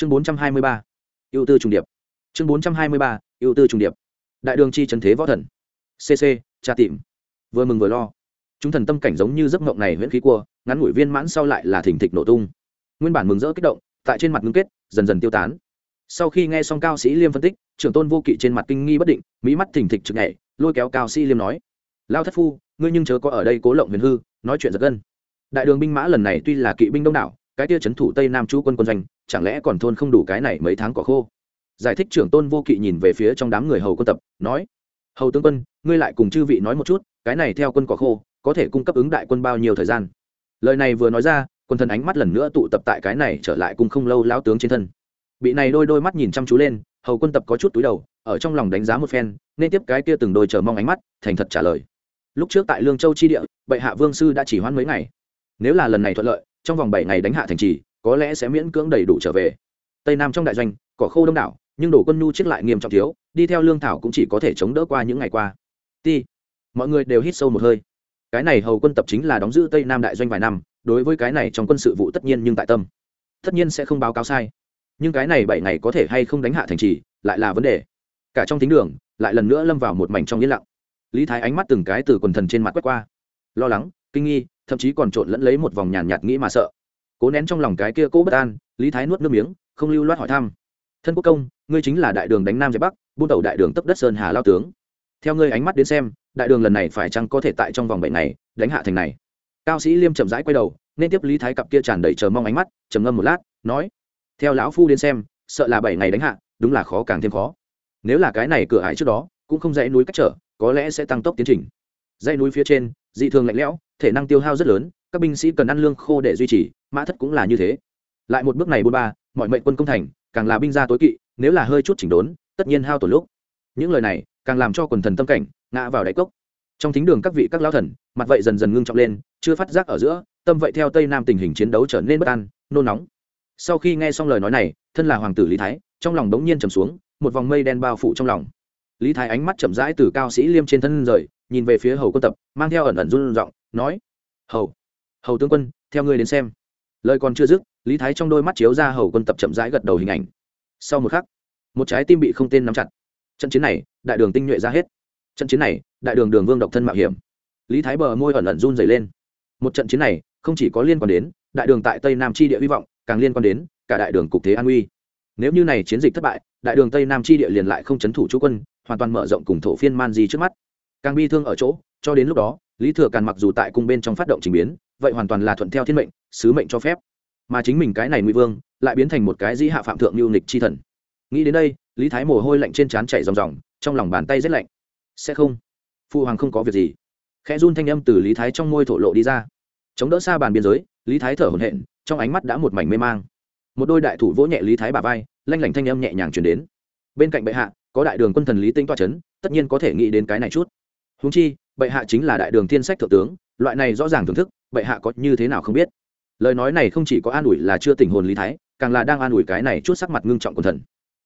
chương bốn trăm hai mươi ba, ưu tư trùng điệp. Chương bốn trăm hai mươi ba, ưu tư trùng điệp. Đại đường chi trần thế võ thần. Cc tra tìm. Vừa mừng vừa lo. Chúng thần tâm cảnh giống như giấc mộng này huyễn khí cua, ngắn ngủi viên mãn sau lại là thỉnh thịch nổ tung. Nguyên bản mừng rỡ kích động, tại trên mặt ngưng kết, dần dần tiêu tán. Sau khi nghe xong cao sĩ liêm phân tích, trưởng tôn vô kỵ trên mặt kinh nghi bất định mỹ mắt thỉnh thịch trực nhảy, lôi kéo cao sĩ liêm nói, lao thất phu, ngươi nhưng chớ có ở đây cố lộng huyền hư, nói chuyện giật gân. Đại đường binh mã lần này tuy là kỵ binh đông đảo, cái tia c thủ tây nam chú quân quân doanh chẳng lẽ còn thôn không đủ cái này mấy tháng cỏ khô? Giải thích trưởng tôn vô kỵ nhìn về phía trong đám người hầu quân tập, nói, hầu tướng quân, ngươi lại cùng chư vị nói một chút, cái này theo quân cỏ khô, có thể cung cấp ứng đại quân bao nhiêu thời gian? Lời này vừa nói ra, quân thần ánh mắt lần nữa tụ tập tại cái này trở lại cùng không lâu lão tướng trên thân. Bị này đôi đôi mắt nhìn chăm chú lên, hầu quân tập có chút túi đầu, ở trong lòng đánh giá một phen, nên tiếp cái kia từng đôi chờ mong ánh mắt, thành thật trả lời. Lúc trước tại lương châu chi địa, bệ hạ vương sư đã chỉ hoãn mấy ngày. Nếu là lần này thuận lợi, trong vòng bảy ngày đánh hạ thành trì có lẽ sẽ miễn cưỡng đầy đủ trở về. Tây nam trong đại doanh, cỏ khô đông đảo, nhưng đồ quân nhu chết lại nghiêm trọng thiếu, đi theo lương thảo cũng chỉ có thể chống đỡ qua những ngày qua. Ti, mọi người đều hít sâu một hơi. Cái này hầu quân tập chính là đóng giữ tây nam đại doanh vài năm, đối với cái này trong quân sự vụ tất nhiên nhưng tại tâm. Tất nhiên sẽ không báo cáo sai. Nhưng cái này bảy ngày có thể hay không đánh hạ thành trì, lại là vấn đề. Cả trong tính đường, lại lần nữa lâm vào một mảnh trong yên lặng. Lý thái ánh mắt từng cái từ quần thần trên mặt quét qua. Lo lắng, kinh nghi, thậm chí còn trộn lẫn lấy một vòng nhàn nhạt nghĩ mà sợ cố nén trong lòng cái kia cố bất an, lý thái nuốt nước miếng, không lưu loát hỏi thăm. Thân quốc công, ngươi chính là đại đường đánh nam giải bắc, buôn tàu đại đường tấp đất sơn hà lao tướng. Theo ngươi ánh mắt đến xem, đại đường lần này phải chăng có thể tại trong vòng bảy ngày, đánh hạ thành này? Cao sĩ liêm chậm rãi quay đầu, nên tiếp lý thái cặp kia tràn đầy chờ mong ánh mắt, trầm ngâm một lát, nói, theo lão phu đến xem, sợ là bảy ngày đánh hạ, đúng là khó càng thêm khó. Nếu là cái này cửa hải trước đó, cũng không dãy núi cách trở, có lẽ sẽ tăng tốc tiến trình. Dãy núi phía trên, dị thường lạnh lẽo, thể năng tiêu hao rất lớn các binh sĩ cần ăn lương khô để duy trì, mã thất cũng là như thế. Lại một bước này bôn ba, mọi mệnh quân công thành, càng là binh gia tối kỵ, nếu là hơi chút chỉnh đốn, tất nhiên hao tổn lúc. Những lời này, càng làm cho quần thần tâm cảnh, ngã vào đáy cốc. Trong thính đường các vị các lao thần, mặt vậy dần dần ngưng trọng lên, chưa phát giác ở giữa, tâm vậy theo tây nam tình hình chiến đấu trở nên bất an, nôn nóng. Sau khi nghe xong lời nói này, thân là hoàng tử lý thái, trong lòng đống nhiên trầm xuống, một vòng mây đen bao phủ trong lòng. Lý thái ánh mắt chậm rãi từ cao sĩ liêm trên thân rời, nhìn về phía hầu quân tập, mang theo ẩn ẩn run r i n g nói, hầu hầu tướng quân, theo ngươi đến xem. Lời còn chưa dứt, lý thái trong đôi mắt chiếu ra hầu quân tập chậm rãi gật đầu hình ảnh. Sau một khắc, một trái tim bị không tên nắm chặt. Trận chiến này, đại đường tinh nhuệ ra hết. Trận chiến này, đại đường đường vương độc thân mạo hiểm. Lý thái bờ môi ẩn ẩn run dày lên. Một trận chiến này, không chỉ có liên quan đến đại đường tại tây nam tri địa hy vọng, càng liên quan đến cả đại đường cục thế an uy. Nếu như này chiến dịch thất bại, đại đường tây nam tri địa liền lại không c h ấ n thủ chú quân, hoàn toàn mở rộng cùng thổ phiên man di trước mắt. Càng bi thương ở chỗ, cho đến lúc đó, lý thừa càn mặc dù tại cung bên trong phát động trình biến vậy hoàn toàn là thuận theo thiên mệnh, sứ mệnh cho phép. Mà chính mình cái này nguy vương, lại biến thành một cái dĩ hạ phạm thượng lưu nịch chi thần. Nghĩ đến đây, lý thái mồ hôi lạnh trên trán chảy ròng ròng, trong lòng bàn tay rét lạnh. Sẽ không. Phụ hoàng không có việc gì. Khẽ run thanh âm từ lý thái trong môi thổ lộ đi ra. Chống đỡ xa bàn biên giới, lý thái thở hổn hển, trong ánh mắt đã một mảnh mê mang. Một đôi đại thủ vỗ nhẹ lý thái bà vai, lanh lảnh thanh âm nhẹ nhàng chuyển đến. Bên cạnh bệ hạ, có đại đường quân thần lý tinh toa c h ấ n tất nhiên có thể nghĩ đến cái này chút. Húng chi, bệ hạ chính là đại đường thiên sách thượng tướng loại này rõ ràng thưởng thức, bệ hạ có như thế nào không biết. Lời nói này không chỉ có an ủi là chưa tình hồn lý thái, càng là đang an ủi cái này chút sắc mặt ngưng trọng quần thần.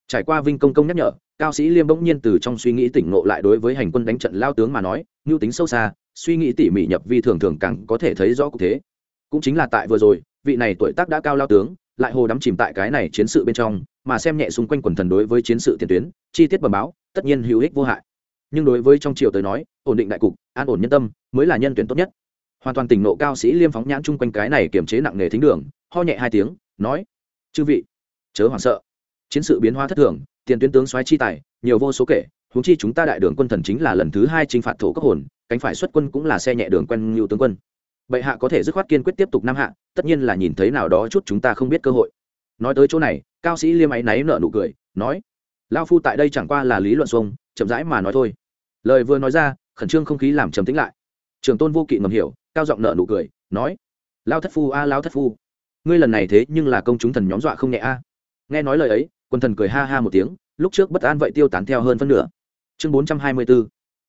Trải qua vinh công công nhắc nhở, cao sĩ liêm bỗng nhiên từ trong suy nghĩ tỉnh ngộ lại đối với hành quân đánh trận lao tướng mà nói mưu tính sâu xa, suy nghĩ tỉ mỉ nhập vi thường thường càng có thể thấy rõ cụ thế. Cũng chính là tại vừa rồi, vị này tuổi tác đã cao lao tướng, lại hồ đắm chìm tại cái này chiến sự bên trong, mà xem nhẹ xung quanh quần thần đối với chiến sự tiền tuyến, chi tiết bẩm báo, tất nhiên hữu ích vô hại. Nhưng đối với trong triều tới nói, ổn định đại cục, an ổn nhân tâm, mới là nhân tuyển tốt nhất hoàn toàn tỉnh nộ cao sĩ liêm phóng nhãn chung quanh cái này kiềm chế nặng nề thính đường, ho nhẹ hai tiếng, nói, chư vị, chớ hoảng sợ. Chiến sự biến hóa thất thường, tiền tuyến tướng xoáy chi tài, nhiều vô số kể, huống chi chúng ta đại đường quân thần chính là lần thứ hai chinh phạt thổ cấp hồn, cánh phải xuất quân cũng là xe nhẹ đường quen ngưu tướng quân. Bệ hạ có thể dứt khoát kiên quyết tiếp tục nam hạ, tất nhiên là nhìn thấy nào đó chút chúng ta không biết cơ hội. Nói tới chỗ này, cao sĩ liêm áy náy nở nụ cười, nói lao phu tại đây chẳng qua là lý luận xuông, chậm rãi mà nói thôi. Lời vừa nói ra, khẩn trương không khí làm trầm tĩnh lại. Trường tôn vô kỵ ngầm hiểu cao giọng nợ nụ cười, nói, lao thất phu a, lao thất phu. Ngươi lần này thế nhưng là công chúng thần nhóm dọa không nhẹ a. Nghe nói lời ấy, quân thần cười ha ha một tiếng, lúc trước bất an vậy tiêu tán theo hơn phân nửa. Chương bốn trăm hai mươi b ố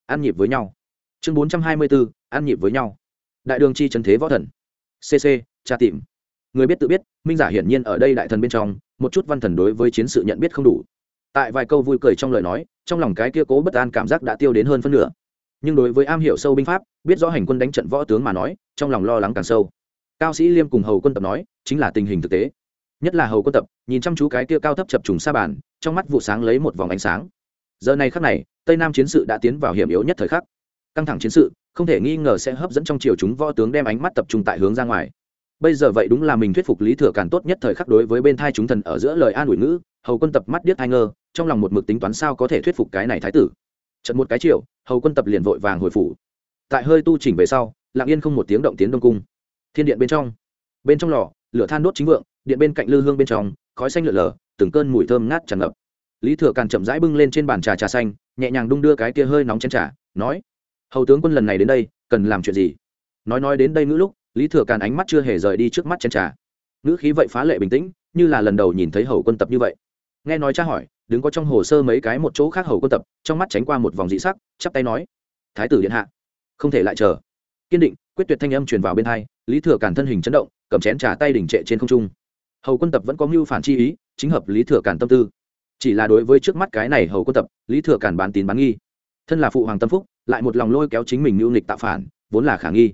ăn nhịp với nhau. Chương bốn trăm hai mươi b ố ăn nhịp với nhau. Đại đường chi trần thế võ thần. Cc tra tìm. Người biết tự biết, minh giả hiển nhiên ở đây đại thần bên trong, một chút văn thần đối với chiến sự nhận biết không đủ. Tại vài câu vui cười trong lời nói, trong lòng cái kia cố bất an cảm giác đã tiêu đến hơn phân nửa nhưng đối với am hiểu sâu binh pháp, biết rõ hành quân đánh trận võ tướng mà nói, trong lòng lo lắng càng sâu. Cao sĩ liêm cùng hầu quân tập nói, chính là tình hình thực tế. Nhất là hầu quân tập, nhìn chăm chú cái kia cao thấp chập trùng xa bàn, trong mắt vụ sáng lấy một vòng ánh sáng. Giờ này khắc này, tây nam chiến sự đã tiến vào hiểm yếu nhất thời khắc. Căng thẳng chiến sự, không thể nghi ngờ sẽ hấp dẫn trong chiều chúng võ tướng đem ánh mắt tập trung tại hướng ra ngoài. Bây giờ vậy đúng là mình thuyết phục lý thừa càn tốt nhất thời khắc đối với bên thai chúng thần ở giữa lời an ủi ngữ, hầu quân tập mắt điếc ai ngơ trong lòng một mực tính toán sao có thể thuyết phục cái này thái tử trận một cái triệu, hầu quân tập liền vội vàng hồi phủ. Tại hơi tu chỉnh về sau lặng yên không một tiếng động tiến đông cung. Thiên điện bên trong. Bên trong lò lửa than đốt chính vượng điện bên cạnh lư hương bên trong khói xanh lượn lờ từng cơn mùi thơm ngát tràn ngập. Lý thừa càn chậm rãi bưng lên trên bàn trà trà xanh nhẹ nhàng đung đưa cái kia hơi nóng trên trà nói hầu tướng quân lần này đến đây cần làm chuyện gì? Nói nói đến đây ngữ lúc lý thừa càn ánh mắt chưa hề rời đi trước mắt trên trà. Ngữ khí vậy phá lệ bình tĩnh như là lần đầu nhìn thấy hầu quân tập như vậy. Nghe nói cha hỏi đứng có trong hồ sơ mấy cái một chỗ khác hầu quân tập, trong mắt tránh qua một vòng dị sắc, chắp tay nói, thái tử điện hạ, không thể lại chờ. Kiên định, quyết tuyệt thanh âm truyền vào bên hai, lý thừa Cản thân hình chấn động, cầm chén trà tay đỉnh trệ trên không trung. Hầu quân tập vẫn có mưu phản chi ý, chính hợp lý thừa Cản tâm tư. Chỉ là đối với trước mắt cái này hầu quân tập, lý thừa Cản bán tín bán nghi. Thân là phụ hoàng tâm phúc, lại một lòng lôi kéo chính mình mưu nghịch tạo phản, vốn là khả nghi.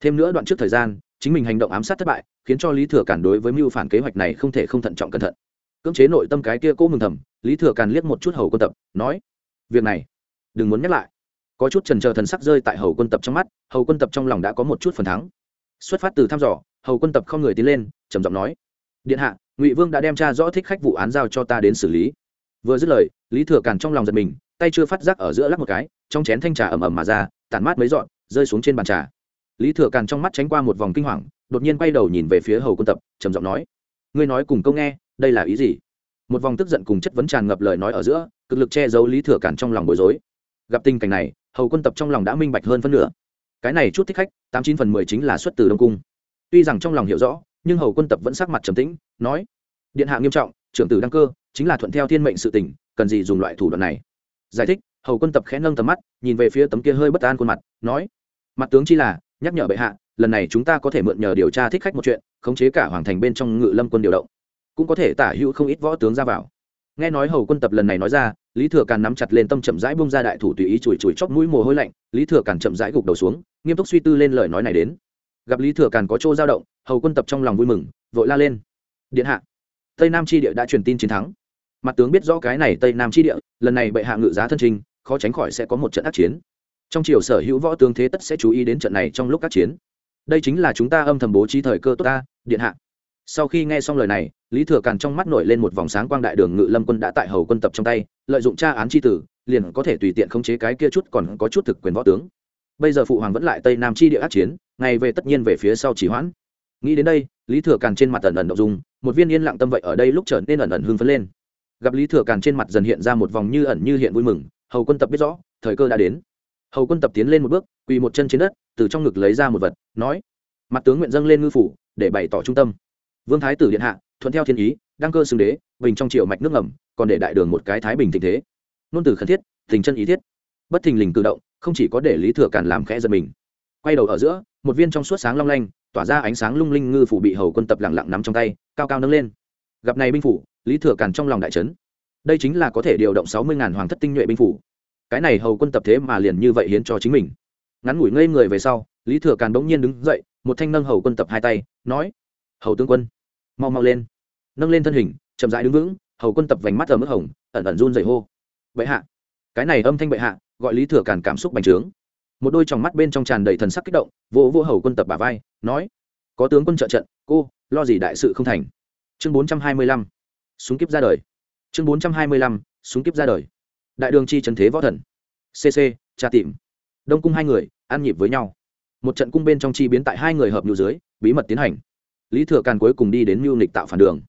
Thêm nữa đoạn trước thời gian, chính mình hành động ám sát thất bại, khiến cho lý thừa Cản đối với mưu phản kế hoạch này không thể không thận trọng cẩn thận cưỡng chế nội tâm cái kia cố mừng thầm, lý thừa càn liếc một chút hầu quân tập, nói, việc này, đừng muốn nhắc lại. Có chút trần chờ thần sắc rơi tại hầu quân tập trong mắt, hầu quân tập trong lòng đã có một chút phần thắng. Xuất phát từ thăm dò, hầu quân tập không người tiến lên, trầm giọng nói, điện hạ, ngụy vương đã đem tra rõ thích khách vụ án giao cho ta đến xử lý. Vừa dứt lời, lý thừa càn trong lòng giật mình, tay chưa phát giác ở giữa lắc một cái, trong chén thanh trà ẩm ẩm mà ra, tản mát mấy dọn rơi xuống trên bàn trà. Lý thừa càn trong mắt tránh qua một vòng kinh hoàng, đột nhiên quay đầu nhìn về phía hầu quân tập, trầm giọng nói ngươi nói cùng câu nghe, đây là ý gì? Một vòng tức giận cùng chất vấn tràn ngập lời nói ở giữa, cực lực che giấu lý thừa cản trong lòng bối rối. Gặp tình cảnh này, hầu quân tập trong lòng đã minh bạch hơn phân nửa. Cái này chút thích khách, tám chín phần mười chính là xuất từ đông cung. Tuy rằng trong lòng hiểu rõ, nhưng hầu quân tập vẫn sắc mặt trầm tĩnh, nói, điện hạ nghiêm trọng, trưởng tử đăng cơ, chính là thuận theo thiên mệnh sự tỉnh cần gì dùng loại thủ đoạn này? Giải thích, hầu quân tập khẽ nâng tầm mắt, nhìn về phía tấm kia hơi bất an khuôn mặt, nói, mặt tướng chi là, nhắc nhở bệ hạ lần này chúng ta có thể mượn nhờ điều tra thích khách một chuyện, khống chế cả hoàng thành bên trong ngự lâm quân điều động. Cũng có thể tả hữu không ít võ tướng ra vào. Nghe nói hầu quân tập lần này nói ra, lý thừa càn nắm chặt lên tâm chậm rãi bung ra đại thủ tùy ý chùi chùi chóc mũi mồ hôi lạnh, lý thừa càn chậm rãi gục đầu xuống, nghiêm túc suy tư lên lời nói này đến. Gặp lý thừa càn có chỗ dao động, hầu quân tập trong lòng vui mừng, vội la lên. Điện hạ, tây nam tri địa đã truyền tin chiến thắng. Mặt tướng biết rõ cái này tây nam tri địa, lần này bệ hạ ngự giá thân trình, khó tránh khỏi sẽ có một trận ác chiến. Trong triều sở hữu võ tướng thế tất sẽ chú ý đến trận này trong lúc các chiến đây chính là chúng ta âm thầm bố trí thời cơ tốt ta, điện hạ. Sau khi nghe xong lời này, lý thừa càn trong mắt nổi lên một vòng sáng quang đại đường ngự lâm quân đã tại hầu quân tập trong tay, lợi dụng tra án tri tử, liền có thể tùy tiện khống chế cái kia chút còn có chút thực quyền võ tướng. Bây giờ phụ hoàng vẫn lại tây nam chi địa át chiến, ngày về tất nhiên về phía sau chỉ hoãn. Nghĩ đến đây, lý thừa càn trên mặt ẩn ẩn đ ộ một viên yên lặng tâm vậy ở đây lúc trở nên ẩn ẩn hưng phấn lên. Gặp lý thừa càn trên mặt dần hiện ra một vòng như ẩn như hiện vui mừng, hầu quân tập biết rõ, thời cơ đã đến. Hầu quân tập tiến lên một bước quỳ một chân trên đất, từ trong ngực lấy ra một vật, nói, mặt tướng nguyện dâng lên ngư phủ, để bày tỏ trung tâm. Vương thái tử điện hạ, thuận theo thiên ý, đăng cơ xưng đế, bình trong triệu mạch nước ngầm, còn để đại đường một cái thái bình tình thế. Nôn từ khẩn thiết, tình chân ý thiết. Bất thình lình cử động, không chỉ có để lý thừa càn làm khẽ giật mình. Quay đầu ở giữa, một viên trong suốt sáng long lanh, tỏa ra ánh sáng lung linh ngư phủ bị hầu quân tập lặng lặng nắm trong tay, cao cao nâng lên. Gặp này binh phủ, lý thừa càn trong lòng đại trấn đây chính là có thể điều động sáu mươi ngàn hoàng thất tinh nhuệ binh phủ. Cái này hầu quân tập thế mà liền như vậy hiến cho chính mình ngắn ngủi ngây người về sau, lý thừa càn bỗng nhiên đứng dậy, một thanh nâng hầu quân tập hai tay, nói, hầu tướng quân, mau mau lên. Nâng lên thân hình, chậm rãi đứng vững, hầu quân tập vành mắt ở mức hồng, ẩn ẩn run dày hô, bệ hạ. Cái này âm thanh bệ hạ, gọi lý thừa càn cảm xúc bành trướng. Một đôi tròng mắt bên trong tràn đầy thần sắc kích động, vỗ vỗ hầu quân tập bà vai, nói, có tướng quân trợ trận, cô, lo gì đại sự không thành. Chương bốn trăm hai mươi lăm, súng kiếp ra đời. Chương bốn trăm hai mươi lăm, súng kiếp ra đời. Đại đường chi trần thế võ thần. Cc tra tìm đông cung hai người, ăn nhịp với nhau. Một trận cung bên trong chi biến tại hai người hợp nhu dưới, bí mật tiến hành. Lý thừa càn cuối cùng đi đến mưu nịch tạo phản đường.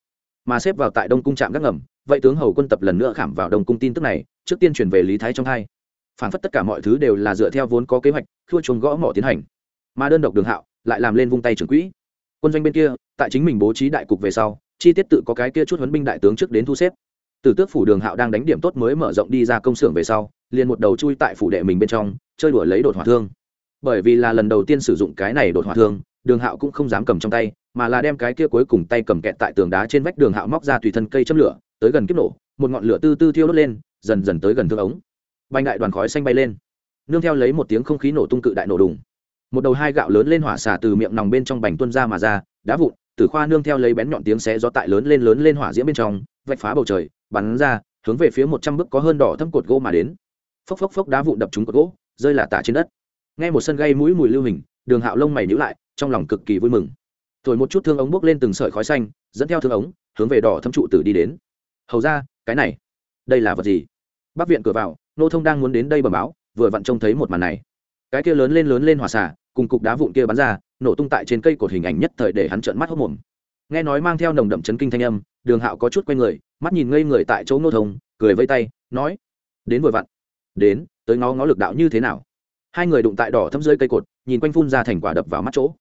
Mà xếp vào tại đông cung trạm gác ngầm, vậy tướng hầu quân tập lần nữa khảm vào đông cung tin tức này, trước tiên chuyển về lý thái trong hai. Phản phất tất cả mọi thứ đều là dựa theo vốn có kế hoạch thua chuồng gõ mỏ tiến hành. Mà đơn độc đường hạo, lại làm lên vung tay trưởng quỹ. Quân doanh bên kia, tại chính mình bố trí đại cục về sau, chi tiết tự có cái kia chút huấn binh đại tướng trước đến thu xếp. Từ tước phủ đường hạo đang đánh điểm tốt mới mở rộng đi ra công xưởng về sau, liền một đầu chui tại phủ đệ mình bên trong chơi đuổi lấy đột hỏa thương. Bởi vì là lần đầu tiên sử dụng cái này đột hỏa thương, đường hạo cũng không dám cầm trong tay, mà là đem cái kia cuối cùng tay cầm kẹt tại tường đá trên vách đường hạo móc ra tùy thân cây châm lửa, tới gần kiếp nổ, một ngọn lửa tư tư thiêu đốt lên, dần dần tới gần thương ống. Bành đại đoàn khói xanh bay lên. Nương theo lấy một tiếng không khí nổ tung cự đại nổ đùng. Một đầu hai gạo lớn lên hỏa xả từ miệng nòng bên trong bành tuân ra mà ra, đá vụn, tử khoa nương theo lấy bén nhọn tiếng xé gió tại lớn lên lớn lên hỏa diễm bên trong, vạch phá bầu trời, bắn ra, hướng về phía một trăm bước có hơn đỏ thâm cột gỗ mà đến. Phốc phốc phốc đá vụn đập trúng cột gỗ rơi là tả trên đất. Nghe một sân gây mũi mùi lưu hình, đường hạo lông mày nhữ lại, trong lòng cực kỳ vui mừng. Thổi một chút thương ống bốc lên từng sợi khói xanh, dẫn theo thương ống, hướng về đỏ thâm trụ tử đi đến. Hầu ra, cái này, đây là vật gì? Bắc viện cửa vào, nô thông đang muốn đến đây bẩm báo, vừa vặn trông thấy một màn này. Cái kia lớn lên lớn lên hòa xả cùng cục đá vụn kia bắn ra, nổ tung tại trên cây cột hình ảnh nhất thời để hắn trợn mắt hốc mồm. Nghe nói mang theo nồng đậm chấn kinh thanh âm, đường hạo có chút q u a y người, mắt nhìn ngây người tại chỗ nô thông, cười vây tay, nói, đến vừa vặn. Đến tới ngó ngó lực đạo như thế nào. Hai người đụng tại đỏ thâm dưới cây cột, nhìn quanh phun ra thành quả đập vào mắt chỗ.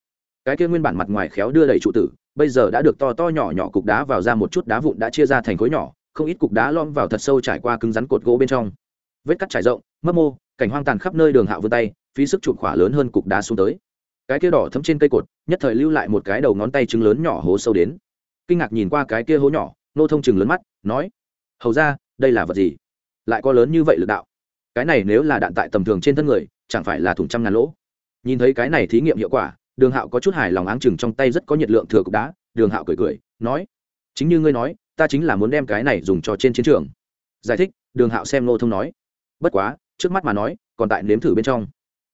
Cái kia nguyên bản mặt ngoài khéo đưa đầy trụ tử, bây giờ đã được to to nhỏ nhỏ cục đá vào ra một chút đá vụn đã chia ra thành khối nhỏ, không ít cục đá lom vào thật sâu trải qua cứng rắn cột gỗ bên trong. Vết cắt trải rộng, mấp mô, cảnh hoang tàn khắp nơi đường hạo vươn tay, phí sức chụp khỏa lớn hơn cục đá xuống tới. Cái kia đỏ thấm trên cây cột, nhất thời lưu lại một cái đầu ngón tay trứng lớn nhỏ hố sâu đến. Kinh ngạc nhìn qua cái kia hố nhỏ, nô thông chừng lớn mắt, nói, hầu ra, đây là vật gì? Lại có lớn như vậy lực đạo? Cái này nếu là đạn tại tầm thường trên thân người, chẳng phải là thủng trăm ngàn lỗ. Nhìn thấy cái này thí nghiệm hiệu quả, đường hạo có chút hài lòng áng chừng trong tay rất có nhiệt lượng thừa cục đá, đường hạo cười cười, nói, chính như ngươi nói, ta chính là muốn đem cái này dùng cho trên chiến trường. Giải thích, đường hạo xem nô thông nói, bất quá, trước mắt mà nói, còn tại nếm thử bên trong.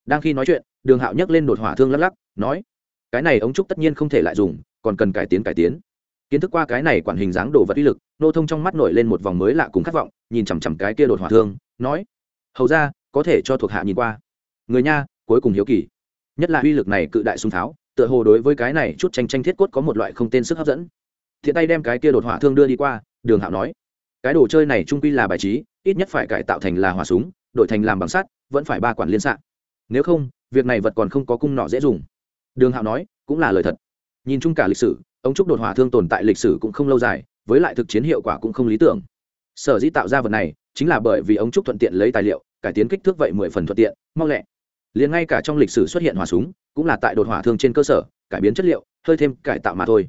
Đang khi nói chuyện, đường hạo nhấc lên đột hỏa thương lắc lắc, nói, cái này ống trúc tất nhiên không thể lại dùng, còn cần cải tiến cải tiến. Kiến thức qua cái này quản hình dáng đồ vật uy lực nô thông trong mắt nổi lên một vòng mới lạ cùng khát vọng, nhìn chằm chằm cái kia đột hỏa thương, nói hầu ra có thể cho thuộc hạ nhìn qua. Người nha, cuối cùng hiếu kỳ. Nhất là uy lực này cự đại sung tháo, tựa hồ đối với cái này chút tranh tranh thiết cốt có một loại không tên sức hấp dẫn. Thiện tay đem cái kia đột hỏa thương đưa đi qua, đường hạo nói, cái đồ chơi này trung quy là bài trí, ít nhất phải cải tạo thành là hỏa súng, đổi thành làm bằng sắt, vẫn phải ba quản liên s nếu không, việc này vật còn không có cung nọ dễ dùng. Đường hạo nói, cũng là lời thật. Nhìn chung cả lịch sử, ống trúc đột hỏa thương tồn tại lịch sử cũng không lâu dài, với lại thực chiến hiệu quả cũng không lý tưởng. Sở dĩ tạo ra vật này, chính là bởi vì ống trúc thuận tiện lấy tài liệu cải tiến kích thước vậy mười phần thuận tiện, mau lẹ. Liền ngay cả trong lịch sử xuất hiện hỏa súng, cũng là tại đột hỏa thương trên cơ sở, cải biến chất liệu, hơi thêm cải tạo mà thôi.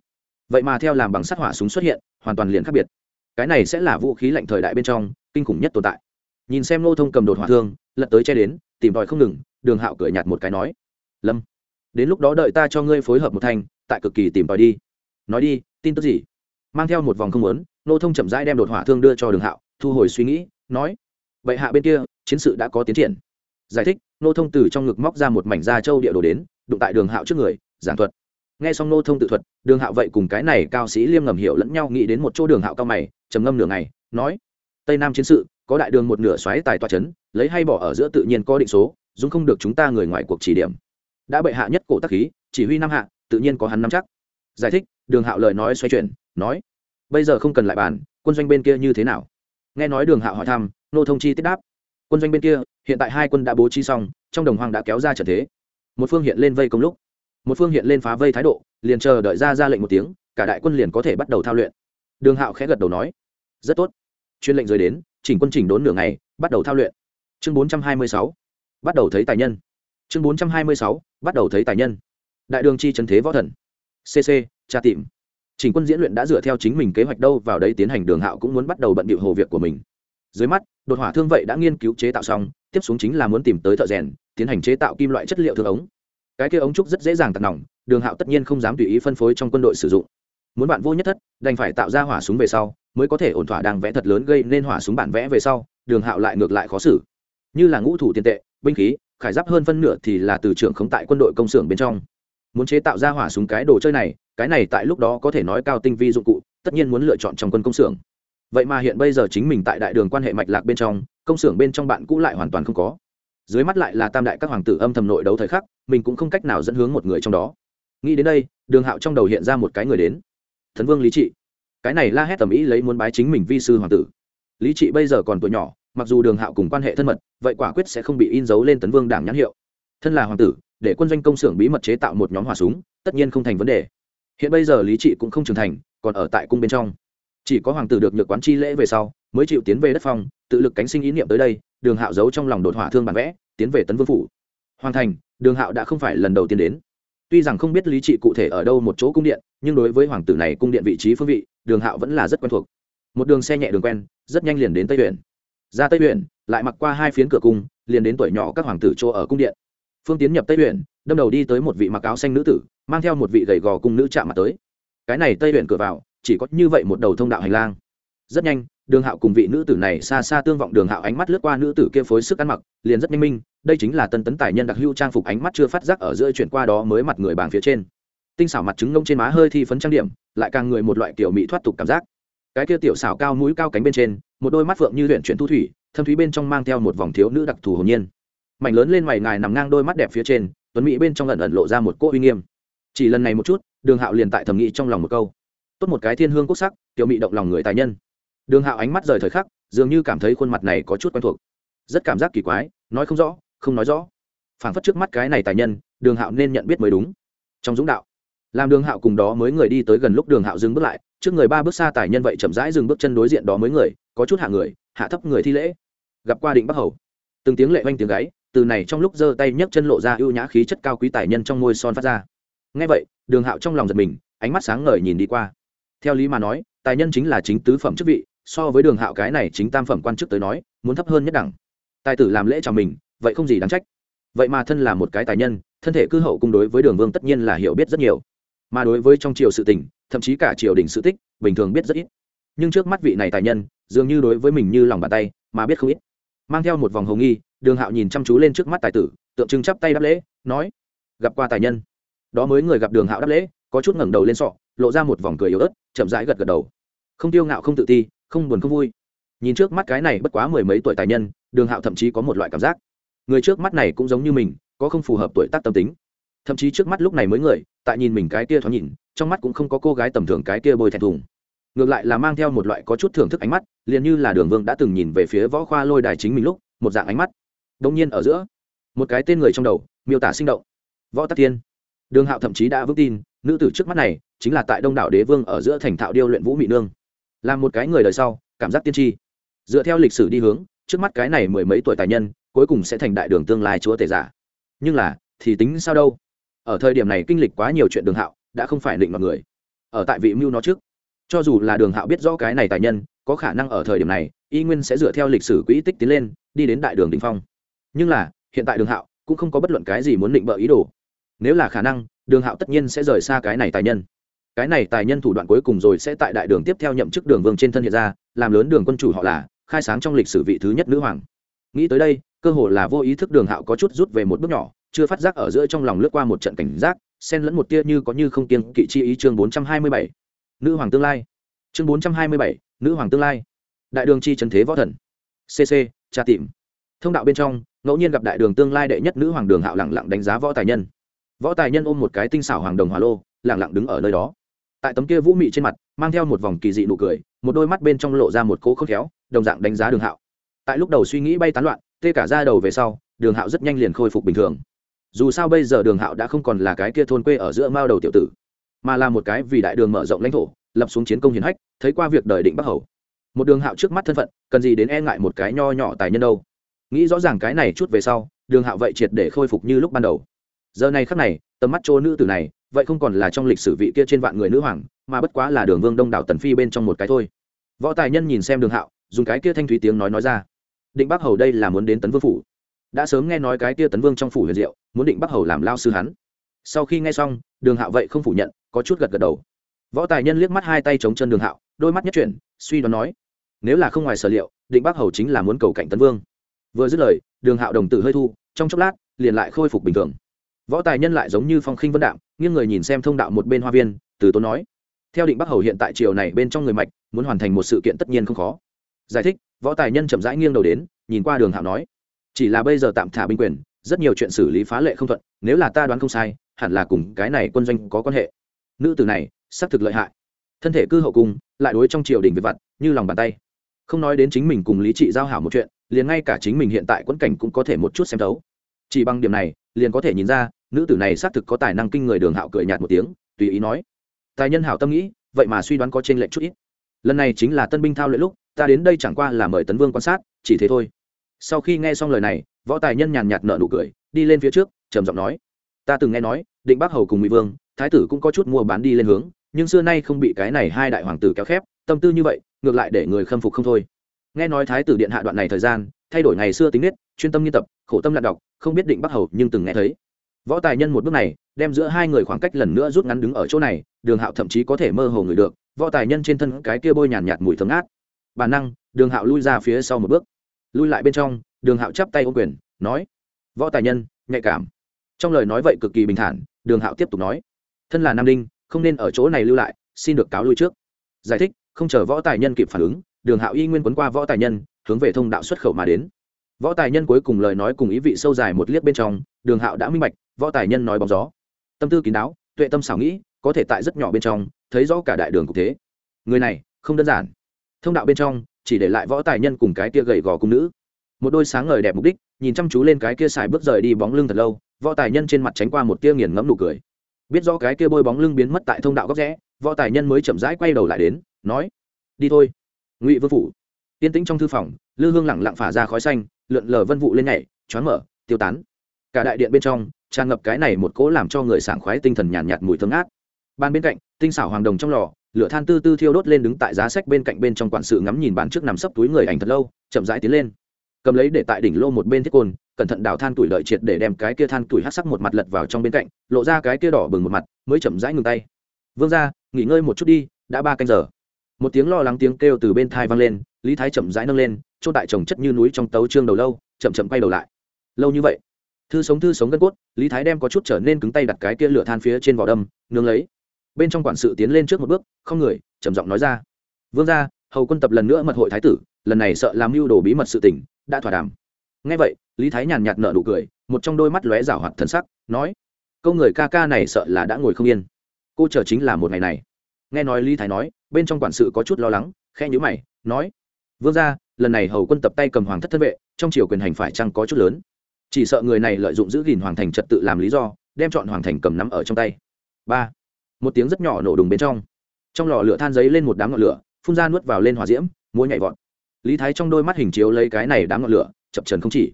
Vậy mà theo làm bằng sắt hỏa súng xuất hiện, hoàn toàn liền khác biệt. Cái này sẽ là vũ khí lạnh thời đại bên trong, kinh khủng nhất tồn tại. Nhìn xem nô thông cầm đột hỏa thương, lật tới che đến, tìm tòi không ngừng, đường hạo cười nhạt một cái nói, lâm, đến lúc đó đợi ta cho ngươi phối hợp một thanh, tại cực kỳ tìm tòi đi. Nói đi, tin tức gì? Mang theo một vòng không lớn nô thông chậm rãi đem đột hỏa thương đưa cho đường hạo, thu hồi suy nghĩ, nói vậy hạ bên kia chiến sự đã có tiến triển. Giải thích nô thông từ trong ngực móc ra một mảnh da châu địa đồ đến, đụng tại đường hạo trước người, giảng thuật. Nghe xong nô thông tự thuật, đường hạo vậy cùng cái này cao sĩ liêm ngầm hiểu lẫn nhau nghĩ đến một chỗ đường hạo cao mày, trầm ngâm nửa ngày, nói, tây nam chiến sự, có đại đường một nửa xoáy tài toa c h ấ n lấy hay bỏ ở giữa tự nhiên có định số, dùng không được chúng ta người ngoài cuộc chỉ điểm. Đã bệ hạ nhất cổ tắc khí, chỉ huy năm hạ, tự nhiên có hắn nắm chắc. Giải thích, đường hạo lời nói xoay chuyển, nói, bây giờ không cần lại bàn, quân doanh bên kia như thế nào? Nghe nói đường hạo hỏi thăm nô thông chi tiết đáp quân doanh bên kia, hiện tại hai quân đã bố trí xong, trong đồng hoàng đã kéo ra trận thế. Một phương hiện lên vây công lúc, một phương hiện lên phá vây thái độ, liền chờ đợi ra ra lệnh một tiếng, cả đại quân liền có thể bắt đầu thao luyện. Đường hạo khẽ gật đầu nói, rất tốt. Chuyên lệnh rời đến, chỉnh quân chỉnh đốn nửa ngày, bắt đầu thao luyện. Chương bốn trăm hai mươi sáu, bắt đầu thấy tài nhân. Chương bốn trăm hai mươi sáu, bắt đầu thấy tài nhân. Đại đường chi trần thế võ thần. Cc tra tìm. Chỉnh quân diễn luyện đã dựa theo chính mình kế hoạch đâu vào đấy tiến hành, đường hạo cũng muốn bắt đầu bận bịu hồ việc của mình. Dưới mắt đột hỏa thương vậy đã nghiên cứu chế tạo xong, tiếp xuống chính là muốn tìm tới thợ rèn, tiến hành chế tạo kim loại chất liệu thương ống. Cái kia ống trúc rất dễ dàng tạt nòng, đường hạo tất nhiên không dám tùy ý phân phối trong quân đội sử dụng. Muốn bạn vô nhất thất, đành phải tạo ra hỏa súng về sau, mới có thể ổn thỏa đang vẽ thật lớn gây nên hỏa súng bản vẽ về sau, đường hạo lại ngược lại khó xử. Như là ngũ thủ tiền tệ, binh khí, khải giáp hơn phân nửa thì là từ trưởng không tại quân đội công xưởng bên trong. Muốn chế tạo ra hỏa súng cái đồ chơi này, cái này tại lúc đó có thể nói cao tinh vi dụng cụ, tất nhiên muốn lựa chọn trong quân công xưởng vậy mà hiện bây giờ chính mình tại đại đường quan hệ mạch lạc bên trong, công xưởng bên trong bạn cũ lại hoàn toàn không có. Dưới mắt lại là tam đại các hoàng tử âm thầm nội đấu thời khắc, mình cũng không cách nào dẫn hướng một người trong đó. Nghĩ đến đây, đường hạo trong đầu hiện ra một cái người đến. Thần vương lý trị. Cái này la hét tầm ý lấy muốn bái chính mình vi sư hoàng tử. Lý trị bây giờ còn tuổi nhỏ, mặc dù đường hạo cùng quan hệ thân mật, vậy quả quyết sẽ không bị in dấu lên tấn vương đảng nhãn hiệu. Thân là hoàng tử, để quân doanh công xưởng bí mật chế tạo một nhóm hỏa súng, tất nhiên không thành vấn đề. Hiện bây giờ lý trị cũng không trưởng thành, còn ở tại cung bên trong chỉ có hoàng tử được nhược quán chi lễ về sau, mới chịu tiến về đất phong, tự lực cánh sinh ý niệm tới đây, đường hạo giấu trong lòng đột hỏa thương bản vẽ, tiến về tấn vương phủ. Hoàn thành, đường hạo đã không phải lần đầu tiên đến. Tuy rằng không biết lý trị cụ thể ở đâu một chỗ cung điện, nhưng đối với hoàng tử này cung điện vị trí phương vị, đường hạo vẫn là rất quen thuộc. Một đường xe nhẹ đường quen, rất nhanh liền đến tây huyện ra tây huyện lại mặc qua hai phiến cửa cung, liền đến tuổi nhỏ các hoàng tử chỗ ở cung điện. Phương tiến nhập tây huyện đâm đầu đi tới một vị mặc áo xanh nữ tử, mang theo một vị gầy gò cung nữ chạm mặt tới. Cái này tây huyện cửa vào chỉ có như vậy một đầu thông đạo hành lang. Rất nhanh, đường hạo cùng vị nữ tử này xa xa tương vọng. Đường hạo ánh mắt lướt qua nữ tử kia phối sức ăn mặc, liền rất nhanh minh, đây chính là tân tấn tài nhân đặc hưu trang phục ánh mắt chưa phát giác ở giữa chuyển qua đó mới mặt người bàng phía trên. Tinh xảo mặt trứng ngông trên má hơi thi phấn trang điểm, lại càng người một loại kiểu mỹ thoát tục cảm giác. Cái kia tiểu xảo cao mũi cao cánh bên trên, một đôi mắt phượng như luyện chuyển thu thủy, thâm thúy bên trong mang theo một vòng thiếu nữ đặc thù hồn nhiên. Mảnh lớn lên mày ngài nằm ngang đôi mắt đẹp phía trên, tuấn mỹ bên trong lần ẩn lộ ra một cỗ uy nghiêm. Chỉ lần này một chút, đường hạo liền tại thầm nghĩ trong lòng một câu tốt một cái thiên hương quốc sắc, tiểu mỹ động lòng người tài nhân. Đường hạo ánh mắt rời thời khắc, dường như cảm thấy khuôn mặt này có chút quen thuộc. Rất cảm giác kỳ quái, nói không rõ, không nói rõ. Phảng phất trước mắt cái này tài nhân, đường hạo nên nhận biết mới đúng. Trong dũng đạo, làm đường hạo cùng đó mới người đi tới gần lúc đường hạo dừng bước lại, trước người ba bước xa tài nhân vậy chậm rãi dừng bước chân đối diện đó mới người, có chút hạ người, hạ thấp người thi lễ. Gặp qua định bắc hầu, từng tiếng lệ oanh tiếng gáy, từ này trong lúc giơ tay nhấc chân lộ ra ưu nhã khí chất cao quý tài nhân trong môi son phát ra. Ngay vậy, đường hạo trong lòng giật mình, ánh mắt sáng ngời nhìn đi qua theo lý mà nói, tài nhân chính là chính tứ phẩm chức vị, so với đường hạo cái này chính tam phẩm quan chức tới nói, muốn thấp hơn nhất đẳng. Tài tử làm lễ chào mình, vậy không gì đáng trách. Vậy mà thân là một cái tài nhân, thân thể cư hậu cung đối với đường vương tất nhiên là hiểu biết rất nhiều. Mà đối với trong triều sự tình, thậm chí cả triều đình sự tích, bình thường biết rất ít. Nhưng trước mắt vị này tài nhân, dường như đối với mình như lòng bàn tay, mà biết không ít. Mang theo một vòng hồng nghi, đường hạo nhìn chăm chú lên trước mắt tài tử, tượng trưng chắp tay đáp lễ, nói, gặp qua tài nhân. Đó mới người gặp đường hạo đáp lễ, có chút ngẩng đầu lên sọ, lộ ra một vòng cười yếu ớt chậm rãi gật gật đầu. Không tiêu ngạo, không tự ti, không buồn không vui. Nhìn trước mắt cái này bất quá mười mấy tuổi tài nhân, đường hạo thậm chí có một loại cảm giác. Người trước mắt này cũng giống như mình, có không phù hợp tuổi tác tâm tính. Thậm chí trước mắt lúc này mới người, tại nhìn mình cái kia thoáng nhìn, trong mắt cũng không có cô gái tầm thường cái kia bôi thẹn thùng. Ngược lại là mang theo một loại có chút thưởng thức ánh mắt, liền như là đường vương đã từng nhìn về phía võ khoa lôi đài chính mình lúc, một dạng ánh mắt. Đông nhiên ở giữa, một cái tên người trong đầu, miêu tả sinh động. Võ tắc thiên. Đường hạo thậm chí đã vững tin nữ tử trước mắt này chính là tại đông đảo đế vương ở giữa thành thạo điêu luyện vũ mỹ nương. Là một cái người đời sau, cảm giác tiên tri. Dựa theo lịch sử đi hướng, trước mắt cái này mười mấy tuổi tài nhân, cuối cùng sẽ thành đại đường tương lai chúa tể giả. Nhưng là, thì tính sao đâu? Ở thời điểm này kinh lịch quá nhiều chuyện đường hạo, đã không phải định mọi người. Ở tại vị mưu nó trước, cho dù là đường hạo biết rõ cái này tài nhân, có khả năng ở thời điểm này, y nguyên sẽ dựa theo lịch sử quỹ tích tiến lên, đi đến đại đường đình phong. Nhưng là, hiện tại đường hạo cũng không có bất luận cái gì muốn định bợ ý đồ. Nếu là khả năng đường hạo tất nhiên sẽ rời xa cái này tài nhân. Cái này tài nhân thủ đoạn cuối cùng rồi sẽ tại đại đường tiếp theo nhậm chức đường vương trên thân hiện ra, làm lớn đường quân chủ họ là, khai sáng trong lịch sử vị thứ nhất nữ hoàng. Nghĩ tới đây, cơ hồ là vô ý thức đường hạo có chút rút về một bước nhỏ, chưa phát giác ở giữa trong lòng lướt qua một trận cảnh giác, xen lẫn một tia như có như không kiên kỵ chi ý chương bốn trăm hai mươi bảy. Nữ hoàng tương lai. Chương bốn trăm hai mươi bảy, nữ hoàng tương lai. Đại đường chi trần thế võ thần. Cc tra tìm. Thông đạo bên trong, ngẫu nhiên gặp đại đường tương lai đệ nhất nữ hoàng đường hạo lẳng lặng đánh giá võ tài nhân võ tài nhân ôm một cái tinh xảo hoàng đồng hỏa lô lẳng lặng đứng ở nơi đó. Tại tấm kia vũ mị trên mặt, mang theo một vòng kỳ dị nụ cười, một đôi mắt bên trong lộ ra một cỗ khớp khéo, đồng dạng đánh giá đường hạo. Tại lúc đầu suy nghĩ bay tán loạn, tê cả ra đầu về sau, đường hạo rất nhanh liền khôi phục bình thường. Dù sao bây giờ đường hạo đã không còn là cái kia thôn quê ở giữa mao đầu tiểu tử, mà là một cái vì đại đường mở rộng lãnh thổ, lập xuống chiến công hiển hách, thấy qua việc đời định bắc hầu. Một đường hạo trước mắt thân phận, cần gì đến e ngại một cái nho nhỏ tài nhân đâu. Nghĩ rõ ràng cái này chút về sau, đường hạo vậy triệt để khôi phục như lúc ban đầu giờ này khắc này, tầm mắt chỗ nữ tử này, vậy không còn là trong lịch sử vị kia trên vạn người nữ hoàng, mà bất quá là đường vương đông đảo tần phi bên trong một cái thôi. Võ tài nhân nhìn xem đường hạo, dùng cái kia thanh thúy tiếng nói nói ra. Định bắc hầu đây là muốn đến tấn vương phủ. Đã sớm nghe nói cái kia tấn vương trong phủ huyền diệu, muốn định bắc hầu làm lao sư hắn. Sau khi nghe xong, đường hạo vậy không phủ nhận, có chút gật gật đầu. Võ tài nhân liếc mắt hai tay chống chân đường hạo, đôi mắt nhất chuyển, suy đoán nói, nếu là không ngoài sở liệu, định bắc hầu chính là muốn cầu cạnh tấn vương. Vừa dứt lời, đường hạo đồng tử hơi thu, trong chốc lát, liền lại khôi phục bình thường võ tài nhân lại giống như phong khinh vân đạm, nghiêng người nhìn xem thông đạo một bên hoa viên, từ tốn nói, theo định bắc hầu hiện tại triều này bên trong người mạch, muốn hoàn thành một sự kiện tất nhiên không khó. Giải thích, võ tài nhân chậm rãi nghiêng đầu đến, nhìn qua đường hạo nói, chỉ là bây giờ tạm thả binh quyền, rất nhiều chuyện xử lý phá lệ không thuận, nếu là ta đoán không sai, hẳn là cùng cái này quân doanh có quan hệ. Nữ tử này, xác thực lợi hại. Thân thể cư hậu cung lại đối trong triều đình về vặt, như lòng bàn tay. Không nói đến chính mình cùng lý trị giao hảo một chuyện, liền ngay cả chính mình hiện tại quẫn cảnh cũng có thể một chút xem thấu chỉ bằng điểm này, liền có thể nhìn ra, nữ tử này xác thực có tài năng kinh người đường hạo cười nhạt một tiếng, tùy ý nói. Tài nhân hảo tâm nghĩ, vậy mà suy đoán có trên lệnh chút ít. Lần này chính là tân binh thao luyện lúc, ta đến đây chẳng qua là mời tấn vương quan sát, chỉ thế thôi. Sau khi nghe xong lời này, võ tài nhân nhàn nhạt nợ nụ cười, đi lên phía trước, trầm giọng nói. Ta từng nghe nói, định bắc hầu cùng mỹ vương, thái tử cũng có chút mua bán đi lên hướng, nhưng xưa nay không bị cái này hai đại hoàng tử kéo khép, tâm tư như vậy, ngược lại để người khâm phục không thôi. Nghe nói thái tử điện hạ đoạn này thời gian thay đổi ngày xưa tính nết chuyên tâm nghiên tập khổ tâm lặn đọc không biết định bắc hầu nhưng từng nghe thấy. Võ tài nhân một bước này đem giữa hai người khoảng cách lần nữa rút ngắn đứng ở chỗ này đường hạo thậm chí có thể mơ hồ người được võ tài nhân trên thân cái kia bôi nhàn nhạt, mùi thơm ngát. Bản năng đường hạo lui ra phía sau một bước. Lui lại bên trong đường hạo chắp tay ô quyền nói võ tài nhân nhạy cảm. Trong lời nói vậy cực kỳ bình thản đường hạo tiếp tục nói thân là nam đinh không nên ở chỗ này lưu lại xin được cáo lui trước. Giải thích không chờ võ tài nhân kịp phản ứng đường hạo y nguyên quấn qua võ tài nhân hướng về thông đạo xuất khẩu mà đến. Võ tài nhân cuối cùng lời nói cùng ý vị sâu dài một liếc bên trong, đường hạo đã minh bạch, võ tài nhân nói bóng gió. Tâm tư kín đáo, tuệ tâm xảo nghĩ, có thể tại rất nhỏ bên trong, thấy rõ cả đại đường cục thế. Người này, không đơn giản. Thông đạo bên trong, chỉ để lại võ tài nhân cùng cái kia gầy gò cung nữ. Một đôi sáng ngời đẹp mục đích, nhìn chăm chú lên cái kia xài bước rời đi bóng lưng thật lâu, võ tài nhân trên mặt tránh qua một tia nghiền ngẫm nụ cười. Biết rõ cái kia bôi bóng lưng biến mất tại thông đạo góc rẽ, võ tài nhân mới chậm rãi quay đầu lại đến, nói, đi thôi, ngụy vương phủ tiên tĩnh trong thư phòng lư hương lẳng lặng phả ra khói xanh lượn lờ vân vụ lên nhảy choáng mở tiêu tán. Cả đại điện bên trong tràn ngập cái này một cỗ làm cho người sảng khoái tinh thần nhàn nhạt, nhạt mùi thơm ngát. Ban bên cạnh tinh xảo hoàng đồng trong lò lửa than tư tư thiêu đốt lên đứng tại giá sách bên cạnh bên trong quản sự ngắm nhìn bàn trước nằm sấp túi người ảnh thật lâu chậm rãi tiến lên. Cầm lấy để tại đỉnh lô một bên thiết côn cẩn thận đào than tuổi lợi triệt để đem cái kia than tuổi hắc sắc một mặt lật vào trong bên cạnh lộ ra cái kia đỏ bừng một mặt mới chậm rãi ngừng tay. Vương ra nghỉ ngơi một chút đi đã ba canh giờ một tiếng lo lắng tiếng kêu từ bên thai vang lên, lý thái chậm rãi nâng lên trôn tại trồng chất như núi trong tấu trương đầu lâu, chậm chậm quay đầu lại. Lâu như vậy, thư sống thư sống gân cốt, lý thái đem có chút trở nên cứng tay đặt cái kia lửa than phía trên vỏ đâm, nướng lấy. Bên trong quản sự tiến lên trước một bước, không người, trầm giọng nói ra. Vương ra hầu quân tập lần nữa mật hội thái tử, lần này sợ làm mưu đồ bí mật sự tình, đã thỏa đàm. Ngay vậy, lý thái nhàn nhạt nở nụ cười, một trong đôi mắt lóe rảo hoạt thần sắc, nói, câu người ca ca này sợ là đã ngồi không yên. Cô chờ chính là một ngày này. Nghe nói lý thái nói bên trong quản sự có chút lo lắng khe nhữ mày, nói, vương ra lần này hầu quân tập tay cầm hoàng thất thân vệ, trong triều quyền hành phải chăng có chút lớn? Chỉ sợ người này lợi dụng giữ gìn hoàng thành trật tự làm lý do, đem chọn hoàng thành cầm nắm ở trong tay. Ba, một tiếng rất nhỏ nổ đùng bên trong. Trong lò lửa than giấy lên một đám ngọn lửa, phun ra nuốt vào lên hòa diễm múa nhảy vọt. Lý thái trong đôi mắt hình chiếu lấy cái này đám ngọn lửa, chập trần không chỉ.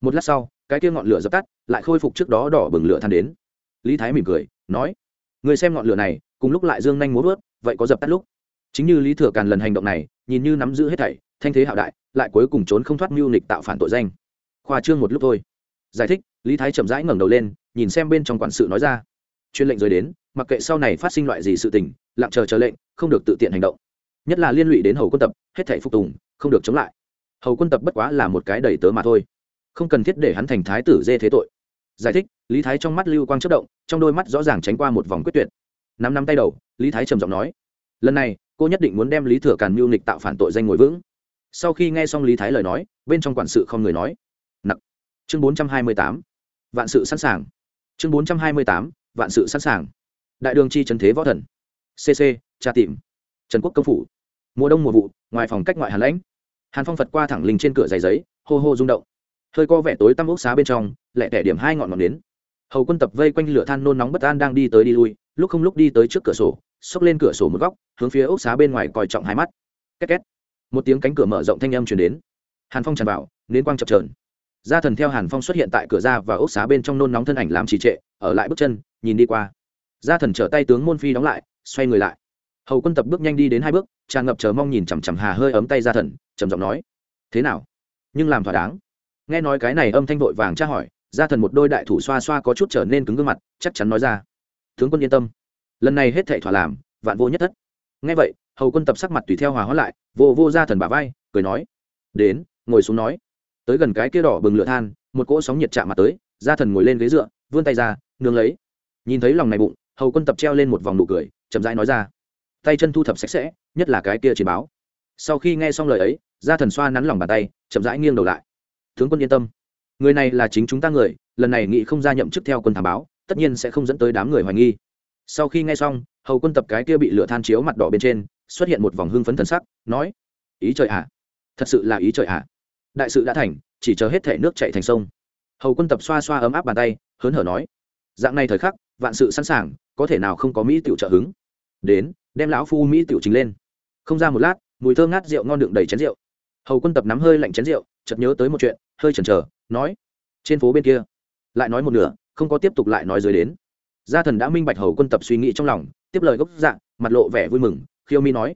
Một lát sau, cái kia ngọn lửa dập tắt, lại khôi phục trước đó đỏ bừng lửa than đến. Lý thái mỉm cười, nói, người xem ngọn lửa này, cùng lúc lại dương nhanh múa vớt vậy có dập tắt lúc? Chính như lý thừa càn lần hành động này, nhìn như nắm giữ hết thảy, thanh thế hạo đại, lại cuối cùng trốn không thoát mưu nịch tạo phản tội danh. Khoa trương một lúc thôi. Giải thích, lý thái chậm rãi ngẩng đầu lên, nhìn xem bên trong quản sự nói ra. Chuyên lệnh rời đến, mặc kệ sau này phát sinh loại gì sự tình, lặng chờ chờ lệnh, không được tự tiện hành động. Nhất là liên lụy đến hầu quân tập, hết thảy phục tùng, không được chống lại. Hầu quân tập bất quá là một cái đầy tớ mà thôi. Không cần thiết để hắn thành thái tử dê thế tội. Giải thích, lý thái trong mắt lưu quang chất động, trong đôi mắt rõ ràng tránh qua một vòng quyết tuyệt. Năm năm tay đầu, lý thái trầm giọng nói, lần này cô nhất định muốn đem lý thừa càn mưu nịch tạo phản tội danh ngồi vững. Sau khi nghe xong lý thái lời nói, bên trong quản sự không người nói. Nặng chương bốn trăm hai mươi tám. Vạn sự sẵn sàng. Chương bốn trăm hai mươi tám. Vạn sự sẵn sàng. Đại đường chi trần thế võ thần. Cc tra tìm. Trần quốc công phủ. Mùa đông mùa vụ, ngoài phòng cách ngoại hàn lãnh. Hàn phong phật qua thẳng linh trên cửa giày giấy, hô hô rung động. Hơi co vẻ tối tăm ốc xá bên trong lẹ tẻ điểm hai ngọn ngọn đến hầu quân tập vây quanh lửa than nôn nóng bất an đang đi tới đi lui, lúc không lúc đi tới trước cửa sổ xốc lên cửa sổ một góc, hướng phía ốc xá bên ngoài coi trọng hai mắt. Két két. Một tiếng cánh cửa mở rộng thanh âm chuyển đến. Hàn phong tràn vào nên quang chập trờn gia thần theo hàn phong xuất hiện tại cửa ra và ốc xá bên trong nôn nóng thân ảnh làm trì trệ, ở lại bước chân, nhìn đi qua. Gia thần trở tay tướng môn phi đóng lại, xoay người lại. Hầu quân tập bước nhanh đi đến hai bước, tràn ngập chờ mong nhìn chằm chằm hà hơi ấm tay gia thần, trầm giọng nói, thế nào? Nhưng làm thỏa đáng. Nghe nói cái này âm thanh vội vàng tra hỏi, gia thần một đôi đại thủ xoa xoa có chút trở nên cứng gương mặt, chắc chắn nói ra, tướng quân yên tâm lần này hết thệ thỏa làm, vạn vô nhất thất. Nghe vậy, hầu quân tập sắc mặt tùy theo hòa hóa lại, vô vô gia thần bả vai, cười nói, đến, ngồi xuống nói. Tới gần cái kia đỏ bừng lửa than, một cỗ sóng nhiệt chạm mặt tới gia thần ngồi lên ghế dựa, vươn tay ra, nương lấy. Nhìn thấy lòng này bụng, hầu quân tập treo lên một vòng nụ cười, chậm rãi nói ra, tay chân thu thập sạch sẽ, nhất là cái kia chiến báo. Sau khi nghe xong lời ấy gia thần xoa nắn lòng bàn tay, chậm rãi nghiêng đầu lại. Tướng quân yên tâm, người này là chính chúng ta người, lần này nghị không ra nhậm chức theo quân thám báo, tất nhiên sẽ không dẫn tới đám người hoài nghi sau khi nghe xong, hầu quân tập cái kia bị lửa than chiếu mặt đỏ bên trên, xuất hiện một vòng hưng phấn thần sắc, nói, ý trời ạ, thật sự là ý trời ạ. Đại sự đã thành, chỉ chờ hết thể nước chạy thành sông. Hầu quân tập xoa xoa ấm áp bàn tay, hớn hở nói, dạng này thời khắc, vạn sự sẵn sàng, có thể nào không có mỹ tiểu trợ hứng? Đến, đem lão phu mỹ tiểu chính lên. Không ra một lát, mùi thơ ngát rượu ngon đựng đầy chén rượu. Hầu quân tập nắm hơi lạnh chén rượu, chợt nhớ tới một chuyện, hơi chần chờ, nói, trên phố bên kia. Lại nói một nửa, không có tiếp tục lại nói dưới đến gia thần đã minh bạch hầu quân tập suy nghĩ trong lòng, tiếp lời gốc dạng mặt lộ vẻ vui mừng, khiêu mi nói,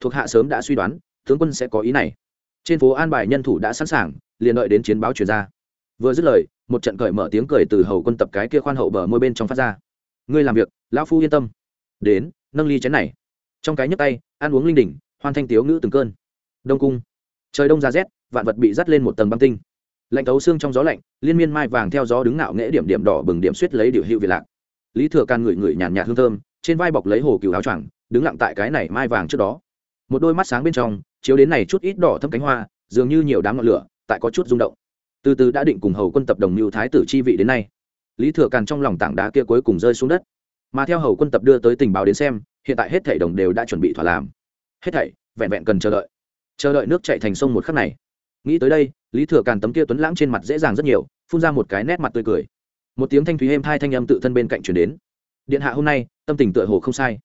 thuộc hạ sớm đã suy đoán, tướng quân sẽ có ý này. Trên phố an bài nhân thủ đã sẵn sàng, liền đợi đến chiến báo chuyển ra. Vừa dứt lời, một trận cởi mở tiếng cười từ hầu quân tập cái kia khoan hậu bờ môi bên trong phát ra. Ngươi làm việc, lão phu yên tâm. Đến, nâng ly chén này. Trong cái nhấp tay, ăn uống linh đỉnh, hoan thanh tiếu ngữ từng cơn. Đông cung. Trời đông ra rét, vạn vật bị dắt lên một tầng băng tinh. Lạnh thấu xương trong gió lạnh, liên miên mai vàng theo gió đứng ngạo nghễ điểm điểm đỏ bừng điểm suýt lấy điệu hiệu vị lạc lý thừa can ngửi ngửi nhàn nhạt hương thơm, trên vai bọc lấy hồ cừu áo choàng, đứng lặng tại cái này mai vàng trước đó. Một đôi mắt sáng bên trong, chiếu đến này chút ít đỏ thâm cánh hoa, dường như nhiều đám ngọn lửa, tại có chút rung động. Từ từ đã định cùng hầu quân tập đồng mưu thái tử chi vị đến nay. Lý thừa càn trong lòng tảng đá kia cuối cùng rơi xuống đất. Mà theo hầu quân tập đưa tới tình báo đến xem, hiện tại hết thảy đồng đều đã chuẩn bị thỏa làm. Hết thảy, vẹn vẹn cần chờ đợi. Chờ đợi nước chạy thành sông một khắc này. Nghĩ tới đây, lý thừa càn tấm kia tuấn lãng trên mặt dễ dàng rất nhiều, phun ra một cái nét mặt tươi cười một tiếng thanh thúy êm thai thanh âm tự thân bên cạnh chuyển đến. Điện hạ hôm nay, tâm tình tựa hồ không sai.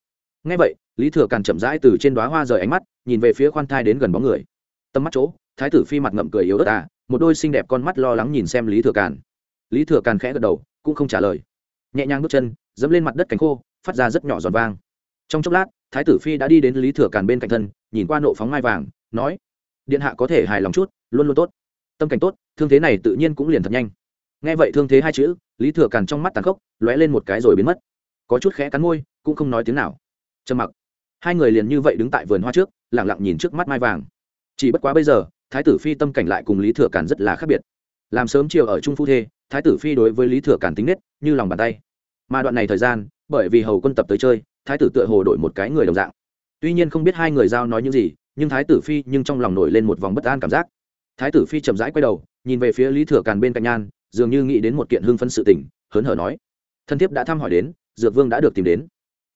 Ngay vậy, lý thừa càn chậm rãi từ trên đoá hoa rời ánh mắt, nhìn về phía khoan thai đến gần bóng người. Tầm mắt chỗ, thái tử phi mặt ngậm cười yếu ớt à một đôi xinh đẹp con mắt lo lắng nhìn xem lý thừa càn. Lý thừa càn khẽ gật đầu, cũng không trả lời. Nhẹ nhàng bước chân, dẫm lên mặt đất cánh khô, phát ra rất nhỏ giòn vang. Trong chốc lát, thái tử phi đã đi đến lý thừa càn bên cạnh thân, nhìn qua nộ phóng mai vàng, nói, điện hạ có thể hài lòng chút, luôn luôn tốt. Tâm cảnh tốt, thương thế này tự nhiên cũng liền thật nhanh nghe vậy thương thế hai chữ, lý thừa càn trong mắt tàn khốc, lóe lên một cái rồi biến mất. Có chút khẽ cắn môi, cũng không nói tiếng nào. Trầm mặc. Hai người liền như vậy đứng tại vườn hoa trước lẳng lặng nhìn trước mắt mai vàng. Chỉ bất quá bây giờ, thái tử phi tâm cảnh lại cùng lý thừa càn rất là khác biệt. Làm sớm chiều ở trung phu thê, thái tử phi đối với lý thừa càn tính nết, như lòng bàn tay. Mà đoạn này thời gian, bởi vì hầu quân tập tới chơi, thái tử tựa hồ đổi một cái người đồng dạng. Tuy nhiên không biết hai người giao nói những gì, nhưng thái tử phi nhưng trong lòng nổi lên một vòng bất an cảm giác. Thái tử phi chậm rãi quay đầu, nhìn về phía lý thừa càn bên cạnh nhan dường như nghĩ đến một kiện hương phấn sự tình, hớn hở nói. Thân thiếp đã thăm hỏi đến, dược vương đã được tìm đến.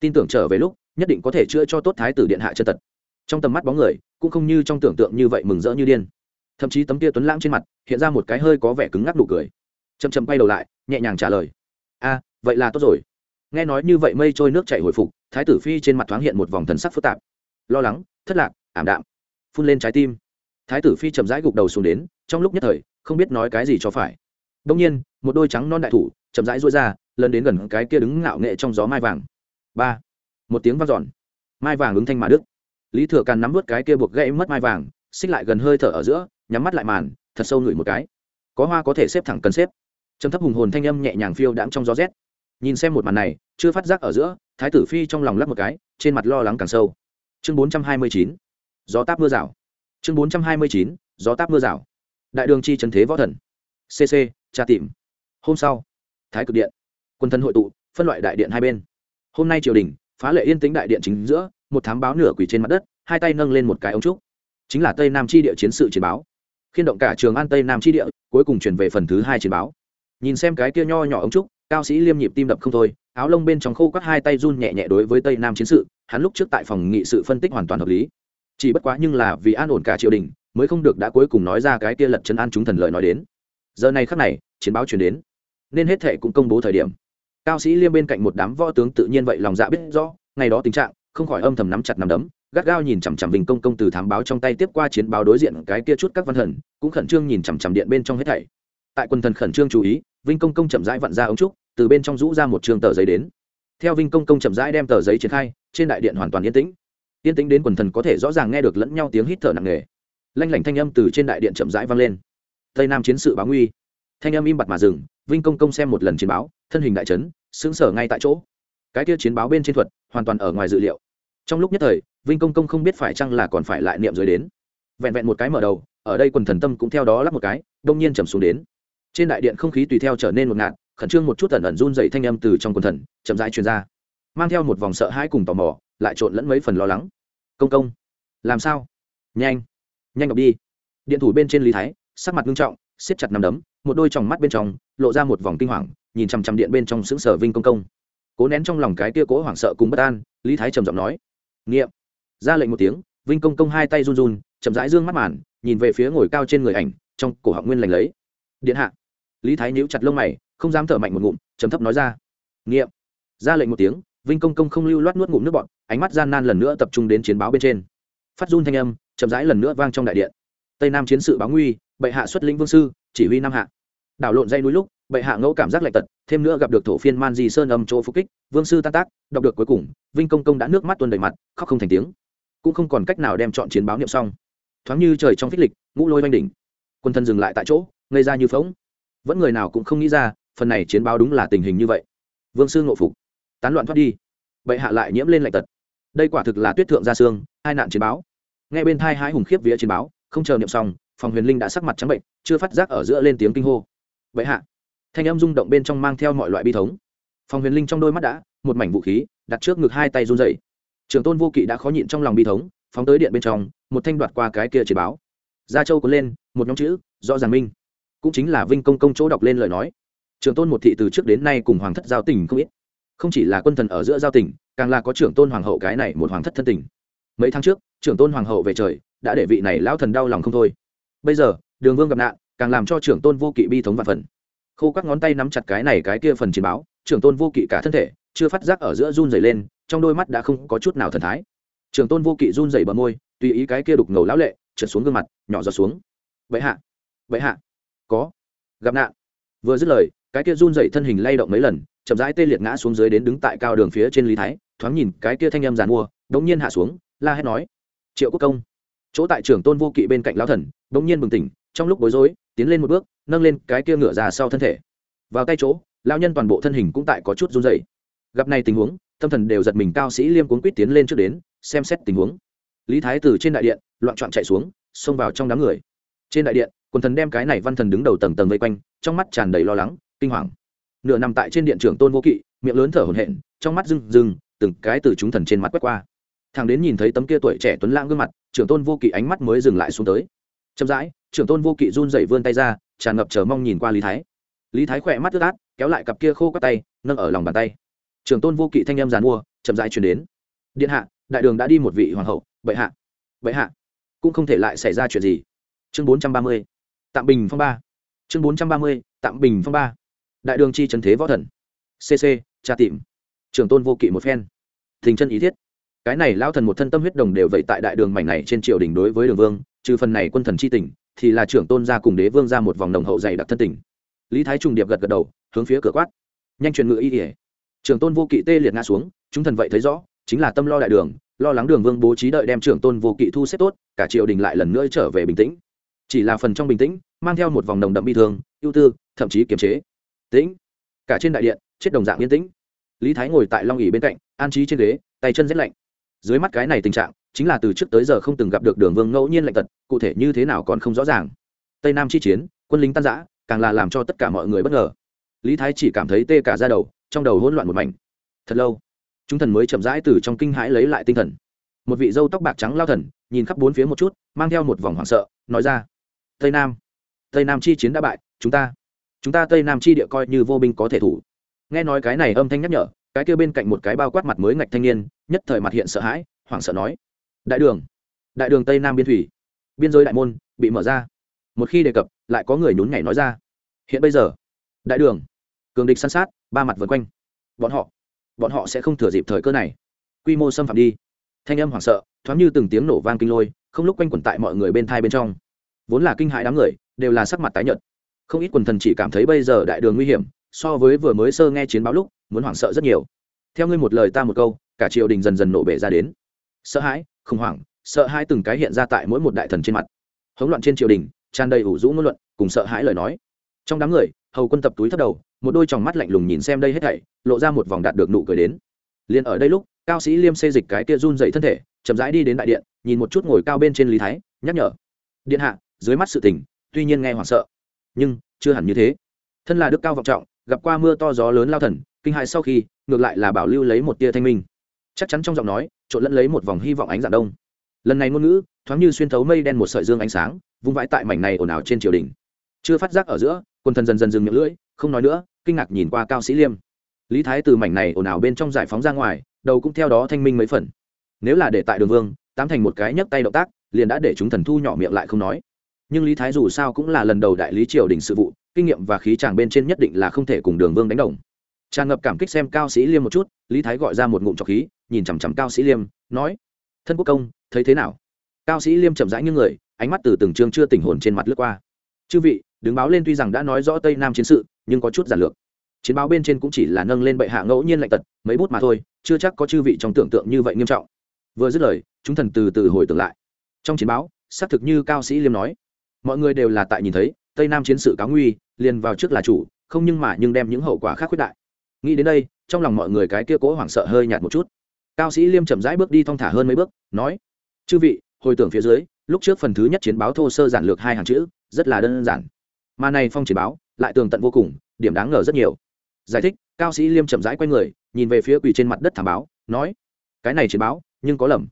Tin tưởng trở về lúc, nhất định có thể chữa cho tốt thái tử điện hạ chân tật. Trong tầm mắt bóng người, cũng không như trong tưởng tượng như vậy mừng rỡ như điên. Thậm chí tấm kia tuấn lãng trên mặt, hiện ra một cái hơi có vẻ cứng ngắc nụ cười. Chậm chậm quay đầu lại, nhẹ nhàng trả lời. A, vậy là tốt rồi. Nghe nói như vậy mây trôi nước chảy hồi phục, thái tử phi trên mặt thoáng hiện một vòng thần sắc phức tạp. Lo lắng, thất lạc, ảm đạm, phun lên trái tim. Thái tử phi chậm rãi gục đầu xuống đến, trong lúc nhất thời, không biết nói cái gì cho phải đông nhiên, một đôi trắng non đại thủ chậm rãi rối ra lần đến gần cái kia đứng ngạo nghệ trong gió mai vàng. Ba. Một tiếng vang dọn. Mai vàng ứng thanh mà đức lý thừa càn nắm vớt cái kia buộc gãy mất mai vàng, xích lại gần hơi thở ở giữa, nhắm mắt lại màn, thật sâu ngửi một cái. Có hoa có thể xếp thẳng cần xếp. Trầm thấp hùng hồn thanh âm nhẹ nhàng phiêu đãng trong gió rét. Nhìn xem một màn này, chưa phát giác ở giữa, thái tử phi trong lòng lắc một cái, trên mặt lo lắng càng sâu. Chương bốn trăm hai mươi chín. Gió táp mưa rào. Chương bốn trăm hai mươi chín. Gió táp mưa rào. Đại đường chi trần thế võ thần. Cc tra tìm. Hôm sau, thái cực điện, quân thân hội tụ, phân loại đại điện hai bên. Hôm nay triều đình, phá lệ yên tĩnh đại điện chính giữa, một thám báo nửa quỳ trên mặt đất, hai tay nâng lên một cái ống trúc. Chính là tây nam chi địa chiến sự chiến báo. Khiên động cả trường an tây nam chi địa, cuối cùng chuyển về phần thứ hai chiến báo. Nhìn xem cái kia nho nhỏ ống trúc, cao sĩ liêm nhịp tim đập không thôi, áo lông bên trong khô các hai tay run nhẹ nhẹ đối với tây nam chiến sự, hắn lúc trước tại phòng nghị sự phân tích hoàn toàn hợp lý. Chỉ bất quá nhưng là vì an ổn cả triều đình, mới không được đã cuối cùng nói ra cái kia lật chân an chúng thần lợi nói đến giờ này khắc này, chiến báo chuyển đến. Nên hết thệ cũng công bố thời điểm. Cao sĩ liêm bên cạnh một đám võ tướng tự nhiên vậy lòng dạ biết rõ, ngày đó tình trạng, không khỏi âm thầm nắm chặt nắm đấm, gắt gao nhìn chằm chằm vinh công công từ thám báo trong tay tiếp qua chiến báo đối diện cái kia chút các văn thần, cũng khẩn trương nhìn chằm chằm điện bên trong hết thảy. Tại quân thần khẩn trương chú ý vinh công công chậm rãi vặn ra ống trúc, từ bên trong rũ ra một trường tờ giấy đến. Theo vinh công công chậm rãi đem tờ giấy triển khai, trên đại điện hoàn toàn yên tĩnh. Yên tĩnh đến quần thần có thể rõ ràng nghe được lẫn nhau tiếng hít thở nặng nề. Lanh lảnh thanh âm từ trên đại điện chậm rãi vang lên tây nam chiến sự báo nguy. Thanh âm im bặt mà dừng, vinh công công xem một lần chiến báo, thân hình đại trấn xứng sở ngay tại chỗ. Cái kia chiến báo bên trên thuật, hoàn toàn ở ngoài dự liệu. Trong lúc nhất thời, vinh công công không biết phải chăng là còn phải lại niệm dưới đến. Vẹn vẹn một cái mở đầu, ở đây quần thần tâm cũng theo đó lắp một cái, đông nhiên trầm xuống đến. Trên đại điện không khí tùy theo trở nên một ngạt, khẩn trương một chút ẩn ẩn run dậy thanh âm từ trong quần thần, chậm rãi truyền ra. Mang theo một vòng sợ hãi cùng tò mò, lại trộn lẫn mấy phần lo lắng. Công công, làm sao? Nhanh nhanh đọc đi. Điện thủ bên trên lý thái sắc mặt nghiêm trọng, siết chặt nằm đấm, một đôi tròng mắt bên trong lộ ra một vòng kinh hoàng, nhìn chằm chằm điện bên trong xứng sở vinh công công. Cố nén trong lòng cái tia cố hoảng sợ cùng bất an, lý thái trầm giọng nói, nghiệm. Ra lệnh một tiếng, vinh công công hai tay run run, chậm rãi dương mắt màn, nhìn về phía ngồi cao trên người ảnh, trong cổ họng nguyên lành lấy. Điện hạ. Lý thái nhíu chặt lông mày, không dám thở mạnh một ngụm chấm thấp nói ra, nghiệm. Ra lệnh một tiếng, vinh công công không lưu loát nuốt ngụm nước bọn ánh mắt gian nan lần nữa tập trung đến chiến báo bên trên. Phát run thanh âm, chậm rãi lần nữa vang trong đại điện tây nam chiến sự báo nguy, bệ hạ xuất lĩnh vương sư, chỉ huy nam hạ. Đảo lộn dây núi lúc, bệ hạ ngẫu cảm giác lạnh tật, thêm nữa gặp được thổ phiên man di sơn âm chỗ phục kích, vương sư tan tác, đọc được cuối cùng, vinh công công đã nước mắt tuôn đầy mặt, khóc không thành tiếng. Cũng không còn cách nào đem chọn chiến báo niệm xong. Thoáng như trời trong phích lịch, ngũ lôi oanh đỉnh. Quân thân dừng lại tại chỗ, ngây ra như phóng vẫn người nào cũng không nghĩ ra, phần này chiến báo đúng là tình hình như vậy. Vương sư ngộ phục. Tán loạn thoát đi. Bệ hạ lại nhiễm lên lạnh tật. Đây quả thực là tuyết thượng gia xương, hai nạn chiến báo. Nghe bên thai hai hùng khiếp vía chiến báo không chờ niệm xong, phòng huyền linh đã sắc mặt trắng bệnh, chưa phát giác ở giữa lên tiếng kinh hô. Vậy hạ. Thanh âm rung động bên trong mang theo mọi loại bi thống. Phòng huyền linh trong đôi mắt đã, một mảnh vũ khí, đặt trước ngực hai tay run dậy trường tôn vô kỵ đã khó nhịn trong lòng bi thống, phóng tới điện bên trong, một thanh đoạt qua cái kia chỉ báo. Gia châu có lên, một nhóm chữ, rõ ràng minh. Cũng chính là vinh công công chỗ đọc lên lời nói. Trường tôn một thị từ trước đến nay cùng hoàng thất giao tình không ít. Không chỉ là quân thần ở giữa giao tình, càng là có trưởng tôn hoàng hậu cái này một hoàng thất thân tình. Mấy tháng trước, trưởng tôn hoàng hậu về trời đã để vị này lão thần đau lòng không thôi. Bây giờ, đường vương gặp nạn, càng làm cho trưởng tôn vô kỵ bi thống và phần. Khô các ngón tay nắm chặt cái này cái kia phần chiến báo, trưởng tôn vô kỵ cả thân thể, chưa phát giác ở giữa run dày lên, trong đôi mắt đã không có chút nào thần thái. Trưởng tôn vô kỵ run dày bờ môi, tùy ý cái kia đục ngầu lão lệ, trượt xuống gương mặt, nhỏ giọt xuống. Vậy hạ vậy hạ, có, gặp nạn. Vừa dứt lời, cái kia run rẩy thân hình lay động mấy lần, chậm rãi tê liệt ngã xuống dưới đến đứng tại cao đường phía trên lý thái, thoáng nhìn cái kia thanh âm giàn mua, đống nhiên hạ xuống, la hét nói, triệu quốc công chỗ tại trưởng tôn vô kỵ bên cạnh lão thần đống nhiên bừng tỉnh, trong lúc bối rối, tiến lên một bước, nâng lên cái kia ngửa già sau thân thể. Vào tay chỗ lao nhân toàn bộ thân hình cũng tại có chút run dày gặp này tình huống, tâm thần đều giật mình cao sĩ liêm cuốn quýt tiến lên trước đến, xem xét tình huống. Lý thái từ trên đại điện, loạn trọn chạy xuống, xông vào trong đám người. Trên đại điện, quần thần đem cái này văn thần đứng đầu tầng tầng vây quanh, trong mắt tràn đầy lo lắng, kinh hoàng. Nửa nằm tại trên điện trưởng tôn vô kỵ, miệng lớn thở hổn hển, trong mắt rừng rừng từng cái từ chúng thần trên mắt quét qua thằng đến nhìn thấy tấm kia tuổi trẻ tuấn lãng gương mặt, trưởng tôn vô kỵ ánh mắt mới dừng lại xuống tới. Chậm rãi, trưởng tôn vô kỵ run dậy vươn tay ra, tràn ngập chờ mong nhìn qua lý thái. Lý thái khỏe mắt ướt át, kéo lại cặp kia khô các tay, nâng ở lòng bàn tay. Trưởng tôn vô kỵ thanh em giàn mua, chậm rãi chuyển đến. Điện hạ, đại đường đã đi một vị hoàng hậu, bệ hạ bệ hạ. Cũng không thể lại xảy ra chuyện gì. Chương bốn trăm ba mươi, tạm bình phong ba. Chương bốn trăm ba mươi, tạm bình phong ba. Đại đường chi trần thế võ thần. Cc tra tìm. Trưởng tôn vô kỵ một phen. Thình chân ý thiết cái này lao thần một thân tâm huyết đồng đều vậy tại đại đường mảnh này trên triều đình đối với đường vương, trừ phần này quân thần chi tỉnh thì là trưởng tôn ra cùng đế vương ra một vòng đồng hậu dày đặc thân tỉnh lý thái trùng điệp gật gật đầu, hướng phía cửa quát. Nhanh truyền ngự y ỉa trưởng tôn vô kỵ tê liệt ngã xuống, chúng thần vậy thấy rõ, chính là tâm lo đại đường, lo lắng đường vương bố trí đợi đem trưởng tôn vô kỵ thu xếp tốt, cả triều đình lại lần nữa trở về bình tĩnh. Chỉ là phần trong bình tĩnh, mang theo một vòng nồng đậm bi thương, ưu tư, thậm chí kiềm chế. Tĩnh. Cả trên đại điện, chết đồng dạng yên tĩnh. Lý thái ngồi tại long ỉ bên cạnh, an trí trên ghế, tay chân rét lạnh dưới mắt cái này tình trạng, chính là từ trước tới giờ không từng gặp được đường vương ngẫu nhiên lạnh tật, cụ thể như thế nào còn không rõ ràng. Tây nam chi chiến, quân lính tan giã càng là làm cho tất cả mọi người bất ngờ. Lý thái chỉ cảm thấy tê cả ra đầu, trong đầu hỗn loạn một mảnh. Thật lâu, chúng thần mới chậm rãi từ trong kinh hãi lấy lại tinh thần. Một vị dâu tóc bạc trắng lao thần, nhìn khắp bốn phía một chút, mang theo một vòng hoảng sợ, nói ra, tây nam tây nam chi chiến đã bại, chúng ta chúng ta tây nam chi địa coi như vô binh có thể thủ. Nghe nói cái này âm thanh nhắc nhở cái kia bên cạnh một cái bao quát mặt mới ngạch thanh niên, nhất thời mặt hiện sợ hãi, hoảng sợ nói, đại đường đại đường tây nam biên thủy, biên giới đại môn bị mở ra. Một khi đề cập, lại có người nhún nhảy nói ra, hiện bây giờ, đại đường, cường địch săn sát, ba mặt vân quanh. Bọn họ bọn họ sẽ không thừa dịp thời cơ này. Quy mô xâm phạm đi. Thanh âm hoảng sợ, thoáng như từng tiếng nổ vang kinh lôi, không lúc quanh quẩn tại mọi người bên thai bên trong. Vốn là kinh hại đám người, đều là sắc mặt tái nhợt. Không ít quần thần chỉ cảm thấy bây giờ đại đường nguy hiểm so với vừa mới sơ nghe chiến báo lúc, muốn hoảng sợ rất nhiều. Theo ngươi một lời ta một câu, cả triều đình dần dần nổ bể ra đến. Sợ hãi, khủng hoảng, sợ hãi từng cái hiện ra tại mỗi một đại thần trên mặt. Hỗn loạn trên triều đình, tràn đầy ủ rũ ngôn luận, cùng sợ hãi lời nói. Trong đám người, hầu quân tập túi thấp đầu, một đôi tròng mắt lạnh lùng nhìn xem đây hết thảy, lộ ra một vòng đạt được nụ cười đến. Liền ở đây lúc, cao sĩ liêm xê dịch cái kia run dậy thân thể, chậm rãi đi đến đại điện, nhìn một chút ngồi cao bên trên lý thái, nhắc nhở. Điện hạ, dưới mắt sự tình, tuy nhiên nghe hoảng sợ, nhưng chưa hẳn như thế. Thân là đức cao vọng trọng gặp qua mưa to gió lớn lao thần, kinh hại sau khi, ngược lại là bảo lưu lấy một tia thanh minh. Chắc chắn trong giọng nói, trộn lẫn lấy một vòng hy vọng ánh dạng đông. Lần này ngôn ngữ, thoáng như xuyên thấu mây đen một sợi dương ánh sáng, vung vãi tại mảnh này ồn ào trên triều đình. Chưa phát giác ở giữa quân thần dần dần dừng miệng lưỡi, không nói nữa, kinh ngạc nhìn qua cao sĩ liêm. Lý thái từ mảnh này ồn ào bên trong giải phóng ra ngoài, đầu cũng theo đó thanh minh mấy phần. Nếu là để tại đường vương, tám thành một cái nhấc tay động tác, liền đã để chúng thần thu nhỏ miệng lại không nói nhưng lý thái dù sao cũng là lần đầu đại lý triều đình sự vụ, kinh nghiệm và khí chàng bên trên nhất định là không thể cùng đường vương đánh đồng. Tràn ngập cảm kích xem cao sĩ liêm một chút, lý thái gọi ra một ngụm trọc khí, nhìn chằm chằm cao sĩ liêm, nói, thân quốc công, thấy thế nào? Cao sĩ liêm chậm rãi như người, ánh mắt từ từng chương chưa tình hồn trên mặt lướt qua. Chư vị, đứng báo lên tuy rằng đã nói rõ tây nam chiến sự, nhưng có chút giản lược. Chiến báo bên trên cũng chỉ là nâng lên bệ hạ ngẫu nhiên lạnh tật, mấy bút mà thôi, chưa chắc có chư vị trong tưởng tượng như vậy nghiêm trọng. Vừa dứt lời, chúng thần từ từ hồi tưởng lại. Trong chiến báo, xác thực như cao sĩ liêm nói mọi người đều là tại nhìn thấy, tây nam chiến sự cáo nguy, liền vào trước là chủ, không nhưng mà nhưng đem những hậu quả khác quyết đại. Nghĩ đến đây, trong lòng mọi người cái kia cố hoảng sợ hơi nhạt một chút. Cao sĩ liêm chậm rãi bước đi thong thả hơn mấy bước, nói, chư vị, hồi tưởng phía dưới, lúc trước phần thứ nhất chiến báo thô sơ giản lược hai hàng chữ, rất là đơn giản. Mà này phong chiến báo, lại tường tận vô cùng, điểm đáng ngờ rất nhiều. Giải thích, cao sĩ liêm chậm rãi q u a y người, nhìn về phía quỳ trên mặt đất thảm báo, nói, cái này chiến báo, nhưng có lầm.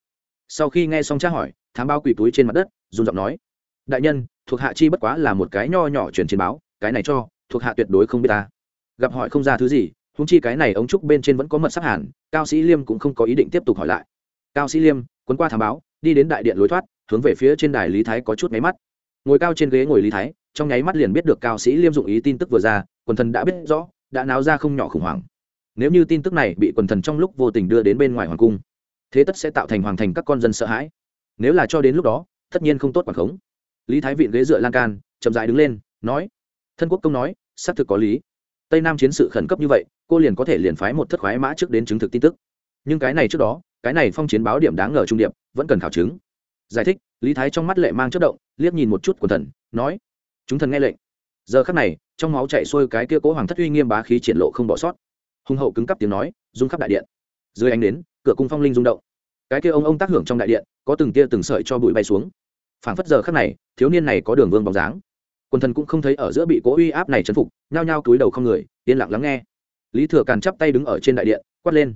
Sau khi nghe xong tra hỏi thám báo quỳ túi trên mặt đất dùng giọng nói, đại nhân thuộc hạ chi bất quá là một cái nho nhỏ truyền chiến báo, cái này cho thuộc hạ tuyệt đối không biết ta. Gặp hỏi không ra thứ gì húng chi cái này ống trúc bên trên vẫn có mật sắc hàn, cao sĩ liêm cũng không có ý định tiếp tục hỏi lại. Cao sĩ liêm, quấn qua thám báo, đi đến đại điện lối thoát, hướng về phía trên đài lý thái có chút máy mắt. Ngồi cao trên ghế ngồi lý thái, trong nháy mắt liền biết được cao sĩ liêm dụng ý tin tức vừa ra, quần thần đã biết rõ, đã náo ra không nhỏ khủng hoảng. Nếu như tin tức này bị quần thần trong lúc vô tình đưa đến bên ngoài hoàng cung, thế tất sẽ tạo thành hoàng thành các con dân sợ hãi. Nếu là cho đến lúc đó, tất nhiên không tốt quản khống lý thái viện ghế dựa lan can, chậm dại đứng lên, nói, thân quốc công nói, xác thực có lý. Tây nam chiến sự khẩn cấp như vậy, cô liền có thể liền phái một thất khoái mã trước đến chứng thực tin tức. Nhưng cái này trước đó, cái này phong chiến báo điểm đáng ngờ trung điệp, vẫn cần khảo chứng. Giải thích, lý thái trong mắt lệ mang chất động, liếc nhìn một chút của thần, nói, chúng thần nghe lệnh. Giờ khắc này, trong máu chạy xuôi cái kia cố hoàng thất uy nghiêm bá khí triển lộ không bỏ sót. Hùng hậu cứng cắp tiếng nói, rung khắp đại điện. Dưới ánh đến cửa cung phong linh rung động. Cái kia ông ông tác hưởng trong đại điện, có từng tia từng sợi cho bụi bay xuống phảng phất giờ khắc này, thiếu niên này có đường vương bóng dáng. Quần thần cũng không thấy ở giữa bị cố uy áp này chấn phục, nhao nhao cúi đầu không người, yên lặng lắng nghe. Lý thừa càn chắp tay đứng ở trên đại điện, quát lên.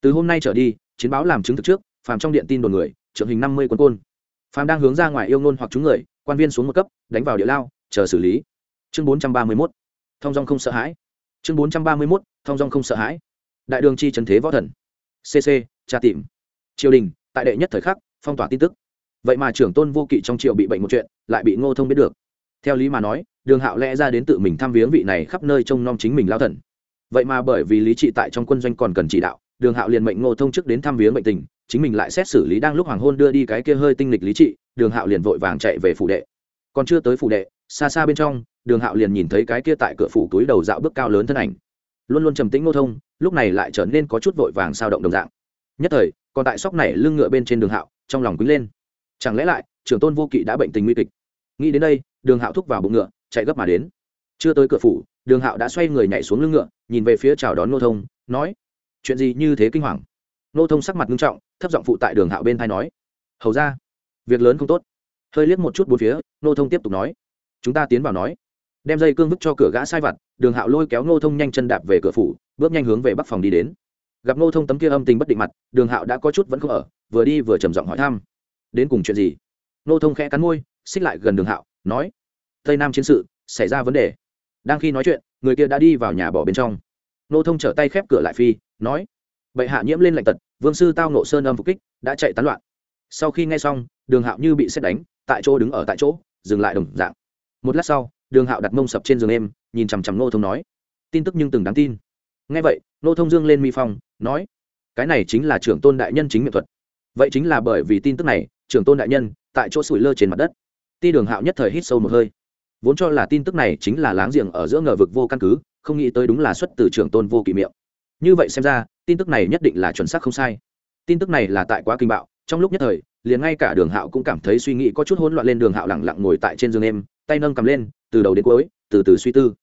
Từ hôm nay trở đi, chiến báo làm chứng thực trước, phàm trong điện tin đồn người, trưởng hình năm mươi quân côn. Phàm đang hướng ra ngoài yêu ngôn hoặc chúng người, quan viên xuống một cấp, đánh vào địa lao, chờ xử lý. Chương bốn trăm ba mươi mốt. Thông dong không sợ hãi. Chương bốn trăm ba mươi mốt, thông dong không sợ hãi. Đại đường chi trần thế võ thần. Cc tra tìm. Triều đình, tại đệ nhất thời khắc, phong tỏa tin tức vậy mà trưởng tôn vô kỵ trong triều bị bệnh một chuyện, lại bị ngô thông biết được. Theo lý mà nói, đường hạo lẽ ra đến tự mình thăm viếng vị này khắp nơi trông nom chính mình lao thần. Vậy mà bởi vì lý trị tại trong quân doanh còn cần chỉ đạo, đường hạo liền mệnh ngô thông trước đến thăm viếng bệnh tình, chính mình lại xét xử lý đang lúc hoàng hôn đưa đi cái kia hơi tinh lịch lý trị, đường hạo liền vội vàng chạy về phủ đệ. Còn chưa tới phủ đệ, xa xa bên trong, đường hạo liền nhìn thấy cái kia tại cửa phủ túi đầu dạo bước cao lớn thân ảnh. Luôn luôn trầm tĩnh ngô thông, lúc này lại trở nên có chút vội vàng sao động đồng dạng. Nhất thời, còn tại sóc này lưng ngựa bên trên đường hạo, trong lòng quý lên chẳng lẽ lại, trưởng tôn vô kỵ đã bệnh tình nguy kịch? Nghĩ đến đây, đường hạo thúc vào bụng ngựa, chạy gấp mà đến. Chưa tới cửa phủ, đường hạo đã xoay người nhảy xuống lưng ngựa, nhìn về phía chào đón nô thông, nói, chuyện gì như thế kinh hoàng? Nô thông sắc mặt nghiêm trọng, thấp giọng phụ tại đường hạo bên thai nói, hầu ra, việc lớn không tốt. Hơi liếc một chút bốn phía, nô thông tiếp tục nói, chúng ta tiến vào nói. Đem dây cương vứt cho cửa gã sai vặt, đường hạo lôi kéo nô thông nhanh chân đạp về cửa phủ, bước nhanh hướng về bắc phòng đi đến. Gặp nô thông tấm kia âm tình bất định mặt, đường hạo đã có chút vẫn không ở, vừa đi vừa trầm giọng hỏi thăm đến cùng chuyện gì? Nô thông khẽ cắn môi, xích lại gần đường hạo, nói, tây nam chiến sự, xảy ra vấn đề. Đang khi nói chuyện, người kia đã đi vào nhà bỏ bên trong. Nô thông trở tay khép cửa lại phi, nói, bệ hạ nhiễm lên lạnh tật, vương sư tao nộ sơn âm phục kích, đã chạy tán loạn. Sau khi nghe xong, đường hạo như bị xét đánh, tại chỗ đứng ở tại chỗ, dừng lại đồng dạng. Một lát sau, đường hạo đặt mông sập trên giường em, nhìn chằm chằm nô thông nói, tin tức nhưng từng đáng tin. Nghe vậy, nô thông dương lên mi phong, nói, cái này chính là trưởng tôn đại nhân chính miệng thuật. Vậy chính là bởi vì tin tức này trưởng tôn đại nhân, tại chỗ sủi lơ trên mặt đất. Ti đường hạo nhất thời hít sâu một hơi. Vốn cho là tin tức này chính là láng giềng ở giữa ngờ vực vô căn cứ, không nghĩ tới đúng là xuất từ trưởng tôn vô kỵ miệng. Như vậy xem ra, tin tức này nhất định là chuẩn xác không sai. Tin tức này là tại quá kinh bạo, trong lúc nhất thời, liền ngay cả đường hạo cũng cảm thấy suy nghĩ có chút hỗn loạn lên đường hạo lẳng lặng ngồi tại trên giường em tay nâng cầm lên, từ đầu đến cuối, từ từ suy tư.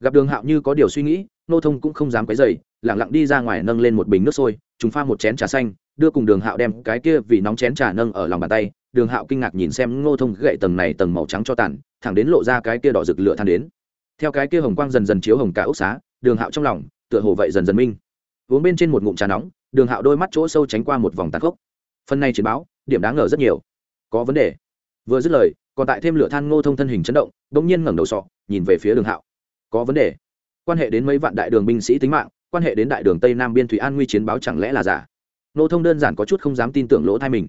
Gặp đường hạo như có điều suy nghĩ, nô thông cũng không dám quấy dày lẳng lặng đi ra ngoài nâng lên một bình nước sôi chúng pha một chén trà xanh đưa cùng đường hạo đem cái kia vì nóng chén trà nâng ở lòng bàn tay, đường hạo kinh ngạc nhìn xem ngô thông gậy tầng này tầng màu trắng cho tàn, thẳng đến lộ ra cái kia đỏ rực lửa than đến. Theo cái kia hồng quang dần dần chiếu hồng cả ốc xá, đường hạo trong lòng, tựa hồ vậy dần dần minh. Uống bên trên một ngụm trà nóng, đường hạo đôi mắt chỗ sâu tránh qua một vòng tàn khốc. Phần này chiến báo, điểm đáng ngờ rất nhiều. Có vấn đề. Vừa dứt lời, còn tại thêm lửa than ngô thông thân hình chấn động đ ỗ n g nhiên ngẩng đầu sọ, nhìn về phía đường hạo. Có vấn đề. Quan hệ đến mấy vạn đại đường binh sĩ tính mạng, quan hệ đến đại đường tây nam biên thủy an nguy chiến báo chẳng lẽ là giả? Nô thông đơn giản có chút không dám tin tưởng lỗ thai mình.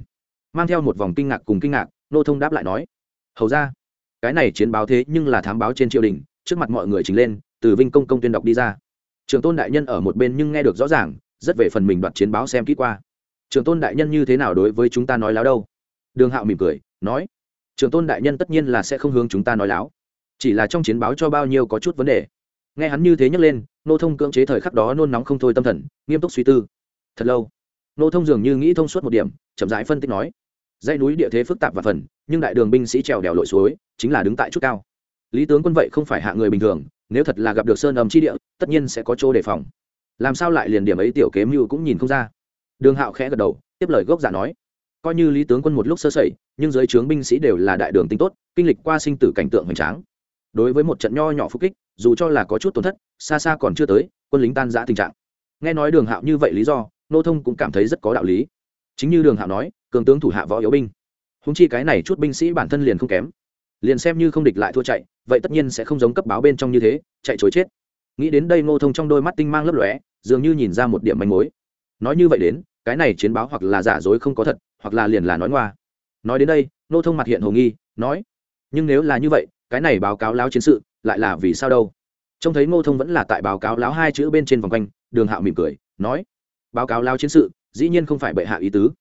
Mang theo một vòng kinh ngạc cùng kinh ngạc, nô thông đáp lại nói, hầu ra, cái này chiến báo thế nhưng là thám báo trên triều đình, trước mặt mọi người trình lên, từ vinh công công tuyên đọc đi ra. Trường tôn đại nhân ở một bên nhưng nghe được rõ ràng, rất về phần mình đoạt chiến báo xem kỹ qua. Trường tôn đại nhân như thế nào đối với chúng ta nói láo đâu? Đường hạo mỉm cười, nói, trường tôn đại nhân tất nhiên là sẽ không hướng chúng ta nói láo, chỉ là trong chiến báo cho bao nhiêu có chút vấn đề. Nghe hắn như thế nhấc lên, nô thông cưỡng chế thời khắc đó nôn nóng không thôi tâm thần, nghiêm túc suy tư. Thật lâu nô thông dường như nghĩ thông suốt một điểm, chậm rãi phân tích nói. Dãy núi địa thế phức tạp và phần, nhưng đại đường binh sĩ trèo đèo lội suối, chính là đứng tại chút cao. Lý tướng quân vậy không phải hạ người bình thường, nếu thật là gặp được sơn ầm chi địa, tất nhiên sẽ có chỗ đề phòng. Làm sao lại liền điểm ấy tiểu kế mưu cũng nhìn không ra. Đường hạo khẽ gật đầu, tiếp lời gốc giả nói. Coi như lý tướng quân một lúc sơ sẩy, nhưng giới trướng binh sĩ đều là đại đường tinh tốt, kinh lịch qua sinh tử cảnh tượng hoành tráng. Đối với một trận nho nhỏ phúc kích, dù cho là có chút tổn thất, xa xa còn chưa tới, quân lính tan giã tình trạng. Nghe nói đường hạo như vậy lý do nô thông cũng cảm thấy rất có đạo lý. Chính như đường hạo nói, cường tướng thủ hạ võ yếu binh. Húng chi cái này chút binh sĩ bản thân liền không kém. Liền xem như không địch lại thua chạy, vậy tất nhiên sẽ không giống cấp báo bên trong như thế, chạy chối chết. Nghĩ đến đây ngô thông trong đôi mắt tinh mang lấp lóe, dường như nhìn ra một điểm manh mối. Nói như vậy đến, cái này chiến báo hoặc là giả dối không có thật, hoặc là liền là nói ngoa. Nói đến đây, ngô thông mặt hiện hồ nghi, nói, nhưng nếu là như vậy, cái này báo cáo láo chiến sự, lại là vì sao đâu? Trông thấy ngô thông vẫn là tại báo cáo láo hai chữ bên trên vòng quanh, đường hạo mỉm cười, nói báo cáo lao chiến sự, dĩ nhiên không phải bệ hạ ý tứ,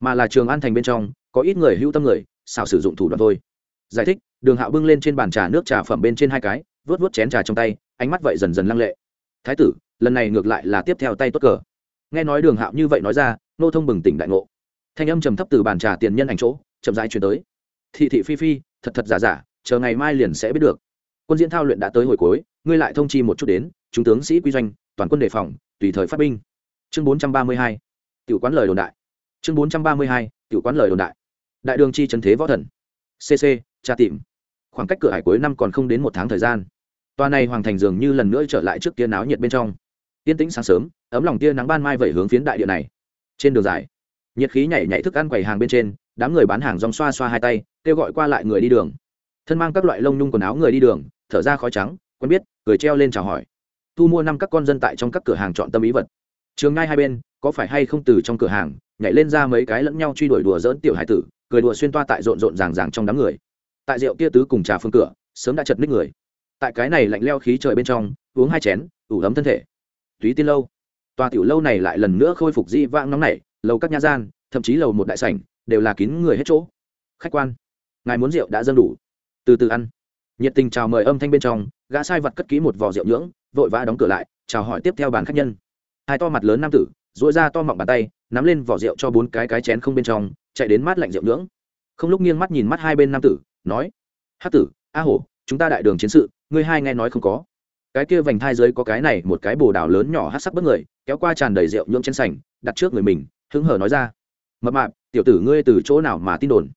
mà là trường an thành bên trong, có ít người hữu tâm người, xảo sử dụng thủ đoạn thôi. Giải thích, đường hạo bưng lên trên bàn trà nước trà phẩm bên trên hai cái vớt vớt chén trà trong tay, ánh mắt vậy dần dần lăng lệ. Thái tử, lần này ngược lại là tiếp theo tay tốt cờ. Nghe nói đường hạo như vậy nói ra, nô thông bừng tỉnh đại ngộ. Thanh âm trầm thấp từ bàn trà tiền nhân ảnh chỗ, chậm rãi chuyển tới. Thị thị phi phi, thật thật giả giả, chờ ngày mai liền sẽ biết được. Quân diễn thao luyện đã tới hồi cuối, ngươi lại thông chi một chút đến, chúng tướng sĩ quy doanh, toàn quân đề phòng, tùy thời phát binh chương bốn trăm ba mươi hai, tiểu quán lời đồn đại. Chương bốn trăm ba mươi hai, tiểu quán lời đồn đại. Đại đường chi trần thế võ thần. Cc tra tìm. Khoảng cách cửa hải cuối năm còn không đến một tháng thời gian. Tòa này hoàng thành dường như lần nữa trở lại trước tia náo nhiệt bên trong. Tiên tĩnh sáng sớm, ấm lòng tia nắng ban mai vẩy hướng phiến đại địa này. Trên đường dài, nhiệt khí nhảy nhảy thức ăn quầy hàng bên trên, đám người bán hàng rong xoa xoa hai tay, kêu gọi qua lại người đi đường. Thân mang các loại lông nhung quần áo người đi đường, thở ra khói trắng, quen biết, cười treo lên chào hỏi. Thu mua năm các con dân tại trong các cửa hàng chọn tâm ý vật trường ngay hai bên, có phải hay không từ trong cửa hàng, nhảy lên ra mấy cái lẫn nhau truy đuổi đùa dỡn tiểu hải tử, cười đùa xuyên toa tại rộn rộn ràng ràng trong đám người. Tại rượu kia tứ cùng trà phương cửa, sớm đã chật ních người. Tại cái này lạnh leo khí trời bên trong, uống hai chén, ủ ấm thân thể. Túy tiên lâu. Tòa tiểu lâu này lại lần nữa khôi phục di vãng nóng nảy, lầu các nhà gian, thậm chí lầu một đại sảnh, đều là kín người hết chỗ. Khách quan. Ngài muốn rượu đã dâng đủ. Từ từ ăn. Nhiệt tình chào mời âm thanh bên trong, gã sai vật cất kỹ một vò rượu nhưỡng, vội vã đóng cửa lại, chào hỏi tiếp theo bàn khách nhân hai to mặt lớn nam tử dội ra to mọng bàn tay, nắm lên vỏ rượu cho bốn cái cái chén không bên trong, chạy đến mát lạnh rượu nướng. Không lúc nghiêng mắt nhìn mắt hai bên nam tử, nói hát tử, a hổ, chúng ta đại đường chiến sự, ngươi hai nghe nói không có. Cái kia vành thai dưới có cái này một cái bồ đào lớn nhỏ hát sắc bất người, kéo qua tràn đầy rượu nhuộm trên sành, đặt trước người mình, hứng hở nói ra, mập mạp, tiểu tử ngươi từ chỗ nào mà tin đồn?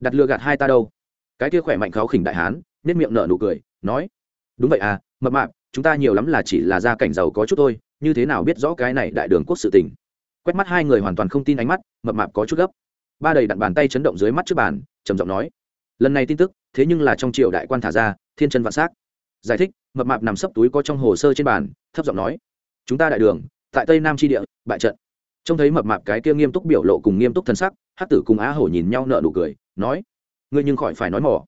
Đặt lừa gạt hai ta đâu? Cái kia khỏe mạnh kháo khỉnh đại hán nết miệng nở nụ cười, nói, đúng vậy à mập mạp, chúng ta nhiều lắm là chỉ là gia cảnh giàu có chút thôi như thế nào biết rõ cái này đại đường quốc sự tình? Quét mắt hai người hoàn toàn không tin ánh mắt, mập mạp có chút gấp. Ba đầy đặt bàn tay chấn động dưới mắt trước bàn, trầm giọng nói, lần này tin tức, thế nhưng là trong triều đại quan thả ra, thiên chân vạn s á c giải thích, mập mạp nằm sấp túi có trong hồ sơ trên bàn, thấp giọng nói, chúng ta đại đường, tại tây nam tri địa, bại trận. Trông thấy mập mạp cái kia nghiêm túc biểu lộ cùng nghiêm túc thân sắc hát tử cùng á hổ nhìn nhau nợ nụ cười, nói, ngươi nhưng khỏi phải nói mỏ.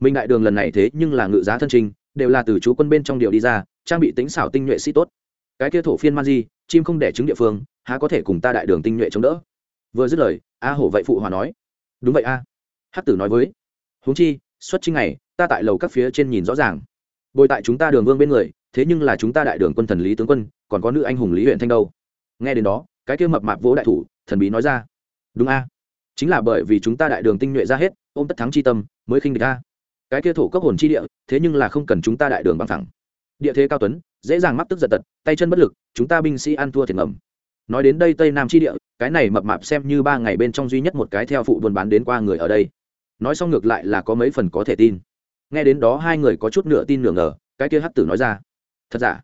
Mình đại đường lần này thế nhưng là ngự giá thân trình, đều là từ chú quân bên trong điều đi ra, trang bị tính xảo tinh nhuệ sĩ tốt cái kia thổ phiên man di, chim không đẻ trứng địa phương, há có thể cùng ta đại đường tinh nhuệ chống đỡ? Vừa dứt lời, a hổ vậy phụ hòa nói. Đúng vậy a. À. hát tử nói với. Huống chi, xuất trinh này, ta tại lầu các phía trên nhìn rõ ràng. Bồi tại chúng ta đường vương bên người, thế nhưng là chúng ta đại đường quân thần lý tướng quân, còn có nữ anh hùng lý huyện thanh đâu. Nghe đến đó, cái kia mập mạp vỗ đại thủ, thần bí nói ra. Đúng a. Chính là bởi vì chúng ta đại đường tinh nhuệ ra hết, ôm tất thắng chi tâm, mới khinh địch a. Cái kia thổ cấp hồn chi địa, thế nhưng là không cần chúng ta đại đường bằng thẳng địa thế cao tuấn dễ dàng mắc tức giật tật, tay chân bất lực, chúng ta binh sĩ ăn thua thiệt ngầm. Nói đến đây tây nam chi địa, cái này mập mạp xem như ba ngày bên trong duy nhất một cái theo phụ buôn bán đến qua người ở đây. Nói xong ngược lại là có mấy phần có thể tin. Nghe đến đó hai người có chút nửa tin nửa ngờ, cái kia hắc tử nói ra, thật giả?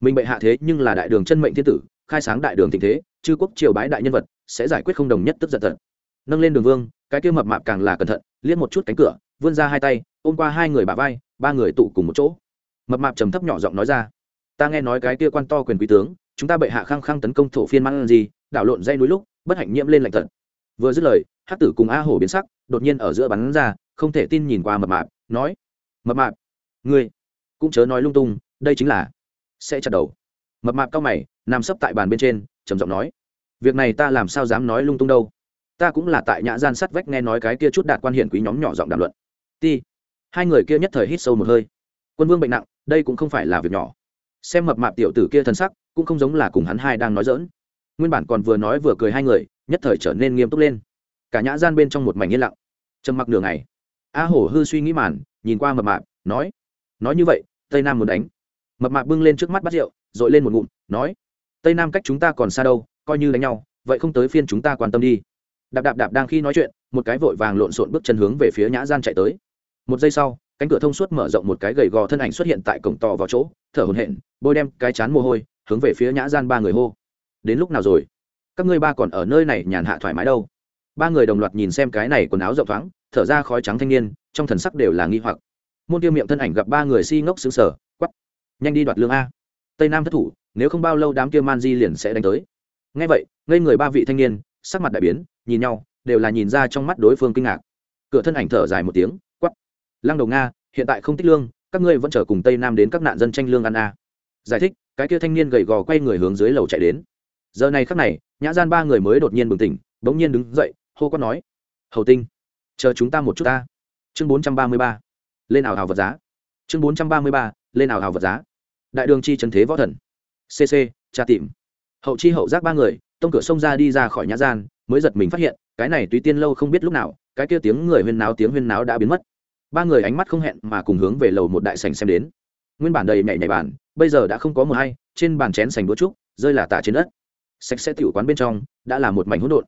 Mình bệ hạ thế nhưng là đại đường chân mệnh thiên tử, khai sáng đại đường tình thế, chư quốc triều bái đại nhân vật, sẽ giải quyết không đồng nhất tức giận tật. nâng lên đường vương, cái kia mập mạp càng là cẩn thận, liếc một chút cánh cửa, vươn ra hai tay, ôm qua hai người bà vai, ba người tụ cùng một chỗ. Mập mạp trầm thấp nhỏ giọng nói ra ta nghe nói cái kia quan to quyền quý tướng, chúng ta bệ hạ khăng khăng tấn công thổ phiên mang gì, đảo lộn dây núi lúc, bất hạnh nhiễm lên lạnh tận vừa dứt lời hát tử cùng a hổ biến sắc, đột nhiên ở giữa bắn ra, không thể tin nhìn qua mập mạp, nói, mập mạp, ngươi cũng chớ nói lung tung, đây chính là sẽ chặt đầu. Mập mạp cao mày, nằm sấp tại bàn bên trên, trầm giọng nói, việc này ta làm sao dám nói lung tung đâu? Ta cũng là tại nhã gian sắt vách nghe nói cái kia chút đạt quan hiển quý nhóm nhỏ giọng đàm luận. Ti. Hai người kia nhất thời hít sâu một hơi. Quân vương bệnh nặng, đây cũng không phải là việc nhỏ xem mập mạp tiểu tử kia thân sắc, cũng không giống là cùng hắn hai đang nói dỡn nguyên bản còn vừa nói vừa cười hai người, nhất thời trở nên nghiêm túc lên. Cả nhã gian bên trong một mảnh yên lặng. Trầm mặc đường này a hổ hư suy nghĩ màn, nhìn qua mập mạp, nói nói như vậy, tây nam muốn đánh. Mập mạp bưng lên trước mắt bắt rượu dội lên một ngụm, nói, tây nam cách chúng ta còn xa đâu, coi như đánh nhau, vậy không tới phiên chúng ta quan tâm đi. Đạp đạp đạp đang khi nói chuyện, một cái vội vàng lộn xộn bước chân hướng về phía nhã gian chạy tới. Một giây sau cánh cửa thông suốt mở rộng một cái gầy gò thân ảnh xuất hiện tại cổng to vào chỗ, thở hồn hển, bôi đem cái chán mồ hôi, hướng về phía nhã gian ba người hô. Đến lúc nào rồi? Các ngươi ba còn ở nơi này nhàn hạ thoải mái đâu. Ba người đồng loạt nhìn xem cái này quần áo rộng thoáng, thở ra khói trắng thanh niên, trong thần sắc đều là nghi hoặc. Môn tiêu miệng thân ảnh gặp ba người si ngốc xứng sở quắp nhanh đi đoạt lương a. Tây nam thất thủ, nếu không bao lâu đám kia man di liền sẽ đánh tới. Ngay vậy, ngây người ba vị thanh niên, sắc mặt đại biến, nhìn nhau, đều là nhìn ra trong mắt đối phương kinh ngạc. Cửa thân ảnh thở dài một tiếng lăng đầu nga, hiện tại không tích lương, các ngươi vẫn chờ cùng tây nam đến các nạn dân tranh lương ăn a giải thích, cái kia thanh niên gầy gò quay người hướng dưới lầu chạy đến. Giờ này khắc này, nhã gian ba người mới đột nhiên bừng tỉnh, bỗng nhiên đứng dậy, hô quát nói. Hầu tinh, chờ chúng ta một chút ta. Chương bốn trăm ba mươi ba, lên ảo hào vật giá. Chương bốn trăm ba mươi ba, lên ảo hào vật giá. Đại đường chi trần thế võ thần. Cc tra tìm. Hậu chi hậu giác ba người, tông cửa sông ra đi ra khỏi nhã gian, mới giật mình phát hiện, cái này tùy tiên lâu không biết lúc nào, cái kia tiếng người huyên náo tiếng huyên náo đã biến mất ba người ánh mắt không hẹn mà cùng hướng về lầu một đại sành xem đến. Nguyên bản đầy nhảy nhảy bản bây giờ đã không có mùa hay, trên bàn chén sành đũa trúc, rơi là tả trên đất. Sạch sẽ tiểu quán bên trong, đã là một mảnh hỗn độn.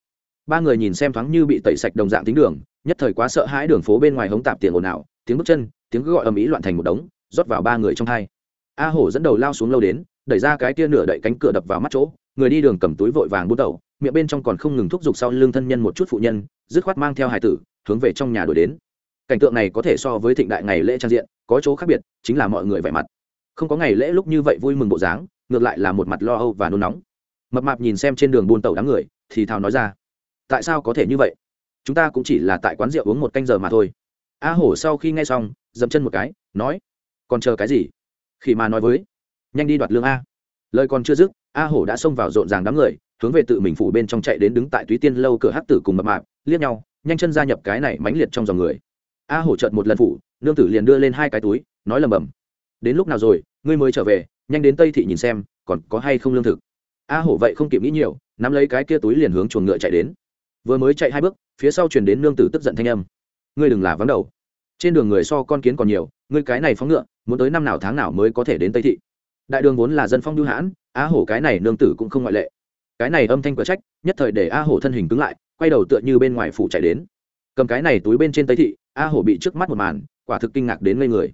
Ba người nhìn xem thoáng như bị tẩy sạch đồng dạng tính đường, nhất thời quá sợ hãi đường phố bên ngoài hống tạp tiền ồn ào, tiếng bước chân, tiếng gọi ầm ĩ loạn thành một đống, rót vào ba người trong hai. A hổ dẫn đầu lao xuống lâu đến, đẩy ra cái tia nửa đậy cánh cửa đập vào mắt chỗ, người đi đường cầm túi vội vàng bút đầu miệng bên trong còn không ngừng thúc giục sau lưng thân nhân một chút phụ nhân, dứt khoát mang theo hải tử, hướng về trong nhà đuổi đến cảnh tượng này có thể so với thịnh đại ngày lễ trang diện, có chỗ khác biệt, chính là mọi người vẻ mặt. Không có ngày lễ lúc như vậy vui mừng bộ dáng, ngược lại là một mặt lo âu và nôn nóng. Mập mạp nhìn xem trên đường buôn tàu đám người, thì thào nói ra, tại sao có thể như vậy? Chúng ta cũng chỉ là tại quán rượu uống một canh giờ mà thôi. A hổ sau khi nghe xong, dậm chân một cái, nói, còn chờ cái gì? Khi mà nói với, nhanh đi đoạt lương a. Lời còn chưa dứt, a hổ đã xông vào rộn ràng đám người, hướng về tự mình phủ bên trong chạy đến đứng tại túy tiên lâu cửa hắc tử cùng mập mạp, liếc nhau, nhanh chân gia nhập cái này mãnh liệt trong dòng người a hổ trợt một lần phủ, nương tử liền đưa lên hai cái túi, nói lầm bầm. Đến lúc nào rồi, ngươi mới trở về, nhanh đến tây thị nhìn xem, còn có hay không lương thực? A hổ vậy không kịp nghĩ nhiều, nắm lấy cái kia túi liền hướng chuồng ngựa chạy đến. Vừa mới chạy hai bước, phía sau chuyển đến nương tử tức giận thanh âm. Ngươi đừng là vắng đầu. Trên đường người so con kiến còn nhiều, ngươi cái này phóng ngựa, muốn tới năm nào tháng nào mới có thể đến tây thị? Đại đường vốn là dân phong lưu hãn, a hổ cái này nương tử cũng không ngoại lệ. Cái này âm thanh cửa trách, nhất thời để a hổ thân hình cứng lại, quay đầu tựa như bên ngoài phủ chạy đến cầm cái này túi bên trên tây thị, a hổ bị trước mắt một màn, quả thực kinh ngạc đến ngây người.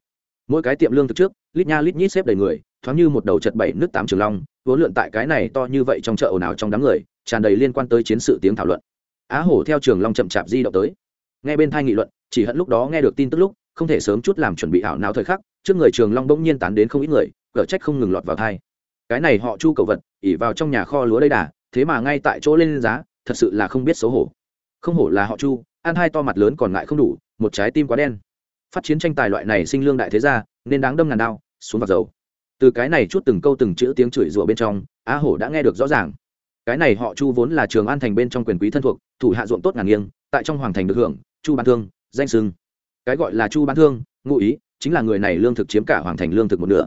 Mỗi cái tiệm lương thực trước, lít nha lít nhít xếp đầy người, thoáng như một đầu chật bảy nước tám trường long, vốn lượn tại cái này to như vậy trong chợ ồn ào trong đám người, tràn đầy liên quan tới chiến sự tiếng thảo luận. Á hổ theo trường long chậm chạp di động tới. Nghe bên thai nghị luận, chỉ hận lúc đó nghe được tin tức lúc, không thể sớm chút làm chuẩn bị ảo nào thời khắc, trước người trường long bỗng nhiên tán đến không ít người cở trách không ngừng lọt vào thai. Cái này họ chu cầu vật, ỉ vào trong nhà kho lúa đây đà, thế mà ngay tại chỗ lên giá, thật sự là không biết xấu hổ. Không hổ là họ chu ăn hai to mặt lớn còn lại không đủ, một trái tim quá đen. Phát chiến tranh tài loại này sinh lương đại thế gia, nên đáng đâm ngàn đao, xuống vào dầu. Từ cái này chút từng câu từng chữ tiếng chửi rủa bên trong, á hổ đã nghe được rõ ràng. Cái này họ chu vốn là trường an thành bên trong quyền quý thân thuộc, thủ hạ ruộng tốt ngàn nghiêng, tại trong hoàng thành được hưởng, chu ban thương, danh sưng. Cái gọi là chu ban thương, ngụ ý, chính là người này lương thực chiếm cả hoàng thành lương thực một nửa.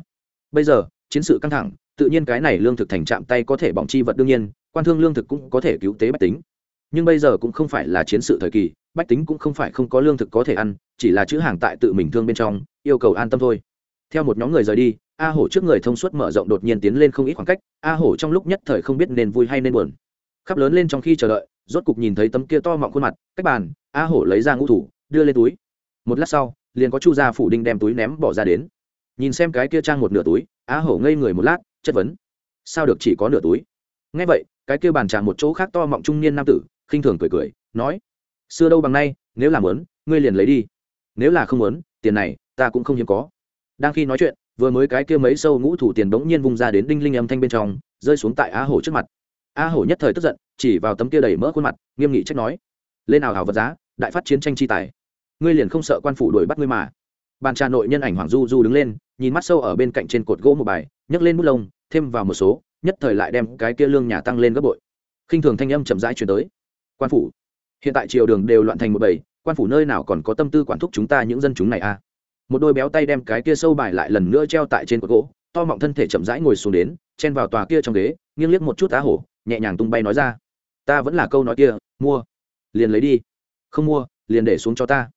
Bây giờ, chiến sự căng thẳng, tự nhiên cái này lương thực thành chạm tay có thể bỏng chi vật đương nhiên, quan thương lương thực cũng có thể cứu tế bách tính nhưng bây giờ cũng không phải là chiến sự thời kỳ, bách tính cũng không phải không có lương thực có thể ăn, chỉ là chữ hàng tại tự mình thương bên trong, yêu cầu an tâm thôi. Theo một nhóm người rời đi, a hổ trước người thông suốt mở rộng đột nhiên tiến lên không ít khoảng cách, a hổ trong lúc nhất thời không biết nên vui hay nên buồn. Khắp lớn lên trong khi chờ đợi, rốt cục nhìn thấy tấm kia to mọng khuôn mặt, cách bàn, a hổ lấy ra ngũ thủ, đưa lên túi. Một lát sau, liền có chu gia phủ đinh đem túi ném bỏ ra đến. Nhìn xem cái kia trang một nửa túi, a hổ ngây người một lát, chất vấn. Sao được chỉ có nửa túi? Ngay vậy, cái kia bàn trà một chỗ khác to mọng trung niên nam tử khinh thường cười cười, nói, xưa đâu bằng nay, nếu làm lớn ngươi liền lấy đi. Nếu là không muốn, tiền này, ta cũng không hiếm có. Đang khi nói chuyện, vừa mới cái kia mấy sâu ngũ thủ tiền bỗng nhiên vung ra đến đinh linh âm thanh bên trong, rơi xuống tại á hổ trước mặt. A hổ nhất thời tức giận, chỉ vào tấm kia đầy mỡ khuôn mặt, nghiêm nghị trách nói, lên nào hào vật giá, đại phát chiến tranh chi tài. Ngươi liền không sợ quan phủ đuổi bắt ngươi mà. Bàn trà nội nhân ảnh hoàng du du đứng lên, nhìn mắt sâu ở bên cạnh trên cột gỗ một bài, nhấc lên bút lông, thêm vào một số, nhất thời lại đem cái kia lương nhà tăng lên gấp bội. Khinh thường thanh âm chậm rãi chuyển tới quan phủ. Hiện tại triều đường đều loạn thành một bầy, quan phủ nơi nào còn có tâm tư quản thúc chúng ta những dân chúng này a à? một đôi béo tay đem cái kia sâu bài lại lần nữa treo tại trên cột gỗ, to mọng thân thể chậm rãi ngồi xuống đến, chen vào tòa kia trong ghế, nghiêng liếc một chút á hổ, nhẹ nhàng tung bay nói ra. Ta vẫn là câu nói kia, mua. Liền lấy đi. Không mua, liền để xuống cho ta.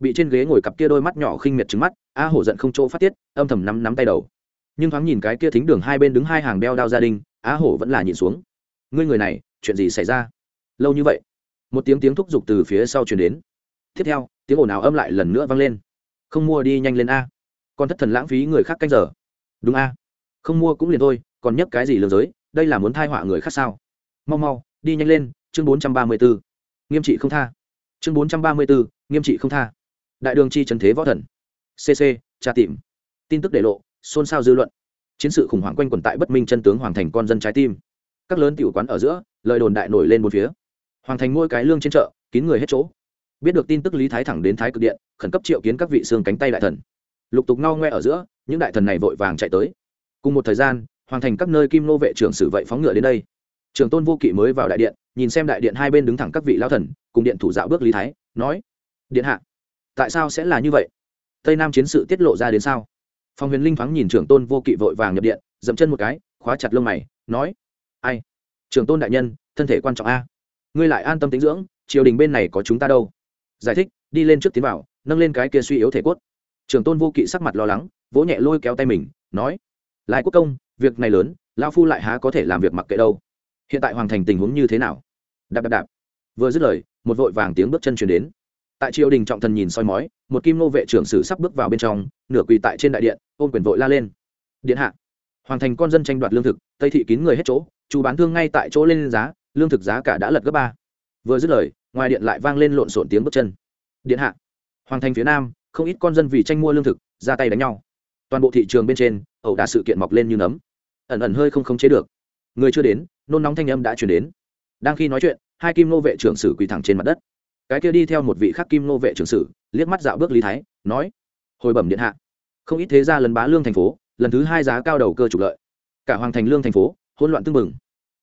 Bị trên ghế ngồi cặp kia đôi mắt nhỏ khinh miệt trứng mắt, á hổ giận không chỗ phát tiết, âm thầm nắm nắm tay đầu. Nhưng thoáng nhìn cái kia thính đường hai bên đứng hai hàng đeo đao gia đình, á hổ vẫn là nhìn xuống. Ngươi người này, chuyện gì xảy ra? Lâu như vậy, một tiếng tiếng thúc giục từ phía sau chuyển đến. Tiếp theo, tiếng ồn ào âm lại lần nữa vang lên. Không mua đi nhanh lên a. Con thất thần lãng phí người khác canh giờ. Đúng a. Không mua cũng liền thôi, còn nhấp cái gì lừa giới đây là muốn thai họa người khác sao? Mau mau, đi nhanh lên, chương bốn trăm ba mươi b ố nghiêm trị không tha. Chương bốn trăm ba mươi b ố nghiêm trị không tha. Đại đường chi trần thế võ thần. Cc tra tìm. Tin tức để lộ, xôn xao dư luận. Chiến sự khủng hoảng quanh quẩn tại bất minh chân tướng hoàng thành con dân trái tim. Các lớn tiểu quán ở giữa, lời đồn đại nổi lên một phía hoàng thành ngôi cái lương trên chợ, kín người hết chỗ. Biết được tin tức lý thái thẳng đến thái cực điện, khẩn cấp triệu kiến các vị xương cánh tay đại thần. Lục tục ngao ngoe ở giữa, những đại thần này vội vàng chạy tới. Cùng một thời gian hoàn thành các nơi kim nô vệ trưởng sử vậy phóng ngựa đến đây. Trường tôn vô kỵ mới vào đại điện, nhìn xem đại điện hai bên đứng thẳng các vị lao thần, cùng điện thủ dạo bước lý thái, nói, điện hạ, tại sao sẽ là như vậy? Tây nam chiến sự tiết lộ ra đến sao? Phong huyền linh thoáng nhìn trưởng tôn vô kỵ vội vàng nhập điện, dậm chân một cái, khóa chặt lông mày, nói, ai? Trưởng tôn đại nhân, thân thể quan trọng a ngươi lại an tâm tính dưỡng, triều đình bên này có chúng ta đâu. Giải thích, đi lên trước tiến vào, nâng lên cái kia suy yếu thể cốt. Trường tôn vô kỵ sắc mặt lo lắng, vỗ nhẹ lôi kéo tay mình, nói lại quốc công, việc này lớn lao phu lại há có thể làm việc mặc kệ đâu. Hiện tại hoàng thành tình huống như thế nào? Đạp đạp đạp. Vừa dứt lời, một vội vàng tiếng bước chân chuyển đến. Tại triều đình trọng thần nhìn soi mói, một kim nô vệ trưởng sử sắp bước vào bên trong, nửa quỳ tại trên đại điện, ôm quyền vội la lên. Điện hạ. Hoàng thành con dân tranh đoạt lương thực, tây thị kín người hết chỗ chú bán thương ngay tại chỗ lên giá lương thực giá cả đã lật gấp ba. Vừa dứt lời, ngoài điện lại vang lên lộn xộn tiếng bước chân. Điện hạ, hoàng thành phía nam, không ít con dân vì tranh mua lương thực, ra tay đánh nhau. Toàn bộ thị trường bên trên, ẩu đả sự kiện mọc lên như nấm. Ẩn ẩn hơi không khống chế được. Người chưa đến, nôn nóng thanh âm đã chuyển đến. Đang khi nói chuyện, hai kim nô vệ trưởng sử quỳ thẳng trên mặt đất. Cái kia đi theo một vị khắc kim nô vệ trưởng sử, liếc mắt dạo bước lý thái, nói, hồi bẩm điện hạ, không ít thế ra lần bá lương thành phố, lần thứ hai giá cao đầu cơ trục lợi. Cả hoàng thành lương thành phố, hỗn loạn tưng bừng.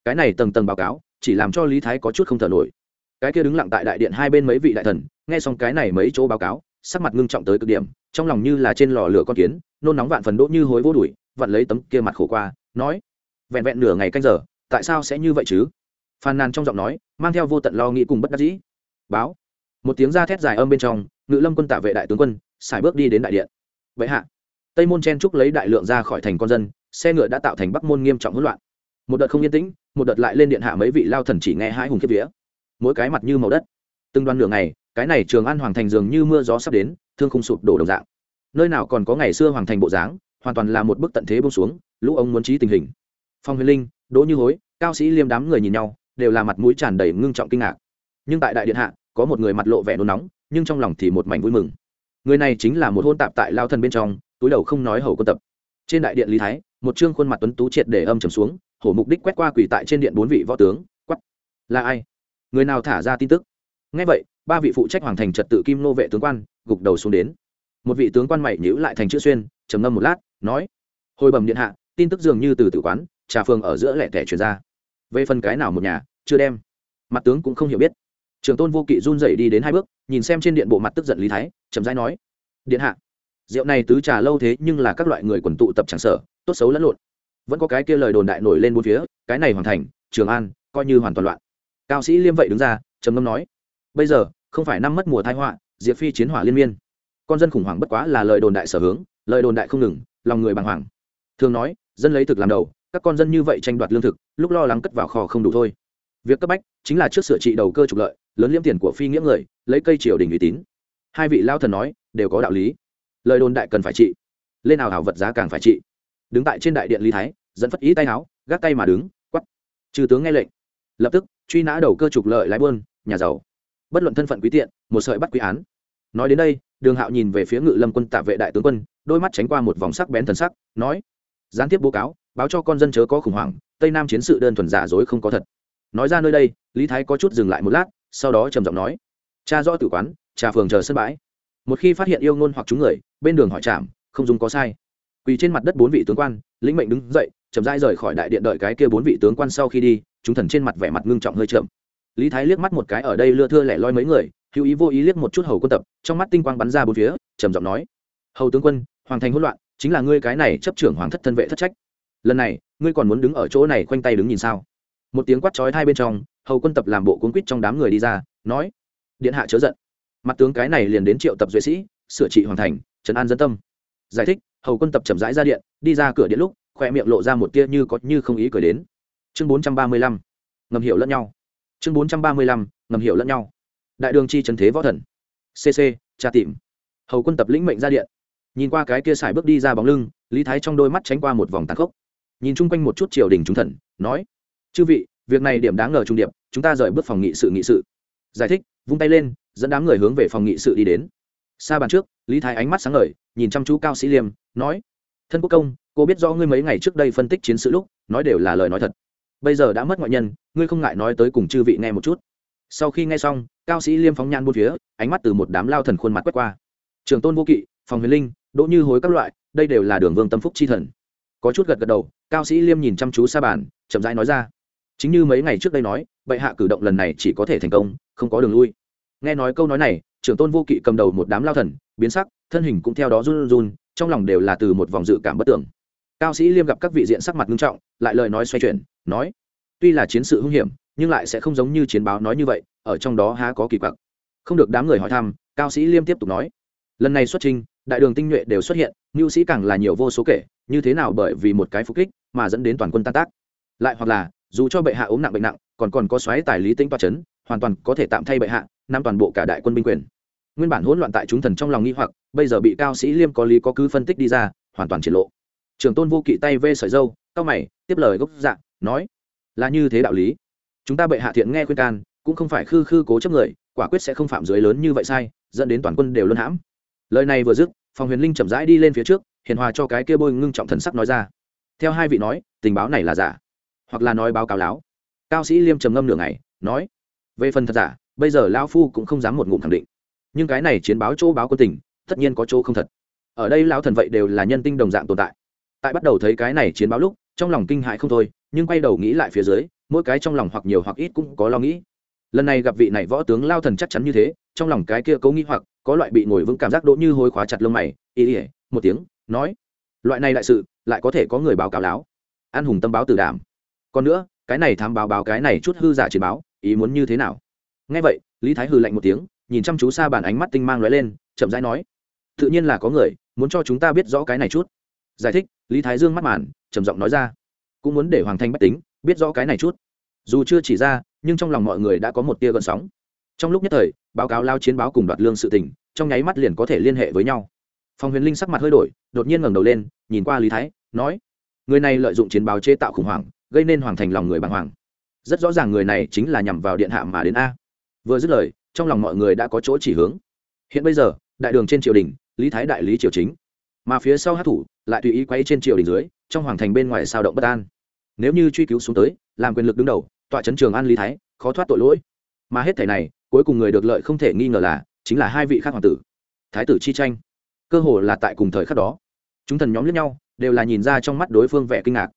Cái này tầng tầng báo cáo chỉ làm cho lý thái có chút không thở nổi. Cái kia đứng lặng tại đại điện hai bên mấy vị đại thần, nghe xong cái này mấy chỗ báo cáo, sắc mặt ngưng trọng tới cực điểm, trong lòng như là trên lò lửa con kiến, nôn nóng vạn phần đỗ như hối vô đuổi, vặn lấy tấm kia mặt khổ qua, nói, vẹn vẹn nửa ngày canh giờ, tại sao sẽ như vậy chứ? Phàn nàn trong giọng nói, mang theo vô tận lo nghĩ cùng bất đắc dĩ. Báo, một tiếng ra thét dài âm bên trong, ngự lâm quân tạ vệ đại tướng quân xài bước đi đến đại điện. Vậy hạ. Tây môn chen trúc lấy đại lượng ra khỏi thành con dân, xe ngựa đã tạo thành bắc môn nghiêm trọng hỗn loạn một đợt không yên tĩnh, một đợt lại lên điện hạ mấy vị lao thần chỉ nghe hai hùng kiếp vía. Mỗi cái mặt như màu đất. Từng đoàn nửa ngày, cái này trường an hoàng thành dường như mưa gió sắp đến, thương không sụp đổ đồng dạng. Nơi nào còn có ngày xưa hoàng thành bộ dáng, hoàn toàn là một bức tận thế bông xuống, lũ ông muốn trí tình hình. Phong huyền linh, đỗ như hối, cao sĩ liêm đám người nhìn nhau, đều là mặt mũi tràn đầy ngưng trọng kinh ngạc. Nhưng tại đại điện hạ, có một người mặt lộ vẻ nôn nóng, nhưng trong lòng thì một mảnh vui mừng. Người này chính là một hôn tạp tại lao thần bên trong, túi đầu không nói hầu quân tập trên đại điện lý thái, một chương khuôn mặt tuấn tú triệt để âm trầm xuống, hổ mục đích quét qua quỷ tại trên điện bốn vị võ tướng quắp là ai? Người nào thả ra tin tức? Ngay vậy, ba vị phụ trách hoàng thành trật tự kim nô vệ tướng quan, gục đầu xuống đến. Một vị tướng quan mày nhữ lại thành chữ xuyên, trầm ngâm một lát, nói, hồi bẩm điện hạ, tin tức dường như từ tử quán, trà phường ở giữa lẻ tẻ truyền ra. Về phần cái nào một nhà, chưa đem. Mặt tướng cũng không hiểu biết. Trường tôn vô kỵ run rẩy đi đến hai bước, nhìn xem trên điện bộ mặt tức giận lý thái, chậm rãi nói, điện hạ rượu này tứ trà lâu thế nhưng là các loại người quần tụ tập chẳng sở tốt xấu lẫn lộn. Vẫn có cái kia lời đồn đại nổi lên bốn phía, cái này hoàn thành, trường an, coi như hoàn toàn loạn. Cao sĩ liêm vậy đứng ra, trầm ngâm nói, bây giờ, không phải năm mất mùa thái họa, diệp phi chiến hỏa liên miên. Con dân khủng hoảng bất quá là lời đồn đại sở hướng, lời đồn đại không ngừng, lòng người bàng hoàng. Thường nói, dân lấy thực làm đầu, các con dân như vậy tranh đoạt lương thực, lúc lo lắng cất vào kho không đủ thôi. Việc cấp bách chính là trước sửa trị đầu cơ trục lợi, lớn liêm tiền của phi nghĩa người, lấy cây triều đình uy tín. Hai vị lao thần nói, đều có đạo lý lời đồn đại cần phải trị. Lên nào hảo vật giá càng phải trị. Đứng tại trên đại điện lý thái, dẫn phất ý tay áo gác tay mà đứng quắp trừ tướng nghe lệnh. Lập tức, truy nã đầu cơ trục lợi lái buôn, nhà giàu. Bất luận thân phận quý tiện, một sợi bắt quý án. Nói đến đây, đường hạo nhìn về phía ngự lâm quân tạ vệ đại tướng quân, đôi mắt tránh qua một vòng sắc bén thần sắc, nói. Gián tiếp bố cáo, báo cho con dân chớ có khủng hoảng, tây nam chiến sự đơn thuần giả dối không có thật. Nói ra nơi đây, lý thái có chút dừng lại một lát, sau đó trầm giọng nói. Cha rõ tử quán trà phường chờ sân bãi một khi phát hiện yêu ngôn hoặc chúng người, bên đường hỏi trảm, không dùng có sai. Quỳ trên mặt đất bốn vị tướng quan, lĩnh mệnh đứng dậy, chậm rãi rời khỏi đại điện đợi cái kia bốn vị tướng quan sau khi đi, chúng thần trên mặt vẻ mặt ngưng trọng hơi chậm. Lý thái liếc mắt một cái ở đây lưa thưa lẻ loi mấy người, hữu ý vô ý liếc một chút hầu quân tập, trong mắt tinh quang bắn ra bốn phía, trầm giọng nói, hầu tướng quân, hoàng thành hỗn loạn, chính là ngươi cái này chấp trưởng hoàng thất thân vệ thất trách. Lần này, ngươi còn muốn đứng ở chỗ này khoanh tay đứng nhìn sao? Một tiếng quát chói hai bên trong, hầu quân tập làm bộ cuốn quýt trong đám người đi ra, nói, điện hạ chớ giận mặt tướng cái này liền đến triệu tập duệ sĩ, sửa trị hoàn thành, trấn an dân tâm. Giải thích, hầu quân tập chậm rãi ra điện, đi ra cửa điện lúc khoe miệng lộ ra một tia như có như không ý cười đến. Chương bốn trăm ba mươi lăm, ngầm hiểu lẫn nhau. Chương bốn trăm ba mươi lăm, ngầm hiểu lẫn nhau. Đại đường chi trần thế võ thần. Cc tra tìm. Hầu quân tập lĩnh mệnh ra điện. Nhìn qua cái kia xài bước đi ra bóng lưng, lý thái trong đôi mắt tránh qua một vòng tàn khốc. Nhìn chung quanh một chút triều đình trung thần, nói, chư vị, việc này điểm đáng ngờ trung điệp, chúng ta rời bước phòng nghị sự nghị sự. Giải thích, vung tay lên dẫn đám người hướng về phòng nghị sự đi đến. Xa bàn trước, lý thái ánh mắt sáng ngời, nhìn chăm chú cao sĩ liêm, nói, thân quốc công, cô biết rõ ngươi mấy ngày trước đây phân tích chiến sự lúc, nói đều là lời nói thật. Bây giờ đã mất ngoại nhân, ngươi không ngại nói tới cùng chư vị nghe một chút. Sau khi nghe xong, cao sĩ liêm phóng nhan buôn phía, ánh mắt từ một đám lao thần khuôn mặt quét qua. Trường tôn vô kỵ, phòng huyền linh, đỗ như hối các loại, đây đều là đường vương tâm phúc chi thần. Có chút gật gật đầu, cao sĩ liêm nhìn chăm chú xa bàn, chậm rãi nói ra, chính như mấy ngày trước đây nói, bệ hạ cử động lần này chỉ có thể thành công, không có đường lui nghe nói câu nói này, trưởng tôn vô kỵ cầm đầu một đám lao thần, biến sắc, thân hình cũng theo đó run run, trong lòng đều là từ một vòng dự cảm bất tưởng. Cao sĩ liêm gặp các vị diện sắc mặt nghiêm trọng, lại lời nói xoay chuyển, nói, tuy là chiến sự hung hiểm, nhưng lại sẽ không giống như chiến báo nói như vậy, ở trong đó há có kỳ quặc. Không được đám người hỏi thăm, cao sĩ liêm tiếp tục nói, lần này xuất trình, đại đường tinh nhuệ đều xuất hiện mưu sĩ càng là nhiều vô số kể, như thế nào bởi vì một cái phục kích mà dẫn đến toàn quân tan tác? Lại hoặc là, dù cho bệ hạ ốm nặng bệnh nặng, còn còn có xoáy tài lý tính toa c hoàn toàn có thể tạm thay bệ hạ nắm toàn bộ cả đại quân binh quyền. Nguyên bản hỗn loạn tại chúng thần trong lòng nghi hoặc, bây giờ bị cao sĩ liêm có lý có cứ phân tích đi ra, hoàn toàn triển lộ. Trường tôn vô kỵ tay vê sợi dâu cao mày, tiếp lời gốc dạ nói, là như thế đạo lý. Chúng ta bệ hạ thiện nghe khuyên can, cũng không phải khư khư cố chấp người, quả quyết sẽ không phạm dưới lớn như vậy sai, dẫn đến toàn quân đều luân hãm. Lời này vừa dứt phòng huyền linh chậm rãi đi lên phía trước, hiền hòa cho cái kia bôi ngưng trọng thần sắc nói ra. Theo hai vị nói, tình báo này là giả, hoặc là nói báo cáo láo. Cao sĩ liêm trầm ngâm nửa ngày, nói, về phần thật giả bây giờ lão phu cũng không dám một ngụm khẳng định. Nhưng cái này chiến báo chỗ báo quân tình, tất nhiên có chỗ không thật. Ở đây lão thần vậy đều là nhân tinh đồng dạng tồn tại. Tại bắt đầu thấy cái này chiến báo lúc, trong lòng kinh hại không thôi, nhưng quay đầu nghĩ lại phía dưới, mỗi cái trong lòng hoặc nhiều hoặc ít cũng có lo nghĩ. Lần này gặp vị này võ tướng lao thần chắc chắn như thế, trong lòng cái kia cố nghĩ hoặc, có loại bị ngồi vững cảm giác đỗ như hối khóa chặt lông mày ý ỉa một tiếng, nói, loại này đại sự, lại có thể có người báo cáo láo an hùng tâm báo từ đảm còn nữa, cái này thám báo báo cái này chút hư giả chiến báo, ý muốn như thế nào? Nghe vậy, lý thái hư lạnh một tiếng, nhìn chăm chú xa bàn ánh mắt tinh mang lóe lên, chậm rãi nói, tự nhiên là có người, muốn cho chúng ta biết rõ cái này chút. Giải thích, lý thái dương mắt màn, trầm giọng nói ra, cũng muốn để hoàng thanh bách tính biết rõ cái này chút. Dù chưa chỉ ra, nhưng trong lòng mọi người đã có một tia gợn sóng. Trong lúc nhất thời, báo cáo lao chiến báo cùng đoạt lương sự tình, trong nháy mắt liền có thể liên hệ với nhau. Phòng huyền linh sắc mặt hơi đổi, đột nhiên ngẩng đầu lên, nhìn qua lý thái, nói, người này lợi dụng chiến báo chế tạo khủng hoảng, gây nên hoàng thành lòng người bàng hoàng. Rất rõ ràng người này chính là nhằm vào điện hạ mà đến a vừa dứt lời, trong lòng mọi người đã có chỗ chỉ hướng. Hiện bây giờ, đại đường trên triều đình, lý thái đại lý triều chính. Mà phía sau hát thủ, lại tùy ý quay trên triều đình dưới, trong hoàng thành bên ngoài sao động bất an. Nếu như truy cứu xuống tới, làm quyền lực đứng đầu, tọa chấn trường an lý thái, khó thoát tội lỗi. Mà hết thể này, cuối cùng người được lợi không thể nghi ngờ là, chính là hai vị khác hoàng tử. Thái tử chi tranh. Cơ hồ là tại cùng thời khắc đó. Chúng thần nhóm lẫn nhau, đều là nhìn ra trong mắt đối phương vẻ kinh ngạc.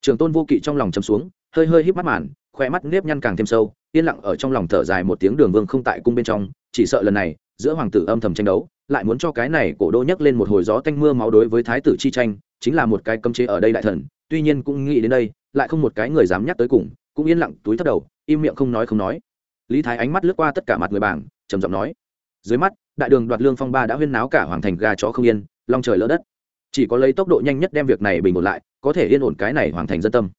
Trường tôn vô kỵ trong lòng chấm xuống, hơi hơi híp mắt màn khoe mắt nếp nhăn càng thêm sâu yên lặng ở trong lòng thở dài một tiếng đường vương không tại cung bên trong, chỉ sợ lần này, giữa hoàng tử âm thầm tranh đấu, lại muốn cho cái này cổ đô nhấc lên một hồi gió tanh mưa máu đối với thái tử chi tranh, chính là một cái cấm chế ở đây đại thần, tuy nhiên cũng nghĩ đến đây, lại không một cái người dám nhắc tới cùng, cũng yên lặng túi thấp đầu, im miệng không nói không nói. Lý thái ánh mắt lướt qua tất cả mặt người bảng, trầm giọng nói, dưới mắt, đại đường đoạt lương phong ba đã huyên náo cả hoàng thành gà chó không yên, long trời lỡ đất. Chỉ có lấy tốc độ nhanh nhất đem việc này bình ổn lại, có thể yên ổn cái này hoàng thành dân tâm.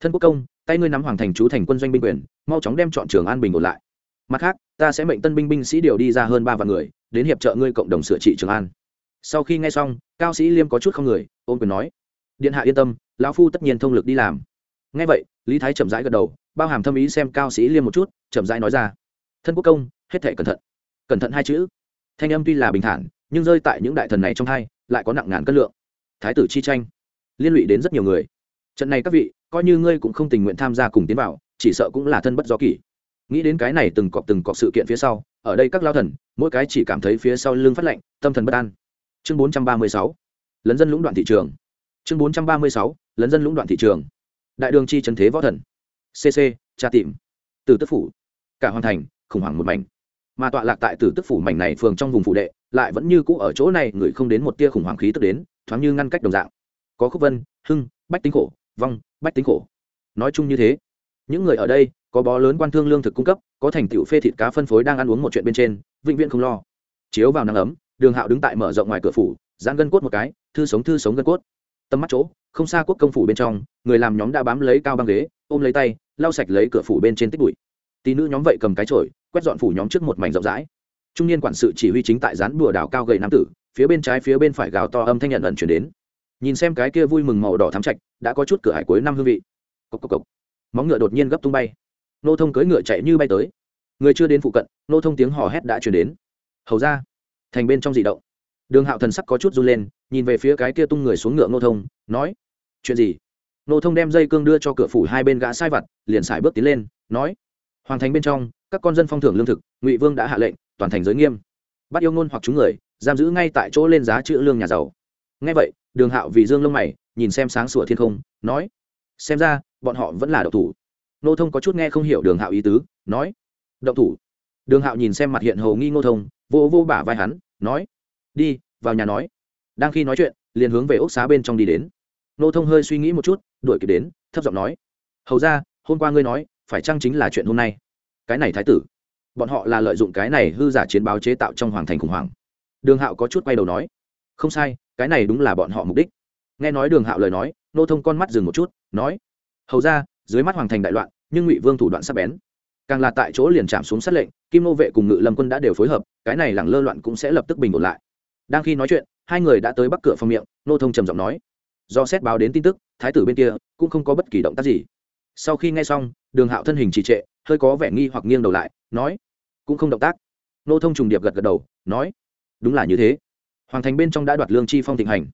Thân quốc công tay ngươi nắm hoàng thành chú thành quân doanh binh quyền, mau chóng đem chọn trường an bình ổn lại. Mặt khác, ta sẽ mệnh tân binh binh sĩ điều đi ra hơn ba vạn người, đến hiệp trợ ngươi cộng đồng sửa trị trường an. Sau khi nghe xong, cao sĩ liêm có chút không người ôm quyền nói, điện hạ yên tâm, lão phu tất nhiên thông lực đi làm. Nghe vậy, lý thái chậm rãi gật đầu, bao hàm thâm ý xem cao sĩ liêm một chút, chậm rãi nói ra, thân quốc công, hết thể cẩn thận. Cẩn thận hai chữ. Thanh âm tuy là bình thản, nhưng rơi tại những đại thần này trong hai, lại có nặng ngàn cân lượng. Thái tử chi tranh, liên lụy đến rất nhiều người. Trận này các vị coi như ngươi cũng không tình nguyện tham gia cùng tiến vào, chỉ sợ cũng là thân bất do kỷ. Nghĩ đến cái này từng cọp từng cọp sự kiện phía sau, ở đây các lao thần, mỗi cái chỉ cảm thấy phía sau lưng phát lạnh, tâm thần bất an. Chương bốn trăm ba mươi sáu, lấn dân lũng đoạn thị trường. Chương bốn trăm ba mươi sáu, lấn dân lũng đoạn thị trường. Đại đường chi trần thế võ thần. Cc tra tìm. Từ tức phủ. Cả hoàn thành, khủng hoảng một mảnh. Mà tọa lạc tại tử tức phủ mảnh này phường trong vùng phụ đệ, lại vẫn như cũ ở chỗ này, người không đến một tia khủng hoảng khí tức đến, thoáng như ngăn cách đồng dạng. Có khúc vân, hưng, bách tính khổ, vong bách tính khổ. Nói chung như thế, những người ở đây có bó lớn quan thương lương thực cung cấp, có thành tựu phê thịt cá phân phối đang ăn uống một chuyện bên trên, vĩnh viễn không lo. Chiếu vào nắng ấm, đường hạo đứng tại mở rộng ngoài cửa phủ, giãn gân cốt một cái, thư sống thư sống gân cốt. Tầm mắt chỗ, không xa quốc công phủ bên trong, người làm nhóm đã bám lấy cao băng ghế, ôm lấy tay, lau sạch lấy cửa phủ bên trên tích bụi. Tí nữ nhóm vậy cầm cái chổi, quét dọn phủ nhóm trước một mảnh rộng rãi. Trung niên quản sự chỉ huy chính tại rán bùa đảo cao gầy nam tử, phía bên trái phía bên phải gào to âm thanh nhận ẩn chuyển đến nhìn xem cái kia vui mừng màu đỏ thắm trạch, đã có chút cửa hải cuối năm hương vị. Cốc cốc cốc. móng ngựa đột nhiên gấp tung bay. Nô thông cưỡi ngựa chạy như bay tới. Người chưa đến phụ cận, nô thông tiếng hò hét đã chuyển đến. Hầu ra, thành bên trong dị động. Đường hạo thần sắc có chút run lên, nhìn về phía cái kia tung người xuống ngựa nô thông, nói, chuyện gì? Nô thông đem dây cương đưa cho cửa phủ hai bên gã sai vặt, liền xài bước tiến lên, nói, hoàng thành bên trong, các con dân phong thưởng lương thực, ngụy vương đã hạ lệnh, toàn thành giới nghiêm. Bắt yêu ngôn hoặc chúng người, giam giữ ngay tại chỗ lên giá chữ lương nhà giàu ngay vậy, đường hạo vì dương lông mày, nhìn xem sáng sủa thiên không, nói, xem ra, bọn họ vẫn là độc thủ. Nô thông có chút nghe không hiểu đường hạo ý tứ, nói động thủ? Đường hạo nhìn xem mặt hiện hầu nghi ngô thông, vô vô bả vai hắn, nói, đi, vào nhà nói. Đang khi nói chuyện, liền hướng về ốc xá bên trong đi đến. Nô thông hơi suy nghĩ một chút, đuổi kịp đến, thấp giọng nói, hầu ra, hôm qua ngươi nói, phải chăng chính là chuyện hôm nay? Cái này thái tử, bọn họ là lợi dụng cái này hư giả chiến báo chế tạo trong hoàng thành khủng hoảng. Đường hạo có chút quay đầu nói, không sai cái này đúng là bọn họ mục đích. Nghe nói đường hạo lời nói, nô thông con mắt dừng một chút, nói, hầu ra, dưới mắt hoàng thành đại loạn, nhưng ngụy vương thủ đoạn sắp bén. Càng là tại chỗ liền chạm xuống sát lệnh, kim nô vệ cùng ngự lâm quân đã đều phối hợp, cái này lẳng lơ loạn cũng sẽ lập tức bình ổn lại. Đang khi nói chuyện, hai người đã tới bắc cửa phòng miệng, nô thông trầm giọng nói, do xét báo đến tin tức, thái tử bên kia cũng không có bất kỳ động tác gì. Sau khi nghe xong, đường hạo thân hình trì trệ, hơi có vẻ nghi hoặc nghiêng đầu lại, nói, cũng không động tác. Nô thông trùng điệp gật gật đầu, nói, đúng là như thế hoàng thành bên trong đã đoạt lương chi phong thịnh hành.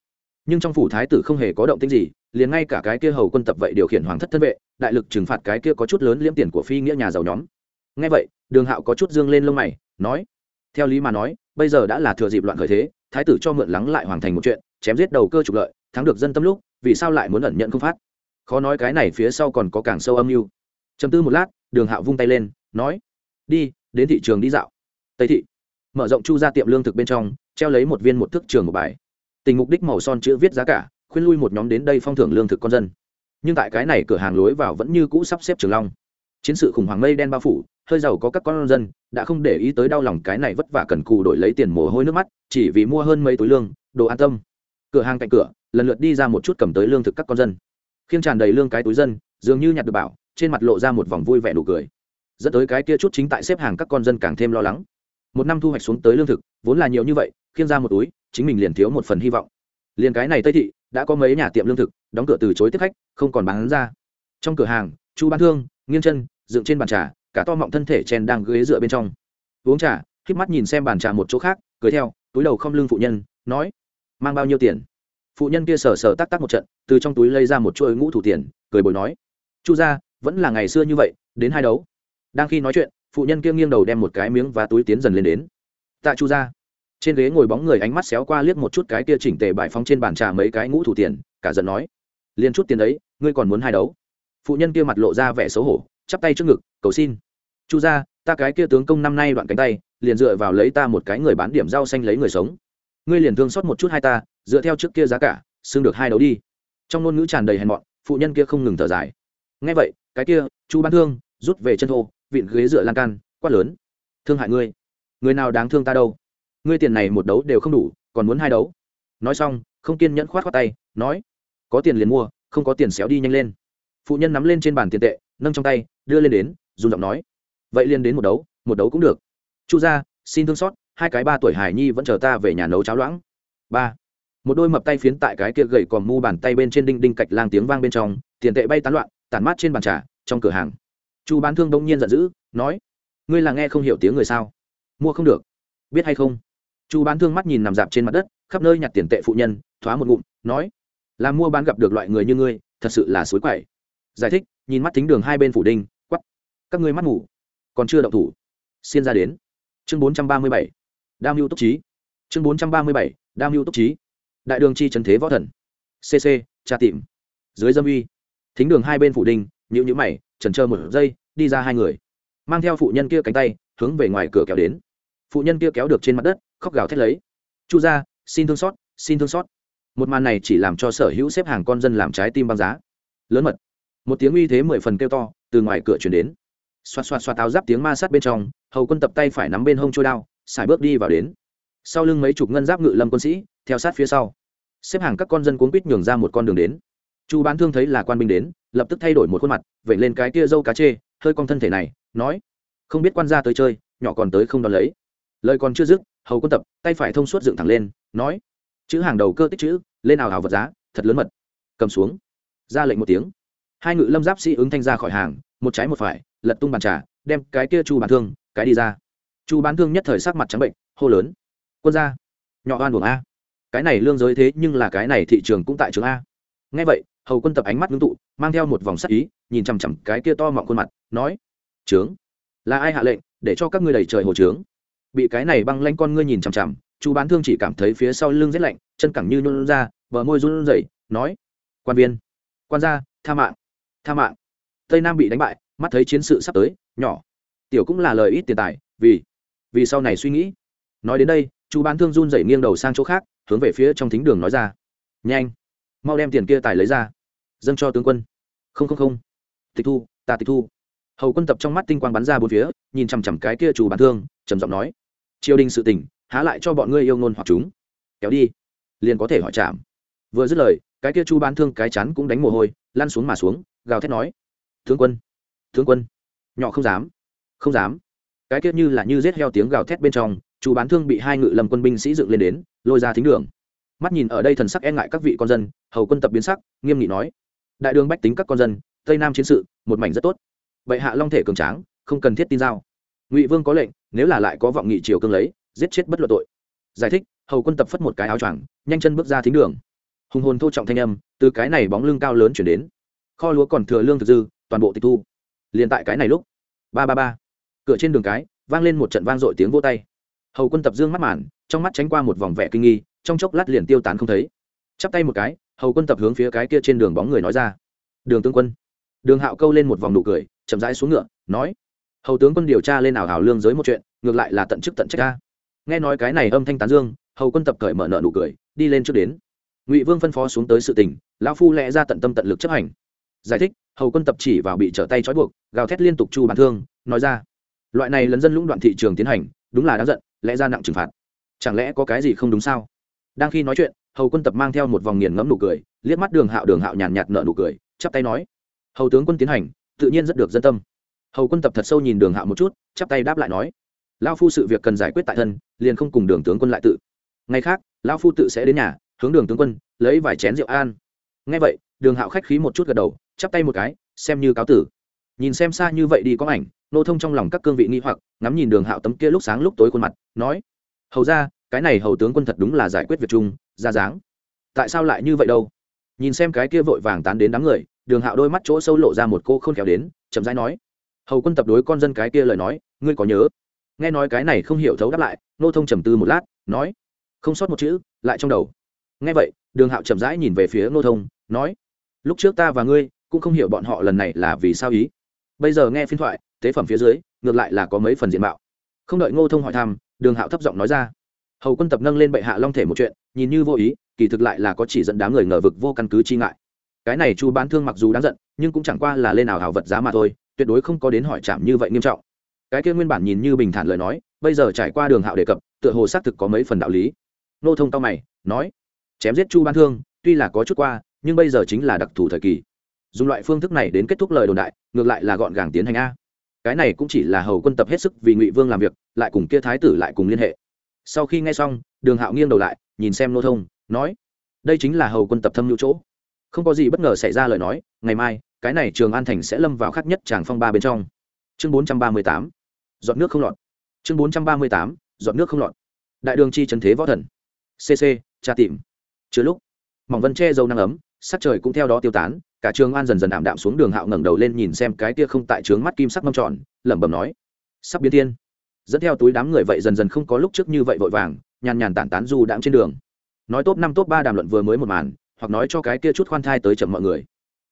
Nhưng trong phủ thái tử không hề có động tĩnh gì, liền ngay cả cái kia hầu quân tập vậy điều khiển hoàng thất thân vệ, đại lực trừng phạt cái kia có chút lớn liễm tiền của phi nghĩa nhà giàu nhóm. Ngay vậy, đường hạo có chút dương lên lông mày, nói, theo lý mà nói, bây giờ đã là thừa dịp loạn khởi thế, thái tử cho mượn lắng lại hoàng thành một chuyện, chém giết đầu cơ trục lợi, thắng được dân tâm lúc, vì sao lại muốn ẩn nhận không phát? Khó nói cái này phía sau còn có càng sâu âm mưu. Chấm tư một lát, đường hạo vung tay lên, nói, đi, đến thị trường đi dạo. Tây thị. Mở rộng chu ra tiệm lương thực bên trong treo lấy một viên một thức trường một bài. Tình mục đích màu son chữ viết giá cả, khuyên lui một nhóm đến đây phong thưởng lương thực con dân. Nhưng tại cái này cửa hàng lối vào vẫn như cũ sắp xếp trường long. Chiến sự khủng hoảng mây đen bao phủ, hơi giàu có các con dân đã không để ý tới đau lòng cái này vất vả cần cù đổi lấy tiền mồ hôi nước mắt, chỉ vì mua hơn mấy túi lương, đồ an tâm. Cửa hàng cạnh cửa, lần lượt đi ra một chút cầm tới lương thực các con dân. Khiêng tràn đầy lương cái túi dân, dường như nhặt được bảo, trên mặt lộ ra một vòng vui vẻ nụ cười. Dẫn tới cái kia chút chính tại xếp hàng các con dân càng thêm lo lắng. Một năm thu hoạch xuống tới lương thực, vốn là nhiều như vậy khiêng ra một túi, chính mình liền thiếu một phần hy vọng. Liền cái này tây thị, đã có mấy nhà tiệm lương thực, đóng cửa từ chối tiếp khách, không còn bán ra. Trong cửa hàng, chu bán thương nghiêng chân, dựng trên bàn trà, cả to mọng thân thể chen đang ghế dựa bên trong. Uống trà k mắt nhìn xem bàn trà một chỗ khác, cười theo, túi đầu không lưng phụ nhân, nói, mang bao nhiêu tiền? Phụ nhân kia sờ sờ tắc tắc một trận, từ trong túi lấy ra một chuỗi ngũ thủ tiền, cười bồi nói, chu ra vẫn là ngày xưa như vậy, đến hai đấu. Đang khi nói chuyện, phụ nhân kia nghiêng đầu đem một cái miếng và túi tiến dần lên đến. Tạ chu ra trên ghế ngồi bóng người ánh mắt xéo qua liếc một chút cái kia chỉnh tề bài phóng trên bàn trà mấy cái ngũ thủ tiền, cả giận nói, liền chút tiền đấy ngươi còn muốn hai đấu? Phụ nhân kia mặt lộ ra vẻ xấu hổ, chắp tay trước ngực, cầu xin. Chu ra ta cái kia tướng công năm nay đoạn cánh tay, liền dựa vào lấy ta một cái người bán điểm rau xanh lấy người sống. Ngươi liền thương xót một chút hai ta, dựa theo trước kia giá cả, xưng được hai đấu đi. Trong ngôn ngữ tràn đầy hèn mọn, phụ nhân kia không ngừng thở dài. Ngay vậy, cái kia, chu bán thương, rút về chân thô, vịn ghế dựa lan can, quát lớn, thương hại ngươi, người nào đáng thương ta đâu? Ngươi tiền này một đấu đều không đủ, còn muốn hai đấu. Nói xong, không kiên nhẫn khoát khoát tay, nói, có tiền liền mua, không có tiền xéo đi nhanh lên. Phụ nhân nắm lên trên bàn tiền tệ, nâng trong tay, đưa lên đến, dùng giọng nói, vậy liền đến một đấu một đấu cũng được. Chu ra xin thương xót, hai cái ba tuổi hải nhi vẫn chờ ta về nhà nấu cháo loãng. Ba. Một đôi mập tay phiến tại cái kia gậy còn mu bàn tay bên trên đinh đinh cạch lang tiếng vang bên trong, tiền tệ bay tán loạn, tản mát trên bàn trà, trong cửa hàng. Chu bán thương đông nhiên giận dữ, nói, ngươi là nghe không hiểu tiếng người sao? Mua không được. Biết hay không? Chu bán thương mắt nhìn nằm dạp trên mặt đất, khắp nơi nhặt tiền tệ phụ nhân, thoá một ngụm, nói, là mua bán gặp được loại người như ngươi, thật sự là suối quậy. Giải thích, nhìn mắt thính đường hai bên phủ đinh quắp các ngươi mắt ngủ, còn chưa động thủ. Xin ra đến. Chương bốn trăm ba mươi bảy đam mưu túc trí. Chương bốn trăm ba mươi bảy đam mưu túc trí. Đại đường chi trần thế võ thần. Cc tra tìm. Dưới dâm uy, thính đường hai bên phủ đinh nhữ nhữ mày trần trơ một giây, đi ra hai người. Mang theo phụ nhân kia cánh tay, hướng về ngoài cửa kéo đến. Phụ nhân kia kéo được trên mặt đất khóc gào thét lấy. Chu ra xin thương xót, xin thương xót. Một màn này chỉ làm cho sở hữu xếp hàng con dân làm trái tim băng giá. Lớn mật. Một tiếng uy thế mười phần kêu to từ ngoài cửa chuyển đến. Xoạt xoạt xoạt táo giáp tiếng ma sát bên trong, hầu quân tập tay phải nắm bên hông trôi đao xài bước đi vào đến. Sau lưng mấy chục ngân giáp ngự lâm quân sĩ, theo sát phía sau. Xếp hàng các con dân cuốn quýt nhường ra một con đường đến. Chu bán thương thấy là quan binh đến, lập tức thay đổi một khuôn mặt vẩy lên cái kia dâu cá chê, hơi con thân thể này, nói, không biết quan gia tới chơi, nhỏ còn tới không đón lấy. Lời còn chưa dứt hầu quân tập, tay phải thông suốt dựng thẳng lên, nói, chữ hàng đầu cơ tích chữ, lên ảo hào vật giá, thật lớn mật. Cầm xuống, ra lệnh một tiếng. Hai ngự lâm giáp sĩ ứng thanh ra khỏi hàng, một trái một phải, lật tung bàn trà, đem cái kia chu bán thương, cái đi ra. Chu bán thương nhất thời sắc mặt trắng bệnh, hô lớn, quân ra nhỏ oan buồng a. Cái này lương giới thế nhưng là cái này thị trường cũng tại trường a. Ngay vậy, hầu quân tập ánh mắt ngưng tụ, mang theo một vòng sắc ý, nhìn chằm chằm cái kia to mọng khuôn mặt, nói, trướng, là ai hạ lệnh để cho các ngươi đẩy trời hồ trướng? Bị cái này băng lanh con ngươi nhìn chằm chằm, chu bán thương chỉ cảm thấy phía sau lưng rét lạnh, chân cẳng như nhún ra, bờ môi run rẩy, nói, quan viên, quan gia, tha mạng tha mạng. Tây nam bị đánh bại, mắt thấy chiến sự sắp tới, nhỏ, tiểu cũng là lời ít tiền tài, vì vì sau này suy nghĩ. Nói đến đây chú bán thương run rẩy nghiêng đầu sang chỗ khác, hướng về phía trong thính đường nói ra, nhanh, mau đem tiền kia tài lấy ra, dâng cho tướng quân. Không không không, tịch thu, ta tịch thu. Hầu quân tập trong mắt tinh quang bắn ra bốn phía, nhìn chằm chằm cái kia chủ bán thương, trầm giọng nói triều đình sự tình, há lại cho bọn ngươi yêu ngôn hoặc chúng. Kéo đi. Liền có thể hỏi chạm vừa dứt lời, cái kia chu bán thương cái chắn cũng đánh mồ hôi, lăn xuống mà xuống, gào thét nói. Tướng quân tướng quân. Nhỏ không dám không dám. Cái kia như là như rết heo tiếng gào thét bên trong, chu bán thương bị hai ngự lâm quân binh sĩ dựng lên đến, lôi ra thính đường. Mắt nhìn ở đây thần sắc e ngại các vị con dân, hầu quân tập biến sắc, nghiêm nghị nói. Đại đường bách tính các con dân, tây nam chiến sự, một mảnh rất tốt. Bệ hạ long thể cường tráng, không cần thiết tin giao. Ngụy vương có lệnh nếu là lại có vọng nghị triều cương lấy, giết chết bất luận tội. Giải thích, hầu quân tập phất một cái áo choàng, nhanh chân bước ra thính đường. Hùng hồn thô trọng thanh âm, từ cái này bóng lưng cao lớn chuyển đến. Kho lúa còn thừa lương thực dư, toàn bộ tịch thu. Liền tại cái này lúc, ba ba ba, cửa trên đường cái, vang lên một trận vang dội tiếng vô tay. Hầu quân tập dương mắt màn, trong mắt tránh qua một vòng vẻ kinh nghi, trong chốc lát liền tiêu tán không thấy. Chắp tay một cái, hầu quân tập hướng phía cái kia trên đường bóng người nói ra. Đường tướng quân. Đường hạo câu lên một vòng nụ cười, chậm rãi xuống ngựa, nói hầu tướng quân điều tra lên ảo hảo lương giới một chuyện, ngược lại là tận chức tận trách ca nghe nói cái này âm thanh tán dương, hầu quân tập cởi mở nợ nụ cười, đi lên trước đến. Ngụy vương phân phó xuống tới sự tình, lão phu lẽ ra tận tâm tận lực chấp hành. Giải thích, hầu quân tập chỉ vào bị trở tay trói buộc, gào thét liên tục chu bản thương, nói ra, loại này lấn dân lũng đoạn thị trường tiến hành, đúng là đáng giận, lẽ ra nặng trừng phạt. Chẳng lẽ có cái gì không đúng sao? Đang khi nói chuyện, hầu quân tập mang theo một vòng nghiền ngẫm nụ cười, liếc mắt đường hạo đường hạo nhàn nhạt nợ nụ cười, chắp tay nói, hầu tướng quân tiến hành, tự nhiên rất được dân tâm hầu quân tập thật sâu nhìn đường hạo một chút, chắp tay đáp lại nói lao phu sự việc cần giải quyết tại thân, liền không cùng đường tướng quân lại tự. Ngày khác lao phu tự sẽ đến nhà, hướng đường tướng quân, lấy vài chén rượu an. Ngay vậy, đường hạo khách khí một chút gật đầu, chắp tay một cái, xem như cáo tử. Nhìn xem xa như vậy đi có ảnh, nô thông trong lòng các cương vị nghi hoặc, ngắm nhìn đường hạo tấm kia lúc sáng lúc tối khuôn mặt, nói, hầu ra, cái này hầu tướng quân thật đúng là giải quyết việc chung, ra dáng. Tại sao lại như vậy đâu? Nhìn xem cái kia vội vàng tán đến đám người, đường hạo đôi mắt chỗ sâu lộ ra một cô khôn khéo đến, chậm rãi nói hầu quân tập đối con dân cái kia lời nói, ngươi có nhớ? Nghe nói cái này không hiểu thấu đáp lại, nô thông trầm tư một lát, nói, không sót một chữ, lại trong đầu. Nghe vậy, đường hạo chậm rãi nhìn về phía nô thông, nói, lúc trước ta và ngươi cũng không hiểu bọn họ lần này là vì sao ý. Bây giờ nghe phiên thoại, tế phẩm phía dưới, ngược lại là có mấy phần diện mạo. Không đợi ngô thông hỏi thăm, đường hạo thấp giọng nói ra, hầu quân tập nâng lên bệ hạ long thể một chuyện, nhìn như vô ý, kỳ thực lại là có chỉ dẫn đám người ngờ vực vô căn cứ chi ngại. Cái này chu bán thương mặc dù đáng giận, nhưng cũng chẳng qua là lên nào hào vật giá mà thôi tuyệt đối không có đến hỏi chạm như vậy nghiêm trọng. Cái kia nguyên bản nhìn như bình thản lời nói, bây giờ trải qua đường hạo đề cập, tựa hồ xác thực có mấy phần đạo lý. Nô thông tao mày, nói, chém giết chu ban thương, tuy là có chút qua, nhưng bây giờ chính là đặc thù thời kỳ. Dùng loại phương thức này đến kết thúc lời đồn đại, ngược lại là gọn gàng tiến hành a. Cái này cũng chỉ là hầu quân tập hết sức vì ngụy vương làm việc, lại cùng kia thái tử lại cùng liên hệ. Sau khi nghe xong, đường hạo nghiêng đầu lại, nhìn xem nô thông, nói, đây chính là hầu quân tập thâm nhu chỗ. Không có gì bất ngờ xảy ra lời nói, ngày mai cái này trường an thành sẽ lâm vào khắc nhất tràng phong ba bên trong. Chương bốn trăm ba mươi tám dọn nước không lọt. Chương bốn trăm ba mươi tám dọn nước không lọt. Đại đường chi trần thế võ thần. Cc tra tìm. Chưa lúc, mỏng vân che dâu nắng ấm, sắc trời cũng theo đó tiêu tán, cả trường an dần dần ảm đạm xuống đường hạo ngẩng đầu lên nhìn xem cái tia không tại trướng mắt kim sắc mâm tròn, lẩm bẩm nói, sắp biến thiên. Dẫn theo túi đám người vậy dần dần không có lúc trước như vậy vội vàng, nhàn nhàn tản tán du đạm trên đường. Nói top năm, top ba đàm luận vừa mới một màn, hoặc nói cho cái kia chút khoan thai tới chậm mọi người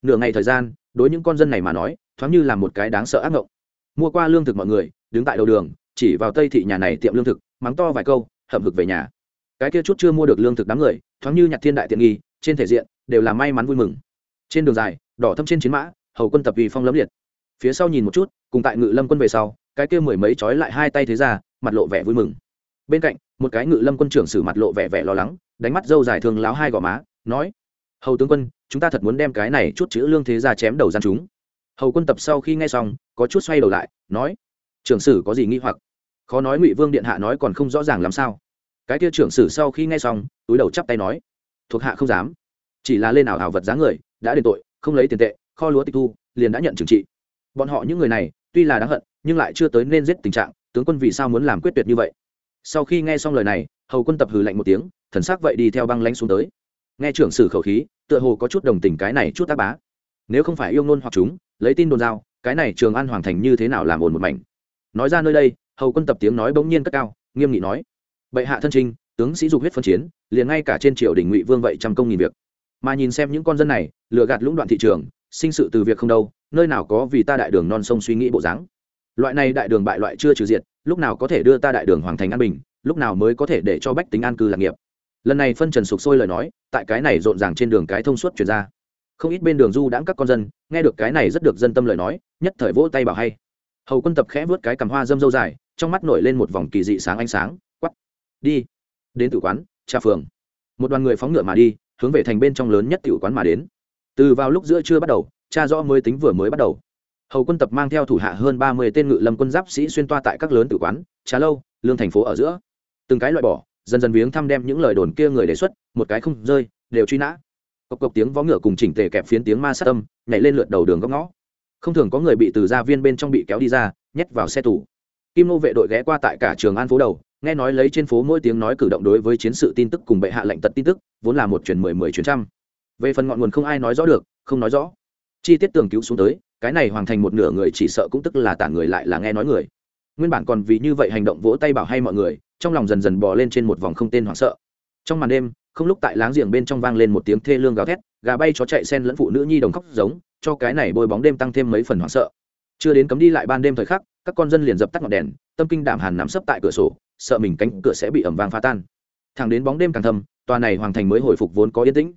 nửa ngày thời gian, đối những con dân này mà nói, thoáng như là một cái đáng sợ ác ngộng. Mua qua lương thực mọi người, đứng tại đầu đường, chỉ vào tây thị nhà này tiệm lương thực, mắng to vài câu, hậm hực về nhà. Cái kia chút chưa mua được lương thực đám người, thoáng như nhặt thiên đại tiện nghi, trên thể diện, đều là may mắn vui mừng. Trên đường dài, đỏ thâm trên chiến mã, hầu quân tập vì phong lấm liệt. Phía sau nhìn một chút, cùng tại ngự lâm quân về sau, cái kia mười mấy trói lại hai tay thế ra, mặt lộ vẻ vui mừng. Bên cạnh, một cái ngự lâm quân trưởng sử mặt lộ vẻ vẻ lo lắng, đánh mắt dâu dài thường láo hai gò má, nói, hầu tướng quân chúng ta thật muốn đem cái này chút chữ lương thế ra chém đầu gian chúng. Hầu quân tập sau khi nghe xong, có chút xoay đầu lại, nói, trưởng sử có gì nghi hoặc? Khó nói ngụy vương điện hạ nói còn không rõ ràng làm sao. Cái kia trưởng sử sau khi nghe xong, túi đầu chắp tay nói, thuộc hạ không dám. Chỉ là lên ảo ảo vật giá người, đã đền tội, không lấy tiền tệ, kho lúa tịch thu, liền đã nhận trừng trị. Bọn họ những người này, tuy là đáng hận, nhưng lại chưa tới nên giết tình trạng, tướng quân vì sao muốn làm quyết tuyệt như vậy? Sau khi nghe xong lời này, hầu quân tập hừ lạnh một tiếng, thần sắc vậy đi theo băng lanh xuống tới. Nghe trưởng sử khẩu khí tựa hồ có chút đồng tình cái này chút tác bá. Nếu không phải yêu ngôn hoặc chúng, lấy tin đồn giao, cái này trường an hoàng thành như thế nào làm ồn một mảnh? Nói ra nơi đây, hầu quân tập tiếng nói bỗng nhiên cất cao, nghiêm nghị nói, bệ hạ thân trinh tướng sĩ dục huyết phân chiến, liền ngay cả trên triều đình ngụy vương vậy trăm công nghìn việc. Mà nhìn xem những con dân này, lừa gạt lũng đoạn thị trường, sinh sự từ việc không đâu, nơi nào có vì ta đại đường non sông suy nghĩ bộ dáng. Loại này đại đường bại loại chưa trừ diệt, lúc nào có thể đưa ta đại đường hoàng thành an bình, lúc nào mới có thể để cho bách tính an cư lạc nghiệp lần này phân trần sục sôi lời nói, tại cái này rộn ràng trên đường cái thông suốt chuyển ra. Không ít bên đường du đãng các con dân, nghe được cái này rất được dân tâm lời nói, nhất thời vỗ tay bảo hay. Hầu quân tập khẽ vớt cái cằm hoa dâm dâu dài, trong mắt nổi lên một vòng kỳ dị sáng ánh sáng quắp đi. Đến tử quán trà phường. Một đoàn người phóng ngựa mà đi, hướng về thành bên trong lớn nhất tiểu quán mà đến. Từ vào lúc giữa trưa bắt đầu, cha rõ mới tính vừa mới bắt đầu. Hầu quân tập mang theo thủ hạ hơn ba mươi tên ngự lâm quân giáp sĩ xuyên toa tại các lớn tử quán, trà lâu, lương thành phố ở giữa. Từng cái loại bỏ dần dần viếng thăm đem những lời đồn kia người đề xuất, một cái không rơi, đều truy nã. Cộc cộc tiếng vó ngựa cùng chỉnh tề kẹp phiến tiếng ma sát âm, nhảy lên lượt đầu đường góc ngõ. Không thường có người bị từ gia viên bên trong bị kéo đi ra, nhét vào xe tù. Kim nô vệ đội ghé qua tại cả trường an phố đầu, nghe nói lấy trên phố mỗi tiếng nói cử động đối với chiến sự tin tức cùng bệ hạ lệnh tật tin tức, vốn là một chuyển mười mười chuyến trăm. Về phần ngọn nguồn không ai nói rõ được, không nói rõ. Chi tiết tường cứu xuống tới, cái này hoàn thành một nửa người chỉ sợ cũng tức là tản người lại là nghe nói người. Nguyên bản còn vì như vậy hành động vỗ tay bảo hay mọi người trong lòng dần dần bò lên trên một vòng không tên hoảng sợ. Trong màn đêm, không lúc tại láng giềng bên trong vang lên một tiếng thê lương gào thét, gà bay chó chạy sen lẫn phụ nữ nhi đồng khóc giống, cho cái này bôi bóng đêm tăng thêm mấy phần hoảng sợ. Chưa đến cấm đi lại ban đêm thời khắc, các con dân liền dập tắt ngọn đèn, tâm kinh đảm hàn nắm sấp tại cửa sổ, sợ mình cánh cửa sẽ bị ẩm vang phá tan. Thẳng đến bóng đêm càng thâm, tòa này hoàng thành mới hồi phục vốn có yên tĩnh.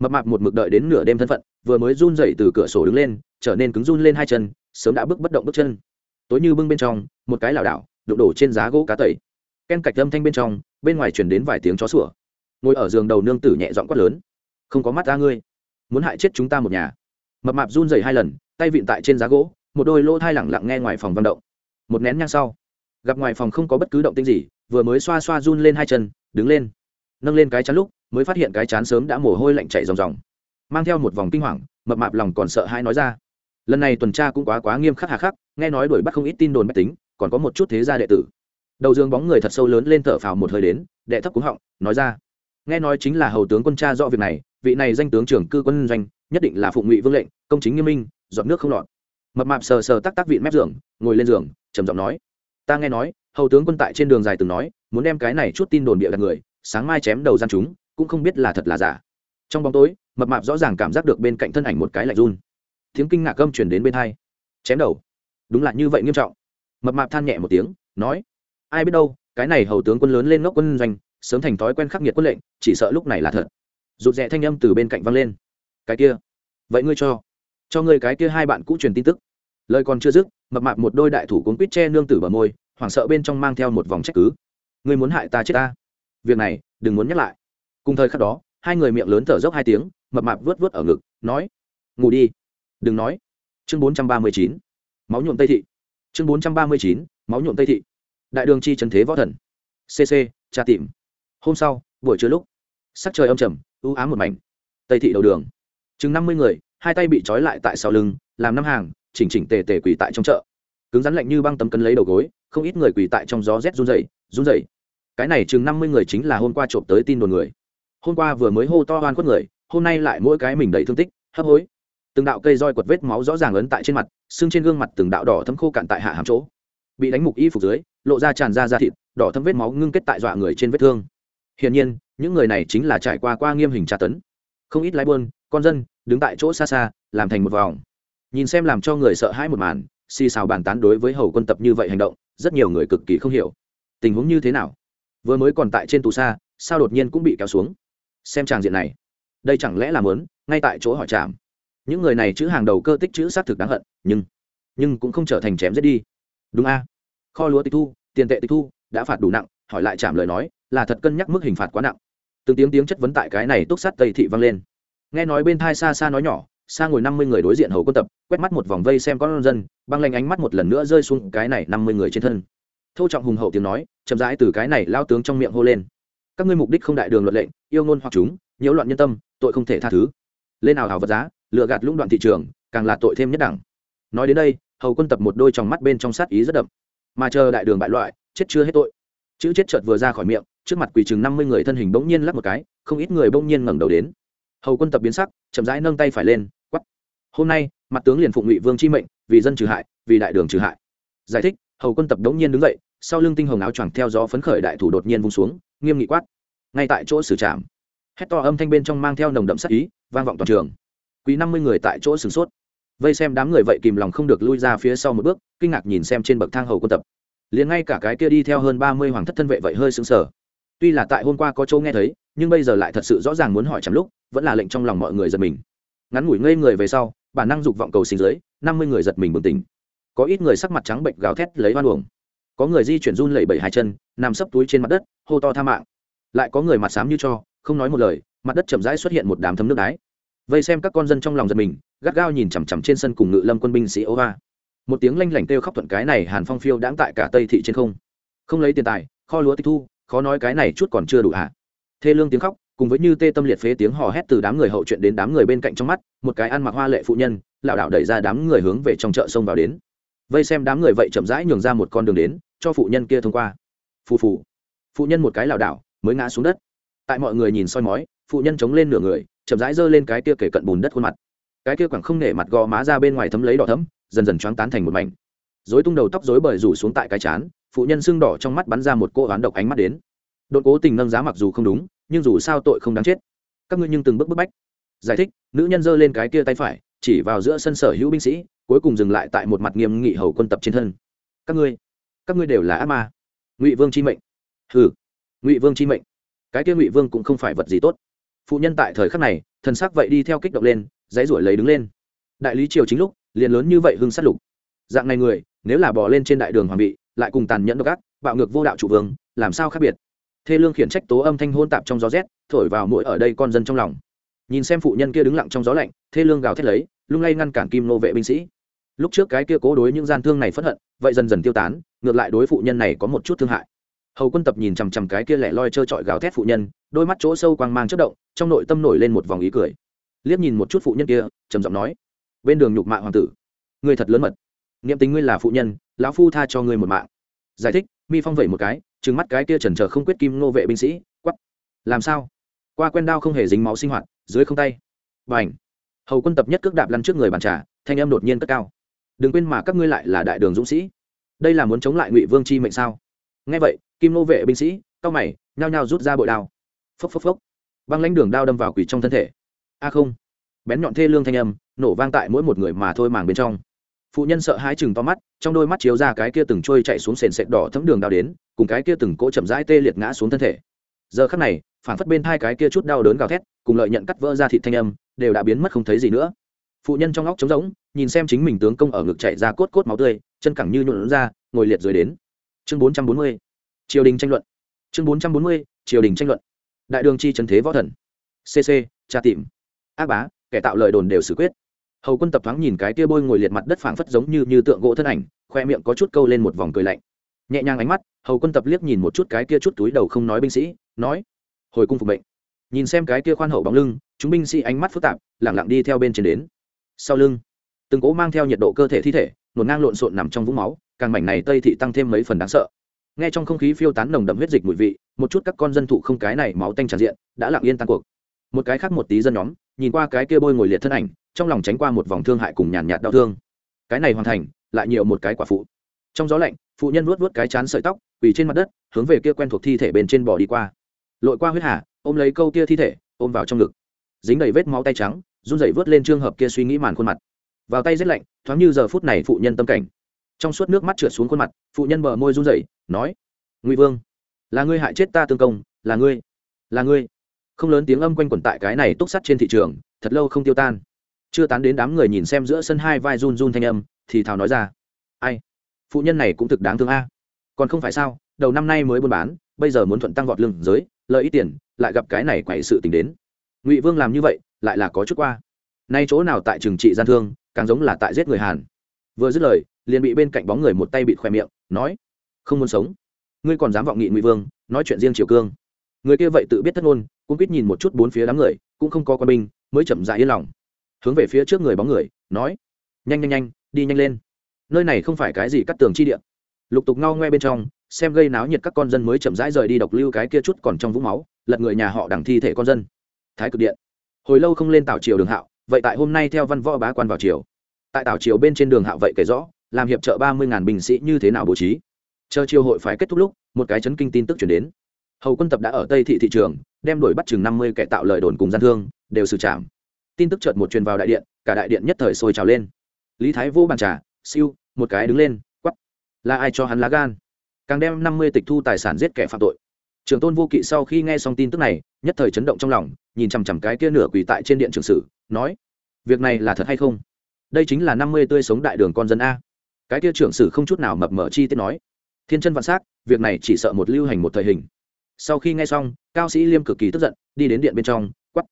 Mập mạp một mực đợi đến nửa đêm thân phận, vừa mới run dậy từ cửa sổ đứng lên, trở nên cứng run lên hai chân, sớm đã bước bất động bước chân. Tối như bưng bên trong, một cái lảo đảo, đụng đổ trên giá gỗ cá tẩy ken cạch âm thanh bên trong, bên ngoài chuyển đến vài tiếng chó sủa. Ngồi ở giường đầu nương tử nhẹ dọn quát lớn, không có mắt ta ngươi, muốn hại chết chúng ta một nhà. Mập mạp run dày hai lần, tay vịn tại trên giá gỗ, một đôi lỗ thai lẳng lặng nghe ngoài phòng vận động. Một nén nhang sau, gặp ngoài phòng không có bất cứ động tinh gì, vừa mới xoa xoa run lên hai chân, đứng lên, nâng lên cái chán lúc, mới phát hiện cái chán sớm đã mồ hôi lạnh chạy ròng ròng. Mang theo một vòng kinh hoàng, mập mạp lòng còn sợ hai nói ra, lần này tuần tra cũng quá quá nghiêm khắc hà khắc, nghe nói đuổi bắt không ít tin đồn mách tính, còn có một chút thế gia đệ tử đầu giường bóng người thật sâu lớn lên thở phào một hơi đến, đệ thấp cúng họng, nói ra. Nghe nói chính là hầu tướng quân cha rõ việc này, vị này danh tướng trưởng cư quân doanh, nhất định là phụng ngụy vương lệnh, công chính nghiêm minh dọn nước không lọt. Mập mạp sờ sờ tắc tắc vị mép giường, ngồi lên giường, trầm giọng nói. Ta nghe nói, hầu tướng quân tại trên đường dài từng nói, muốn đem cái này chút tin đồn bịa đặt người, sáng mai chém đầu gian chúng, cũng không biết là thật là giả. Trong bóng tối, mập mạp rõ ràng cảm giác được bên cạnh thân ảnh một cái lạnh run. Tiếng kinh ngạc gâm chuyển đến bên hai. Chém đầu. Đúng là như vậy nghiêm trọng. Mập mạp than nhẹ một tiếng, nói ai biết đâu, cái này hầu tướng quân lớn lên ngốc quân doanh, sớm thành thói quen khắc nghiệt quân lệnh, chỉ sợ lúc này là thật. Rụt rẽ thanh âm từ bên cạnh văng lên. Cái kia, vậy ngươi cho cho ngươi cái kia hai bạn cũ truyền tin tức. Lời còn chưa dứt, mập mạp một đôi đại thủ cuốn quýt che nương tử bờ môi, hoảng sợ bên trong mang theo một vòng trách cứ. Ngươi muốn hại ta chết ta. Việc này, đừng muốn nhắc lại. Cùng thời khắc đó, hai người miệng lớn thở dốc hai tiếng, mập mạp vớt vớt ở ngực, nói, ngủ đi. Đừng nói. Chương bốn trăm ba mươi chín. Máu nhuộm tây thị. Chương bốn trăm ba mươi chín. Máu nhuộm tây thị đại đường chi trần thế võ thần. Cc tra tìm. Hôm sau, buổi trưa lúc, sắc trời âm trầm, ưu ám một mảnh. Tây thị đầu đường. Chừng năm mươi người, hai tay bị trói lại tại sau lưng, làm năm hàng, chỉnh chỉnh tề tề quỳ tại trong chợ. Cứng rắn lạnh như băng tấm cân lấy đầu gối, không ít người quỳ tại trong gió rét run rẩy run rẩy. Cái này chừng năm mươi người chính là hôm qua trộm tới tin đồn người. Hôm qua vừa mới hô to hoan khuất người, hôm nay lại mỗi cái mình đầy thương tích, hấp hối. Từng đạo cây roi quật vết máu rõ ràng ấn tại trên mặt, xương trên gương mặt từng đạo đỏ thấm khô cạn tại hạ hàm chỗ bị đánh mục y phục dưới, lộ ra tràn ra da thịt, đỏ thâm vết máu ngưng kết tại dọa người trên vết thương. Hiển nhiên, những người này chính là trải qua qua nghiêm hình tra tấn. Không ít lái buôn, con dân, đứng tại chỗ xa xa, làm thành một vòng. Nhìn xem làm cho người sợ hãi một màn, xì xào bàn tán đối với hầu quân tập như vậy hành động, rất nhiều người cực kỳ không hiểu. Tình huống như thế nào? Vừa mới còn tại trên tù xa, sao đột nhiên cũng bị kéo xuống? Xem tràng diện này, đây chẳng lẽ là mớn ngay tại chỗ hỏi chạm những người này chữ hàng đầu cơ tích chữ xác thực đáng hận, nhưng nhưng cũng không trở thành chém giết đi đúng a. Kho lúa tịch thu, tiền tệ tịch thu, đã phạt đủ nặng, hỏi lại chạm lời nói, là thật cân nhắc mức hình phạt quá nặng. Từng tiếng tiếng chất vấn tại cái này túc sát tây thị vang lên. Nghe nói bên thai xa xa nói nhỏ xa ngồi năm mươi người đối diện hầu quân tập, quét mắt một vòng vây xem con dân, băng lanh ánh mắt một lần nữa rơi xuống cái này năm mươi người trên thân. Thô trọng hùng hậu tiếng nói, chậm rãi từ cái này lao tướng trong miệng hô lên. Các ngươi mục đích không đại đường luật lệnh, yêu ngôn hoặc chúng, nhiễu loạn nhân tâm, tội không thể tha thứ. Lên nào hào vật giá lựa gạt lũng đoạn thị trường, càng là tội thêm nhất đẳng. Nói đến đây hầu quân tập một đôi trong mắt bên trong sát ý rất đậm. Mà chờ đại đường bại loại, chết chưa hết tội. Chữ chết chợt vừa ra khỏi miệng, trước mặt quỳ chừng năm mươi người thân hình bỗng nhiên lắc một cái, không ít người bỗng nhiên ngẩng đầu đến. Hầu quân tập biến sắc, chậm rãi nâng tay phải lên quắp hôm nay, mặt tướng liền phụng ngụy vương chi mệnh, vì dân trừ hại, vì đại đường trừ hại. Giải thích, hầu quân tập đống nhiên đứng dậy, sau lưng tinh hồng áo choàng theo gió phấn khởi đại thủ đột nhiên vung xuống, nghiêm nghị quát. Ngay tại chỗ xử trảm. Hét to âm thanh bên trong mang theo nồng đậm sắc ý, vang vọng toàn trường. Quý năm mươi người tại chỗ sửng sốt vây xem đám người vậy kìm lòng không được lui ra phía sau một bước, kinh ngạc nhìn xem trên bậc thang hầu quân tập. Liền ngay cả cái kia đi theo hơn ba mươi hoàng thất thân vệ vậy hơi sững sờ. Tuy là tại hôm qua có châu nghe thấy, nhưng bây giờ lại thật sự rõ ràng muốn hỏi chẳng lúc, vẫn là lệnh trong lòng mọi người giật mình. Ngắn ngủi ngây người về sau, bản năng dục vọng cầu sinh dưới, năm mươi người giật mình bừng tỉnh. Có ít người sắc mặt trắng bệnh gào thét lấy hoan uổng. Có người di chuyển run lẩy bẩy hai chân, nằm sấp túi trên mặt đất, hô to tha mạng. Lại có người mặt xám như cho, không nói một lời, mặt đất chậm rãi xuất hiện một đám thấm nước đái vây xem các con dân trong lòng giật mình gắt gao nhìn chằm chằm trên sân cùng ngự lâm quân binh sĩ ô hoa một tiếng lanh lảnh kêu khóc thuận cái này hàn phong phiêu đãng tại cả tây thị trên không. Không lấy tiền tài, kho lúa tịch thu, khó nói cái này chút còn chưa đủ hả? Thê lương tiếng khóc, cùng với như tê tâm liệt phế tiếng hò hét từ đám người hậu chuyện đến đám người bên cạnh trong mắt, một cái ăn mặc hoa lệ phụ nhân, lảo đảo đẩy ra đám người hướng về trong chợ sông vào đến. Vây xem đám người vậy chậm rãi nhường ra một con đường đến, cho phụ nhân kia thông qua. Phù phù. Phụ nhân một cái lảo đảo, mới ngã xuống đất. Tại mọi người nhìn soi mói, phụ nhân chống lên nửa người, chậm rãi giơ lên cái kia kể cận bùn đất khuôn mặt cái kia quẳng không nể mặt gò má ra bên ngoài thấm lấy đỏ thấm, dần dần choáng tán thành một mảnh. Dối tung đầu tóc dối bời rủ xuống tại cái chán, phụ nhân sưng đỏ trong mắt bắn ra một cô oán độc ánh mắt đến. Đội cố tình nâng giá mặc dù không đúng, nhưng dù sao tội không đáng chết. Các ngươi nhưng từng bước bức bách. Giải thích, nữ nhân giơ lên cái kia tay phải, chỉ vào giữa sân sở hữu binh sĩ, cuối cùng dừng lại tại một mặt nghiêm nghị hầu quân tập trên thân. Các ngươi các ngươi đều là ác ma. Ngụy vương chi mệnh. Hừ, ngụy vương chi mệnh. Cái kia ngụy vương cũng không phải vật gì tốt phụ nhân tại thời khắc này thần sắc vậy đi theo kích động lên dãy ruổi lấy đứng lên. Đại lý triều chính lúc liền lớn như vậy hưng sát lục. Dạng này người nếu là bỏ lên trên đại đường hoàng vị, lại cùng tàn nhẫn độc ác bạo ngược vô đạo chủ vương làm sao khác biệt? Thê lương khiển trách tố âm thanh hôn tạp trong gió rét thổi vào mỗi ở đây con dân trong lòng. Nhìn xem phụ nhân kia đứng lặng trong gió lạnh thê lương gào thét lấy lung lay ngăn cản kim nô vệ binh sĩ. Lúc trước cái kia cố đối những gian thương này phất hận vậy dần dần tiêu tán ngược lại đối phụ nhân này có một chút thương hại hầu quân tập nhìn chằm chằm cái kia lẻ loi trơ trọi gào thét phụ nhân, đôi mắt chỗ sâu quang mang chất động, trong nội tâm nổi lên một vòng ý cười. Liếc nhìn một chút phụ nhân kia, trầm giọng nói, bên đường nhục mạ hoàng tử người thật lớn mật. Niệm tính ngươi là phụ nhân, lão phu tha cho ngươi một mạng. Giải thích, mi phong vẩy một cái, trừng mắt cái kia chần chờ không quyết kim nô vệ binh sĩ quắp làm sao? Qua quen đao không hề dính máu sinh hoạt, dưới không tay. B à n h hầu quân tập nhất cước đạp lăn trước người bàn trà, thanh em đột nhiên cất cao. Đừng quên mà các ngươi lại là đại đường dũng sĩ. Đây là muốn chống lại ngụy vương chi mệnh sao? Nghe vậy, kim nô vệ binh sĩ, cao mày, nhao nhao rút ra bội đao. Phốc phốc phốc. Băng lãnh đường đao đâm vào quỷ trong thân thể. A à không. Bén nhọn thê lương thanh âm, nổ vang tại mỗi một người mà thôi màng bên trong. Phụ nhân sợ hãi chừng to mắt, trong đôi mắt chiếu ra cái kia từng trôi chạy xuống sền sệt đỏ thấm đường đao đến, cùng cái kia từng cỗ chậm rãi tê liệt ngã xuống thân thể. Giờ khắc này phản phất bên hai cái kia chút đau đớn gào thét, cùng lợi nhận cắt vỡ ra thịt thanh âm, đều đã biến mất không thấy gì nữa. Phụ nhân trong óc trống rỗng, nhìn xem chính mình tướng công ở ngực chạy ra cốt cốt máu tươi, chân cẳng như nhuộn ra, ngồi liệt dưới đến chương bốn trăm bốn mươi, triều đình tranh luận. Chương bốn trăm bốn mươi, triều đình tranh luận. Đại đường chi trần thế võ thần. Cc tra tìm. Ác bá, kẻ tạo lời đồn đều xử quyết. Hầu quân tập thoáng nhìn cái tia bôi ngồi liệt mặt đất phảng phất giống như như tượng gỗ thân ảnh, khoe miệng có chút câu lên một vòng cười lạnh. Nhẹ nhàng ánh mắt, hầu quân tập liếc nhìn một chút cái kia chút túi đầu không nói binh sĩ, nói, hồi cung phục mệnh. Nhìn xem cái kia khoan hậu bóng lưng, chúng binh sĩ ánh mắt phức tạp lẳng lặng đi theo bên trên đến. Sau lưng, từng cỗ mang theo nhiệt độ cơ thể thi thể nổn ngang lộn xộn nằm trong vũng máu càng mảnh này tây thị tăng thêm mấy phần đáng sợ. Nghe trong không khí phiêu tán nồng đậm huyết dịch mùi vị, một chút các con dân thụ không cái này máu tanh tràn diện, đã lặng yên tan cuộc. Một cái khác một tí dân nhóm, nhìn qua cái kia bôi ngồi liệt thân ảnh, trong lòng tránh qua một vòng thương hại cùng nhàn nhạt đau thương. Cái này hoàn thành, lại nhiều một cái quả phụ. Trong gió lạnh, phụ nhân vuốt vuốt cái chán sợi tóc, quỳ trên mặt đất, hướng về kia quen thuộc thi thể bên trên bò đi qua. Lội qua huyết hà, ôm lấy câu kia thi thể, ôm vào trong ngực. Dính đầy vết máu tay trắng, run rẩy vớt lên trường hợp kia suy nghĩ màn khuôn mặt. Vào tay rét lạnh, thoáng như giờ phút này phụ nhân tâm cảnh trong suốt nước mắt trượt xuống khuôn mặt, phụ nhân bờ môi run rẩy, nói, ngụy vương, là ngươi hại chết ta tương công, là ngươi là ngươi. Không lớn tiếng âm quanh quẩn tại cái này túc sắt trên thị trường, thật lâu không tiêu tan. Chưa tán đến đám người nhìn xem giữa sân hai vai run run thanh âm, thì thào nói ra, ai, phụ nhân này cũng thực đáng thương a. Còn không phải sao, đầu năm nay mới buôn bán, bây giờ muốn thuận tăng vọt lương giới, lợi ít tiền, lại gặp cái này quậy sự tình đến. Ngụy vương làm như vậy, lại là có chút qua. Nay chỗ nào tại trừng trị gian thương, càng giống là tại giết người hàn. Vừa dứt lời liền bị bên cạnh bóng người một tay bị khoe miệng, nói, không muốn sống. Ngươi còn dám vọng nghị ngụy vương, nói chuyện riêng triều cương. Người kia vậy tự biết thất ngôn cũng biết nhìn một chút bốn phía đám người, cũng không có quân binh, mới chậm dại yên lòng. Hướng về phía trước người bóng người, nói, nhanh nhanh nhanh, đi nhanh lên. Nơi này không phải cái gì cắt tường chi địa. Lục tục ngao ngoe bên trong, xem gây náo nhiệt các con dân mới chậm rãi rời đi độc lưu cái kia chút còn trong vũng máu, lật người nhà họ đằng thi thể con dân. Thái cực điện. Hồi lâu không lên tảo triều đường hạo, vậy tại hôm nay theo văn võ bá quan vào triều. Tại tảo triều bên trên đường hạo vậy kể rõ làm hiệp trợ ba mươi ngàn binh sĩ như thế nào bố trí? Chờ chiều hội phải kết thúc lúc, một cái chấn kinh tin tức chuyển đến. Hầu quân tập đã ở tây thị thị trường, đem đuổi bắt chừng năm mươi kẻ tạo lời đồn cùng gian thương, đều xử trảm. Tin tức chợt một truyền vào đại điện, cả đại điện nhất thời sôi trào lên. Lý thái vô bàn trà, siêu, một cái đứng lên, quắp. Là ai cho hắn lá gan? Càng đem năm mươi tịch thu tài sản giết kẻ phạm tội. Trường tôn vô kỵ sau khi nghe xong tin tức này, nhất thời chấn động trong lòng, nhìn chằm chằm cái kia nửa quỳ tại trên điện trường sử, nói, việc này là thật hay không? Đây chính là năm mươi tươi sống đại đường con dân a cái kia trưởng sử không chút nào mập mờ chi tiết nói, thiên chân vạn s á c việc này chỉ sợ một lưu hành một thời hình. Sau khi nghe xong, cao sĩ liêm cực kỳ tức giận, đi đến điện bên trong quắp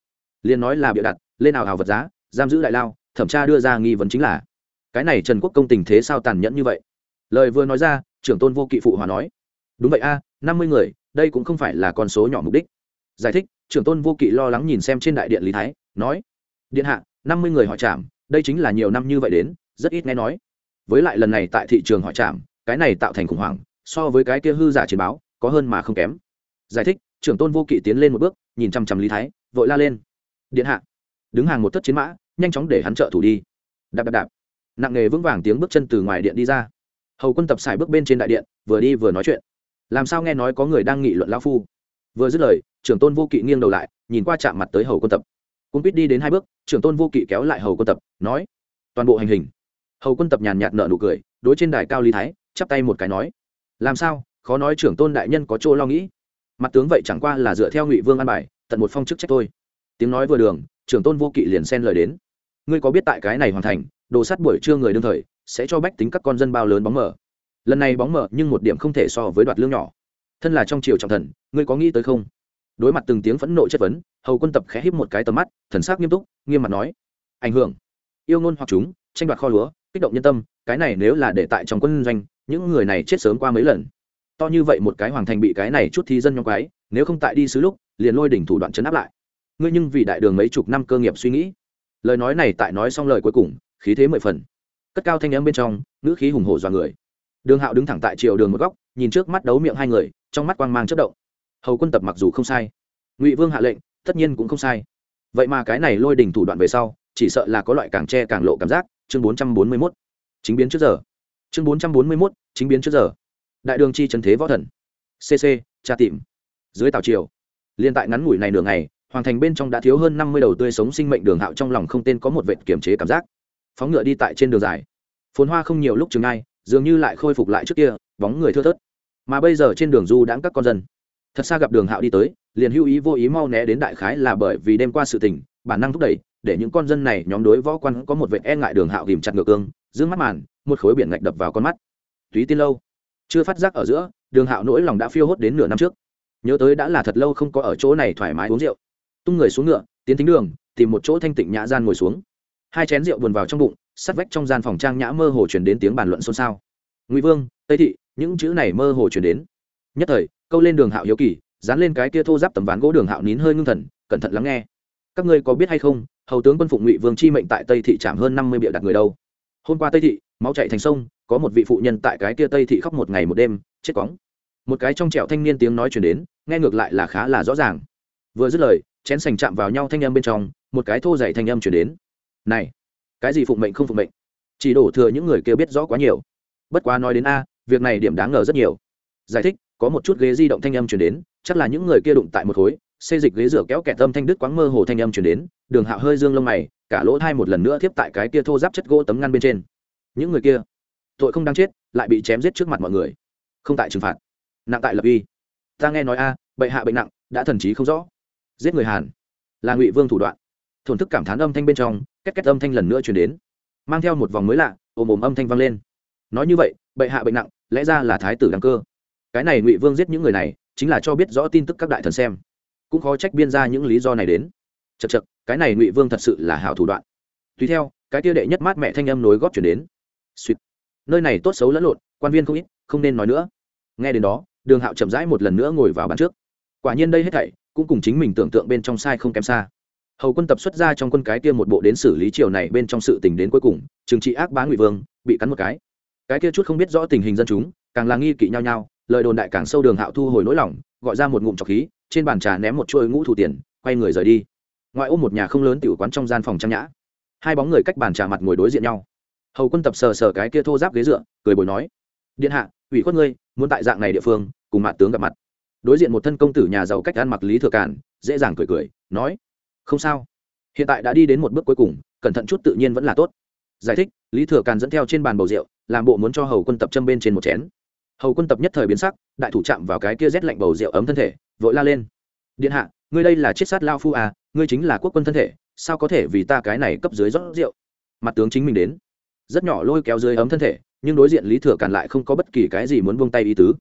liền nói là bịa đặt, lên nào hào vật giá, giam giữ đại lao, thẩm tra đưa ra nghi vấn chính là, cái này trần quốc công tình thế sao tàn nhẫn như vậy? Lời vừa nói ra, trưởng tôn vô kỵ phụ hòa nói, đúng vậy a, năm mươi người, đây cũng không phải là con số nhỏ mục đích. Giải thích, trưởng tôn vô kỵ lo lắng nhìn xem trên đại điện lý thái, nói, điện hạ, năm mươi người họ chạm đây chính là nhiều năm như vậy đến, rất ít nghe nói với lại lần này tại thị trường họ chạm cái này tạo thành khủng hoảng, so với cái kia hư giả chiến báo, có hơn mà không kém. Giải thích, trưởng tôn vô kỵ tiến lên một bước, nhìn chăm chăm lý thái, vội la lên. Điện hạ. Đứng hàng một thất chiến mã, nhanh chóng để hắn trợ thủ đi. Đạp đạp đạp. Nặng nghề vững vàng tiếng bước chân từ ngoài điện đi ra. Hầu quân tập xài bước bên trên đại điện, vừa đi vừa nói chuyện. Làm sao nghe nói có người đang nghị luận lao phu? Vừa dứt lời, trưởng tôn vô kỵ nghiêng đầu lại, nhìn qua chạm mặt tới hầu quân tập. Cũng biết đi đến hai bước, trưởng tôn vô kỵ kéo lại hầu quân tập, nói, toàn bộ hành hình hầu quân tập nhàn nhạt nợ nụ cười, đối trên đài cao lý thái, chắp tay một cái nói, làm sao? Khó nói trưởng tôn đại nhân có chỗ lo nghĩ. Mặt tướng vậy chẳng qua là dựa theo ngụy vương an bài, tận một phong chức trách thôi. Tiếng nói vừa đường, trưởng tôn vô kỵ liền xen lời đến. Ngươi có biết tại cái này hoàn thành, đồ sắt buổi trưa người đương thời, sẽ cho bách tính các con dân bao lớn bóng mở lần này bóng mở nhưng một điểm không thể so với đoạt lương nhỏ. Thân là trong triều trọng thần, ngươi có nghĩ tới không? Đối mặt từng tiếng phẫn nộ chất vấn, hầu quân tập khẽ híp một cái tầm mắt, thần sắc nghiêm túc, nghiêm mặt nói, ảnh hưởng. Yêu ngôn hoặc chúng, tranh đoạt kho lúa kích động nhân tâm, cái này nếu là để tại trong quân doanh, những người này chết sớm qua mấy lần. To như vậy một cái hoàng thành bị cái này chút thi dân nhóm quái nếu không tại đi xứ lúc, liền lôi đỉnh thủ đoạn chấn áp lại. Ngươi nhưng vì đại đường mấy chục năm cơ nghiệp suy nghĩ. Lời nói này tại nói xong lời cuối cùng, khí thế mười phần. Cất cao thanh âm bên trong, ngữ khí hùng hổ dọa người. Đường hạo đứng thẳng tại triều đường một góc, nhìn trước mắt đấu miệng hai người, trong mắt quang mang chất động. Hầu quân tập mặc dù không sai, ngụy vương hạ lệnh, tất nhiên cũng không sai. Vậy mà cái này lôi đỉnh thủ đoạn về sau, chỉ sợ là có loại càng tre càng lộ cảm giác chương bốn trăm bốn mươi mốt, chính biến trước giờ. Chương bốn trăm bốn mươi mốt, chính biến trước giờ. Đại đường chi trần thế võ thần. Cc tra tìm. Dưới tàu triều liên tại ngắn ngủi này nửa ngày, hoàng thành bên trong đã thiếu hơn năm mươi đầu tươi sống sinh mệnh đường hạo trong lòng không tên có một vệt kiểm chế cảm giác. Phóng ngựa đi tại trên đường dài. Phồn hoa không nhiều lúc chừng ngay dường như lại khôi phục lại trước kia, bóng người thưa thớt. Mà bây giờ trên đường du đãng các con dân. Thật xa gặp đường hạo đi tới, liền hưu ý vô ý mau né đến đại khái là bởi vì đêm qua sự tình, bản năng thúc đẩy để những con dân này nhóm đối võ quan có một vệ e ngại đường hạo ghìm chặt ngược cương giữ mắt màn, một khối biển ngạch đập vào con mắt. Túy tiên lâu. Chưa phát giác ở giữa, đường hạo nỗi lòng đã phiêu hốt đến nửa năm trước. Nhớ tới đã là thật lâu không có ở chỗ này thoải mái uống rượu. Tung người xuống ngựa, tiến tính đường, tìm một chỗ thanh tịnh nhã gian ngồi xuống. Hai chén rượu buồn vào trong bụng sắt vách trong gian phòng trang nhã mơ hồ chuyển đến tiếng bàn luận xôn xao. Ngụy vương, tây thị, những chữ này mơ hồ chuyển đến. Nhất thời, câu lên đường hạo hiếu kỳ, dán lên cái kia thô giáp tấm ván gỗ đường hạo nín hơi ngưng thần, cẩn thận lắng nghe. Các ngươi có biết hay không hầu tướng quân phụng ngụy vương chi mệnh tại tây thị chạm hơn năm mươi bịa đặt người đâu. Hôm qua tây thị, máu chạy thành sông, có một vị phụ nhân tại cái kia tây thị khóc một ngày một đêm, chết cóng. Một cái trong trẹo thanh niên tiếng nói chuyển đến, nghe ngược lại là khá là rõ ràng. Vừa dứt lời, chén sành chạm vào nhau thanh âm bên trong, một cái thô dày thanh âm chuyển đến. Này, cái gì phụng mệnh không phụng mệnh? Chỉ đổ thừa những người kia biết rõ quá nhiều. Bất quá nói đến a, việc này điểm đáng ngờ rất nhiều. Giải thích, có một chút ghế di động thanh âm chuyển đến, chắc là những người kia đụng tại một khối xê dịch ghế rửa kéo kẹt âm thanh đứt quáng mơ hồ thanh âm chuyển đến đường hạo hơi dương lông mày cả lỗ thai một lần nữa thiếp tại cái kia thô giáp chất gỗ tấm ngăn bên trên. Những người kia tội không đáng chết lại bị chém giết trước mặt mọi người. Không tại trừng phạt. Nặng tại lập uy. Ta nghe nói a à, bệ hạ bệnh nặng đã thần trí không rõ. Giết người hàn. Là ngụy vương thủ đoạn. Thổn thức cảm thán âm thanh bên trong két két âm thanh lần nữa chuyển đến. Mang theo một vòng mới lạ ồm ồm âm thanh vang lên. Nói như vậy bệ hạ bệnh nặng lẽ ra là thái tử đăng cơ. Cái này ngụy vương giết những người này chính là cho biết rõ tin tức các đại thần xem cũng khó trách biên ra những lý do này đến. Chật chật cái này ngụy vương thật sự là hảo thủ đoạn. Tùy theo, cái kia đệ nhất mát mẹ thanh âm nối góp chuyển đến. Suýt. Nơi này tốt xấu lẫn lộn, quan viên không ít, không nên nói nữa. Nghe đến đó, đường hạo chậm rãi một lần nữa ngồi vào bàn trước. Quả nhiên đây hết thảy, cũng cùng chính mình tưởng tượng bên trong sai không kém xa. Hầu quân tập xuất ra trong quân cái kia một bộ đến xử lý triều này bên trong sự tình đến cuối cùng, trừng trị ác bá ngụy vương, bị cắn một cái. Cái kia chút không biết rõ tình hình dân chúng, càng là nghi kỵ nhau nhau, lời đồn đại càng sâu đường hạo thu hồi nỗi lòng, gọi ra một ngụm trọc khí trên bàn trà ném một chuôi ngũ thủ tiền, quay người rời đi. Ngoại ô một nhà không lớn tiểu quán trong gian phòng trang nhã. Hai bóng người cách bàn trà mặt ngồi đối diện nhau. Hầu quân tập sờ sờ cái kia thô giáp ghế dựa, cười bồi nói, điện hạ, ủy khuất ngươi, muốn tại dạng này địa phương, cùng mạn tướng gặp mặt. Đối diện một thân công tử nhà giàu cách ăn mặc lý thừa cản dễ dàng cười cười, nói, không sao. Hiện tại đã đi đến một bước cuối cùng, cẩn thận chút tự nhiên vẫn là tốt. Giải thích, lý thừa càn dẫn theo trên bàn bầu rượu, làm bộ muốn cho hầu quân tập châm bên trên một chén. Hầu quân tập nhất thời biến sắc, đại thủ chạm vào cái kia rét lạnh bầu rượu ấm thân thể vội la lên. Điện hạ, ngươi đây là chiết sát lao phu à ngươi chính là quốc quân thân thể, sao có thể vì ta cái này cấp dưới rót rượu? Mặt tướng chính mình đến. Rất nhỏ lôi kéo dưới ấm thân thể, nhưng đối diện lý thừa càn lại không có bất kỳ cái gì muốn buông tay ý tứ.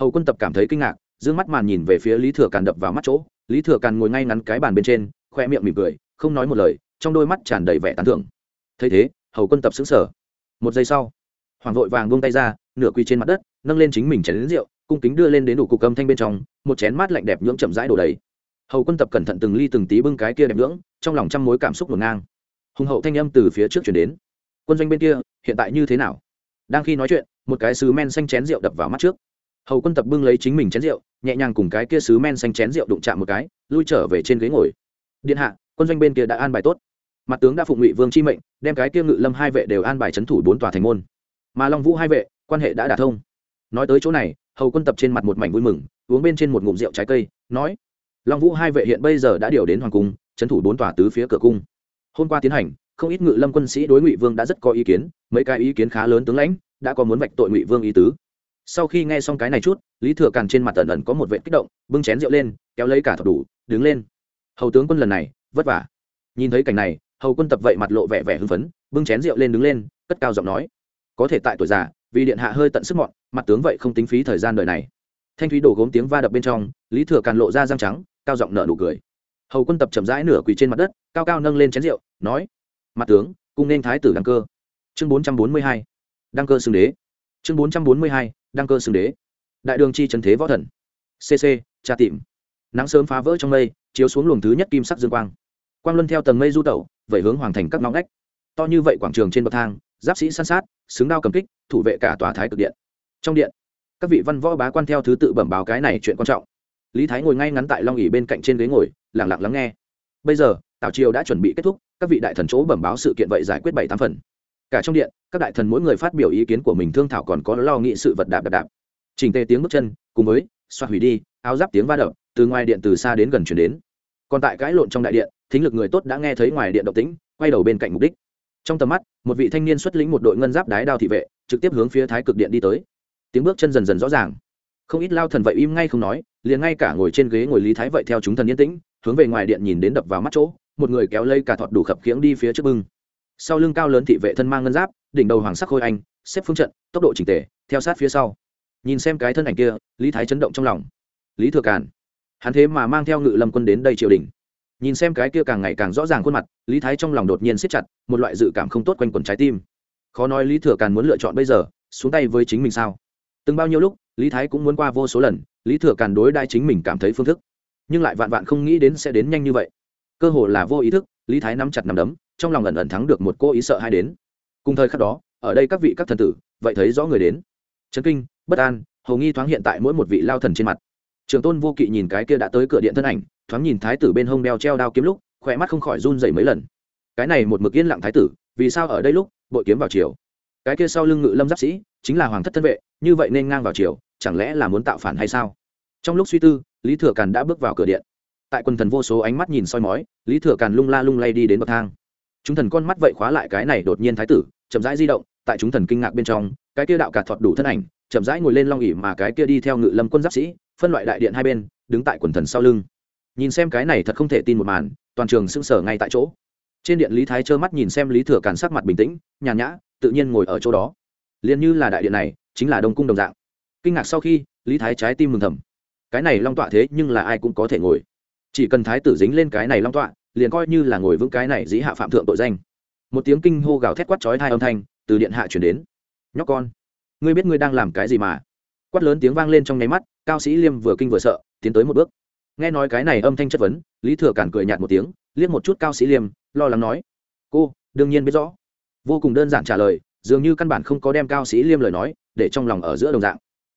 Hầu quân tập cảm thấy kinh ngạc d mắt màn nhìn về phía lý thừa càn đập vào mắt chỗ. Lý thừa càn ngồi ngay ngắn cái bàn bên trên, khoe miệng mỉm cười, không nói một lời, trong đôi mắt tràn đầy vẻ tán thưởng. Thấy thế, hầu quân tập xứng sở một giây sau, hoàng vội vàng buông tay ra, nửa quỳ trên mặt đất, nâng lên chính mình chén đến rượu cung kính đưa lên đến đủ cục âm thanh bên trong, một chén mát lạnh đẹp nhưỡng chậm rãi đổ đầy. Hầu quân tập cẩn thận từng ly từng tí bưng cái kia đẹp nhưỡng, trong lòng trăm mối cảm xúc ngổn ngang. Hùng hậu thanh âm từ phía trước chuyển đến. Quân doanh bên kia, hiện tại như thế nào? Đang khi nói chuyện, một cái sứ men xanh chén rượu đập vào mắt trước. Hầu quân tập bưng lấy chính mình chén rượu, nhẹ nhàng cùng cái kia sứ men xanh chén rượu đụng chạm một cái, lui trở về trên ghế ngồi. Điện hạ, quân doanh bên kia đã an bài tốt. Mặt tướng đã phụng ngụy vương chi mệnh, đem cái kia ngự lâm hai vệ đều an bài chấn thủ bốn tòa thành môn. Mà long vũ hai vệ, quan hệ đã đả thông. Nói tới chỗ này hầu quân tập trên mặt một mảnh vui mừng, uống bên trên một ngụm rượu trái cây, nói, long vũ hai vệ hiện bây giờ đã điều đến hoàng cung, trấn thủ bốn tòa tứ phía cửa cung. Hôm qua tiến hành, không ít ngự lâm quân sĩ đối ngụy vương đã rất có ý kiến, mấy cái ý kiến khá lớn tướng lãnh, đã có muốn vạch tội ngụy vương ý tứ. Sau khi nghe xong cái này chút, lý thừa càn trên mặt ẩn ẩn có một vệ kích động, bưng chén rượu lên, kéo lấy cả thọc đủ, đứng lên. Hầu tướng quân lần này, vất vả. Nhìn thấy cảnh này, hầu quân tập vậy mặt lộ vẻ vẻ hưng phấn, bưng chén rượu lên đứng lên, cất cao giọng nói, có thể tại tuổi già vì điện hạ hơi tận sức mọn, mặt tướng vậy không tính phí thời gian đời này. Thanh thúy đổ gốm tiếng va đập bên trong, lý thừa càn lộ ra răng trắng, cao giọng nợ nụ cười. Hầu quân tập chậm rãi nửa quỳ trên mặt đất, cao cao nâng lên chén rượu, nói, mặt tướng, cung nên thái tử đăng cơ. Chương bốn trăm bốn mươi hai, đăng cơ xưng đế. Chương bốn trăm bốn mươi hai, đăng cơ xưng đế. Đại đường chi trần thế võ thần. Cc tra tìm. Nắng sớm phá vỡ trong mây, chiếu xuống luồng thứ nhất kim sắc dương quang. Quang luân theo tầng mây du tẩu, vẩy hướng hoàng thành các ngõ ngách. To như vậy quảng trường trên bậc thang giáp sĩ san sát, xứng đao cầm kích, thủ vệ cả tòa thái cực điện. Trong điện, các vị văn võ bá quan theo thứ tự bẩm báo cái này chuyện quan trọng. Lý thái ngồi ngay ngắn tại long ỉ bên cạnh trên ghế ngồi lẳng lặng lắng nghe. Bây giờ tào triều đã chuẩn bị kết thúc, các vị đại thần chỗ bẩm báo sự kiện vậy giải quyết bảy tám phần. Cả trong điện, các đại thần mỗi người phát biểu ý kiến của mình thương thảo còn có lo nghị sự vật đạp đạp đạp. Trình tề tiếng bước chân, cùng với, xoa hủy đi, áo giáp tiếng va đập, từ ngoài điện từ xa đến gần chuyển đến. Còn tại cãi lộn trong đại điện, thính lực người tốt đã nghe thấy ngoài điện động tĩnh, quay đầu bên cạnh mục đích trong tầm mắt, một vị thanh niên xuất lĩnh một đội ngân giáp đái đao thị vệ, trực tiếp hướng phía thái cực điện đi tới. Tiếng bước chân dần dần rõ ràng. Không ít lao thần vậy im ngay không nói, liền ngay cả ngồi trên ghế ngồi lý thái vậy theo chúng thần yên tĩnh, hướng về ngoài điện nhìn đến đập vào mắt chỗ, một người kéo lây cả thọt đủ khập khiễng đi phía trước bưng. Sau lưng cao lớn thị vệ thân mang ngân giáp, đỉnh đầu hoàng sắc khôi anh, xếp phương trận, tốc độ chỉnh tề, theo sát phía sau. Nhìn xem cái thân ảnh kia, lý thái chấn động trong lòng. Lý thừa càn, hắn thế mà mang theo ngự lâm quân đến đây triều đình nhìn xem cái kia càng ngày càng rõ ràng khuôn mặt, lý thái trong lòng đột nhiên siết chặt, một loại dự cảm không tốt quanh quần trái tim. Khó nói lý thừa càn muốn lựa chọn bây giờ, xuống tay với chính mình sao? Từng bao nhiêu lúc, lý thái cũng muốn qua vô số lần, lý thừa càn đối đai chính mình cảm thấy phương thức. Nhưng lại vạn vạn không nghĩ đến sẽ đến nhanh như vậy. Cơ hồ là vô ý thức, lý thái nắm chặt nắm đấm, trong lòng ẩn ẩn thắng được một cô ý sợ hai đến. Cùng thời khắc đó, ở đây các vị các thần tử, vậy thấy rõ người đến. Trấn kinh, bất an, hầu nghi thoáng hiện tại mỗi một vị lao thần trên mặt. Trường tôn vô kỵ nhìn cái kia đã tới cửa điện thân ảnh thoáng nhìn thái tử bên hông đeo treo đao kiếm lúc, khỏe mắt không khỏi run dậy mấy lần. Cái này một mực yên lặng thái tử, vì sao ở đây lúc, bội kiếm vào chiều cái kia sau lưng ngự lâm giáp sĩ, chính là hoàng thất thân vệ, như vậy nên ngang vào chiều chẳng lẽ là muốn tạo phản hay sao? Trong lúc suy tư, lý thừa càn đã bước vào cửa điện. Tại quần thần vô số ánh mắt nhìn soi mói, lý thừa càn lung la lung lay đi đến bậc thang. Chúng thần con mắt vậy khóa lại cái này đột nhiên thái tử, chậm rãi di động, tại chúng thần kinh ngạc bên trong, cái kia đạo cả thọt đủ thân ảnh, chậm rãi ngồi lên long ỉ mà cái kia đi theo ngự lâm quân giáp sĩ, phân loại đại điện hai bên, đứng tại quần thần sau lưng nhìn xem cái này thật không thể tin một màn, toàn trường sững sờ ngay tại chỗ. Trên điện lý thái trơ mắt nhìn xem lý thừa càn sắc mặt bình tĩnh, nhàn nhã, tự nhiên ngồi ở chỗ đó. Liền như là đại điện này, chính là đông cung đồng dạng. Kinh ngạc sau khi, lý thái trái tim mừng thầm. Cái này long tọa thế nhưng là ai cũng có thể ngồi. Chỉ cần thái tử dính lên cái này long tọa, liền coi như là ngồi vững cái này dĩ hạ phạm thượng tội danh. Một tiếng kinh hô gào thét quát chói hai âm thanh từ điện hạ chuyển đến. Nhóc con, ngươi biết ngươi đang làm cái gì mà? Quát lớn tiếng vang lên trong nháy mắt, cao sĩ liêm vừa kinh vừa sợ, tiến tới một bước nghe nói cái này âm thanh chất vấn, lý thừa cản cười nhạt một tiếng, liếc một chút cao sĩ liêm, lo lắng nói, cô, đương nhiên biết rõ. Vô cùng đơn giản trả lời, dường như căn bản không có đem cao sĩ liêm lời nói để trong lòng ở giữa đồng dạng.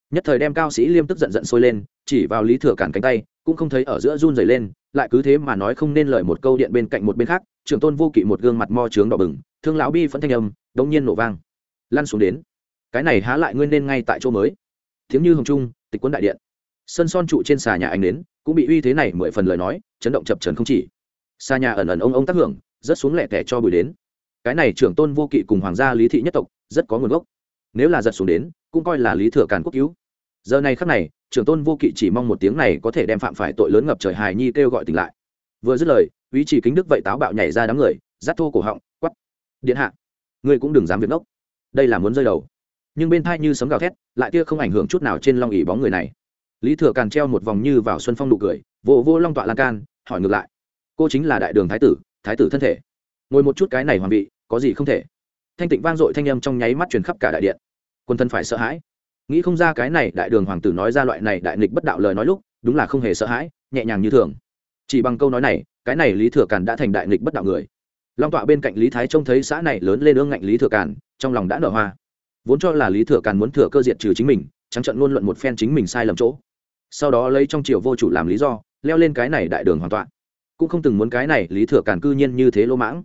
Nhất thời đem cao sĩ liêm tức giận giận sôi lên, chỉ vào lý thừa cản cánh tay, cũng không thấy ở giữa run dày lên, lại cứ thế mà nói không nên lời một câu điện bên cạnh một bên khác, trưởng tôn vô kỵ một gương mặt mo trướng đỏ bừng, thương lão bi phẫn thanh âm, đống nhiên nổ vang, lăn xuống đến. Cái này há lại nguyên nên ngay tại chỗ mới. Tiếng như hồng trung, tịch quân đại điện sân son trụ trên xà nhà anh đến cũng bị uy thế này mười phần lời nói, chấn động chập trần không chỉ. Xa nhà ẩn ẩn ông ông tác hưởng rất xuống lẹ tẻ cho bùi đến. Cái này trưởng tôn vô kỵ cùng hoàng gia lý thị nhất tộc, rất có nguồn gốc. Nếu là giật xuống đến, cũng coi là lý thừa càn quốc cứu. Giờ này khắc này, trưởng tôn vô kỵ chỉ mong một tiếng này có thể đem phạm phải tội lớn ngập trời hài nhi kêu gọi tỉnh lại. Vừa dứt lời, ý chỉ kính đức vậy táo bạo nhảy ra đám người giắt thô cổ họng quắp điện hạ, ngươi cũng đừng dám việc ngốc. Đây là muốn rơi đầu. Nhưng bên thai như sấm gào thét, lại kia không ảnh hưởng chút nào trên long ỉ bóng người này lý thừa càn treo một vòng như vào xuân phong nụ cười, vô vô long tọa lan can, hỏi ngược lại. Cô chính là đại đường thái tử thái tử thân thể. Ngồi một chút cái này hoàng vị, có gì không thể? Thanh tịnh vang dội thanh âm trong nháy mắt truyền khắp cả đại điện. Quân thân phải sợ hãi. Nghĩ không ra cái này đại đường hoàng tử nói ra loại này đại nghịch bất đạo lời nói lúc, đúng là không hề sợ hãi, nhẹ nhàng như thường. Chỉ bằng câu nói này, cái này lý thừa càn đã thành đại nghịch bất đạo người. Long tọa bên cạnh lý thái trông thấy xã này lớn lên ương ngạnh lý thừa càn, trong lòng đã nở hoa. Vốn cho là lý thừa càn muốn thừa cơ diệt trừ chính mình, trắng trận luôn luận một phen chính mình sai lầm chỗ sau đó lấy trong triều vô chủ làm lý do, leo lên cái này đại đường hoàn toàn cũng không từng muốn cái này lý thừa càn cư nhiên như thế lỗ mãng.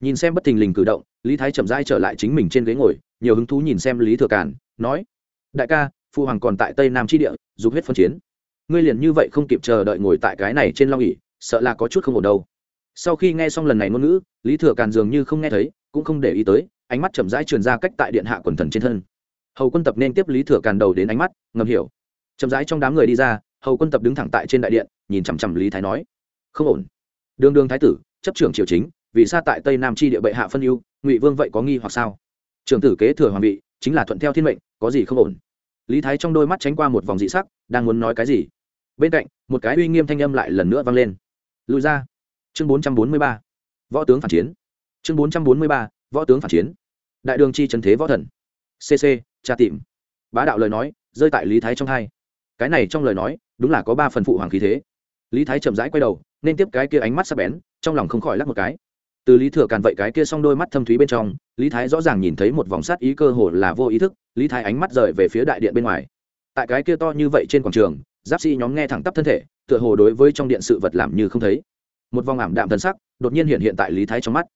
Nhìn xem bất thình lình cử động, lý thái chậm rãi trở lại chính mình trên ghế ngồi, nhiều hứng thú nhìn xem lý thừa càn, nói, đại ca phụ hoàng còn tại tây nam tri địa, dục huyết phân chiến. Ngươi liền như vậy không kịp chờ đợi ngồi tại cái này trên long ỉ sợ là có chút không ổn đâu. Sau khi nghe xong lần này ngôn ngữ, lý thừa càn dường như không nghe thấy, cũng không để ý tới, ánh mắt chậm rãi truyền ra cách tại điện hạ quần thần trên thân. Hầu quân tập nên tiếp lý thừa càn đầu đến ánh mắt, ngầm hiểu chậm rãi trong đám người đi ra, hầu quân tập đứng thẳng tại trên đại điện, nhìn chằm chằm lý thái nói, không ổn. Đường đường thái tử, chấp trưởng triều chính, vì sao tại tây nam chi địa bệ hạ phân ưu, ngụy vương vậy có nghi hoặc sao? Trường tử kế thừa hoàng vị, chính là thuận theo thiên mệnh, có gì không ổn? Lý thái trong đôi mắt tránh qua một vòng dị sắc, đang muốn nói cái gì? Bên cạnh, một cái uy nghiêm thanh âm lại lần nữa vang lên. Lùi ra. Chương bốn trăm bốn mươi ba. Võ tướng phản chiến. Chương bốn trăm bốn mươi ba, võ tướng phản chiến. Đại đường chi trần thế võ thần. Cc tra tìm. Bá đạo lời nói, rơi tại lý thái trong hai cái này trong lời nói, đúng là có ba phần phụ hoàng khí thế. Lý thái chậm rãi quay đầu, nên tiếp cái kia ánh mắt sắp bén, trong lòng không khỏi lắc một cái. Từ lý thừa càn vậy cái kia xong đôi mắt thâm thúy bên trong, lý thái rõ ràng nhìn thấy một vòng sát ý cơ hồ là vô ý thức, lý thái ánh mắt rời về phía đại điện bên ngoài. Tại cái kia to như vậy trên quảng trường, giáp sĩ nhóm nghe thẳng tắp thân thể, tựa hồ đối với trong điện sự vật làm như không thấy. Một vòng ảm đạm thân sắc đột nhiên hiện hiện tại lý thái trong mắt.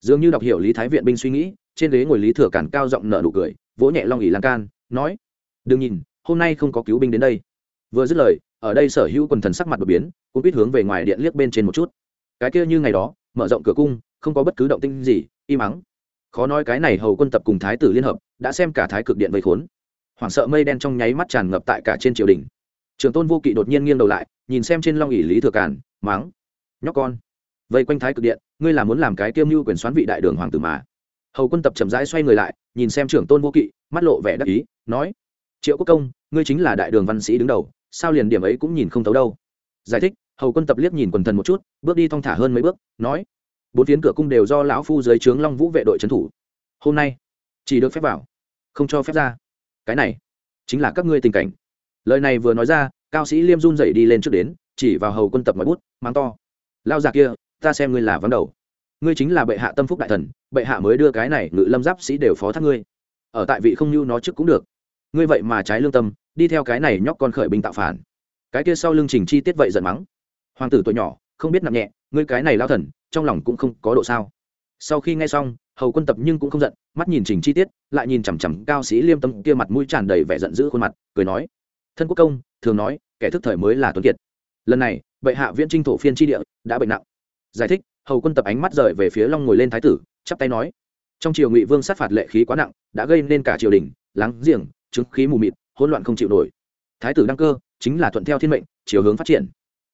Dường như đọc hiểu lý thái viện binh suy nghĩ, trên ghế ngồi lý thừa càn cao giọng nở nụ cười, vỗ nhẹ long ỉ lan can, nói, đừng nhìn, hôm nay không có cứu binh đến đây vừa dứt lời, ở đây sở hữu quần thần sắc mặt đột biến, cũng biết hướng về ngoài điện liếc bên trên một chút. Cái kia như ngày đó, mở rộng cửa cung, không có bất cứ động tinh gì, im ắng. Khó nói cái này hầu quân tập cùng thái tử liên hợp, đã xem cả thái cực điện vây khốn. Hoảng sợ mây đen trong nháy mắt tràn ngập tại cả trên triều đình. Trường tôn vô kỵ đột nhiên nghiêng đầu lại, nhìn xem trên long ỉ lý thừa càn, mắng: nhóc con, vây quanh thái cực điện, ngươi là muốn làm cái tiêu mưu quyền xoán vị đại đường hoàng tử mà. Hầu quân tập chậm rãi xoay người lại, nhìn xem trưởng tôn vô kỵ, mắt lộ vẻ đắc ý, nói, triệu quốc công, ngươi chính là đại đường văn sĩ đứng đầu sao liền điểm ấy cũng nhìn không thấu đâu. Giải thích, hầu quân tập liếc nhìn quần thần một chút, bước đi thong thả hơn mấy bước, nói, bốn phiến cửa cung đều do lão phu dưới trướng long vũ vệ đội trấn thủ. Hôm nay, chỉ được phép vào, không cho phép ra. Cái này, chính là các ngươi tình cảnh. Lời này vừa nói ra, cao sĩ liêm run dậy đi lên trước đến, chỉ vào hầu quân tập mọi bút mang to lao già kia, ta xem ngươi là vắng đầu. Ngươi chính là bệ hạ tâm phúc đại thần, bệ hạ mới đưa cái này ngự lâm giáp sĩ đều phó thác ngươi. Ở tại vị không như nó trước cũng được. Ngươi vậy mà trái lương tâm đi theo cái này nhóc con khởi binh tạo phản. Cái kia sau lưng trình chi tiết vậy giận mắng. Hoàng tử tuổi nhỏ, không biết nặng nhẹ, ngươi cái này lao thần, trong lòng cũng không có độ sao. Sau khi nghe xong, hầu quân tập nhưng cũng không giận, mắt nhìn trình chi tiết, lại nhìn chằm chằm cao sĩ liêm tâm kia mặt mũi tràn đầy vẻ giận dữ khuôn mặt, cười nói, thân quốc công, thường nói, kẻ thức thời mới là tuấn kiệt. Lần này, bệ hạ viễn trinh thổ phiên tri địa, đã bệnh nặng. Giải thích, hầu quân tập ánh mắt rời về phía long ngồi lên thái tử, chắp tay nói, trong triều ngụy vương sát phạt lệ khí quá nặng, đã gây nên cả triều đình, láng giềng, chứng khí mù mịt hỗn loạn không chịu nổi. Thái tử đăng cơ chính là thuận theo thiên mệnh, chiều hướng phát triển.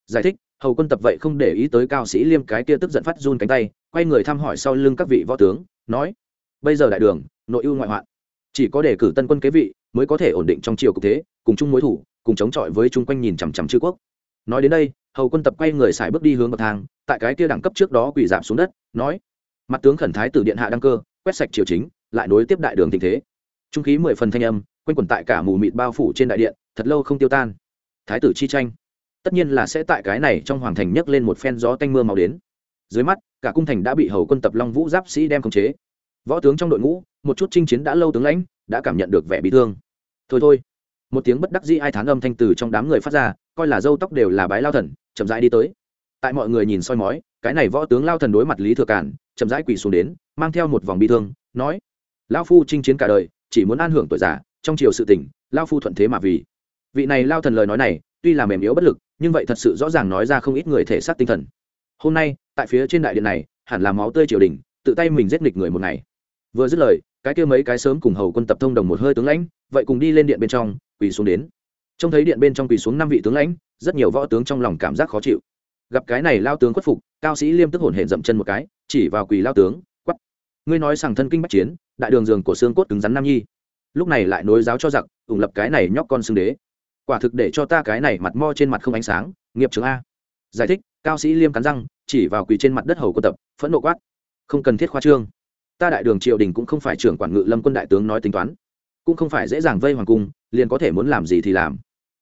Giải thích, hầu quân tập vậy không để ý tới cao sĩ liêm cái kia tức giận phát run cánh tay, quay người thăm hỏi sau lưng các vị võ tướng, nói, bây giờ đại đường, nội ưu ngoại hoạn. Chỉ có để cử tân quân kế vị mới có thể ổn định trong triều cục thế, cùng chung mối thủ, cùng chống chọi với chung quanh nhìn chằm chằm chư quốc. Nói đến đây, hầu quân tập quay người xài bước đi hướng bậc thang, tại cái kia đẳng cấp trước đó quỳ giảm xuống đất, nói, mặt tướng khẩn thái tử điện hạ đăng cơ, quét sạch triều chính, lại nối tiếp đại đường tình thế. Trung khí mười phần thanh âm quanh quẩn tại cả mù mịt bao phủ trên đại điện, thật lâu không tiêu tan. Thái tử chi tranh. Tất nhiên là sẽ tại cái này trong hoàng thành nhấc lên một phen gió tanh mưa màu đến. Dưới mắt, cả cung thành đã bị hầu quân tập long vũ giáp sĩ đem khống chế. Võ tướng trong đội ngũ, một chút chinh chiến đã lâu tướng lãnh, đã cảm nhận được vẻ bị thương. Thôi thôi. Một tiếng bất đắc dĩ ai thán âm thanh từ trong đám người phát ra, coi là dâu tóc đều là bái lao thần, chậm rãi đi tới. Tại mọi người nhìn soi mói, cái này võ tướng lao thần đối mặt lý thừa cản chậm rãi quỳ xuống đến, mang theo một vòng bi thương, nói lao phu chinh chiến cả đời, chỉ muốn an hưởng tuổi già trong chiều sự tỉnh lao phu thuận thế mà vì. Vị này lao thần lời nói này, tuy là mềm yếu bất lực, nhưng vậy thật sự rõ ràng nói ra không ít người thể xác tinh thần. Hôm nay, tại phía trên đại điện này, hẳn là máu tươi triều đình, tự tay mình giết nghịch người một ngày. Vừa dứt lời, cái kia mấy cái sớm cùng hầu quân tập thông đồng một hơi tướng lãnh, vậy cùng đi lên điện bên trong, quỳ xuống đến. Trông thấy điện bên trong quỳ xuống năm vị tướng lãnh, rất nhiều võ tướng trong lòng cảm giác khó chịu. Gặp cái này lao tướng khuất phục, cao sĩ liêm tức hổn hển dậm chân một cái, chỉ vào quỳ lao tướng quắp ngươi nói rằng thân kinh bắc chiến, đại đường giường của xương cốt cứng rắn nam nhi lúc này lại nối giáo cho giặc, ủng lập cái này nhóc con xưng đế. Quả thực để cho ta cái này mặt mo trên mặt không ánh sáng, nghiệp chứng a. Giải thích, cao sĩ liêm cắn răng, chỉ vào quỳ trên mặt đất hầu quân tập, phẫn nộ quát. Không cần thiết khoa trương. Ta đại đường triều đình cũng không phải trưởng quản ngự lâm quân đại tướng nói tính toán. Cũng không phải dễ dàng vây hoàng cung, liền có thể muốn làm gì thì làm.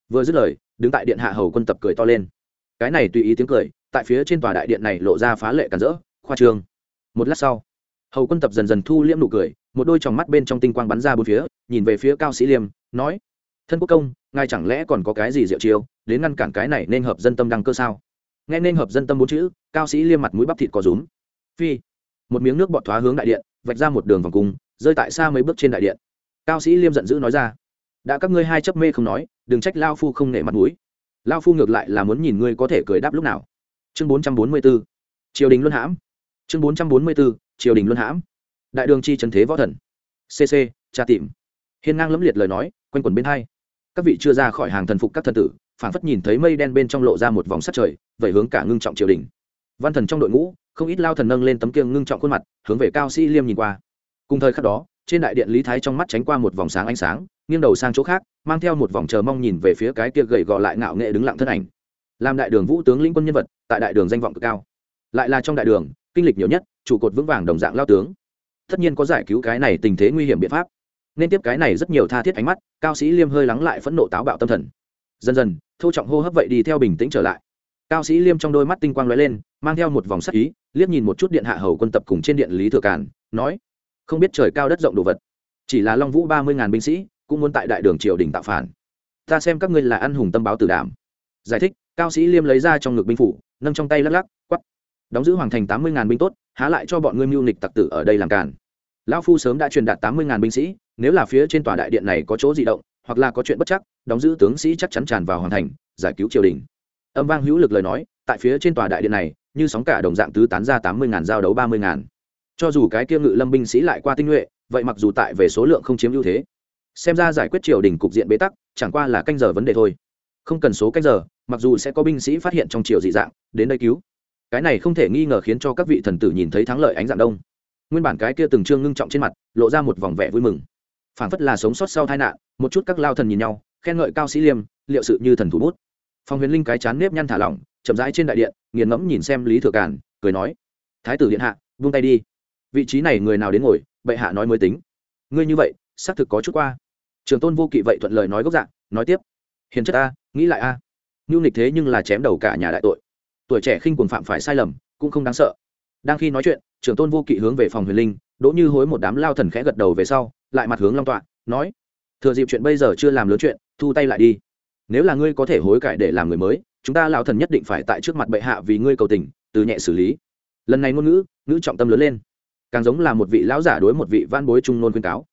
Vừa dứt lời, đứng tại điện hạ hầu quân tập cười to lên. Cái này tùy ý tiếng cười, tại phía trên tòa đại điện này lộ ra phá lệ cản rỡ, khoa trương. Một lát sau hầu quân tập dần dần thu liễm nụ cười, một đôi tròng mắt bên trong tinh quang bắn ra bốn phía, nhìn về phía cao sĩ liêm, nói, thân quốc công, ngài chẳng lẽ còn có cái gì diệu chiêu, đến ngăn cản cái này nên hợp dân tâm đăng cơ sao? Nghe nên hợp dân tâm bốn chữ, cao sĩ liêm mặt mũi bắp thịt có rúm. Phi, một miếng nước bọt thoá hướng đại điện, vạch ra một đường vòng cung, rơi tại xa mấy bước trên đại điện. Cao sĩ liêm giận dữ nói ra, đã các ngươi hai chấp mê không nói, đừng trách lao phu không nể mặt mũi. Lao phu ngược lại là muốn nhìn ngươi có thể cười đáp lúc nào. Chương bốn trăm bốn mươi b ố triều đình luân hãm chương bốn trăm bốn mươi b ố triều đình luân hãm. Đại đường chi trần thế võ thần. Cc tra tìm. Hiên ngang lẫm liệt lời nói, quanh quẩn bên hai. Các vị chưa ra khỏi hàng thần phục các thần tử phản phất nhìn thấy mây đen bên trong lộ ra một vòng sắt trời, vậy hướng cả ngưng trọng triều đình. Văn thần trong đội ngũ, không ít lao thần nâng lên tấm kiêng ngưng trọng khuôn mặt, hướng về cao sĩ liêm nhìn qua. Cùng thời khắc đó, trên đại điện lý thái trong mắt tránh qua một vòng sáng ánh sáng, nghiêng đầu sang chỗ khác, mang theo một vòng chờ mong nhìn về phía cái kia gầy gò lại ngạo nghệ đứng lặng thân ảnh. Làm đại đường vũ tướng lĩnh quân nhân vật, tại đại đường danh vọng cực cao. Lại là trong đại đường kinh lịch nhiều nhất, trụ cột vững vàng đồng dạng lao tướng. Tất nhiên có giải cứu cái này tình thế nguy hiểm biện pháp. Nên tiếp cái này rất nhiều tha thiết ánh mắt, cao sĩ liêm hơi lắng lại phẫn nộ táo bạo tâm thần. Dần dần, thô trọng hô hấp vậy đi theo bình tĩnh trở lại. Cao sĩ liêm trong đôi mắt tinh quang lóe lên, mang theo một vòng sắc ý, liếc nhìn một chút điện hạ hầu quân tập cùng trên điện lý thừa càn, nói, không biết trời cao đất rộng đồ vật, chỉ là long vũ ba mươi ngàn binh sĩ, cũng muốn tại đại đường triều đình tạo phản. Ta xem các ngươi là ăn hùng tâm báo tử đảm giải thích, cao sĩ liêm lấy ra trong ngực binh phủ, nâng trong tay lắc lắc đóng giữ hoàng thành tám mươi ngàn binh tốt, há lại cho bọn ngươi mưu nịch tặc tử ở đây làm cản lão phu sớm đã truyền đạt tám mươi ngàn binh sĩ, nếu là phía trên tòa đại điện này có chỗ di động, hoặc là có chuyện bất chắc, đóng giữ tướng sĩ chắc chắn tràn vào hoàng thành, giải cứu triều đình. Âm vang hữu lực lời nói, tại phía trên tòa đại điện này, như sóng cả đồng dạng tứ tán ra tám mươi ngàn giao đấu ba mươi ngàn. Cho dù cái kia ngự lâm binh sĩ lại qua tinh nhuệ, vậy mặc dù tại về số lượng không chiếm ưu thế, xem ra giải quyết triều đình cục diện bế tắc, chẳng qua là canh giờ vấn đề thôi. Không cần số canh giờ, mặc dù sẽ có binh sĩ phát hiện trong triều dị dạng, đến đây cứu cái này không thể nghi ngờ khiến cho các vị thần tử nhìn thấy thắng lợi ánh dạng đông. Nguyên bản cái kia từng trương ngưng trọng trên mặt, lộ ra một vòng vẻ vui mừng. Phảng phất là sống sót sau tai nạn, một chút các lao thần nhìn nhau, khen ngợi cao sĩ liêm, liệu sự như thần thủ bút. Phong huyền linh cái chán nếp nhăn thả lỏng, chậm rãi trên đại điện, nghiền ngẫm nhìn xem lý thừa càn, cười nói, thái tử điện hạ vung tay đi. Vị trí này người nào đến ngồi, bệ hạ nói mới tính. Ngươi như vậy, xác thực có chút qua. Trường tôn vô kỵ vậy thuận lời nói gốc dạng, nói tiếp, hiền chất a, nghĩ lại a. Nhu nghịch thế nhưng là chém đầu cả nhà đại tội tuổi trẻ khinh quần phạm phải sai lầm, cũng không đáng sợ. Đang khi nói chuyện, trưởng tôn vô kỵ hướng về phòng huyền linh, đỗ như hối một đám lao thần khẽ gật đầu về sau, lại mặt hướng long tọa, nói, thừa dịp chuyện bây giờ chưa làm lớn chuyện, thu tay lại đi. Nếu là ngươi có thể hối cải để làm người mới, chúng ta lao thần nhất định phải tại trước mặt bệ hạ vì ngươi cầu tình, từ nhẹ xử lý. Lần này ngôn ngữ ngữ trọng tâm lớn lên. Càng giống là một vị lão giả đối một vị van bối trung nôn khuyên cáo.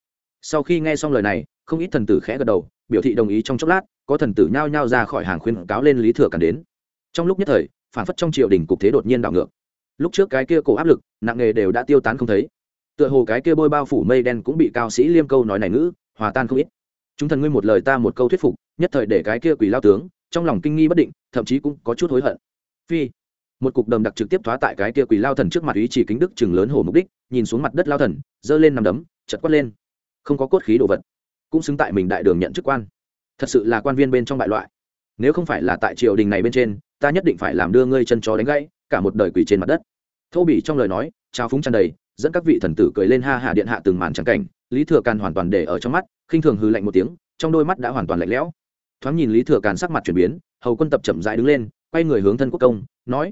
Sau khi nghe xong lời này, không ít thần tử khẽ gật đầu, biểu thị đồng ý trong chốc lát, có thần tử nhao nhao ra khỏi hàng khuyên cáo lên lý thừa càn đến. Trong lúc nhất thời phản phất trong triều đình cục thế đột nhiên đảo ngược. Lúc trước cái kia cổ áp lực, nặng nghề đều đã tiêu tán không thấy. Tựa hồ cái kia bôi bao phủ mây đen cũng bị cao sĩ liêm câu nói này ngữ, hòa tan không ít. Chúng thần ngươi một lời ta một câu thuyết phục, nhất thời để cái kia quỷ lao tướng, trong lòng kinh nghi bất định, thậm chí cũng có chút hối hận. Phi, một cục đầm đặc trực tiếp thoá tại cái kia quỷ lao thần trước mặt ý chỉ kính đức chừng lớn hổ mục đích, nhìn xuống mặt đất lao thần, giơ lên nằm đấm, chật quát lên. Không có cốt khí đồ vật, cũng xứng tại mình đại đường nhận chức quan. Thật sự là quan viên bên trong bại loại. Nếu không phải là tại triều đình này bên trên ta nhất định phải làm đưa ngươi chân chó đánh gãy, cả một đời quỳ trên mặt đất. Thô bỉ trong lời nói, trao phúng tràn đầy, dẫn các vị thần tử cười lên ha hạ điện hạ từng màn trắng cảnh, lý thừa càn hoàn toàn để ở trong mắt, khinh thường hư lạnh một tiếng, trong đôi mắt đã hoàn toàn lạnh lẽo. Thoáng nhìn lý thừa càn sắc mặt chuyển biến, hầu quân tập chậm rãi đứng lên, quay người hướng thân quốc công, nói,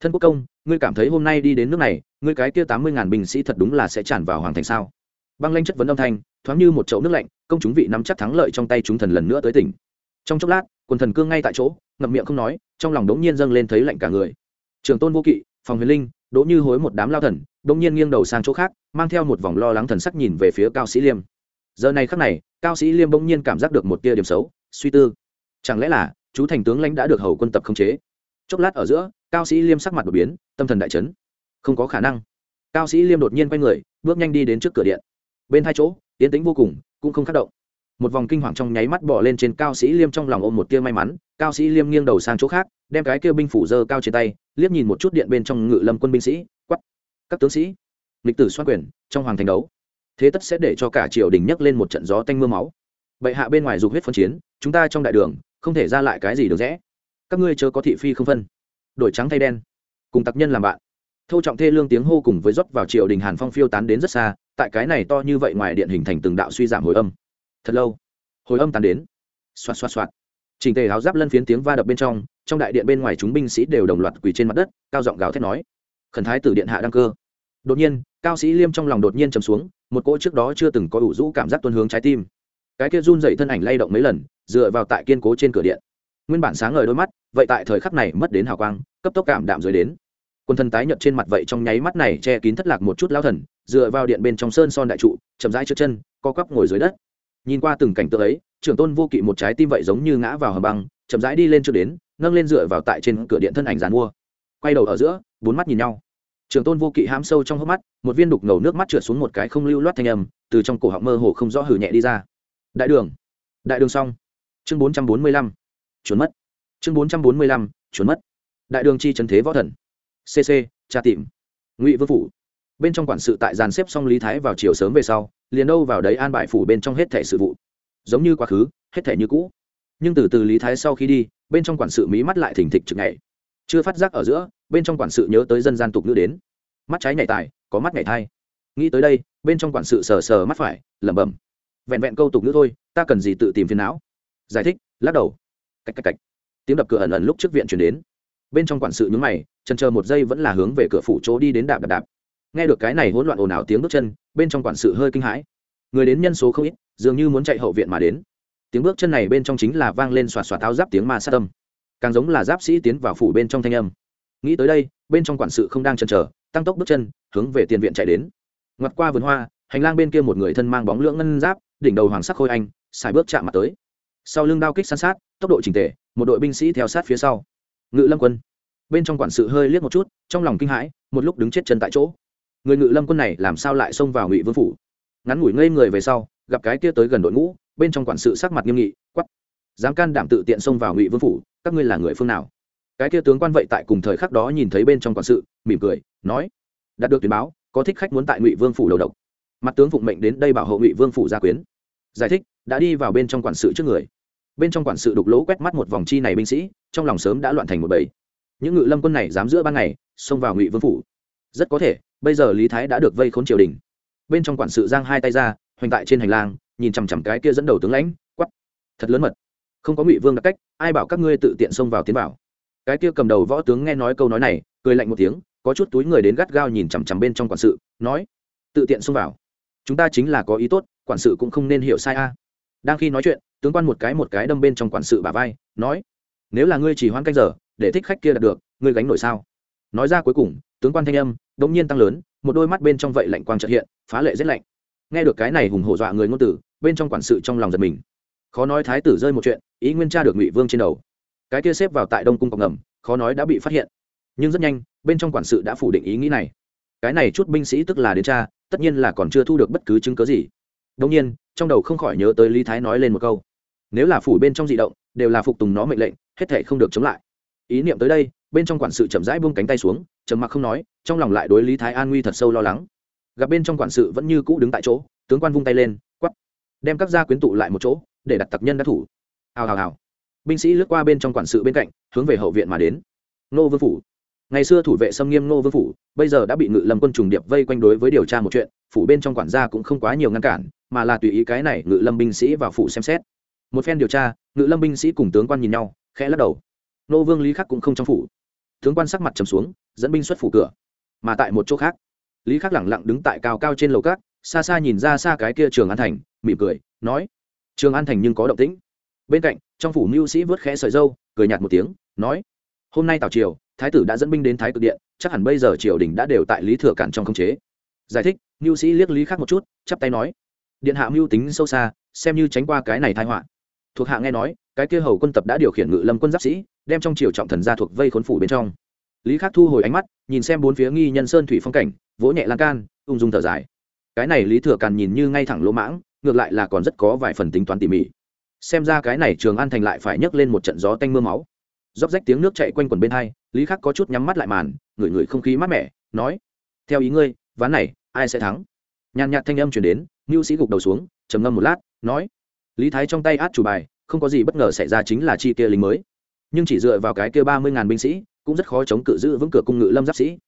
thân quốc công, ngươi cảm thấy hôm nay đi đến nước này, ngươi cái kia tám mươi ngàn binh sĩ thật đúng là sẽ tràn vào hoàng thành sao? Băng lanh chất vấn âm thanh, thoáng như một chậu nước lạnh, công chúng vị nắm chắc thắng lợi trong tay chúng thần lần nữa tới tỉnh. Trong chốc lát quần thần cương ngay tại chỗ, ngậm miệng không nói, trong lòng đống nhiên dâng lên thấy lạnh cả người. Trường tôn vô kỵ, phòng huyền linh, đỗ như hối một đám lao thần, đống nhiên nghiêng đầu sang chỗ khác, mang theo một vòng lo lắng thần sắc nhìn về phía cao sĩ liêm. Giờ này khắc này, cao sĩ liêm bỗng nhiên cảm giác được một tia điểm xấu, suy tư. Chẳng lẽ là, chú thành tướng lãnh đã được hầu quân tập khống chế? Chốc lát ở giữa, cao sĩ liêm sắc mặt đột biến, tâm thần đại chấn. Không có khả năng. Cao sĩ liêm đột nhiên quay người, bước nhanh đi đến trước cửa điện. Bên hai chỗ tiến tĩnh vô cùng, cũng không khắc động một vòng kinh hoàng trong nháy mắt bỏ lên trên cao sĩ liêm trong lòng ôm một tia may mắn, cao sĩ liêm nghiêng đầu sang chỗ khác, đem cái kia binh phủ dơ cao trên tay, liếc nhìn một chút điện bên trong ngự lâm quân binh sĩ quắp các tướng sĩ, lịch tử xoan quyền, trong hoàng thành đấu. Thế tất sẽ để cho cả triều đình nhấc lên một trận gió tanh mưa máu. Bệ hạ bên ngoài dục huyết phân chiến, chúng ta trong đại đường, không thể ra lại cái gì được rẽ. Các ngươi chớ có thị phi không phân. Đổi trắng thay đen, cùng tặc nhân làm bạn. Thâu trọng thê lương tiếng hô cùng với rót vào triều đình hàn phong phiêu tán đến rất xa, tại cái này to như vậy ngoài điện hình thành từng đạo suy giảm hồi âm thật lâu. Hồi âm tàn đến. Xoạt xoạt xoạt. Trình tề áo giáp lân phiến tiếng va đập bên trong trong đại điện bên ngoài chúng binh sĩ đều đồng loạt quỳ trên mặt đất, cao giọng gào thét nói. Khẩn thái tử điện hạ đăng cơ. Đột nhiên, cao sĩ liêm trong lòng đột nhiên chầm xuống, một cỗ trước đó chưa từng có ủ rũ cảm giác tuân hướng trái tim. Cái kia run dậy thân ảnh lay động mấy lần, dựa vào tại kiên cố trên cửa điện. Nguyên bản sáng ngời đôi mắt, vậy tại thời khắc này mất đến hào quang, cấp tốc cảm đạm dưới đến. Quân thân tái nhợt trên mặt vậy trong nháy mắt này che kín thất lạc một chút lao thần, dựa vào điện bên trong sơn son đại trụ, chậm rãi trước chân, co quắp ngồi dưới đất nhìn qua từng cảnh tượng ấy, trưởng tôn vô kỵ một trái tim vậy giống như ngã vào hầm băng, chậm rãi đi lên chưa đến, nâng lên dựa vào tại trên cửa điện thân ảnh dàn mua. Quay đầu ở giữa, bốn mắt nhìn nhau. Trưởng tôn vô kỵ hám sâu trong hốc mắt, một viên đục ngầu nước mắt trượt xuống một cái không lưu loát thanh âm, từ trong cổ họng mơ hồ không rõ hử nhẹ đi ra. Đại đường. Đại đường xong. Chương bốn trăm bốn mươi lăm. Trốn mất. Chương bốn trăm bốn mươi lăm. Trốn mất. Đại đường chi trần thế võ thần. Cc tra tìm. Ngụy vương phủ bên trong quản sự tại dàn xếp xong lý thái vào chiều sớm về sau, liền đâu vào đấy an bài phủ bên trong hết thẻ sự vụ. Giống như quá khứ, hết thẻ như cũ. Nhưng từ từ lý thái sau khi đi, bên trong quản sự mí mắt lại thỉnh thịch chực ngày chưa phát giác ở giữa, bên trong quản sự nhớ tới dân gian tục ngữ đến. Mắt trái nhảy tài, có mắt nhảy thai. Nghĩ tới đây, bên trong quản sự sờ sờ mắt phải, lẩm bẩm. Vẹn vẹn câu tục ngữ thôi, ta cần gì tự tìm phiền não? Giải thích, lắc đầu. Cạch cạch cạch tiếng đập cửa ẩn ẩn lúc trước viện chuyển đến. Bên trong quản sự nhúng mày chân chờ một giây vẫn là hướng về cửa phủ chỗ đi đến đạp đạp đạp nghe được cái này hỗn loạn ồn ào tiếng bước chân, bên trong quản sự hơi kinh hãi. Người đến nhân số không ít, dường như muốn chạy hậu viện mà đến. Tiếng bước chân này bên trong chính là vang lên xoạt xoạt tháo giáp tiếng ma sát tâm càng giống là giáp sĩ tiến vào phủ bên trong thanh âm. Nghĩ tới đây, bên trong quản sự không đang chần chờ, tăng tốc bước chân, hướng về tiền viện chạy đến. Ngoặt qua vườn hoa, hành lang bên kia một người thân mang bóng lưỡng ngân giáp, đỉnh đầu hoàng sắc khôi anh xài bước chạm mặt tới. Sau lưng đao kích san sát, tốc độ trình tề, một đội binh sĩ theo sát phía sau. Ngự lâm quân. Bên trong quản sự hơi liếc một chút, trong lòng kinh hãi, một lúc đứng chết chân tại chỗ người ngự lâm quân này làm sao lại xông vào ngụy vương phủ ngắn ngủi ngây người về sau gặp cái kia tới gần đội ngũ bên trong quản sự sắc mặt nghiêm nghị quắp dám can đảm tự tiện xông vào ngụy vương phủ các ngươi là người phương nào cái kia tướng quan vậy tại cùng thời khắc đó nhìn thấy bên trong quản sự mỉm cười nói đạt được tuyển báo có thích khách muốn tại ngụy vương phủ đầu độc mặt tướng phụng mệnh đến đây bảo hộ ngụy vương phủ gia quyến giải thích đã đi vào bên trong quản sự trước người bên trong quản sự đục lỗ quét mắt một vòng chi này binh sĩ trong lòng sớm đã loạn thành một bầy những ngự lâm quân này dám giữa ban ngày xông vào ngụy vương phủ rất có thể bây giờ lý thái đã được vây khốn triều đình. Bên trong quản sự giang hai tay ra, hoành tại trên hành lang, nhìn chằm chằm cái kia dẫn đầu tướng lãnh quắp thật lớn mật. Không có ngụy vương đặc cách, ai bảo các ngươi tự tiện xông vào tiến vào. Cái kia cầm đầu võ tướng nghe nói câu nói này, cười lạnh một tiếng, có chút túi người đến gắt gao nhìn chằm chằm bên trong quản sự, nói, tự tiện xông vào. Chúng ta chính là có ý tốt, quản sự cũng không nên hiểu sai a. Đang khi nói chuyện, tướng quan một cái một cái đâm bên trong quản sự bà vai, nói, nếu là ngươi chỉ hoãn canh giờ, để thích khách kia đạt được, ngươi gánh nổi sao? Nói ra cuối cùng, tướng quan thanh âm đột nhiên tăng lớn một đôi mắt bên trong vậy lạnh quang chợt hiện phá lệ rất lạnh. Nghe được cái này hùng hổ dọa người ngôn tử bên trong quản sự trong lòng giật mình. Khó nói thái tử rơi một chuyện ý nguyên tra được ngụy vương trên đầu. Cái kia xếp vào tại đông cung cọc ngầm khó nói đã bị phát hiện. Nhưng rất nhanh bên trong quản sự đã phủ định ý nghĩ này. Cái này chút binh sĩ tức là đến tra, tất nhiên là còn chưa thu được bất cứ chứng cứ gì. Đông nhiên trong đầu không khỏi nhớ tới lý thái nói lên một câu. Nếu là phủ bên trong dị động đều là phục tùng nó mệnh lệnh hết thảy không được chống lại. Ý niệm tới đây bên trong quản sự chậm rãi buông cánh tay xuống, trầm mặc không nói, trong lòng lại đối lý thái an nguy thật sâu lo lắng. Gặp bên trong quản sự vẫn như cũ đứng tại chỗ, tướng quan vung tay lên quắp đem các gia quyến tụ lại một chỗ, để đặt tặc nhân đã thủ. Hào hào hào. Binh sĩ lướt qua bên trong quản sự bên cạnh, hướng về hậu viện mà đến. Nô vương phủ. Ngày xưa thủ vệ xâm nghiêm nô vương phủ, bây giờ đã bị ngự lâm quân trùng điệp vây quanh đối với điều tra một chuyện, phủ bên trong quản gia cũng không quá nhiều ngăn cản, mà là tùy ý cái này ngự lâm binh sĩ vào phủ xem xét. Một phen điều tra, ngự lâm binh sĩ cùng tướng quan nhìn nhau, khẽ lắc đầu nô vương lý khắc cũng không trong phủ. Tướng quan sắc mặt trầm xuống, dẫn binh xuất phủ cửa. Mà tại một chỗ khác, lý khắc lẳng lặng đứng tại cao cao trên lầu cát xa xa nhìn ra xa cái kia trường an thành, mỉm cười, nói, trường an thành nhưng có động tĩnh. Bên cạnh, trong phủ mưu sĩ vớt khẽ sợi dâu, cười nhạt một tiếng, nói, hôm nay tào triều, thái tử đã dẫn binh đến thái cực điện, chắc hẳn bây giờ triều đình đã đều tại lý thừa cản trong khống chế. Giải thích, mưu sĩ liếc lý khắc một chút, chắp tay nói, điện hạ mưu tính sâu xa, xem như tránh qua cái này thai họa. Thuộc hạ nghe nói, cái kia hầu quân tập đã điều khiển ngự lâm quân giáp sĩ đem trong triều trọng thần gia thuộc vây khốn phủ bên trong. Lý khắc thu hồi ánh mắt, nhìn xem bốn phía nghi nhân sơn thủy phong cảnh, vỗ nhẹ lan can, ung dung thở dài. Cái này lý thừa càn nhìn như ngay thẳng lỗ mãng, ngược lại là còn rất có vài phần tính toán tỉ mỉ. Xem ra cái này trường an thành lại phải nhấc lên một trận gió tanh mưa máu. Róc rách tiếng nước chạy quanh quần bên hai, lý khắc có chút nhắm mắt lại màn, ngửi ngửi không khí mát mẻ, nói, theo ý ngươi, ván này, ai sẽ thắng? Nhàn nhạt thanh âm chuyển đến ngưu sĩ gục đầu xuống, trầm ngâm một lát, nói, lý thái trong tay át chủ bài, không có gì bất ngờ xảy ra chính là chi kia lính mới nhưng chỉ dựa vào cái kia ba mươi ngàn binh sĩ, cũng rất khó chống cự giữ vững cửa cung ngự lâm giáp sĩ.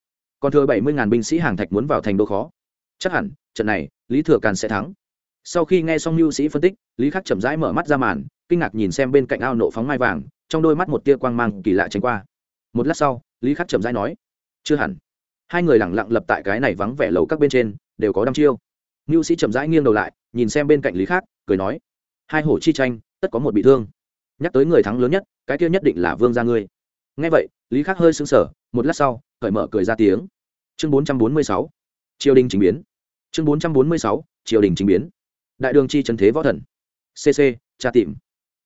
Còn thừa bảy mươi ngàn binh sĩ hàng thạch muốn vào thành đô khó. Chắc hẳn, trận này, lý thừa càn sẽ thắng. Sau khi nghe xong lưu sĩ phân tích, lý khắc chậm rãi mở mắt ra màn, kinh ngạc nhìn xem bên cạnh ao nộ phóng mai vàng, trong đôi mắt một tia quang mang kỳ lạ tránh qua. Một lát sau, lý khắc chậm rãi nói, chưa hẳn. Hai người lẳng lặng lập tại cái này vắng vẻ lầu các bên trên, đều có đăm chiêu. Lưu sĩ chậm rãi nghiêng đầu lại, nhìn xem bên cạnh lý khắc, cười nói, hai hổ chi tranh, tất có một bị thương nhắc tới người thắng lớn nhất, cái kia nhất định là vương gia ngươi. Nghe vậy, lý khắc hơi sững sờ, một lát sau, cởi mở cười ra tiếng. Chương bốn trăm bốn mươi sáu, triều đình trình biến. Chương bốn trăm bốn mươi sáu, triều đình trình biến. Đại đường chi trần thế võ thần. Cc tra tìm.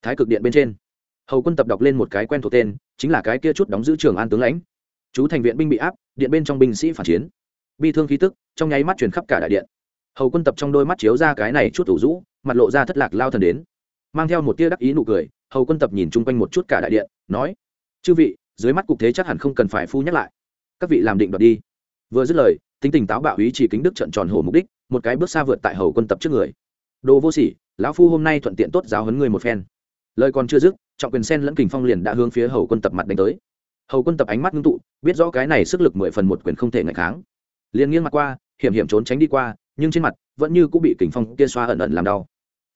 Thái cực điện bên trên. Hầu quân tập đọc lên một cái quen thuộc tên, chính là cái kia chút đóng giữ trường an tướng lãnh. Chú thành viện binh bị áp, điện bên trong binh sĩ phản chiến. Bi thương khí tức, trong nháy mắt chuyển khắp cả đại điện. Hầu quân tập trong đôi mắt chiếu ra cái này chút ủ rũ, mặt lộ ra thất lạc lao thần đến. Mang theo một tia đắc ý nụ cười hầu quân tập nhìn chung quanh một chút cả đại điện, nói, chư vị, dưới mắt cục thế chắc hẳn không cần phải phu nhắc lại. Các vị làm định đoạt đi. Vừa dứt lời, tính tình táo bạo ý chỉ kính đức trận tròn hổ mục đích, một cái bước xa vượt tại hầu quân tập trước người. Đồ vô sỉ, lão phu hôm nay thuận tiện tốt giáo huấn người một phen. Lời còn chưa dứt, trọng quyền sen lẫn kình phong liền đã hướng phía hầu quân tập mặt đánh tới. Hầu quân tập ánh mắt ngưng tụ, biết rõ cái này sức lực mười phần một quyền không thể ngạch kháng. Liền nghiêng mặt qua, hiểm hiểm trốn tránh đi qua, nhưng trên mặt vẫn như cũng bị kình phong kia xoa ẩn ẩn làm đau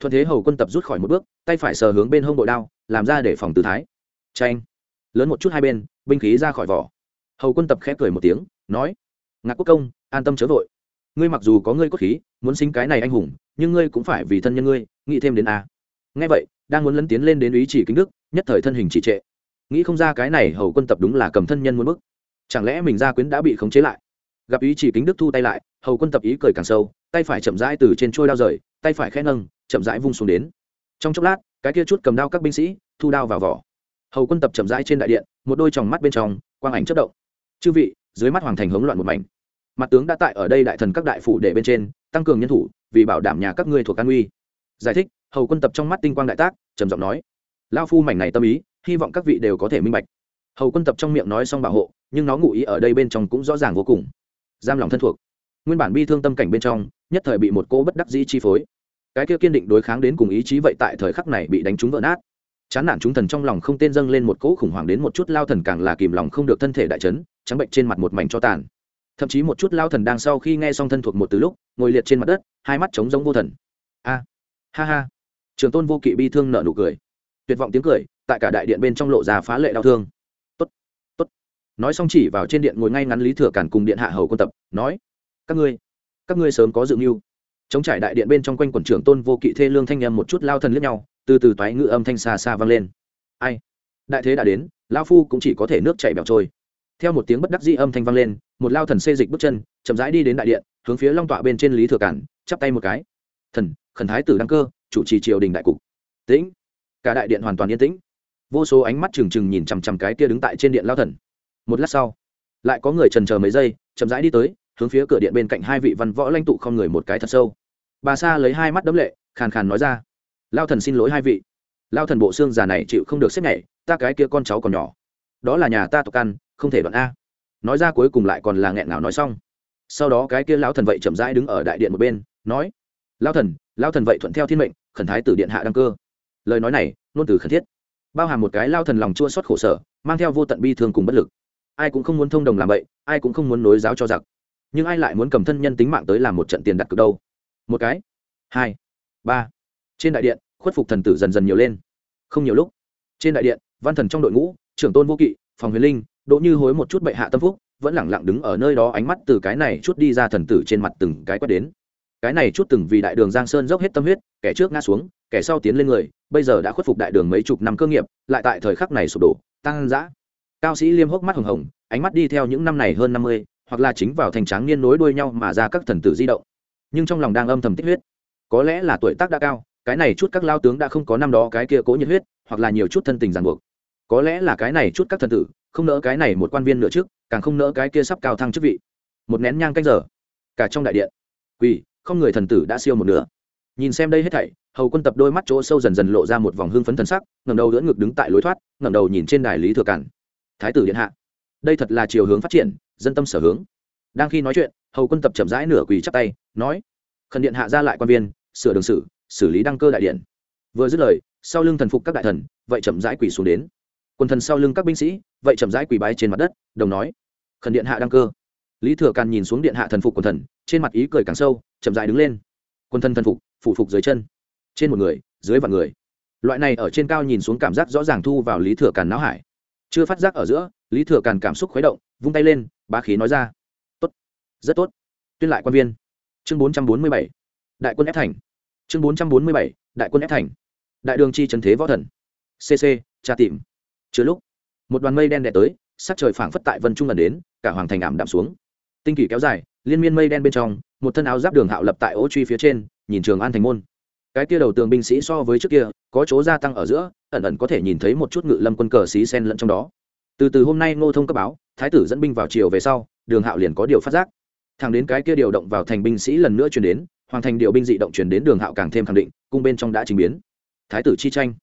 thuận thế hầu quân tập rút khỏi một bước, tay phải sờ hướng bên hông bội đao, làm ra để phòng tư thái. Tranh lớn một chút hai bên, binh khí ra khỏi vỏ. Hầu quân tập khẽ cười một tiếng, nói, ngạc quốc công, an tâm chớ vội. Ngươi mặc dù có ngươi cốt khí, muốn sinh cái này anh hùng, nhưng ngươi cũng phải vì thân nhân ngươi, nghĩ thêm đến a. Ngay vậy, đang muốn lấn tiến lên đến ý chỉ kính đức, nhất thời thân hình trì trệ. Nghĩ không ra cái này hầu quân tập đúng là cầm thân nhân muốn bức. Chẳng lẽ mình gia quyến đã bị khống chế lại? Gặp ý chỉ kính đức thu tay lại, hầu quân tập ý cười càng sâu, tay phải chậm rãi từ trên trôi đao rời, tay phải khẽ nâng chậm rãi vung xuống đến. Trong chốc lát, cái kia chút cầm đao các binh sĩ thu đao vào vỏ. Hầu quân tập chậm rãi trên đại điện, một đôi tròng mắt bên trong, quang ảnh chất động. Chư vị, dưới mắt hoàng thành hống loạn một mảnh. Mặt tướng đã tại ở đây đại thần các đại phủ để bên trên, tăng cường nhân thủ, vì bảo đảm nhà các ngươi thuộc an uy giải thích, hầu quân tập trong mắt tinh quang đại tác, trầm giọng nói lao phu mảnh này tâm ý, hy vọng các vị đều có thể minh bạch. Hầu quân tập trong miệng nói xong bảo hộ, nhưng nó ngụ ý ở đây bên trong cũng rõ ràng vô cùng. Giam lòng thân thuộc. Nguyên bản bi thương tâm cảnh bên trong, nhất thời bị một cỗ bất đắc dĩ chi phối cái kia kiên định đối kháng đến cùng ý chí vậy tại thời khắc này bị đánh trúng vỡ nát. Chán nản chúng thần trong lòng không tên dâng lên một cỗ khủng hoảng đến một chút lao thần càng là kìm lòng không được thân thể đại chấn, trắng bệnh trên mặt một mảnh cho tàn. Thậm chí một chút lao thần đang sau khi nghe xong thân thuộc một từ lúc, ngồi liệt trên mặt đất, hai mắt trống giống vô thần. A, ha ha. Trường tôn vô kỵ bi thương nợ nụ cười. Tuyệt vọng tiếng cười, tại cả đại điện bên trong lộ ra phá lệ đau thương. Tốt tốt. Nói xong chỉ vào trên điện ngồi ngay ngắn lý thừa cản cùng điện hạ hầu quân tập, nói, các ngươi các ngươi sớm có dự mưu chống trải đại điện bên trong quanh quần trưởng tôn vô kỵ thê lương thanh nhầm một chút lao thần lướt nhau, từ từ toái ngự âm thanh xa xa vang lên. Ai? Đại thế đã đến lao phu cũng chỉ có thể nước chảy bẹo trôi. Theo một tiếng bất đắc dĩ âm thanh vang lên, một lao thần xê dịch bước chân, chậm rãi đi đến đại điện, hướng phía long tọa bên trên lý thừa cản, chắp tay một cái. Thần, khẩn thái tử đăng cơ, chủ trì triều đình đại cục. Tĩnh. Cả đại điện hoàn toàn yên tĩnh. Vô số ánh mắt trừng trừng nhìn chằm chằm cái kia đứng tại trên điện lao thần. Một lát sau, lại có người trần chờ mấy giây, chậm rãi đi tới, hướng phía cửa điện bên cạnh hai vị văn võ lãnh tụ không người một cái thật sâu bà sa lấy hai mắt đấm lệ, khàn khàn nói ra, lao thần xin lỗi hai vị. Lao thần bộ xương già này chịu không được xếp nhảy, ta cái kia con cháu còn nhỏ. Đó là nhà ta tộc căn không thể đoạn a. Nói ra cuối cùng lại còn là nghẹn ngào nói xong. Sau đó cái kia lão thần vậy chậm rãi đứng ở đại điện một bên, nói, lao thần lao thần vậy thuận theo thiên mệnh, khẩn thái tử điện hạ đăng cơ. Lời nói này nôn từ khẩn thiết. Bao hàm một cái lao thần lòng chua xót khổ sở, mang theo vô tận bi thương cùng bất lực. Ai cũng không muốn thông đồng làm vậy ai cũng không muốn nối giáo cho giặc. Nhưng ai lại muốn cầm thân nhân tính mạng tới làm một trận tiền đặt cược đâu? Một cái. Hai. Ba. Trên đại điện, khuất phục thần tử dần dần nhiều lên. Không nhiều lúc, trên đại điện, văn thần trong đội ngũ, trưởng tôn vô kỵ, phòng huyền linh, đỗ như hối một chút bệ hạ tâm phúc, vẫn lẳng lặng đứng ở nơi đó ánh mắt từ cái này chút đi ra thần tử trên mặt từng cái quét đến. Cái này chút từng vì đại đường giang sơn dốc hết tâm huyết, kẻ trước ngã xuống, kẻ sau tiến lên người, bây giờ đã khuất phục đại đường mấy chục năm cơ nghiệp, lại tại thời khắc này sụp đổ, tăng dã. Cao sĩ liêm hốc mắt hồng hồng, ánh mắt đi theo những năm này hơn năm mươi, hoặc là chính vào thành tráng niên nối đuôi nhau mà ra các thần tử di động nhưng trong lòng đang âm thầm tích huyết. Có lẽ là tuổi tác đã cao, cái này chút các lao tướng đã không có năm đó cái kia cố nhiệt huyết, hoặc là nhiều chút thân tình ràng buộc. Có lẽ là cái này chút các thần tử, không nỡ cái này một quan viên nữa trước, càng không nỡ cái kia sắp cao thăng chức vị. Một nén nhang canh giờ, cả trong đại điện, quỳ, không người thần tử đã siêu một nửa. Nhìn xem đây hết thảy, hầu quân tập đôi mắt chỗ sâu dần dần lộ ra một vòng hương phấn thần sắc, ngẩng đầu đỡ ngực đứng tại lối thoát, ngẩng đầu nhìn trên đài lý thừa cản. Thái tử điện hạ, đây thật là chiều hướng phát triển, dân tâm sở hướng. Đang khi nói chuyện hầu quân tập chậm rãi nửa quỳ chắp tay, nói, khẩn điện hạ ra lại quan viên, sửa đường sử, xử lý đăng cơ đại điện. Vừa dứt lời, sau lưng thần phục các đại thần, vậy chậm rãi quỳ xuống đến. Quần thần sau lưng các binh sĩ, vậy chậm rãi quỳ bái trên mặt đất, đồng nói, khẩn điện hạ đăng cơ. Lý thừa càn nhìn xuống điện hạ thần phục quần thần, trên mặt ý cười càng sâu, chậm rãi đứng lên. Quần thần thần phục, phủ phục dưới chân. Trên một người, dưới vạn người. Loại này ở trên cao nhìn xuống cảm giác rõ ràng thu vào lý thừa càn não hải. Chưa phát giác ở giữa, lý thừa càn cảm xúc khuấy động, vung tay lên, bá khí nói ra rất tốt. Tuyên lại quan viên. Chương bốn trăm bốn mươi bảy. Đại quân ép thành. Chương bốn trăm bốn mươi bảy. Đại quân ép thành. Đại đường chi trần thế võ thần. Cc tra tìm. Chưa lúc, một đoàn mây đen đè tới, sắc trời phảng phất tại vân trung lần đến, cả hoàng thành ảm đạm xuống. Tinh kỳ kéo dài, liên miên mây đen bên trong, một thân áo giáp đường hạo lập tại ô truy phía trên, nhìn trường an thành môn. Cái kia đầu tường binh sĩ so với trước kia, có chỗ gia tăng ở giữa, ẩn ẩn có thể nhìn thấy một chút ngự lâm quân cờ xí sen lẫn trong đó. Từ từ hôm nay ngô thông cấp báo, thái tử dẫn binh vào chiều về sau, đường hạo liền có điều phát giác thẳng đến cái kia điều động vào thành binh sĩ lần nữa chuyển đến, hoàng thành điều binh dị động chuyển đến đường hạo càng thêm khẳng định cung bên trong đã trình biến. Thái tử chi tranh.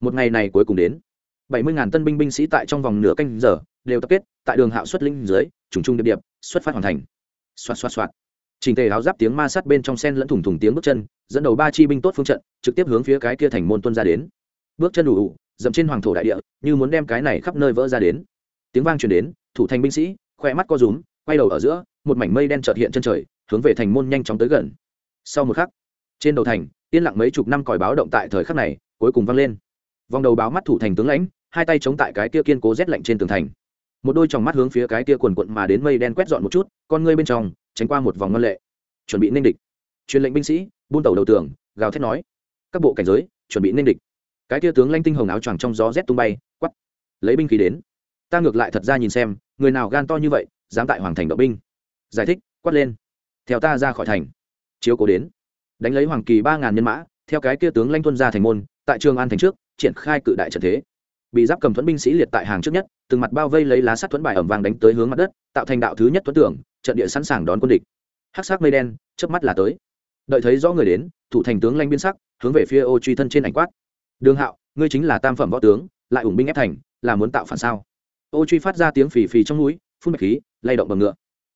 Một ngày này cuối cùng đến. Bảy mươi ngàn tân binh binh sĩ tại trong vòng nửa canh giờ, đều tập kết, tại đường hạo xuất linh dưới, trùng trung điệp điệp, xuất phát hoàn thành. Xoạt xoạt xoạt. Trình tề áo giáp tiếng ma sát bên trong sen lẫn thủng thủng tiếng bước chân, dẫn đầu ba chi binh tốt phương trận, trực tiếp hướng phía cái kia thành môn tuân ra đến. Bước chân đủ ủ dậm trên hoàng thổ đại địa, như muốn đem cái này khắp nơi vỡ ra đến. Tiếng vang truyền đến, thủ thành binh sĩ, khoe mắt co rúm, quay đầu ở giữa một mảnh mây đen trợt hiện chân trời, hướng về thành môn nhanh chóng tới gần. Sau một khắc, trên đầu thành, yên lặng mấy chục năm còi báo động tại thời khắc này, cuối cùng vang lên. Vòng đầu báo mắt thủ thành tướng lãnh, hai tay chống tại cái kia kiên cố rét lạnh trên tường thành. Một đôi tròng mắt hướng phía cái kia quần quận mà đến mây đen quét dọn một chút, con ngươi bên trong, tránh qua một vòng ngân lệ. Chuẩn bị ninh địch. Truyền lệnh binh sĩ, buôn tàu đầu tường, gào thét nói. Các bộ cảnh giới, chuẩn bị ninh địch. Cái kia tướng lanh tinh hồng áo choàng trong gió rét tung bay quắp lấy binh khí đến. Ta ngược lại thật ra nhìn xem, người nào gan to như vậy, dám tại hoàng thành động binh giải thích, quát lên. Theo ta ra khỏi thành. Chiếu cố đến. Đánh lấy hoàng kỳ ba ngàn nhân mã, theo cái kia tướng lanh tuân ra thành môn, tại trường an thành trước, triển khai cự đại trận thế. Bị giáp cầm thuẫn binh sĩ liệt tại hàng trước nhất, từng mặt bao vây lấy lá sắt thuẫn bài ẩm vàng đánh tới hướng mặt đất, tạo thành đạo thứ nhất thuẫn tưởng trận địa sẵn sàng đón quân địch. Hắc sắc mây đen, chớp mắt là tới. Đợi thấy rõ người đến, thủ thành tướng lanh biên sắc, hướng về phía ô truy thân trên ảnh quát. Đường hạo, ngươi chính là tam phẩm võ tướng, lại ủng binh ép thành, là muốn tạo phản sao? Ô truy phát ra tiếng phì phì trong núi, phun mạch khí, lay động bằng ngựa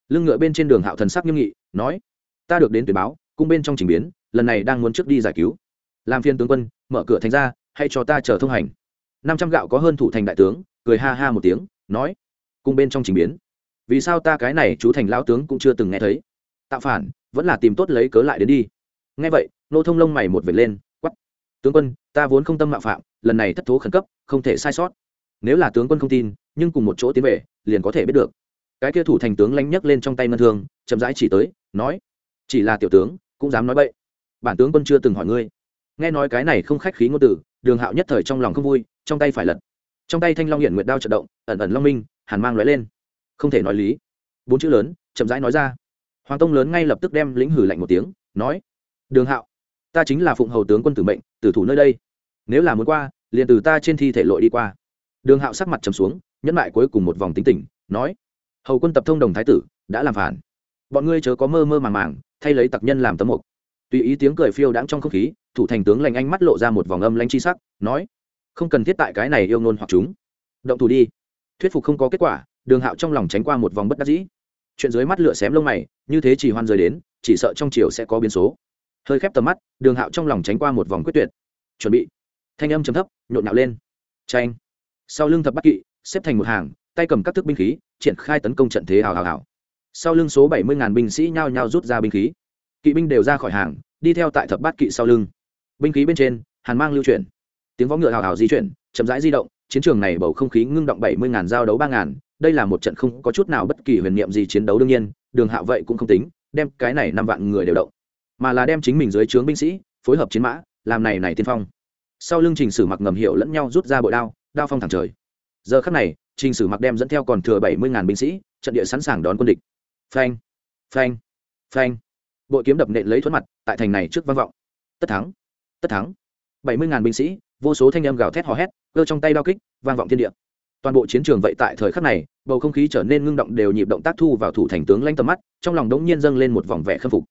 lưng ngựa bên trên đường hạo thần sắc nghiêm nghị, nói, ta được đến tuyển báo, cung bên trong trình biến, lần này đang muốn trước đi giải cứu. Làm phiên tướng quân, mở cửa thành ra hay cho ta chờ thông hành. Năm trăm gạo có hơn thủ thành đại tướng, cười ha ha một tiếng, nói, cung bên trong trình biến. Vì sao ta cái này chú thành lao tướng cũng chưa từng nghe thấy? Tạo phản, vẫn là tìm tốt lấy cớ lại đến đi. Nghe vậy, nô thông lông mày một vệt lên quắp tướng quân, ta vốn không tâm mạo phạm, lần này thất thố khẩn cấp, không thể sai sót. Nếu là tướng quân không tin, nhưng cùng một chỗ tiến về, liền có thể biết được cái kia thủ thành tướng lánh nhấc lên trong tay ngân thương, chậm rãi chỉ tới, nói, chỉ là tiểu tướng, cũng dám nói bậy. Bản tướng quân chưa từng hỏi ngươi. Nghe nói cái này không khách khí ngôn từ, đường hạo nhất thời trong lòng không vui, trong tay phải lật. Trong tay thanh long hiển nguyệt đao trận động, ẩn ẩn long minh, hàn mang lóe lên. Không thể nói lý. Bốn chữ lớn, chậm rãi nói ra. Hoàng tông lớn ngay lập tức đem lĩnh hử lạnh một tiếng, nói, đường hạo, ta chính là phụng hầu tướng quân tử mệnh, tử thủ nơi đây. Nếu là muốn qua, liền từ ta trên thi thể lội đi qua. Đường hạo sắc mặt trầm xuống, nhẫn lại cuối cùng một vòng tính tình, nói hầu quân tập thông đồng thái tử, đã làm phản. Bọn ngươi chớ có mơ mơ màng màng, thay lấy tặc nhân làm tấm mục. Tùy ý tiếng cười phiêu đãng trong không khí, thủ thành tướng lành anh mắt lộ ra một vòng âm lanh chi sắc, nói, không cần thiết tại cái này yêu nôn hoặc chúng. Động thủ đi. Thuyết phục không có kết quả, đường hạo trong lòng tránh qua một vòng bất đắc dĩ. Chuyện dưới mắt lửa xém lông mày, như thế chỉ hoan rời đến, chỉ sợ trong chiều sẽ có biến số. Hơi khép tầm mắt, đường hạo trong lòng tránh qua một vòng quyết tuyệt. Chuẩn bị. Thanh âm chấm thấp, nhộn nhạo lên. Tranh sau lưng thập bắt kỵ, xếp thành một hàng tay cầm các thức binh khí, triển khai tấn công trận thế hào hào hào. Sau lưng số bảy mươi ngàn binh sĩ nhao nhao rút ra binh khí. Kỵ binh đều ra khỏi hàng, đi theo tại thập bát kỵ sau lưng. Binh khí bên trên, hàn mang lưu chuyển. Tiếng võ ngựa hào hào di chuyển, chậm rãi di động, chiến trường này bầu không khí ngưng động bảy mươi ngàn, giao đấu ba ngàn. Đây là một trận không có chút nào bất kỳ huyền niệm gì chiến đấu đương nhiên, đường hạo vậy cũng không tính, đem cái này năm vạn người đều động. Mà là đem chính mình dưới trướng binh sĩ, phối hợp chiến mã, làm này này tiên phong. Sau lưng trình sử mặc ngầm hiệu lẫn nhau rút ra bội đao đao phong thẳng trời. Giờ khắc này trình sử mặc đem dẫn theo còn thừa bảy mươi ngàn binh sĩ, trận địa sẵn sàng đón quân địch. Phanh phanh phanh. Bội kiếm đập nện lấy thuẫn mặt, tại thành này trước vang vọng. Tất thắng tất thắng. Bảy mươi ngàn binh sĩ, vô số thanh âm gào thét hò hét, cơ trong tay đao kích, vang vọng thiên địa. Toàn bộ chiến trường vậy tại thời khắc này, bầu không khí trở nên ngưng động đều nhịp động tác thu vào thủ thành tướng lanh tầm mắt, trong lòng đống nhiên dâng lên một vòng vẻ khâm phục.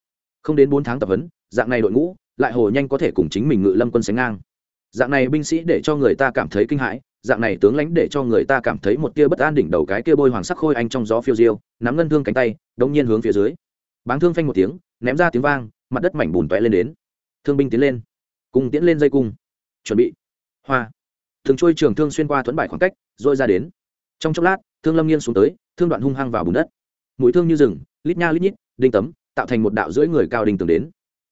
Không đến bốn tháng tập huấn, dạng này đội ngũ, lại hồ nhanh có thể cùng chính mình ngự lâm quân sánh ngang. Dạng này binh sĩ để cho người ta cảm thấy kinh hãi dạng này tướng lãnh để cho người ta cảm thấy một tia bất an đỉnh đầu cái kia bôi hoàng sắc khôi anh trong gió phiêu diêu nắm ngân thương cánh tay đông nhiên hướng phía dưới. Báng thương phanh một tiếng ném ra tiếng vang mặt đất mảnh bùn toẹ lên đến. Thương binh tiến lên. Cùng tiến lên dây cung. Chuẩn bị. Hoa. Thường trôi trường thương xuyên qua thuẫn bại khoảng cách rồi ra đến. Trong chốc lát thương lâm nghiêng xuống tới thương đoạn hung hăng vào bùn đất. Mũi thương như rừng lít nha lít nhít đinh tấm tạo thành một đạo rưỡi người cao đình tường đến.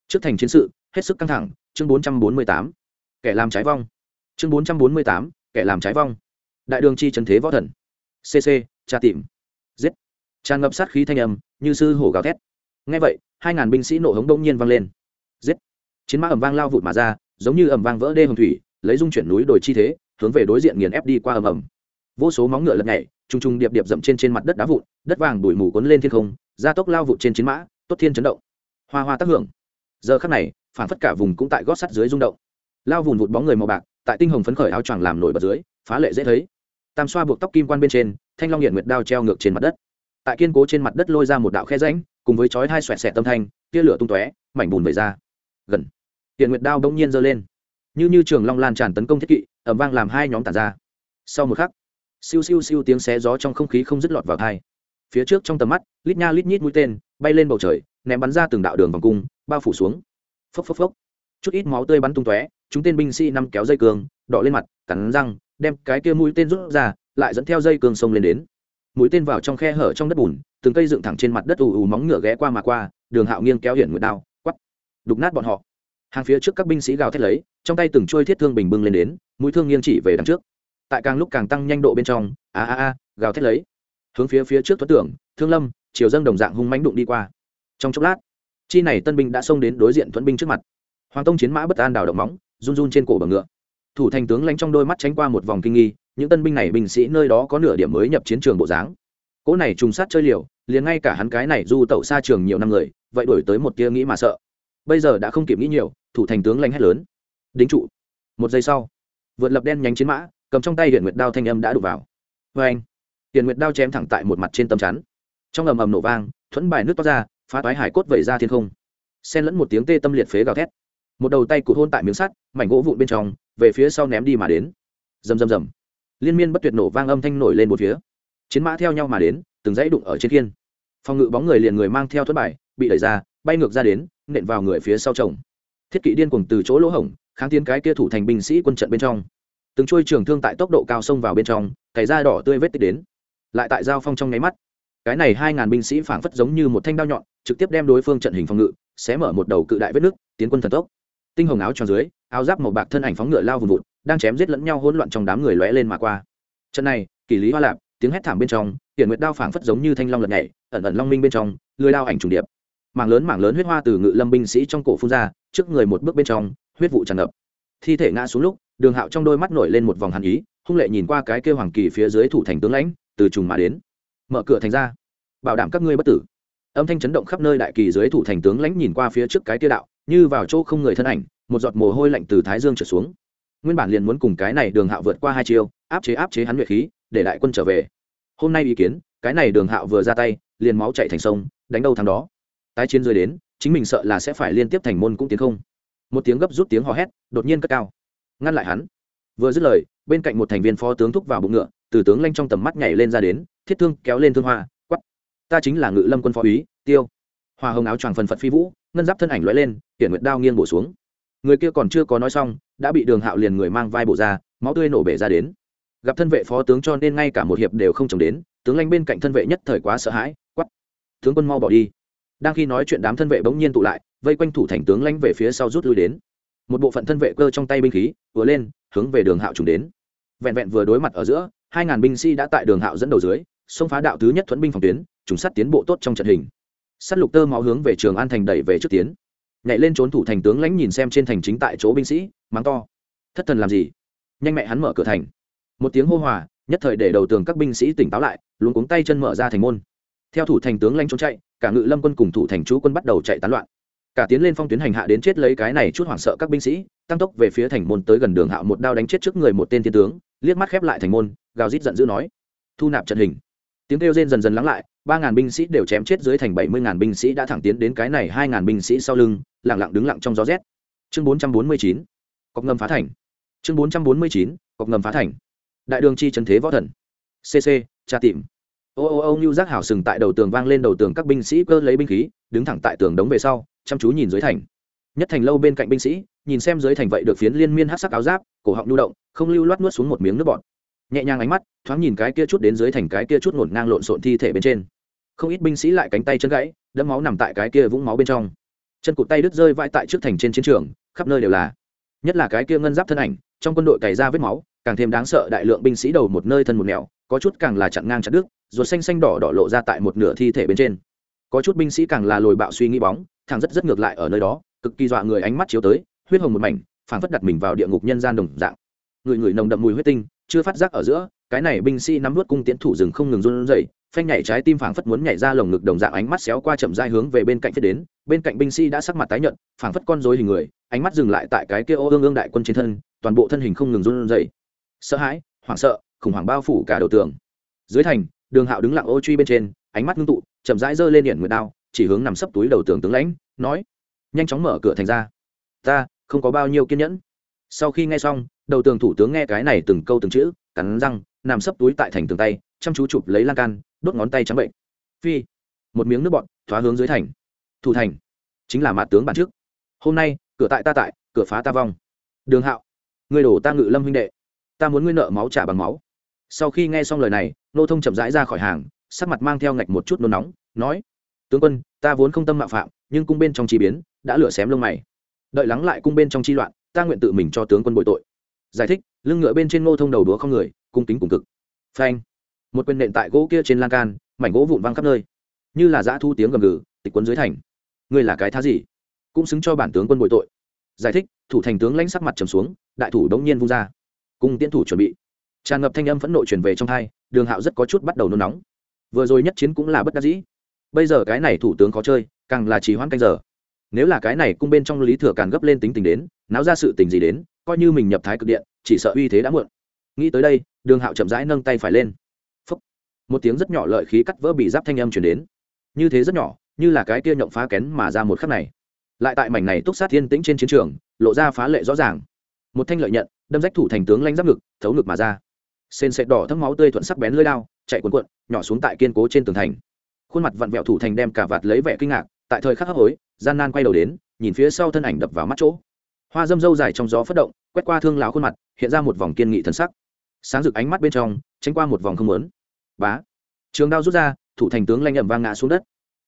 Trước thành chiến sự hết sức căng thẳng chương 448. kẻ làm trái vong. Chương 448, kẻ làm trái vong. Đại đường chi trần thế võ thần. Cc tra tìm. Giết. Tràn ngập sát khí thanh âm, như sư hổ gào thét. Ngay vậy, hai ngàn binh sĩ nổ hống đông nhiên vang lên. Giết. Chiến mã ẩm vang lao vụt mà ra, giống như ẩm vang vỡ đê hồng thủy, lấy dung chuyển núi đồi chi thế, hướng về đối diện nghiền ép đi qua ầm ầm. Vô số móng ngựa lật nhảy, trùng trùng điệp điệp dậm trên trên mặt đất đá vụn, đất vàng bụi mù cuốn lên thiên không, gia tốc lao vụt trên chiến mã, tốt thiên chấn động. Hoa hoa tác hưởng. Giờ khắc này, phản phất cả vùng cũng tại gót sắt dưới rung động. Lao vùn vụt bóng người màu bạc tại tinh hồng phấn khởi áo choàng làm nổi bật dưới, phá lệ dễ thấy. Tam xoa buộc tóc kim quan bên trên, thanh long hiện nguyệt đao treo ngược trên mặt đất. Tại kiên cố trên mặt đất lôi ra một đạo khe rãnh, cùng với chói hai xoẹt xẹt tâm thanh, tia lửa tung tóe, mảnh bùn vẩy ra. Gần hiện nguyệt đao bỗng nhiên giơ lên. Như như trường long lan tràn tấn công thiết kỵ ẩm vang làm hai nhóm tàn ra. Sau một khắc, siêu siêu siêu tiếng xé gió trong không khí không dứt lọt vào thai phía trước trong tầm mắt, lít nha lít nhít mũi tên, bay lên bầu trời, ném bắn ra từng đạo đường vòng cung, bao phủ xuống. Phốc phốc phốc. Chút ít máu tươi bắn tung tóe chúng tên binh sĩ năm kéo dây cường đọ lên mặt, cắn răng, đem cái kia mũi tên rút ra, lại dẫn theo dây cường sông lên đến. Mũi tên vào trong khe hở trong đất bùn, từng cây dựng thẳng trên mặt đất ù ù móng ngựa ghé qua mà qua, đường hạo nghiêng kéo hiển nguyệt đao quắp đục nát bọn họ. Hàng phía trước các binh sĩ gào thét lấy, trong tay từng trôi thiết thương bình bưng lên đến, mũi thương nghiêng chỉ về đằng trước. Tại càng lúc càng tăng nhanh độ bên trong, a a a, gào thét lấy. Hướng phía phía trước thoát tưởng, thương lâm chiều dâng đồng dạng hung mánh đụng đi qua. Trong chốc lát, chi này tân binh đã xông đến đối diện thuẫn binh trước mặt. Hoàng tông chiến mã bất an đào động móng run run trên cổ bờ ngựa. Thủ thành tướng lánh trong đôi mắt tránh qua một vòng kinh nghi, những tân binh này binh sĩ nơi đó có nửa điểm mới nhập chiến trường bộ dáng. Cỗ này trùng sát chơi liều, liền ngay cả hắn cái này du tẩu xa trường nhiều năm người, vậy đổi tới một tia nghĩ mà sợ. Bây giờ đã không kịp nghĩ nhiều, thủ thành tướng lánh hét lớn. Đính trụ. Một giây sau, vượt lập đen nhánh chiến mã, cầm trong tay hiện nguyệt đao thanh âm đã đục vào. Vê anh hiện nguyệt đao chém thẳng tại một mặt trên tấm chắn. Trong ầm ầm nổ vang, thuẫn bài nước toát ra, phá toái hải cốt vẩy ra thiên không. Xen lẫn một tiếng tê tâm liệt phế gào thét một đầu tay cụt hôn tại miếng sắt mảnh gỗ vụn bên trong về phía sau ném đi mà đến. Rầm rầm rầm. Liên miên bất tuyệt nổ vang âm thanh nổi lên một phía. Chiến mã theo nhau mà đến từng dãy đụng ở trên thiên, phòng ngự bóng người liền người mang theo thất bài bị đẩy ra bay ngược ra đến nện vào người phía sau chồng. Thiết kỵ điên cuồng từ chỗ lỗ hổng kháng tiến cái kia thủ thành binh sĩ quân trận bên trong. Từng trôi trường thương tại tốc độ cao xông vào bên trong cày da đỏ tươi vết tích đến. Lại tại giao phong trong nháy mắt cái này hai ngàn binh sĩ phảng phất giống như một thanh đao nhọn trực tiếp đem đối phương trận hình phòng ngự sẽ mở một đầu cự đại vết nước tiến quân thần tốc tinh hồng áo tròn dưới, áo giáp màu bạc thân ảnh phóng ngựa lao vùng vụt, đang chém giết lẫn nhau hỗn loạn trong đám người lóe lên mà qua. Trận này, kỷ lý hoa lạp, tiếng hét thảm bên trong hiện nguyệt đao phảng phất giống như thanh long lật nhảy, ẩn ẩn long minh bên trong lưới đao ảnh trùng điệp. Mảng lớn mảng lớn huyết hoa từ ngự lâm binh sĩ trong cổ phun ra, trước người một bước bên trong, huyết vụ tràn ngập. Thi thể ngã xuống lúc, đường hạo trong đôi mắt nổi lên một vòng hàn ý, hung lệ nhìn qua cái kêu hoàng kỳ phía dưới thủ thành tướng lãnh, từ trùng mà đến. Mở cửa thành ra, bảo đảm các ngươi bất tử. Âm thanh chấn động khắp nơi đại kỳ dưới thủ thành tướng lãnh nhìn qua phía trước cái tiêu đạo như vào chỗ không người thân ảnh, một giọt mồ hôi lạnh từ thái dương trở xuống. Nguyên bản liền muốn cùng cái này đường hạo vượt qua hai chiêu, áp chế áp chế hắn nhuệ khí, để đại quân trở về. Hôm nay ý kiến, cái này đường hạo vừa ra tay, liền máu chạy thành sông, đánh đâu thằng đó. Tái chiến rơi đến, chính mình sợ là sẽ phải liên tiếp thành môn cũng tiến không. Một tiếng gấp rút tiếng hò hét, đột nhiên cất cao. Ngăn lại hắn. Vừa dứt lời, bên cạnh một thành viên phó tướng thúc vào bụng ngựa, từ tướng lanh trong tầm mắt nhảy lên ra đến, thiết thương kéo lên thương hoa quắp ta chính là ngự lâm quân phó úy, tiêu hoa hồng áo choàng phần phật phi vũ, ngân giáp thân ảnh lóe lên hiển nguyệt đao nghiêng bổ xuống. Người kia còn chưa có nói xong, đã bị đường hạo liền người mang vai bổ ra, máu tươi nổ bể ra đến. Gặp thân vệ phó tướng cho nên ngay cả một hiệp đều không chồng đến, tướng lãnh bên cạnh thân vệ nhất thời quá sợ hãi quắp tướng quân mau bỏ đi. Đang khi nói chuyện đám thân vệ bỗng nhiên tụ lại, vây quanh thủ thành tướng lãnh về phía sau rút lui đến. Một bộ phận thân vệ cơ trong tay binh khí, vừa lên, hướng về đường hạo trùng đến. Vẹn vẹn vừa đối mặt ở giữa, hai ngàn binh sĩ đã tại đường hạo dẫn đầu dưới, xông phá đạo thứ nhất thuẫn binh phòng tuyến, trùng sát tiến bộ tốt trong trận hình sắt lục tơ máu hướng về trường an thành đẩy về trước tiến. Nhảy lên trốn thủ thành tướng lãnh nhìn xem trên thành chính tại chỗ binh sĩ, mắng to. Thất thần làm gì? Nhanh mẹ hắn mở cửa thành. Một tiếng hô hòa, nhất thời để đầu tường các binh sĩ tỉnh táo lại, luống cuống tay chân mở ra thành môn. Theo thủ thành tướng lãnh trốn chạy, cả ngự lâm quân cùng thủ thành chú quân bắt đầu chạy tán loạn. Cả tiến lên phong tuyến hành hạ đến chết lấy cái này chút hoảng sợ các binh sĩ, tăng tốc về phía thành môn tới gần đường hạo một đao đánh chết trước người một tên thiên tướng, liếc mắt khép lại thành môn, gào rít giận dữ nói. Thu nạp trận hình. Tiếng kêu rên dần dần lắng lại ba ngàn binh sĩ đều chém chết dưới thành bảy mươi ngàn binh sĩ đã thẳng tiến đến cái này hai ngàn binh sĩ sau lưng lẳng lặng đứng lặng trong gió rét. Chương bốn trăm bốn mươi chín, cọc ngầm phá thành. Chương bốn trăm bốn mươi chín, cọc ngầm phá thành. Đại đường chi trần thế võ thần. Cc tra tìm. Ô ô ô như giác hảo sừng tại đầu tường vang lên đầu tường các binh sĩ cơ lấy binh khí, đứng thẳng tại tường đống về sau, chăm chú nhìn dưới thành. Nhất thành lâu bên cạnh binh sĩ, nhìn xem dưới thành vậy được phiến liên miên hát sắc áo giáp, cổ họng nhu động, không lưu loát nuốt xuống một miếng nước bọt nhẹ nhàng ánh mắt, thoáng nhìn cái kia chút đến dưới thành cái kia chút ngổn ngang lộn xộn thi thể bên trên. Không ít binh sĩ lại cánh tay chân gãy, đẫm máu nằm tại cái kia vũng máu bên trong. Chân cụt tay đứt rơi vãi tại trước thành trên chiến trường, khắp nơi đều là. Nhất là cái kia ngân giáp thân ảnh, trong quân đội cày ra vết máu, càng thêm đáng sợ đại lượng binh sĩ đầu một nơi thân một nẻo, có chút càng là chặn ngang chặn đứt, ruột xanh xanh đỏ đỏ lộ ra tại một nửa thi thể bên trên. Có chút binh sĩ càng là lồi bạo suy nghĩ bóng, thằng rất rất ngược lại ở nơi đó, cực kỳ dọa người ánh mắt chiếu tới, huyết hồng một mảnh, phảng phất đặt mình vào địa ngục nhân gian đồng dạng. Người người nồng đậm mùi huyết tinh chưa phát giác ở giữa, cái này binh sĩ nắm vút cung tiễn thủ rừng không ngừng run rẩy, phanh nhảy trái tim phảng phất muốn nhảy ra lồng ngực đồng dạng ánh mắt xéo qua chậm rãi hướng về bên cạnh phía đến, bên cạnh binh sĩ đã sắc mặt tái nhợt, phảng phất con rối hình người, ánh mắt dừng lại tại cái kia ô ương ương đại quân trên thân, toàn bộ thân hình không ngừng run rẩy. Sợ hãi, hoảng sợ, khủng hoảng bao phủ cả đầu tường. Dưới thành, đường hạo đứng lặng ô truy bên trên, ánh mắt ngưng tụ, chậm rãi giơ lên điện nguyệt đao, chỉ hướng nằm sấp túi đầu tường tướng lãnh, nói, nhanh chóng mở cửa thành ra. Ta, không có bao nhiêu kiên nhẫn sau khi nghe xong, đầu tường thủ tướng nghe cái này từng câu từng chữ, cắn răng, nằm sấp túi tại thành tường tay, chăm chú chụp lấy lan can, đốt ngón tay trắng bệnh. Phi, một miếng nước bọn thoá hướng dưới thành. Thủ thành, chính là mạt tướng bản trước. Hôm nay, cửa tại ta tại, cửa phá ta vong. Đường hạo người đổ ta ngự lâm huynh đệ. Ta muốn ngươi nợ máu trả bằng máu. Sau khi nghe xong lời này, nô thông chậm rãi ra khỏi hàng, sắc mặt mang theo ngạch một chút nôn nóng, nói, tướng quân, ta vốn không tâm mạo phạm, nhưng cung bên trong chi biến, đã lửa xém lông mày. Đợi lắng lại cung bên trong chi loạn ta nguyện tự mình cho tướng quân bội tội. Giải thích, lưng ngựa bên trên ngô thông đầu đúa không người, cung kính cùng cực. Phanh. Một quyền nện tại gỗ kia trên lan can, mảnh gỗ vụn văng khắp nơi. Như là dã thu tiếng gầm gừ, tịch quân dưới thành. Ngươi là cái thá gì? Cũng xứng cho bản tướng quân bội tội. Giải thích, thủ thành tướng lãnh sắc mặt trầm xuống, đại thủ đống nhiên vung ra. Cung tiến thủ chuẩn bị. Tràn ngập thanh âm phẫn nộ truyền về trong hai, đường hạo rất có chút bắt đầu nôn nóng. Vừa rồi nhất chiến cũng là bất đắc dĩ. Bây giờ cái này thủ tướng khó chơi, càng là trì hoãn canh giờ nếu là cái này cung bên trong lý thừa càng gấp lên tính tình đến, náo ra sự tình gì đến, coi như mình nhập thái cực điện, chỉ sợ uy thế đã muộn. Nghĩ tới đây, đường hạo chậm rãi nâng tay phải lên. Phúc. một tiếng rất nhỏ lợi khí cắt vỡ bị giáp thanh âm chuyển đến. Như thế rất nhỏ, như là cái kia nhộng phá kén mà ra một khắc này. Lại tại mảnh này túc sát thiên tĩnh trên chiến trường, lộ ra phá lệ rõ ràng. Một thanh lợi nhận, đâm rách thủ thành tướng lanh giáp ngực, thấu ngực mà ra. Sên sệt đỏ thấm máu tươi thuận sắc bén lơi lao chạy cuốn cuộn, nhỏ xuống tại kiên cố trên tường thành. Khuôn mặt vặn vẹo thủ thành đem cả vạt lấy vẻ kinh ngạc, tại thời khắc hấp hối gian nan quay đầu đến, nhìn phía sau thân ảnh đập vào mắt chỗ. Hoa dâm dâu dài trong gió phất động, quét qua thương lão khuôn mặt, hiện ra một vòng kiên nghị thân sắc. Sáng rực ánh mắt bên trong, tránh qua một vòng không lớn bá. Trường đao rút ra, thủ thành tướng lanh ẩm vang ngã xuống đất.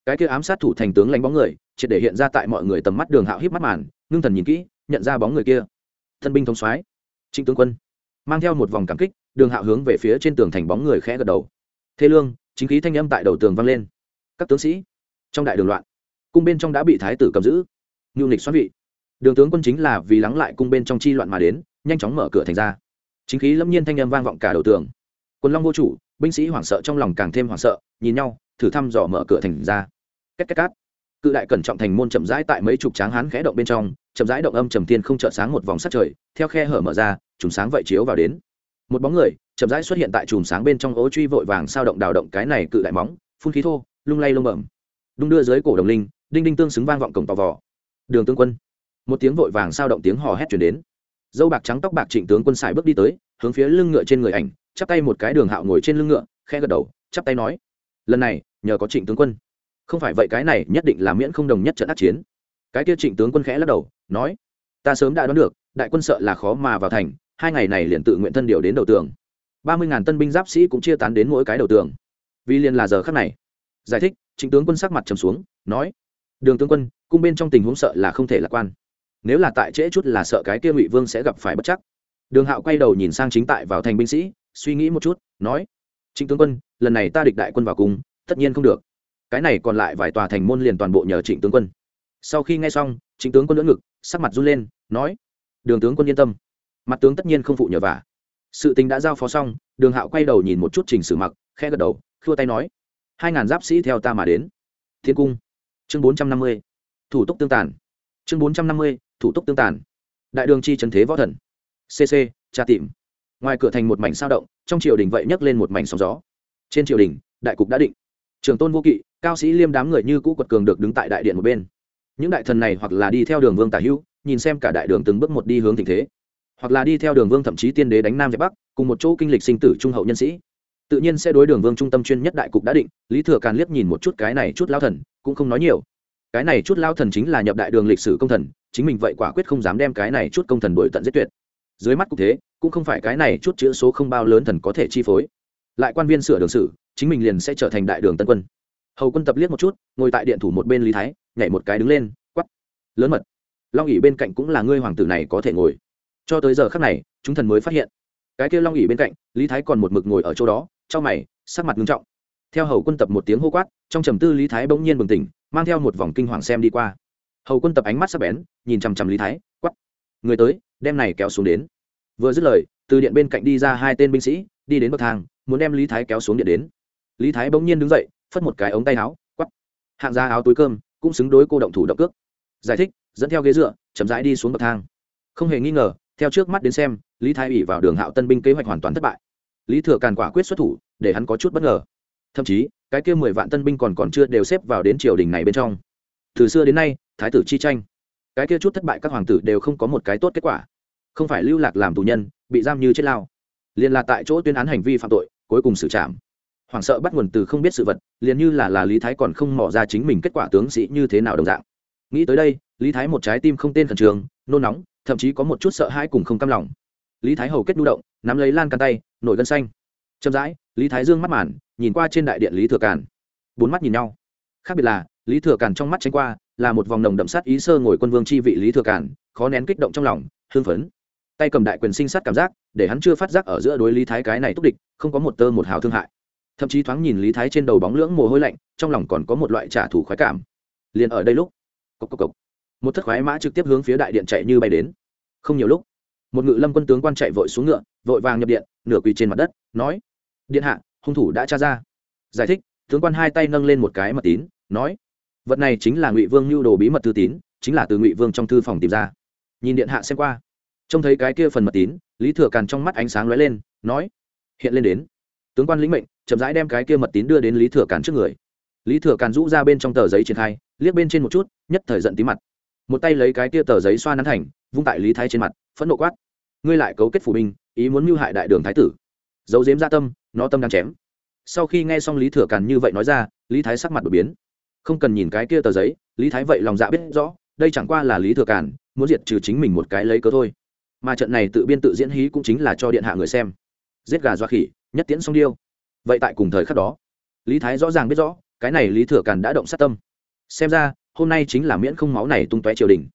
Cái kia ám sát thủ thành tướng lanh bóng người, triệt để hiện ra tại mọi người tầm mắt đường hạo híp mắt màn, ngưng thần nhìn kỹ, nhận ra bóng người kia. Thân binh thống soái, trịnh tướng quân. Mang theo một vòng cảm kích, đường hạo hướng về phía trên tường thành bóng người khẽ gật đầu. Thế lương, chính khí thanh âm tại đầu tường vang lên. Các tướng sĩ, trong đại đường loạn cung bên trong đã bị thái tử cầm giữ. Nhu nịch xoắn vị. Đường tướng quân chính là vì lắng lại cung bên trong chi loạn mà đến, nhanh chóng mở cửa thành ra. Chính khí lâm nhiên thanh âm vang vọng cả đầu tường. Quân long vô chủ, binh sĩ hoảng sợ trong lòng càng thêm hoảng sợ, nhìn nhau, thử thăm dò mở cửa thành ra. Cách cách cát cự đại cẩn trọng thành môn chậm rãi tại mấy chục tráng hán khẽ động bên trong, chậm rãi động âm trầm tiên không trợ sáng một vòng sắt trời, theo khe hở mở ra, chùm sáng vậy chiếu vào đến. Một bóng người, chậm rãi xuất hiện tại chùm sáng bên trong ố truy vội vàng sao động đào động cái này cự đại móng, phun khí thô, lung lay lông bẩm. Đung đưa dưới cổ đồng linh đinh đinh tương xứng vang vọng cổng tò vò. Đường tướng quân. Một tiếng vội vàng sao động tiếng hò hét chuyển đến. Dâu bạc trắng tóc bạc trịnh tướng quân xài bước đi tới, hướng phía lưng ngựa trên người ảnh, chắp tay một cái đường hạo ngồi trên lưng ngựa khe gật đầu, chắp tay nói, lần này, nhờ có trịnh tướng quân. Không phải vậy cái này nhất định là miễn không đồng nhất trận ác chiến. Cái kia trịnh tướng quân khẽ lắc đầu, nói, ta sớm đã đoán được, đại quân sợ là khó mà vào thành, hai ngày này liền tự nguyện thân điều đến đầu tường. Ba mươi ngàn tân binh giáp sĩ cũng chia tán đến mỗi cái đầu tường. Vì liền là giờ khắc này. Giải thích, Trịnh tướng quân sắc mặt trầm xuống, nói đường tướng quân, cung bên trong tình huống sợ là không thể lạc quan. Nếu là tại trễ chút là sợ cái kia ngụy vương sẽ gặp phải bất chắc. Đường hạo quay đầu nhìn sang chính tại vào thành binh sĩ, suy nghĩ một chút, nói, trịnh tướng quân, lần này ta địch đại quân vào cung tất nhiên không được. Cái này còn lại vài tòa thành môn liền toàn bộ nhờ trịnh tướng quân. Sau khi nghe xong, trịnh tướng quân lưỡng ngực, sắc mặt run lên, nói, đường tướng quân yên tâm. Mặt tướng tất nhiên không phụ nhờ vả. Sự tình đã giao phó xong, đường hạo quay đầu nhìn một chút trình sử mặc khe gật đầu, khua tay nói, hai ngàn giáp sĩ theo ta mà đến. Thiên cung chương bốn trăm năm mươi, thủ tục tương tàn. Chương bốn trăm năm mươi, thủ tục tương tàn. Đại đường chi trần thế võ thần. Cc tra tìm. Ngoài cửa thành một mảnh sao động, trong triều đình vậy nhấc lên một mảnh sóng gió. Trên triều đình, đại cục đã định. Trường tôn vô kỵ, cao sĩ liêm đám người như cũ quật cường được đứng tại đại điện một bên. Những đại thần này hoặc là đi theo đường vương tả hữu, nhìn xem cả đại đường từng bước một đi hướng tình thế. Hoặc là đi theo đường vương thậm chí tiên đế đánh nam giải bắc, cùng một chỗ kinh lịch sinh tử trung hậu nhân sĩ. Tự nhiên sẽ đối đường vương trung tâm chuyên nhất đại cục đã định, lý thừa càn liếc nhìn một chút cái này chút lao thần cũng không nói nhiều. Cái này chút lao thần chính là nhập đại đường lịch sử công thần, chính mình vậy quả quyết không dám đem cái này chút công thần đổi tận giết tuyệt. Dưới mắt cũng thế, cũng không phải cái này chút chữ số không bao lớn thần có thể chi phối. Lại quan viên sửa đường sử chính mình liền sẽ trở thành đại đường tân quân. Hầu quân tập liếc một chút, ngồi tại điện thủ một bên lý thái, nhảy một cái đứng lên quắp lớn mật, long ỉ bên cạnh cũng là ngươi hoàng tử này có thể ngồi. Cho tới giờ khắc này, chúng thần mới phát hiện. Cái kia long ỉ bên cạnh, lý thái còn một mực ngồi ở chỗ đó trong mày, sắc mặt nghiêm trọng theo hầu quân tập một tiếng hô quát, trong trầm tư lý thái bỗng nhiên bừng tỉnh, mang theo một vòng kinh hoàng xem đi qua. Hầu quân tập ánh mắt sắc bén, nhìn chằm chằm lý thái quắp người tới, đem này kéo xuống đến. Vừa dứt lời, từ điện bên cạnh đi ra hai tên binh sĩ, đi đến bậc thang, muốn đem lý thái kéo xuống điện đến. Lý thái bỗng nhiên đứng dậy, phất một cái ống tay áo quắp hạng ra áo túi cơm, cũng xứng đối cô động thủ động cước. Giải thích, dẫn theo ghế dựa, chậm rãi đi xuống bậc thang. Không hề nghi ngờ, theo trước mắt đến xem, lý thái ủy vào đường hạo tân binh kế hoạch hoàn toàn thất bại. Lý thừa càn quả quyết xuất thủ, để hắn có chút bất ngờ thậm chí, cái kia mười vạn tân binh còn còn chưa đều xếp vào đến triều đình này bên trong. Từ xưa đến nay, thái tử chi tranh, cái kia chút thất bại các hoàng tử đều không có một cái tốt kết quả. Không phải lưu lạc làm tù nhân, bị giam như chết lao. Liền là tại chỗ tuyên án hành vi phạm tội, cuối cùng xử trảm. Hoảng sợ bắt nguồn từ không biết sự vật, liền như là là lý thái còn không mỏ ra chính mình kết quả tướng sĩ như thế nào đồng dạng. Nghĩ tới đây, lý thái một trái tim không tên khẩn trường nôn nóng, thậm chí có một chút sợ hãi cùng không cam lòng. Lý thái hầu kết nhu động, nắm lấy lan căn tay, nổi gân xanh. Chậm rãi, lý thái dương mắt màn nhìn qua trên đại điện lý thừa càn. Bốn mắt nhìn nhau. Khác biệt là, lý thừa càn trong mắt tránh qua là một vòng nồng đậm sát ý sơ ngồi quân vương chi vị lý thừa càn, khó nén kích động trong lòng hương phấn. Tay cầm đại quyền sinh sát cảm giác, để hắn chưa phát giác ở giữa đối lý thái cái này túc địch, không có một tơ một hào thương hại. Thậm chí thoáng nhìn lý thái trên đầu bóng lưỡng mồ hôi lạnh, trong lòng còn có một loại trả thù khoái cảm. Liền ở đây lúc, cộc cộc cộc, một thất khoái mã trực tiếp hướng phía đại điện chạy như bay đến. Không nhiều lúc, một ngự lâm quân tướng quan chạy vội xuống ngựa, vội vàng nhập điện, nửa quỳ trên mặt đất, nói, điện hạ hung thủ đã tra ra. Giải thích, tướng quan hai tay nâng lên một cái mật tín, nói, vật này chính là ngụy vương nhu đồ bí mật thư tín, chính là từ ngụy vương trong thư phòng tìm ra. Nhìn điện hạ xem qua, trông thấy cái kia phần mật tín, lý thừa càn trong mắt ánh sáng lóe lên, nói, hiện lên đến. Tướng quan lĩnh mệnh, chậm rãi đem cái kia mật tín đưa đến lý thừa càn trước người. Lý thừa càn rũ ra bên trong tờ giấy triển khai, liếc bên trên một chút, nhất thời giận tí mặt. Một tay lấy cái kia tờ giấy xoa nắn thành, vung tại lý thái trên mặt, phẫn nộ quát, ngươi lại cấu kết phủ binh, ý muốn mưu hại đại đường thái tử. Giấu dếm gia tâm nó tâm đang chém. Sau khi nghe xong lý thừa càn như vậy nói ra, lý thái sắc mặt đột biến. Không cần nhìn cái kia tờ giấy, lý thái vậy lòng dạ biết rõ, đây chẳng qua là lý thừa càn, muốn diệt trừ chính mình một cái lấy cớ thôi. Mà trận này tự biên tự diễn hí cũng chính là cho điện hạ người xem. Giết gà doa khỉ, nhất tiễn song điêu. Vậy tại cùng thời khắc đó, lý thái rõ ràng biết rõ, cái này lý thừa càn đã động sát tâm. Xem ra, hôm nay chính là miễn không máu này tung tóe triều đình.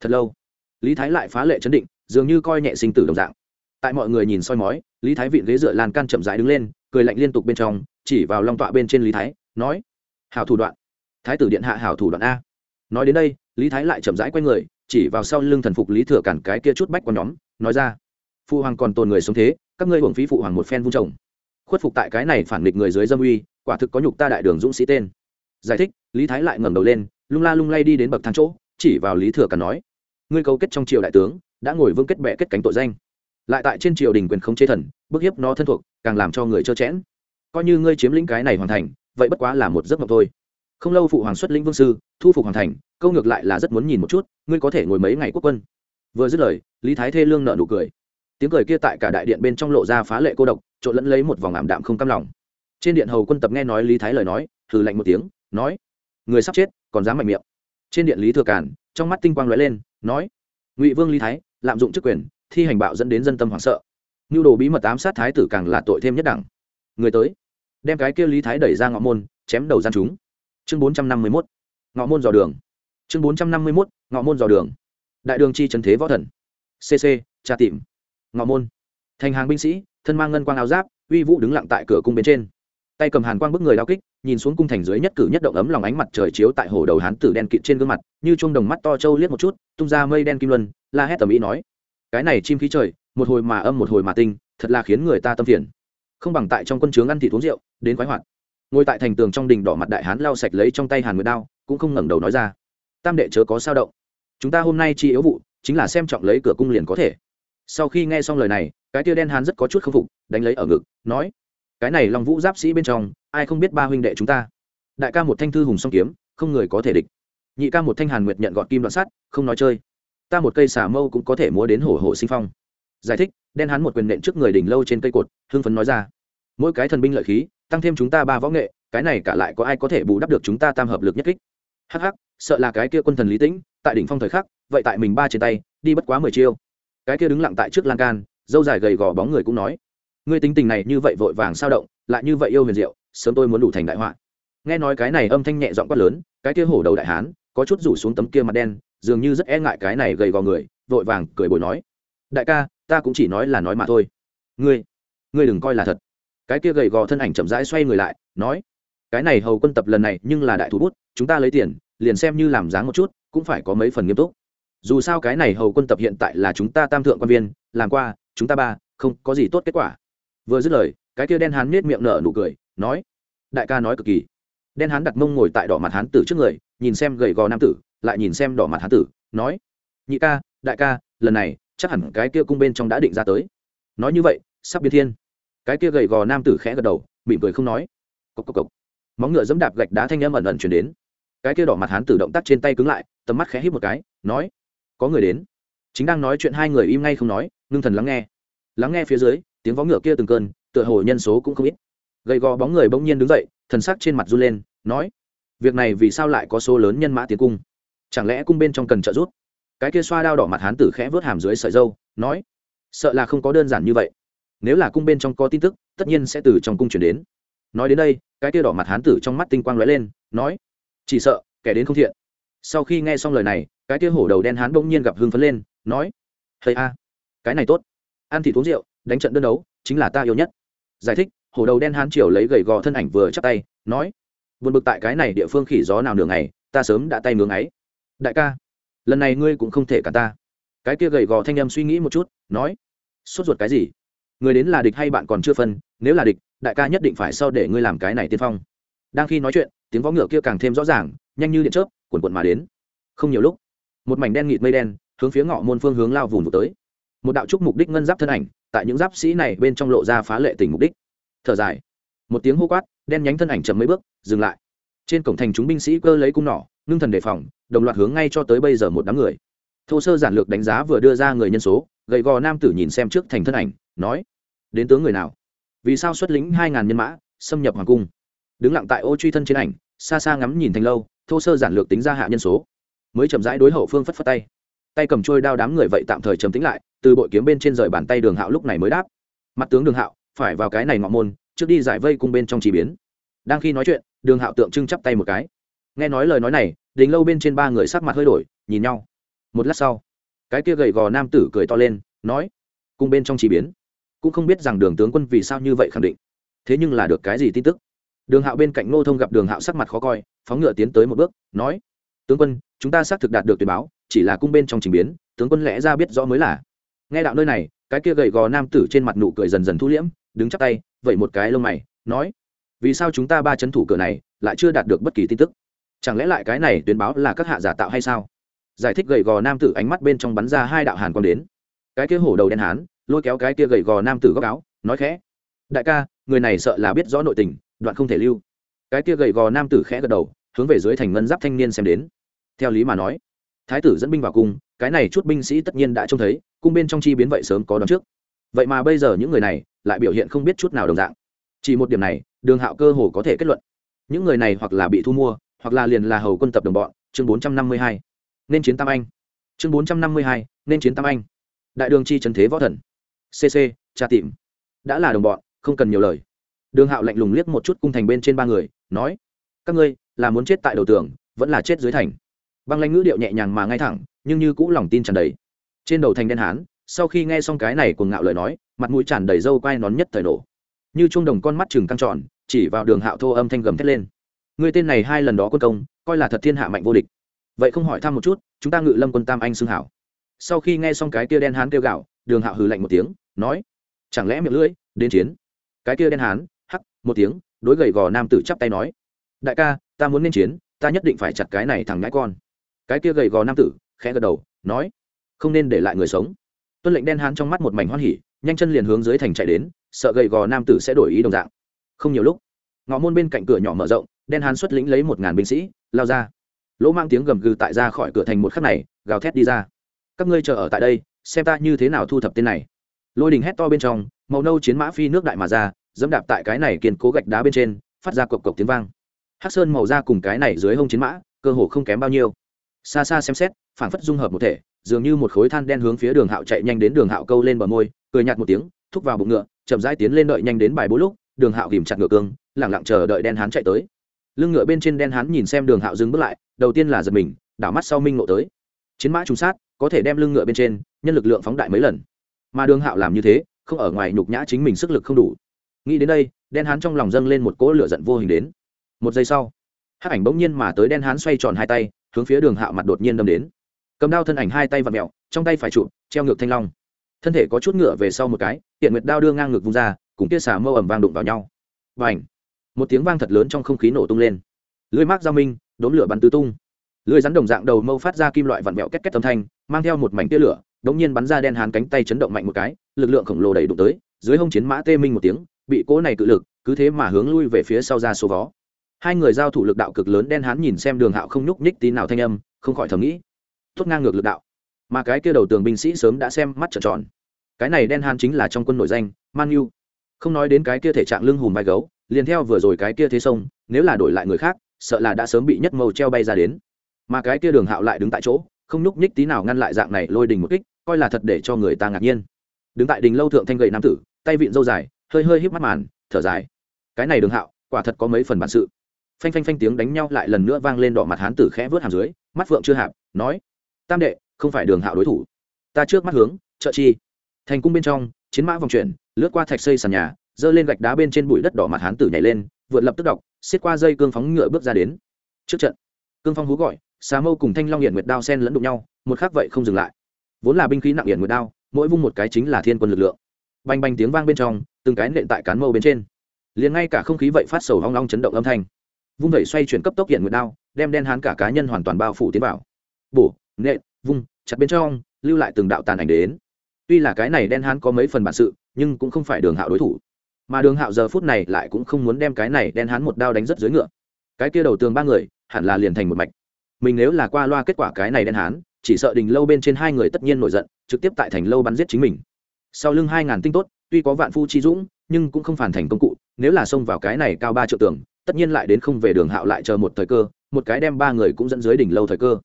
Thật lâu, lý thái lại phá lệ chấn định, dường như coi nhẹ sinh tử đồng dạng tại mọi người nhìn soi mói, lý thái vịn ghế dựa lan can chậm rãi đứng lên, cười lạnh liên tục bên trong, chỉ vào long tọa bên trên lý thái, nói, hảo thủ đoạn. Thái tử điện hạ hảo thủ đoạn a. Nói đến đây, lý thái lại chậm rãi q u a y người, chỉ vào sau lưng thần phục lý thừa cản cái kia chút bách con nhóm, nói ra phụ hoàng còn tồn người sống thế, các ngươi hưởng phí phụ hoàng một phen vung trồng. Khuất phục tại cái này phản nghịch người dưới dâm uy, quả thực có nhục ta đại đường dũng sĩ tên. Giải thích, lý thái lại ngẩng đầu lên, lung la lung lay đi đến bậc thang chỗ, chỉ vào lý thừa cản nói, ngươi cấu kết trong triều đại tướng, đã ngồi vương kết bệ kết cánh tội danh lại tại trên triều đình quyền không chế thần, bức hiếp nó thân thuộc, càng làm cho người trơ chẽn coi như ngươi chiếm lĩnh cái này hoàn thành, vậy bất quá là một giấc mộng thôi. Không lâu phụ hoàng xuất lĩnh vương sư, thu phục hoàn thành, câu ngược lại là rất muốn nhìn một chút, ngươi có thể ngồi mấy ngày quốc quân. Vừa dứt lời, lý thái thê lương nợ nụ cười. Tiếng cười kia tại cả đại điện bên trong lộ ra phá lệ cô độc, trộn lẫn lấy một vòng ảm đạm không cam lòng. Trên điện hầu quân tập nghe nói lý thái lời nói thử lạnh một tiếng, nói, người sắp chết, còn dám mạnh miệng. Trên điện lý thừa cản trong mắt tinh quang lóe lên, nói, ngụy vương lý thái, lạm dụng chức quyền thi hành bạo dẫn đến dân tâm hoảng sợ. Nhu đồ bí mật ám sát thái tử càng là tội thêm nhất đẳng. Người tới, đem cái kia lý thái đẩy ra ngõ môn, chém đầu gian chúng. Chương bốn trăm năm mươi mốt ngõ môn dò đường. Chương bốn trăm năm mươi mốt ngõ môn dò đường. Đại đường chi trần thế võ thần. Cc tra tìm. Ngõ môn. Thành hàng binh sĩ, thân mang ngân quang áo giáp, uy vũ đứng lặng tại cửa cung bên trên. Tay cầm hàn quang bức người đao kích, nhìn xuống cung thành dưới nhất cử nhất động ấm lòng ánh mặt trời chiếu tại hồ đầu hán tử đen kịt trên gương mặt, như chuông đồng mắt to trâu liếc một chút, tung ra mây đen kim luân, la hét tầm ý nói cái này chim khí trời, một hồi mà âm một hồi mà tinh, thật là khiến người ta tâm phiền. Không bằng tại trong quân trướng ăn thịt uống rượu, đến khoái hoạt. Ngồi tại thành tường trong đình đỏ mặt đại hán lau sạch lấy trong tay hàn nguyệt đao, cũng không ngẩng đầu nói ra. Tam đệ chớ có sao động. Chúng ta hôm nay chi yếu vụ, chính là xem trọng lấy cửa cung liền có thể. Sau khi nghe xong lời này, cái tia đen hán rất có chút k phục, đánh lấy ở ngực, nói, cái này lòng vũ giáp sĩ bên trong, ai không biết ba huynh đệ chúng ta? Đại ca một thanh thư hùng song kiếm, không người có thể địch. Nhị ca một thanh hàn nguyệt nhận gọn kim đoạn sắt, không nói chơi ta một cây xà mâu cũng có thể múa đến hổ hổ sinh phong. Giải thích, đen hắn một quyền nện trước người đỉnh lâu trên cây cột, hưng phấn nói ra. Mỗi cái thần binh lợi khí, tăng thêm chúng ta ba võ nghệ, cái này cả lại có ai có thể bù đắp được chúng ta tam hợp lực nhất kích. Hắc hắc, sợ là cái kia quân thần lý tĩnh, tại đỉnh phong thời khắc, vậy tại mình ba trên tay, đi bất quá mười chiêu. Cái kia đứng lặng tại trước lan can, dâu dài gầy gò bóng người cũng nói. Ngươi tính tình này như vậy vội vàng sao động, lại như vậy yêu huyền diệu, sớm tôi muốn đủ thành đại họa. Nghe nói cái này âm thanh nhẹ giọng quát lớn, cái kia hổ đầu đại hán, có chút rủ xuống tấm kia mặt đen dường như rất e ngại cái này gầy gò người, vội vàng cười bồi nói. Đại ca, ta cũng chỉ nói là nói mà thôi. Ngươi ngươi đừng coi là thật. Cái kia gầy gò thân ảnh chậm rãi xoay người lại, nói. Cái này hầu quân tập lần này nhưng là đại thủ bút, chúng ta lấy tiền, liền xem như làm dáng một chút, cũng phải có mấy phần nghiêm túc. Dù sao cái này hầu quân tập hiện tại là chúng ta tam thượng quan viên, làm qua, chúng ta ba, không có gì tốt kết quả. Vừa dứt lời, cái kia đen hán miết miệng nở nụ cười, nói. Đại ca nói cực kỳ. Đen hán đặt mông ngồi tại đỏ mặt hán tử trước người, nhìn xem gầy gò nam tử lại nhìn xem đỏ mặt hán tử, nói, nhị ca, đại ca, lần này, chắc hẳn cái kia cung bên trong đã định ra tới. Nói như vậy, sắp biến thiên. Cái kia gầy gò nam tử khẽ gật đầu, mỉm cười không nói. Cốc cốc cốc. móng ngựa dẫm đạp gạch đá thanh âm ẩn ẩn chuyển đến. Cái kia đỏ mặt hán tử động tác trên tay cứng lại, tầm mắt khẽ hít một cái, nói, có người đến. Chính đang nói chuyện hai người im ngay không nói, ngưng thần lắng nghe. Lắng nghe phía dưới, tiếng vó ngựa kia từng cơn, tựa hồ nhân số cũng không ít. Gầy gò bóng người bỗng nhiên đứng dậy, thần sắc trên mặt run lên, nói, việc này vì sao lại có số lớn nhân mã tiến cung? Chẳng lẽ cung bên trong cần trợ giúp? Cái kia xoa đao đỏ mặt hán tử khẽ vớt hàm dưới sợi dâu, nói, sợ là không có đơn giản như vậy. Nếu là cung bên trong có tin tức, tất nhiên sẽ từ trong cung chuyển đến. Nói đến đây, cái kia đỏ mặt hán tử trong mắt tinh quang lóe lên, nói, chỉ sợ, kẻ đến không thiện. Sau khi nghe xong lời này, cái kia hổ đầu đen hán bỗng nhiên gặp hưng phấn lên, nói hay a, cái này tốt. Ăn thịt uống rượu, đánh trận đơn đấu, chính là ta yêu nhất. Giải thích, hổ đầu đen hán triều lấy gầy gò thân ảnh vừa chắp tay, nói, buồn bực tại cái này địa phương khỉ gió nào nửa ngày, ta sớm đã tay ngưỡng ấy đại ca, lần này ngươi cũng không thể cả ta. Cái kia gầy gò thanh em suy nghĩ một chút, nói, sốt ruột cái gì? Người đến là địch hay bạn còn chưa phân, nếu là địch, đại ca nhất định phải sau để ngươi làm cái này tiên phong. Đang khi nói chuyện, tiếng võ ngựa kia càng thêm rõ ràng, nhanh như điện chớp cuồn cuộn mà đến. Không nhiều lúc, một mảnh đen nghịt mây đen, hướng phía ngọ môn phương hướng lao vùng vụt tới. Một đạo trúc mục đích ngân giáp thân ảnh, tại những giáp sĩ này bên trong lộ ra phá lệ tình mục đích. Thở dài, một tiếng hô quát, đen nhánh thân ảnh chậm mấy bước, dừng lại trên cổng thành chúng binh sĩ cơ lấy cung nỏ, ngưng thần đề phòng, đồng loạt hướng ngay cho tới bây giờ một đám người. Thô sơ giản lược đánh giá vừa đưa ra người nhân số gầy gò nam tử nhìn xem trước thành thân ảnh, nói, đến tướng người nào? Vì sao xuất lĩnh hai ngàn nhân mã, xâm nhập hoàng cung? Đứng lặng tại ô truy thân trên ảnh, xa xa ngắm nhìn thành lâu, thô sơ giản lược tính ra hạ nhân số. Mới chậm rãi đối hậu phương phất phất tay. Tay cầm trôi đao đám người vậy tạm thời trầm tính lại, từ bội kiếm bên trên rời bàn tay đường hạo lúc này mới đáp, mặt tướng đường hạo, phải vào cái này ngọ môn, trước đi giải vây cung bên trong chỉ biến. Đang khi nói chuyện đường hạo tượng trưng chắp tay một cái. Nghe nói lời nói này, đình lâu bên trên ba người sắc mặt hơi đổi, nhìn nhau. Một lát sau, cái kia gầy gò nam tử cười to lên, nói cung bên trong chỉ biến. Cũng không biết rằng đường tướng quân vì sao như vậy khẳng định. Thế nhưng là được cái gì tin tức? Đường hạo bên cạnh ngô thông gặp đường hạo sắc mặt khó coi, phóng ngựa tiến tới một bước, nói, tướng quân, chúng ta xác thực đạt được tuyển báo, chỉ là cung bên trong trình biến, tướng quân lẽ ra biết rõ mới là. Nghe đạo nơi này, cái kia gầy gò nam tử trên mặt nụ cười dần dần thu liễm, đứng chắp tay vậy một cái lông mày, nói vì sao chúng ta ba c h ấ n thủ cửa này lại chưa đạt được bất kỳ tin tức? Chẳng lẽ lại cái này tuyên báo là các hạ giả tạo hay sao? Giải thích gầy gò nam tử ánh mắt bên trong bắn ra hai đạo hàn quang đến. Cái kia hổ đầu đen hán, lôi kéo cái kia gầy gò nam tử góc áo, nói khẽ. Đại ca, người này sợ là biết rõ nội tình, đoạn không thể lưu. Cái kia gầy gò nam tử khẽ gật đầu, hướng về dưới thành ngân giáp thanh niên xem đến. Theo lý mà nói, thái tử dẫn binh vào cung, cái này chút binh sĩ tất nhiên đã trông thấy, cung bên trong chi biến vậy sớm có đón trước. Vậy mà bây giờ những người này lại biểu hiện không biết chút nào đồng dạng. Chỉ một điểm này đường hạo cơ hồ có thể kết luận, những người này hoặc là bị thu mua, hoặc là liền là hầu quân tập đồng bọn, chương bốn trăm năm mươi hai, nên chiến tam anh. Chương bốn trăm năm mươi hai, nên chiến tam anh. Đại đường chi trần thế võ thần cc tra tìm. Đã là đồng bọn, không cần nhiều lời. Đường hạo lạnh lùng liếc một chút cung thành bên trên ba người, nói, các ngươi, là muốn chết tại đầu tường, vẫn là chết dưới thành. Băng lanh ngữ điệu nhẹ nhàng mà ngay thẳng, nhưng như cũ lòng tin tràn đầy. Trên đầu thành đen hán, sau khi nghe xong cái này cuồng ngạo lời nói, mặt mũi tràn đầy râu quai nón nhất thời nổ. Như chuông đồng con mắt chừng căng tròn chỉ vào đường hạo thô âm thanh gầm thét lên. Người tên này hai lần đó quân công, coi là thật thiên hạ mạnh vô địch. Vậy không hỏi thăm một chút, chúng ta ngự lâm quân tam anh xưng hảo. Sau khi nghe xong cái kia đen hán kêu gạo đường hạo hừ lạnh một tiếng, nói, chẳng lẽ miệng lưỡi, đến chiến? Cái kia đen hán, hắc, một tiếng, đối gầy gò nam tử chắp tay nói, đại ca, ta muốn nên chiến, ta nhất định phải chặt cái này thằng ngãi con. Cái kia gầy gò nam tử, khẽ gật đầu, nói, không nên để lại người sống. Tuân lệnh đen hán trong mắt một mảnh hoan hỉ, nhanh chân liền hướng dưới thành chạy đến, sợ gầy gò nam tử sẽ đổi ý đồng dạng không nhiều lúc, ngõ môn bên cạnh cửa nhỏ mở rộng, đen hán xuất lĩnh lấy một ngàn binh sĩ, lao ra. Lỗ mang tiếng gầm gừ tại ra khỏi cửa thành một khắc này, gào thét đi ra. Các ngươi chờ ở tại đây, xem ta như thế nào thu thập tên này. Lôi đình hét to bên trong, màu nâu chiến mã phi nước đại mà ra, dẫm đạp tại cái này kiên cố gạch đá bên trên, phát ra cộc cộc tiếng vang. Hắc sơn màu da cùng cái này dưới hông chiến mã, cơ hồ không kém bao nhiêu. Xa xa xem xét, phảng phất dung hợp một thể, dường như một khối than đen hướng phía đường hạo chạy nhanh đến đường hạo câu lên bờ môi, cười nhạt một tiếng, thúc vào bụng ngựa, chậm rãi tiến lên đợi nhanh đến bài bố lúc đường hạo ghìm chặt ngựa cương, lẳng lặng chờ đợi đen hán chạy tới. Lưng ngựa bên trên đen hán nhìn xem đường hạo dừng bước lại, đầu tiên là giật mình, đảo mắt sau minh ngộ tới. Chiến mã trùng sát, có thể đem lưng ngựa bên trên, nhân lực lượng phóng đại mấy lần. Mà đường hạo làm như thế, không ở ngoài nhục nhã chính mình sức lực không đủ. Nghĩ đến đây, đen hán trong lòng dâng lên một cỗ lửa giận vô hình đến. Một giây sau hát ảnh bỗng nhiên mà tới đen hán xoay tròn hai tay, hướng phía đường hạo mặt đột nhiên đâm đến. Cầm đao thân ảnh hai tay vặt mẹo, trong tay phải trụ, treo ngược thanh long. Thân thể có chút ngựa về sau một cái hiện nguyệt đao đưa ngang ngược vung ra cùng kia xà mâu ẩm vang đụng vào nhau. Và ảnh một tiếng vang thật lớn trong không khí nổ tung lên. Lưới mác giao minh đốn lửa bắn tứ tung. Lưới rắn đồng dạng đầu mâu phát ra kim loại vặn vẹo két két âm thanh, mang theo một mảnh tia lửa đống nhiên bắn ra đen hàn cánh tay chấn động mạnh một cái, lực lượng khổng lồ đẩy đụng tới, dưới hông chiến mã tê minh một tiếng, bị cỗ này cự lực, cứ thế mà hướng lui về phía sau ra số vó. Hai người giao thủ lực đạo cực lớn, đen hán nhìn xem đường hạo không nhúc nhích tí nào thanh âm, không khỏi thầm nghĩ. Tốt ngang ngược lực đạo. Mà cái kia đầu tường binh sĩ sớm đã xem mắt trợn tròn. Cái này đen hán chính là trong quân nổi danh, man không nói đến cái kia thể trạng lưng hùm vai gấu, liền theo vừa rồi cái kia thế sông, nếu là đổi lại người khác, sợ là đã sớm bị nhất màu treo bay ra đến. Mà cái kia đường hạo lại đứng tại chỗ, không nhúc nhích tí nào ngăn lại dạng này lôi đình một kích, coi là thật để cho người ta ngạc nhiên. Đứng tại đình lâu thượng thanh gậy nam tử, tay vịn dâu dài, hơi hơi híp mắt màn, thở dài. Cái này đường hạo, quả thật có mấy phần bản sự. Phanh phanh phanh tiếng đánh nhau lại lần nữa vang lên đỏ mặt hán tử khẽ vớt hàm dưới, mắt phượng chưa hạp, nói, tam đệ, không phải đường hạo đối thủ. Ta trước mắt hướng, trợ chi. Thành cung bên trong, chiến mã vòng chuyển lướt qua thạch xây sàn nhà giơ lên gạch đá bên trên bụi đất đỏ mặt hán tử nhảy lên, vượt lập tức đọc, xiết qua dây cương phóng ngựa bước ra đến. Trước trận, cương phong hú gọi, xà mâu cùng thanh long hiện nguyệt đao sen lẫn đụng nhau, một khác vậy không dừng lại. Vốn là binh khí nặng hiện nguyệt đao, mỗi vung một cái chính là thiên quân lực lượng. Bành bành tiếng vang bên trong, từng cái nện tại cán mâu bên trên. Liền ngay cả không khí vậy phát sầu hoang long chấn động âm thanh. Vung vẩy xoay chuyển cấp tốc hiện nguyệt đao, đem đen hán cả cá nhân hoàn toàn bao phủ tiến vào. Bổ, nện, vung, chặt bên trong, lưu lại từng đạo tàn ảnh đến. Tuy là cái này đen hán có mấy phần bản sự nhưng cũng không phải đường hạo đối thủ. Mà đường hạo giờ phút này lại cũng không muốn đem cái này đen hán một đao đánh rất dưới ngựa. Cái kia đầu tường ba người, hẳn là liền thành một mạch. Mình nếu là qua loa kết quả cái này đen hán chỉ sợ đình lâu bên trên hai người tất nhiên nổi giận, trực tiếp tại thành lâu bắn giết chính mình. Sau lưng hai ngàn tinh tốt, tuy có vạn phu chi dũng, nhưng cũng không phản thành công cụ, nếu là xông vào cái này cao ba triệu tường, tất nhiên lại đến không về đường hạo lại chờ một thời cơ, một cái đem ba người cũng dẫn dưới đỉnh lâu thời cơ.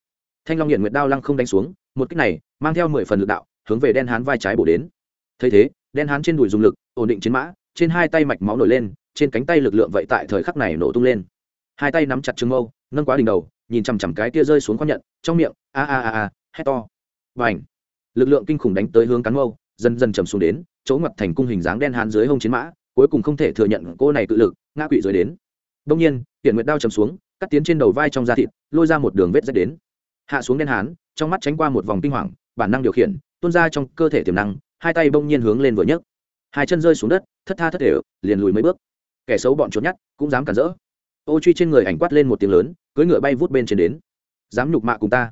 Thanh long hiện nguyệt đao lăng không đánh xuống, một cách này, mang theo mười phần lực đạo, hướng về đen hán vai trái bổ đến. Thấy thế đen hán trên đùi dùng lực, ổn định chiến mã, trên hai tay mạch máu nổi lên, trên cánh tay lực lượng vậy tại thời khắc này nổ tung lên. Hai tay nắm chặt trứng mâu, nâng quá đỉnh đầu, nhìn chằm chằm cái kia rơi xuống khoan nhận, trong miệng, a a a a, hét to. Và ảnh lực lượng kinh khủng đánh tới hướng cán mâu, dần dần chầm xuống đến, chỗ ngập thành cung hình dáng đen hán dưới hông chiến mã, cuối cùng không thể thừa nhận cô này cự lực, ngã quỵ dưới đến. Đông nhiên hiện nguyệt đao chầm xuống, cắt tiến trên đầu vai trong da thịt, lôi ra một đường vết rách đến. Hạ xuống đen hán, trong mắt tránh qua một vòng kinh hoàng, bản năng điều khiển, tuôn ra trong cơ thể tiềm năng hai tay bỗng nhiên hướng lên vừa nhấc. Hai chân rơi xuống đất, thất tha thất thể, liền lùi mấy bước. Kẻ xấu bọn trốn nhát cũng dám cản rỡ. Ô truy trên người ảnh quát lên một tiếng lớn, cưỡi ngựa bay vút bên trên đến. Dám nhục mạ cùng ta.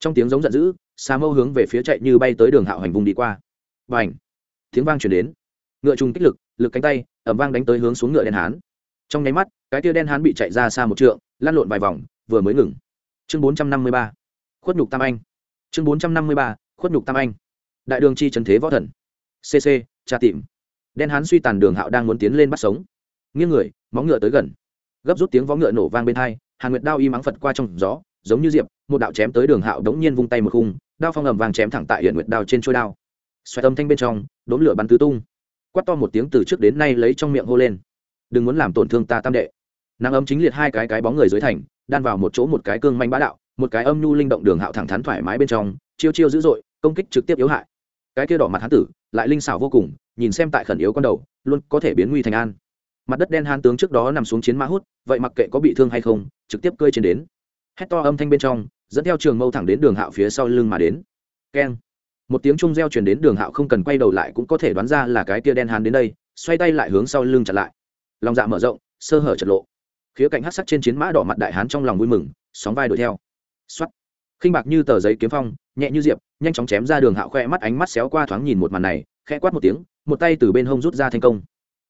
Trong tiếng giống giận dữ xà mâu hướng về phía chạy như bay tới đường hạo hành vùng đi qua. Và ảnh tiếng vang chuyển đến. Ngựa trùng kích lực lực cánh tay ẩm vang đánh tới hướng xuống ngựa đen hán. Trong nháy mắt, cái tia đen hán bị chạy ra xa một trượng, lăn lộn vài vòng, vừa mới ngừng. Chương bốn trăm năm mươi ba, khuất nhục tam anh. Chương bốn trăm năm mươi ba, khuất nhục tam anh đại đường chi trần thế võ thần. Cc tra tìm. Đen hán suy tàn đường hạo đang muốn tiến lên bắt sống. Nghiêng người, móng ngựa tới gần. Gấp rút tiếng vó ngựa nổ vang bên hai, hàn nguyệt đao y mắng phật qua trong gió, giống như diệp, một đạo chém tới đường hạo đống nhiên vung tay một khung, đao phong ầm vàng chém thẳng tại hiện nguyệt đao trên trôi đao. Xoẹt âm thanh bên trong đốn lửa bắn tứ tung. Quát to một tiếng từ trước đến nay lấy trong miệng hô lên. Đừng muốn làm tổn thương ta tam đệ. Nắng ấm chính liệt hai cái cái bóng người dưới thành, đan vào một chỗ một cái cương manh bá đạo, một cái âm nhu linh động đường hạo thẳng thắn thoải mái bên trong, chiêu chiêu dữ dội, công kích trực tiếp yếu hại cái kia đỏ mặt hán tử, lại linh xảo vô cùng, nhìn xem tại khẩn yếu con đầu, luôn có thể biến nguy thành an. Mặt đất đen hán tướng trước đó nằm xuống chiến mã hút, vậy mặc kệ có bị thương hay không, trực tiếp cơi trên đến. Hét to âm thanh bên trong, dẫn theo trường mâu thẳng đến đường hạo phía sau lưng mà đến. Keng. Một tiếng trung reo chuyển đến đường hạo không cần quay đầu lại cũng có thể đoán ra là cái kia đen hán đến đây, xoay tay lại hướng sau lưng chặt lại. Lòng dạ mở rộng, sơ hở chật lộ. Khía cạnh hát sắc trên chiến mã đỏ mặt đại hán trong lòng vui mừng, sóng vai đuổi theo. X o á t khinh bạc như tờ giấy kiếm phong, nhẹ như diệp, nhanh chóng chém ra đường hạo khoe mắt ánh mắt xéo qua thoáng nhìn một màn này, khẽ quát một tiếng, một tay từ bên hông rút ra thành công.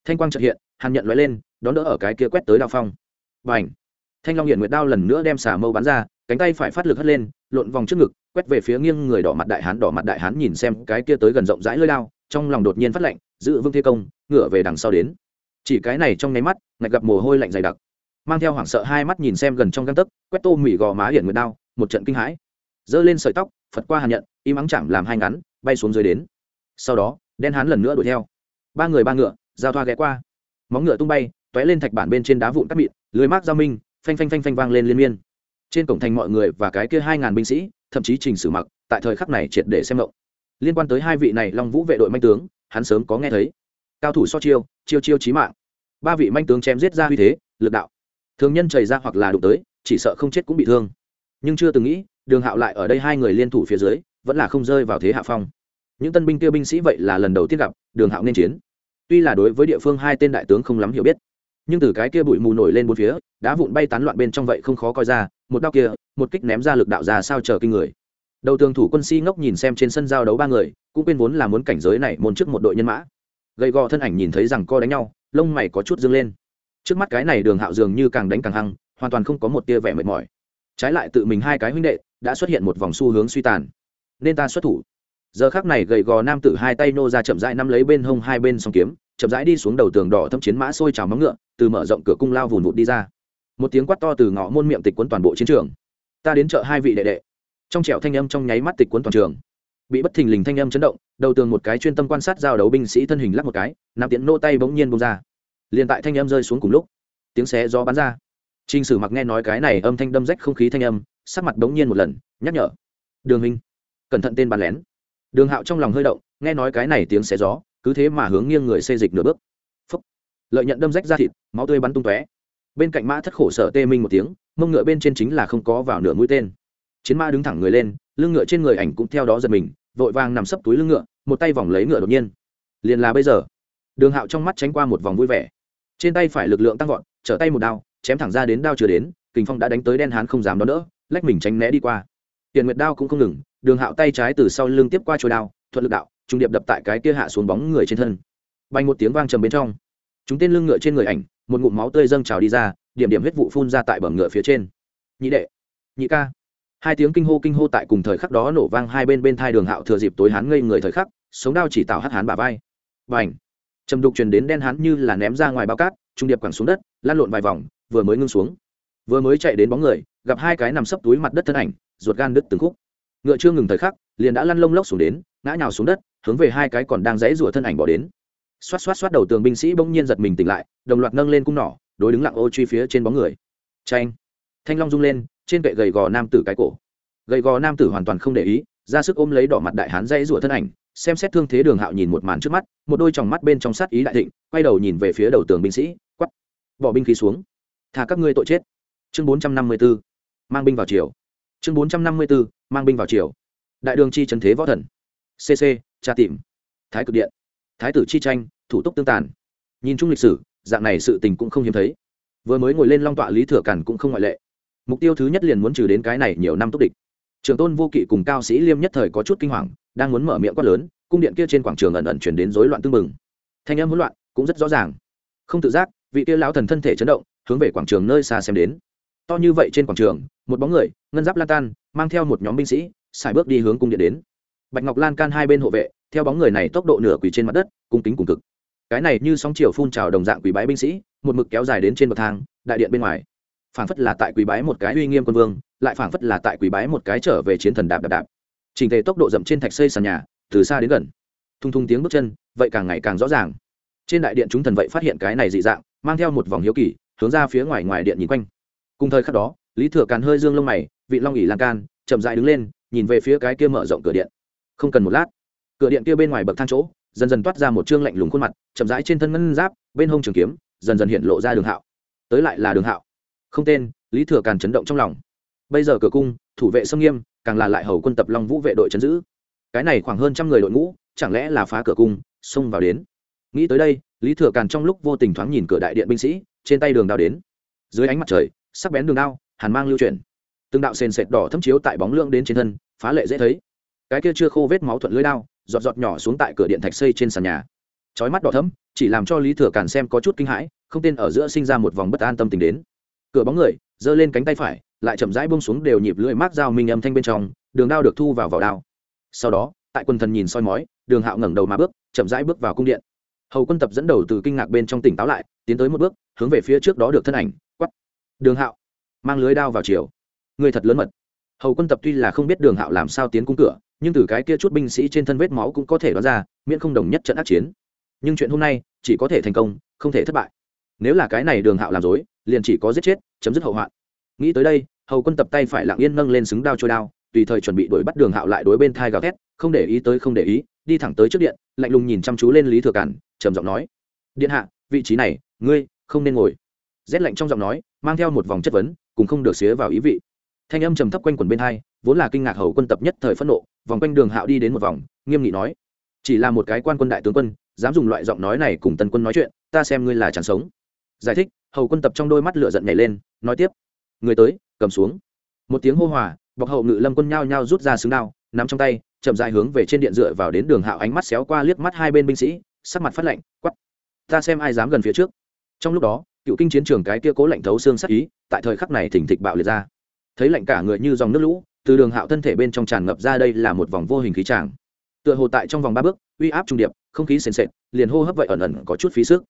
Thanh quang trợ hiện, hàn nhận l lên, đón đỡ ở cái kia quét tới đao phong. Và ảnh thanh long hiện nguyệt đao lần nữa đem xả mâu bắn ra, cánh tay phải phát lực hất lên, lộn vòng trước ngực, quét về phía nghiêng người đỏ mặt đại hán, đỏ mặt đại hán nhìn xem cái kia tới gần rộng rãi lơi lao trong lòng đột nhiên phát lạnh giữ vương thi công, ngửa về đằng sau đến. Chỉ cái này trong nháy mắt, ngạch gặp mồ hôi lạnh dày đặc. Mang theo hoảng sợ hai mắt nhìn xem gần trong găng tấc, quét tô mỉ gò má hiển nguyệt đao một trận kinh hãi. Giơ lên sợi tóc, phật qua hàn nhận im ắng chạm làm hai ngắn, bay xuống dưới đến. Sau đó, đen hán lần nữa đuổi theo. Ba người ba ngựa, giao thoa ghé qua. Móng ngựa tung bay t ó é lên thạch bản bên trên đá vụn cắt mịn, lưới mác giao minh, phanh phanh phanh phanh vang lên liên miên. Trên cổng thành mọi người và cái kia hai ngàn binh sĩ, thậm chí trình sử mặc, tại thời khắc này triệt để xem lộng liên quan tới hai vị này long vũ vệ đội manh tướng, hắn sớm có nghe thấy. Cao thủ so chiêu chiêu chiêu trí mạng. Ba vị manh tướng chém giết ra uy thế, lực đạo. Thường nhân chảy ra hoặc là đụng tới, chỉ sợ không chết cũng bị thương nhưng chưa từng nghĩ, đường hạo lại ở đây hai người liên thủ phía dưới, vẫn là không rơi vào thế hạ phong. Những tân binh kia binh sĩ vậy là lần đầu tiên gặp, đường hạo nên chiến. Tuy là đối với địa phương hai tên đại tướng không lắm hiểu biết, nhưng từ cái kia bụi mù nổi lên bốn phía, đá vụn bay tán loạn bên trong vậy không khó coi ra, một đao kia, một kích ném ra lực đạo ra sao chờ kinh người. Đầu tường thủ quân si ngốc nhìn xem trên sân giao đấu ba người, cũng quên vốn là muốn cảnh giới này môn trước một đội nhân mã. Gầy gò thân ảnh nhìn thấy rằng co đánh nhau, lông mày có chút dâng lên. Trước mắt cái này đường hạo dường như càng đánh càng hăng, hoàn toàn không có một tia vẻ mệt mỏi trái lại tự mình hai cái huynh đệ, đã xuất hiện một vòng xu hướng suy tàn. Nên ta xuất thủ. Giờ khác này gầy gò nam tử hai tay nô ra chậm rãi nắm lấy bên hông hai bên song kiếm, chậm rãi đi xuống đầu tường đỏ thâm chiến mã sôi trào móng ngựa, từ mở rộng cửa cung lao vùn vụt đi ra. Một tiếng quát to từ ngõ môn miệng tịch quấn toàn bộ chiến trường. Ta đến chợ hai vị đệ đệ. Trong trẻo thanh âm trong nháy mắt tịch quấn toàn trường. Bị bất thình lình thanh âm chấn động, đầu tường một cái chuyên tâm quan sát giao đấu binh sĩ thân hình lắc một cái nạp tiện nô tay bỗng nhiên bông ra. Liền tại thanh âm rơi xuống cùng lúc, tiếng xé gió bắn ra. Trình sử mặc nghe nói cái này âm thanh đâm rách không khí thanh âm sắc mặt bỗng nhiên một lần nhắc nhở. Đường huynh, cẩn thận tên bắn lén. Đường hạo trong lòng hơi động nghe nói cái này tiếng xé gió cứ thế mà hướng nghiêng người xê dịch nửa bước. Phốc. lợi nhận đâm rách ra thịt máu tươi bắn tung tóe. Bên cạnh mã thất khổ sở tê minh một tiếng mông ngựa bên trên chính là không có vào nửa mũi tên. Chiến mã đứng thẳng người lên lưng ngựa trên người ảnh cũng theo đó giật mình vội vàng nằm sấp túi lưng ngựa một tay vòng lấy ngựa đột nhiên. Liền là bây giờ. Đường hạo trong mắt tránh qua một vòng vui vẻ. Trên tay phải lực lượng tăng vọt trở tay một đao chém thẳng ra đến đao chưa đến, kình phong đã đánh tới đen hán không dám đón đỡ, lách mình tránh né đi qua. Tiền nguyệt đao cũng không ngừng, đường hạo tay trái từ sau lưng tiếp qua trôi đao, thuận lực đạo, trung điệp đập tại cái kia hạ xuống bóng người trên thân. Bay một tiếng vang trầm bên trong. Chúng tên lưng ngựa trên người ảnh, một ngụm máu tươi dâng trào đi ra, điểm điểm huyết vụ phun ra tại bẩm ngựa phía trên. Nhị đệ, nhị ca. Hai tiếng kinh hô kinh hô tại cùng thời khắc đó nổ vang hai bên bên thai đường hạo thừa dịp tối hán ngây người thời khắc, sống đao chỉ tạo hắt hán bả vai. Và ảnh trầm đục truyền đến đen hán như là ném ra ngoài bao cát, trung điệp quẳng xuống đất lan lộn vài vòng vừa mới ngưng xuống. Vừa mới chạy đến bóng người, gặp hai cái nằm sấp túi mặt đất thân ảnh, ruột gan đứt từng khúc. Ngựa chưa ngừng thời khắc, liền đã lăn lông lốc xuống đến, ngã nhào xuống đất, hướng về hai cái còn đang dãy rủa thân ảnh bỏ đến. Xoát xoát xoát đầu tường binh sĩ bỗng nhiên giật mình tỉnh lại, đồng loạt nâng lên cung nỏ, đối đứng lặng ô truy phía trên bóng người. Tranh thanh long rung lên, trên kệ gầy gò nam tử cái cổ. Gầy gò nam tử hoàn toàn không để ý, ra sức ôm lấy đỏ mặt đại hán dãy rủa thân ảnh, xem xét thương thế đường hạo nhìn một màn trước mắt, một đôi tròng mắt bên trong sát ý đại thịnh, quay đầu nhìn về phía đầu tường binh sĩ quắp bỏ binh khí xuống thả các ngươi tội chết. Chương bốn trăm năm mươi b ố mang binh vào triều. Chương bốn trăm năm mươi b ố mang binh vào triều. Đại đường chi trần thế võ thần. Cc tra tìm. Thái cực điện. Thái tử chi tranh, thủ tục tương tàn. Nhìn chung lịch sử, dạng này sự tình cũng không hiếm thấy. Vừa mới ngồi lên long tọa lý thừa cản cũng không ngoại lệ. Mục tiêu thứ nhất liền muốn trừ đến cái này nhiều năm túc địch. Trường tôn vô kỵ cùng cao sĩ liêm nhất thời có chút kinh hoàng, đang muốn mở miệng quát lớn, cung điện kia trên quảng trường ẩn ẩn chuyển đến rối loạn tưng bừng. Thanh âm hỗn loạn cũng rất rõ ràng. Không tự giác, vị kia lão thần thân thể chấn động hướng về quảng trường nơi xa xem đến. To như vậy trên quảng trường, một bóng người, ngân giáp lan tan mang theo một nhóm binh sĩ, xài bước đi hướng cung điện đến. Bạch ngọc lan can hai bên hộ vệ, theo bóng người này tốc độ nửa quỳ trên mặt đất, cung kính cùng cực. Cái này như sóng chiều phun trào đồng dạng quỳ bái binh sĩ, một mực kéo dài đến trên bậc thang, đại điện bên ngoài. Phảng phất là tại quỳ bái một cái uy nghiêm quân vương, lại phảng phất là tại quỳ bái một cái trở về chiến thần đạp đạp đạp. Trình thể tốc độ dậm trên thạch xây sàn nhà, từ xa đến gần. Thung thung tiếng bước chân, vậy càng ngày càng rõ ràng. Trên đại điện chúng thần vậy phát hiện cái này dị dạng, mang theo một vòng hiếu kỳ hướng ra phía ngoài ngoài điện nhìn quanh. Cùng thời khắc đó, lý thừa càn hơi dương lông mày, vị long ỉ lan can, chậm dại đứng lên, nhìn về phía cái kia mở rộng cửa điện. Không cần một lát, cửa điện kia bên ngoài bậc thang chỗ, dần dần toát ra một chương lạnh lùng khuôn mặt, chậm rãi trên thân ngân giáp, bên hông trường kiếm, dần dần hiện lộ ra đường hạo. Tới lại là đường hạo. Không tên, lý thừa càn chấn động trong lòng. Bây giờ cửa cung, thủ vệ sông nghiêm, càng là lại hầu quân tập long vũ vệ đội chấn giữ. Cái này khoảng hơn trăm người đội ngũ, chẳng lẽ là phá cửa cung, xông vào đến? Nghĩ tới đây, lý thừa càn trong lúc vô tình thoáng nhìn cửa đại điện binh sĩ trên tay đường đao đến. Dưới ánh mặt trời, sắc bén đường đao, hàn mang lưu chuyển. Từng đạo sền sệt đỏ thấm chiếu tại bóng lưỡng đến trên thân, phá lệ dễ thấy. Cái kia chưa khô vết máu thuận lưới đao, giọt giọt nhỏ xuống tại cửa điện thạch xây trên sàn nhà. Chói mắt đỏ thấm, chỉ làm cho lý thừa càn xem có chút kinh hãi, không tên ở giữa sinh ra một vòng bất an tâm tình đến. Cửa bóng người, giơ lên cánh tay phải, lại chậm rãi bông xuống đều nhịp lưỡi mát dao minh âm thanh bên trong, đường đao được thu vào vào đao. Sau đó, tại quần thần nhìn soi mói, đường hạo ngẩng đầu mà bước, chậm rãi bước vào cung điện hầu quân tập dẫn đầu từ kinh ngạc bên trong tỉnh táo lại, tiến tới một bước, hướng về phía trước đó được thân ảnh quắp đường hạo. Mang lưới đao vào chiều. Người thật lớn mật. Hầu quân tập tuy là không biết đường hạo làm sao tiến cung cửa, nhưng từ cái kia chút binh sĩ trên thân vết máu cũng có thể đoán ra, miễn không đồng nhất trận ác chiến. Nhưng chuyện hôm nay, chỉ có thể thành công, không thể thất bại. Nếu là cái này đường hạo làm dối, liền chỉ có giết chết, chấm dứt hậu hoạn. Nghĩ tới đây, hầu quân tập tay phải lặng yên nâng lên xứng đao trôi đao, tùy thời chuẩn bị đuổi bắt đường hạo lại đối bên thai gào thét, không để ý tới không để ý đi thẳng tới trước điện, lạnh lùng nhìn chăm chú lên lý thừa cản trầm giọng nói, điện hạ, vị trí này, ngươi không nên ngồi. Rét lạnh trong giọng nói, mang theo một vòng chất vấn, cùng không được xía vào ý vị. Thanh âm trầm thấp quanh quần bên hai, vốn là kinh ngạc hầu quân tập nhất thời phẫn nộ, vòng quanh đường hạo đi đến một vòng, nghiêm nghị nói, chỉ là một cái quan quân đại tướng quân, dám dùng loại giọng nói này cùng tần quân nói chuyện, ta xem ngươi là chẳng sống. Giải thích, hầu quân tập trong đôi mắt lửa giận nhảy lên, nói tiếp, người tới, cầm xuống. Một tiếng hô hòa, bọc hậu ngự lâm quân nhao nhao rút ra xứng đao, nắm trong tay chậm dài hướng về trên điện dựa vào đến đường hạo ánh mắt xéo qua liếc mắt hai bên binh sĩ, sắc mặt phát lạnh quắp ta xem ai dám gần phía trước. Trong lúc đó, cựu kinh chiến trường cái kia cố lạnh thấu xương sắc ý, tại thời khắc này thỉnh thịch bạo liệt ra. Thấy lạnh cả người như dòng nước lũ, từ đường hạo thân thể bên trong tràn ngập ra đây là một vòng vô hình khí tràng. Tựa hồ tại trong vòng ba bước, uy áp trung điệp, không khí sền sệt, liền hô hấp vậy ẩn ẩn có chút phí sức.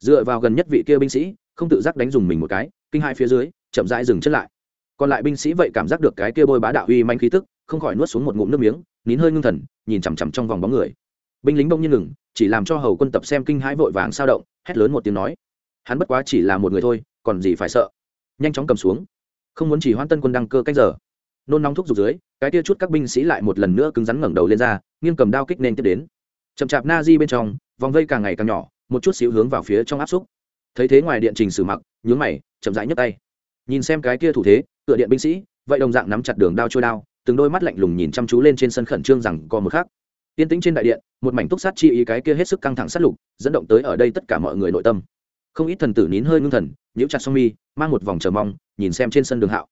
Dựa vào gần nhất vị kia binh sĩ, không tự giác đánh dùng mình một cái, kinh hai phía dưới, chậm rãi dừng chân lại. Còn lại binh sĩ vậy cảm giác được cái kia bôi bá đạo uy manh khí tức không khỏi nuốt xuống một ngụm nước miếng, nín hơi ngưng thần, nhìn chằm chằm trong vòng bóng người. Binh lính bông nhiên ngừng, chỉ làm cho hầu quân tập xem kinh hãi vội vàng sao động, hét lớn một tiếng nói, hắn bất quá chỉ là một người thôi, còn gì phải sợ. Nhanh chóng cầm xuống. Không muốn chỉ hoan tân quân đăng cơ cách giờ. Nôn nóng thúc giục dưới, cái tia chút các binh sĩ lại một lần nữa cứng rắn ngẩng đầu lên ra, nghiêng cầm đao kích nên tiếp đến. Chậm chạp na di bên trong, vòng vây càng ngày càng nhỏ, một chút xíu hướng vào phía trong áp xúc. Thấy thế ngoài điện trình sử mặc, nhướng mày, chậm rãi nhấc tay. Nhìn xem cái kia thủ thế, tựa điện binh sĩ, vậy đồng dạng nắm chặt đường đao trôi đao từng đôi mắt lạnh lùng nhìn chăm chú lên trên sân khẩn trương rằng có một khác tiên tĩnh trên đại điện, một mảnh túc sát chi ý cái kia hết sức căng thẳng sát lục, dẫn động tới ở đây tất cả mọi người nội tâm. Không ít thần tử nín hơi ngưng thần, nhíu chặt song mi, mang một vòng chờ mong, nhìn xem trên sân đường hạo.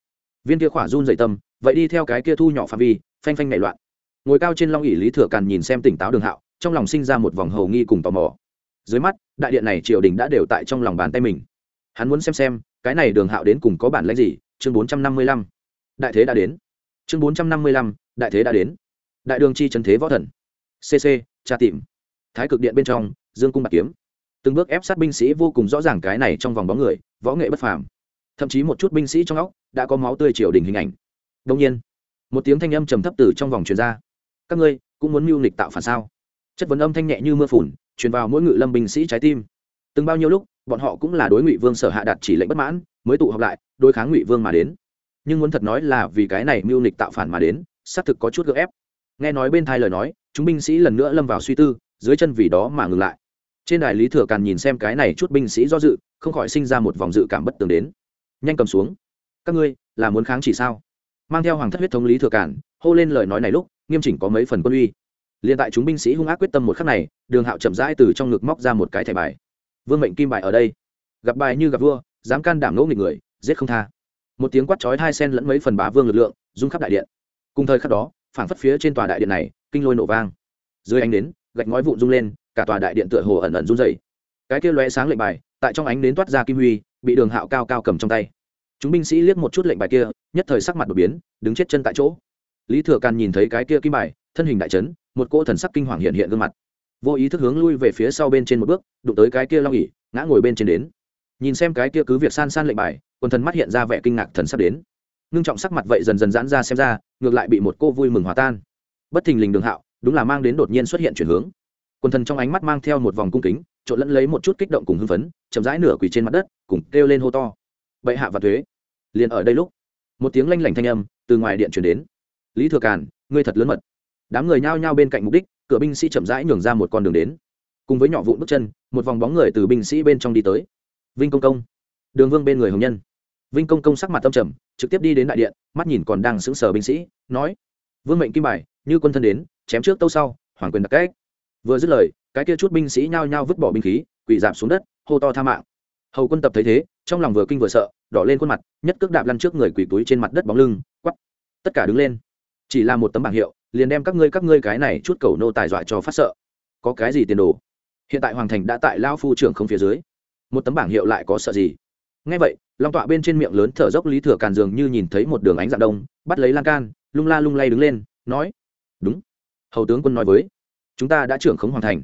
Viên kia khỏa run dậy tâm, vậy đi theo cái kia thu nhỏ phạm vi, phanh phanh nảy loạn. Ngồi cao trên long ỉ lý thừa càn nhìn xem tỉnh táo đường hạo, trong lòng sinh ra một vòng hầu nghi cùng tò mò. Dưới mắt, đại điện này triều đình đã đều tại trong lòng bàn tay mình. Hắn muốn xem xem, cái này đường hạo đến cùng có bản lãnh gì, chương bốn trăm năm mươi lăm. Đại thế đã đến chương bốn trăm năm mươi lăm, đại thế đã đến. Đại đường chi trần thế võ thần. Cc tra tìm. Thái cực điện bên trong, dương cung bạc kiếm. Từng bước ép sát binh sĩ vô cùng rõ ràng cái này trong vòng bóng người, võ nghệ bất phàm. Thậm chí một chút binh sĩ trong óc đã có máu tươi triều đình hình ảnh. Đông nhiên, một tiếng thanh âm trầm thấp từ trong vòng truyền ra. Các ngươi cũng muốn mưu nịch tạo phản sao? Chất vấn âm thanh nhẹ như mưa phùn, truyền vào mỗi ngự lâm binh sĩ trái tim. Từng bao nhiêu lúc, bọn họ cũng là đối ngụy vương sở hạ đạt chỉ lệnh bất mãn, mới tụ họp lại, đối kháng ngụy vương mà đến nhưng muốn thật nói là vì cái này mưu nịch tạo phản mà đến, xác thực có chút gợ ép. Nghe nói bên thai lời nói, chúng binh sĩ lần nữa lâm vào suy tư, dưới chân vì đó mà ngừng lại. Trên đài lý thừa càn nhìn xem cái này chút binh sĩ do dự, không khỏi sinh ra một vòng dự cảm bất tường đến. Nhanh cầm xuống. Các ngươi, là muốn kháng chỉ sao? Mang theo hoàng thất huyết thống lý thừa cản hô lên lời nói này lúc, nghiêm chỉnh có mấy phần quân uy. Liền tại chúng binh sĩ hung ác quyết tâm một khắc này, đường hạo chậm rãi từ trong ngực móc ra một cái thẻ bài. Vương mệnh kim bài ở đây. Gặp bài như gặp vua, dám can đảm ngỗ nghịch người, giết không tha một tiếng quát chói hai sen lẫn mấy phần bá vương lực lượng, rung khắp đại điện. Cùng thời khắc đó, phảng phất phía trên tòa đại điện này, kinh lôi nổ vang. Dưới ánh đến gạch ngói vụn rung lên, cả tòa đại điện tựa hồ ẩn ẩn run dày cái kia lóe sáng lệnh bài, tại trong ánh đến toát ra kim huy, bị đường hạo cao cao cầm trong tay. Chúng binh sĩ liếc một chút lệnh bài kia, nhất thời sắc mặt đột biến, đứng chết chân tại chỗ. Lý thừa càn nhìn thấy cái kia kim bài, thân hình đại trấn một cỗ thần sắc kinh hoàng hiện hiện gương mặt. Vô ý thức hướng lui về phía sau bên trên một bước, đụng tới cái kia long ỉ ngã ngồi bên trên đến. Nhìn xem cái kia cứ việc san san lệnh bài quần thần mắt hiện ra vẻ kinh ngạc thần sắp đến. Ngưng trọng sắc mặt vậy dần dần giãn ra xem ra, ngược lại bị một cô vui mừng hòa tan. Bất thình lình đường hạo, đúng là mang đến đột nhiên xuất hiện chuyển hướng. Quần thần trong ánh mắt mang theo một vòng cung kính, trộn lẫn lấy một chút kích động cùng hưng phấn, chậm rãi nửa quỳ trên mặt đất, cùng kêu lên hô to. Bệ hạ và thuế, liền ở đây lúc. Một tiếng lanh lảnh thanh âm từ ngoài điện chuyển đến. Lý thừa càn, ngươi thật lớn mật. Đám người nhao nhao bên cạnh mục đích, cửa binh sĩ chậm rãi nhường ra một con đường đến. Cùng với nhỏ vụn bước chân, một vòng bóng người từ binh sĩ bên trong đi tới. Vinh công công. Đường vương bên người hồng nhân vinh công công sắc mặt tâm trầm, trực tiếp đi đến đại điện, mắt nhìn còn đang sững sờ binh sĩ, nói, vương mệnh kim bài, như quân thân đến, chém trước tâu sau, hoàng quyền đặc cách. Vừa dứt lời, cái kia chút binh sĩ nhao nhao vứt bỏ binh khí, quỳ dạp xuống đất, hô to tha mạng. Hầu quân tập thấy thế, trong lòng vừa kinh vừa sợ, đỏ lên khuôn mặt, nhất cước đạp lăn trước người quỳ túi trên mặt đất bóng lưng quắp tất cả đứng lên. Chỉ là một tấm bảng hiệu, liền đem các ngươi các ngươi cái này chút cầu nô tài dọa cho phát sợ. Có cái gì tiền đồ? Hiện tại hoàng thành đã tại lao phu trưởng không phía dưới. Một tấm bảng hiệu lại có sợ gì? Ngay vậy, long tọa bên trên miệng lớn thở dốc lý thừa càn dường như nhìn thấy một đường ánh dạng đông, bắt lấy lan can, lung la lung lay đứng lên, nói, đúng, hầu tướng quân nói với, chúng ta đã trưởng khống hoàn thành.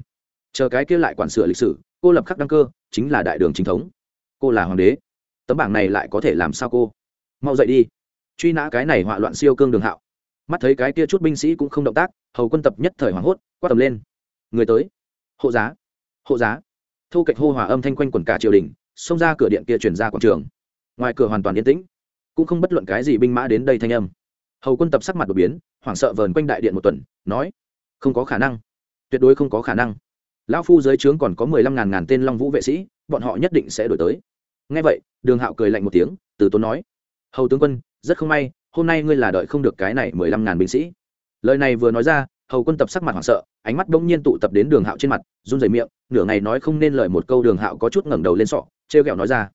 Chờ cái kia lại quản sửa lịch sử, cô lập khắc đăng cơ, chính là đại đường chính thống. Cô là hoàng đế, tấm bảng này lại có thể làm sao cô? Mau dậy đi. Truy nã cái này họa loạn siêu cương đường hạo. Mắt thấy cái kia chút binh sĩ cũng không động tác, hầu quân tập nhất thời hoảng hốt, quát tầm lên, người tới, hộ giá hộ giá. Thu kịch hô hòa âm thanh quanh quần cả triều đình xông ra cửa điện kia chuyển ra quảng trường. Ngoài cửa hoàn toàn yên tĩnh, cũng không bất luận cái gì binh mã đến đây thanh âm. Hầu quân tập sắc mặt đột biến, hoảng sợ vờn quanh đại điện một tuần, nói, không có khả năng, tuyệt đối không có khả năng. Lão phu dưới trướng còn có mười lăm ngàn ngàn tên long vũ vệ sĩ, bọn họ nhất định sẽ đổi tới. Ngay vậy, đường hạo cười lạnh một tiếng, từ tốn nói, hầu tướng quân, rất không may, hôm nay ngươi là đợi không được cái này mười lăm ngàn binh sĩ. Lời này vừa nói ra, hầu quân tập sắc mặt hoảng sợ, ánh mắt bỗng nhiên tụ tập đến đường hạo trên mặt, run rẩy miệng, nửa ngày nói không nên lời một câu, đường hạo có chút ngẩng đầu lên sọ trêu ghẹo nói ra.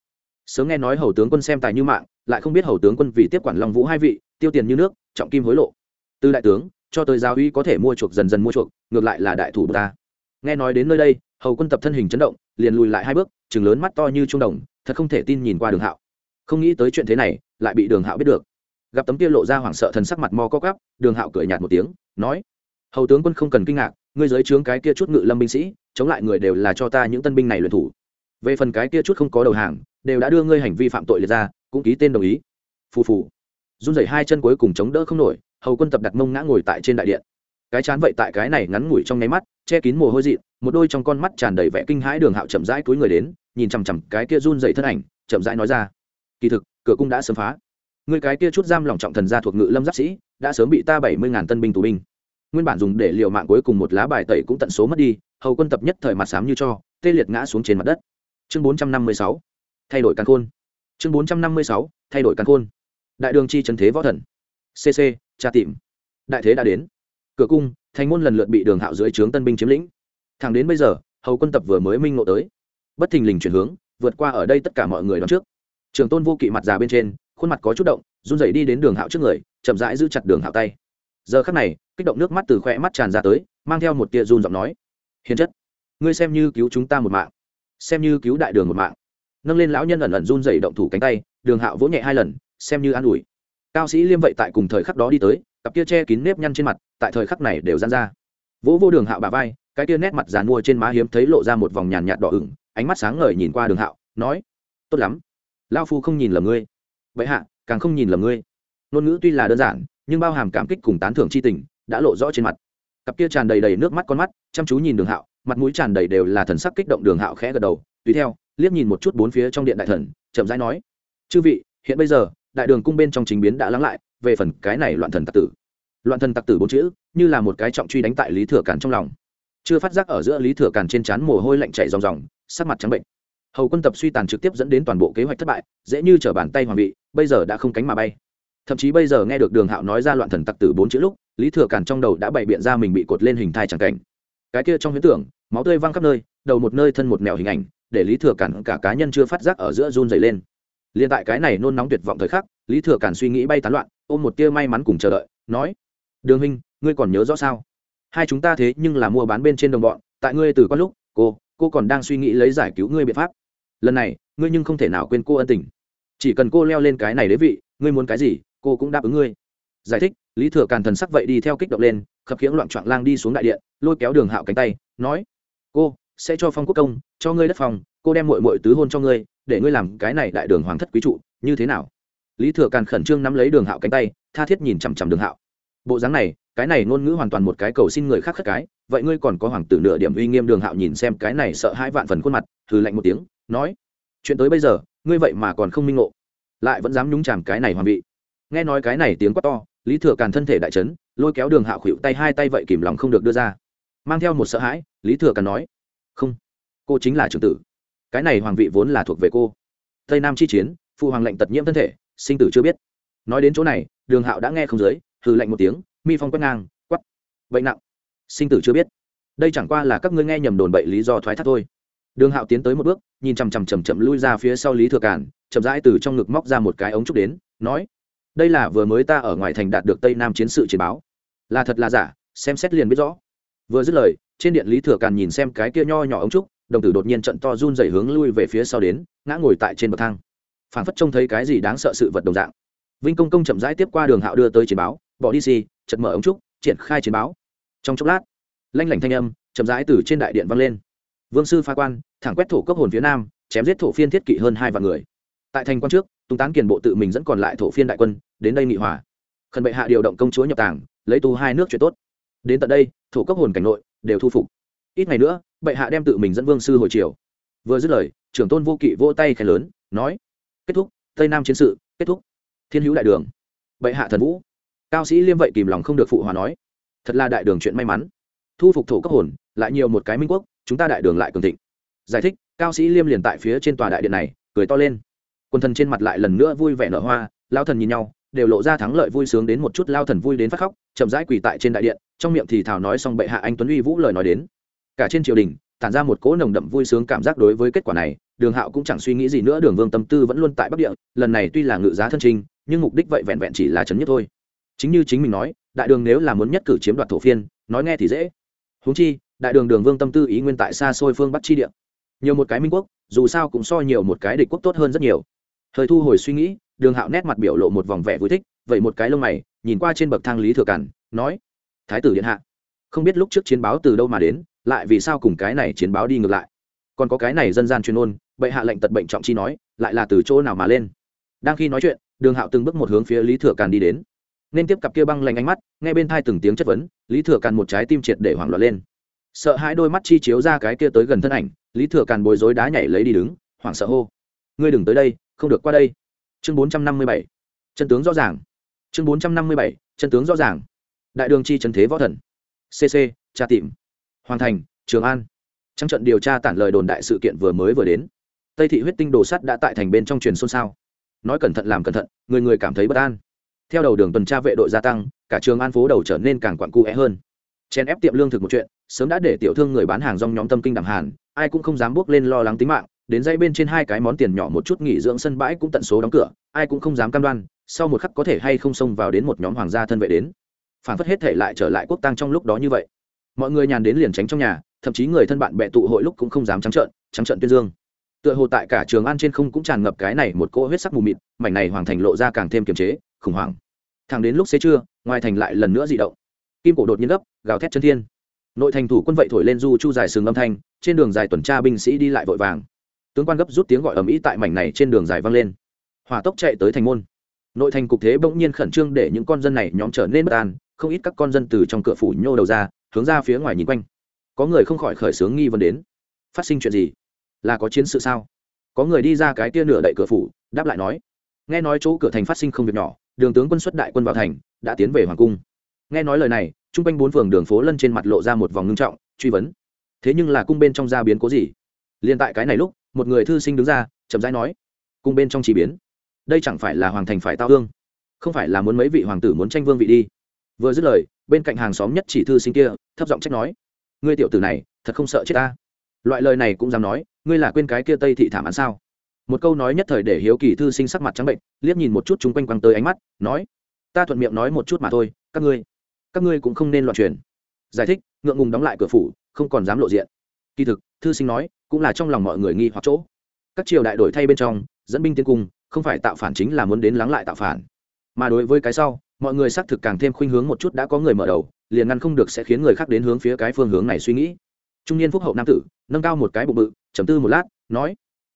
Sớm nghe nói hầu tướng quân xem tài như mạng, lại không biết hầu tướng quân vì tiếp quản long vũ hai vị, tiêu tiền như nước, trọng kim hối lộ. Từ đại tướng, cho tới giáo uy có thể mua chuộc dần dần mua chuộc, ngược lại là đại thủ ta. Nghe nói đến nơi đây, hầu quân tập thân hình chấn động, liền lùi lại hai bước chừng lớn mắt to như trung đồng, thật không thể tin nhìn qua đường hạo. Không nghĩ tới chuyện thế này, lại bị đường hạo biết được. Gặp tấm kia lộ ra hoảng sợ thần sắc mặt mò co cắp đường hạo cười nhạt một tiếng, nói, hầu tướng quân không cần kinh ngạc, ngươi giới trướng cái kia chút ngự lâm binh sĩ, chống lại người đều là cho ta những tân binh này luyện thủ về phần cái kia chút không có đầu hàng, đều đã đưa ngươi hành vi phạm tội liệt ra, cũng ký tên đồng ý. Phù phù. Run rẩy hai chân cuối cùng chống đỡ không nổi, hầu quân tập đặt mông ngã ngồi tại trên đại điện. Cái chán vậy tại cái này ngắn ngủi trong nháy mắt, che kín mồ hôi dị một đôi trong con mắt tràn đầy vẻ kinh hãi đường hạo chậm rãi túi người đến, nhìn chằm chằm cái kia run dậy thân ảnh, chậm rãi nói ra. Kỳ thực, cửa cung đã sớm phá. Người cái kia chút giam lòng trọng thần gia thuộc ngự lâm giáp sĩ, đã sớm bị ta bảy mươi ngàn tân binh tù binh. Nguyên bản dùng để liều mạng cuối cùng một lá bài tẩy cũng tận số mất đi, hầu quân tập nhất thời mặt sám như cho, tê liệt ngã xuống trên mặt đất chương bốn trăm năm mươi sáu. Thay đổi căn khôn. Chương bốn trăm năm mươi sáu, thay đổi căn khôn. Đại đường chi trần thế võ thần. Cc tra tìm. Đại thế đã đến. Cửa cung, thành môn lần lượt bị đường hạo dưới trướng tân binh chiếm lĩnh. Thẳng đến bây giờ, hầu quân tập vừa mới minh ngộ tới. Bất thình lình chuyển hướng, vượt qua ở đây tất cả mọi người đón trước. Trường tôn vô kỵ mặt già bên trên, khuôn mặt có chút động, run rẩy đi đến đường hạo trước người, chậm rãi giữ chặt đường hạo tay. Giờ khắc này, kích động nước mắt từ khỏe mắt tràn ra tới, mang theo một tia run giọng nói. Hiền chất, ngươi xem như cứu chúng ta một mạng xem như cứu đại đường một mạng. Nâng lên lão nhân ẩn ẩn run rẩy động thủ cánh tay, đường hạo vỗ nhẹ hai lần, xem như an ủi. Cao sĩ liêm vậy tại cùng thời khắc đó đi tới, cặp kia che kín nếp nhăn trên mặt, tại thời khắc này đều gian ra. Vỗ vô đường hạo bà vai, cái kia nét mặt dàn mua trên má hiếm thấy lộ ra một vòng nhàn nhạt đỏ ửng, ánh mắt sáng ngời nhìn qua đường hạo, nói, tốt lắm lao phu không nhìn lầm ngươi. Vậy hạ, càng không nhìn lầm ngươi. Ngôn ngữ tuy là đơn giản, nhưng bao hàm cảm kích cùng tán thưởng c h i tình, đã lộ rõ trên mặt. Cặp kia tràn đầy đầy nước mắt con mắt, chăm chú nhìn đường hạo mặt mũi tràn đầy đều là thần sắc kích động đường hạo khẽ gật đầu, tùy theo, liếc nhìn một chút bốn phía trong điện đại thần, chậm rãi nói, chư vị, hiện bây giờ, đại đường cung bên trong chính biến đã lắng lại, về phần cái này loạn thần tặc tử. Loạn thần tặc tử bốn chữ, như là một cái trọng truy đánh tại lý thừa càn trong lòng. Chưa phát giác ở giữa lý thừa càn trên trán mồ hôi lạnh chảy ròng ròng, sắc mặt trắng bệnh. Hầu quân tập suy tàn trực tiếp dẫn đến toàn bộ kế hoạch thất bại, dễ như t bàn tay hoàng vị, bây giờ đã không cánh mà bay. Thậm chí bây giờ nghe được đường hạo nói ra loạn thần tặc tử bốn chữ lúc, lý thừa càn trong đầu đã bày biện ra mình bị cột lên hình thai chẳng cảnh. Cái kia trong huyễn tưởng máu tươi văng khắp nơi, đầu một nơi, thân một mèo hình ảnh, để lý thừa cản cả cá nhân chưa phát giác ở giữa run dày lên. Liền tại cái này nôn nóng tuyệt vọng thời khắc, lý thừa cản suy nghĩ bay tán loạn, ôm một tia may mắn cùng chờ đợi, nói, đường huynh, ngươi còn nhớ rõ sao? Hai chúng ta thế nhưng là mua bán bên trên đồng bọn, tại ngươi từ con lúc, cô cô còn đang suy nghĩ lấy giải cứu ngươi biện pháp. Lần này, ngươi nhưng không thể nào quên cô ân tình. Chỉ cần cô leo lên cái này đế vị, ngươi muốn cái gì, cô cũng đáp ứng ngươi. Giải thích, lý thừa càn thần sắc vậy đi theo kích động lên, khập khiễng loạn trọn lang đi xuống đại điện, lôi kéo đường hạo cánh tay, nói cô, sẽ cho phong quốc công, cho ngươi đất phòng, cô đem mội mội tứ hôn cho ngươi, để ngươi làm cái này đại đường hoàng thất quý trụ, như thế nào? Lý thừa càn khẩn trương nắm lấy đường hạo cánh tay, tha thiết nhìn chằm chằm đường hạo. Bộ dáng này, cái này ngôn ngữ hoàn toàn một cái cầu xin người khác khất cái, vậy ngươi còn có hoàng tử nửa điểm uy nghiêm đường hạo nhìn xem cái này sợ hai vạn phần khuôn mặt thử lạnh một tiếng, nói, chuyện tới bây giờ, ngươi vậy mà còn không minh ngộ, lại vẫn dám nhúng chàm cái này hoàng vị. Nghe nói cái này tiếng quát to, lý thừa càn thân thể đại trấn lôi kéo đường hạo khuỵu tay hai tay vậy kìm lòng không được đưa ra mang theo một sợ hãi, lý thừa càn nói, không, cô chính là trưởng tử. Cái này hoàng vị vốn là thuộc về cô. Tây nam chi chiến, phụ hoàng lệnh tật nhiễm thân thể, sinh tử chưa biết. Nói đến chỗ này, đường hạo đã nghe không dưới, hừ lạnh một tiếng, mi phong quét ngang quắp bệnh nặng, sinh tử chưa biết. Đây chẳng qua là các ngươi nghe nhầm đồn bậy lý do thoái thác thôi. Đường hạo tiến tới một bước, nhìn chằm chằm chầm chậm lui ra phía sau lý thừa cản chậm rãi từ trong ngực móc ra một cái ống trúc đến, nói, đây là vừa mới ta ở ngoài thành đạt được tây nam chiến sự chiến báo. Là thật là giả, xem xét liền biết rõ vừa dứt lời, trên điện lý thừa càn nhìn xem cái kia nho nhỏ ống trúc, đồng tử đột nhiên trận to run dày hướng lui về phía sau đến, ngã ngồi tại trên bậc thang. Phản phất trông thấy cái gì đáng sợ sự vật đồng dạng. Vinh công công chậm rãi tiếp qua đường hạo đưa tới chiến báo, bỏ đi xì chật mở ống trúc, triển khai chiến báo. Trong chốc lát, lanh lảnh thanh âm chậm rãi từ trên đại điện vang lên. Vương sư pha quan, thẳng quét thổ cấp hồn phía nam, chém giết thổ phiên thiết kỵ hơn hai vạn người. Tại thành quan trước, tùng tán kiền bộ tự mình dẫn còn lại thổ phiên đại quân, đến đây nghị hòa. Khẩn bệ hạ điều động công chúa nhập tàng, lấy tu hai nước chuyện tốt đến tận đây, thổ cấp hồn cảnh nội, đều thu phục. Ít ngày nữa, bệ hạ đem tự mình dẫn vương sư hồi triều. vừa dứt lời, trưởng tôn vô kỵ vỗ tay khen lớn, nói, kết thúc, tây nam chiến sự, kết thúc. Thiên hữu đại đường. Bệ hạ thần vũ. Cao sĩ liêm vậy kìm lòng không được phụ hòa nói, thật là đại đường chuyện may mắn. Thu phục thổ cấp hồn, lại nhiều một cái minh quốc, chúng ta đại đường lại cường thịnh. Giải thích, cao sĩ liêm liền tại phía trên tòa đại điện này, cười to lên. Quần thần trên mặt lại lần nữa vui vẻ nở hoa lao thần nhìn nhau đều lộ ra thắng lợi vui sướng đến một chút lao thần vui đến phát khóc, chậm rãi quỳ tại trên đại điện, trong miệng thì thào nói xong bệ hạ anh tuấn uy vũ lời nói đến. Cả trên triều đình, tản ra một cỗ nồng đậm vui sướng cảm giác đối với kết quả này, đường hạo cũng chẳng suy nghĩ gì nữa, đường vương tâm tư vẫn luôn tại bắc địa, lần này tuy là ngự giá thân trinh nhưng mục đích vậy vẹn vẹn chỉ là chấn nhất thôi. Chính như chính mình nói, đại đường nếu là muốn nhất cử chiếm đoạt thổ phiên, nói nghe thì dễ. Huống chi, đại đường đường vương tâm tư ý nguyên tại xa xôi phương bắc chi địa. Nhiều một cái minh quốc, dù sao cũng so nhiều một cái địch quốc tốt hơn rất nhiều thời thu hồi suy nghĩ, đường hạo nét mặt biểu lộ một vòng vẻ vui thích vậy một cái lông mày, nhìn qua trên bậc thang lý thừa cản, nói, thái tử điện hạ, không biết lúc trước chiến báo từ đâu mà đến, lại vì sao cùng cái này chiến báo đi ngược lại? Còn có cái này dân gian chuyên ôn bệ hạ lệnh tật bệnh trọng chi nói, lại là từ chỗ nào mà lên? Đang khi nói chuyện, đường hạo từng bước một hướng phía lý thừa càn đi đến. Nên tiếp cặp kia băng lạnh ánh mắt, nghe bên thai từng tiếng chất vấn, lý thừa càn một trái tim triệt để hoảng loạn lên. Sợ hãi đôi mắt chi chiếu ra cái kia tới gần thân ảnh, lý thừa càn bối rối đá nhảy lấy đi đứng, hoảng sợ hô, ngươi đừng tới đây không được qua đây. Chương bốn trăm năm mươi bảy. Chân tướng rõ ràng. Chương bốn trăm năm mươi bảy. Chân tướng rõ ràng. Đại đường chi trần thế võ thần. Cc tra tìm. Hoàng thành, trường an. Trong trận điều tra tản lời đồn đại sự kiện vừa mới vừa đến. Tây thị huyết tinh đồ sắt đã tại thành bên trong truyền xôn xao. Nói cẩn thận làm cẩn thận, người người cảm thấy bất an. Theo đầu đường tuần tra vệ đội gia tăng, cả trường an phố đầu trở nên càng quặn cu é hơn. Chen ép tiệm lương thực một chuyện, sớm đã để tiểu thương người bán hàng rong nhóm tâm kinh đẳng hàn, ai cũng không dám bước lên lo lắng tính mạng đến dây bên trên hai cái món tiền nhỏ một chút nghỉ dưỡng sân bãi cũng tận số đóng cửa, ai cũng không dám cam đoan, sau một khắc có thể hay không xông vào đến một nhóm hoàng gia thân vệ đến. Phản phất hết thể lại trở lại quốc tăng trong lúc đó như vậy. Mọi người nhàn đến liền tránh trong nhà, thậm chí người thân bạn bè tụ hội lúc cũng không dám trắng trợn trắng trợn tuyên dương. Tựa hồ tại cả trường an trên không cũng tràn ngập cái này một cỗ huyết sắc mù mịt, mảnh này hoàng thành lộ ra càng thêm kiềm chế, khủng hoảng. Thẳng đến lúc xế trưa, ngoài thành lại lần nữa dị động. Kim cổ đột nhiên gấp, gào thét chân thiên. Nội thành thủ quân vậy thổi lên du chu dài sừng âm thanh, trên đường dài tuần tra binh sĩ đi lại vội vàng tướng quan gấp rút tiếng gọi ầm ĩ tại mảnh này trên đường dài vang lên. Hỏa tốc chạy tới thành môn. Nội thành cục thế bỗng nhiên khẩn trương để những con dân này nhóm trở nên bất an, không ít các con dân từ trong cửa phủ nhô đầu ra, hướng ra phía ngoài nhìn quanh. Có người không khỏi khởi xướng nghi vấn đến. Phát sinh chuyện gì? Là có chiến sự sao? Có người đi ra cái tia nửa đậy cửa phủ, đáp lại nói. Nghe nói chỗ cửa thành phát sinh không việc nhỏ, đường tướng quân xuất đại quân vào thành, đã tiến về hoàng cung. Nghe nói lời này trung quanh bốn phường đường phố lân trên mặt lộ ra một vòng ngưng trọng, truy vấn. Thế nhưng là cung bên trong ra biến cố gì? Liền tại cái này lúc một người thư sinh đứng ra, chậm rãi nói, cùng bên trong chỉ biến. Đây chẳng phải là hoàng thành phải tao hương, không phải là muốn mấy vị hoàng tử muốn tranh vương vị đi. Vừa dứt lời, bên cạnh hàng xóm nhất chỉ thư sinh kia, thấp giọng trách nói, ngươi tiểu tử này, thật không sợ chết ta. Loại lời này cũng dám nói, ngươi là quên cái kia tây thị thảm án sao? Một câu nói nhất thời để hiếu kỳ thư sinh sắc mặt trắng bệnh, liếc nhìn một chút chung quanh quăng tới ánh mắt, nói, ta thuận miệng nói một chút mà thôi, các ngươi các ngươi cũng không nên loạn truyền. Giải thích, ngượng ngùng đóng lại cửa phủ, không còn dám lộ diện kỳ thực, thư sinh nói, cũng là trong lòng mọi người nghi hoặc chỗ. Các triều đại đổi thay bên trong, dẫn binh tiến cung, không phải tạo phản chính là muốn đến lắng lại tạo phản. Mà đối với cái sau, mọi người xác thực càng thêm khuynh hướng một chút đã có người mở đầu, liền ngăn không được sẽ khiến người khác đến hướng phía cái phương hướng này suy nghĩ. Trung niên phúc hậu nam tử, nâng cao một cái bụng bự chấm tư một lát, nói,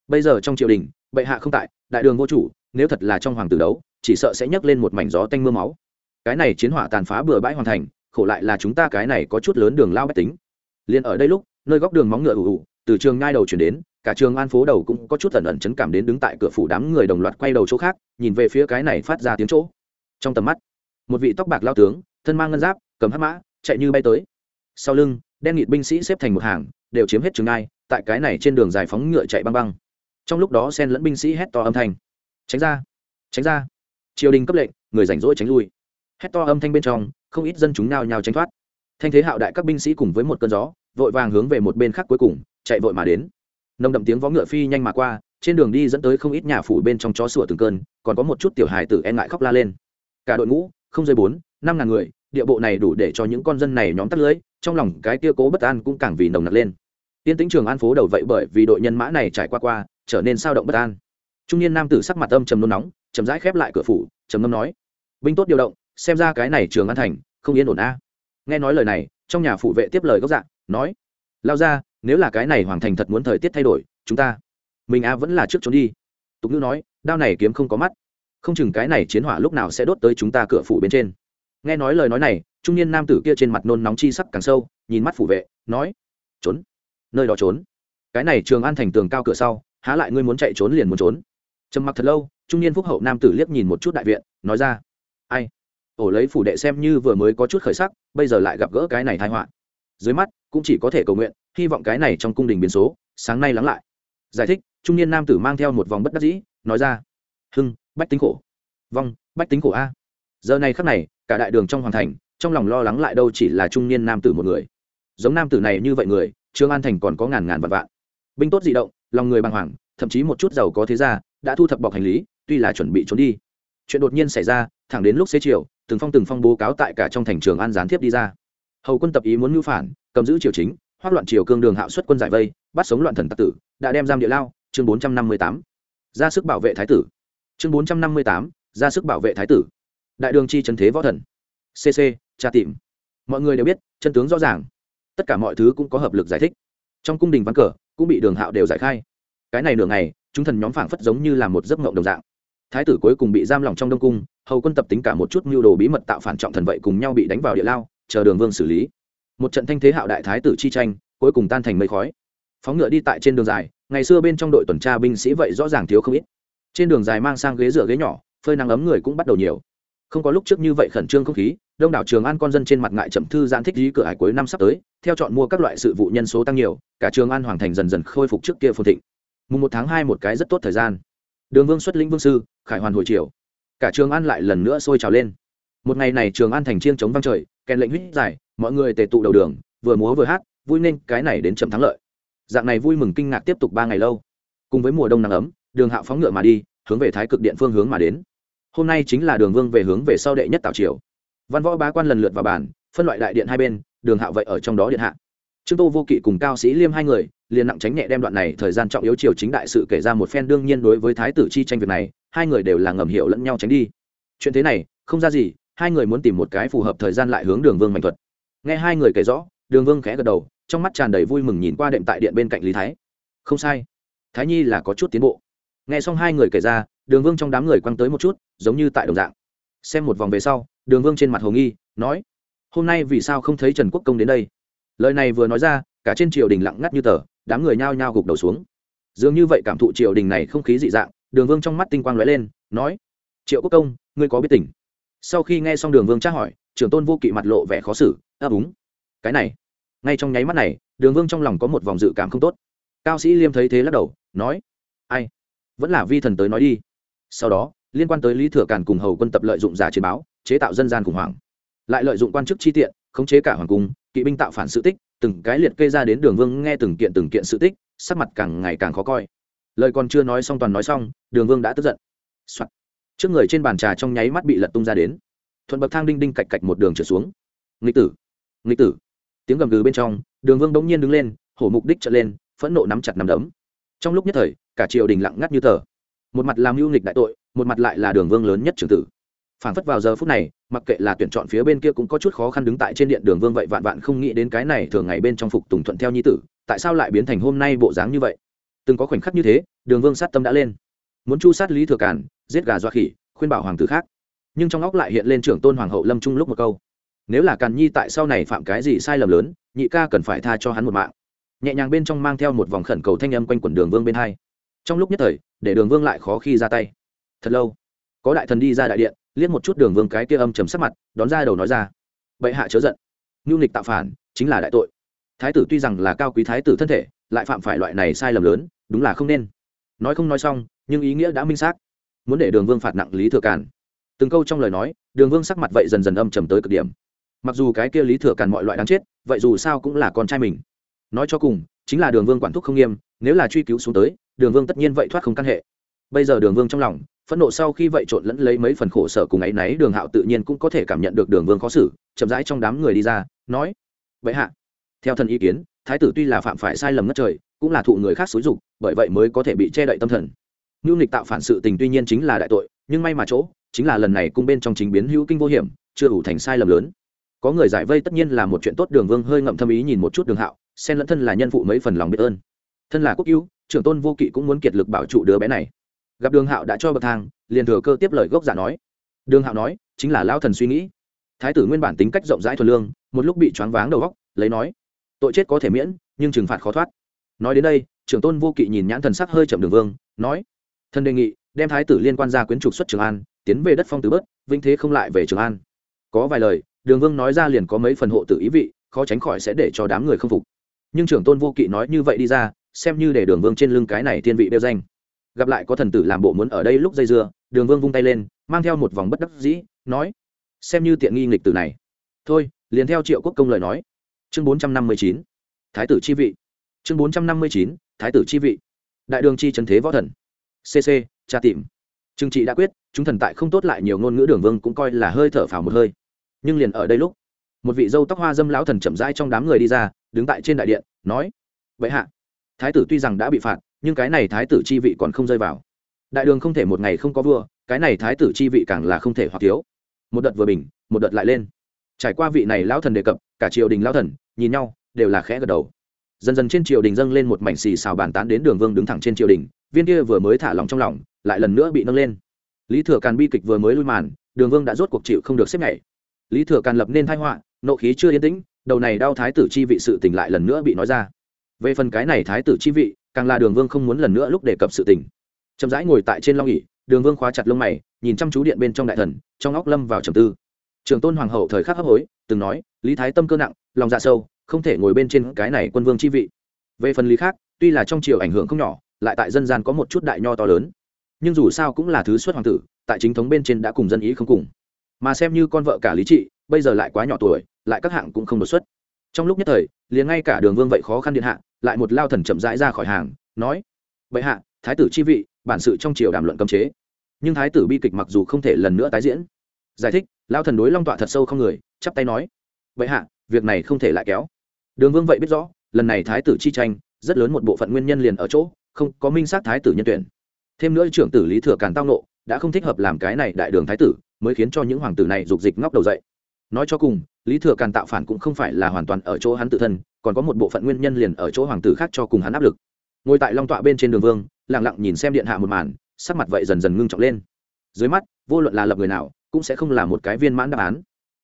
bây giờ trong triều đình, bệ hạ không tại, đại đường vô chủ, nếu thật là trong hoàng tử đấu, chỉ sợ sẽ nhấc lên một mảnh gió tanh mưa máu. Cái này chiến hỏa tàn phá bừa bãi hoàn thành, khổ lại là chúng ta cái này có chút lớn đường lao bách tính. Liền ở đây lúc nơi góc đường móng ngựa ủ ù từ trường ngai đầu chuyển đến, cả trường an phố đầu cũng có chút ẩn ẩn chấn cảm đến đứng tại cửa phủ đám người đồng loạt quay đầu chỗ khác, nhìn về phía cái này phát ra tiếng chỗ. Trong tầm mắt, một vị tóc bạc lao tướng, thân mang ngân giáp, cầm hắc mã, chạy như bay tới. Sau lưng, đen nghịt binh sĩ xếp thành một hàng, đều chiếm hết trường ngai, tại cái này trên đường giải phóng ngựa chạy băng băng. Trong lúc đó sen lẫn binh sĩ hét to âm thanh. Tránh ra tránh ra. Triều đình cấp lệnh, người rảnh rỗi tránh lui. Hét to âm thanh bên trong, không ít dân chúng nao nhào tránh thoát. Thanh thế hạo đại các binh sĩ cùng với một cơn gió vội vàng hướng về một bên khác cuối cùng, chạy vội mà đến. Nồng đậm tiếng vó ngựa phi nhanh mà qua, trên đường đi dẫn tới không ít nhà phủ bên trong chó sủa từng cơn, còn có một chút tiểu hài tử e ngại khóc la lên. Cả đội ngũ, không rơi bốn, năm ngàn người, địa bộ này đủ để cho những con dân này nhóm tắt lưới, trong lòng cái kia cố bất an cũng càng vì nồng nặc lên. Tiên tĩnh trường an phố đầu vậy bởi vì đội nhân mã này trải qua qua, trở nên sao động bất an. Trung niên nam tử sắc mặt âm trầm nôn nóng, chậm rãi khép lại cửa phủ, trầm ngâm nói, binh tốt điều động, xem ra cái này trường an thành, không yên ổn a. Nghe nói lời này, trong nhà phụ vệ tiếp lời gốc dạng nói, lao ra, nếu là cái này hoàng thành thật muốn thời tiết thay đổi, chúng ta, mình a vẫn là trước trốn đi. Tục ngữ nói, đao này kiếm không có mắt. Không chừng cái này chiến hỏa lúc nào sẽ đốt tới chúng ta cửa phủ bên trên. Nghe nói lời nói này, trung niên nam tử kia trên mặt nôn nóng chi sắc càng sâu, nhìn mắt phủ vệ, nói, trốn? Nơi đó trốn? Cái này trường an thành tường cao cửa sau, há lại ngươi muốn chạy trốn liền muốn trốn? Trầm mặc thật lâu, trung niên phúc hậu nam tử liếc nhìn một chút đại viện, nói ra, ai? Ổ lấy phủ đệ xem như vừa mới có chút khởi sắc, bây giờ lại gặp gỡ cái này thai họa. Dưới mắt cũng chỉ có thể cầu nguyện, hy vọng cái này trong cung đình biến số, sáng nay lắng lại. Giải thích, trung niên nam tử mang theo một vòng bất đắc dĩ, nói ra. Hưng, bách tính khổ. Vong, bách tính khổ a. Giờ này khắc này, cả đại đường trong hoàng thành, trong lòng lo lắng lại đâu chỉ là trung niên nam tử một người. Giống nam tử này như vậy người, trương an thành còn có ngàn ngàn vạn vạn. Binh tốt di động, lòng người bàng hoàng, thậm chí một chút giàu có thế ra đã thu thập bọc hành lý, tuy là chuẩn bị trốn đi. Chuyện đột nhiên xảy ra, thẳng đến lúc xế chiều, từng phong từng phong bố cáo tại cả trong thành trường an gián tiếp đi ra. Hầu quân tập ý muốn mưu phản cầm giữ triều chính, hoác loạn triều cương đường hạo xuất quân giải vây, bắt sống loạn thần tặc tử, đã đem giam địa lao, chương bốn trăm năm mươi tám. Ra sức bảo vệ thái tử. Chương bốn trăm năm mươi tám, ra sức bảo vệ thái tử. Đại đường chi trần thế võ thần. Cc tra tìm. Mọi người đều biết, chân tướng rõ ràng. Tất cả mọi thứ cũng có hợp lực giải thích. Trong cung đình ván cờ, cũng bị đường hạo đều giải khai. Cái này nửa ngày, chúng thần nhóm phảng phất giống như là một giấc mộng đồng dạng. Thái tử cuối cùng bị giam lỏng trong đông cung, hầu quân tập tính cả một chút mưu đồ bí mật tạo phản trọng thần vậy cùng nhau bị đánh vào địa lao, chờ đường vương xử lý một trận thanh thế hạo đại thái tử chi tranh, cuối cùng tan thành mây khói. Phóng ngựa đi tại trên đường dài, ngày xưa bên trong đội tuần tra binh sĩ vậy rõ ràng thiếu không ít. Trên đường dài mang sang ghế dựa ghế nhỏ, phơi nắng ấm người cũng bắt đầu nhiều. Không có lúc trước như vậy khẩn trương không khí, đông đảo trường an con dân trên mặt ngại chậm thư giãn thích dí cửa hải cuối năm sắp tới, theo chọn mua các loại sự vụ nhân số tăng nhiều, cả trường an hoàng thành dần dần khôi phục trước kia phồn thịnh. Mùng một tháng hai một cái rất tốt thời gian. Đường vương xuất lĩnh vương sư, khải hoàn hồi triều. Cả trường an lại lần nữa sôi trào lên. Một ngày này trường an thành chiêng chống vang trời, kèn lệnh huyết dài mọi người tề tụ đầu đường, vừa múa vừa hát, vui nên cái này đến chậm thắng lợi. Dạng này vui mừng kinh ngạc tiếp tục ba ngày lâu. Cùng với mùa đông nắng ấm, đường hạo phóng ngựa mà đi, hướng về thái cực điện phương hướng mà đến. Hôm nay chính là đường vương về hướng về sau đệ nhất tào triều. Văn võ bá quan lần lượt vào bàn, phân loại đại điện hai bên, đường hạo vậy ở trong đó điện hạ. Trương tô vô kỵ cùng cao sĩ liêm hai người, liền nặng tránh nhẹ đem đoạn này thời gian trọng yếu triều chính đại sự kể ra một phen đương nhiên đối với thái tử chi tranh việc này, hai người đều là ngầm hiểu lẫn nhau tránh đi. Chuyện thế này, không ra gì, hai người muốn tìm một cái phù hợp thời gian lại hướng đường vương mạnh thuật nghe hai người kể rõ, đường vương khẽ gật đầu, trong mắt tràn đầy vui mừng nhìn qua đệm tại điện bên cạnh lý thái. Không sai. Thái nhi là có chút tiến bộ. Nghe xong hai người kể ra, đường vương trong đám người quăng tới một chút, giống như tại đồng dạng. Xem một vòng về sau, đường vương trên mặt hồ nghi, nói, hôm nay vì sao không thấy trần quốc công đến đây? Lời này vừa nói ra, cả trên triều đình lặng ngắt như tờ, đám người nhao nhao gục đầu xuống. Dường như vậy cảm thụ triều đình này không khí dị dạng, đường vương trong mắt tinh quang lóe lên, nói, triệu quốc công, ngươi có biết tỉnh? sau khi nghe xong đường vương tra hỏi trưởng tôn vô kỵ mặt lộ vẻ khó xử ấp úng cái này. Ngay trong nháy mắt này, đường vương trong lòng có một vòng dự cảm không tốt. Cao sĩ liêm thấy thế lắc đầu, nói, ai? Vẫn là vi thần tới nói đi. Sau đó, liên quan tới lý thừa càn cùng hầu quân tập lợi dụng giả chiến báo, chế tạo dân gian khủng hoảng. Lại lợi dụng quan chức chi tiện, khống chế cả hoàng cung, kỵ binh tạo phản sự tích, từng cái liệt kê ra đến đường vương nghe từng kiện từng kiện sự tích, sắc mặt càng ngày càng khó coi. Lời còn chưa nói xong toàn nói xong, đường vương đã tức giận、Soạn. trước người trên bàn trà trong nháy mắt bị lật tung ra đến thuận bậc thang đinh đinh cạch cạch một đường trở xuống. Nghịch tử nghịch tử. Tiếng gầm gừ bên trong, đường vương bỗng nhiên đứng lên, hổ mục đích trở lên, phẫn nộ nắm chặt nắm đấm. Trong lúc nhất thời, cả triều đình lặng ngắt như tờ. Một mặt làm mưu nghịch đại tội, một mặt lại là đường vương lớn nhất trường tử. Phản phất vào giờ phút này, mặc kệ là tuyển chọn phía bên kia cũng có chút khó khăn đứng tại trên điện đường vương vậy vạn vạn không nghĩ đến cái này thường ngày bên trong phục tùng thuận theo nhi tử, tại sao lại biến thành hôm nay bộ dáng như vậy? Từng có khoảnh khắc như thế, đường vương sát tâm đã lên. Muốn chu sát lý thừa cản giết gà doa khỉ, khuyên bảo hoàng tử khác nhưng trong óc lại hiện lên trưởng tôn hoàng hậu lâm trung lúc một câu nếu là càn nhi tại sau này phạm cái gì sai lầm lớn nhị ca cần phải tha cho hắn một mạng nhẹ nhàng bên trong mang theo một vòng khẩn cầu thanh âm quanh quẩn đường vương bên hai trong lúc nhất thời để đường vương lại khó khi ra tay thật lâu có đại thần đi ra đại điện liếc một chút đường vương cái kia âm chầm sắc mặt đón ra đầu nói ra bệ hạ chớ giận nhu nghịch tạo phản chính là đại tội thái tử tuy rằng là cao quý thái tử thân thể lại phạm phải loại này sai lầm lớn đúng là không nên nói không nói xong nhưng ý nghĩa đã minh xác muốn để đường vương phạt nặng lý thừa cản từng câu trong lời nói, đường vương sắc mặt vậy dần dần âm trầm tới cực điểm. Mặc dù cái kia lý thừa càn mọi loại đáng chết, vậy dù sao cũng là con trai mình. Nói cho cùng, chính là đường vương quản thúc không nghiêm, nếu là truy cứu xuống tới, đường vương tất nhiên vậy thoát không căn hệ. Bây giờ đường vương trong lòng, phẫn nộ sau khi vậy trộn lẫn lấy mấy phần khổ sở cùng ấ y náy, đường hạo tự nhiên cũng có thể cảm nhận được đường vương khó xử, chậm rãi trong đám người đi ra, nói, vậy hạ. Theo thần ý kiến, thái tử tuy là phạm phải sai lầm ngất trời, cũng là thụ người khác xúi dục, bởi vậy mới có thể bị che đậy tâm thần. Nhu nghịch tạo phản sự tình tuy nhiên chính là đại tội, nhưng may mà chỗ chính là lần này cung bên trong chính biến hữu kinh vô hiểm, chưa ủ thành sai lầm lớn. Có người giải vây tất nhiên là một chuyện tốt, đường vương hơi ngậm thâm ý nhìn một chút đường hạo, xen lẫn thân là nhân phụ mấy phần lòng biết ơn. Thân là quốc cứu trưởng tôn vô kỵ cũng muốn kiệt lực bảo trụ đứa bé này. Gặp đường hạo đã cho bậc thang, liền thừa cơ tiếp lời gốc giả nói. Đường hạo nói, chính là lao thần suy nghĩ. Thái tử nguyên bản tính cách rộng rãi thuần lương, một lúc bị choáng váng đầu góc lấy nói, tội chết có thể miễn, nhưng trừng phạt khó thoát. Nói đến đây, trưởng tôn vô kỵ nhìn nhãn thần sắc hơi chậm đường vương, nói, thần đề nghị, đem thái tử liên quan ra quyến trục xuất trường an tiến về đất phong từ bớt vinh thế không lại về trường an. Có vài lời, đường vương nói ra liền có mấy phần hộ tự ý vị, khó tránh khỏi sẽ để cho đám người không phục. Nhưng trưởng tôn vô kỵ nói như vậy đi ra, xem như để đường vương trên lưng cái này thiên vị đeo danh. Gặp lại có thần tử làm bộ muốn ở đây lúc dây dưa, đường vương vung tay lên, mang theo một vòng bất đắc dĩ, nói, xem như tiện nghi nghịch tử này. Thôi, liền theo triệu quốc công lời nói. Chương bốn trăm năm mươi chín, thái tử chi vị. Chương bốn trăm năm mươi chín, thái tử chi vị. Đại đường chi trần thế võ thần. Cc tra tìm trừng trị đã quyết, chúng thần tại không tốt lại nhiều ngôn ngữ đường vương cũng coi là hơi thở phào một hơi. Nhưng liền ở đây lúc, một vị dâu tóc hoa dâm lão thần chậm rãi trong đám người đi ra, đứng tại trên đại điện, nói vậy hạ, thái tử tuy rằng đã bị phạt, nhưng cái này thái tử chi vị còn không rơi vào. Đại đường không thể một ngày không có vua, cái này thái tử chi vị càng là không thể hoặc thiếu. Một đợt vừa bình, một đợt lại lên. Trải qua vị này lão thần đề cập, cả triều đình lão thần, nhìn nhau, đều là khẽ gật đầu. Dần dần trên triều đình dâng lên một mảnh xì xào bàn tán đến đường vương đứng thẳng trên triều đình, viên kia vừa mới thả lòng trong lòng lại lần nữa bị nâng lên. Lý thừa càn bi kịch vừa mới lui màn, đường vương đã rốt cuộc chịu không được xếp nhảy. Lý thừa càn lập nên thái họa, nộ khí chưa yên tĩnh, đầu này đau thái tử chi vị sự tình lại lần nữa bị nói ra. Về phần cái này thái tử chi vị, càng là đường vương không muốn lần nữa lúc đề cập sự tình. Chậm rãi ngồi tại trên long nghỉ đường vương khóa chặt lông mày, nhìn chăm chú điện bên trong đại thần, trong óc lâm vào trầm tư. Trường tôn hoàng hậu thời khắc hấp hối, từng nói, lý thái tâm cơ nặng, lòng dạ sâu, không thể ngồi bên trên cái này quân vương chi vị. Về phần lý khác, tuy là trong triều ảnh hưởng không nhỏ, lại tại dân gian có một chút đại nho to lớn nhưng dù sao cũng là thứ xuất hoàng tử, tại chính thống bên trên đã cùng dân ý không cùng. Mà xem như con vợ cả lý trị, bây giờ lại quá nhỏ tuổi, lại các hạng cũng không đột xuất. Trong lúc nhất thời, liền ngay cả đường vương vậy khó khăn điện hạ, lại một lao thần chậm rãi ra khỏi hàng, nói, bệ hạ, thái tử chi vị, bản sự trong triều đàm luận cấm chế. Nhưng thái tử bi kịch mặc dù không thể lần nữa tái diễn. Giải thích, lao thần đối long tọa thật sâu không người, chắp tay nói, bệ hạ, việc này không thể lại kéo. Đường vương vậy biết rõ, lần này thái tử chi tranh, rất lớn một bộ phận nguyên nhân liền ở chỗ, không có minh sát thái tử nhân tuyển thêm nữa trưởng tử lý thừa càn tao nộ, đã không thích hợp làm cái này đại đường thái tử, mới khiến cho những hoàng tử này dục dịch ngóc đầu dậy. Nói cho cùng, lý thừa càn tạo phản cũng không phải là hoàn toàn ở chỗ hắn tự thân, còn có một bộ phận nguyên nhân liền ở chỗ hoàng tử khác cho cùng hắn áp lực. Ngồi tại long tọa bên trên đường vương lẳng lặng nhìn xem điện hạ một màn, sắc mặt vậy dần dần ngưng trọng lên. Dưới mắt, vô luận là lập người nào, cũng sẽ không là một cái viên mãn đáp án.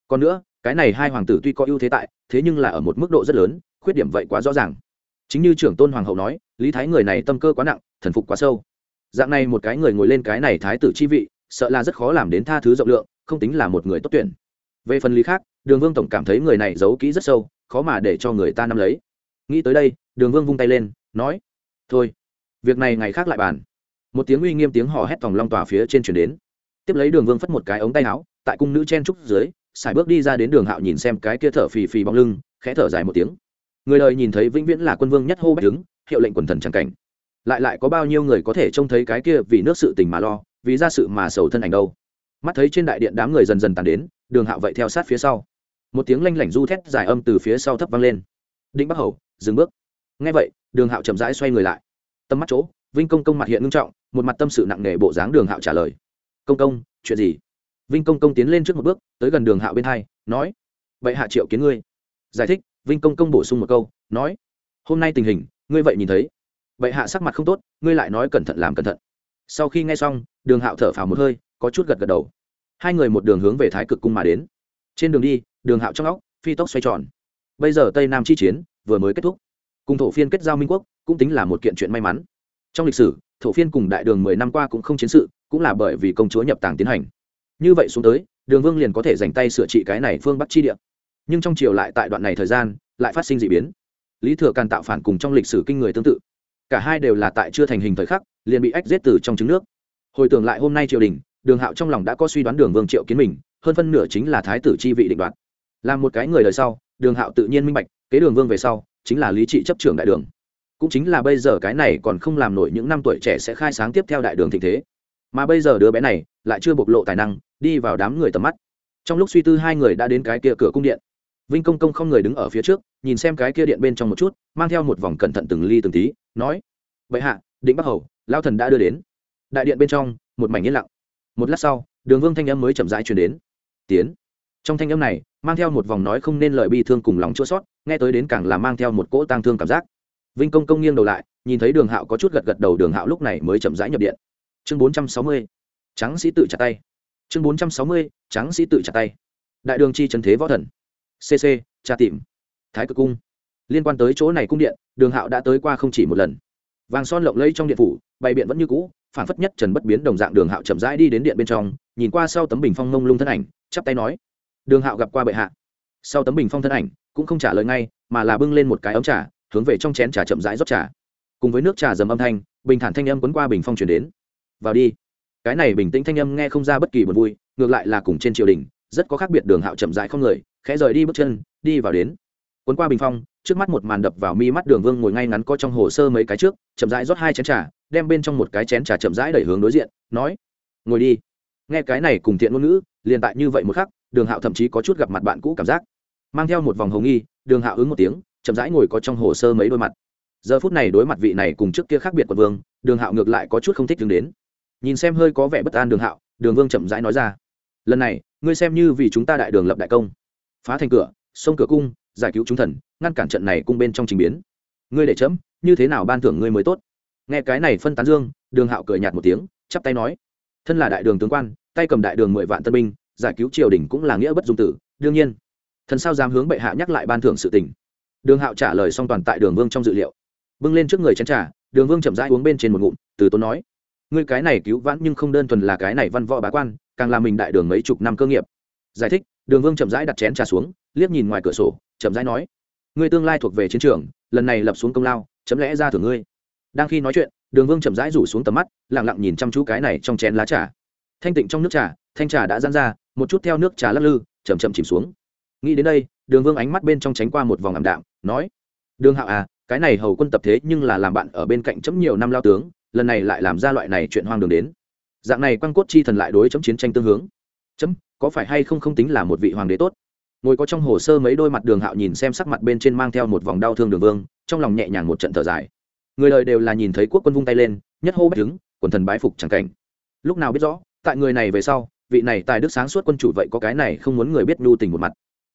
Còn nữa, cái này hai hoàng tử tuy có ưu thế tại, thế nhưng là ở một mức độ rất lớn, khuyết điểm vậy quá rõ ràng. Chính như trưởng tôn hoàng hậu nói, lý thái người này tâm cơ quá nặng, thần phục quá sâu dạng này một cái người ngồi lên cái này thái tử chi vị, sợ là rất khó làm đến tha thứ rộng lượng, không tính là một người tốt tuyển. Về phần lý khác, đường vương tổng cảm thấy người này giấu kỹ rất sâu, khó mà để cho người ta nắm lấy. Nghĩ tới đây, đường vương vung tay lên, nói, thôi, việc này ngày khác lại bàn. Một tiếng uy nghiêm tiếng hò hét thòng long tòa phía trên chuyển đến. Tiếp lấy đường vương phất một cái ống tay áo, tại cung nữ chen trúc dưới, xài bước đi ra đến đường hạo nhìn xem cái kia thở phì phì bóng lưng, khẽ thở dài một tiếng. Người đời nhìn thấy vĩnh viễn là quân vương nhất hô bách đứng, hiệu lệnh quần thần tràng cảnh lại lại có bao nhiêu người có thể trông thấy cái kia vì nước sự tình mà lo, vì ra sự mà sầu thân ảnh đâu. Mắt thấy trên đại điện đám người dần dần tàn đến, đường hạo vậy theo sát phía sau. Một tiếng lanh lảnh du thét dài âm từ phía sau thấp vang lên. Định bắc hầu, dừng bước. Ngay vậy, đường hạo chậm rãi xoay người lại. Tâm mắt chỗ, vinh công công mặt hiện ngưng trọng, một mặt tâm sự nặng nề bộ dáng đường hạo trả lời. Công công, chuyện gì? Vinh công công tiến lên trước một bước, tới gần đường hạo bên hai, nói vậy hạ triệu kiến ngươi. Giải thích, vinh công công bổ sung một câu, nói, hôm nay tình hình, ngươi vậy nhìn thấy vậy hạ sắc mặt không tốt, ngươi lại nói cẩn thận làm cẩn thận. Sau khi nghe xong, đường hạo thở phào một hơi, có chút gật gật đầu. Hai người một đường hướng về thái cực cung mà đến. Trên đường đi, đường hạo trong óc, phi tốc xoay tròn. Bây giờ tây nam chi chiến, vừa mới kết thúc. Cùng thổ phiên kết giao minh quốc, cũng tính là một kiện chuyện may mắn. Trong lịch sử, thổ phiên cùng đại đường mười năm qua cũng không chiến sự, cũng là bởi vì công chúa nhập tàng tiến hành. Như vậy xuống tới, đường vương liền có thể dành tay sửa trị cái này phương bắc chi địa. Nhưng trong chiều lại tại đoạn này thời gian, lại phát sinh d ị biến. Lý thừa càn tạo phản cùng trong lịch sử kinh người tương tự cả hai đều là tại chưa thành hình thời khắc, liền bị ách giết từ trong trứng nước. Hồi tưởng lại hôm nay triều đình, đường hạo trong lòng đã có suy đoán đường vương triệu kiến mình, hơn phân nửa chính là thái tử chi vị định đoạt. Là một cái người đời sau, đường hạo tự nhiên minh bạch, kế đường vương về sau, chính là lý trị chấp trưởng đại đường. Cũng chính là bây giờ cái này còn không làm nổi những năm tuổi trẻ sẽ khai sáng tiếp theo đại đường thịnh thế. Mà bây giờ đứa bé này, lại chưa bộc lộ tài năng, đi vào đám người tầm mắt. Trong lúc suy tư hai người đã đến cái kia cửa cung điện vinh công công không người đứng ở phía trước, nhìn xem cái kia điện bên trong một chút, mang theo một vòng cẩn thận từng ly từng tí, nói vậy hạ, định bắc hầu lao thần đã đưa đến. Đại điện bên trong, một mảnh yên lặng. Một lát sau, đường vương thanh âm mới chậm rãi chuyển đến. Tiến. Trong thanh âm này, mang theo một vòng nói không nên lời bi thương cùng lòng chua sót nghe tới đến càng là mang theo một cỗ tang thương cảm giác. Vinh công công nghiêng đầu lại, nhìn thấy đường hạo có chút gật gật đầu, đường hạo lúc này mới chậm rãi nhập điện. Chương bốn trăm sáu mươi trắng sĩ tự chặt tay. Chương bốn trăm sáu mươi trắng sĩ tự chặt tay. Đại đường chi trần thế võ thần cc tra tìm. Thái cực cung. Liên quan tới chỗ này cung điện, đường hạo đã tới qua không chỉ một lần. Vàng son lộng lẫy trong điện phủ, bày biện vẫn như cũ phản phất nhất trần bất biến đồng dạng đường hạo chậm rãi đi đến điện bên trong, nhìn qua sau tấm bình phong mông lung thân ảnh, chắp tay nói. Đường hạo gặp qua bệ hạ. Sau tấm bình phong thân ảnh, cũng không trả lời ngay, mà là bưng lên một cái ấm trà, hướng về trong chén trà chậm rãi rót trà. Cùng với nước trà dầm âm thanh, bình thản thanh âm quấn qua bình phong chuyển đến. Vào đi. Cái này bình tĩnh thanh âm nghe không ra bất kỳ buồn vui, ngược lại là cùng trên triều đình, rất có khác biệt đường hạo chậm rãi không người khẽ rời đi bước chân, đi vào đến. Cuốn qua bình phong, trước mắt một màn đập vào mi mắt đường vương ngồi ngay ngắn có trong hồ sơ mấy cái trước, chậm rãi rót hai chén trà, đem bên trong một cái chén trà chậm rãi đẩy hướng đối diện, nói, ngồi đi. Nghe cái này cùng thiện ngôn ngữ, liền tại như vậy một khắc, đường hạo thậm chí có chút gặp mặt bạn cũ cảm giác. Mang theo một vòng hồng nghi, đường hạo ứng một tiếng, chậm rãi ngồi có trong hồ sơ mấy đôi mặt. Giờ phút này đối mặt vị này cùng trước kia khác biệt quận vương, đường hạo ngược lại có chút không thích đứng đến. Nhìn xem hơi có vẻ bất an đường hạo, đường vương chậm rãi nói ra, lần này, ngươi xem như vì chúng ta đại đường lập đại công phá thành cửa sông cửa cung, giải cứu chúng thần, ngăn cản trận này cung bên trong trình biến. Ngươi để chấm, như thế nào ban thưởng ngươi mới tốt? Nghe cái này phân tán dương, đường hạo cười nhạt một tiếng, chắp tay nói. Thân là đại đường tướng quan, tay cầm đại đường mười vạn tân binh, giải cứu triều đình cũng là nghĩa bất dung tử, đương nhiên. Thần sao dám hướng bệ hạ nhắc lại ban thưởng sự tình? Đường hạo trả lời xong toàn tại đường vương trong dự liệu. Bưng lên trước người chén trà, đường vương chậm rãi uống bên trên một ngụm, từ tốn nói. Ngươi cái này cứu vãn nhưng không đơn thuần là cái này văn võ bá quan, càng là mình đại đường mấy chục năm cơ nghiệp giải thích, đường vương chậm rãi đặt chén trà xuống, liếc nhìn ngoài cửa sổ, chậm rãi nói, ngươi tương lai thuộc về chiến trường, lần này lập xuống công lao, chấm lẽ ra thưởng ngươi. Đang khi nói chuyện, đường vương chậm rãi rủ xuống tầm mắt lẳng lặng nhìn chăm chú cái này trong chén lá trà. Thanh tịnh trong nước trà, thanh trà đã dán ra, một chút theo nước trà lắc lư chầm chậm chìm xuống. Nghĩ đến đây, đường vương ánh mắt bên trong tránh qua một vòng ảm đạm, nói, đường hạo à cái này hầu quân tập thế nhưng là làm bạn ở bên cạnh chấm nhiều năm lao tướng, lần này lại làm ra loại này chuyện hoang đường đến. Dạng này quan cốt chi thần lại đối chấm chiến tranh tương hướng chấm, có phải hay không không tính là một vị hoàng đế tốt? Ngồi có trong hồ sơ mấy đôi mặt đường hạo nhìn xem sắc mặt bên trên mang theo một vòng đau thương đường vương, trong lòng nhẹ nhàng một trận thở dài. Người đời đều là nhìn thấy quốc quân vung tay lên, nhất hô bách đứng, quần thần bái phục chẳng cảnh. Lúc nào biết rõ, tại người này về sau, vị này tài đức sáng suốt quân chủ vậy có cái này không muốn người biết nhu tình một mặt.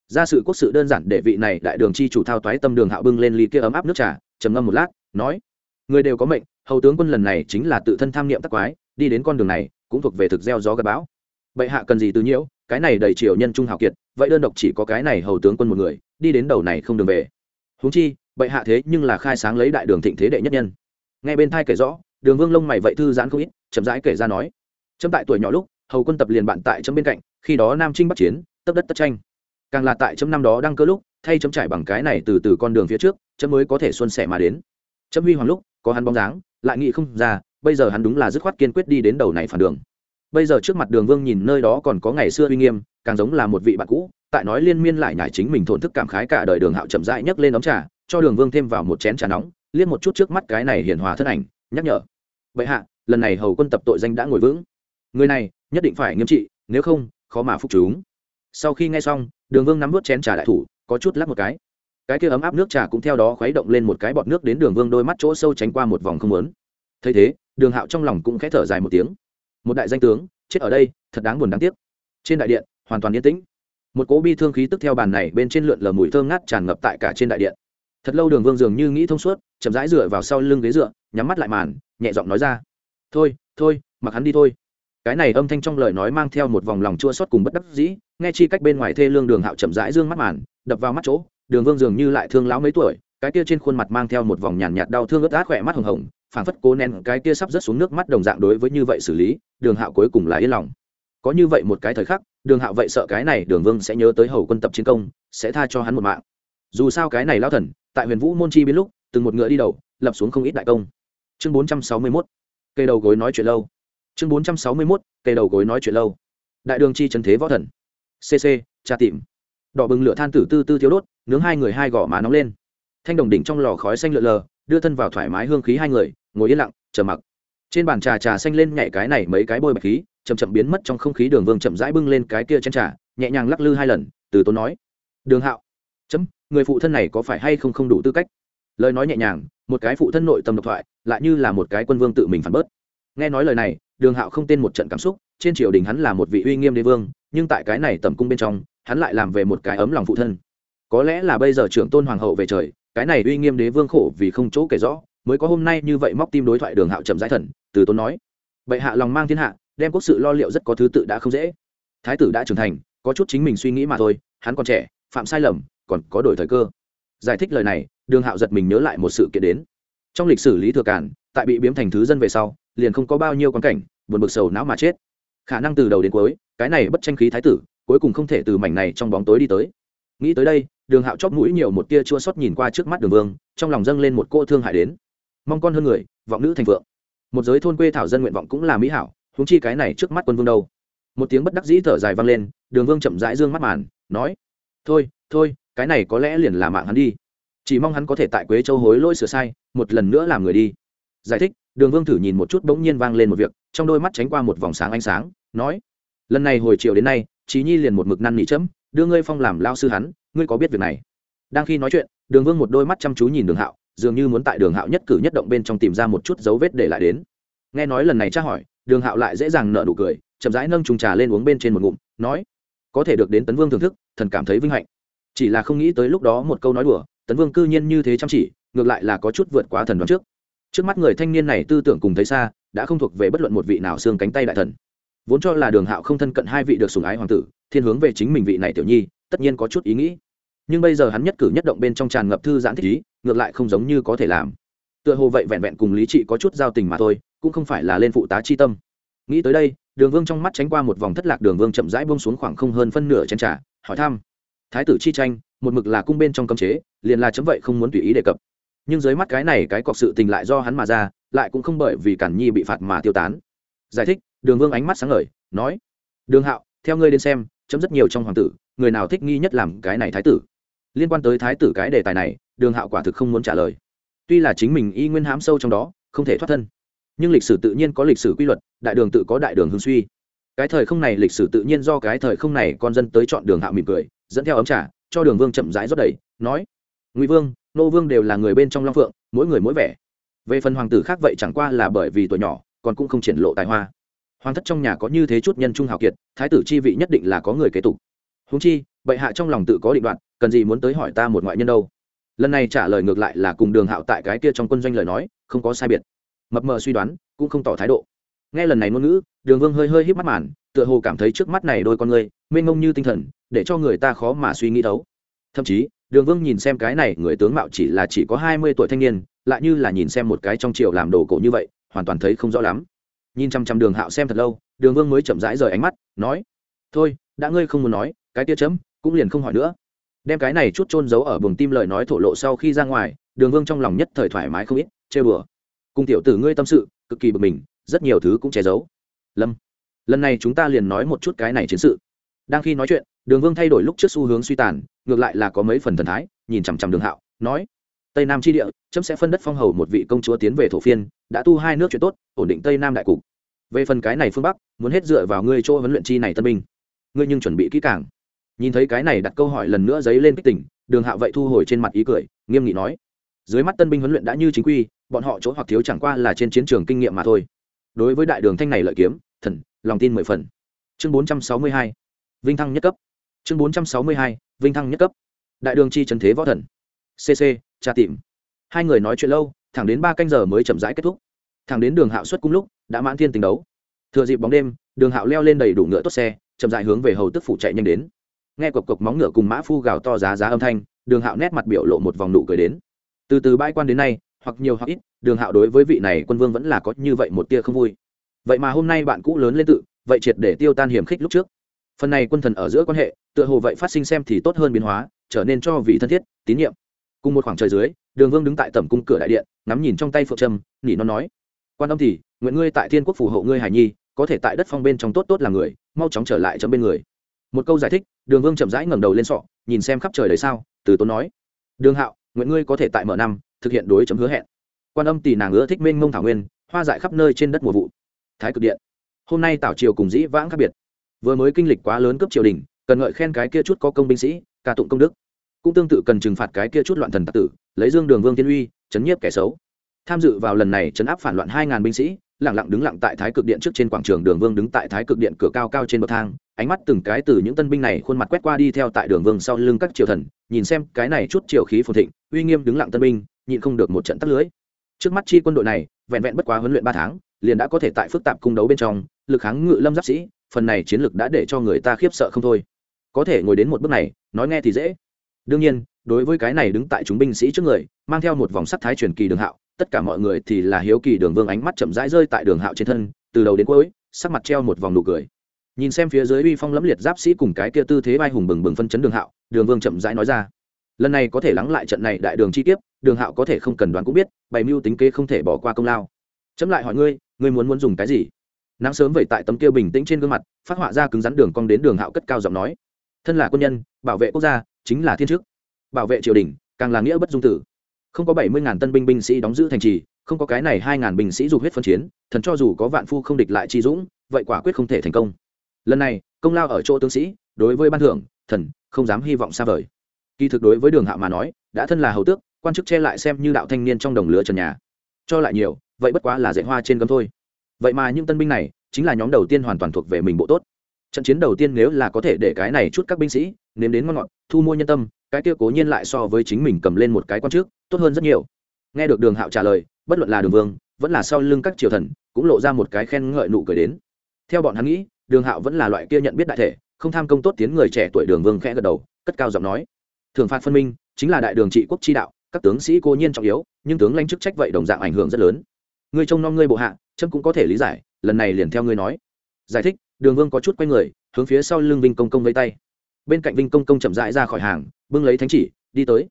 Ra sự quốc sự đơn giản để vị này đại đường chi chủ thao toái tâm đường hạo bưng lên ly kia ấm áp nước trà, trầm ngâm một lát, nói, người đều có mệnh, hầu tướng quân lần này chính là tự thân tham niệm tắc quái, đi đến con đường này, cũng thuộc về thực gieo gió gặp bão bệ hạ cần gì từ nhiễu, cái này đầy triều nhân trung hào kiệt, vậy đơn độc chỉ có cái này hầu tướng quân một người, đi đến đầu này không đường về. Huống chi, bệ hạ thế nhưng là khai sáng lấy đại đường thịnh thế đệ nhất nhân. Ngay bên thai kể rõ, đường vương lông mày vậy thư giãn không ít, chậm rãi kể ra nói. Chấm tại tuổi nhỏ lúc, hầu quân tập liền bạn tại chấm bên cạnh, khi đó nam trinh bắc chiến, tấp đất tất tranh. Càng là tại chấm năm đó đăng cơ lúc, thay chấm trải bằng cái này từ từ con đường phía trước, chấm mới có thể xuân sẻ mà đến. Chấm huy hoàng lúc, có hắn bóng dáng, lại nghĩ không ra, bây giờ hắn đúng là dứt khoát kiên quyết đi đến đầu này phản đường bây giờ trước mặt đường vương nhìn nơi đó còn có ngày xưa uy nghiêm, càng giống là một vị bạn cũ, tại nói liên miên lại nhải chính mình thổn thức cảm khái cả đời đường hạo chậm rãi nhấc lên đóng trà, cho đường vương thêm vào một chén trà nóng liên một chút trước mắt cái này hiền hòa thân ảnh, nhắc nhở. Vậy hạ, lần này hầu quân tập tội danh đã ngồi vững. Người này, nhất định phải nghiêm trị, nếu không, khó mà phục chúng. Sau khi nghe xong, đường vương nắm vớt chén trà đại thủ, có chút lắc một cái. Cái kia ấm áp nước trà cũng theo đó khuấy động lên một cái bọt nước đến đường vương đôi mắt chỗ sâu tránh qua một vòng không lớn thấy thế, đường hạo trong lòng cũng khẽ thở dài một tiếng một đại danh tướng chết ở đây thật đáng buồn đáng tiếc. Trên đại điện hoàn toàn yên tĩnh. Một cỗ bi thương khí tức theo bàn này bên trên lượn lờ mùi thơm ngát tràn ngập tại cả trên đại điện. Thật lâu đường vương dường như nghĩ thông suốt chậm rãi dựa vào sau lưng ghế dựa nhắm mắt lại màn nhẹ giọng nói ra. Thôi thôi mặc hắn đi thôi. Cái này âm thanh trong lời nói mang theo một vòng lòng chua xót cùng bất đắc dĩ nghe chi cách bên ngoài thê lương đường hạo chậm rãi dương mắt màn đập vào mắt chỗ đường vương dường như lại thương lão mấy tuổi cái kia trên khuôn mặt mang theo một vòng nhàn nhạt, đau thương ướt át khỏe mắt hồng hồng phảng phất cố nén cái kia sắp rớt xuống nước mắt đồng dạng đối với như vậy xử lý, đường hạo cuối cùng là yên lòng. Có như vậy một cái thời khắc, đường hạo vậy sợ cái này đường vương sẽ nhớ tới hầu quân tập chiến công, sẽ tha cho hắn một mạng. Dù sao cái này lao thần, tại huyền vũ môn chi biến lúc, từng một ngựa đi đầu, lập xuống không ít đại công. Chương bốn trăm sáu mươi mốt cây đầu gối nói chuyện lâu. Chương bốn trăm sáu mươi mốt cây đầu gối nói chuyện lâu. Đại đường chi trần thế võ thần. Cc tra tìm. Đỏ bừng lửa than tử tư tư thiếu đốt, nướng hai người hai gò má nóng lên. Thanh đồng đỉnh trong lò khói xanh lượn lờ đưa thân vào thoải mái hương khí hai người, ngồi yên lặng, chờ mặc. Trên bàn trà trà xanh lên nhảy cái này mấy cái bôi bạch khí, chậm chậm biến mất trong không khí đường vương chậm rãi bưng lên cái kia chân trà, nhẹ nhàng lắc lư hai lần, từ tốn nói. Đường hạo. Chấm, người phụ thân này có phải hay không không đủ tư cách? Lời nói nhẹ nhàng, một cái phụ thân nội tâm độc thoại, lại như là một cái quân vương tự mình phản bớt. Nghe nói lời này, đường hạo không tên một trận cảm xúc, trên triều đình hắn là một vị uy nghiêm đế vương, nhưng tại cái này tầm cung bên trong, hắn lại làm về một cái ấm lòng phụ thân. Có lẽ là bây giờ trưởng tôn hoàng hậu về trời cái này uy nghiêm đế vương khổ vì không chỗ kể rõ, mới có hôm nay như vậy móc tim đối thoại đường hạo chậm giải thần, từ tôn nói, bệ hạ lòng mang thiên hạ, đem quốc sự lo liệu rất có thứ tự đã không dễ. Thái tử đã trưởng thành, có chút chính mình suy nghĩ mà thôi, hắn còn trẻ, phạm sai lầm, còn có đổi thời cơ. Giải thích lời này, đường hạo giật mình nhớ lại một sự kiện đến. Trong lịch sử lý thừa cản tại bị biếm thành thứ dân về sau, liền không có bao nhiêu quan cảnh, buồn bực sầu não mà chết. Khả năng từ đầu đến cuối, cái này bất tranh khí thái tử, cuối cùng không thể từ mảnh này trong bóng tối đi tới. Nghĩ tới đây đường hạo chóp mũi nhiều một tia chua xót nhìn qua trước mắt đường vương, trong lòng dâng lên một cô thương hại đến. Mong con hơn người, vọng nữ thành vượng một giới thôn quê thảo dân nguyện vọng cũng là mỹ hảo húng chi cái này trước mắt quân vương đâu. Một tiếng bất đắc dĩ thở dài vang lên, đường vương chậm rãi dương mắt màn, nói, thôi thôi, cái này có lẽ liền là mạng hắn đi. Chỉ mong hắn có thể tại quế châu hối lỗi sửa sai, một lần nữa làm người đi. Giải thích, đường vương thử nhìn một chút bỗng nhiên vang lên một việc, trong đôi mắt tránh qua một vòng sáng ánh sáng, nói, lần này hồi chiều đến nay trí nhi liền một mực năn nỉ chấm đưa ngươi phong làm lao sư hắn, ngươi có biết việc này? Đang khi nói chuyện, đường vương một đôi mắt chăm chú nhìn đường hạo, dường như muốn tại đường hạo nhất cử nhất động bên trong tìm ra một chút dấu vết để lại đến. Nghe nói lần này tra hỏi, đường hạo lại dễ dàng nợ nụ cười, chậm rãi nâng trùng trà lên uống bên trên một ngụm, nói, có thể được đến tấn vương thưởng thức, thần cảm thấy vinh hạnh. Chỉ là không nghĩ tới lúc đó một câu nói đùa, tấn vương cư nhiên như thế chăm chỉ, ngược lại là có chút vượt quá thần đoán trước. Trước mắt người thanh niên này tư tưởng cùng thấy xa, đã không thuộc về bất luận một vị nào xương cánh tay đại thần vốn cho là đường hạo không thân cận hai vị được sùng ái hoàng tử, thiên hướng về chính mình vị này tiểu nhi, tất nhiên có chút ý nghĩ. Nhưng bây giờ hắn nhất cử nhất động bên trong tràn ngập thư giãn thích ý, ngược lại không giống như có thể làm. Tựa hồ vậy vẹn vẹn cùng lý trị có chút giao tình mà thôi, cũng không phải là lên phụ tá chi tâm. Nghĩ tới đây, đường vương trong mắt tránh qua một vòng thất lạc đường vương chậm rãi bông xuống khoảng không hơn phân nửa chén trà, hỏi thăm. Thái tử chi tranh, một mực là cung bên trong cấm chế, liền là chấm vậy không muốn tùy ý đề cập. Nhưng dưới mắt cái này cái cọc sự tình lại do hắn mà ra, lại cũng không bởi vì cản nhi bị phạt mà tiêu tán. Giải thích đường vương ánh mắt sáng ngời, nói, đường hạo, theo ngươi đến xem, chấm rất nhiều trong hoàng tử, người nào thích nghi nhất làm cái này thái tử? Liên quan tới thái tử cái đề tài này, đường hạo quả thực không muốn trả lời. Tuy là chính mình y nguyên hám sâu trong đó, không thể thoát thân, nhưng lịch sử tự nhiên có lịch sử quy luật, đại đường tự có đại đường hương suy. Cái thời không này lịch sử tự nhiên do cái thời không này con dân tới chọn đường hạo mỉm cười, dẫn theo ấm trà, cho đường vương chậm rãi rót đầy, nói, ngụy vương, nô vương đều là người bên trong long phượng, mỗi người mỗi vẻ. Về phần hoàng tử khác vậy chẳng qua là bởi vì tuổi nhỏ, còn cũng không triển lộ tài hoa hoàng thất trong nhà có như thế chút nhân trung hào kiệt, thái tử chi vị nhất định là có người kế tục. Húng chi, bệ hạ trong lòng tự có định đoạn, cần gì muốn tới hỏi ta một ngoại nhân đâu? Lần này trả lời ngược lại là cùng đường hạo tại cái kia trong quân doanh lời nói, không có sai biệt. Mập mờ suy đoán, cũng không tỏ thái độ. Nghe lần này ngôn ngữ, đường vương hơi hơi híp mắt màn, tựa hồ cảm thấy trước mắt này đôi con người, mênh mông như tinh thần, để cho người ta khó mà suy nghĩ đấu. thậm chí, đường vương nhìn xem cái này, người tướng mạo chỉ là chỉ có hai mươi tuổi thanh niên, lại như là nhìn xem một cái trong triều làm đồ cổ như vậy, hoàn toàn thấy không rõ lắm nhìn chăm chăm đường hạo xem thật lâu, đường vương mới chậm rãi rời ánh mắt, nói, thôi, đã ngươi không muốn nói, cái tia chấm, cũng liền không hỏi nữa. Đem cái này chút trôn giấu ở buồng tim lời nói thổ lộ sau khi ra ngoài, đường vương trong lòng nhất thời thoải mái không ít chê bừa cùng tiểu tử ngươi tâm sự, cực kỳ bực mình, rất nhiều thứ cũng che giấu. Lâm, lần này chúng ta liền nói một chút cái này chiến sự. Đang khi nói chuyện, đường vương thay đổi lúc trước xu hướng suy tàn, ngược lại là có mấy phần thần thái, nhìn chằm chằm đường hạo, nói tây nam tri địa, chấm sẽ phân đất phong hầu một vị công chúa tiến về thổ phiên, đã tu hai nước chuyện tốt, ổn định tây nam đại cục. Về phần cái này phương bắc, muốn hết dựa vào ngươi chỗ huấn luyện chi này tân binh. Ngươi nhưng chuẩn bị kỹ càng. Nhìn thấy cái này đặt câu hỏi lần nữa dấy lên kích tỉnh, đường Hạ vậy thu hồi trên mặt ý cười, nghiêm nghị nói. Dưới mắt tân binh huấn luyện đã như chính quy, bọn họ chỗ hoặc thiếu chẳng qua là trên chiến trường kinh nghiệm mà thôi. Đối với đại đường thanh này lợi kiếm, thần, lòng tin mười phần. Chương bốn trăm sáu mươi hai, vinh thăng nhất cấp. Chương bốn trăm sáu mươi hai, vinh thăng nhất cấp. Đại đường chi trần thế võ thần. Cc tra tìm. Hai người nói chuyện lâu, thẳng đến ba canh giờ mới chậm rãi kết thúc. Thẳng đến đường hạo xuất cung lúc, đã mãn thiên tình đấu. Thừa dịp bóng đêm, đường hạo leo lên đầy đủ ngựa tốt xe, chậm dại hướng về hầu tức phủ chạy nhanh đến. Nghe cộc cộc móng ngựa cùng mã phu gào to giá giá âm thanh, đường hạo nét mặt biểu lộ một vòng nụ cười đến. Từ từ bãi quan đến nay, hoặc nhiều hoặc ít, đường hạo đối với vị này quân vương vẫn là có như vậy một tia không vui. Vậy mà hôm nay bạn cũ lớn lên tự, vậy triệt để tiêu tan hiểm khích lúc trước. Phần này quân thần ở giữa quan hệ, tựa hồ vậy phát sinh xem thì tốt hơn biến hóa, trở nên cho vị thân thiết, tín nhiệm cùng một khoảng trời dưới, đường vương đứng tại tầm cung cửa đại điện, ngắm nhìn trong tay phượng trâm, nỉ nó nói, quan âm thì, nguyện ngươi tại thiên quốc phù hộ ngươi hải nhi, có thể tại đất phong bên trong tốt tốt là người, mau chóng trở lại chấm bên người. Một câu giải thích, đường vương chậm rãi ngẩng đầu lên sọ, nhìn xem khắp trời đời sao, từ tốn nói, đường hạo, nguyện ngươi có thể tại mở năm, thực hiện đối chấm hứa hẹn. Quan âm tỷ nàng ưa thích mênh mông thảo nguyên, hoa dại khắp nơi trên đất mùa vụ. Thái cực điện. Hôm nay tảo triều cùng dĩ vãng khác biệt. Vừa mới kinh lịch quá lớn cấp triều đình, cần ngợi khen cái kia chút có công binh sĩ, ca tụng công đức cũng tương tự cần trừng phạt cái kia chút loạn thần tặc tử, lấy dương đường vương tiên uy, chấn nhiếp kẻ xấu. Tham dự vào lần này chấn áp phản loạn hai ngàn binh sĩ lẳng lặng đứng lặng tại thái cực điện trước trên quảng trường đường vương đứng tại thái cực điện cửa cao cao trên bậc thang, ánh mắt từng cái từ những tân binh này khuôn mặt quét qua đi theo tại đường vương sau lưng các triều thần, nhìn xem cái này chút triều khí phồn thịnh, uy nghiêm đứng lặng tân binh, nhịn không được một trận tắt lưới. Trước mắt chi quân đội này, vẹn vẹn bất quá huấn luyện ba tháng, liền đã có thể tại phức tạp cung đấu bên trong, lực kháng ngự lâm giáp sĩ, phần này chiến lược đã để cho người ta khiếp sợ không thôi. Có thể ngồi đến một bước này, nói nghe thì dễ đương nhiên, đối với cái này đứng tại chúng binh sĩ trước người, mang theo một vòng sắc thái truyền kỳ đường hạo, tất cả mọi người thì là hiếu kỳ đường vương ánh mắt chậm rãi rơi tại đường hạo trên thân, từ đầu đến cuối, sắc mặt treo một vòng nụ cười. Nhìn xem phía dưới uy phong lẫm liệt giáp sĩ cùng cái kia tư thế vai hùng bừng bừng phân chấn đường hạo, đường vương chậm rãi nói ra. Lần này có thể lắng lại trận này đại đường chi tiết đường hạo có thể không cần đoán cũng biết, bày mưu tính kế không thể bỏ qua công lao. Chấm lại hỏi ngươi ngươi muốn muốn dùng cái gì? Nắng sớm vẩy tại tấm kia bình tĩnh trên gương mặt, phát họa ra cứng rắn đường cong đến đường hạo cất cao giọng nói. Thân là quân nhân bảo vệ quốc gia chính là thiên chức. Bảo vệ triều đình, càng là nghĩa bất dung tử. Không có bảy mươi ngàn tân binh binh sĩ đóng giữ thành trì, không có cái này hai ngàn binh sĩ dục huyết phân chiến, thần cho dù có vạn phu không địch lại chi dũng, vậy quả quyết không thể thành công. Lần này, công lao ở chỗ tướng sĩ, đối với ban thưởng, thần, không dám hy vọng xa vời. Kỳ thực đối với đường hạ mà nói, đã thân là hầu tước, quan chức che lại xem như đạo thanh niên trong đồng lửa trần nhà. Cho lại nhiều, vậy bất quá là dạy hoa trên gấm thôi. Vậy mà những tân binh này, chính là nhóm đầu tiên hoàn toàn thuộc về mình bộ tốt. Trận chiến đầu tiên nếu là có thể để cái này chút các binh sĩ nếm đến ngon ngọt, thu mua nhân tâm, cái kia cố nhiên lại so với chính mình cầm lên một cái quan trước, tốt hơn rất nhiều. Nghe được đường hạo trả lời, bất luận là đường vương, vẫn là sau lưng các triều thần, cũng lộ ra một cái khen ngợi nụ cười đến. Theo bọn hắn nghĩ, đường hạo vẫn là loại kia nhận biết đại thể, không tham công tốt tiến người trẻ tuổi đường vương khẽ gật đầu, cất cao giọng nói. Thường phạt phân minh, chính là đại đường trị quốc chi đạo, các tướng sĩ cố nhiên trọng yếu, nhưng tướng lãnh chức trách vậy đồng dạng ảnh hưởng rất lớn. Ngươi trông nom ngươi bộ hạ trâm cũng có thể lý giải, lần này liền theo ngươi nói. Giải thích, đường vương có chút quay người, hướng phía sau lưng vinh công công vây tay bên cạnh vinh công công chậm rãi ra khỏi hàng, bưng lấy thánh chỉ, đi tới.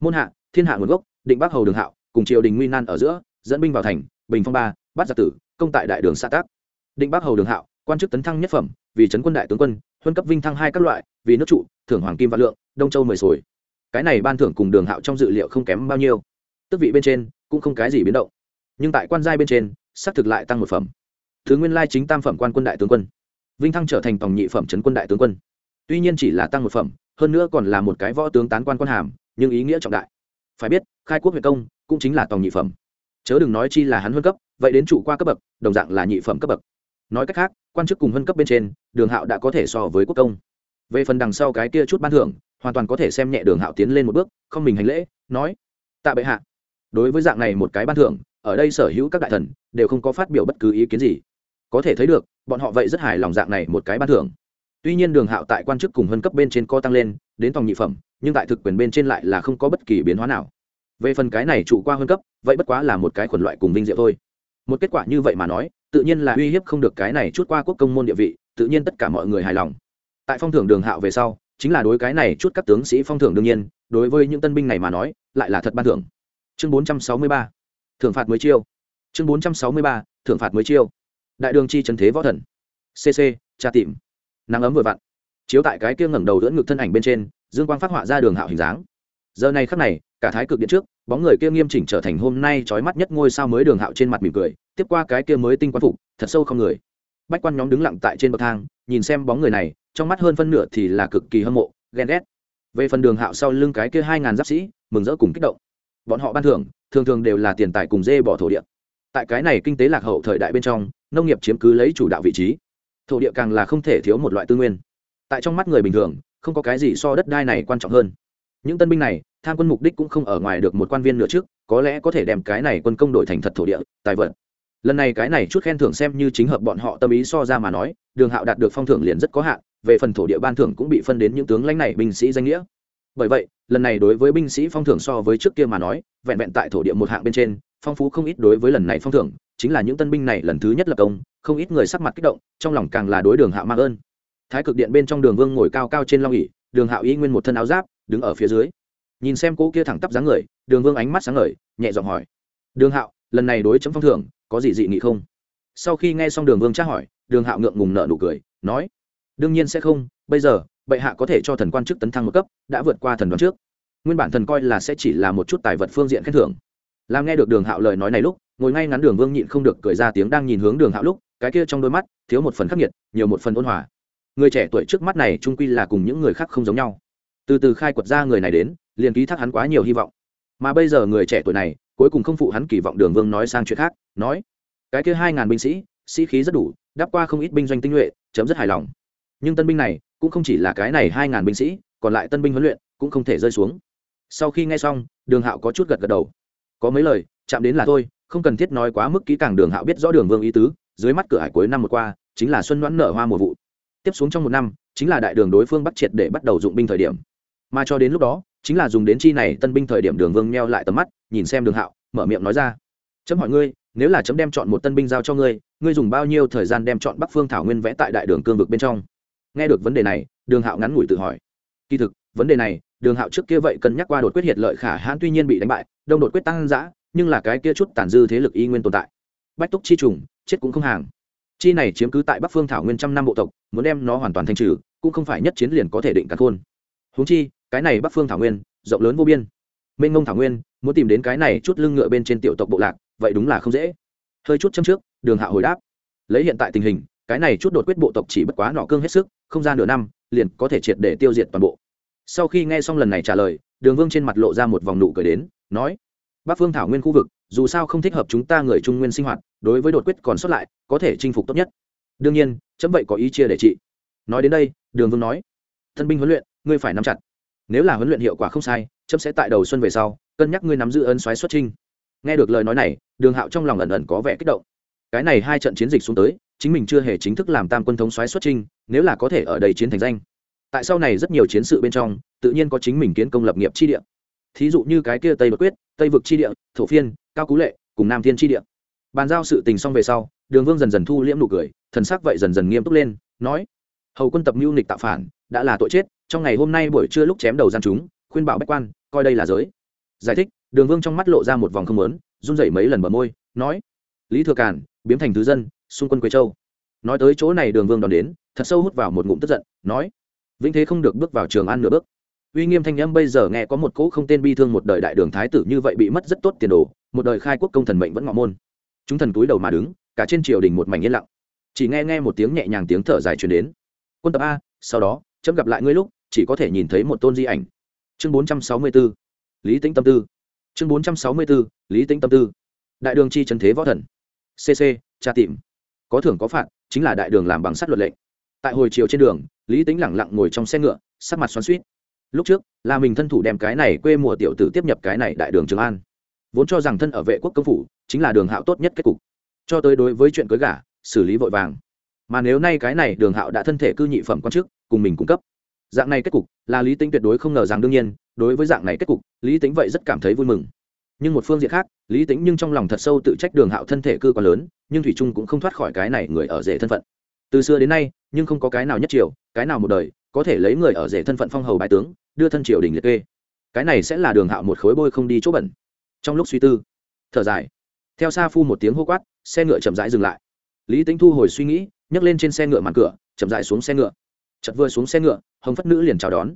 Môn hạ, thiên hạ nguồn gốc, định bắc hầu đường hạo, cùng triều đình nguy nan ở giữa, dẫn binh vào thành, bình phong ba, bắt giặc tử, công tại đại đường xã tác. Định bắc hầu đường hạo, quan chức tấn thăng nhất phẩm, vì trấn quân đại tướng quân, huân cấp vinh thăng hai các loại, vì nước trụ, thưởng hoàng kim và lượng, đông châu mười sồi. Cái này ban thưởng cùng đường hạo trong dự liệu không kém bao nhiêu. Tức vị bên trên, cũng không cái gì biến động. Nhưng tại quan giai bên trên, xác thực lại tăng một phẩm. Thứ nguyên lai chính tam phẩm quan quân đại tướng quân. Vinh thăng trở thành tổng nhị phẩm trấn quân đại tướng quân tuy nhiên chỉ là tăng một phẩm, hơn nữa còn là một cái võ tướng tán quan quan hàm, nhưng ý nghĩa trọng đại. Phải biết, khai quốc huyện công cũng chính là tòng nhị phẩm. Chớ đừng nói chi là hắn huân cấp, vậy đến trụ qua cấp bậc, đồng dạng là nhị phẩm cấp bậc. Nói cách khác, quan chức cùng huân cấp bên trên, đường hạo đã có thể so với quốc công. Về phần đằng sau cái kia chút ban thưởng, hoàn toàn có thể xem nhẹ đường hạo tiến lên một bước, không mình hành lễ, nói, tạ bệ hạ. Đối với dạng này một cái ban thưởng, ở đây sở hữu các đại thần đều không có phát biểu bất cứ ý kiến gì. Có thể thấy được, bọn họ vậy rất hài lòng dạng này một cái ban thưởng tuy nhiên đường hạo tại quan chức cùng hơn cấp bên trên co tăng lên, đến tòng nhị phẩm, nhưng tại thực quyền bên trên lại là không có bất kỳ biến hóa nào. Về phần cái này trụ qua hơn cấp, vậy bất quá là một cái khuẩn loại cùng vinh diệu thôi. Một kết quả như vậy mà nói, tự nhiên là uy hiếp không được cái này chút qua quốc công môn địa vị, tự nhiên tất cả mọi người hài lòng. Tại phong thưởng đường hạo về sau, chính là đối cái này chút các tướng sĩ phong thưởng đương nhiên, đối với những tân binh này mà nói, lại là thật ban thưởng. Chương bốn trăm sáu mươi ba, thưởng phạt mới chiêu. Chương bốn trăm sáu mươi ba, thưởng phạt mới chiêu. Đại đường chi trần thế võ thần. Cc tra tìm nắng ấm vừa vặn. Chiếu tại cái kia ngẩng đầu đỡ ngực thân ảnh bên trên, dương quang phát họa ra đường hạo hình dáng. Giờ này khắc này, cả thái cực điện trước, bóng người kia nghiêm chỉnh trở thành hôm nay trói mắt nhất ngôi sao mới đường hạo trên mặt mỉm cười, tiếp qua cái kia mới tinh quan phục, thật sâu không người. Bách quan nhóm đứng lặng tại trên bậc thang, nhìn xem bóng người này, trong mắt hơn phân nửa thì là cực kỳ hâm mộ, ghen ghét. Về phần đường hạo sau lưng cái kia hai ngàn giáp sĩ, mừng rỡ cùng kích động. Bọn họ ban thưởng, thường thường đều là tiền tài cùng dê bỏ thổ địa. Tại cái này kinh tế lạc hậu thời đại bên trong, nông nghiệp chiếm cứ lấy chủ đạo vị trí thổ địa càng là không thể thiếu một loại tư nguyên. Tại trong mắt người bình thường, không có cái gì so đất đai này quan trọng hơn. Những tân binh này, tham quân mục đích cũng không ở ngoài được một quan viên nữa trước, có lẽ có thể đem cái này quân công đổi thành thật thổ địa, tài vật. Lần này cái này chút khen thưởng xem như chính hợp bọn họ tâm ý so ra mà nói, đường hạo đạt được phong thưởng liền rất có hạn, về phần thổ địa ban thưởng cũng bị phân đến những tướng lãnh này binh sĩ danh nghĩa. Bởi vậy, lần này đối với binh sĩ phong thưởng so với trước kia mà nói, vẹn vẹn tại thổ địa một hạng bên trên phong phú không ít đối với lần này phong thưởng, chính là những tân binh này lần thứ nhất lập công, không ít người sắc mặt kích động, trong lòng càng là đối đường hạo mang ơn. Thái cực điện bên trong đường vương ngồi cao cao trên long ỉ đường hạo y nguyên một thân áo giáp, đứng ở phía dưới. Nhìn xem cô kia thẳng tắp dáng người, đường vương ánh mắt sáng ngời, nhẹ giọng hỏi. Đường hạo, lần này đối chấm phong thưởng, có gì dị nghị không? Sau khi nghe xong đường vương tra hỏi, đường hạo ngượng ngùng nợ nụ cười, nói. Đương nhiên sẽ không, bây giờ, bệ hạ có thể cho thần quan chức tấn thăng một cấp, đã vượt qua thần đoán trước. Nguyên bản thần coi là sẽ chỉ là một chút tài vật phương diện khen thưởng làm nghe được đường hạo lời nói này lúc, ngồi ngay ngắn đường vương nhịn không được cười ra tiếng đang nhìn hướng đường hạo lúc, cái kia trong đôi mắt, thiếu một phần khắc nghiệt, nhiều một phần ôn hòa. Người trẻ tuổi trước mắt này trung quy là cùng những người khác không giống nhau. Từ từ khai quật ra người này đến, liền ký thác hắn quá nhiều hy vọng. Mà bây giờ người trẻ tuổi này, cuối cùng không phụ hắn kỳ vọng đường vương nói sang chuyện khác, nói, cái kia hai ngàn binh sĩ sĩ khí rất đủ, đáp qua không ít binh doanh tinh nhuệ, chấm rất hài lòng. Nhưng tân binh này, cũng không chỉ là cái này hai ngàn binh sĩ, còn lại tân binh huấn luyện, cũng không thể rơi xuống. Sau khi nghe xong, đường hạo có chút gật gật đầu có mấy lời, chạm đến là thôi, không cần thiết nói quá mức kỹ càng đường hạo biết rõ đường vương ý tứ, dưới mắt cửa hải cuối năm một qua, chính là xuân đoán nở hoa mùa vụ. Tiếp xuống trong một năm, chính là đại đường đối phương bắt triệt để bắt đầu dụng binh thời điểm. Mà cho đến lúc đó, chính là dùng đến chi này tân binh thời điểm đường vương neo lại tầm mắt, nhìn xem đường hạo, mở miệng nói ra. Chấm hỏi ngươi, nếu là chấm đem chọn một tân binh giao cho ngươi ngươi dùng bao nhiêu thời gian đem chọn bắc phương thảo nguyên vẽ tại đại đường cương vực bên trong? Nghe được vấn đề này, đường hạo ngắn ngủi tự hỏi. Kỳ thực, vấn đề này, đường hạo trước kia vậy cân nhắc qua đột quyết hiệt lợi khả hãn tuy nhiên bị đánh bại đông đột quyết tăng giã nhưng là cái kia chút tàn dư thế lực y nguyên tồn tại. Bách túc chi trùng, chết cũng không hàng. Chi này chiếm cứ tại bắc phương thảo nguyên trăm năm bộ tộc, muốn đem nó hoàn toàn thanh trừ, cũng không phải nhất chiến liền có thể định cắn khôn. Húng chi, cái này bắc phương thảo nguyên, rộng lớn vô biên. Mênh ngông thảo nguyên, muốn tìm đến cái này chút lưng ngựa bên trên tiểu tộc bộ lạc, vậy đúng là không dễ. Hơi chút châm trước, đường hạ hồi đáp. Lấy hiện tại tình hình, cái này chút đột quyết bộ tộc chỉ bất quá nọ cương hết sức, không ra nửa năm, liền có thể triệt để tiêu diệt toàn bộ. Sau khi nghe xong lần này trả lời, đường vương trên mặt lộ ra một vòng nụ cười đến nói, bắc phương thảo nguyên khu vực, dù sao không thích hợp chúng ta người trung nguyên sinh hoạt, đối với đột quyết còn sót lại, có thể chinh phục tốt nhất. Đương nhiên, chấm vậy có ý chia để trị nói đến đây, đường vương nói, thân binh huấn luyện, ngươi phải nắm chặt. Nếu là huấn luyện hiệu quả không sai, chấm sẽ tại đầu xuân về sau, cân nhắc ngươi nắm giữ ân xoáy xuất trinh nghe được lời nói này, đường hạo trong lòng ẩn ẩn có vẻ kích động. Cái này hai trận chiến dịch xuống tới, chính mình chưa hề chính thức làm tam quân thống xoáy xuất trinh nếu là có thể ở đây chiến thành danh. Tại sau này rất nhiều chiến sự bên trong, tự nhiên có chính mình kiến công lập nghiệp chi địa thí dụ như cái kia tây bất quyết, tây vực chi địa, thổ phiên, cao cú lệ, cùng nam thiên chi địa. Bàn giao sự tình xong về sau, đường vương dần dần thu liễm nụ cười, thần sắc vậy dần dần nghiêm túc lên, nói, hầu quân tập mưu nịch tạo phản, đã là tội chết, trong ngày hôm nay buổi trưa lúc chém đầu gian chúng, khuyên bảo bách quan, coi đây là giới. Giải thích, đường vương trong mắt lộ ra một vòng không lớn run rẩy mấy lần bờ môi, nói, lý thừa càn, biếm thành thứ dân, xung quân quế châu. Nói tới chỗ này đường vương đón đến, thật sâu hút vào một ngụm tức giận, nói, vĩnh thế không được bước vào trường an nửa bước uy nghiêm thanh âm bây giờ nghe có một cỗ không tên bi thương một đời đại đường thái tử như vậy bị mất rất tốt tiền đồ, một đời khai quốc công thần mệnh vẫn ngọ môn. Chúng thần túi đầu mà đứng, cả trên triều đình một mảnh yên lặng. Chỉ nghe nghe một tiếng nhẹ nhàng tiếng thở dài truyền đến. Quân tập a, sau đó, chấm gặp lại ngươi lúc, chỉ có thể nhìn thấy một tôn di ảnh. Chương 464 lý tĩnh tâm tư. Chương 464 lý tĩnh tâm tư. Đại đường chi trần thế võ thần. Cc tra tìm. Có thưởng có phạt, chính là đại đường làm bằng sắt luật lệnh. Tại hồi chiều trên đường, lý tĩnh lẳng lặng ngồi trong xe ngựa, sắc mặt xoắn suýt lúc trước, là mình thân thủ đem cái này quê mùa tiểu tử tiếp nhập cái này đại đường trường an. Vốn cho rằng thân ở vệ quốc công phủ, chính là đường hạo tốt nhất kết cục. Cho tới đối với chuyện cưới gả, xử lý vội vàng. Mà nếu nay cái này đường hạo đã thân thể cư nhị phẩm quan chức, cùng mình cung cấp. Dạng này kết cục, là lý tính tuyệt đối không ngờ rằng đương nhiên, đối với dạng này kết cục, lý tính vậy rất cảm thấy vui mừng. Nhưng một phương diện khác, lý tính nhưng trong lòng thật sâu tự trách đường hạo thân thể cư quá lớn, nhưng thủy trung cũng không thoát khỏi cái này người ở rể thân phận. Từ xưa đến nay, nhưng không có cái nào nhất triều, cái nào một đời, có thể lấy người ở rể thân phận phong hầu bài tướng đưa thân triều đình liệt kê. Cái này sẽ là đường hạo một khối bôi không đi chỗ bẩn. Trong lúc suy tư, thở dài. Theo xa phu một tiếng hô quát, xe ngựa chậm rãi dừng lại. Lý tính thu hồi suy nghĩ, nhấc lên trên xe ngựa màn cửa, chậm rãi xuống xe ngựa. Chật vừa xuống xe ngựa, hồng phất nữ liền chào đón.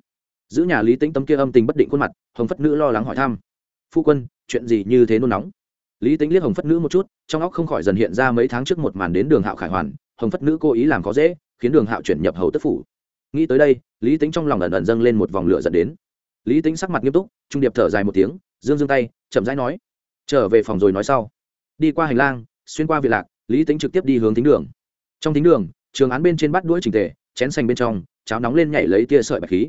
Giữ nhà lý tính tâm kia âm tình bất định khuôn mặt, hồng phất nữ lo lắng hỏi thăm. Phu quân, chuyện gì như thế nôn nóng? Lý tính liếc hồng phất nữ một chút, trong óc không khỏi dần hiện ra mấy tháng trước một màn đến đường hạo khải hoàn. Hồng phất nữ cố ý làm khó dễ, khiến đường hạo chuyển nhập hầu tất phủ nghĩ tới đây, lý tính trong lòng ẩn ẩn dâng lên một vòng lửa dẫn đến. Lý tính sắc mặt nghiêm túc, trung điệp thở dài một tiếng, dương dương tay, chậm rãi nói, trở về phòng rồi nói sau. Đi qua hành lang, xuyên qua viện lạc, lý tính trực tiếp đi hướng thính đường. Trong thính đường, trường án bên trên bắt đuôi trình tề, chén xanh bên trong, cháo nóng lên nhảy lấy tia sợi bạch khí.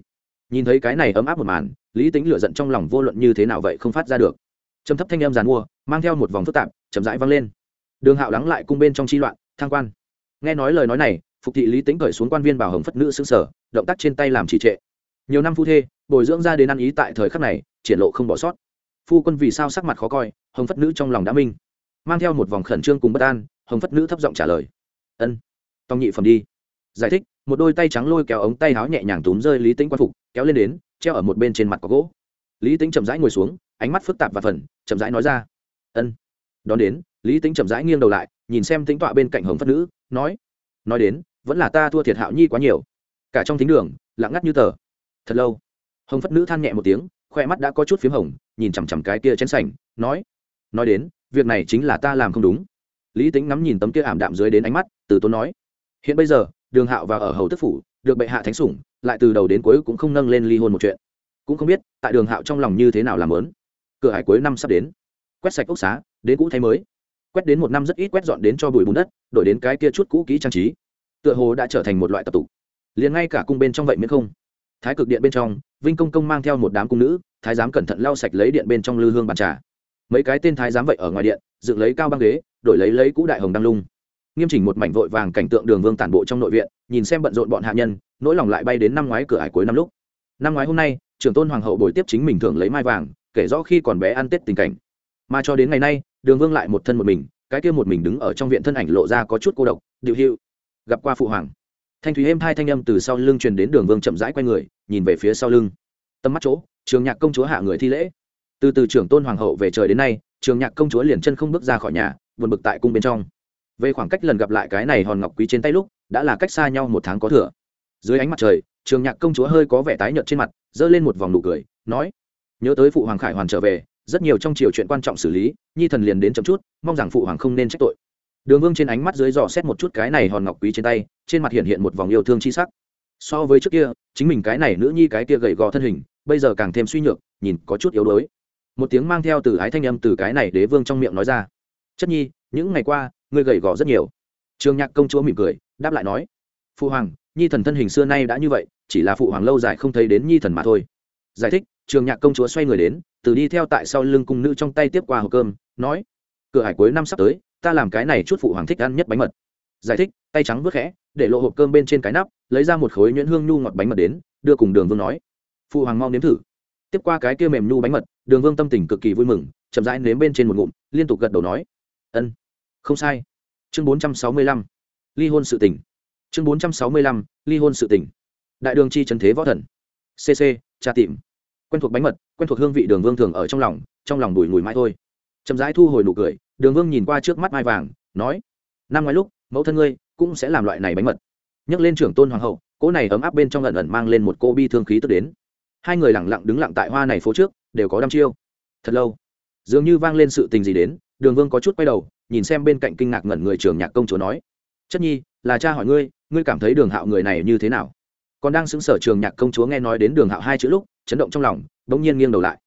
Nhìn thấy cái này ấm áp một màn, lý tính lửa giận trong lòng vô luận như thế nào vậy không phát ra được. Trầm thấp thanh em giàn mua, mang theo một vòng phức tạp, chậm rãi vang lên. Đường hạo lắng lại cung bên trong chi loạn, thang quan. Nghe nói lời nói này phục thị lý tính cởi xuống quan viên bảo hồng phất nữ xương sở, động tác trên tay làm trì trệ. Nhiều năm phu thê, bồi dưỡng ra đến ăn ý tại thời khắc này, triển lộ không bỏ sót. Phu quân vì sao sắc mặt khó coi, hồng phất nữ trong lòng đã minh. Mang theo một vòng khẩn trương cùng bất an, hồng phất nữ thấp giọng trả lời. Ân, tòng nhị phẩm đi. Giải thích, một đôi tay trắng lôi kéo ống tay áo nhẹ nhàng túm rơi lý tính quan phục, kéo lên đến, treo ở một bên trên mặt có gỗ. Lý tính chậm rãi ngồi xuống, ánh mắt phức tạp và phần, chậm rãi nói ra. Ân. Đón đến, lý tính chậm rãi nghiêng đầu lại, nhìn xem tính tọa bên cạnh hồng phất nữ, nói. Nói đến vẫn là ta thua thiệt hạo nhi quá nhiều. Cả trong thính đường, lặng ngắt như tờ. Thật lâu, hồng phất nữ than nhẹ một tiếng, khoe mắt đã có chút p h í m hồng, nhìn chằm chằm cái kia chén sành, nói nói đến, việc này chính là ta làm không đúng. Lý tính ngắm nhìn tấm kia ảm đạm dưới đến ánh mắt, từ tốn nói, hiện bây giờ, đường hạo và ở hầu tức phủ, được bệ hạ thánh sủng, lại từ đầu đến cuối cũng không nâng lên ly hôn một chuyện. Cũng không biết, tại đường hạo trong lòng như thế nào làm lớn. Cửa hải cuối năm sắp đến. Quét sạch ốc xá, đến cũ thay mới. Quét đến một năm rất ít quét dọn đến cho bụi bùn đất, đổi đến cái kia chút cũ kỹ trang trí tựa hồ đã trở thành một loại tập tục. Liền ngay cả cung bên trong vậy miễn không. Thái cực điện bên trong, vinh công công mang theo một đám cung nữ, thái giám cẩn thận lau sạch lấy điện bên trong lư hương bàn trà. Mấy cái tên thái giám vậy ở ngoài điện, dựng lấy cao băng ghế, đổi lấy lấy cũ đại hồng đăng lung. Nghiêm chỉnh một mảnh vội vàng cảnh tượng đường vương tản bộ trong nội viện, nhìn xem bận rộn bọn hạ nhân, nỗi lòng lại bay đến năm ngoái cửa ải cuối năm lúc. Năm ngoái hôm nay, trưởng tôn hoàng hậu bồi tiếp chính mình thường lấy mai vàng, kể rõ khi còn bé ăn tết tình cảnh. Mà cho đến ngày nay, đường vương lại một thân một mình, cái kia một mình đứng ở trong viện thân ảnh lộ ra có chút cô độc, điệu hiệu gặp qua phụ hoàng. Thanh thúy êm hai thanh âm từ sau lưng truyền đến đường vương chậm rãi q u a y người, nhìn về phía sau lưng. Tầm mắt chỗ, trường nhạc công chúa hạ người thi lễ. Từ từ trưởng tôn hoàng hậu về trời đến nay, trường nhạc công chúa liền chân không bước ra khỏi nhà, buồn bực tại cung bên trong. Về khoảng cách lần gặp lại cái này hòn ngọc quý trên tay lúc, đã là cách xa nhau một tháng có thừa. Dưới ánh mặt trời, trường nhạc công chúa hơi có vẻ tái nhợt trên mặt, giơ lên một vòng nụ cười, nói, nhớ tới phụ hoàng khải hoàn trở về, rất nhiều trong chiều chuyện quan trọng xử lý, nhi thần liền đến chậm chút, mong rằng phụ hoàng không nên trách tội đường vương trên ánh mắt dưới dò xét một chút cái này hòn ngọc quý trên tay, trên mặt hiện hiện một vòng yêu thương chi sắc. So với trước kia, chính mình cái này nữ nhi cái kia gầy gò thân hình, bây giờ càng thêm suy nhược, nhìn có chút yếu đuối. Một tiếng mang theo từ ái thanh âm từ cái này đế vương trong miệng nói ra. Chất nhi, những ngày qua, ngươi gầy gò rất nhiều. Trường nhạc công chúa mỉm cười, đáp lại nói, phụ hoàng, nhi thần thân hình xưa nay đã như vậy, chỉ là phụ hoàng lâu dài không thấy đến nhi thần mà thôi. Giải thích trường nhạc công chúa xoay người đến, từ đi theo tại sau lưng cung nữ trong tay tiếp qua hộp cơm, nói, cửa hải cuối năm sắp tới ta làm cái này chút phụ hoàng thích ăn nhất bánh mật. Giải thích, tay trắng vớt khẽ, để lộ hộp cơm bên trên cái nắp, lấy ra một khối nhuyễn hương nhu ngọt bánh mật đến, đưa cùng đường vương nói. Phụ hoàng mau nếm thử. Tiếp qua cái kia mềm nhu bánh mật, đường vương tâm tình cực kỳ vui mừng, chậm rãi nếm bên trên một ngụm, liên tục gật đầu nói. Ân, không sai. Chương bốn trăm sáu mươi lăm. Ly hôn sự tỉnh chương bốn trăm sáu mươi lăm, ly hôn sự tỉnh đại đường chi trần thế võ thần. Cc tra tìm. Quen thuộc bánh mật, quen thuộc hương vị đường vương thường ở trong lòng trong lòng đùi mùi mãi thôi. Chậm rãi thu hồi nụ cười đường vương nhìn qua trước mắt mai vàng, nói, năm ngoái lúc, mẫu thân ngươi cũng sẽ làm loại này bánh mật. Nhấc lên trưởng tôn hoàng hậu, cỗ này ấm áp bên trong lần ẩn mang lên một cô bi thương khí tức đến. Hai người lẳng lặng đứng lặng tại hoa này phố trước, đều có đăm chiêu. Thật lâu, dường như vang lên sự tình gì đến, đường vương có chút quay đầu, nhìn xem bên cạnh kinh ngạc ngẩn người trường nhạc công chúa nói, chất nhi, là cha hỏi ngươi ngươi cảm thấy đường hạo người này như thế nào? Còn đang xứng sở trường nhạc công chúa nghe nói đến đường hạo hai chữ lúc, chấn động trong lòng đ ỗ n g nhiên nghiêng đầu lại.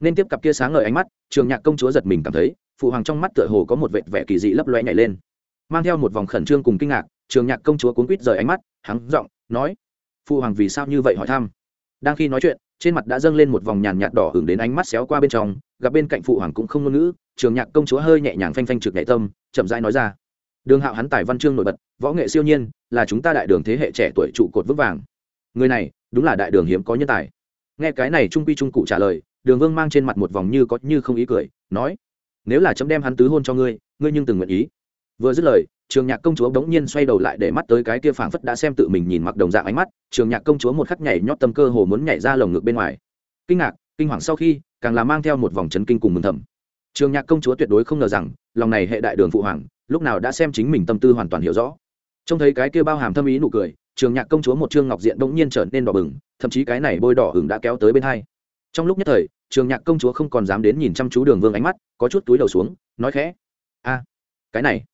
Nên tiếp cặp kia sáng ngời ánh mắt trường nhạc công chúa giật mình cảm thấy phụ hoàng trong mắt tựa hồ có một vệt vẻ kỳ dị lấp loe nhảy lên. Mang theo một vòng khẩn trương cùng kinh ngạc, trường nhạc công chúa cuốn quýt rời ánh mắt, hắng giọng nói, phụ hoàng vì sao như vậy hỏi thăm? Đang khi nói chuyện, trên mặt đã dâng lên một vòng nhàn nhạt đỏ hưởng đến ánh mắt xéo qua bên trong, gặp bên cạnh phụ hoàng cũng không ngôn ngữ, trường nhạc công chúa hơi nhẹ nhàng phanh phanh trực nhẹ tâm, chậm rãi nói ra, đường hạo hắn tài văn chương nổi bật, võ nghệ siêu nhiên, là chúng ta đại đường thế hệ trẻ tuổi trụ cột vững vàng. Người này, đúng là đại đường hiếm có nhân tài. Nghe cái này trung quy trung cụ trả lời, đường vương mang trên mặt một vòng như có như không ý cười, nói nếu là chấm đem hắn tứ hôn cho ngươi ngươi nhưng từng nguyện ý. Vừa dứt lời, trường nhạc công chúa bỗng nhiên xoay đầu lại để mắt tới cái kia phảng phất đã xem tự mình nhìn mặc đồng dạng ánh mắt, trường nhạc công chúa một khắc nhảy nhót tâm cơ hồ muốn nhảy ra lồng ngực bên ngoài. Kinh ngạc, kinh hoàng sau khi, càng là mang theo một vòng chấn kinh cùng mừng thầm. Trường nhạc công chúa tuyệt đối không ngờ rằng, lòng này hệ đại đường phụ hoàng, lúc nào đã xem chính mình tâm tư hoàn toàn hiểu rõ. Trông thấy cái kia bao hàm thâm ý nụ cười, trường nhạc công chúa một trương ngọc diện bỗng nhiên trở nên đỏ bừng, thậm chí cái này bôi đỏ hừng đã kéo tới bên hai trong lúc nhất thời, trường nhạc công chúa không còn dám đến nhìn chăm chú đường vương ánh mắt, có chút túi đầu xuống, nói khẽ, a, cái này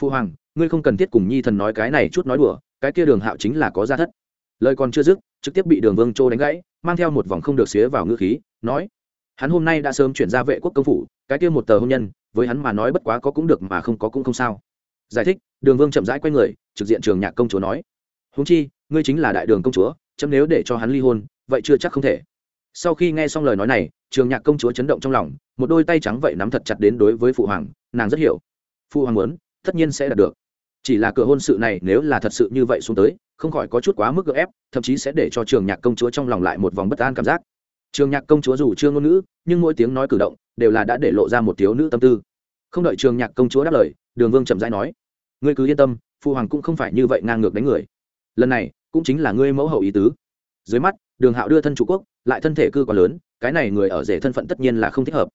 phụ hoàng, ngươi không cần thiết cùng nhi thần nói cái này chút nói đùa, cái kia đường hạo chính là có gia thất. Lời còn chưa dứt, trực tiếp bị đường vương trô đánh gãy, mang theo một vòng không được xía vào ngữ khí, nói, hắn hôm nay đã sớm chuyển ra vệ quốc công phủ, cái kia một tờ hôn nhân, với hắn mà nói bất quá có cũng được mà không có cũng không sao. Giải thích, đường vương chậm rãi q u a y người, trực diện trường nhạc công chúa nói húng chi, ngươi chính là đại đường công chúa, chấm nếu để cho hắn ly hôn, vậy chưa chắc không thể sau khi nghe xong lời nói này, trường nhạc công chúa chấn động trong lòng, một đôi tay trắng vậy nắm thật chặt đến đối với phụ hoàng, nàng rất hiểu. Phụ hoàng muốn, tất nhiên sẽ đạt được. Chỉ là cửa hôn sự này nếu là thật sự như vậy xuống tới, không khỏi có chút quá mức gợ ép, thậm chí sẽ để cho trường nhạc công chúa trong lòng lại một vòng bất an cảm giác. Trường nhạc công chúa dù chưa ngôn ngữ, nhưng mỗi tiếng nói cử động đều là đã để lộ ra một thiếu nữ tâm tư. Không đợi trường nhạc công chúa đáp lời, đường vương chậm rãi nói, ngươi cứ yên tâm, phụ hoàng cũng không phải như vậy ngang ngược đánh người. Lần này cũng chính là ngươi mẫu hậu ý tứ. Dưới mắt đường hạo đưa thân chủ quốc, lại thân thể cư quá lớn, cái này người ở rể thân phận tất nhiên là không thích hợp.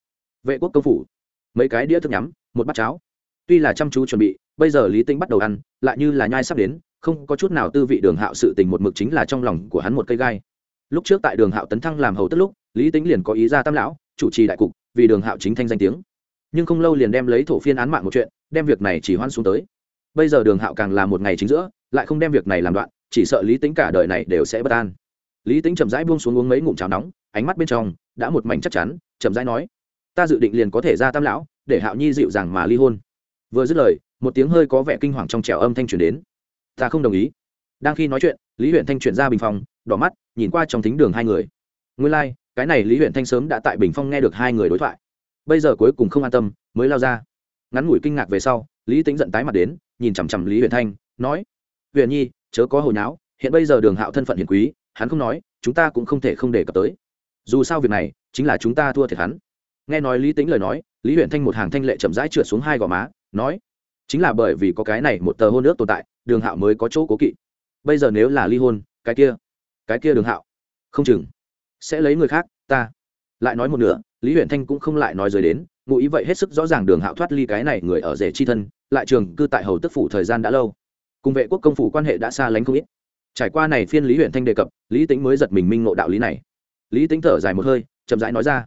Vệ quốc công phủ. Mấy cái đĩa thức nhắm, một bát cháo. Tuy là chăm chú chuẩn bị, bây giờ lý tinh bắt đầu ăn, lại như là nhai sắp đến, không có chút nào tư vị đường hạo sự tình một mực chính là trong lòng của hắn một cây gai. Lúc trước tại đường hạo tấn thăng làm hầu tất lúc, lý tính liền có ý ra tam lão, chủ trì đại cục, vì đường hạo chính thanh danh tiếng. Nhưng không lâu liền đem lấy thổ phiên án mạng một chuyện, đem việc này chỉ hoan xuống tới. Bây giờ đường hạo càng là một ngày chính giữa, lại không đem việc này làm đoạn, chỉ sợ lý tính cả đời này đều sẽ bất an lý tính chậm rãi buông xuống uống mấy ngụm cháo nóng ánh mắt bên trong đã một mảnh chắc chắn chậm rãi nói ta dự định liền có thể ra tam lão để hạo nhi dịu dàng mà ly hôn. Vừa dứt lời một tiếng hơi có vẻ kinh hoàng trong trẻo âm thanh truyền đến. Ta không đồng ý. Đang khi nói chuyện lý huyện thanh chuyển ra bình phòng đỏ mắt nhìn qua trong thính đường hai người. Nguyên lai、like, cái này lý huyện thanh sớm đã tại bình phong nghe được hai người đối thoại. Bây giờ cuối cùng không an tâm mới lao ra. Ngắn ngủi kinh ngạc về sau lý tính giận tái mặt đến nhìn chằm chằm lý huyện thanh nói huyện nhi chớ có hồi nháo hiện bây giờ đường hạo thân phận hiền quý hắn không nói, chúng ta cũng không thể không đề cập tới. Dù sao việc này, chính là chúng ta thua thiệt hắn. Nghe nói lý tính lời nói, lý huyện thanh một hàng thanh lệ chậm rãi trượt xuống hai gò má, nói, chính là bởi vì có cái này một tờ hôn ước tồn tại, đường hạo mới có chỗ cố kỵ. Bây giờ nếu là ly hôn, cái kia cái kia đường hạo, không chừng sẽ lấy người khác, ta. Lại nói một nửa, lý huyện thanh cũng không lại nói rời đến, ngụ ý vậy hết sức rõ ràng đường hạo thoát ly cái này người ở rể chi thân, lại trường cư tại hầu tức phủ thời gian đã lâu. Cùng vệ quốc công phủ quan hệ đã xa lánh không ít trải qua này phiên lý huyện thanh đề cập, lý tính mới giật mình minh ngộ đạo lý này. Lý tính thở dài một hơi, chậm rãi nói ra,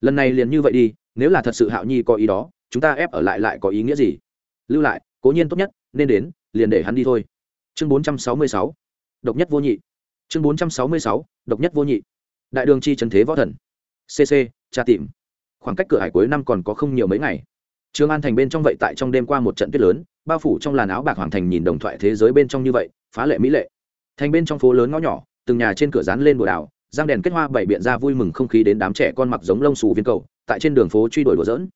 lần này liền như vậy đi, nếu là thật sự hạo nhi có ý đó, chúng ta ép ở lại lại có ý nghĩa gì? Lưu lại, cố nhiên tốt nhất, nên đến, liền để hắn đi thôi. Chương bốn trăm sáu mươi sáu, độc nhất vô nhị. Chương bốn trăm sáu mươi sáu, độc nhất vô nhị. Đại đường chi trần thế võ thần. Cc tra tìm. Khoảng cách cửa hải cuối năm còn có không nhiều mấy ngày. Trường an thành bên trong vậy tại trong đêm qua một trận tuyết lớn, bao phủ trong làn áo bạc hoàng thành nhìn đồng thoại thế giới bên trong như vậy, phá lệ mỹ lệ thành bên trong phố lớn ngõ nhỏ, từng nhà trên cửa dán lên bồ đào, giang đèn kết hoa bảy biện ra vui mừng không khí đến đám trẻ con mặc giống lông xù viên cầu, tại trên đường phố truy đuổi đùa dỡn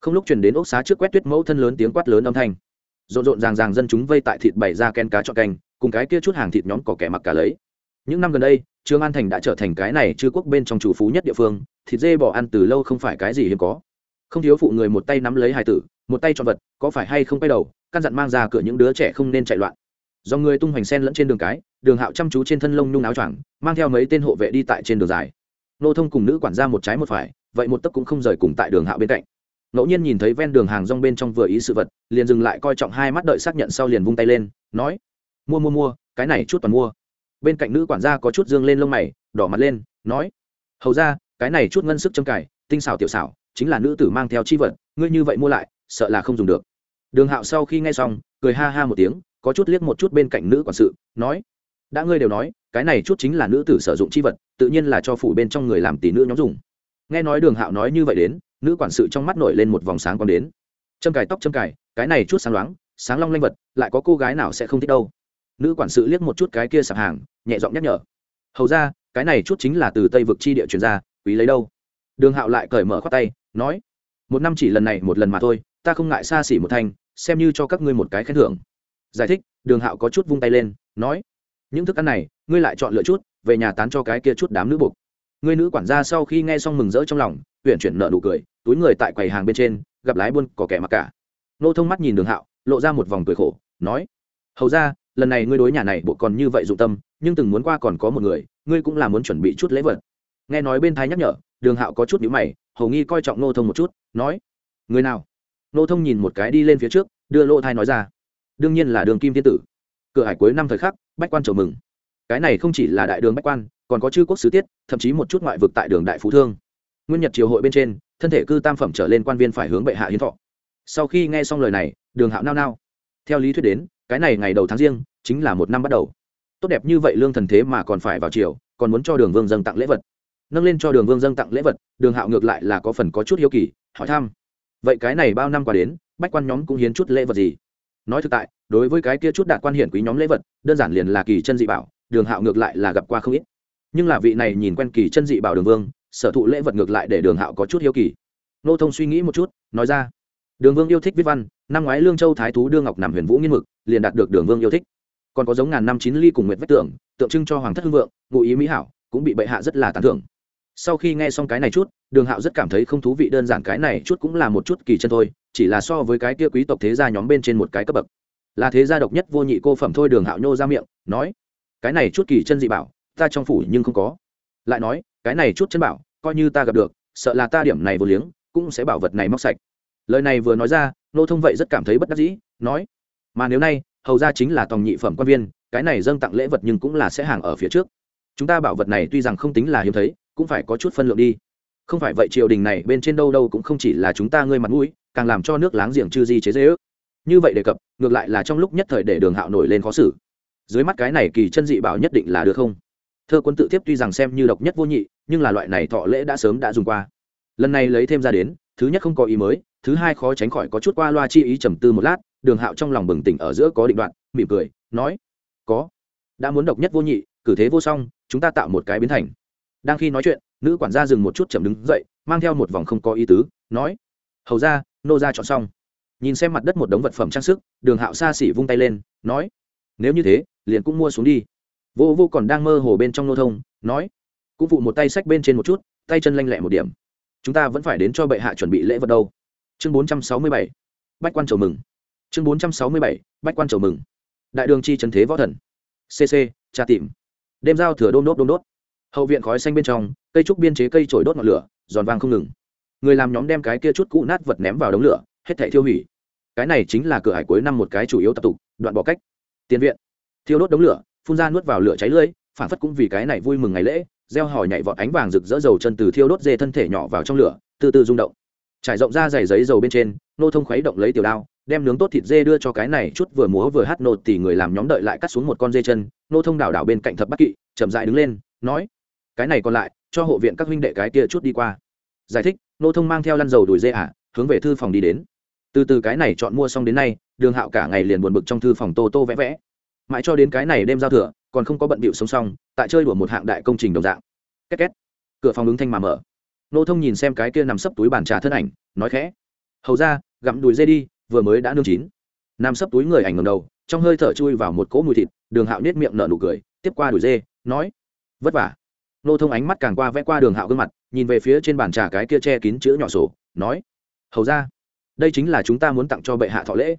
không lúc chuyển đến ốc xá trước quét tuyết mẫu thân lớn tiếng quát lớn âm thanh. Rộn rộn ràng ràng dân chúng vây tại thịt bày ra ken cá cho canh, cùng cái kia chút hàng thịt nhóm có kẻ mặc cả lấy. Những năm gần đây, trương an thành đã trở thành cái này chưa quốc bên trong chủ phú nhất địa phương, thịt dê bỏ ăn từ lâu không phải cái gì hiếm có. Không thiếu phụ người một tay nắm lấy hài tử, một tay cho vật, có phải hay không quay đầu, căn dặn mang ra cửa những đứa trẻ không nên chạy loạn. Do người tung hoành sen lẫn trên đường cái đường hạo chăm chú trên thân lông nhung áo choàng, mang theo mấy tên hộ vệ đi tại trên đường dài. Nô thông cùng nữ quản gia một trái một phải, vậy một tấc cũng không rời cùng tại đường hạo bên cạnh. Ngẫu nhiên nhìn thấy ven đường hàng rong bên trong vừa ý sự vật, liền dừng lại coi trọng hai mắt đợi xác nhận sau liền vung tay lên, nói, mua mua mua, cái này chút toàn mua. Bên cạnh nữ quản gia có chút dương lên lông mày, đỏ mặt lên, nói, hầu ra, cái này chút ngân sức châm cải, tinh xảo tiểu xảo, chính là nữ tử mang theo chi vật, ngươi như vậy mua lại, sợ là không dùng được. Đường hạo sau khi nghe xong, cười ha ha một tiếng, có chút liếc một chút bên cạnh nữ quản sự, nói đã ngươi đều nói, cái này chút chính là nữ tử sử dụng chi vật, tự nhiên là cho phủ bên trong người làm tỷ nữ nhóm dùng. Nghe nói đường hạo nói như vậy đến, nữ quản sự trong mắt nổi lên một vòng sáng còn đến. Châm cài tóc châm cài, cái này chút sáng loáng, sáng long lanh vật, lại có cô gái nào sẽ không thích đâu. Nữ quản sự liếc một chút cái kia sạp hàng, nhẹ giọng nhắc nhở. Hầu ra, cái này chút chính là từ tây vực chi địa chuyển ra, quý lấy đâu? Đường hạo lại cởi mở khoác tay, nói, một năm chỉ lần này một lần mà thôi, ta không ngại xa xỉ một thanh xem như cho các ngươi một cái khen thưởng. Giải thích, đường hạo có chút vung tay lên, nói những thức ăn này, ngươi lại chọn lựa chút, về nhà tán cho cái kia chút đám nữ buộc. Ngươi nữ quản gia sau khi nghe xong mừng rỡ trong lòng huyện chuyển nợ nụ cười, túi người tại quầy hàng bên trên, gặp lái buôn có kẻ mặc cả. Nô thông mắt nhìn đường hạo, lộ ra một vòng cười khổ, nói, hầu ra, lần này ngươi đối nhà này bộ còn như vậy dụng tâm, nhưng từng muốn qua còn có một người, ngươi cũng là muốn chuẩn bị chút lễ vật. Nghe nói bên thái nhắc nhở, đường hạo có chút nhữ mày, hầu nghi coi trọng nô thông một chút, nói, người nào? Nô thông nhìn một cái đi lên phía trước, đưa lỗ thai nói ra, đương nhiên là đường kim thiên tử. Cửa hải cuối năm thời khắc bách quan chầu mừng. Cái này không chỉ là đại đường bách quan, còn có chư quốc sứ tiết, thậm chí một chút ngoại vực tại đường đại phú thương. Nguyên nhật triều hội bên trên, thân thể cư tam phẩm trở lên quan viên phải hướng bệ hạ hiến thọ. Sau khi nghe xong lời này, đường hạo nao nao. Theo lý thuyết đến, cái này ngày đầu tháng riêng, chính là một năm bắt đầu. Tốt đẹp như vậy lương thần thế mà còn phải vào triều, còn muốn cho đường vương dâng tặng lễ vật. Nâng lên cho đường vương dâng tặng lễ vật, đường hạo ngược lại là có phần có chút hiếu kỳ, hỏi thăm. Vậy cái này bao năm qua đến, bách quan nhóm cũng hiến chút lễ vật gì? Nói thực tại, đối với cái kia chút đạt quan hiển quý nhóm lễ vật, đơn giản liền là kỳ chân dị bảo, đường hạo ngược lại là gặp qua không ít. Nhưng là vị này nhìn quen kỳ chân dị bảo đường vương, sở thụ lễ vật ngược lại để đường hạo có chút hiếu kỳ. Nô thông suy nghĩ một chút, nói ra, đường vương yêu thích viết văn, năm ngoái lương châu thái thú đương ngọc nằm huyền vũ nghiên mực, liền đạt được đường vương yêu thích. Còn có giống ngàn năm chín ly cùng nguyệt vách tưởng tượng trưng cho hoàng thất hưng vượng, ngụ ý mỹ hảo, cũng bị bệ hạ rất là tán thưởng. Sau khi nghe xong cái này chút, đường hạo rất cảm thấy không thú vị, đơn giản cái này chút cũng là một chút kỳ chân thôi chỉ là so với cái kia quý tộc thế gia nhóm bên trên một cái cấp bậc. Là thế gia độc nhất vô nhị cô phẩm thôi đường hạo nhô ra miệng, nói, cái này chút kỳ chân dị bảo, ta trong phủ nhưng không có. Lại nói, cái này chút chân bảo, coi như ta gặp được, sợ là ta điểm này vô liếng, cũng sẽ bảo vật này móc sạch. Lời này vừa nói ra, nô thông vậy rất cảm thấy bất đắc dĩ, nói, mà nếu nay, hầu ra chính là tòng nhị phẩm quan viên, cái này dâng tặng lễ vật nhưng cũng là sẽ hàng ở phía trước. Chúng ta bảo vật này tuy rằng không tính là hiếm thấy, cũng phải có chút phân lượng đi. Không phải vậy triều đình này bên trên đâu đâu cũng không chỉ là chúng ta ngươi mặt mũi càng làm cho nước láng giềng chư di chế dễ ước. Như vậy đề cập, ngược lại là trong lúc nhất thời để đường hạo nổi lên khó xử. Dưới mắt cái này kỳ chân dị bảo nhất định là được không? Thơ quân tự tiếp tuy rằng xem như độc nhất vô nhị, nhưng là loại này thọ lễ đã sớm đã dùng qua. Lần này lấy thêm ra đến, thứ nhất không có ý mới, thứ hai khó tránh khỏi có chút qua loa chi ý trầm tư một lát, đường hạo trong lòng bừng tỉnh ở giữa có định đoạn, mỉm cười, nói, có. Đã muốn độc nhất vô nhị, cử thế vô song, chúng ta tạo một cái biến thành. Đang khi nói chuyện, nữ quản gia dừng một chút chậm đứng dậy, mang theo một vòng không có ý tứ, nói, hầu ra nô ra chọn xong. Nhìn xem mặt đất một đống vật phẩm trang sức, đường hạo xa xỉ vung tay lên, nói, nếu như thế, liền cũng mua xuống đi. Vô vô còn đang mơ hồ bên trong nô thông, nói, cũng phụ một tay sách bên trên một chút, tay chân lanh lẹ một điểm. Chúng ta vẫn phải đến cho bệ hạ chuẩn bị lễ vật đâu. Chương bốn trăm sáu mươi bảy, bách quan chầu mừng. Chương bốn trăm sáu mươi bảy, bách quan chầu mừng. Đại đường chi trần thế võ thần. Cc tra tìm đêm giao thừa đôn đốt đôn đốt. Hậu viện khói xanh bên trong, cây trúc biên chế cây trổi đốt ngọn lửa, giòn vang không ngừng người làm nhóm đem cái kia chút cũ nát vật ném vào đống lửa, hết thảy thiêu hủy. Cái này chính là cửa hải cuối năm một cái chủ yếu tập tục, đoạn bỏ cách. Tiền viện. Thiêu đốt đống lửa, phun ra nuốt vào lửa cháy lưỡi phản phất cũng vì cái này vui mừng ngày lễ, gieo hỏi nhảy vọt ánh vàng rực rỡ dầu chân từ thiêu đốt dê thân thể nhỏ vào trong lửa, từ từ rung động. Trải rộng ra giày giấy dầu bên trên, nô thông khuấy động lấy tiểu đao, đem nướng tốt thịt dê đưa cho cái này chút vừa múa vừa hát nột thì người làm nhóm đợi lại cắt xuống một con dê chân, nô thông đảo đảo bên cạnh thập bắc kỵ, chậm dại đứng lên, nói, cái này còn lại, cho hộ viện các huynh đệ cái kia chút đi qua. Giải thích nô thông mang theo lăn dầu đùi dê ả, hướng về thư phòng đi đến. Từ từ cái này chọn mua xong đến nay, đường hạo cả ngày liền buồn bực trong thư phòng tô tô vẽ vẽ. Mãi cho đến cái này đêm giao thừa, còn không có bận bịu sống xong, tại chơi đùa một hạng đại công trình đồng dạng. Két két. Cửa phòng ứng thanh mà mở. Nô thông nhìn xem cái kia nằm sấp túi bàn trà thân ảnh, nói khẽ. Hầu ra, gặm đùi dê đi, vừa mới đã nương chín. Nằm sấp túi người ảnh ngầm đầu, trong hơi thở chui vào một cỗ mùi thịt, đường hạo nết miệng nở nụ cười, tiếp qua đùi dê, nói, vất vả nô thông ánh mắt càng qua vẽ qua đường hạo gương mặt, nhìn về phía trên bàn trà cái kia che kín chữ nhỏ sổ, nói, hầu ra đây chính là chúng ta muốn tặng cho bệ hạ thọ lễ.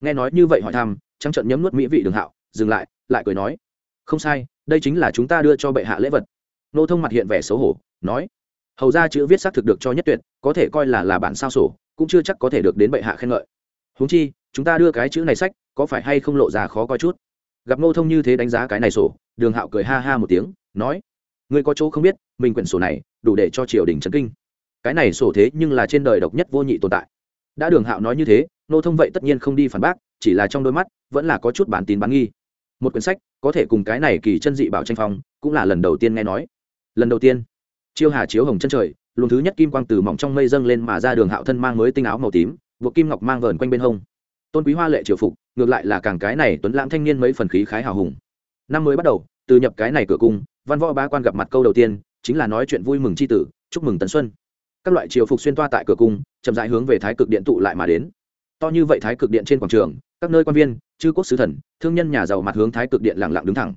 Nghe nói như vậy hỏi thăm, trắng trận nhấm nuốt mỹ vị đường hạo, dừng lại lại cười nói, không sai, đây chính là chúng ta đưa cho bệ hạ lễ vật. Nô thông mặt hiện vẻ xấu hổ, nói, hầu ra chữ viết xác thực được cho nhất tuyệt, có thể coi là là bản sao sổ, cũng chưa chắc có thể được đến bệ hạ khen ngợi. Huống chi, chúng ta đưa cái chữ này sách, có phải hay không lộ ra khó coi chút? Gặp nô thông như thế đánh giá cái này sổ, đường hạo cười ha ha một tiếng, nói ngươi có chỗ không biết, mình quyển sổ này đủ để cho triều đình trấn kinh. Cái này sổ thế nhưng là trên đời độc nhất vô nhị tồn tại. Đã đường hạo nói như thế, nô thông vậy tất nhiên không đi phản bác, chỉ là trong đôi mắt vẫn là có chút bản tin bán nghi. Một quyển sách có thể cùng cái này kỳ chân dị bảo tranh phong, cũng là lần đầu tiên nghe nói. Lần đầu tiên, chiêu hà chiếu hồng chân trời, luồng thứ nhất kim quang từ mỏng trong mây dâng lên mà ra đường hạo thân mang mới tinh áo màu tím, buộc kim ngọc mang vờn quanh bên hông. Tôn quý hoa lệ triều phục, ngược lại là càng cái này tuấn lãng thanh niên mấy phần khí khái hào hùng. Năm mới bắt đầu, từ nhập cái này cửa cung văn võ ba quan gặp mặt câu đầu tiên, chính là nói chuyện vui mừng c h i tử, chúc mừng tấn xuân. Các loại triều phục xuyên toa tại cửa cung, chậm rãi hướng về thái cực điện tụ lại mà đến. To như vậy thái cực điện trên quảng trường, các nơi quan viên, chư quốc sứ thần, thương nhân nhà giàu mặt hướng thái cực điện lẳng lặng đứng thẳng.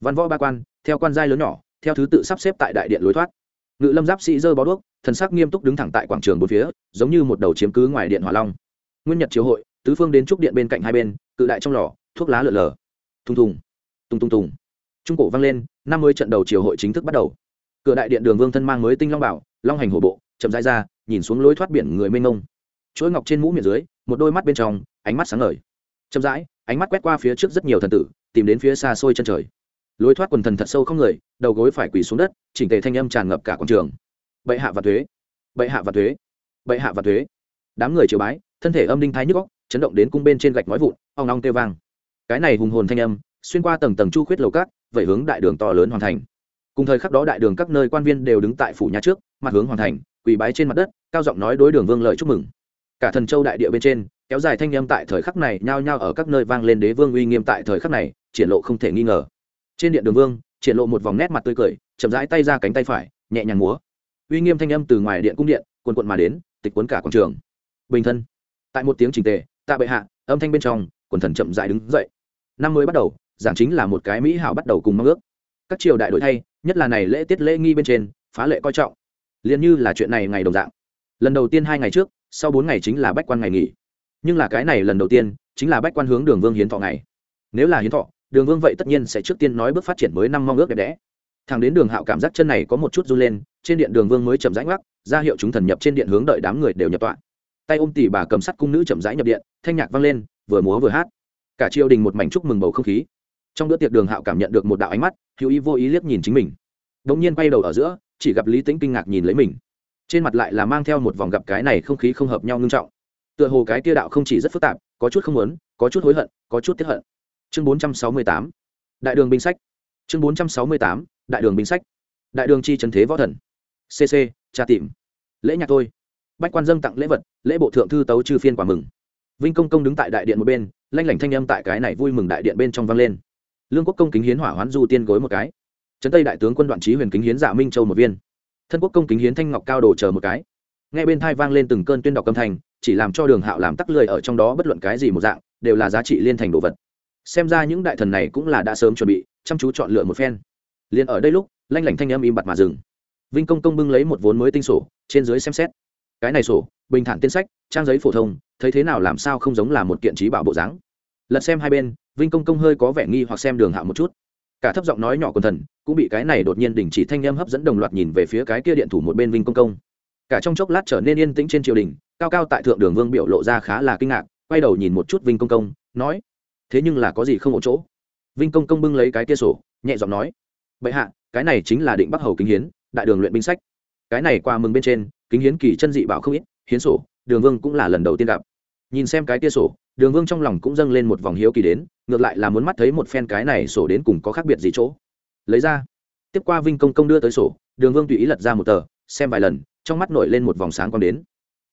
Văn võ ba quan, theo quan giai lớn nhỏ, theo thứ tự sắp xếp tại đại điện lối thoát. Ngự lâm giáp sĩ dơ bó đuốc, thần sắc nghiêm túc đứng thẳng tại quảng trường bốn phía, giống như một đầu chiếm cứ ngoài điện hỏa long. Nguyên nhật chiếu hội, tứ phương đến trúc điện bên cạnh hai bên, cự đại trong lò, thuốc lá lợn lờ. Thùng thùng, tùng tùng tùng. Trung cổ vang lên năm mươi trận đầu chiều hội chính thức bắt đầu. Cửa đại điện đường vương thân mang mới tinh long bảo, long hành hổ bộ, chậm rãi ra, nhìn xuống lối thoát biển người mênh mông. Chuỗi ngọc trên mũ miệng dưới, một đôi mắt bên trong, ánh mắt sáng ngời. Chậm rãi, ánh mắt quét qua phía trước rất nhiều thần tử, tìm đến phía xa xôi chân trời. Lối thoát quần thần thật sâu không người, đầu gối phải quỳ xuống đất, chỉnh tề thanh âm tràn ngập cả quảng trường. Bệ hạ và thuế, bệ hạ và thuế, bệ hạ và thuế. Đám người triều bái, thân thể âm đinh thái nhức góc chấn động đến cung bên trên gạch ngói vụn, ong ong kêu vang. Cái này hùng hồn thanh âm, xuyên qua tầng tầng chu khuyết lầu cát vậy hướng đại đường to lớn hoàn thành. Cùng thời khắc đó đại đường các nơi quan viên đều đứng tại phủ nhà trước, mặt hướng hoàn thành, quỳ bái trên mặt đất, cao giọng nói đối đường vương lợi chúc mừng. Cả thần châu đại địa bên trên, kéo dài thanh âm tại thời khắc này nhao nhao ở các nơi vang lên đế vương uy nghiêm tại thời khắc này, triển lộ không thể nghi ngờ. Trên điện đường vương, triển lộ một vòng nét mặt tươi cười, chậm rãi tay ra cánh tay phải, nhẹ nhàng múa. Uy nghiêm thanh âm từ ngoài điện cung điện quần quận mà đến, tịch cuốn cả quảng trường. Bình thân. Tại một tiếng trình tề, tạ bệ hạ, âm thanh bên trong, quần thần chậm rãi đứng dậy. Năm mới bắt đầu giảng chính là một cái mỹ hảo bắt đầu cùng mong ước. Các triều đại đổi thay, nhất là này lễ tiết lễ nghi bên trên, phá lệ coi trọng. Liền như là chuyện này ngày đồng dạng. Lần đầu tiên hai ngày trước, sau bốn ngày chính là bách quan ngày nghỉ. Nhưng là cái này lần đầu tiên, chính là bách quan hướng đường vương hiến thọ ngày. Nếu là hiến thọ, đường vương vậy tất nhiên sẽ trước tiên nói bước phát triển mới năm mong ước đẹp đẽ. Thằng đến đường hạo cảm giác chân này có một chút run lên, trên điện đường vương mới chậm rãi ngoắc, ra hiệu chúng thần nhập trên điện hướng đợi đám người đều nhập tọa. Tay ôm tỉ bà cầm sắt cung nữ chậm rãi nhập điện, thanh nhạc vang lên, vừa múa vừa hát. Cả triều đình một mảnh chúc mừng bầu không khí trong bữa tiệc đường hạo cảm nhận được một đạo ánh mắt, hữu ý vô ý liếc nhìn chính mình. Đ ỗ n g nhiên bay đầu ở giữa, chỉ gặp lý tính kinh ngạc nhìn lấy mình. Trên mặt lại là mang theo một vòng gặp cái này không khí không hợp nhau ngưng trọng. Tựa hồ cái kia đạo không chỉ rất phức tạp, có chút không muốn, có chút hối hận, có chút tiếp hận. Chương bốn trăm sáu mươi tám. Đại đường binh sách. Chương bốn trăm sáu mươi tám. Đại đường binh sách. Đại đường chi trần thế võ thần. Cc tra tìm. Lễ nhạc thôi. Bách quan dâng tặng lễ vật, lễ bộ thượng thư tấu chư phiên quả mừng. Vinh công công đứng tại đại điện một bên, lanh lảnh thanh âm tại cái này vui mừng đại điện bên trong vang lên lương quốc công kính hiến hỏa hoán du tiên gối một cái. Trấn tây đại tướng quân đoạn trí huyền kính hiến dạ minh châu một viên. Thân quốc công kính hiến thanh ngọc cao đồ chờ một cái. Nghe bên thai vang lên từng cơn tuyên đọc âm thanh, chỉ làm cho đường hạo làm tắc lười ở trong đó bất luận cái gì một dạng, đều là giá trị liên thành đồ vật. Xem ra những đại thần này cũng là đã sớm chuẩn bị, chăm chú chọn lựa một phen. Liền ở đây lúc, lanh lảnh thanh âm im bặt mà dừng. Vinh công công bưng lấy một vốn mới tinh sổ, trên dưới xem xét. Cái này sổ, bình thản tiên sách, trang giấy phổ thông, thấy thế nào làm sao không giống là một kiện trí bảo bộ dáng. Lật xem hai bên vinh công công hơi có vẻ nghi hoặc xem đường hạo một chút. Cả thấp giọng nói nhỏ quần thần, cũng bị cái này đột nhiên đình chỉ thanh em hấp dẫn đồng loạt nhìn về phía cái kia điện thủ một bên vinh công công. Cả trong chốc lát trở nên yên tĩnh trên triều đình, cao cao tại thượng đường vương biểu lộ ra khá là kinh ngạc, quay đầu nhìn một chút vinh công công, nói, thế nhưng là có gì không ổn chỗ? Vinh công công bưng lấy cái kia sổ, nhẹ giọng nói, bệ hạ, cái này chính là định bắc hầu kính hiến, đại đường luyện binh sách. Cái này qua mừng bên trên, kính hiến kỳ chân dị bảo không ít, hiến sổ, đường vương cũng là lần đầu tiên gặp. Nhìn xem cái kia sổ đường vương trong lòng cũng dâng lên một vòng hiếu kỳ đến, ngược lại là muốn mắt thấy một phen cái này sổ đến cùng có khác biệt gì chỗ. Lấy ra. Tiếp qua vinh công công đưa tới sổ, đường vương tùy ý lật ra một tờ, xem vài lần, trong mắt nổi lên một vòng sáng còn đến.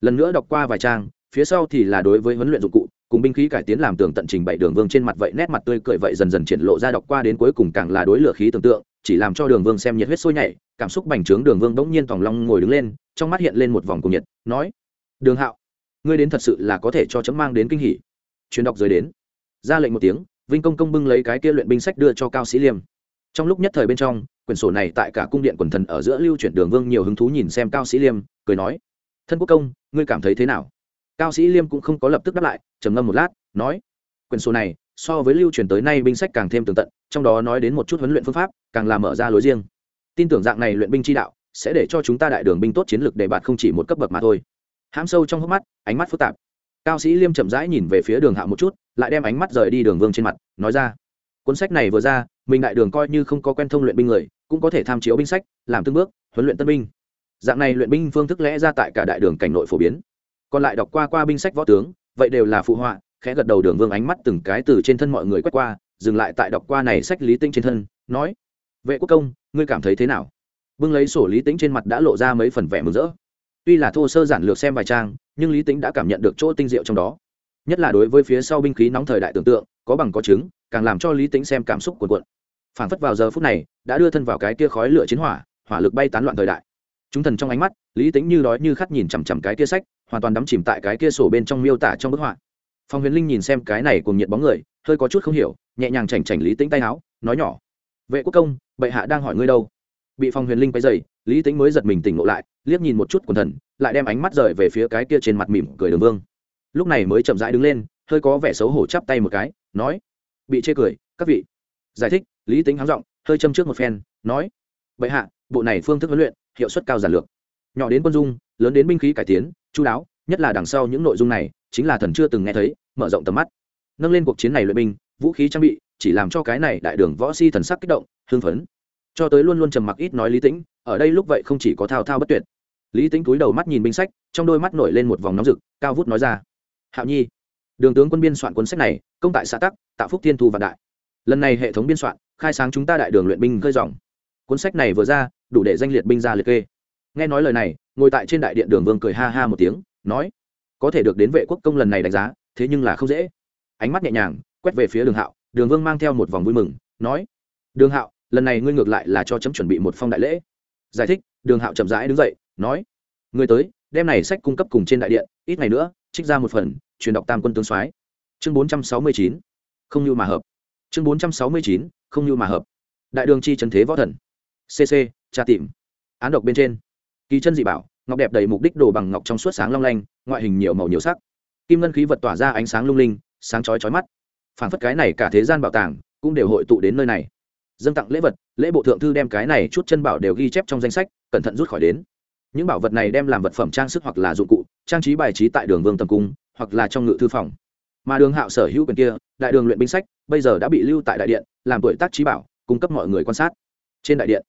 Lần nữa đọc qua vài trang, phía sau thì là đối với huấn luyện dụng cụ, cùng binh khí cải tiến làm tường tận trình bày đường vương trên mặt vậy nét mặt tươi cười vậy dần dần triển lộ ra đọc qua đến cuối cùng càng là đối lửa khí tưởng tượng, chỉ làm cho đường vương xem nhiệt huyết sôi nhảy, cảm xúc bành trướng đường vương bỗng nhiên tòng long ngồi đứng lên, trong mắt hiện lên một vòng cùng nhiệt, nói, đường hạo, ngươi đến thật sự là có thể cho chấm mang đến kinh hỉ truyền đọc rời đến. Ra lệnh một tiếng, vinh công công bưng lấy cái kia luyện binh sách đưa cho cao sĩ liêm. Trong lúc nhất thời bên trong, quyển sổ này tại cả cung điện quần thần ở giữa lưu chuyển đường vương nhiều hứng thú nhìn xem cao sĩ liêm, cười nói, thân quốc công, ngươi cảm thấy thế nào? Cao sĩ liêm cũng không có lập tức đáp lại, trầm ngâm một lát, nói, quyển sổ này, so với lưu truyền tới nay binh sách càng thêm tường tận, trong đó nói đến một chút huấn luyện phương pháp, càng làm mở ra lối riêng. Tin tưởng dạng này luyện binh chi đạo, sẽ để cho chúng ta đại đường binh tốt chiến lược để bạn không chỉ một cấp bậc mà thôi. Hãm sâu trong hốc mắt, ánh mắt phức tạp cao sĩ liêm chậm rãi nhìn về phía đường hạo một chút, lại đem ánh mắt rời đi đường vương trên mặt, nói ra, cuốn sách này vừa ra, mình đại đường coi như không có quen thông luyện binh người, cũng có thể tham chiếu binh sách, làm tương bước, huấn luyện tân binh. Dạng này luyện binh phương thức lẽ ra tại cả đại đường cảnh nội phổ biến. Còn lại đọc qua qua binh sách võ tướng, vậy đều là phụ họa, khẽ gật đầu đường vương ánh mắt từng cái từ trên thân mọi người quét qua, dừng lại tại đọc qua này sách lý tinh trên thân, nói, vệ quốc công, ngươi cảm thấy thế nào? Bưng lấy sổ lý tính trên mặt đã lộ ra mấy phần vẻ mừng rỡ tuy là thô sơ giản lược xem vài trang, nhưng lý tính đã cảm nhận được chỗ tinh diệu trong đó. Nhất là đối với phía sau binh khí nóng thời đại tưởng tượng, có bằng có chứng, càng làm cho lý tính xem cảm xúc cuồn cuộn. Phản phất vào giờ phút này, đã đưa thân vào cái kia khói lửa chiến hỏa hỏa lực bay tán loạn thời đại. Chúng thần trong ánh mắt, lý tính như đói như khát nhìn chằm chằm cái kia sách, hoàn toàn đắm chìm tại cái kia sổ bên trong miêu tả trong bức họa. Phong huyền linh nhìn xem cái này cùng nhiệt bóng người, hơi có chút không hiểu, nhẹ nhàng chảnh chảnh lý tính tay áo, nói nhỏ, vệ quốc công, bệ hạ đang hỏi ngươi đâu? Bị phong huyền linh quấy dày lý tính mới giật mình tỉnh ngộ lại, liếc nhìn một chút quần thần, lại đem ánh mắt rời về phía cái kia trên mặt mỉm cười đường vương. Lúc này mới chậm rãi đứng lên, hơi có vẻ xấu hổ chắp tay một cái, nói, bị chê cười, các vị. Giải thích, lý tính háng r hơi châm trước một phen, nói, bệ hạ, bộ này phương thức huấn luyện, hiệu suất cao giản lược. Nhỏ đến quân dung, lớn đến binh khí cải tiến, chú đáo, nhất là đằng sau những nội dung này, chính là thần chưa từng nghe thấy, mở rộng tầm mắt. Nâng lên cuộc chiến này luyện binh, vũ khí trang bị, chỉ làm cho cái này đại đường võ si thần sắc kích động, hưng phấn cho tới luôn luôn trầm mặc ít nói lý tĩnh, ở đây lúc vậy không chỉ có thao thao bất tuyệt. Lý tĩnh cúi đầu mắt nhìn binh sách, trong đôi mắt nổi lên một vòng nóng rực, cao vút nói ra, hạo nhi, đường tướng quân biên soạn cuốn sách này, công tại xã tắc tạo phúc thiên thu vạn đại. Lần này hệ thống biên soạn, khai sáng chúng ta đại đường luyện binh khơi dòng. Cuốn sách này vừa ra, đủ để danh liệt binh ra liệt kê. Nghe nói lời này, ngồi tại trên đại điện đường vương cười ha ha một tiếng, nói, có thể được đến vệ quốc công lần này đánh giá, thế nhưng là không dễ. Ánh mắt nhẹ nhàng, quét về phía đường hạo, đường vương mang theo một vòng vui mừng, nói, đường hạo lần này ngươi ngược lại là cho chấm chuẩn bị một phong đại lễ. Giải thích, đường hạo chậm rãi đứng dậy, nói người tới, đem này sách cung cấp cùng trên đại điện, ít ngày nữa, trích ra một phần, truyền đọc tam quân tướng soái. Chương bốn trăm sáu mươi chín, không như mà hợp. Chương bốn trăm sáu mươi chín, không như mà hợp. Đại đường chi trần thế võ thần. Cc tra tìm. Án độc bên trên. Kỳ chân dị bảo, ngọc đẹp đầy mục đích đồ bằng ngọc trong suốt sáng long lanh, ngoại hình nhiều màu nhiều sắc. Kim ngân khí vật tỏa ra ánh sáng lung linh, sáng chói chói mắt. Phảng phất cái này cả thế gian bảo tàng, cũng đều hội tụ đến nơi này dâng tặng lễ vật, lễ bộ thượng thư đem cái này chút chân bảo đều ghi chép trong danh sách, cẩn thận rút khỏi đến. Những bảo vật này đem làm vật phẩm trang sức hoặc là dụng cụ, trang trí bài trí tại đường vương tầm cung, hoặc là trong ngự thư phòng. Mà đường hạo sở hữu quyền kia, đại đường luyện binh sách, bây giờ đã bị lưu tại đại điện, làm tuổi tác trí bảo, cung cấp mọi người quan sát. Trên đại điện,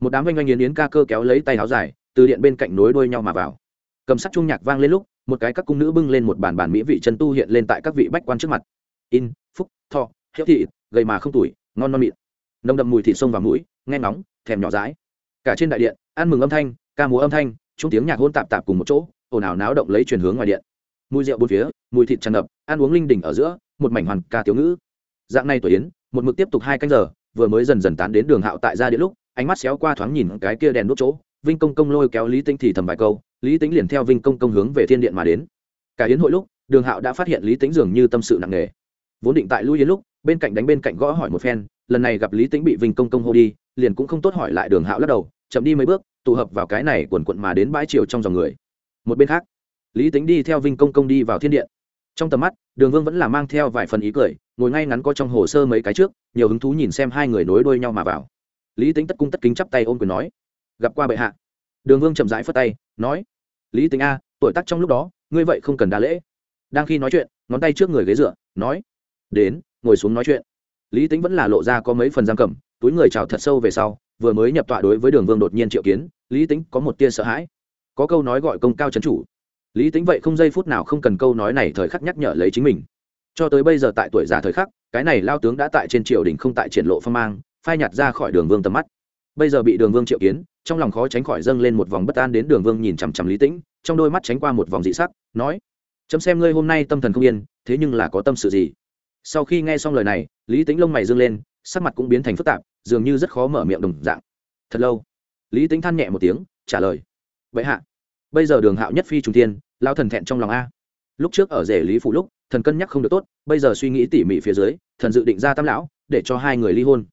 một đám oanh oanh yến yến ca cơ kéo lấy tay áo dài, từ điện bên cạnh nối đuôi nhau mà vào. Cầm sắt trung nhạc vang lên lúc, một cái các cung nữ bưng lên một bàn bàn mỹ vị chân tu hiện lên tại các vị bách quan trước mặt. In, phúc thọ hiệu thị, gầy mà không tuổi, ngon non mịn nồng đậm mùi thịt sông và mũi nghe nóng, thèm nhỏ dãi. Cả trên đại điện ăn mừng âm thanh ca múa âm thanh chung tiếng nhạc hôn tạp tạp cùng một chỗ ồn ào náo động lấy truyền hướng ngoài điện. Mùi rượu bốn phía mùi thịt tràn ngập ăn uống linh đỉnh ở giữa một mảnh hoàn ca tiểu ngữ. Dạng này tuổi yến một mực tiếp tục hai canh giờ vừa mới dần dần tán đến đường hạo tại ra điện lúc ánh mắt xéo qua thoáng nhìn cái kia đèn đốt chỗ vinh công công lôi kéo lý tính thì thầm vài câu lý tính liền theo vinh công công hướng về thiên điện mà đến. Cả yến hội lúc đường hạo đã phát hiện lý tính dường như tâm sự nặng nề. Vốn định tại lui yến lúc bên cạnh đánh bên cạnh gõ hỏi một phen lần này gặp lý Tĩnh bị vinh công công hô đi, liền cũng không tốt hỏi lại đường hạo lắc đầu, chậm đi mấy bước, tụ hợp vào cái này quần quận mà đến bãi chiều trong dòng người. Một bên khác, lý tính đi theo vinh công công đi vào thiên điện. Trong tầm mắt, đường vương vẫn là mang theo vài phần ý cười, ngồi ngay ngắn có trong hồ sơ mấy cái trước, nhiều hứng thú nhìn xem hai người nối đuôi nhau mà vào. Lý tính tất cung tất kính chắp tay ôm quyền nói, gặp qua bệ hạ. Đường vương chậm rãi phất tay, nói, lý tính a, tuổi tác trong lúc đó, ngươi vậy không cần đa lễ. Đang khi nói chuyện, ngón tay trước người ghế dựa, nói, đến, ngồi xuống nói chuyện lý tính vẫn là lộ ra có mấy phần giam cầm, túi người chào thật sâu về sau, vừa mới nhập tọa đối với đường vương đột nhiên triệu kiến, lý tính có một tia sợ hãi. Có câu nói gọi công cao c chủ. Lý tính vậy không giây phút nào không cần câu nói này thời khắc nhắc nhở lấy chính mình. Cho tới bây giờ tại tuổi già thời khắc, cái này lao tướng đã tại trên triều đình không tại triển lộ phong mang, phai nhạt ra khỏi đường vương tầm mắt. Bây giờ bị đường vương triệu kiến, trong lòng khó tránh khỏi dâng lên một vòng bất an đến đường vương nhìn chằm chằm lý tĩnh, trong đôi mắt tránh qua một vòng dị sắc, nói chấm xem ngươi hôm nay tâm thần không yên, thế nhưng là có tâm sự gì? Sau khi nghe xong lời này lý tính lông mày dâng lên, sắc mặt cũng biến thành phức tạp, dường như rất khó mở miệng đồng dạng. Thật lâu, lý tính than nhẹ một tiếng, trả lời. Vậy hạ, bây giờ đường hạo nhất phi trung tiên lao thần thẹn trong lòng a. Lúc trước ở rể lý phụ lúc, thần cân nhắc không được tốt, bây giờ suy nghĩ tỉ mỉ phía dưới, thần dự định ra tam lão, để cho hai người ly hôn.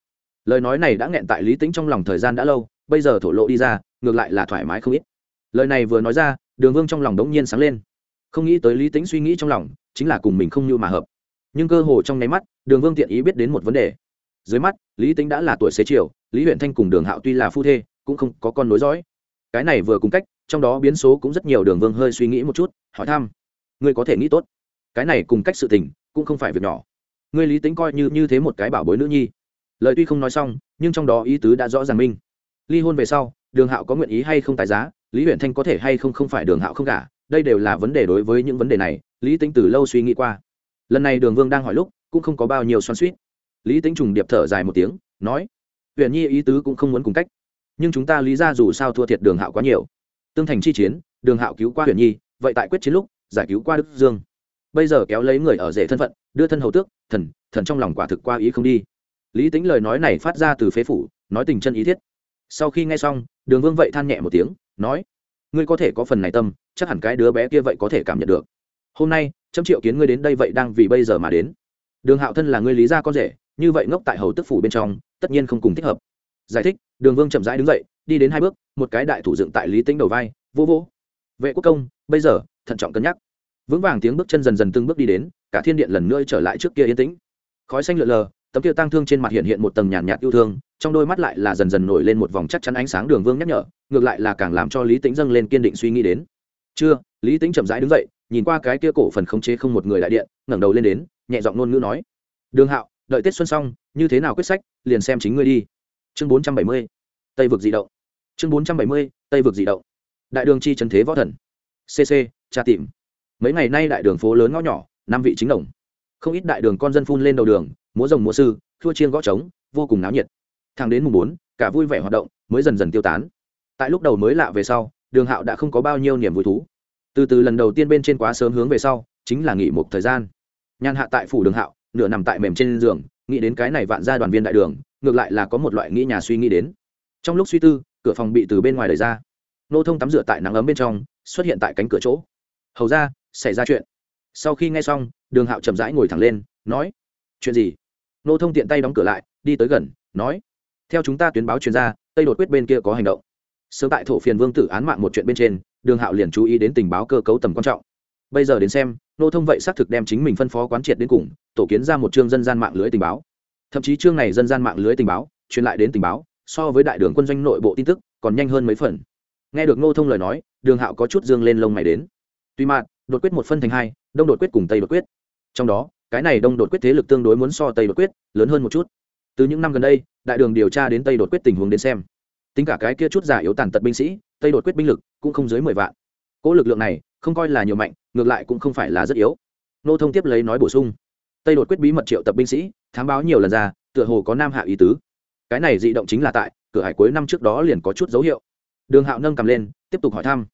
Lời nói này đã nghẹn tại lý tính trong lòng thời gian đã lâu, bây giờ thổ lộ đi ra, ngược lại là thoải mái không ít. Lời này vừa nói ra, đường vương trong lòng đống nhiên sáng lên. Không nghĩ tới lý tính suy nghĩ trong lòng, chính là cùng mình không như mà hợp. Nhưng cơ hồ trong nháy mắt đường vương tiện ý biết đến một vấn đề. Dưới mắt, lý tính đã là tuổi xế chiều, lý huyện thanh cùng đường hạo tuy là phu thê, cũng không có con nối dõi. Cái này vừa cùng cách, trong đó biến số cũng rất nhiều, đường vương hơi suy nghĩ một chút, hỏi thăm. Ngươi có thể nghĩ tốt. Cái này cùng cách sự tình, cũng không phải việc nhỏ. Ngươi lý tính coi như như thế một cái bảo bối nữ nhi. Lời tuy không nói xong, nhưng trong đó ý tứ đã rõ ràng minh. Ly hôn về sau, đường hạo có nguyện ý hay không tài giá, lý huyện thanh có thể hay không không phải đường hạo không cả đây đều là vấn đề đối với những vấn đề này, lý tính từ lâu suy nghĩ qua. Lần này đường vương đang hỏi lúc cũng không có bao nhiêu xoan suýt. Lý tính trùng điệp thở dài một tiếng, nói huyện nhi ý tứ cũng không muốn cùng cách, nhưng chúng ta lý ra dù sao thua thiệt đường hạo quá nhiều. Tương thành chi chiến, đường hạo cứu qua huyện nhi, vậy tại quyết chiến lúc, giải cứu qua đức dương. Bây giờ kéo lấy người ở rể thân phận, đưa thân hầu tước, thần thần trong lòng quả thực qua ý không đi. Lý tính lời nói này phát ra từ phế phủ, nói tình chân ý thiết. Sau khi nghe xong, đường vương vậy than nhẹ một tiếng, nói, ngươi có thể có phần này tâm, chắc hẳn cái đứa bé kia vậy có thể cảm nhận được. Hôm nay, trâm triệu kiến ngươi đến đây vậy đang vì bây giờ mà đến đường hạo thân là người lý gia con rể, như vậy ngốc tại hầu tức phủ bên trong, tất nhiên không cùng thích hợp. Giải thích, đường vương chậm rãi đứng dậy, đi đến hai bước, một cái đại thủ dựng tại lý tính đầu vai, vô vô. Vệ quốc công, bây giờ, thận trọng cân nhắc. Vững vàng tiếng bước chân dần dần từng bước đi đến, cả thiên điện lần nữa trở lại trước kia yên tĩnh. Khói xanh lượn lờ, tấm kia tăng thương trên mặt hiện hiện một tầng nhàn nhạt yêu thương, trong đôi mắt lại là dần dần nổi lên một vòng chắc chắn ánh sáng đường vương nhắc nhở, ngược lại là càng làm cho lý tính dâng lên kiên định suy nghĩ đến. Chưa. Lý tính chậm rãi đứng dậy nhìn qua cái kia cổ phần khống chế không một người đại điện, ngẩng đầu lên đến, nhẹ giọng ngôn ngữ nói, đường hạo, đợi tết xuân xong, như thế nào quyết sách, liền xem chính ngươi đi. Chương bốn trăm bảy mươi, tây vực dị động. Chương bốn trăm bảy mươi, tây vực dị động. Đại đường chi trần thế võ thần. Cc tra tìm. Mấy ngày nay đại đường phố lớn ngõ nhỏ, năm vị chính đồng. Không ít đại đường con dân phun lên đầu đường, múa rồng múa sư, thua chiên gõ trống, vô cùng náo nhiệt. Thang đến mùng bốn, cả vui vẻ hoạt động mới dần dần tiêu tán. Tại lúc đầu mới lạ về sau, đường hạo đã không có bao nhiêu niềm vui thú từ từ lần đầu tiên bên trên quá sớm hướng về sau, chính là nghỉ một thời gian. Nhàn hạ tại phủ đường hạo, nửa nằm tại mềm trên giường, nghĩ đến cái này vạn ra đoàn viên đại đường, ngược lại là có một loại nghĩ nhà suy nghĩ đến. Trong lúc suy tư, cửa phòng bị từ bên ngoài đẩy ra. Nô thông tắm rửa tại nắng ấm bên trong, xuất hiện tại cánh cửa chỗ. Hầu ra xảy ra chuyện. Sau khi nghe xong, đường hạo chậm rãi ngồi thẳng lên, nói, chuyện gì? Nô thông tiện tay đóng cửa lại, đi tới gần, nói, theo chúng ta tuyến báo chuyên gia, tây đột quyết bên kia có hành động. Sớm tại thổ phiền vương tử án mạng một chuyện bên trên đường hạo liền chú ý đến tình báo cơ cấu tầm quan trọng. Bây giờ đến xem, nô thông vậy xác thực đem chính mình phân phó quán triệt đến cùng, tổ kiến ra một chương dân gian mạng lưới tình báo. Thậm chí chương này dân gian mạng lưới tình báo, truyền lại đến tình báo, so với đại đường quân doanh nội bộ tin tức, còn nhanh hơn mấy phần. Nghe được nô thông lời nói, đường hạo có chút dương lên lông mày đến. Tuy mạn đột quyết một phân thành hai, đông đột quyết cùng tây đột quyết. Trong đó, cái này đông đột quyết thế lực tương đối muốn so tây đột quyết, lớn hơn một chút. Từ những năm gần đây, đại đường điều tra đến tây đột quyết tình huống đến xem. Tính cả cái kia chút giả yếu tàn tật binh sĩ tây đột quyết binh lực cũng không dưới mười vạn. Cỗ lực lượng này không coi là nhiều mạnh, ngược lại cũng không phải là rất yếu. Nô thông tiếp lấy nói bổ sung. Tây đột quyết bí mật triệu tập binh sĩ, thám báo nhiều lần ra, tựa hồ có nam hạ ý tứ. Cái này dị động chính là tại, cửa hải cuối năm trước đó liền có chút dấu hiệu. Đường hạo nâng cầm lên, tiếp tục hỏi thăm.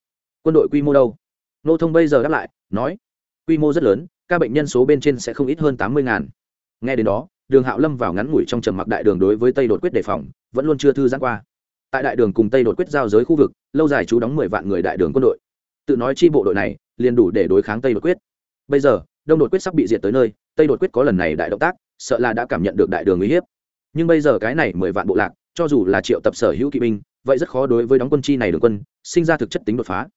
Quân đội quy mô đâu? Nô thông bây giờ đáp lại, nói. Quy mô rất lớn, ca bệnh nhân số bên trên sẽ không ít hơn tám mươi ngàn. Nghe đến đó, đường hạo lâm vào ngắn ngủi trong trầm mặc đại đường đối với tây đột quyết đề phòng, vẫn luôn chưa thư giãn qua tại đại đường cùng tây đột quyết giao giới khu vực, lâu dài chú đóng mười vạn người đại đường quân đội. Tự nói chi bộ đội này, liền đủ để đối kháng tây đột quyết. Bây giờ, đông đột quyết sắp bị diệt tới nơi, tây đột quyết có lần này đại động tác, sợ là đã cảm nhận được đại đường uy hiếp. Nhưng bây giờ cái này mười vạn bộ lạc, cho dù là triệu tập sở hữu kỵ binh, vậy rất khó đối với đóng quân chi này đường quân, sinh ra thực chất tính đột phá.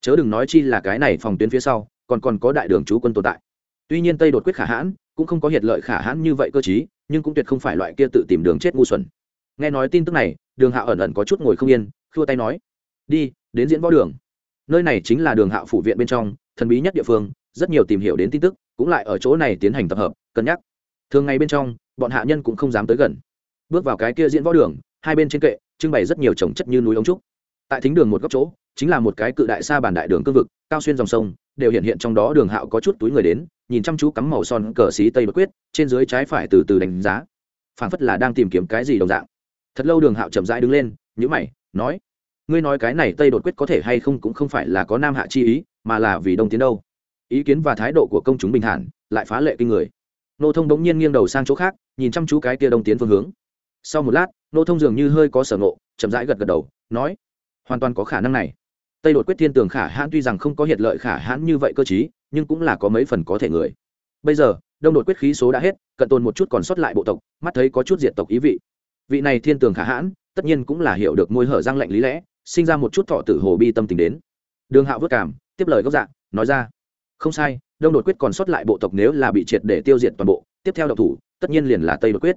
Chớ đừng nói chi là cái này phòng tuyến phía sau, còn còn có đại đường chú quân tồn tại. Tuy nhiên tây đột quyết khả hãn, cũng không có hiệt lợi khả hãn như vậy cơ chí, nhưng cũng tuyệt không phải loại kia tự tìm đường chết ngu xuẩn. Nghe nói tin tức này đường hạo ẩn ẩn có chút ngồi không yên, khua tay nói, đi, đến diễn võ đường. Nơi này chính là đường hạo phủ viện bên trong, thần bí nhất địa phương, rất nhiều tìm hiểu đến tin tức, cũng lại ở chỗ này tiến hành tập hợp, cân nhắc. Thường ngày bên trong, bọn hạ nhân cũng không dám tới gần. Bước vào cái kia diễn võ đường, hai bên trên kệ, trưng bày rất nhiều trồng chất như núi ống trúc. Tại thính đường một góc chỗ, chính là một cái cự đại xa bản đại đường cương vực, cao xuyên dòng sông, đều hiện hiện trong đó đường hạo có chút túi người đến, nhìn chăm chú cắm màu son cờ xí tây bất quyết, trên dưới trái phải từ từ đánh giá. Phảng phất là đang tìm kiếm cái gì đồng dạng thật lâu đường hạo chậm rãi đứng lên nhữ mày, nói, ngươi nói cái này tây đột quyết có thể hay không cũng không phải là có nam hạ chi ý, mà là vì đông tiến đâu? Ý kiến và thái độ của công chúng bình thản, lại phá lệ kinh người. Nô thông đống nhiên nghiêng đầu sang chỗ khác, nhìn chăm chú cái kia đông tiến phương hướng. Sau một lát, nô thông dường như hơi có sở ngộ, chậm rãi gật gật đầu, nói, hoàn toàn có khả năng này. Tây đột quyết thiên tường khả hãn tuy rằng không có hiện lợi khả hãn như vậy cơ chí nhưng cũng là có mấy phần có thể người. Bây giờ, đông đột quyết khí số đã hết, cận tồn một chút còn sót lại bộ tộc, mắt thấy có chút diệt tộc ý vị vị này thiên tường khả hãn, tất nhiên cũng là hiểu được môi hở răng lạnh lý lẽ, sinh ra một chút thọ tử hồ bi tâm tình đến. Đường hạo vất cảm, tiếp lời gốc dạng nói ra, không sai, đông đột quyết còn sót lại bộ tộc nếu là bị triệt để tiêu diệt toàn bộ, tiếp theo độc thủ, tất nhiên liền là tây đột quyết.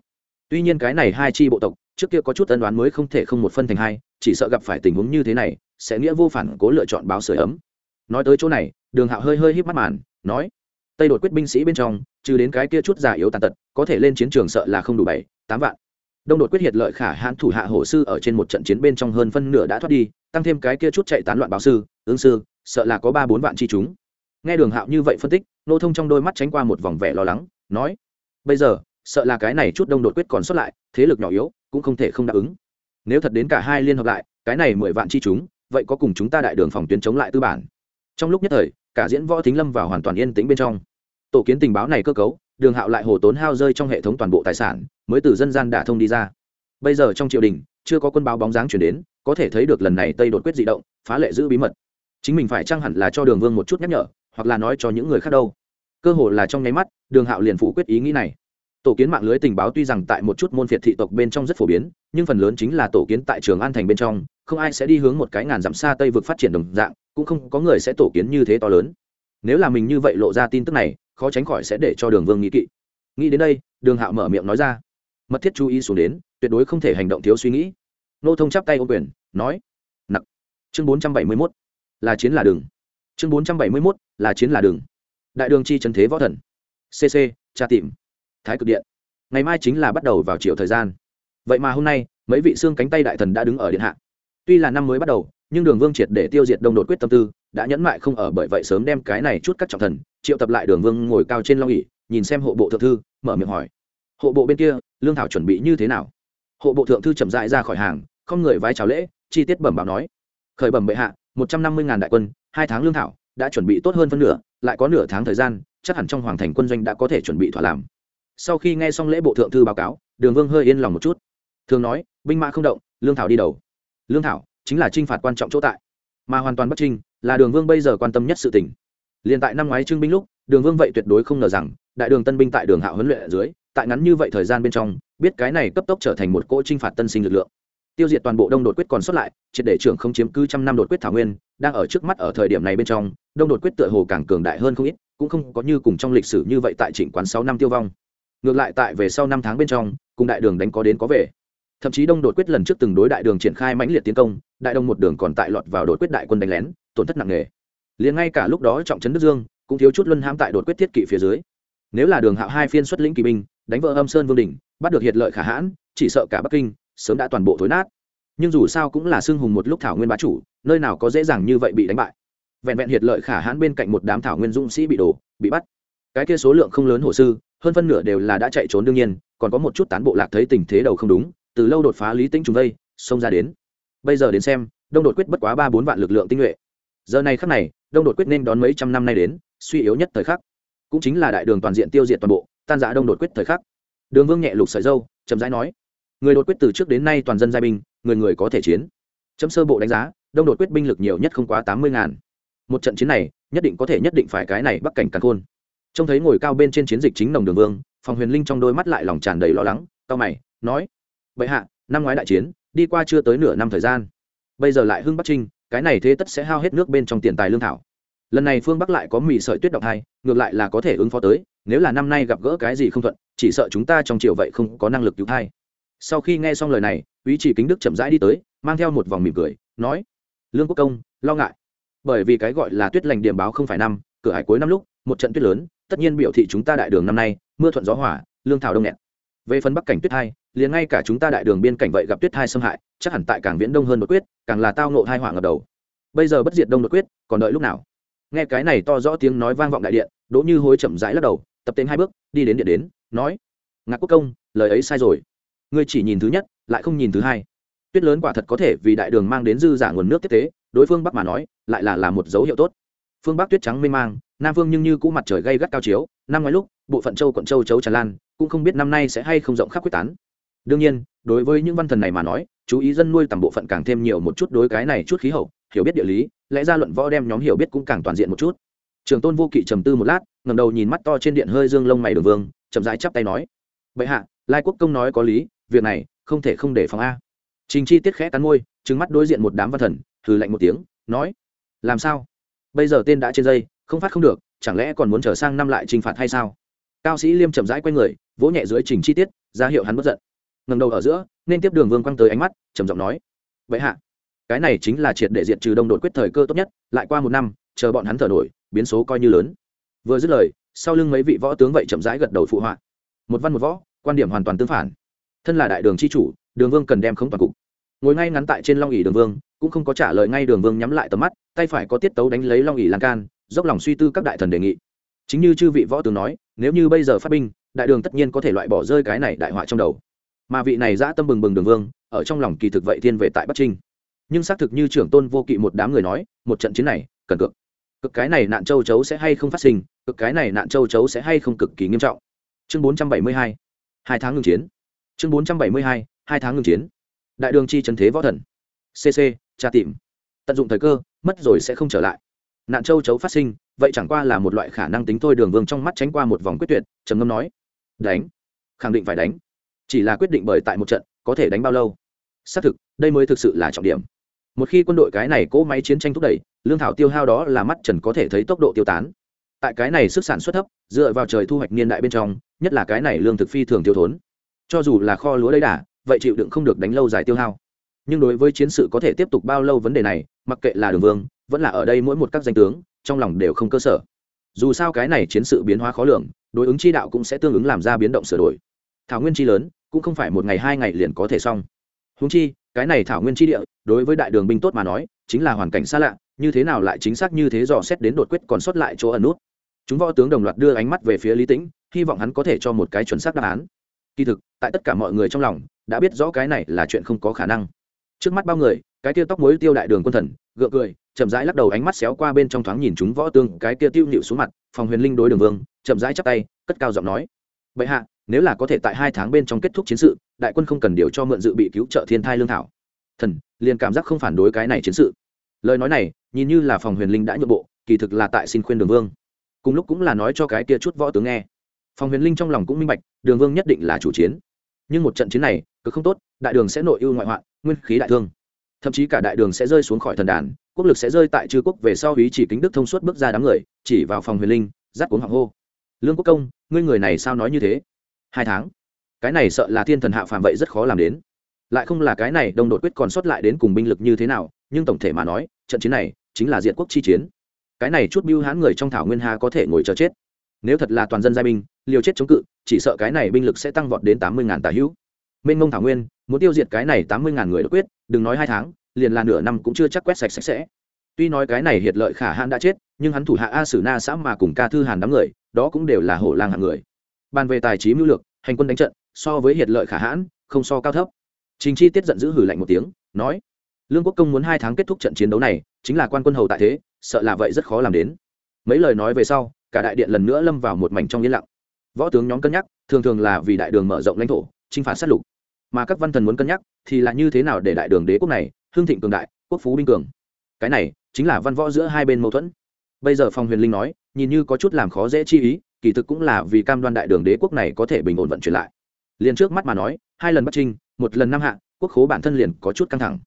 Tuy nhiên cái này hai chi bộ tộc, trước kia có chút ân đoán mới không thể không một phân thành hai, chỉ sợ gặp phải tình huống như thế này, sẽ nghĩa vô phản cố lựa chọn báo sửa ấm. Nói tới chỗ này, đường hạo hơi hơi híp mắt màn, nói, tây đột quyết binh sĩ bên trong, trừ đến cái kia chút già yếu tàn tật, có thể lên chiến trường sợ là không đủ bảy, tám vạn đông đột quyết hiệt lợi khả hãn thủ hạ hổ sư ở trên một trận chiến bên trong hơn phân nửa đã thoát đi, tăng thêm cái kia chút chạy tán loạn báo sư, ứng sư, sợ là có ba bốn vạn chi chúng. Nghe đường hạo như vậy phân tích, nô thông trong đôi mắt tránh qua một vòng vẻ lo lắng, nói, bây giờ, sợ là cái này chút đông đột quyết còn sót lại, thế lực nhỏ yếu, cũng không thể không đáp ứng. Nếu thật đến cả hai liên hợp lại, cái này mười vạn chi chúng, vậy có cùng chúng ta đại đường phòng tuyến chống lại tư bản? Trong lúc nhất thời, cả diễn võ thính lâm vào hoàn toàn yên tĩnh bên trong. Tổ kiến tình báo này cơ cấu đường hạo lại hồ tốn hao rơi trong hệ thống toàn bộ tài sản, mới từ dân gian đả thông đi ra. Bây giờ trong triều đình, chưa có quân báo bóng dáng chuyển đến, có thể thấy được lần này tây đột quyết di động, phá lệ giữ bí mật. Chính mình phải chăng hẳn là cho đường vương một chút nhắc nhở, hoặc là nói cho những người khác đâu? Cơ hội là trong nháy mắt, đường hạo liền phủ quyết ý nghĩ này. Tổ kiến mạng lưới tình báo tuy rằng tại một chút môn phiệt thị tộc bên trong rất phổ biến, nhưng phần lớn chính là tổ kiến tại trường an thành bên trong, không ai sẽ đi hướng một cái ngàn dặm xa tây vực phát triển đồng dạng, cũng không có người sẽ tổ kiến như thế to lớn. Nếu là mình như vậy lộ ra tin tức này khó tránh khỏi sẽ để cho đường vương nghĩ kỵ. Nghĩ đến đây, đường hạo mở miệng nói ra. Mật thiết chú ý xuống đến, tuyệt đối không thể hành động thiếu suy nghĩ. Nô thông chắp tay ô quyền, nói, nặc. Chương bốn trăm bảy mươi mốt, là chiến là đường. Chương bốn trăm bảy mươi mốt, là chiến là đường. Đại đường chi trần thế võ thần. Cc tra tìm. Thái cực điện. Ngày mai chính là bắt đầu vào chiều thời gian. Vậy mà hôm nay, mấy vị xương cánh tay đại thần đã đứng ở điện hạ. Tuy là năm mới bắt đầu nhưng đường vương triệt để tiêu diệt đông đột quyết tâm tư, đã nhẫn mại không ở bởi vậy sớm đem cái này chút các trọng thần, triệu tập lại đường vương ngồi cao trên long ỉ nhìn xem hộ bộ thượng thư, mở miệng hỏi. Hộ bộ bên kia, lương thảo chuẩn bị như thế nào? Hộ bộ thượng thư chậm dại ra khỏi hàng, không người vái chào lễ, chi tiết bẩm báo nói. Khởi bẩm bệ hạ, một trăm năm mươi ngàn đại quân, hai tháng lương thảo, đã chuẩn bị tốt hơn phân nửa, lại có nửa tháng thời gian, chắc hẳn trong hoàng thành quân doanh đã có thể chuẩn bị thỏa làm. Sau khi nghe xong lễ bộ thượng thư báo cáo, đường vương hơi yên lòng một chút. Thường nói, binh mã không động, lương thảo đi đầu. Lương thảo chính là t r i n h phạt quan trọng chỗ tại. Mà hoàn toàn bất trinh là đường vương bây giờ quan tâm nhất sự tình. liền tại năm ngoái trưng binh lúc, đường vương vậy tuyệt đối không ngờ rằng, đại đường tân binh tại đường hạo huấn luyện ở dưới, tại ngắn như vậy thời gian bên trong, biết cái này cấp tốc trở thành một cỗ chinh phạt tân sinh lực lượng. Tiêu diệt toàn bộ đông đột quyết còn sót lại, triệt để trưởng không chiếm cứ trăm năm đột quyết thảo nguyên, đang ở trước mắt ở thời điểm này bên trong, đông đột quyết tựa hồ càng cường đại hơn không ít, cũng không có như cùng trong lịch sử như vậy tại trịnh quán sáu năm tiêu vong. Ngược lại tại về sau năm tháng bên trong, cùng đại đường đánh có đến có về. Thậm chí đông đột quyết lần trước từng đối đại đường triển khai mãnh liệt tiến công đại đông một đường còn tại lọt vào đột quyết đại quân đánh lén, tổn thất nặng nề. Liền ngay cả lúc đó trọng trấn đức dương, cũng thiếu chút luân hãm tại đột quyết thiết kỵ phía dưới. Nếu là đường hạo hai phiên xuất lĩnh kỳ binh, đánh vỡ âm sơn vương đình bắt được hiệt lợi khả hãn, chỉ sợ cả bắc kinh sớm đã toàn bộ thối nát. Nhưng dù sao cũng là xương hùng một lúc thảo nguyên bá chủ, nơi nào có dễ dàng như vậy bị đánh bại. Vẹn vẹn hiệt lợi khả hãn bên cạnh một đám thảo nguyên dũng sĩ bị đổ, bị bắt. Cái kia số lượng không lớn hồ sư, hơn phân nửa đều là đã chạy trốn đương nhiên, còn có một chút tán bộ lạc thấy tình thế đầu không đúng, từ lâu đột phá lý tĩnh trùng vây, xông ra đến bây giờ đến xem, đông đột quyết bất quá ba bốn vạn lực lượng tinh nhuệ. Giờ này khắc này, đông đột quyết nên đón mấy trăm năm nay đến, suy yếu nhất thời khắc. Cũng chính là đại đường toàn diện tiêu diệt toàn bộ, tan giã đông đột quyết thời khắc. Đường vương nhẹ lục sợi dâu, chậm rãi nói, người đột quyết từ trước đến nay toàn dân giai binh, người người có thể chiến. Chấm sơ bộ đánh giá, đông đột quyết binh lực nhiều nhất không quá tám mươi ngàn. Một trận chiến này, nhất định có thể nhất định phải cái này bắc cảnh càn khôn. Trông thấy ngồi cao bên trên chiến dịch chính đồng đường vương phòng huyền linh trong đôi mắt lại lòng tràn đầy lo lắng cao mày, nói, bệ hạ, năm ngoái đại chiến đi qua chưa tới nửa năm thời gian. Bây giờ lại hưng bắc trinh, cái này thế tất sẽ hao hết nước bên trong tiền tài lương thảo. Lần này phương bắc lại có mì sợi tuyết động hai, ngược lại là có thể ứng phó tới, nếu là năm nay gặp gỡ cái gì không thuận, chỉ sợ chúng ta trong triều vậy không có năng lực cứu thai. Sau khi nghe xong lời này ý chỉ kính đức chậm rãi đi tới, mang theo một vòng mỉm cười, nói, lương quốc công, lo ngại. Bởi vì cái gọi là tuyết lành điểm báo không phải năm, cửa hải cuối năm lúc, một trận tuyết lớn, tất nhiên biểu thị chúng ta đại đường năm nay, mưa thuận gió hỏa lương thảo đông nhẹt về phần bắc cảnh tuyết hai, liền ngay cả chúng ta đại đường biên cảnh vậy gặp tuyết hai xâm hại, chắc hẳn tại càng viễn đông hơn đột quyết, càng là tao nộ hai hỏa ngập đầu. Bây giờ bất diệt đông đột quyết, còn đợi lúc nào? Nghe cái này to rõ tiếng nói vang vọng đại điện, đỗ như hối chậm rãi lắc đầu, tập tên hai bước, đi đến điện đến, nói, ngạc quốc công, lời ấy sai rồi. Ngươi chỉ nhìn thứ nhất, lại không nhìn thứ hai. Tuyết lớn quả thật có thể vì đại đường mang đến dư giả nguồn nước tiếp tế, đối phương bắc mà nói, lại là là một dấu hiệu tốt. Phương bắc tuyết trắng mênh mang nam phương nhưng như cũ mặt trời gây gắt cao chiếu, năm ngoái lúc, bộ phận châu quận châu chấu tràn lan, cũng không biết năm nay sẽ hay không rộng khắp quyết tán. Đương nhiên, đối với những văn thần này mà nói, chú ý dân nuôi tầm bộ phận càng thêm nhiều một chút đối cái này chút khí hậu, hiểu biết địa lý, lẽ ra luận võ đem nhóm hiểu biết cũng càng toàn diện một chút. Trường tôn vô kỵ trầm tư một lát ngầm đầu nhìn mắt to trên điện hơi dương lông mày đường vương, chậm rãi chắp tay nói, bệ hạ, lai quốc công nói có lý, việc này không thể không để phòng a. Trình chi tiết khẽ cắn môi trứng mắt đối diện một đám văn thần, hừ lạnh một tiếng, nói, làm sao? Bây giờ tên đã trên dây không phát không được, chẳng lẽ còn muốn trở sang năm lại trừng phạt hay sao? Cao sĩ liêm chậm rãi q u a y người, vỗ nhẹ dưới trình chi tiết, ra hiệu hắn bất giận. Ngầm đầu ở giữa, nên tiếp đường vương quăng tới ánh mắt, trầm giọng nói, vậy hạ, cái này chính là triệt để diệt trừ đông đột quyết thời cơ tốt nhất, lại qua một năm, chờ bọn hắn thở nổi, biến số coi như lớn. Vừa dứt lời, sau lưng mấy vị võ tướng vậy chậm rãi gật đầu phụ họa. Một văn một võ, quan điểm hoàn toàn tương phản. Thân là đại đường c h i chủ, đường vương cần đem không toàn cục. Ngồi ngay ngắn tại trên long ỉ đường vương, cũng không có trả lời ngay đường vương nhắm lại tầm mắt, tay phải có tiết tấu đánh lấy long ỉ lan can dốc lòng suy tư các đại thần đề nghị. Chính như chư vị võ tướng nói, nếu như bây giờ phát binh, đại đường tất nhiên có thể loại bỏ rơi cái này đại họa trong đầu. Mà vị này dã tâm bừng bừng đường vương, ở trong lòng kỳ thực vậy thiên về tại bắc trinh. Nhưng xác thực như trưởng tôn vô kỵ một đám người nói, một trận chiến này, cần cược. Cực cái này nạn châu chấu sẽ hay không phát sinh, cực cái này nạn châu chấu sẽ hay không cực kỳ nghiêm trọng. Chương bốn trăm bảy mươi hai hai tháng ngừng chiến. Chương bốn trăm bảy mươi hai hai tháng ngừng chiến. Đại đường chi trần thế võ thần. Cc tra tìm. Tận dụng thời cơ, mất rồi sẽ không trở lại nạn châu chấu phát sinh, vậy chẳng qua là một loại khả năng tính thôi, đường vương trong mắt tránh qua một vòng quyết tuyệt, trầm ngâm nói, đánh, khẳng định phải đánh. Chỉ là quyết định bởi tại một trận, có thể đánh bao lâu? Xác thực, đây mới thực sự là trọng điểm. Một khi quân đội cái này cỗ máy chiến tranh thúc đẩy, lương thảo tiêu hao đó là mắt trần có thể thấy tốc độ tiêu tán. Tại cái này sức sản xuất thấp, dựa vào trời thu hoạch niên đại bên trong, nhất là cái này lương thực phi thường tiêu thốn. Cho dù là kho lúa đấy đà, vậy chịu đựng không được đánh lâu dài tiêu hao. Nhưng đối với chiến sự có thể tiếp tục bao lâu vấn đề này, mặc kệ là đường vương vẫn là ở đây mỗi một các danh tướng, trong lòng đều không cơ sở. Dù sao cái này chiến sự biến hóa khó lường, đối ứng chi đạo cũng sẽ tương ứng làm ra biến động sửa đổi. Thảo nguyên chi lớn, cũng không phải một ngày hai ngày liền có thể xong. Húng chi, cái này thảo nguyên chi địa, đối với đại đường binh tốt mà nói, chính là hoàn cảnh xa lạ, như thế nào lại chính xác như thế dò xét đến đột quyết còn sót lại chỗ ẩn nút. Chúng võ tướng đồng loạt đưa ánh mắt về phía lý tĩnh, hy vọng hắn có thể cho một cái chuẩn xác đáp án. Kỳ thực, tại tất cả mọi người trong lòng, đã biết rõ cái này là chuyện không có khả năng. Trước mắt bao người, cái tiêu tóc mối tiêu đại đường quân thần, gượng cười chậm rãi lắc đầu ánh mắt xéo qua bên trong thoáng nhìn chúng võ tương, cái kia tiêu nhịu xuống mặt, phòng huyền linh đối đường vương, chậm rãi chắp tay, cất cao giọng nói, bệ hạ, nếu là có thể tại hai tháng bên trong kết thúc chiến sự, đại quân không cần điều cho mượn dự bị cứu trợ thiên thai lương thảo. Thần, liền cảm giác không phản đối cái này chiến sự. Lời nói này, nhìn như là phòng huyền linh đã nhượng bộ, kỳ thực là tại xin khuyên đường vương. Cùng lúc cũng là nói cho cái kia chút võ tướng nghe. Phòng huyền linh trong lòng cũng minh bạch, đường vương nhất định là chủ chiến. Nhưng một trận chiến này, cứ không tốt, đại đường sẽ nội ưu ngoại hoạn, nguyên khí đại thương thậm chí cả đại đường sẽ rơi xuống khỏi thần đàn, quốc lực sẽ rơi tại chư quốc về sau ý chỉ kính đức thông suốt bước ra đám người, chỉ vào phòng huyền linh giáp cuống hoàng hô. Lương quốc công, ngươi người này sao nói như thế? Hai tháng. Cái này sợ là thiên thần hạ phàm vậy rất khó làm đến. Lại không là cái này đông đột quyết còn sót lại đến cùng binh lực như thế nào, nhưng tổng thể mà nói, trận chiến này chính là diện quốc chi chiến. Cái này chút bưu hãn người trong thảo nguyên hà có thể ngồi chờ chết. Nếu thật là toàn dân giai binh, liều chết chống cự, chỉ sợ cái này binh lực sẽ tăng vọt đến tám mươi ngàn tà hữu mênh mông thảo nguyên, muốn tiêu diệt cái này tám mươi ngàn người đột quyết, đừng nói hai tháng, liền là nửa năm cũng chưa chắc quét sạch sạch sẽ. Tuy nói cái này hiệt lợi khả hãn đã chết, nhưng hắn thủ hạ a sử na xã mà cùng ca thư hàn đám người, đó cũng đều là hổ lang hạng người. Bàn về tài trí mưu lược, hành quân đánh trận, so với hiệt lợi khả hãn, không so cao thấp. Trình chi tiết giận dữ hử lạnh một tiếng, nói, lương quốc công muốn hai tháng kết thúc trận chiến đấu này, chính là quan quân hầu tại thế, sợ là vậy rất khó làm đến. Mấy lời nói về sau, cả đại điện lần nữa lâm vào một mảnh trong yên lặng. Võ tướng nhóm cân nhắc, thường thường là vì đại đường mở rộng lãnh thổ chinh phạt sát lục. Mà các văn thần muốn cân nhắc thì là như thế nào để đại đường đế quốc này hương thịnh cường đại, quốc phú binh cường. Cái này chính là văn võ giữa hai bên mâu thuẫn. Bây giờ phong huyền linh nói, nhìn như có chút làm khó dễ chi ý, kỳ thực cũng là vì cam đoan đại đường đế quốc này có thể bình ổn vận chuyển lại. Liền trước mắt mà nói, hai lần bắt trinh, một lần năm hạ, quốc khố bản thân liền có chút căng thẳng.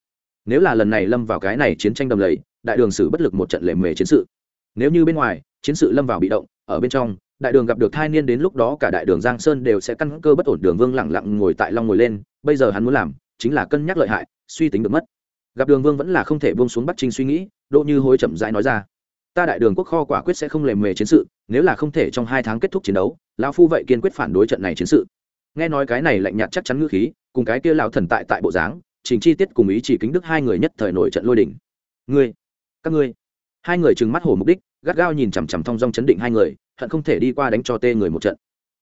Nếu là lần này lâm vào cái này chiến tranh đầm lầy, đại đường xử bất lực một trận lệ mề chiến sự. Nếu như bên ngoài, chiến sự lâm vào bị động, ở bên trong đại đường gặp được thai niên đến lúc đó cả đại đường giang sơn đều sẽ căn cơ bất ổn, đường vương lẳng lặng ngồi tại long ngồi lên, bây giờ hắn muốn làm chính là cân nhắc lợi hại, suy tính được mất. Gặp đường vương vẫn là không thể buông xuống bắt trinh suy nghĩ, đỗ như hối chậm rãi nói ra, ta đại đường quốc kho quả quyết sẽ không lề mề chiến sự, nếu là không thể trong hai tháng kết thúc chiến đấu, lão phu vậy kiên quyết phản đối trận này chiến sự. Nghe nói cái này lạnh nhạt chắc chắn ngữ khí, cùng cái kia lão thần tại tại bộ dáng, trình chi tiết cùng ý chỉ kính đức hai người nhất thời nổi trận lôi đỉnh ngươi, các ngươi. Hai người trừng mắt hổ mục đích gắt gao nhìn chằm chằm thong dong chấn định hai người, hận không thể đi qua đánh cho tê người một trận.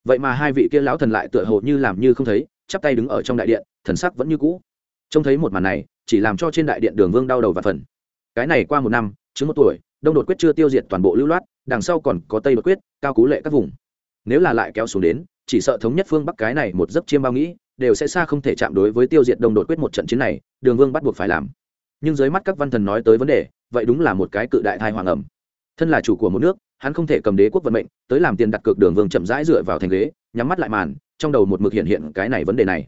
Vậy mà hai vị kia lão thần lại tựa hồ như làm như không thấy, chắp tay đứng ở trong đại điện, thần sắc vẫn như cũ. Trông thấy một màn này, chỉ làm cho trên đại điện đường vương đau đầu và phần. Cái này qua một năm, chứng một tuổi, đông đột quyết chưa tiêu diệt toàn bộ lưu loát, đằng sau còn có tây đột quyết, cao cú lệ các vùng. Nếu là lại kéo xuống đến, chỉ sợ thống nhất phương bắc cái này một giấc chiêm bao nghĩ, đều sẽ xa không thể chạm đối với tiêu diệt đông đột quyết một trận chiến này, đường vương bắt buộc phải làm. Nhưng dưới mắt các văn thần nói tới vấn đề, vậy đúng là một cái cự đại thai hoàng ẩm thân là chủ của một nước, hắn không thể cầm đế quốc vận mệnh, tới làm tiền đặt cược đường vương chậm rãi dựa vào thành ghế, nhắm mắt lại màn, trong đầu một mực hiện hiện cái này vấn đề này.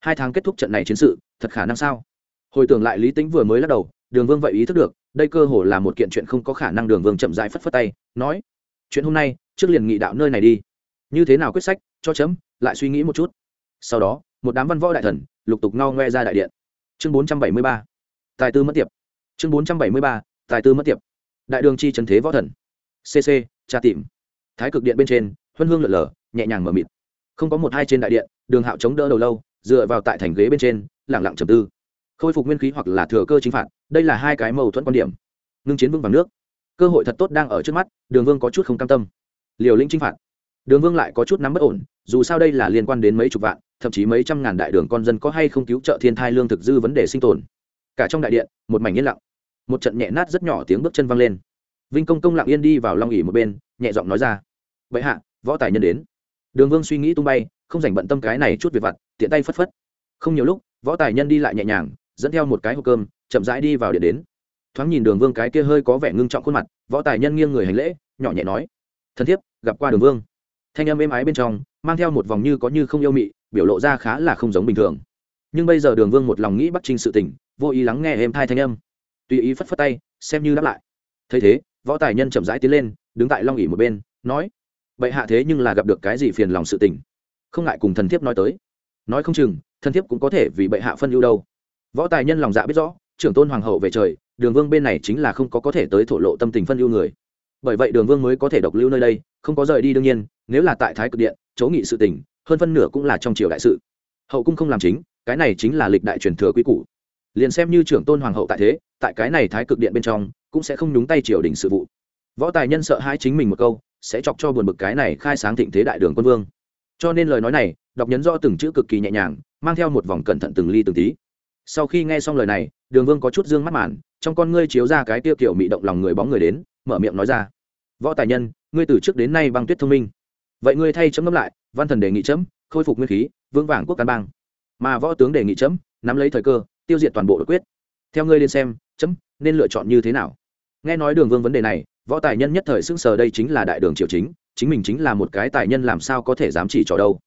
Hai tháng kết thúc trận này chiến sự, thật khả năng sao? Hồi tưởng lại lý tính vừa mới lắc đầu, đường vương vậy ý thức được, đây cơ hồ là một kiện chuyện không có khả năng đường vương chậm rãi phất phất tay, nói, chuyện hôm nay, trước liền nghị đạo nơi này đi. Như thế nào quyết sách, cho chấm, lại suy nghĩ một chút. Sau đó, một đám văn võ đại thần, lục tục no ngoe ra đại điện. Chương bốn trăm bảy mươi ba, tài tư mất tiệp. Chương bốn trăm bảy mươi ba, tài tư mất tiệp đại đường chi trần thế võ thần. Cc tra tìm. Thái cực điện bên trên, huân hương lượn lờ, nhẹ nhàng mở mịt. Không có một hai trên đại điện, đường hạo chống đỡ đầu lâu, dựa vào tại thành ghế bên trên lẳng lặng trầm tư. Khôi phục nguyên khí hoặc là thừa cơ chính phạt, đây là hai cái mâu thuẫn quan điểm. Ngưng chiến vương vàng nước. Cơ hội thật tốt đang ở trước mắt, đường vương có chút không cam tâm. Liều lĩnh chính phạt. Đường vương lại có chút nắm bất ổn, dù sao đây là liên quan đến mấy chục vạn, thậm chí mấy trăm ngàn đại đường con dân có hay không cứu trợ thiên thai lương thực dư vấn đề sinh tồn. Cả trong đại điện, một mảnh yên lặng một trận nhẹ nát rất nhỏ tiếng bước chân vang lên. Vinh công công lặng yên đi vào long ỉ một bên, nhẹ giọng nói ra vậy hạ, võ tài nhân đến. Đường vương suy nghĩ tung bay, không dành bận tâm cái này chút việc vặt, tiện tay phất phất. Không nhiều lúc, võ tài nhân đi lại nhẹ nhàng, dẫn theo một cái hộp cơm, chậm rãi đi vào điện đến. Thoáng nhìn đường vương cái kia hơi có vẻ ngưng trọng khuôn mặt, võ tài nhân nghiêng người hành lễ, nhỏ nhẹ nói thân thiết gặp qua đường vương. Thanh âm êm ái bên trong, mang theo một vòng như có như không yêu mị, biểu lộ ra khá là không giống bình thường. Nhưng bây giờ đường vương một lòng nghĩ bắt trinh sự tình, vô ý lắng nghe êm thai thanh âm tùy ý phất phất tay, xem như đáp lại. Thấy thế, võ tài nhân chậm rãi tiến lên, đứng tại long ỉ một bên, nói, bệ hạ thế nhưng là gặp được cái gì phiền lòng sự tình? Không ngại cùng thần thiếp nói tới. Nói không chừng, thần thiếp cũng có thể vì bệ hạ phân ưu đâu. Võ tài nhân lòng dạ biết rõ, trưởng tôn hoàng hậu về trời, đường vương bên này chính là không có có thể tới thổ lộ tâm tình phân ưu người. Bởi vậy đường vương mới có thể độc lưu nơi đây, không có rời đi đương nhiên, nếu là tại thái cực điện, chỗ nghị sự tình, hơn phân nửa cũng là trong triều đại sự. Hậu cung không làm chính, cái này chính là lịch đại truyền thừa quý cũ liền xem như trưởng tôn hoàng hậu tại thế, tại cái này thái cực điện bên trong, cũng sẽ không nhúng tay triều đình sự vụ. Võ tài nhân sợ hai chính mình một câu, sẽ chọc cho buồn bực cái này khai sáng thịnh thế đại đường quân vương. Cho nên lời nói này, đọc nhấn rõ từng chữ cực kỳ nhẹ nhàng, mang theo một vòng cẩn thận từng ly từng tí. Sau khi nghe xong lời này, đường vương có chút dương mắt màn, trong con ngươi chiếu ra cái tiêu kiểu mị động lòng người bóng người đến, mở miệng nói ra. Võ tài nhân, ngươi từ trước đến nay băng tuyết thông minh. Vậy ngươi thay chấm ngâm lại, văn thần đề nghị chấm, khôi phục nguyên khí vương vàng quốc cán bang. Mà võ tướng đề nghị chấm, nắm lấy thời cơ tiêu diệt toàn bộ đột quyết. Theo ngươi lên xem, chấm, nên lựa chọn như thế nào? Nghe nói đường vương vấn đề này, võ tài nhân nhất thời xưng sờ đây chính là đại đường triều chính chính mình chính là một cái tài nhân làm sao có thể dám chỉ trò đâu.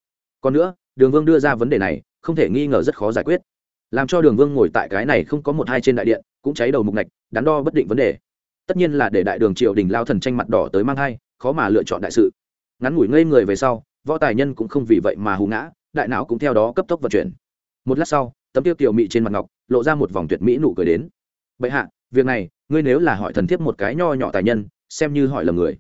Còn nữa, đường vương đưa ra vấn đề này, không thể nghi ngờ rất khó giải quyết. Làm cho đường vương ngồi tại cái này không có một hai trên đại điện, cũng cháy đầu mục nạch đắn đo bất định vấn đề. Tất nhiên là để đại đường triều đình lao thần tranh mặt đỏ tới mang hai khó mà lựa chọn đại sự. Ngắn ngủi ngây người về sau, võ tài nhân cũng không vì vậy mà hù ngã, đại não cũng theo đó cấp tốc vận chuyển. Một lát sau tấm tiêu tiểu mị trên mặt ngọc, lộ ra một vòng tuyệt mỹ nụ cười đến. Bệ hạ, việc này, ngươi nếu là hỏi thần thiếp một cái nho nhỏ tài nhân, xem như hỏi lầm người.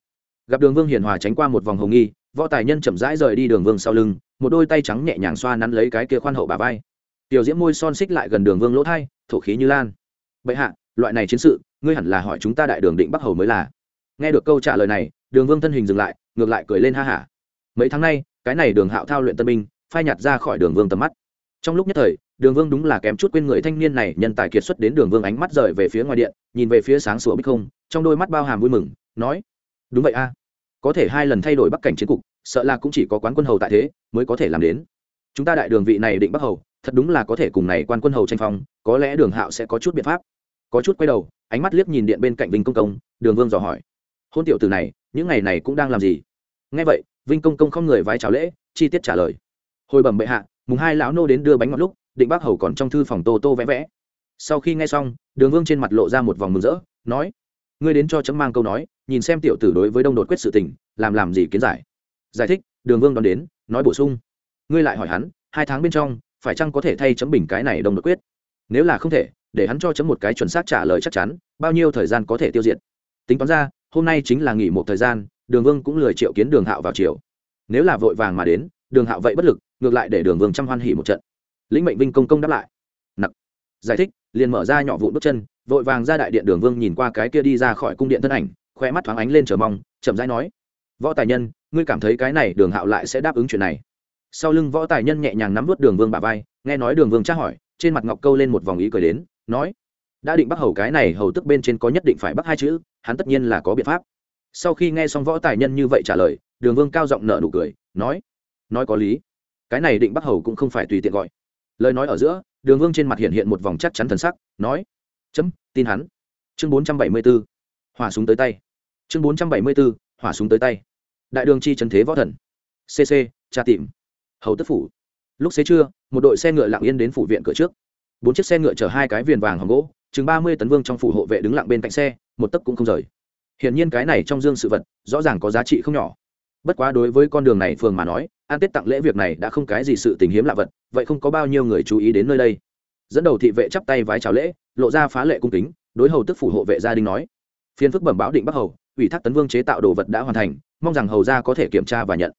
Gặp đường vương hiền hòa tránh qua một vòng hồng nghi, võ tài nhân chậm rãi rời đi đường vương sau lưng, một đôi tay trắng nhẹ nhàng xoa nắn lấy cái kia khoan hậu bà vai. Tiểu diễm môi son xích lại gần đường vương lỗ thai, thổ khí như lan. Bệ hạ, loại này chiến sự, ngươi hẳn là hỏi chúng ta đại đường định bắc hầu mới là. Nghe được câu trả lời này, đường vương thân hình dừng lại, ngược lại cười lên ha hả. Mấy tháng nay, cái này đường hạo thao luyện tân binh, phai nhạt ra khỏi đường vương tầm mắt. Trong lúc nhất thời đường vương đúng là kém chút quên người thanh niên này, nhân tài kiệt xuất đến đường vương ánh mắt rời về phía ngoài điện, nhìn về phía sáng sủa bích không, trong đôi mắt bao hàm vui mừng, nói, đúng vậy a, có thể hai lần thay đổi bắc cảnh chiến cục, sợ là cũng chỉ có quán quân hầu tại thế mới có thể làm đến. Chúng ta đại đường vị này định bắc hầu, thật đúng là có thể cùng này quan quân hầu tranh phong, có lẽ đường hạo sẽ có chút biện pháp. Có chút quay đầu, ánh mắt liếc nhìn điện bên cạnh vinh công công, đường vương dò hỏi, hôn tiểu từ này, những ngày này cũng đang làm gì? Nghe vậy, vinh công công không người vái chào lễ, chi tiết trả lời, hồi bẩm bệ hạ, mùng hai lão nô đến đưa bánh ngọt lúc định bác hầu còn trong thư phòng tô tô vẽ vẽ. Sau khi nghe xong, đường vương trên mặt lộ ra một vòng mừng rỡ, nói, ngươi đến cho chấm mang câu nói, nhìn xem tiểu tử đối với đông đột quyết sự tình, làm làm gì kiến giải. Giải thích, đường vương đón đến, nói bổ sung, ngươi lại hỏi hắn, hai tháng bên trong, phải chăng có thể thay chấm bình cái này đông đột quyết? Nếu là không thể, để hắn cho chấm một cái chuẩn xác trả lời chắc chắn, bao nhiêu thời gian có thể tiêu diệt? Tính toán ra, hôm nay chính là nghỉ một thời gian, đường vương cũng lười triệu kiến đường hạo vào chiều nếu là vội vàng mà đến, đường hạo vậy bất lực, ngược lại để đường vương chăm hoan hỉ một trận lĩnh mệnh vinh công công đáp lại. Nặc. Giải thích, liền mở ra nhỏ vụn bước chân, vội vàng ra đại điện đường vương nhìn qua cái kia đi ra khỏi cung điện thân ảnh, khoe mắt thoáng ánh lên chờ mong, chậm rãi nói, võ tài nhân, ngươi cảm thấy cái này đường hạo lại sẽ đáp ứng chuyện này? Sau lưng võ tài nhân nhẹ nhàng nắm vút đường vương bà vai, nghe nói đường vương tra hỏi, trên mặt ngọc câu lên một vòng ý cười đến, nói, đã định bắt hầu cái này hầu tức bên trên có nhất định phải bắt hai chữ, hắn tất nhiên là có biện pháp. Sau khi nghe xong võ tài nhân như vậy trả lời, đường vương cao giọng nợ nụ cười, nói nói có lý, cái này định bắt hầu cũng không phải tùy tiện gọi lời nói ở giữa, đường vương trên mặt hiện hiện một vòng chắc chắn thần sắc, nói, chấm, tin hắn. Chương bốn trăm bảy mươi b ố hỏa súng tới tay. Chương bốn trăm bảy mươi b ố hỏa súng tới tay. Đại đường chi trần thế võ thần. Cc tra tìm. Hầu tức phủ. Lúc xế trưa, một đội xe ngựa lặng yên đến phủ viện cửa trước. Bốn chiếc xe ngựa chở hai cái viền vàng hòm gỗ, chừng ba mươi tấn vương trong phủ hộ vệ đứng lặng bên cạnh xe, một tấc cũng không rời. Hiển nhiên cái này trong dương sự vật, rõ ràng có giá trị không nhỏ. Bất quá đối với con đường này phường mà nói an tết tặng lễ việc này đã không cái gì sự tình hiếm lạ vật, vậy không có bao nhiêu người chú ý đến nơi đây. Dẫn đầu thị vệ chắp tay vái chào lễ, lộ ra phá lệ cung kính, đối hầu tức phủ hộ vệ gia đình nói, phiên phức bẩm báo định bắc hầu, ủy thác tấn vương chế tạo đồ vật đã hoàn thành, mong rằng hầu gia có thể kiểm tra và nhận.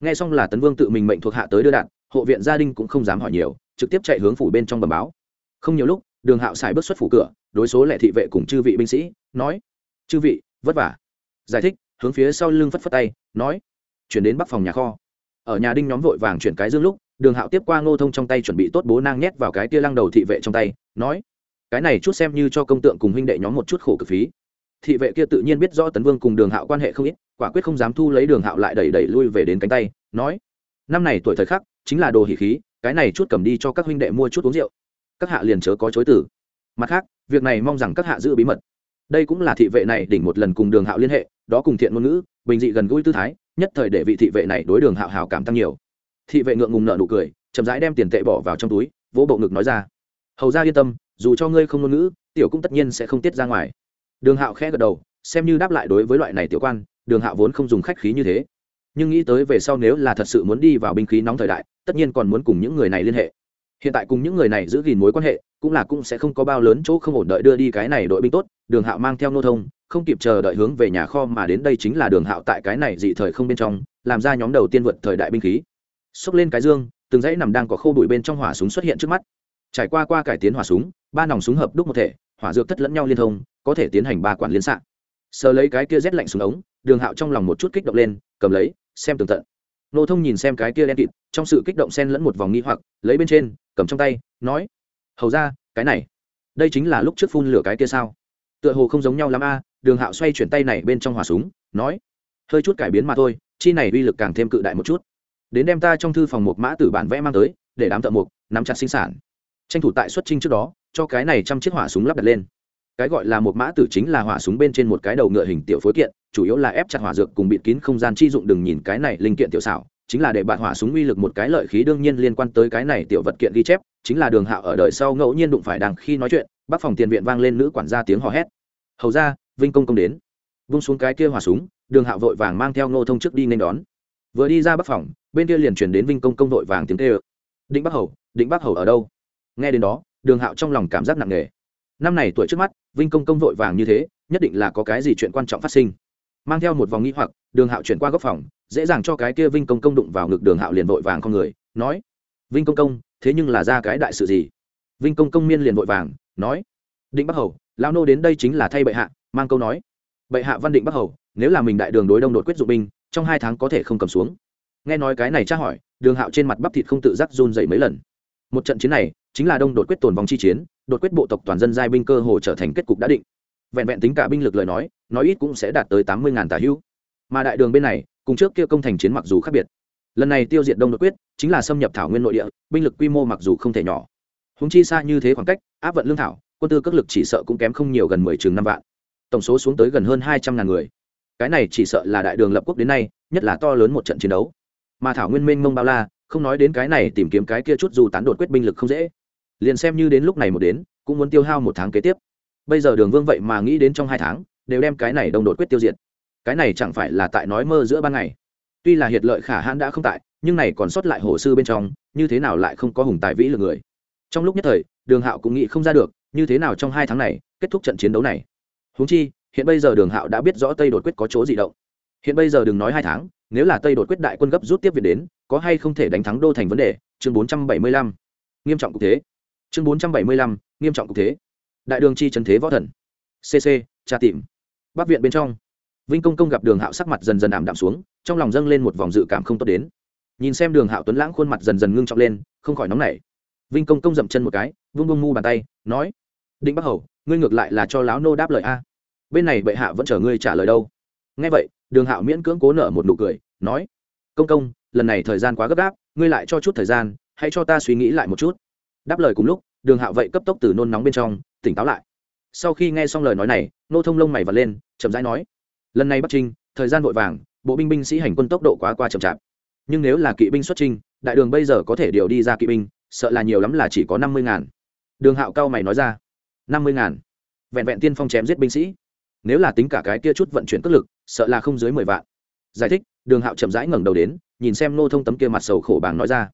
Nghe xong là tấn vương tự mình mệnh thuộc hạ tới đưa đạn, hộ viện gia đình cũng không dám hỏi nhiều, trực tiếp chạy hướng phủ bên trong bẩm báo. Không nhiều lúc, đường hạo xài bước xuất phủ cửa, đối số lệ thị vệ cùng chư vị binh sĩ, nói, chư vị, vất vả. Giải thích, hướng phía sau lưng phất phất tay, nói, chuyển đến bắc phòng nhà kho ở nhà đinh nhóm vội vàng chuyển cái dương lúc, đường hạo tiếp qua ngô thông trong tay chuẩn bị tốt bố nang nhét vào cái tia lăng đầu thị vệ trong tay, nói, cái này chút xem như cho công tượng cùng huynh đệ nhóm một chút khổ cực phí. Thị vệ kia tự nhiên biết rõ tấn vương cùng đường hạo quan hệ không ít, quả quyết không dám thu lấy đường hạo lại đẩy đẩy lui về đến cánh tay, nói, năm này tuổi thời khắc, chính là đồ hỉ khí, cái này chút cầm đi cho các huynh đệ mua chút uống rượu. Các hạ liền chớ có chối tử mặt khác, việc này mong rằng các hạ giữ bí mật. Đây cũng là thị vệ này đỉnh một lần cùng đường hạo liên hệ, đó cùng thiện ngôn ngữ, bình dị gần gũi tư thái nhất thời để vị thị vệ này đối đường hạo hào cảm tăng nhiều. Thị vệ ngượng ngùng nợ nụ cười, chậm rãi đem tiền tệ bỏ vào trong túi, vỗ bộ ngực nói ra. Hầu ra yên tâm, dù cho ngươi không ngôn ngữ, tiểu cũng tất nhiên sẽ không tiết ra ngoài. Đường hạo khẽ gật đầu, xem như đáp lại đối với loại này tiểu quan, đường hạo vốn không dùng khách khí như thế. Nhưng nghĩ tới về sau nếu là thật sự muốn đi vào binh khí nóng thời đại, tất nhiên còn muốn cùng những người này liên hệ. Hiện tại cùng những người này giữ gìn mối quan hệ, cũng là cũng sẽ không có bao lớn chỗ không ổn đợi đưa đi cái này đội binh tốt, đường hạo mang theo nô thông không kịp chờ đợi hướng về nhà kho mà đến đây chính là đường hạo tại cái này dị thời không bên trong, làm ra nhóm đầu tiên vượt thời đại binh khí. Xốc lên cái dương, từng dãy nằm đang có khô bụi bên trong hỏa súng xuất hiện trước mắt. Trải qua qua cải tiến hỏa súng, ba nòng súng hợp đúc một thể, hỏa dược thất lẫn nhau liên thông, có thể tiến hành ba quản liên xạ. Sờ lấy cái kia rét lạnh xuống ống, đường hạo trong lòng một chút kích động lên, cầm lấy, xem tường tận. Nô thông nhìn xem cái kia đen kịt, trong sự kích động xen lẫn một vòng nghi hoặc, lấy bên trên, cầm trong tay, nói, hầu ra, cái này, đây chính là lúc trước phun lửa cái kia sao? Tựa hồ không giống nhau lắm a đường hạo xoay chuyển tay này bên trong hỏa súng, nói, hơi chút cải biến mà thôi, chi này uy lực càng thêm cự đại một chút. Đến đem ta trong thư phòng một mã tử bản vẽ mang tới, để đám thợ mộc nắm chặt sinh sản. Tranh thủ tại xuất trinh trước đó, cho cái này trăm chiếc hỏa súng lắp đặt lên. Cái gọi là một mã tử chính là hỏa súng bên trên một cái đầu ngựa hình tiểu phối kiện, chủ yếu là ép chặt hỏa dược cùng bịt kín không gian chi dụng đừng nhìn cái này linh kiện tiểu xảo, chính là để bạn hỏa súng uy lực một cái lợi khí đương nhiên liên quan tới cái này tiểu vật kiện ghi chép, chính là đường hạo ở đời sau ngẫu nhiên đụng phải đằng khi nói chuyện, bác phòng tiền viện vang lên nữ quản gia tiếng hò hét. Hầu ra vinh công công đến. Vung xuống cái kia hòa súng, đường hạo vội vàng mang theo ngô thông trước đi nên đón. Vừa đi ra bắc phòng, bên kia liền chuyển đến vinh công công vội vàng tiếng tê ơ định bắc hầu, định bắc hầu ở đâu? Nghe đến đó, đường hạo trong lòng cảm giác nặng nề. Năm này tuổi trước mắt, vinh công công vội vàng như thế, nhất định là có cái gì chuyện quan trọng phát sinh. Mang theo một vòng nghĩ hoặc, đường hạo chuyển qua góc phòng, dễ dàng cho cái kia vinh công công đụng vào ngực đường hạo liền vội vàng con người, nói, vinh công công, thế nhưng là ra cái đại sự gì? Vinh công công miên liền vội vàng, nói, định bắc hầu lao nô đến đây chính là thay bệ hạ, mang câu nói. Bệ hạ văn định bắc hầu, nếu là mình đại đường đối đông đột quyết dụng binh, trong hai tháng có thể không cầm xuống. Nghe nói cái này tra hỏi, đường hạo trên mặt bắp thịt không tự giác run dậy mấy lần. Một trận chiến này, chính là đông đột quyết tồn vong chi chiến, đột quyết bộ tộc toàn dân giai binh cơ hồ trở thành kết cục đã định. Vẹn vẹn tính cả binh lực lời nói nói ít cũng sẽ đạt tới tám mươi ngàn tà hữu. Mà đại đường bên này, cùng trước kia công thành chiến mặc dù khác biệt. Lần này tiêu diệt đông đột quyết, chính là xâm nhập thảo nguyên nội địa, binh lực quy mô mặc dù không thể nhỏ. Húng chi xa như thế khoảng cách, áp vận lương thảo quân tư cước lực chỉ sợ cũng kém không nhiều gần mười chừng năm vạn. Tổng số xuống tới gần hơn hai trăm ngàn người. Cái này chỉ sợ là đại đường lập quốc đến nay, nhất là to lớn một trận chiến đấu. Mà thảo nguyên minh mông bao la, không nói đến cái này tìm kiếm cái kia chút dù tán đột quyết binh lực không dễ. Liền xem như đến lúc này một đến, cũng muốn tiêu hao một tháng kế tiếp. Bây giờ đường vương vậy mà nghĩ đến trong hai tháng, đều đem cái này đông đột quyết tiêu diệt. Cái này chẳng phải là tại nói mơ giữa ban ngày. Tuy là hiệt lợi khả hãn đã không tại, nhưng này còn sót lại hồ sư bên trong, như thế nào lại không có hùng tài vĩ lực người. Trong lúc nhất thời, đường hạo cũng nghĩ không ra được như thế nào trong hai tháng này kết thúc trận chiến đấu này? Húng chi, hiện bây giờ đường hạo đã biết rõ tây đột quyết có chỗ gì động. Hiện bây giờ đừng nói hai tháng, nếu là tây đột quyết đại quân gấp rút tiếp viện đến, có hay không thể đánh thắng đô thành vấn đề? Chương bốn trăm bảy mươi lăm. Nghiêm trọng cục thế. Chương bốn trăm bảy mươi lăm, nghiêm trọng cục thế. Đại đường chi trần thế võ thần. Cc tra tìm. Bắc viện bên trong. Vinh công công gặp đường hạo sắc mặt dần dần ảm đạm xuống, trong lòng dâng lên một vòng dự cảm không tốt đến. Nhìn xem đường hạo tuấn lãng khuôn mặt dần dần ngưng trọng lên, không khỏi nóng nảy. Vinh công công dậm chân một cái, vung bông mu bàn tay, nói định bắc hầu, ngươi ngược lại là cho lão nô đáp lời a. Bên này bệ hạ vẫn chờ ngươi trả lời đâu. Nghe vậy, đường hạo miễn cưỡng cố nở một nụ cười, nói, công công, lần này thời gian quá gấp gáp, ngươi lại cho chút thời gian, hãy cho ta suy nghĩ lại một chút. Đáp lời cùng lúc, đường hạo vậy cấp tốc từ nôn nóng bên trong, tỉnh táo lại. Sau khi nghe xong lời nói này, nô thông lông mày vật lên, chậm rãi nói, lần này bắc trinh, thời gian vội vàng, bộ binh binh sĩ hành quân tốc độ quá qua chậm chạp. Nhưng nếu là kỵ binh xuất trinh đại đường bây giờ có thể điều đi ra kỵ binh, sợ là nhiều lắm là chỉ có năm mươi ngàn. Đường hạo cao mày nói ra năm mươi ngàn. Vẹn vẹn tiên phong chém giết binh sĩ. Nếu là tính cả cái kia chút vận chuyển cất lực, sợ là không dưới mười vạn. Giải thích, đường hạo chậm rãi ngẩng đầu đến, nhìn xem nô thông tấm kia mặt sầu khổ bàng nói ra.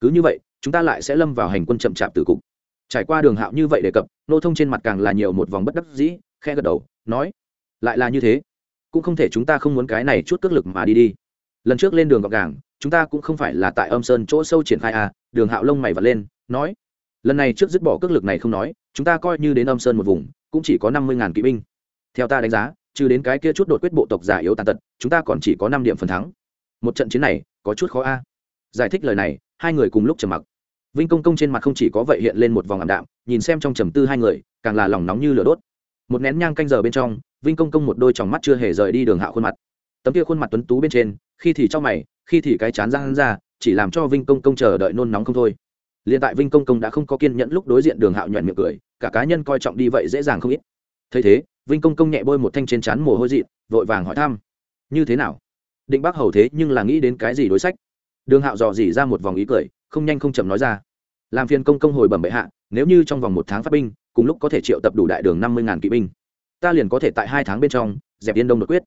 Cứ như vậy, chúng ta lại sẽ lâm vào hành quân chậm chạp từ cục. Trải qua đường hạo như vậy đề cập nô thông trên mặt càng là nhiều một vòng bất đắc dĩ khe gật đầu, nói, lại là như thế, cũng không thể chúng ta không muốn cái này chút cước lực mà đi đi. Lần trước lên đường gọc gàng, chúng ta cũng không phải là tại âm sơn chỗ sâu triển khai à. Đường hạo lông mày vật lên, nói lần này trước dứt bỏ cước lực này không nói, chúng ta coi như đến âm sơn một vùng, cũng chỉ có năm mươi ngàn kỵ binh. Theo ta đánh giá, trừ đến cái kia chút đột quyết bộ tộc giả yếu tàn tật, chúng ta còn chỉ có năm điểm phần thắng. Một trận chiến này, có chút khó a. Giải thích lời này, hai người cùng lúc trầm mặc. Vinh công công trên mặt không chỉ có vậy hiện lên một vòng ảm đạm, nhìn xem trong trầm tư hai người, càng là lòng nóng như lửa đốt. Một nén nhang canh giờ bên trong, vinh công công một đôi tròng mắt chưa hề rời đi đường hạ khuôn mặt. Tấm kia khuôn mặt tuấn tú bên trên, khi thì trong mày, khi thì cái chán răng ra, chỉ làm cho vinh công công chờ đợi nôn nóng không thôi liền tại vinh công công đã không có kiên nhẫn lúc đối diện đường hạo nhuận miệng cười, cả cá nhân coi trọng đi vậy dễ dàng không ít. Thấy thế, vinh công công nhẹ bôi một thanh trên trán mồ hôi dị vội vàng hỏi thăm, như thế nào? Định bác hầu thế nhưng là nghĩ đến cái gì đối sách. Đường hạo dò dỉ ra một vòng ý cười, không nhanh không chậm nói ra, làm phiền công công hồi bẩm bệ hạ, nếu như trong vòng một tháng phát binh, cùng lúc có thể triệu tập đủ đại đường năm mươi ngàn kỵ binh, ta liền có thể tại hai tháng bên trong, dẹp yên đông đột quyết.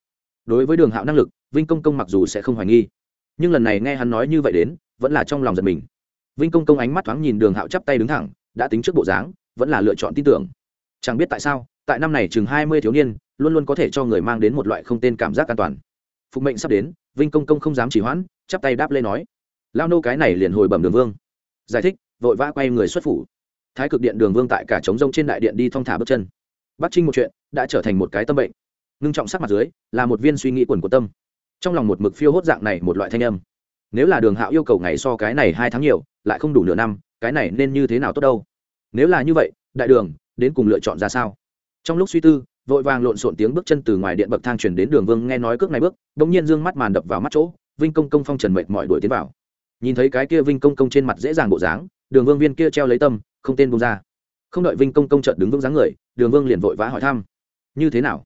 Đối với đường hạo năng lực, vinh công công mặc dù sẽ không hoài nghi, nhưng lần này nghe hắn nói như vậy đến, vẫn là trong lòng giật mình vinh công công ánh mắt thoáng nhìn đường hạo chắp tay đứng thẳng, đã tính trước bộ dáng, vẫn là lựa chọn tin tưởng. Chẳng biết tại sao, tại năm này chừng hai mươi thiếu niên, luôn luôn có thể cho người mang đến một loại không tên cảm giác an toàn. Phục mệnh sắp đến, vinh công công không dám chỉ hoãn, chắp tay đáp lê nói, lao nô cái này liền hồi bẩm đường vương. Giải thích, vội vã quay người xuất phủ. Thái cực điện đường vương tại cả trống rông trên đại điện đi thong thả bước chân. Bắt trinh một chuyện, đã trở thành một cái tâm bệnh. Ngưng trọng sắc mặt dưới, là một viên suy nghĩ quần của tâm. Trong lòng một mực phiêu hốt dạng này một loại thanh âm. Nếu là đường hạo yêu cầu ngày so cái này hai tháng nhiều lại không đủ nửa năm, cái này nên như thế nào tốt đâu? Nếu là như vậy, đại đường, đến cùng lựa chọn ra sao? Trong lúc suy tư, vội vàng lộn xộn tiếng bước chân từ ngoài điện bậc thang chuyển đến đường vương nghe nói cước này bước đ ỗ n g nhiên d ư ơ n g mắt màn đập vào mắt chỗ, vinh công công phong trần mệt mỏi đuổi tiến vào. Nhìn thấy cái kia vinh công công trên mặt dễ dàng bộ dáng, đường vương viên kia treo lấy tâm, không tên bông ra. Không đợi vinh công công trợt đứng vững dáng người, đường vương liền vội vã hỏi thăm. Như thế nào?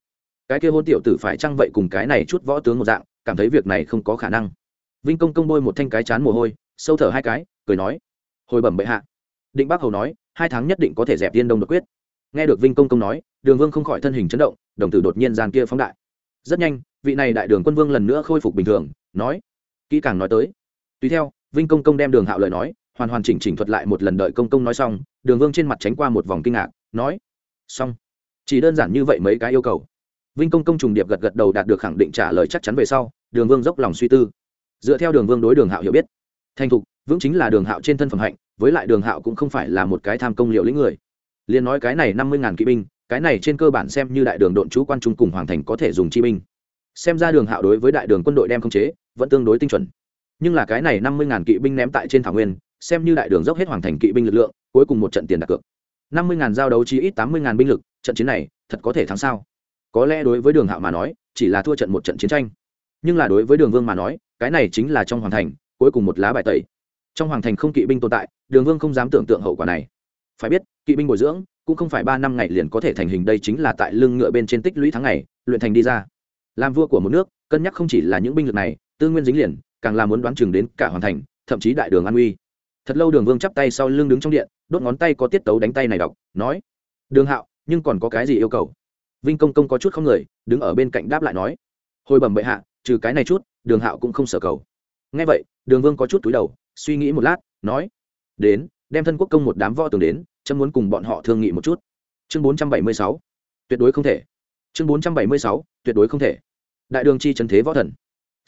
Cái kia hôn tiểu tử phải chăng vậy cùng cái này chút võ tướng một dạng, cảm thấy việc này không có khả năng. Vinh công công bôi một thanh cái chán mồ hôi, sâu thở hai cái cười nói, hồi bẩm bệ hạ. Định bác hầu nói, hai tháng nhất định có thể dẹp tiên đông đột quyết. Nghe được vinh công công nói, đường vương không khỏi thân hình chấn động, đồng tử đột nhiên gian kia phóng đại. Rất nhanh, vị này đại đường quân vương lần nữa khôi phục bình thường, nói, kỹ càng nói tới. Tùy theo, vinh công công đem đường hạo lời nói, hoàn hoàn chỉnh chỉnh thuật lại một lần đợi công công nói xong, đường vương trên mặt tránh qua một vòng kinh ngạc, nói, xong. Chỉ đơn giản như vậy mấy cái yêu cầu. Vinh công công trùng điệp gật gật đầu đạt được khẳng định trả lời chắc chắn về sau, đường vương dốc lòng suy tư. Dựa theo đường vương đối đường hạo hiểu biết, thành thục vững chính là đường hạo trên thân phẩm hạnh, với lại đường hạo cũng không phải là một cái tham công liệu lĩnh người. Liền nói cái này năm mươi ngàn kỵ binh, cái này trên cơ bản xem như đại đường độn chú quan trung cùng hoàng thành có thể dùng chi binh. Xem ra đường hạo đối với đại đường quân đội đem không chế, vẫn tương đối tinh chuẩn. Nhưng là cái này năm mươi ngàn kỵ binh ném tại trên thảo nguyên, xem như đại đường dốc hết hoàng thành kỵ binh lực lượng, cuối cùng một trận tiền đặt cược. năm mươi ngàn giao đấu chi ít tám mươi ngàn binh lực, trận chiến này, thật có thể thắng sao? Có lẽ đối với đường hạo mà nói, chỉ là thua trận một trận chiến tranh. Nhưng là đối với đường vương mà nói, cái này chính là trong hoàng thành, cuối cùng một lá bài tẩy trong hoàng thành không kỵ binh tồn tại, đường vương không dám tưởng tượng hậu quả này. Phải biết, kỵ binh bồi dưỡng cũng không phải ba năm ngày liền có thể thành hình, đây chính là tại lưng ngựa bên trên tích lũy tháng ngày, luyện thành đi ra. Làm vua của một nước, cân nhắc không chỉ là những binh lực này, tư nguyên dính liền, càng là muốn đoán chừng đến cả hoàn thành, thậm chí đại đường an uy thật lâu đường vương chắp tay sau lưng đứng trong điện, đốt ngón tay có tiết tấu đánh tay này đọc, nói, đường hạo, nhưng còn có cái gì yêu cầu? Vinh công công có chút không người, đứng ở bên cạnh đáp lại nói, hồi bẩm bệ hạ, trừ cái này chút, đường hạo cũng không sở cầu. Ngay vậy, đường vương có chút túi đầu suy nghĩ một lát, nói, đến, đem thân quốc công một đám võ tường đến, chấm muốn cùng bọn họ thương nghị một chút. Chương bốn trăm bảy mươi sáu, tuyệt đối không thể. Chương bốn trăm bảy mươi sáu, tuyệt đối không thể. Đại đường chi trần thế võ thần.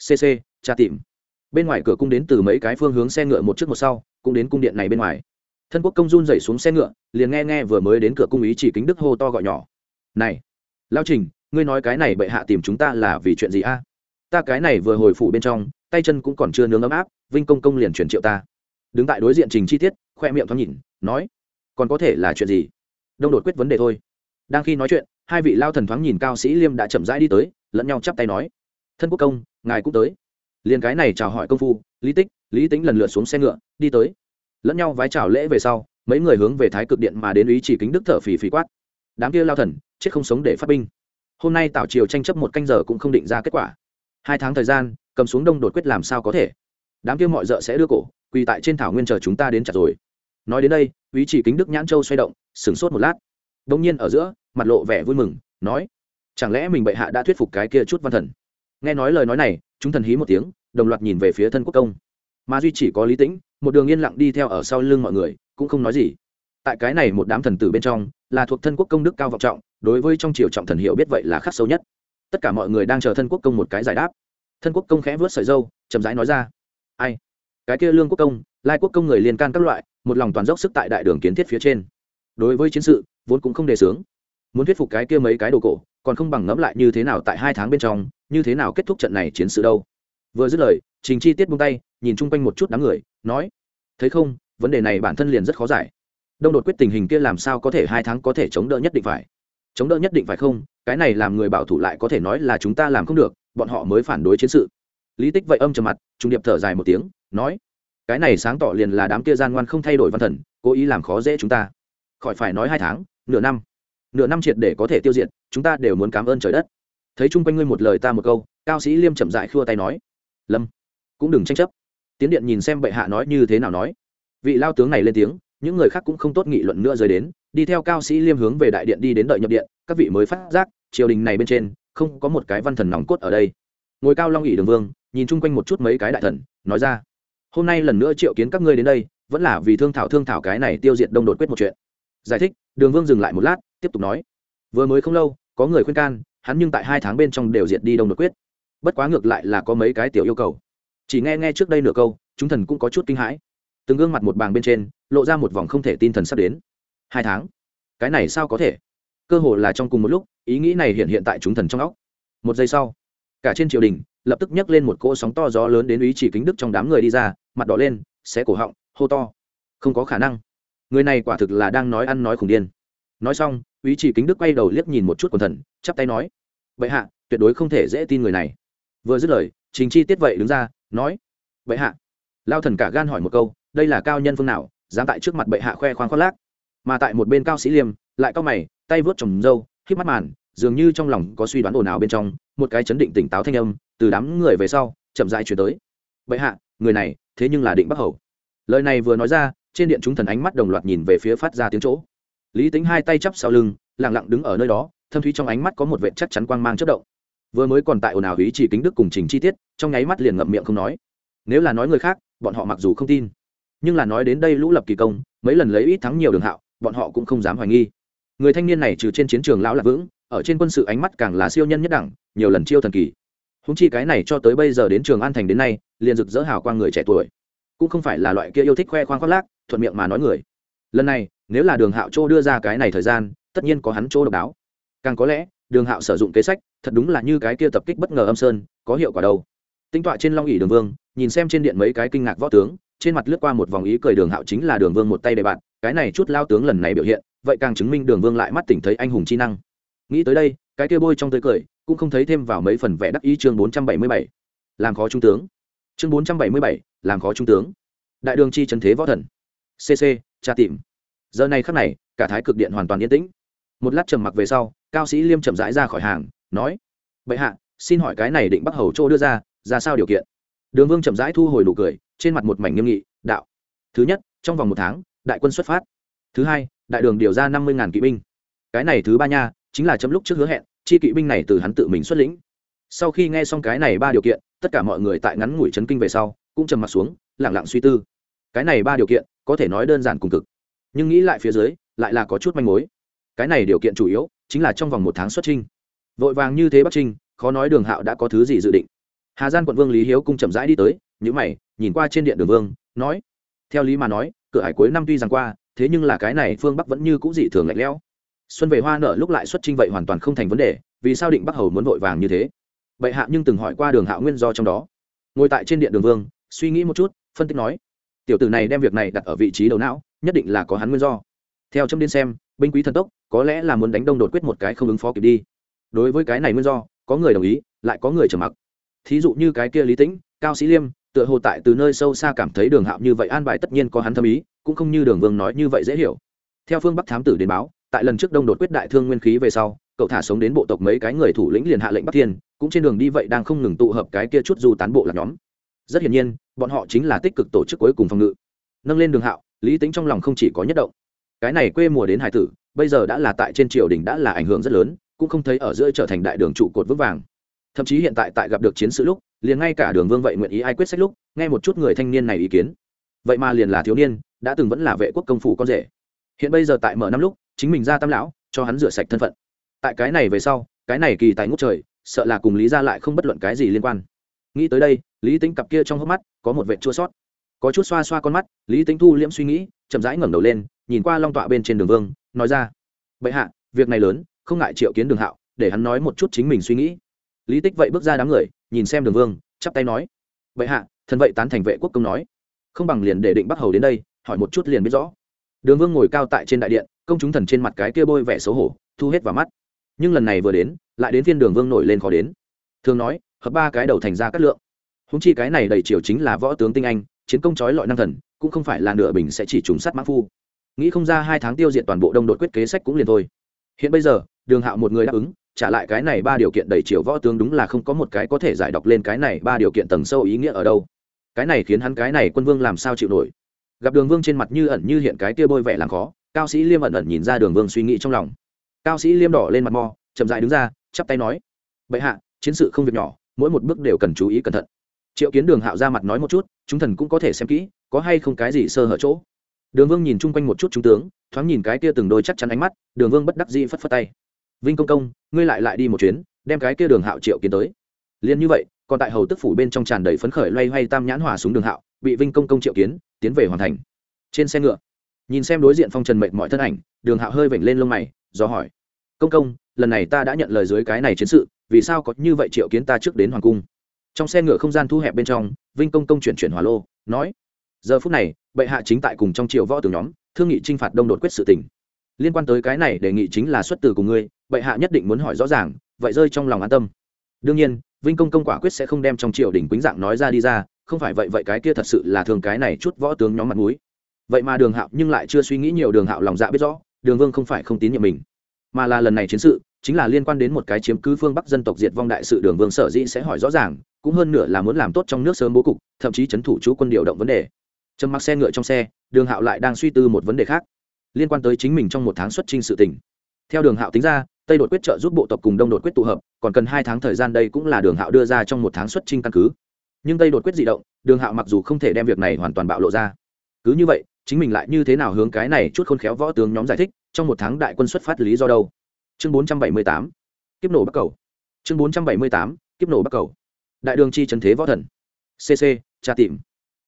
Cc tra tìm. Bên ngoài cửa cung đến từ mấy cái phương hướng xe ngựa một trước một sau, cũng đến cung điện này bên ngoài. Thân quốc công run dậy xuống xe ngựa, liền nghe nghe vừa mới đến cửa cung ý chỉ kính đức hô to gọi nhỏ. Này, lao trình, ngươi nói cái này bệ hạ tìm chúng ta là vì chuyện gì a? Ta cái này vừa hồi phủ bên trong tay chân cũng còn chưa nướng ấm áp, vinh công công liền chuyển triệu ta. Đứng tại đối diện trình chi tiết, khoe miệng thoáng nhìn, nói, còn có thể là chuyện gì? Đông đột quyết vấn đề thôi. Đang khi nói chuyện, hai vị lao thần thoáng nhìn cao sĩ liêm đã chậm rãi đi tới, lẫn nhau chắp tay nói, thân quốc công, ngài cũng tới. Liền cái này chào hỏi công phu, lý tích, lý tính lần lượt xuống xe ngựa, đi tới. Lẫn nhau vái chào lễ về sau, mấy người hướng về thái cực điện mà đến ý chỉ kính đức thở phì phì quát. Đám kia lao thần, chết không sống để phát binh. Hôm nay tảo triều tranh chấp một canh giờ cũng không định ra kết quả. Hai tháng thời gian cầm xuống đông đột quyết làm sao có thể? Đám kia mọi d sẽ đưa cổ, quỳ tại trên thảo nguyên chờ chúng ta đến chặt rồi. Nói đến đây, ý chỉ kính đức nhãn châu xoay động, sửng sốt một lát. Đông nhiên ở giữa, mặt lộ vẻ vui mừng, nói, chẳng lẽ mình bệ hạ đã thuyết phục cái kia chút văn thần? Nghe nói lời nói này, chúng thần hí một tiếng, đồng loạt nhìn về phía thân quốc công. Mà duy chỉ có lý tĩnh, một đường yên lặng đi theo ở sau lưng mọi người, cũng không nói gì. Tại cái này một đám thần tử bên trong, là thuộc thân quốc công đức cao vọng trọng, đối với trong triều trọng thần hiểu biết vậy là khắc sâu nhất. Tất cả mọi người đang chờ thân quốc công một cái giải đáp thân quốc công khẽ vớt sợi dâu, chậm rãi nói ra. Ai? Cái kia lương quốc công, lai quốc công người liên can các loại, một lòng toàn dốc sức tại đại đường kiến thiết phía trên. Đối với chiến sự, vốn cũng không đề xướng. Muốn thuyết phục cái kia mấy cái đồ cổ, còn không bằng ngẫm lại như thế nào tại hai tháng bên trong, như thế nào kết thúc trận này chiến sự đâu. Vừa dứt lời, trình chi tiết buông tay, nhìn chung quanh một chút đám người, nói, thấy không, vấn đề này bản thân liền rất khó giải. Đông đột quyết tình hình kia làm sao có thể hai tháng có thể chống đỡ nhất định phải? Chống đỡ nhất định phải không? Cái này làm người bảo thủ lại có thể nói là chúng ta làm không được bọn họ mới phản đối chiến sự. Lý tích vậy âm trầm mặt, trung điệp thở dài một tiếng, nói, cái này sáng tỏ liền là đám kia gian ngoan không thay đổi văn thần, cố ý làm khó dễ chúng ta. Khỏi phải nói hai tháng, nửa năm nửa năm triệt để có thể tiêu diệt, chúng ta đều muốn cảm ơn trời đất. Thấy chung quanh ngươi một lời ta một câu, cao sĩ liêm chậm dại khua tay nói, lâm, cũng đừng tranh chấp. Tiến điện nhìn xem bệ hạ nói như thế nào nói. Vị lao tướng này lên tiếng, những người khác cũng không tốt nghị luận nữa rời đến, đi theo cao sĩ liêm hướng về đại điện đi đến đợi nhập điện, các vị mới phát giác, triều đình này bên trên không có một cái văn thần nòng cốt ở đây. Ngồi cao long ỉ đường vương, nhìn chung quanh một chút mấy cái đại thần, nói ra, hôm nay lần nữa triệu kiến các ngươi đến đây, vẫn là vì thương thảo thương thảo cái này tiêu diệt đông đột quyết một chuyện. Giải thích, đường vương dừng lại một lát, tiếp tục nói, vừa mới không lâu, có người khuyên can, hắn nhưng tại hai tháng bên trong đều diệt đi đông đột quyết. Bất quá ngược lại là có mấy cái tiểu yêu cầu. Chỉ nghe nghe trước đây nửa câu, chúng thần cũng có chút kinh hãi. Từng gương mặt một bàng bên trên, lộ ra một vòng không thể tin thần sắp đến. Hai tháng? Cái này sao có thể? Cơ hồ là trong cùng một lúc ý nghĩ này hiện hiện tại chúng thần trong óc. Một giây sau, cả trên triều đình lập tức nhấc lên một cỗ sóng to gió lớn đến ý chỉ kính đức trong đám người đi ra, mặt đỏ lên, xé cổ họng, hô to. Không có khả năng. Người này quả thực là đang nói ăn nói khủng điên. Nói xong, ý chỉ kính đức quay đầu liếc nhìn một chút quần thần, chắp tay nói, bệ hạ, tuyệt đối không thể dễ tin người này. Vừa dứt lời, trình chi tiết vậy đứng ra, nói, bệ hạ. Lao thần cả gan hỏi một câu, đây là cao nhân phương nào, dám tại trước mặt bệ hạ khoe khoang khoác lác? Mà tại một bên cao sĩ liêm, lại cao mày, tay vớt trồng râu hít mắt màn, dường như trong lòng có suy đoán ồn ào bên trong, một cái chấn định tỉnh táo thanh âm từ đám người về sau chậm dại chuyển tới. Vậy hạ, người này thế nhưng là định bắc hầu. Lời này vừa nói ra, trên điện chúng thần ánh mắt đồng loạt nhìn về phía phát ra tiếng chỗ. Lý tính hai tay chắp sau lưng lẳng lặng đứng ở nơi đó, thâm thúy trong ánh mắt có một vệ chắc chắn quang mang chất động. Vừa mới còn tại ồn ào ý chỉ kính đức cùng trình chi tiết, trong nháy mắt liền ngậm miệng không nói. Nếu là nói người khác, bọn họ mặc dù không tin, nhưng là nói đến đây lũ lập kỳ công, mấy lần lấy ít thắng nhiều đường hạo, bọn họ cũng không dám hoài nghi người thanh niên này trừ trên chiến trường lão là vững, ở trên quân sự ánh mắt càng là siêu nhân nhất đẳng, nhiều lần chiêu thần kỳ. Húng chi cái này cho tới bây giờ đến trường an thành đến nay, liền rực rỡ hào quang người trẻ tuổi. Cũng không phải là loại kia yêu thích khoe khoang khoác lác, thuận miệng mà nói người. Lần này, nếu là đường hạo châu đưa ra cái này thời gian, tất nhiên có hắn chỗ độc đáo. Càng có lẽ, đường hạo sử dụng kế sách, thật đúng là như cái kia tập kích bất ngờ âm sơn, có hiệu quả đâu. Tinh tọa trên long ỉ đường vương, nhìn xem trên điện mấy cái kinh ngạc võ tướng, trên mặt lướt qua một vòng ý cười đường hạo chính là đường vương một tay đề bạn, cái này chút lao tướng lần này biểu hiện vậy càng chứng minh đường vương lại mắt tỉnh thấy anh hùng chi năng. Nghĩ tới đây, cái kia bôi trong tới cười, cũng không thấy thêm vào mấy phần vẽ đắc ý chương bốn trăm bảy mươi bảy. Làm khó trung tướng. Chương bốn trăm bảy mươi bảy, làm khó trung tướng. Đại đường chi trần thế võ thần. Cc tra tìm. Giờ này khắc này, cả thái cực điện hoàn toàn yên tĩnh. Một lát trầm mặc về sau, cao sĩ liêm chậm rãi ra khỏi hàng, nói, bệ hạ, xin hỏi cái này định bắc hầu chỗ đưa ra ra sao điều kiện? Đường vương chậm rãi thu hồi nụ cười, trên mặt một mảnh nghiêm nghị, đạo, thứ nhất, trong vòng một tháng, đại quân xuất phát. Thứ hai đại đường điều ra năm mươi kỵ binh. Cái này thứ ba nha, chính là chấm lúc trước hứa hẹn, chi kỵ binh này từ hắn tự mình xuất lĩnh. Sau khi nghe xong cái này ba điều kiện, tất cả mọi người tại ngắn ngủi chấn kinh về sau, cũng trầm mặt xuống lẳng lặng suy tư. Cái này ba điều kiện, có thể nói đơn giản cùng cực. Nhưng nghĩ lại phía dưới, lại là có chút manh mối. Cái này điều kiện chủ yếu, chính là trong vòng một tháng xuất trinh vội vàng như thế bắc trinh khó nói đường hạo đã có thứ gì dự định. Hà gian quận vương lý hiếu cung chậm rãi đi tới nhữ mày, nhìn qua trên điện đường vương, nói, theo lý mà nói, cửa hải cuối năm tuy rằng qua thế nhưng là cái này phương bắc vẫn như cũ dị thường lạnh lẽo. Xuân về hoa nở lúc lại xuất trinh vậy hoàn toàn không thành vấn đề, vì sao định bắc hầu muốn vội vàng như thế? Vậy hạ nhưng từng hỏi qua đường hạo nguyên do trong đó. Ngồi tại trên điện đường vương, suy nghĩ một chút, phân tích nói, tiểu tử này đem việc này đặt ở vị trí đầu não, nhất định là có hắn nguyên do. Theo châm đến xem, binh quý thần tốc, có lẽ là muốn đánh đông đột quyết một cái không ứng phó kịp đi. Đối với cái này nguyên do, có người đồng ý, lại có người trầm mặc. Thí dụ như cái kia lý tĩnh, cao sĩ liêm, tựa hồ tại từ nơi sâu xa cảm thấy đường hạo như vậy an bài tất nhiên có hắn thâm ý cũng không như đường vương nói như vậy dễ hiểu. Theo phương bắc thám tử đến báo, tại lần trước đông đột quyết đại thương nguyên khí về sau, cậu thả sống đến bộ tộc mấy cái người thủ lĩnh liền hạ lệnh bắc thiên, cũng trên đường đi vậy đang không ngừng tụ hợp cái kia chút du tán bộ là nhóm. Rất hiển nhiên, bọn họ chính là tích cực tổ chức cuối cùng phòng ngự. Nâng lên đường hạo, lý tính trong lòng không chỉ có nhất động. Cái này quê mùa đến hải tử, bây giờ đã là tại trên triều đình đã là ảnh hưởng rất lớn, cũng không thấy ở giữa trở thành đại đường trụ cột vững vàng. Thậm chí hiện tại tại gặp được chiến sự lúc, liền ngay cả đường vương vậy nguyện ý ai quyết sách lúc, nghe một chút người thanh niên này ý kiến vậy mà liền là thiếu niên, đã từng vẫn là vệ quốc công phủ con rể. Hiện bây giờ tại mở năm lúc, chính mình ra tam lão, cho hắn rửa sạch thân phận. Tại cái này về sau, cái này kỳ tài ngốc trời, sợ là cùng lý ra lại không bất luận cái gì liên quan. Nghĩ tới đây, lý tính cặp kia trong hốc mắt, có một vệ chua sót có chút xoa xoa con mắt, lý tính thu liễm suy nghĩ, chậm rãi ngẩng đầu lên, nhìn qua long tọa bên trên đường vương, nói ra, bệ hạ, việc này lớn, không ngại triệu kiến đường hạo, để hắn nói một chút chính mình suy nghĩ. Lý tích vậy bước ra đám người, nhìn xem đường vương, chắp tay nói, bệ hạ, thần vậy tán thành vệ quốc công nói không bằng liền để định bắc hầu đến đây, hỏi một chút liền biết rõ. Đường vương ngồi cao tại trên đại điện, công chúng thần trên mặt cái kia bôi vẻ xấu hổ, thu hết vào mắt. Nhưng lần này vừa đến, lại đến thiên đường vương nổi lên khó đến. Thường nói, hợp ba cái đầu thành ra cắt lượng. Húng chi cái này đầy triều chính là võ tướng tinh anh, chiến công trói lọi năng thần, cũng không phải là nửa bình sẽ chỉ trùng sát mã phu. Nghĩ không ra hai tháng tiêu diệt toàn bộ đông đột quyết kế sách cũng liền thôi. Hiện bây giờ, đường hạo một người đáp ứng, trả lại cái này ba điều kiện đầy triều võ tướng đúng là không có một cái có thể giải đọc lên cái này ba điều kiện tầng sâu ý nghĩa ở đâu cái này khiến hắn cái này quân vương làm sao chịu nổi? Gặp đường vương trên mặt như ẩn như hiện cái kia bôi vẻ làm khó, cao sĩ liêm ẩn ẩn nhìn ra đường vương suy nghĩ trong lòng. Cao sĩ liêm đỏ lên mặt mò chậm dại đứng ra, chắp tay nói, bệ hạ, chiến sự không việc nhỏ, mỗi một bước đều cần chú ý cẩn thận. Triệu kiến đường hạo ra mặt nói một chút, chúng thần cũng có thể xem kỹ, có hay không cái gì sơ hở chỗ. Đường vương nhìn chung quanh một chút trung tướng, thoáng nhìn cái kia từng đôi chắc chắn ánh mắt, đường vương bất đắc dĩ phất phất tay. Vinh công công, ngươi lại lại đi một chuyến, đem cái kia đường hạo triệu kiến tới. Liền như vậy còn tại hầu tức phủ bên trong tràn đầy phấn khởi loay hoay tam nhãn hỏa súng đường hạo, bị vinh công công triệu kiến, tiến về hoàn thành. Trên xe ngựa, nhìn xem đối diện phong trần mệnh mọi thân ảnh, đường hạo hơi vểnh lên lông mày, do hỏi, công công, lần này ta đã nhận lời dưới cái này chiến sự, vì sao có như vậy triệu kiến ta trước đến hoàng cung? Trong xe ngựa không gian thu hẹp bên trong, vinh công công chuyển chuyển hỏa lô, nói, giờ phút này, bệ hạ chính tại cùng trong triều võ từ nhóm, thương nghị t r i n h phạt đông đột quyết sự tình. Liên quan tới cái này đề nghị chính là xuất từ của ngươi, bệ hạ nhất định muốn hỏi rõ ràng, vậy rơi trong lòng an tâm. Đương nhiên vinh công công quả quyết sẽ không đem trong triều đình quýnh dạng nói ra đi ra, không phải vậy vậy cái kia thật sự là thường cái này chút võ tướng nhóm mặt mũi. Vậy mà đường hạo nhưng lại chưa suy nghĩ nhiều, đường hạo lòng dạ biết rõ, đường vương không phải không tín nhiệm mình, mà là lần này chiến sự, chính là liên quan đến một cái chiếm cứ phương bắc dân tộc diệt vong đại sự, đường vương sở dĩ sẽ hỏi rõ ràng, cũng hơn nửa là muốn làm tốt trong nước sớm bố cục, thậm chí chấn thủ chú quân điều động vấn đề. Trầm mặc xe ngựa trong xe, đường hạo lại đang suy tư một vấn đề khác, liên quan tới chính mình trong một tháng xuất trình sự tỉnh theo đường hạo tính ra tây đột quyết trợ giúp bộ tộc cùng đông đột quyết tụ hợp, còn cần hai tháng thời gian đây cũng là đường hạo đưa ra trong một tháng xuất trình căn cứ. Nhưng tây đột quyết di động, đường hạo mặc dù không thể đem việc này hoàn toàn bạo lộ ra. Cứ như vậy, chính mình lại như thế nào hướng cái này chút khôn khéo võ tướng nhóm giải thích, trong một tháng đại quân xuất phát lý do đâu? Chương bốn trăm bảy mươi tám, kiếp nổ bắc cầu. Chương bốn trăm bảy mươi tám, kiếp nổ bắc cầu. Đại đường chi trần thế võ thần. Cc tra tìm.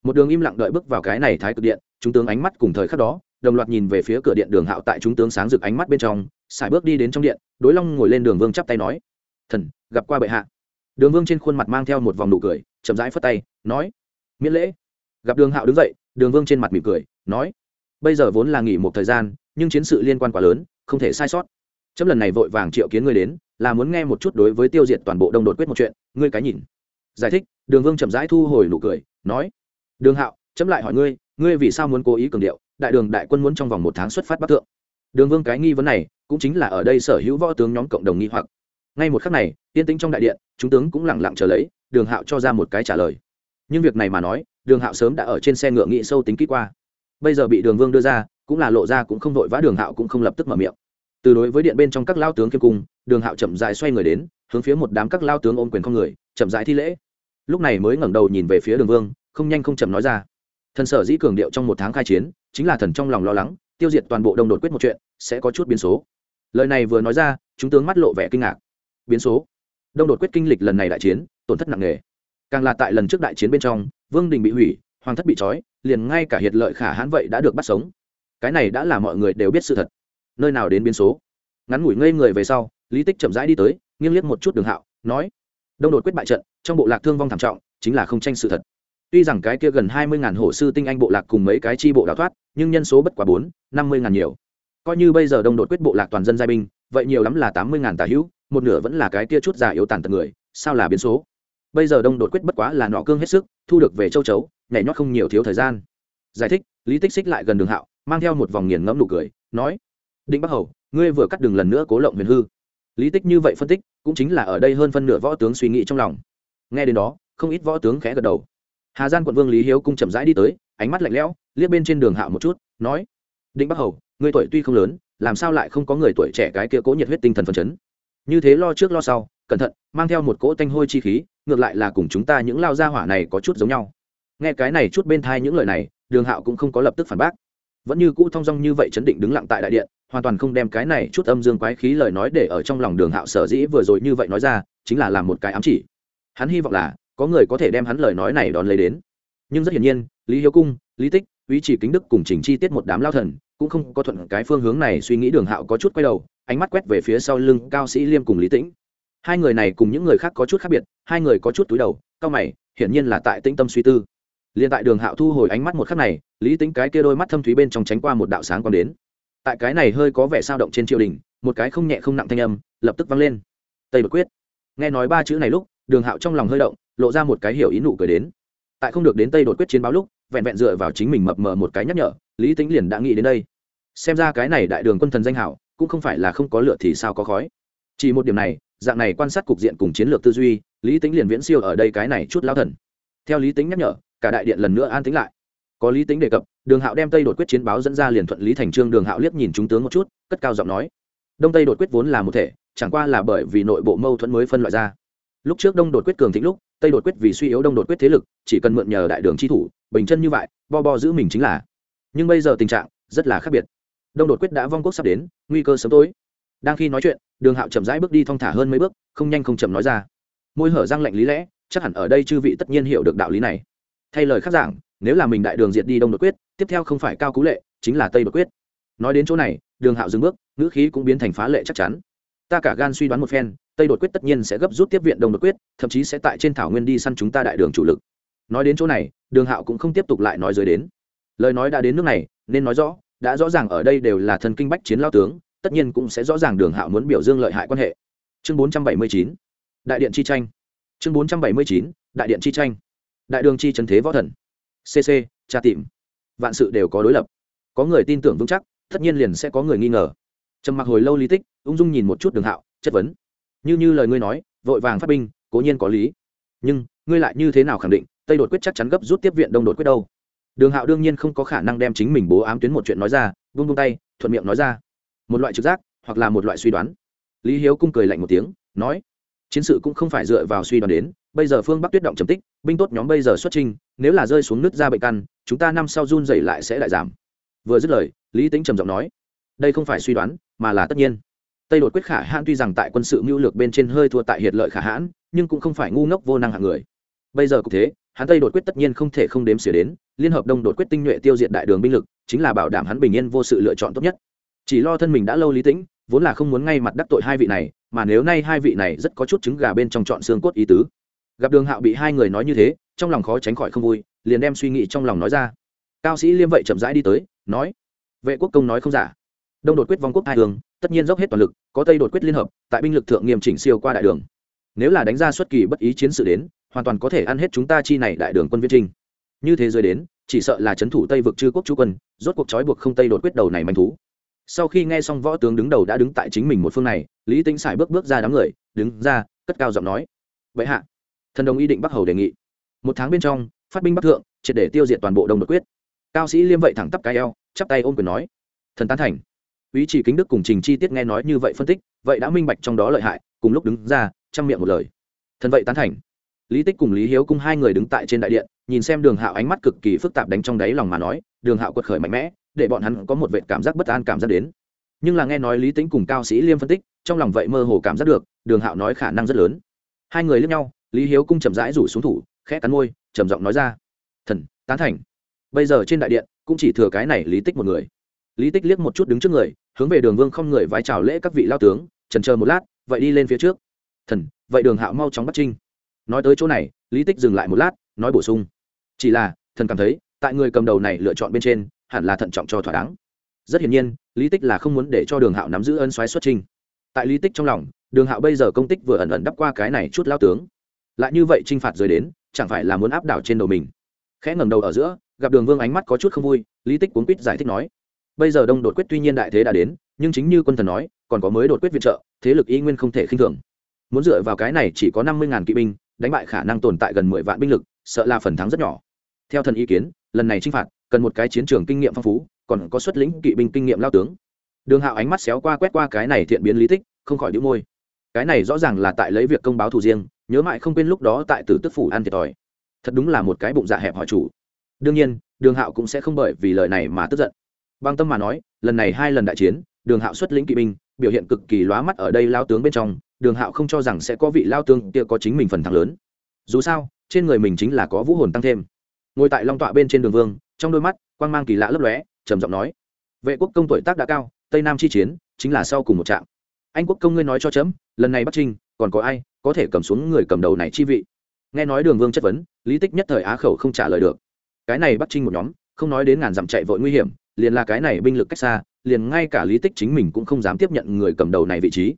Một đường im lặng đợi bước vào cái này thái cực điện, chúng tướng ánh mắt cùng thời khắc đó đồng loạt nhìn về phía cửa điện đường hạo tại chúng tướng sáng rực ánh mắt bên trong, sải bước đi đến trong điện, đối long ngồi lên đường vương chắp tay nói, thần, gặp qua bệ hạ. Đường vương trên khuôn mặt mang theo một vòng nụ cười, chậm rãi phất tay, nói, miễn lễ. Gặp đường hạo đứng dậy, đường vương trên mặt mỉm cười, nói, bây giờ vốn là nghỉ một thời gian, nhưng chiến sự liên quan quá lớn, không thể sai sót. Chấm lần này vội vàng triệu kiến ngươi đến, là muốn nghe một chút đối với tiêu diệt toàn bộ đông đột quyết một chuyện, ngươi cái nhìn. Giải thích, đường vương chậm rãi thu hồi nụ cười, nói, đường hạo, chấm lại hỏi ngươi ngươi vì sao muốn cố ý cường điệu? Đại đường đại quân muốn trong vòng một tháng xuất phát bắc thượng. Đường vương cái nghi vấn này cũng chính là ở đây sở hữu võ tướng nhóm cộng đồng nghi hoặc. Ngay một khắc này, yên tĩnh trong đại điện, chúng tướng cũng lẳng lặng chờ lấy, đường hạo cho ra một cái trả lời. Nhưng việc này mà nói, đường hạo sớm đã ở trên xe ngựa nghị sâu tính kỹ qua. Bây giờ bị đường vương đưa ra, cũng là lộ ra cũng không vội vã, đường hạo cũng không lập tức mở miệng. Từ đối với điện bên trong các lao tướng kiêm cung, đường hạo chậm dài xoay người đến, hướng phía một đám các lao tướng ôm quyền con người, chậm dài thi lễ. Lúc này mới ngẩng đầu nhìn về phía đường vương, không nhanh không chậm nói ra. Thần sở dĩ cường điệu trong một tháng khai chiến chính là thần trong lòng lo lắng, tiêu diệt toàn bộ đông đột quyết một chuyện, sẽ có chút biến số. Lời này vừa nói ra, chúng tướng mắt lộ vẻ kinh ngạc. Biến số. Đông đột quyết kinh lịch lần này đại chiến, tổn thất nặng nề. Càng là tại lần trước đại chiến bên trong, vương đình bị hủy, hoàng thất bị trói, liền ngay cả hiệt lợi khả hãn vậy đã được bắt sống. Cái này đã là mọi người đều biết sự thật. Nơi nào đến biến số? Ngắn ngủi ngây người về sau, lý tích chậm rãi đi tới, nghiêng liếc một chút đường hạo, nói, đông đột quyết bại trận, trong bộ lạc thương vong thảm trọng, chính là không tranh sự thật. Tuy rằng cái kia gần hai mươi ngàn hổ sư tinh anh bộ lạc cùng mấy cái chi bộ đào thoát nhưng nhân số bất quá bốn, năm mươi ngàn nhiều. Coi như bây giờ đông đột quyết bộ lạc toàn dân giai binh, vậy nhiều lắm là tám mươi ngàn tà hữu, một nửa vẫn là cái kia chút già yếu tàn tật người, sao là biến số? Bây giờ đông đột quyết bất quá là nọ cương hết sức, thu được về châu chấu, nhảy nhót không nhiều thiếu thời gian. Giải thích, lý tích xích lại gần đường hạo, mang theo một vòng nghiền ngẫm nụ cười, nói, định bắc hầu, ngươi vừa cắt đường lần nữa cố lộng huyền hư. Lý tích như vậy phân tích, cũng chính là ở đây hơn phân nửa võ tướng suy nghĩ trong lòng. Nghe đến đó, không ít võ tướng khẽ gật đầu. Hà giang quận vương lý hiếu cung chậm rãi đi tới, ánh mắt lạnh lẽo liếc bên trên đường hạo một chút, nói định bắc hầu, ngươi tuổi tuy không lớn, làm sao lại không có người tuổi trẻ cái kia cố nhiệt huyết tinh thần phấn chấn? Như thế lo trước lo sau, cẩn thận, mang theo một cỗ tanh hôi chi khí, ngược lại là cùng chúng ta những lao gia hỏa này có chút giống nhau. Nghe cái này chút bên thai những lời này, đường hạo cũng không có lập tức phản bác. Vẫn như cũ thong dong như vậy chấn định đứng lặng tại đại điện, hoàn toàn không đem cái này chút âm dương quái khí lời nói để ở trong lòng đường hạo sở dĩ vừa rồi như vậy nói ra, chính là làm một cái ám chỉ. Hắn hy vọng là, có người có thể đem hắn lời nói này đón lấy đến. Nhưng rất hiển nhiên, lý hiếu cung, lý tích ý chỉ kính đức cùng chỉnh chi tiết một đám lao thần, cũng không có thuận cái phương hướng này suy nghĩ đường hạo có chút quay đầu, ánh mắt quét về phía sau lưng cao sĩ liêm cùng lý tĩnh. Hai người này cùng những người khác có chút khác biệt, hai người có chút túi đầu, cao mày, hiển nhiên là tại tĩnh tâm suy tư. Liền tại đường hạo thu hồi ánh mắt một khắc này, lý tính cái kia đôi mắt thâm thúy bên trong tránh qua một đạo sáng còn đến. Tại cái này hơi có vẻ sao động trên triều đình, một cái không nhẹ không nặng thanh âm lập tức vang lên. Tây bật quyết. Nghe nói ba chữ này lúc, đường hạo trong lòng hơi động, lộ ra một cái hiểu ý nụ cười đến. Tại không được đến tây đột quyết chiến báo lúc vẹn vẹn dựa vào chính mình mập mờ một cái nhắc nhở, lý tính liền đã nghĩ đến đây. Xem ra cái này đại đường quân thần danh hảo, cũng không phải là không có lựa thì sao có khói. Chỉ một điểm này, dạng này quan sát cục diện cùng chiến lược tư duy, lý tính liền viễn siêu ở đây cái này chút lao thần. Theo lý tính nhắc nhở, cả đại điện lần nữa an tính lại. Có lý tính đề cập, đường hạo đem tây đột quyết chiến báo dẫn ra liền thuận lý thành trương đường hạo liếc nhìn chúng tướng một chút, cất cao giọng nói. Đông tây đột quyết vốn là một thể, chẳng qua là bởi vì nội bộ mâu thuẫn mới phân loại ra lúc trước đông đột quyết cường thịnh lúc, tây đột quyết vì suy yếu đông đột quyết thế lực, chỉ cần mượn nhờ đại đường chi thủ, bình chân như vậy, bo bo giữ mình chính là. Nhưng bây giờ tình trạng rất là khác biệt. Đông đột quyết đã vong quốc sắp đến, nguy cơ sớm tối. Đang khi nói chuyện, đường hạo chậm rãi bước đi thong thả hơn mấy bước, không nhanh không chậm nói ra. Môi hở răng lạnh lý lẽ, chắc hẳn ở đây chư vị tất nhiên hiểu được đạo lý này. Thay lời khác giảng, nếu là mình đại đường diệt đi đông đột quyết, tiếp theo không phải cao cú lệ, chính là tây đột quyết. Nói đến chỗ này, đường hạo dừng bước, ngữ khí cũng biến thành phá lệ chắc chắn. Ta cả gan suy đoán một phen tây đột quyết tất nhiên sẽ gấp rút tiếp viện đông đột quyết, thậm chí sẽ tại trên thảo nguyên đi săn chúng ta đại đường chủ lực. Nói đến chỗ này, đường hạo cũng không tiếp tục lại nói dưới đến. Lời nói đã đến nước này, nên nói rõ, đã rõ ràng ở đây đều là thần kinh bách chiến lao tướng, tất nhiên cũng sẽ rõ ràng đường hạo muốn biểu dương lợi hại quan hệ. Chương bốn trăm bảy mươi chín, đại điện chi tranh. Chương bốn trăm bảy mươi chín, đại điện chi tranh. Đại đường chi trần thế võ thần. Cc tra tìm. Vạn sự đều có đối lập. Có người tin tưởng vững chắc, tất nhiên liền sẽ có người nghi ngờ. Trầm mặc hồi lâu lý tích, ung dung nhìn một chút đường hạo, chất vấn như như lời ngươi nói, vội vàng phát binh, cố nhiên có lý. Nhưng, ngươi lại như thế nào khẳng định, tây đột quyết chắc chắn gấp rút tiếp viện đông đột quyết đâu? Đường hạo đương nhiên không có khả năng đem chính mình bố ám tuyến một chuyện nói ra, vung vung tay, thuận miệng nói ra. Một loại trực giác, hoặc là một loại suy đoán. Lý hiếu cung cười lạnh một tiếng, nói, chiến sự cũng không phải dựa vào suy đoán đến, bây giờ phương bắc tuyết động trầm tích, binh tốt nhóm bây giờ xuất trình nếu là rơi xuống nước ra bệnh căn, chúng ta năm sau run dày lại sẽ lại giảm. Vừa dứt lời, lý tính trầm giọng nói, đây không phải suy đoán, mà là tất nhiên tây đột quyết khả hãn tuy rằng tại quân sự mưu lược bên trên hơi thua tại hiệt lợi khả hãn, nhưng cũng không phải ngu ngốc vô năng hạng người. Bây giờ cũng thế, hắn tây đột quyết tất nhiên không thể không đếm xỉa đến, liên hợp đông đột quyết tinh nhuệ tiêu diệt đại đường binh lực, chính là bảo đảm hắn bình yên vô sự lựa chọn tốt nhất. Chỉ lo thân mình đã lâu lý tĩnh, vốn là không muốn ngay mặt đắc tội hai vị này, mà nếu nay hai vị này rất có chút trứng gà bên trong chọn xương cốt ý tứ. Gặp đường hạo bị hai người nói như thế, trong lòng khó tránh khỏi không vui, liền đem suy nghĩ trong lòng nói ra. Cao sĩ liêm vậy chậm rãi đi tới, nói, vệ quốc công nói không giả. Đông đột quyết vong quốc hai đường tất nhiên dốc hết toàn lực, có tây đột quyết liên hợp, tại binh lực thượng nghiêm chỉnh siêu qua đại đường. Nếu là đánh ra xuất kỳ bất ý chiến sự đến, hoàn toàn có thể ăn hết chúng ta chi này đại đường quân viên trinh như thế giới đến, chỉ sợ là c h ấ n thủ tây vực chư quốc chú quân, rốt cuộc trói buộc không tây đột quyết đầu này manh thú. Sau khi nghe xong võ tướng đứng đầu đã đứng tại chính mình một phương này, lý tính xài bước bước ra đám người, đứng ra, cất cao giọng nói. Vậy hạ. Thần đồng ý định bắc hầu đề nghị. Một tháng bên trong, phát binh bắc thượng, triệt để tiêu diệt toàn bộ đông đột quyết. Cao sĩ liêm vậy thẳng tắp cái eo, chắp tay ôm quyền nói. Thần tán thành ý chỉ kính đức cùng trình chi tiết nghe nói như vậy phân tích, vậy đã minh bạch trong đó lợi hại, cùng lúc đứng ra, chăm miệng một lời. Thần vậy tán thành. Lý tích cùng lý hiếu cùng hai người đứng tại trên đại điện, nhìn xem đường hạo ánh mắt cực kỳ phức tạp đánh trong đáy lòng mà nói, đường hạo quật khởi mạnh mẽ, để bọn hắn có một vệ cảm giác bất an cảm giác đến. Nhưng là nghe nói lý tính cùng cao sĩ liêm phân tích, trong lòng vậy mơ hồ cảm giác được, đường hạo nói khả năng rất lớn. Hai người lướt nhau, lý hiếu cung chậm rãi rủ xuống thủ, khẽ cắn môi, trầm giọng nói ra. Thần, tán thành. Bây giờ trên đại điện, cũng chỉ thừa cái này lý tích một người lý tích liếc một chút đứng trước người, hướng về đường vương không người vái chào lễ các vị lao tướng trần chờ một lát, vậy đi lên phía trước. Thần, vậy đường hạo mau chóng bắt trinh. Nói tới chỗ này, lý tích dừng lại một lát, nói bổ sung. Chỉ là, thần cảm thấy, tại người cầm đầu này lựa chọn bên trên, hẳn là thận trọng cho thỏa đáng. Rất hiển nhiên, lý tích là không muốn để cho đường hạo nắm giữ ân xoáy xuất trinh. Tại lý tích trong lòng, đường hạo bây giờ công tích vừa ẩn ẩn đắp qua cái này chút lao tướng. Lại như vậy t r i n h phạt rời đến, chẳng phải là muốn áp đảo trên đầu mình. Khẽ ngẩng đầu ở giữa, gặp đường vương ánh mắt có chút không vui, lý tích cuốn quýt giải thích nói bây giờ đông đột quyết tuy nhiên đại thế đã đến, nhưng chính như quân thần nói, còn có mới đột quyết viện trợ, thế lực y nguyên không thể khinh thường. Muốn dựa vào cái này chỉ có năm mươi ngàn kỵ binh, đánh bại khả năng tồn tại gần mười vạn binh lực, sợ là phần thắng rất nhỏ. Theo thần ý kiến, lần này chinh phạt, cần một cái chiến trường kinh nghiệm phong phú, còn có xuất lĩnh kỵ binh kinh nghiệm lao tướng. Đường hạo ánh mắt xéo qua quét qua cái này thiện biến lý tích, không khỏi đĩu môi. Cái này rõ ràng là tại lấy việc công báo thù riêng, nhớ mãi không quên lúc đó tại tử tức phủ ăn thiệt thòi. Thật đúng là một cái bụng dạ hẹp hỏi chủ. Đương nhiên, đường hạo cũng sẽ không bởi vì lời này mà tức giận bằng tâm mà nói, lần này hai lần đại chiến, đường hạo xuất lĩnh kỵ binh, biểu hiện cực kỳ lóa mắt ở đây lao tướng bên trong, đường hạo không cho rằng sẽ có vị lao tướng kia có chính mình phần thắng lớn. Dù sao, trên người mình chính là có vũ hồn tăng thêm. Ngồi tại long tọa bên trên đường vương, trong đôi mắt, quang mang kỳ lạ lấp lóe, trầm giọng nói, vệ quốc công tuổi tác đã cao, tây nam chi chiến, chính là sau cùng một trạm. Anh quốc công ngươi nói cho chấm, lần này bắc trinh, còn có ai có thể cầm xuống người cầm đầu này chi vị? Nghe nói đường vương chất vấn, lý tích nhất thời á khẩu không trả lời được. Cái này bắc trinh một nhóm không nói đến ngàn dặm chạy vội nguy hiểm, liền là cái này binh lực cách xa, liền ngay cả lý tích chính mình cũng không dám tiếp nhận người cầm đầu này vị trí.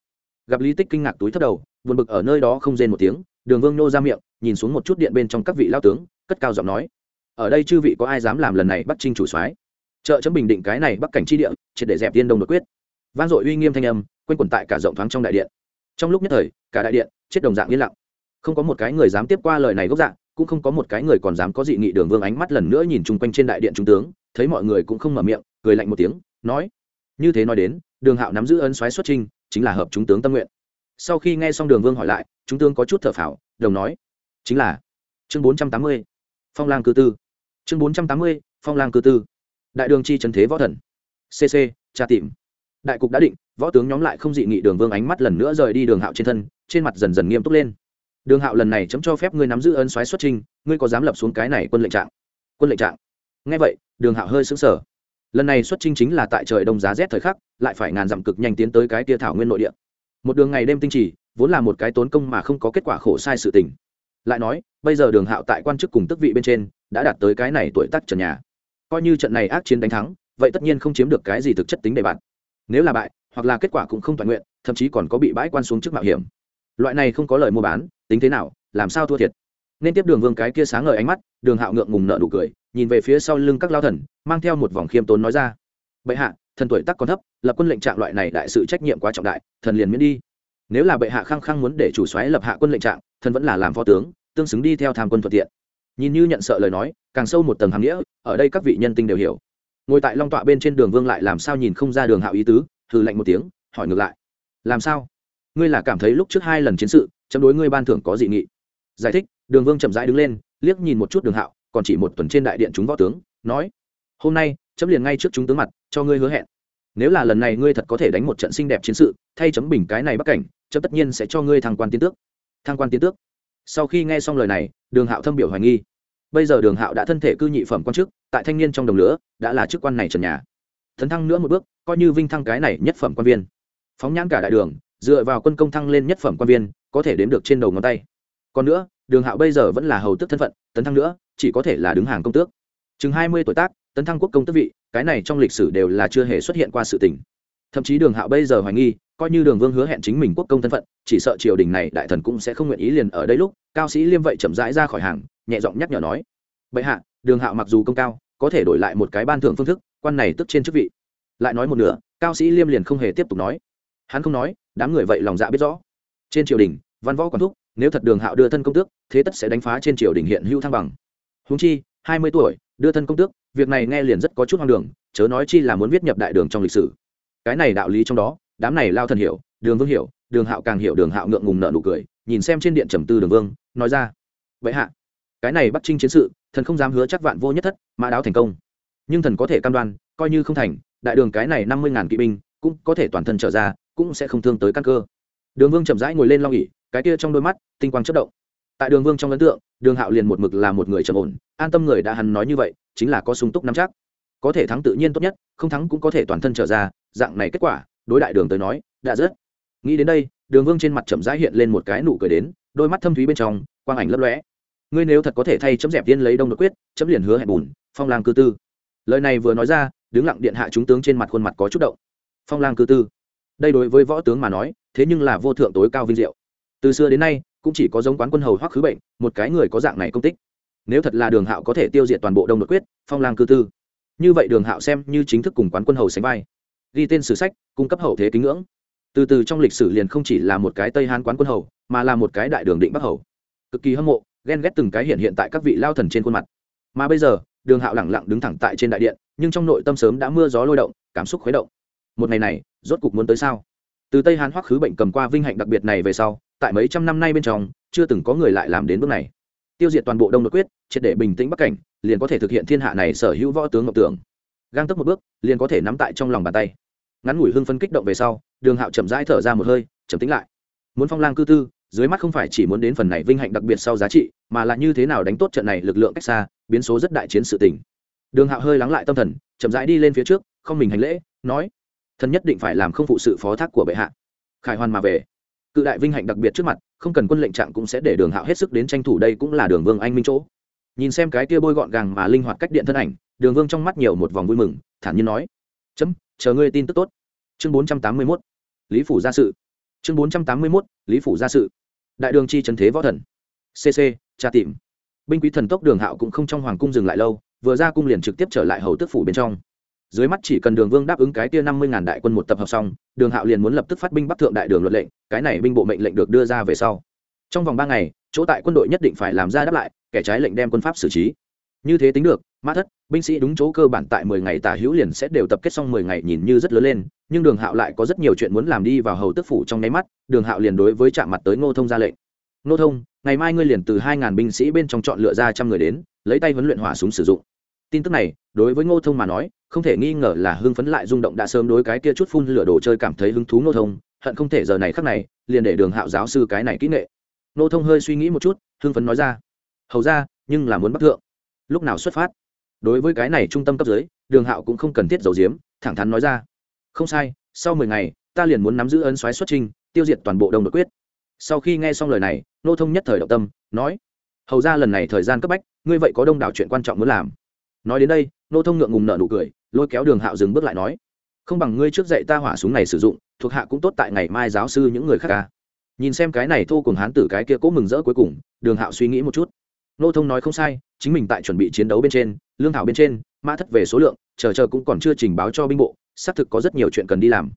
Gặp lý tích kinh ngạc túi thất đầu, buồn bực ở nơi đó không rên một tiếng, đường vương nô ra miệng, nhìn xuống một chút điện bên trong các vị lao tướng, cất cao giọng nói, ở đây chư vị có ai dám làm lần này bắt trinh chủ soái? Trợ chấm bình định cái này bắc cảnh chi địa, triệt để dẹp tiên đông đột quyết. Vang dội uy nghiêm thanh âm q quần quẩn tại cả rộng thoáng trong đại điện. Trong lúc nhất thời, cả đại điện, chết đồng dạng yên lặng. Không có một cái người dám tiếp qua lời này gốc dạng cũng không có một cái người còn dám có dị nghị đường vương ánh mắt lần nữa nhìn chung quanh trên đại điện trung tướng, thấy mọi người cũng không mở miệng, cười lạnh một tiếng, nói, như thế nói đến, đường hạo nắm giữ ân xoáy xuất trinh, chính là hợp chúng tướng tâm nguyện. Sau khi nghe xong đường vương hỏi lại, chúng tướng có chút thở phào, đồng nói, chính là, chương bốn trăm tám mươi, phong lang cư tư, chương bốn trăm tám mươi, phong lang cư tư, đại đường chi trần thế võ thần cc tra tìm. Đại cục đã định, võ tướng nhóm lại không dị nghị đường vương ánh mắt lần nữa rời đi đường hạo trên thân, trên mặt dần dần nghiêm túc lên đường hạo lần này chấm cho phép ngươi nắm giữ ân xoáy xuất trinh ngươi có dám lập xuống cái này quân lệnh trạng? Quân lệnh trạng? Nghe vậy, đường hạo hơi xứng sở lần này xuất trinh chính là tại trời đông giá rét thời khắc, lại phải ngàn dặm cực nhanh tiến tới cái tia thảo nguyên nội địa. Một đường ngày đêm tinh trì, vốn là một cái tốn công mà không có kết quả khổ sai sự tình. Lại nói, bây giờ đường hạo tại quan chức cùng tức vị bên trên, đã đạt tới cái này tuổi tác trần nhà. Coi như trận này ác chiến đánh thắng, vậy tất nhiên không chiếm được cái gì thực chất tính đề bạt. Nếu là bại, hoặc là kết quả cũng không toàn nguyện, thậm chí còn có bị bãi quan xuống trước mạo hiểm. Loại này không có lời mua bán tính thế nào, làm sao thua thiệt. Nên tiếp đường vương cái kia sáng ngời ánh mắt, đường hạo ngượng ngùng nợ nụ cười, nhìn về phía sau lưng các lao thần, mang theo một vòng khiêm tốn nói ra. Bệ hạ, thần tuổi tắc còn thấp, lập quân lệnh trạng loại này đại sự trách nhiệm quá trọng đại, thần liền miễn đi. Nếu là bệ hạ khăng khăng muốn để chủ xoáy lập hạ quân lệnh trạng, thần vẫn là làm phó tướng, tương xứng đi theo tham quân thuận tiện. Nhìn như nhận sợ lời nói, càng sâu một tầng hàm nghĩa, ở đây các vị nhân tinh đều hiểu. Ngồi tại long tọa bên trên đường vương lại làm sao nhìn không ra đường hạo ý tứ thử lạnh một tiếng, hỏi ngược lại. Làm sao? Ngươi là cảm thấy lúc trước hai lần chiến sự chấm đối ngươi ban thưởng có dị nghị. Giải thích, đường vương chậm rãi đứng lên, liếc nhìn một chút đường hạo, còn chỉ một tuần trên đại điện chúng võ tướng, nói, hôm nay, chấm liền ngay trước chúng tướng mặt, cho ngươi hứa hẹn. Nếu là lần này ngươi thật có thể đánh một trận xinh đẹp chiến sự, thay chấm bình cái này bắc cảnh, chấm tất nhiên sẽ cho ngươi thăng quan tiến tước. Thăng quan tiến tước. Sau khi nghe xong lời này, đường hạo thâm biểu hoài nghi. Bây giờ đường hạo đã thân thể cư nhị phẩm quan chức, tại thanh niên trong đồng lửa, đã là chức quan này trần nhà. Thấn thăng nữa một bước, coi như vinh thăng cái này nhất phẩm quan viên. Phóng nhãn cả đại đường, dựa vào quân công thăng lên nhất phẩm quan viên có thể đếm được trên đầu ngón tay. Còn nữa, đường hạo bây giờ vẫn là hầu tước thân phận, tấn thăng nữa, chỉ có thể là đứng hàng công tước. Chừng hai mươi tuổi tác, tấn thăng quốc công tước vị, cái này trong lịch sử đều là chưa hề xuất hiện qua sự tình. Thậm chí đường hạo bây giờ hoài nghi, coi như đường vương hứa hẹn chính mình quốc công thân phận, chỉ sợ triều đình này đại thần cũng sẽ không nguyện ý liền ở đây lúc, cao sĩ liêm vậy chậm rãi ra khỏi hàng, nhẹ giọng nhắc nhở nói. Bệ hạ, đường hạo mặc dù công cao, có thể đổi lại một cái ban thưởng phương thức, quan này tức trên chức vị. Lại nói một nửa, cao sĩ liêm liền không hề tiếp tục nói. Hắn không nói, đám người vậy lòng dạ biết rõ trên triều đình, văn võ quản thúc, nếu thật đường hạo đưa thân công tước, thế tất sẽ đánh phá trên triều đình hiện hữu thăng bằng. Húng chi, hai mươi tuổi, đưa thân công tước, việc này nghe liền rất có chút hoang đường, chớ nói chi là muốn viết nhập đại đường trong lịch sử. Cái này đạo lý trong đó, đám này lao thần hiểu, đường vương hiểu, đường hạo càng hiểu đường hạo ngượng ngùng nợ nụ cười, nhìn xem trên điện trầm tư đường vương, nói ra vậy hạ, cái này bắt trinh chiến sự, thần không dám hứa chắc vạn vô nhất thất, mã đáo thành công. Nhưng thần có thể cam đoan, coi như không thành, đại đường cái này năm mươi ngàn kỵ binh, cũng có thể toàn thân trở ra, cũng sẽ không thương tới căn cơ đường vương chậm rãi ngồi lên long ỉ cái kia trong đôi mắt, tinh quang chất động. Tại đường vương trong ấn tượng, đường hạo liền một mực là một người trầm ổn, an tâm người đã hắn nói như vậy, chính là có sung túc nắm chắc. Có thể thắng tự nhiên tốt nhất, không thắng cũng có thể toàn thân trở ra, dạng này kết quả, đối đại đường tới nói, đã rất. Nghĩ đến đây, đường vương trên mặt chậm rãi hiện lên một cái nụ cười đến, đôi mắt thâm thúy bên trong, quang ảnh lấp lóe. Ngươi nếu thật có thể thay chấm dẹp tiên lấy đông đột quyết, chấm liền hứa hẹn bùn, phong lang cư tư. Lời này vừa nói ra, đứng lặng điện hạ chúng tướng trên mặt khuôn mặt có chút động. Phong lang cư tư đây đối với võ tướng mà nói, thế nhưng là vô thượng tối cao vinh diệu. Từ xưa đến nay, cũng chỉ có giống quán quân hầu hoắc khứ bệnh, một cái người có dạng này công tích. Nếu thật là đường hạo có thể tiêu diệt toàn bộ đông đột quyết, phong lang cư tư. Như vậy đường hạo xem như chính thức cùng quán quân hầu sánh vai. Ghi tên sử sách, cung cấp hậu thế kính ngưỡng. Từ từ trong lịch sử liền không chỉ là một cái tây hán quán quân hầu, mà là một cái đại đường định bắc hầu. Cực kỳ hâm mộ, ghen ghét từng cái hiện hiện tại các vị lao thần trên khuôn mặt. Mà bây giờ, đường hạo lẳng lặng đứng thẳng tại trên đại điện, nhưng trong nội tâm sớm đã mưa gió lôi động, cảm xúc khuấy động. Một ngày này rốt cục muốn tới sao? Từ tây hán hoắc khứ bệnh cầm qua vinh hạnh đặc biệt này về sau, tại mấy trăm năm nay bên trong, chưa từng có người lại làm đến bước này. Tiêu diệt toàn bộ đông đột quyết, triệt để bình tĩnh bắc cảnh, liền có thể thực hiện thiên hạ này sở hữu võ tướng ngọc tưởng. Gang tấp một bước, liền có thể nắm tại trong lòng bàn tay. Ngắn ngủi hưng phân kích động về sau, đường hạo chậm rãi thở ra một hơi, chậm tính lại. Muốn phong lang cư tư, dưới mắt không phải chỉ muốn đến phần này vinh hạnh đặc biệt sau giá trị, mà là như thế nào đánh tốt trận này lực lượng cách xa, biến số rất đại chiến sự tình. Đường hạo hơi lắng lại tâm thần, chậm rãi đi lên phía trước, không mình hành lễ, nói thần nhất định phải làm không phụ sự phó thác của bệ hạ. Khải hoàn mà về. Cự đại vinh hạnh đặc biệt trước mặt, không cần quân lệnh trạng cũng sẽ để đường hạo hết sức đến tranh thủ đây cũng là đường vương anh minh chỗ. Nhìn xem cái tia bôi gọn gàng mà linh hoạt cách điện thân ảnh, đường vương trong mắt nhiều một vòng vui mừng, thản nhiên nói, chấm, chờ ngươi tin tức tốt. Chương bốn trăm tám mươi mốt, lý phủ gia sự. Chương bốn trăm tám mươi mốt, lý phủ gia sự. Đại đường chi trần thế võ thần. Cc tra tìm. Binh quý thần tốc đường hạo cũng không trong hoàng cung dừng lại lâu, vừa ra cung liền trực tiếp trở lại hầu tước phủ bên trong dưới mắt chỉ cần đường vương đáp ứng cái tia năm mươi ngàn đại quân một tập hợp xong, đường hạo liền muốn lập tức phát binh bắc thượng đại đường luật lệnh, cái này binh bộ mệnh lệnh được đưa ra về sau. Trong vòng ba ngày, chỗ tại quân đội nhất định phải làm ra đáp lại, kẻ trái lệnh đem quân pháp xử trí. Như thế tính được, mã thất, binh sĩ đúng chỗ cơ bản tại mười ngày tả hữu liền sẽ đều tập kết xong mười ngày nhìn như rất lớn lên, nhưng đường hạo lại có rất nhiều chuyện muốn làm đi vào hầu tức phủ trong nháy mắt, đường hạo liền đối với chạm mặt tới ngô thông ra lệnh. Ngô thông, ngày mai ngươi liền từ hai ngàn binh sĩ bên trong chọn lựa ra trăm người đến, lấy tay huấn luyện hỏa súng sử dụng. Tin tức này, đối với ngô thông mà nói không thể nghi ngờ là hưng phấn lại rung động đã sớm đối cái kia chút phun lửa đồ chơi cảm thấy hứng thú nô thông, hận không thể giờ này khắc này, liền để đường hạo giáo sư cái này kỹ nghệ. Nô thông hơi suy nghĩ một chút, hưng phấn nói ra, hầu ra, nhưng là muốn bắt thượng. Lúc nào xuất phát? Đối với cái này trung tâm cấp dưới, đường hạo cũng không cần thiết giấu diếm thẳng thắn nói ra, không sai, sau mười ngày, ta liền muốn nắm giữ ấn xoáy xuất trình, tiêu diệt toàn bộ đông đột quyết. Sau khi nghe xong lời này nô thông nhất thời động tâm, nói, hầu ra, lần này thời gian cấp bách, ngươi vậy có đông đảo chuyện quan trọng muốn làm nói đến đây, nô thông ngượng ngùng nợ nụ cười, lôi kéo đường hạo dừng bước lại nói, không bằng ngươi trước dạy ta hỏa súng này sử dụng, thuộc hạ cũng tốt tại ngày mai giáo sư những người khác ca. Nhìn xem cái này thô cùng hán tử cái kia cố mừng rỡ cuối cùng, đường hạo suy nghĩ một chút. Nô thông nói không sai, chính mình tại chuẩn bị chiến đấu bên trên, lương thảo bên trên, mã thất về số lượng, chờ chờ cũng còn chưa trình báo cho binh bộ, xác thực có rất nhiều chuyện cần đi làm.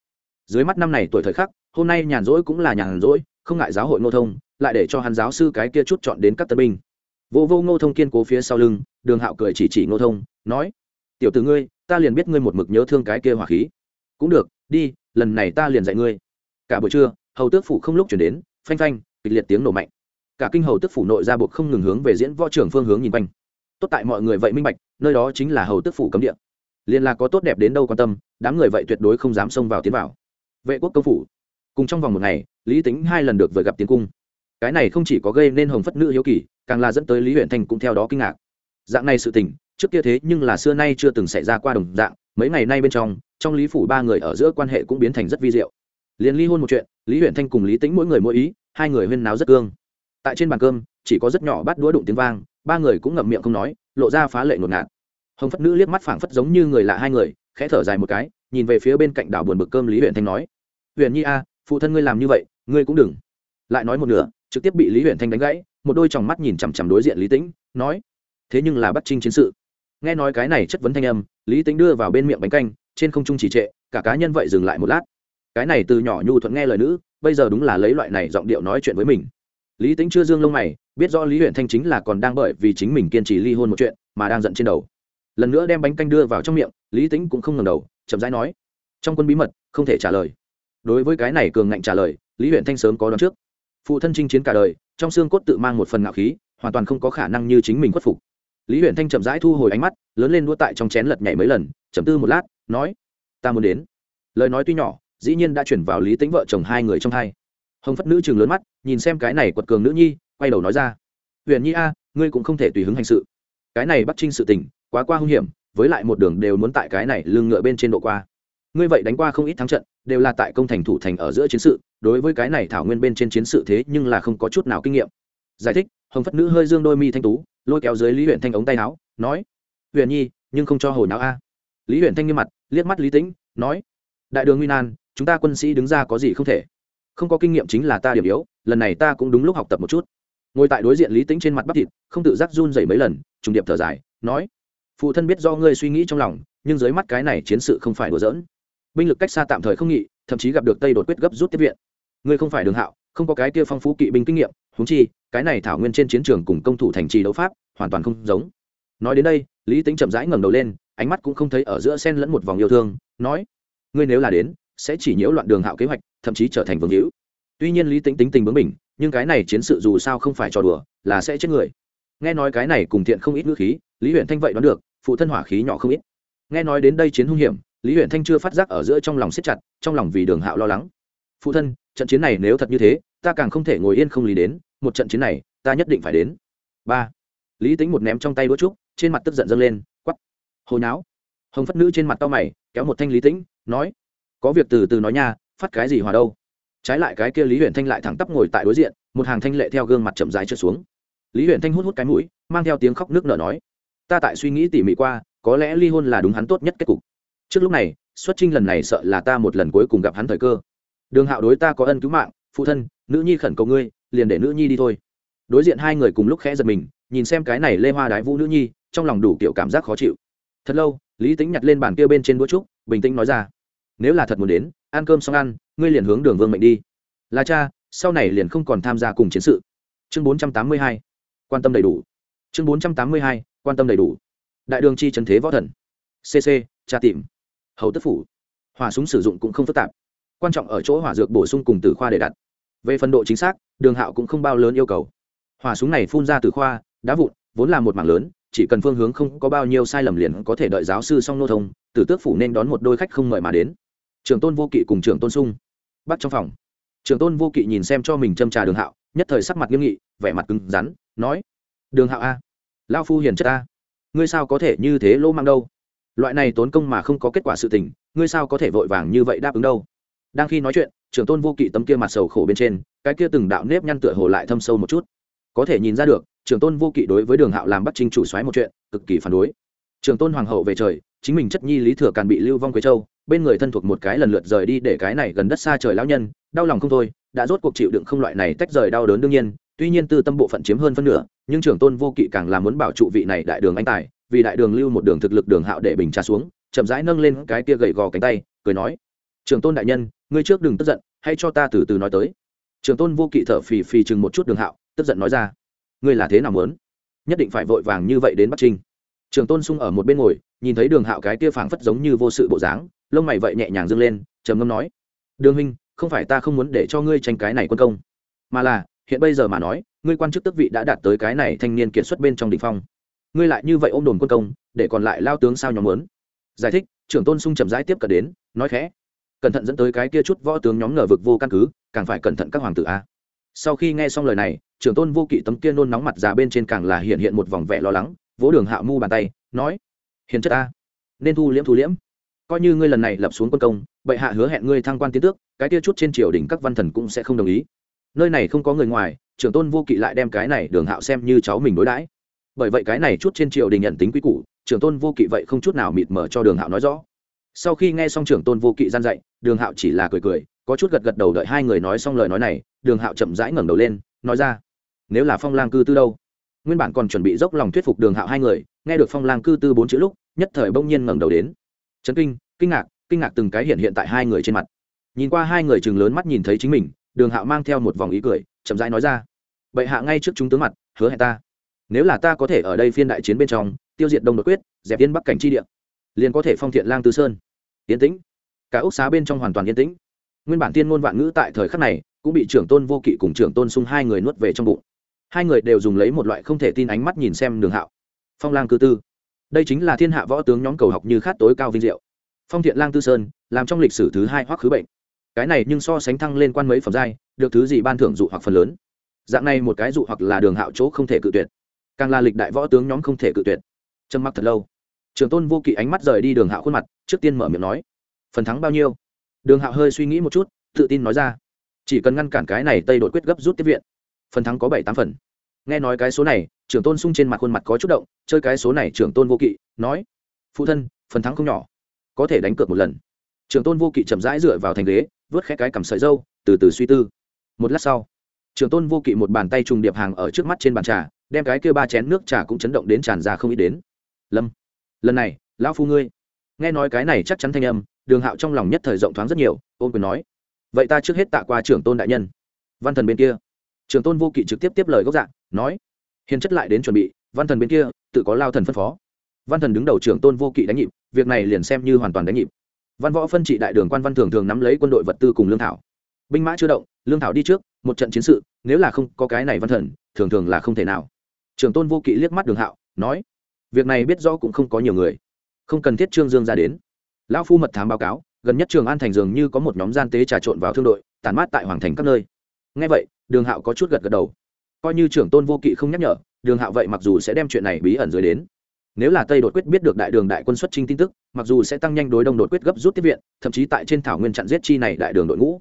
Dưới mắt năm này tuổi thời khắc, hôm nay nhàn rỗi cũng là nhàn rỗi, không ngại giáo hội nô thông, lại để cho hắn giáo sư cái kia chút chọn đến các tân binh vô vô ngô thông kiên cố phía sau lưng, đường hạo cười chỉ chỉ ngô thông, nói, tiểu t ử ngươi, ta liền biết ngươi một mực nhớ thương cái kia hỏa khí. Cũng được, đi, lần này ta liền dạy ngươi. Cả buổi trưa, hầu tước phủ không lúc chuyển đến, phanh phanh, kịch liệt tiếng nổ mạnh. Cả kinh hầu tước phủ nội ra buộc không ngừng hướng về diễn võ trưởng phương hướng nhìn quanh. Tốt tại mọi người vậy minh bạch, nơi đó chính là hầu tước phủ cấm địa. Liên là có tốt đẹp đến đâu quan tâm, đám người vậy tuyệt đối không dám xông vào tiến vào. Vệ quốc công phủ. Cùng trong vòng một ngày, lý tính hai lần được vừa gặp tiến cung cái này không chỉ có gây nên hồng phất nữ hiếu kỳ, càng là dẫn tới lý huyện thanh cũng theo đó kinh ngạc. Dạng này sự tình, trước kia thế nhưng là xưa nay chưa từng xảy ra qua đồng dạng, mấy ngày nay bên trong trong lý phủ ba người ở giữa quan hệ cũng biến thành rất vi diệu. Liền ly hôn một chuyện, lý huyện thanh cùng lý tính mỗi người mỗi ý, hai người huyên náo rất cương. Tại trên bàn cơm, chỉ có rất nhỏ bắt đũa đụng tiếng vang, ba người cũng ngậm miệng không nói, lộ ra phá lệ ngột ngạt. Hồng phất nữ liếc mắt phảng phất giống như người lạ hai người, khẽ thở dài một cái, nhìn về phía bên cạnh đảo buồn bực cơm lý huyện thanh nói huyện nhi a, phụ thân ngươi làm như vậy, ngươi cũng đừng lại nói một nửa, trực tiếp bị lý huyện thanh đánh gãy, một đôi tròng mắt nhìn chằm chằm đối diện lý tĩnh, nói, thế nhưng là bắt trinh chiến sự. Nghe nói cái này chất vấn thanh âm, lý tĩnh đưa vào bên miệng bánh canh, trên không trung trì trệ, cả cá nhân vậy dừng lại một lát. Cái này từ nhỏ nhu thuận nghe lời nữ, bây giờ đúng là lấy loại này giọng điệu nói chuyện với mình. Lý tĩnh chưa dương lông mày, biết rõ lý huyện thanh chính là còn đang bởi vì chính mình kiên trì ly hôn một chuyện, mà đang giận trên đầu. Lần nữa đem bánh canh đưa vào trong miệng, lý tĩnh cũng không ngần đầu, chậm rãi nói, trong quân bí mật, không thể trả lời. Đối với cái này cường ngạnh trả lời, lý huyện thanh sớm có đoán trước phụ thân chinh chiến cả đời, trong xương cốt tự mang một phần ngạo khí, hoàn toàn không có khả năng như chính mình khuất phục. Lý huyện thanh chậm rãi thu hồi ánh mắt, lớn lên đua tại trong chén lật nhảy mấy lần, chậm tư một lát, nói, ta muốn đến. Lời nói tuy nhỏ, dĩ nhiên đã chuyển vào lý tính vợ chồng hai người trong hai. Hồng phất nữ chừng lớn mắt, nhìn xem cái này quật cường nữ nhi, quay đầu nói ra, huyền nhi a, ngươi cũng không thể tùy hứng hành sự. Cái này bắt trinh sự tình, quá qua hung hiểm, với lại một đường đều muốn tại cái này lưng ngựa bên trên độ qua. Ngươi vậy đánh qua không ít thắng trận đều là tại công thành thủ thành ở giữa chiến sự, đối với cái này thảo nguyên bên trên chiến sự thế nhưng là không có chút nào kinh nghiệm. Giải thích, hồng phất nữ hơi dương đôi mi thanh tú, lôi kéo dưới lý huyện thanh ống tay áo, nói huyện nhi, nhưng không cho hồi não a. Lý huyện thanh nghiêm mặt, liếc mắt lý tĩnh, nói, đại đường nguy nan, chúng ta quân sĩ đứng ra có gì không thể? Không có kinh nghiệm chính là ta điểm yếu, lần này ta cũng đúng lúc học tập một chút. Ngồi tại đối diện lý tĩnh trên mặt bắp thịt, không tự giác run dày mấy lần, trùng điệp thở dài, nói, phụ thân biết do ngươi suy nghĩ trong lòng, nhưng dưới mắt cái này chiến sự không phải đùa giỡn binh lực cách xa tạm thời không nghị, thậm chí gặp được tây đột quyết gấp rút tiếp viện. Ngươi không phải đường hạo, không có cái kia phong phú kỵ binh kinh nghiệm húng chi, cái này thảo nguyên trên chiến trường cùng công thủ thành trì đấu pháp, hoàn toàn không giống. Nói đến đây, lý tính chậm rãi ngẩng đầu lên, ánh mắt cũng không thấy ở giữa sen lẫn một vòng yêu thương, nói, ngươi nếu là đến, sẽ chỉ nhiễu loạn đường hạo kế hoạch, thậm chí trở thành vương hữu. Tuy nhiên lý tính tính tình bướng mình nhưng cái này chiến sự dù sao không phải trò đùa, là sẽ chết người. Nghe nói cái này cùng thiện không ít ngữ khí, lý huyện thanh vậy đoán được, phụ thân hỏa khí nhỏ không ít. Nghe nói đến đây chiến hung hiểm lý huyện thanh chưa phát giác ở giữa trong lòng siết chặt, trong lòng vì đường hạo lo lắng. Phụ thân, trận chiến này nếu thật như thế, ta càng không thể ngồi yên không lý đến, một trận chiến này, ta nhất định phải đến. Ba. Lý tính một ném trong tay đũa trúc, trên mặt tức giận dâng lên quắp hồi náo. Hồng phất nữ trên mặt tao mày, kéo một thanh lý tĩnh, nói, có việc từ từ nói nha, phát cái gì hòa đâu. Trái lại cái kia lý huyện thanh lại thẳng tắp ngồi tại đối diện, một hàng thanh lệ theo gương mặt chậm dài trượt xuống. Lý huyện thanh hút hút cái mũi, mang theo tiếng khóc nước nở nói, ta tại suy nghĩ tỉ mỉ qua, có lẽ ly hôn là đúng hắn tốt nhất kết cục trước lúc này, xuất trinh lần này sợ là ta một lần cuối cùng gặp hắn thời cơ. Đường hạo đối ta có ân cứu mạng, phụ thân, nữ nhi khẩn cầu ngươi, liền để nữ nhi đi thôi. Đối diện hai người cùng lúc khẽ giật mình, nhìn xem cái này lê hoa đái vũ nữ nhi, trong lòng đủ kiểu cảm giác khó chịu. Thật lâu, lý tính nhặt lên bàn kia bên trên đũa trúc, bình tĩnh nói ra, nếu là thật muốn đến, ăn cơm xong ăn, ngươi liền hướng đường vương mệnh đi. Là cha, sau này liền không còn tham gia cùng chiến sự. Chương bốn trăm tám mươi hai, quan tâm đầy đủ. Chương bốn trăm tám mươi hai, quan tâm đầy đủ. Đại đường chi trần thế võ thần. Cc tra tìm hầu tức phủ. Hỏa súng sử dụng cũng không phức tạp. Quan trọng ở chỗ hỏa dược bổ sung cùng từ khoa để đặt. Về phần độ chính xác, đường hạo cũng không bao lớn yêu cầu. Hỏa súng này phun ra từ khoa, đá vụn, vốn là một mảng lớn, chỉ cần phương hướng không có bao nhiêu sai lầm liền có thể đợi giáo sư song nô thông tử tước phủ nên đón một đôi khách không mời mà đến. Trường tôn vô kỵ cùng trường tôn sung. Bắt trong phòng. Trường tôn vô kỵ nhìn xem cho mình châm trà đường hạo, nhất thời sắc mặt nghiêm nghị, vẻ mặt cứng rắn, nói, đường hạo a lao phu hiền chất a, ngươi sao có thể như thế lỗ mang đâu? Loại này tốn công mà không có kết quả sự tình, ngươi sao có thể vội vàng như vậy đáp ứng đâu? Đang khi nói chuyện, trưởng tôn vô kỵ tấm kia mặt sầu khổ bên trên, cái kia từng đạo nếp nhăn tựa hồ lại thâm sâu một chút. Có thể nhìn ra được, trưởng tôn vô kỵ đối với đường hạo làm bắt trinh chủ xoáy một chuyện, cực kỳ phản đối. Trưởng tôn hoàng hậu về trời, chính mình chất nhi lý thừa càn bị lưu vong quế châu, bên người thân thuộc một cái lần lượt rời đi để cái này gần đất xa trời lão nhân, đau lòng không thôi, đã rốt cuộc chịu đựng không loại này tách rời đau đớn đương nhiên, tuy nhiên tư tâm bộ phận chiếm hơn phân nửa, nhưng trưởng tôn vô kỵ càng là muốn bảo trụ vị này đại đường anh tài vì đại đường lưu một đường thực lực đường hạo để bình trà xuống, chậm rãi nâng lên cái tia gầy gò cánh tay, cười nói, trường tôn đại nhân, ngươi trước đừng tức giận hay cho ta từ từ nói tới. Trường tôn vô kỵ thở phì phì chừng một chút đường hạo, tức giận nói ra, ngươi là thế nào muốn? Nhất định phải vội vàng như vậy đến bắc trinh. Trường tôn sung ở một bên ngồi, nhìn thấy đường hạo cái tia phảng phất giống như vô sự bộ dáng, lông mày vậy nhẹ nhàng dâng lên, trầm ngâm nói, đường huynh, không phải ta không muốn để cho ngươi tranh cái này quân công, mà là, hiện bây giờ mà nói, ngươi quan chức tước vị đã đạt tới cái này thanh niên kiệt xuất bên trong đ ỉ n h phong ngươi lại như vậy ôm đồn quân công, để còn lại lao tướng sao nhóm lớn giải thích, trưởng tôn sung chậm rãi tiếp cận đến, nói khẽ. Cẩn thận dẫn tới cái kia chút võ tướng nhóm ngờ vực vô căn cứ, càng phải cẩn thận các hoàng tử a. Sau khi nghe xong lời này, trưởng tôn vô kỵ tấm kia nôn nóng mặt già bên trên càng là hiện hiện một vòng vẻ lo lắng, vỗ đường hạ mu bàn tay, nói, hiền chất a, nên thu liễm thu liễm. Coi như ngươi lần này lập xuống quân công, bệ hạ hứa hẹn ngươi thăng quan tiến tước, cái kia chút trên triều đình các văn thần cũng sẽ không đồng ý. Nơi này không có người ngoài, trưởng tôn vô kỵ lại đem cái này đường hạo xem như cháu mình đối đãi bởi vậy cái này chút trên triều đình nhận tính quý củ, trưởng tôn vô kỵ vậy không chút nào mịt mở cho đường hạo nói rõ. Sau khi nghe xong trưởng tôn vô kỵ gian dạy, đường hạo chỉ là cười cười, có chút gật gật đầu đợi hai người nói xong lời nói này, đường hạo chậm rãi ngẩng đầu lên, nói ra, nếu là phong lang cư tư đâu? Nguyên bản còn chuẩn bị dốc lòng thuyết phục đường hạo hai người, nghe được phong lang cư tư bốn chữ lúc, nhất thời bỗng nhiên ngẩng đầu đến. Chấn kinh kinh ngạc kinh ngạc từng cái hiện hiện tại hai người trên mặt. Nhìn qua hai người chừng lớn mắt nhìn thấy chính mình, đường hạo mang theo một vòng ý cười, chậm rãi nói ra, bệ hạ ngay trước chúng tướng mặt, hứa hẹn ta nếu là ta có thể ở đây phiên đại chiến bên trong, tiêu diệt đông đột quyết, dẹp yên bắc cảnh chi địa, liền có thể phong thiện lang tư sơn. Yên tĩnh. Cả ốc xá bên trong hoàn toàn yên tĩnh. Nguyên bản tiên ngôn vạn ngữ tại thời khắc này, cũng bị trưởng tôn vô kỵ cùng trưởng tôn sung hai người nuốt về trong bụng. Hai người đều dùng lấy một loại không thể tin ánh mắt nhìn xem đường hạo. Phong lang cư tư. Đây chính là thiên hạ võ tướng nhóm cầu học như khát tối cao vinh diệu. Phong thiện lang tư sơn, làm trong lịch sử thứ hai hoặc khứ bệnh. Cái này nhưng so sánh thăng lên quan mấy phẩm giai, được thứ gì ban thưởng dụ hoặc phần lớn. Dạng này một cái dụ hoặc là đường hạo chỗ không thể cự tuyệt càng là lịch đại võ tướng nhóm không thể cự tuyệt. Trầm mặc thật lâu. Trường tôn vô kỵ ánh mắt rời đi đường hạo khuôn mặt, trước tiên mở miệng nói, phần thắng bao nhiêu? Đường hạo hơi suy nghĩ một chút, tự tin nói ra, chỉ cần ngăn cản cái này tây đột quyết gấp rút tiếp viện, phần thắng có bảy tám phần. Nghe nói cái số này trưởng tôn sung trên mặt khuôn mặt có chút động, chơi cái số này trưởng tôn vô kỵ, nói, phụ thân, phần thắng không nhỏ, có thể đánh cược một lần. Trưởng tôn vô kỵ chậm rãi dựa vào thành ghế, vớt khẽ cái cầm sợi dâu, từ từ suy tư. Một lát sau trưởng tôn vô kỵ một bàn tay trùng điệp hàng ở trước mắt trên bàn trà đem cái kia ba chén nước trà cũng chấn động đến tràn ra không ít đến. Lâm, lần này, lão phu ngươi. Nghe nói cái này chắc chắn thanh âm, đường hạo trong lòng nhất thời rộng thoáng rất nhiều, ôn quyền nói. Vậy ta trước hết tạ qua trưởng tôn đại nhân. Văn thần bên kia. Trưởng tôn vô kỵ trực tiếp tiếp lời gốc dạng nói. Hiền chất lại đến chuẩn bị, văn thần bên kia, tự có lao thần phân phó. Văn thần đứng đầu trưởng tôn vô kỵ đánh nhịp, việc này liền xem như hoàn toàn đánh nhịp. Văn võ phân trị đại đường quan văn thường thường nắm lấy quân đội vật tư cùng lương thảo. Binh mã chưa động, lương thảo đi trước, một trận chiến sự, nếu là không có cái này văn thần, thường thường là không thể nào trưởng tôn vô kỵ liếc mắt đường hạo, nói, việc này biết rõ cũng không có nhiều người. Không cần thiết trương dương ra đến. Lão phu mật thám báo cáo, gần nhất trường an thành dường như có một nhóm gian tế trà trộn vào thương đội tàn mát tại hoàng thành các nơi. Ngay vậy, đường hạo có chút gật gật đầu. Coi như trưởng tôn vô kỵ không nhắc nhở, đường hạo vậy mặc dù sẽ đem chuyện này bí ẩn dưới đến. Nếu là tây đột quyết biết được đại đường đại quân xuất trinh tin tức, mặc dù sẽ tăng nhanh đối đông đột quyết gấp rút tiếp viện, thậm chí tại trên thảo nguyên chặn giết chi này đại đường đội ngũ.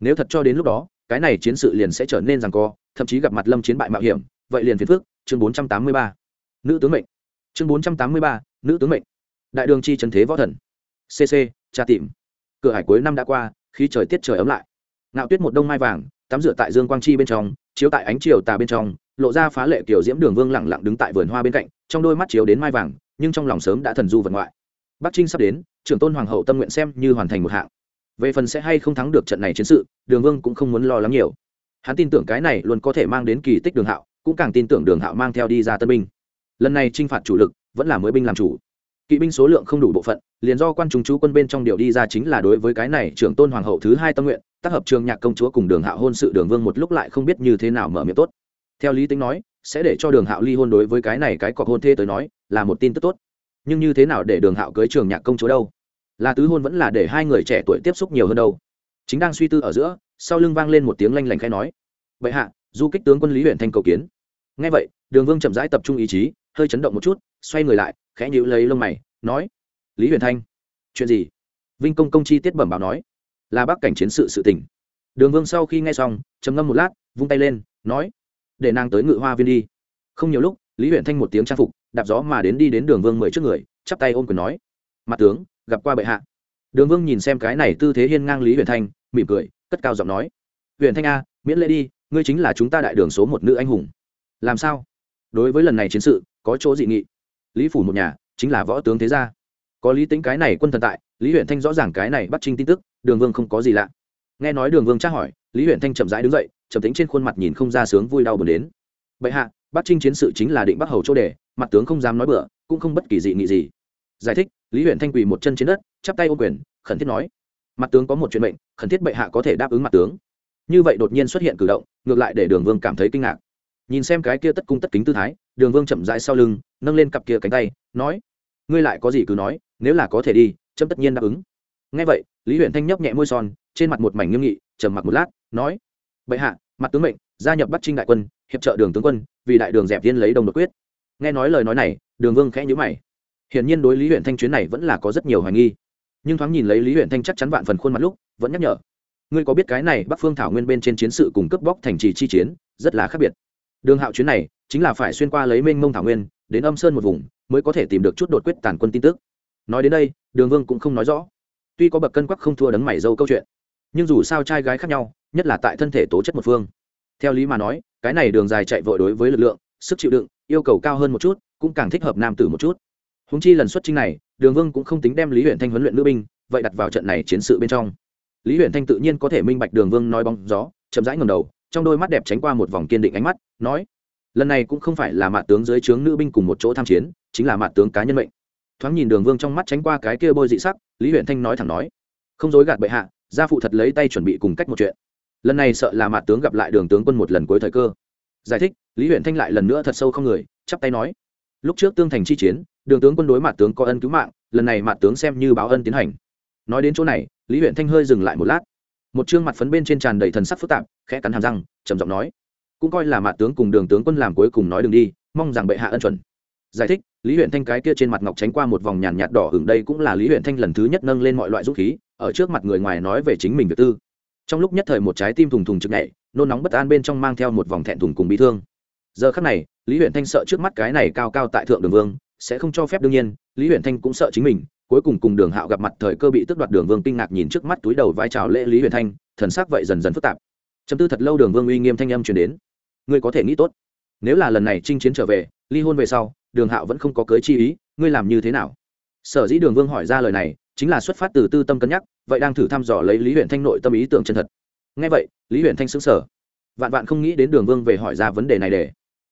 Nếu thật cho đến lúc đó, cái này chiến sự liền sẽ trở nên rằng co, thậm chí gặp mặt lâm chiến bại mạo hiểm, vậy liền phiền phước chương bốn trăm tám mươi ba. Nữ tướng mệnh. Chương bốn trăm tám mươi ba, nữ tướng mệnh. Đại đường chi trần thế võ thần. Cc tra tìm. Cửa hải cuối năm đã qua, khi trời tiết trời ấm lại. Ngạo tuyết một đông mai vàng, tắm rửa tại dương quang chi bên trong, chiếu tại ánh chiều tà bên trong, lộ ra phá lệ kiểu diễm đường vương lẳng lặng đứng tại vườn hoa bên cạnh, trong đôi mắt chiếu đến mai vàng, nhưng trong lòng sớm đã thần du vật ngoại. Bắc trinh sắp đến, trưởng tôn hoàng hậu tâm nguyện xem như hoàn thành một hạng. Về phần sẽ hay không thắng được trận này chiến sự, đường vương cũng không muốn lo lắng nhiều. Hắn tin tưởng cái này luôn có thể mang đến kỳ tích đường hạo cũng càng tin tưởng đường hạo mang theo đi ra tân binh. Lần này t r i n h phạt chủ lực vẫn là mới binh làm chủ. Kỵ binh số lượng không đủ bộ phận, liền do quan trung chú quân bên trong điều đi ra chính là đối với cái này trưởng tôn hoàng hậu thứ hai tâm nguyện, tác hợp trường nhạc công chúa cùng đường hạo hôn sự đường vương một lúc lại không biết như thế nào mở miệng tốt. Theo lý tính nói, sẽ để cho đường hạo ly hôn đối với cái này cái cọc hôn thê tới nói, là một tin tức tốt. Nhưng như thế nào để đường hạo cưới trường nhạc công chúa đâu? Là tứ hôn vẫn là để hai người trẻ tuổi tiếp xúc nhiều hơn đâu? Chính đang suy tư ở giữa, sau lưng vang lên một tiếng lanh lảnh khai nói vậy hạ du kích tướng quân lý huyện thanh cầu kiến. Ngay vậy, đường vương chậm rãi tập trung ý chí, hơi chấn động một chút, xoay người lại, khẽ nhíu lấy lông mày, nói, lý huyền thanh, chuyện gì? Vinh công công chi tiết bẩm báo nói, là bác cảnh chiến sự sự tình. Đường vương sau khi nghe xong, trầm ngâm một lát, vung tay lên, nói, để nàng tới ngự hoa viên đi. Không nhiều lúc, lý huyện thanh một tiếng trang phục, đạp gió mà đến đi đến đường vương mười trước người, chắp tay ôm quyền nói, mặt tướng, gặp qua bệ hạ. Đường vương nhìn xem cái này tư thế hiên ngang lý huyện thanh, mỉm cười, cất cao giọng nói, huyện thanh a, miễn lễ đi ngươi chính là chúng ta đại đường số một nữ anh hùng. Làm sao? Đối với lần này chiến sự, có chỗ dị nghị. Lý phủ một nhà, chính là võ tướng thế gia. Có lý tính cái này quân thần tại, lý huyện thanh rõ ràng cái này bắt trinh tin tức, đường vương không có gì lạ. Nghe nói đường vương tra hỏi, lý huyện thanh chậm rãi đứng dậy chậm tính trên khuôn mặt nhìn không ra sướng vui đau buồn đến. Bệ hạ, bắt trinh chiến sự chính là định bắc hầu chỗ đề mặt tướng không dám nói bừa, cũng không bất kỳ dị nghị gì. Giải thích, lý huyện thanh quỳ một chân trên đất, chắp tay ô quyền, khẩn thiết nói. Mặt tướng có một chuyện mệnh, khẩn thiết bệ hạ có thể đáp ứng mặt tướng như vậy đột nhiên xuất hiện cử động, ngược lại để đường vương cảm thấy kinh ngạc. Nhìn xem cái kia tất cung tất kính tư thái, đường vương chậm rãi sau lưng, nâng lên cặp kia cánh tay, nói, ngươi lại có gì cứ nói, nếu là có thể đi trâm tất nhiên đáp ứng. Ngay vậy, lý huyện thanh nhấp nhẹ môi son, trên mặt một mảnh nghiêm nghị, trầm mặc một lát, nói, bệ hạ, mặt tướng mệnh, gia nhập bắt trinh đại quân, hiệp trợ đường tướng quân, vì đại đường dẹp viên lấy đồng đột quyết. Nghe nói lời nói này, đường vương khẽ nhữ mày. Hiển nhiên đối lý huyện thanh chuyến này vẫn là có rất nhiều hoài nghi. Nhưng thoáng nhìn lấy lý huyện thanh chắc chắn vạn phần khuôn mặt lúc, vẫn nhắc nhở ngươi có biết cái này bắc phương thảo nguyên bên trên chiến sự cùng cướp bóc thành trì chi chiến, rất là khác biệt. Đường hạo chuyến này, chính là phải xuyên qua lấy mênh mông thảo nguyên, đến âm sơn một vùng, mới có thể tìm được chút đột quyết tàn quân tin tức. Nói đến đây, đường vương cũng không nói rõ. Tuy có bậc cân quắc không thua đấng mảy dâu câu chuyện, nhưng dù sao trai gái khác nhau, nhất là tại thân thể tố chất một phương. Theo lý mà nói, cái này đường dài chạy vội đối với lực lượng, sức chịu đựng, yêu cầu cao hơn một chút, cũng càng thích hợp nam tử một chút. Húng chi lần xuất trinh này, đường vương cũng không tính đem lý huyện thanh huấn luyện nữ binh, vậy đặt vào trận này chiến sự bên trong lý huyện thanh tự nhiên có thể minh bạch đường vương nói bóng gió, chậm rãi ngầm đầu, trong đôi mắt đẹp tránh qua một vòng kiên định ánh mắt, nói, lần này cũng không phải là mạ tướng dưới trướng nữ binh cùng một chỗ tham chiến, chính là mạ tướng cá nhân mệnh. Thoáng nhìn đường vương trong mắt tránh qua cái kia bôi dị sắc, lý huyện thanh nói thẳng nói, không dối gạt bệ hạ, gia phụ thật lấy tay chuẩn bị cùng cách một chuyện. Lần này sợ là mạ tướng gặp lại đường tướng quân một lần cuối thời cơ. Giải thích, lý huyện thanh lại lần nữa thật sâu không người, chắp tay nói, lúc trước tương thành chi chiến, đường tướng quân đối mạ tướng có ân cứu mạng, lần này mạ tướng xem như báo ân tiến hành nói đến chỗ này, lý huyện thanh hơi dừng lại một lát. Một chương mặt phấn bên trên tràn đầy thần sắc phức tạp, khẽ cắn hàm răng, trầm giọng nói, cũng coi là mạ tướng cùng đường tướng quân làm cuối cùng nói đường đi, mong rằng bệ hạ ân chuẩn. Giải thích, lý huyện thanh cái kia trên mặt ngọc tránh qua một vòng nhàn nhạt đỏ hửng đây cũng là lý huyện thanh lần thứ nhất nâng lên mọi loại dũng khí, ở trước mặt người ngoài nói về chính mình việc tư. Trong lúc nhất thời một trái tim thùng thùng chực nhảy, nôn nóng bất an bên trong mang theo một vòng thẹn thùng cùng bị thương. Giờ khắc này, lý huyện thanh sợ trước mắt cái này cao cao tại thượng đường vương, sẽ không cho phép đương nhiên, lý huyện thanh cũng sợ chính mình cuối cùng cùng đường hạo gặp mặt thời cơ bị tước đoạt đường vương kinh ngạc nhìn trước mắt túi đầu vai trào lễ lý Huyền thanh, thần sắc vậy dần dần phức tạp. Chấm tư thật lâu đường vương uy nghiêm thanh âm truyền đến. Ngươi có thể nghĩ tốt. Nếu là lần này chinh chiến trở về, ly hôn về sau, đường hạo vẫn không có cưới chi ý, ngươi làm như thế nào? Sở dĩ đường vương hỏi ra lời này, chính là xuất phát từ tư tâm cân nhắc, vậy đang thử thăm dò lấy lý huyện thanh nội tâm ý tưởng chân thật. Ngay vậy, lý huyện thanh xứng sở vạn vạn không nghĩ đến đường vương về hỏi ra vấn đề này để.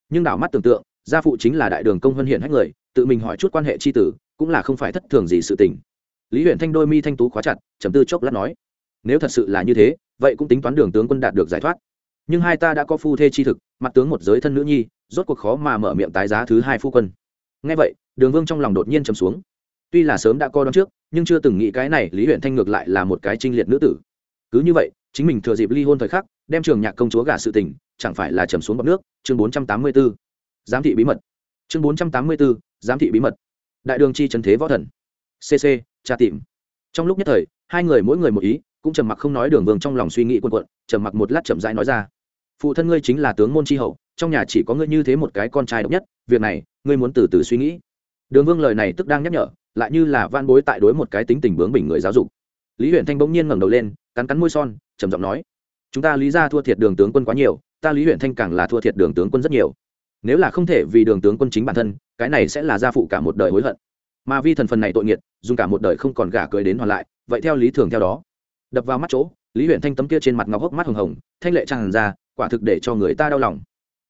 Nhưng đảo mắt tưởng tượng, gia phụ chính là đại đường công vân hiện hách người, tự mình hỏi chút quan hệ c h i tử cũng là không phải thất thường gì sự tình. Lý huyện thanh đôi mi thanh tú khóa chặt chấm tư chốc lát nói, nếu thật sự là như thế, vậy cũng tính toán đường tướng quân đạt được giải thoát. Nhưng hai ta đã có phu thê chi thực, mặt tướng một giới thân nữ nhi, rốt cuộc khó mà mở miệng tái giá thứ hai phu quân. Ngay vậy, đường vương trong lòng đột nhiên chấm xuống. Tuy là sớm đã coi đón trước, nhưng chưa từng nghĩ cái này, lý huyện thanh ngược lại là một cái trinh liệt nữ tử. Cứ như vậy, chính mình thừa dịp ly hôn thời khắc, đem trường nhạc công chúa gả sự tình, chẳng phải là trầm xuống bọc nước, chương bốn trăm tám mươi b ố giám thị bí mật. Chương bốn trăm tám mươi b ố giám thị bí mật đại đường chi trần thế võ thần. Cc tra tìm. Trong lúc nhất thời, hai người mỗi người một ý, cũng trầm mặc không nói đường vương trong lòng suy nghĩ quần quận trầm mặc một lát chậm rãi nói ra. Phụ thân ngươi chính là tướng môn tri hậu, trong nhà chỉ có ngươi như thế một cái con trai độc nhất, việc này, ngươi muốn từ từ suy nghĩ. Đường vương lời này tức đang nhắc nhở, lại như là van bối tại đối một cái tính tình bướng bỉnh người giáo dục. Lý huyện thanh bỗng nhiên ngẩng đầu lên, cắn cắn môi son, trầm giọng nói, chúng ta lý ra thua thiệt đường tướng quân quá nhiều, ta lý huyện thanh càng là thua thiệt đường tướng quân rất nhiều nếu là không thể vì đường tướng quân chính bản thân, cái này sẽ là gia phụ cả một đời hối hận. Mà vi thần phần này tội nghiệt, dùng cả một đời không còn gả cưới đến hoàn lại, vậy theo lý thường theo đó. Đập vào mắt chỗ, lý huyện thanh tấm kia trên mặt ngọc hốc mắt hồng hồng, thanh lệ tràn ra, quả thực để cho người ta đau lòng.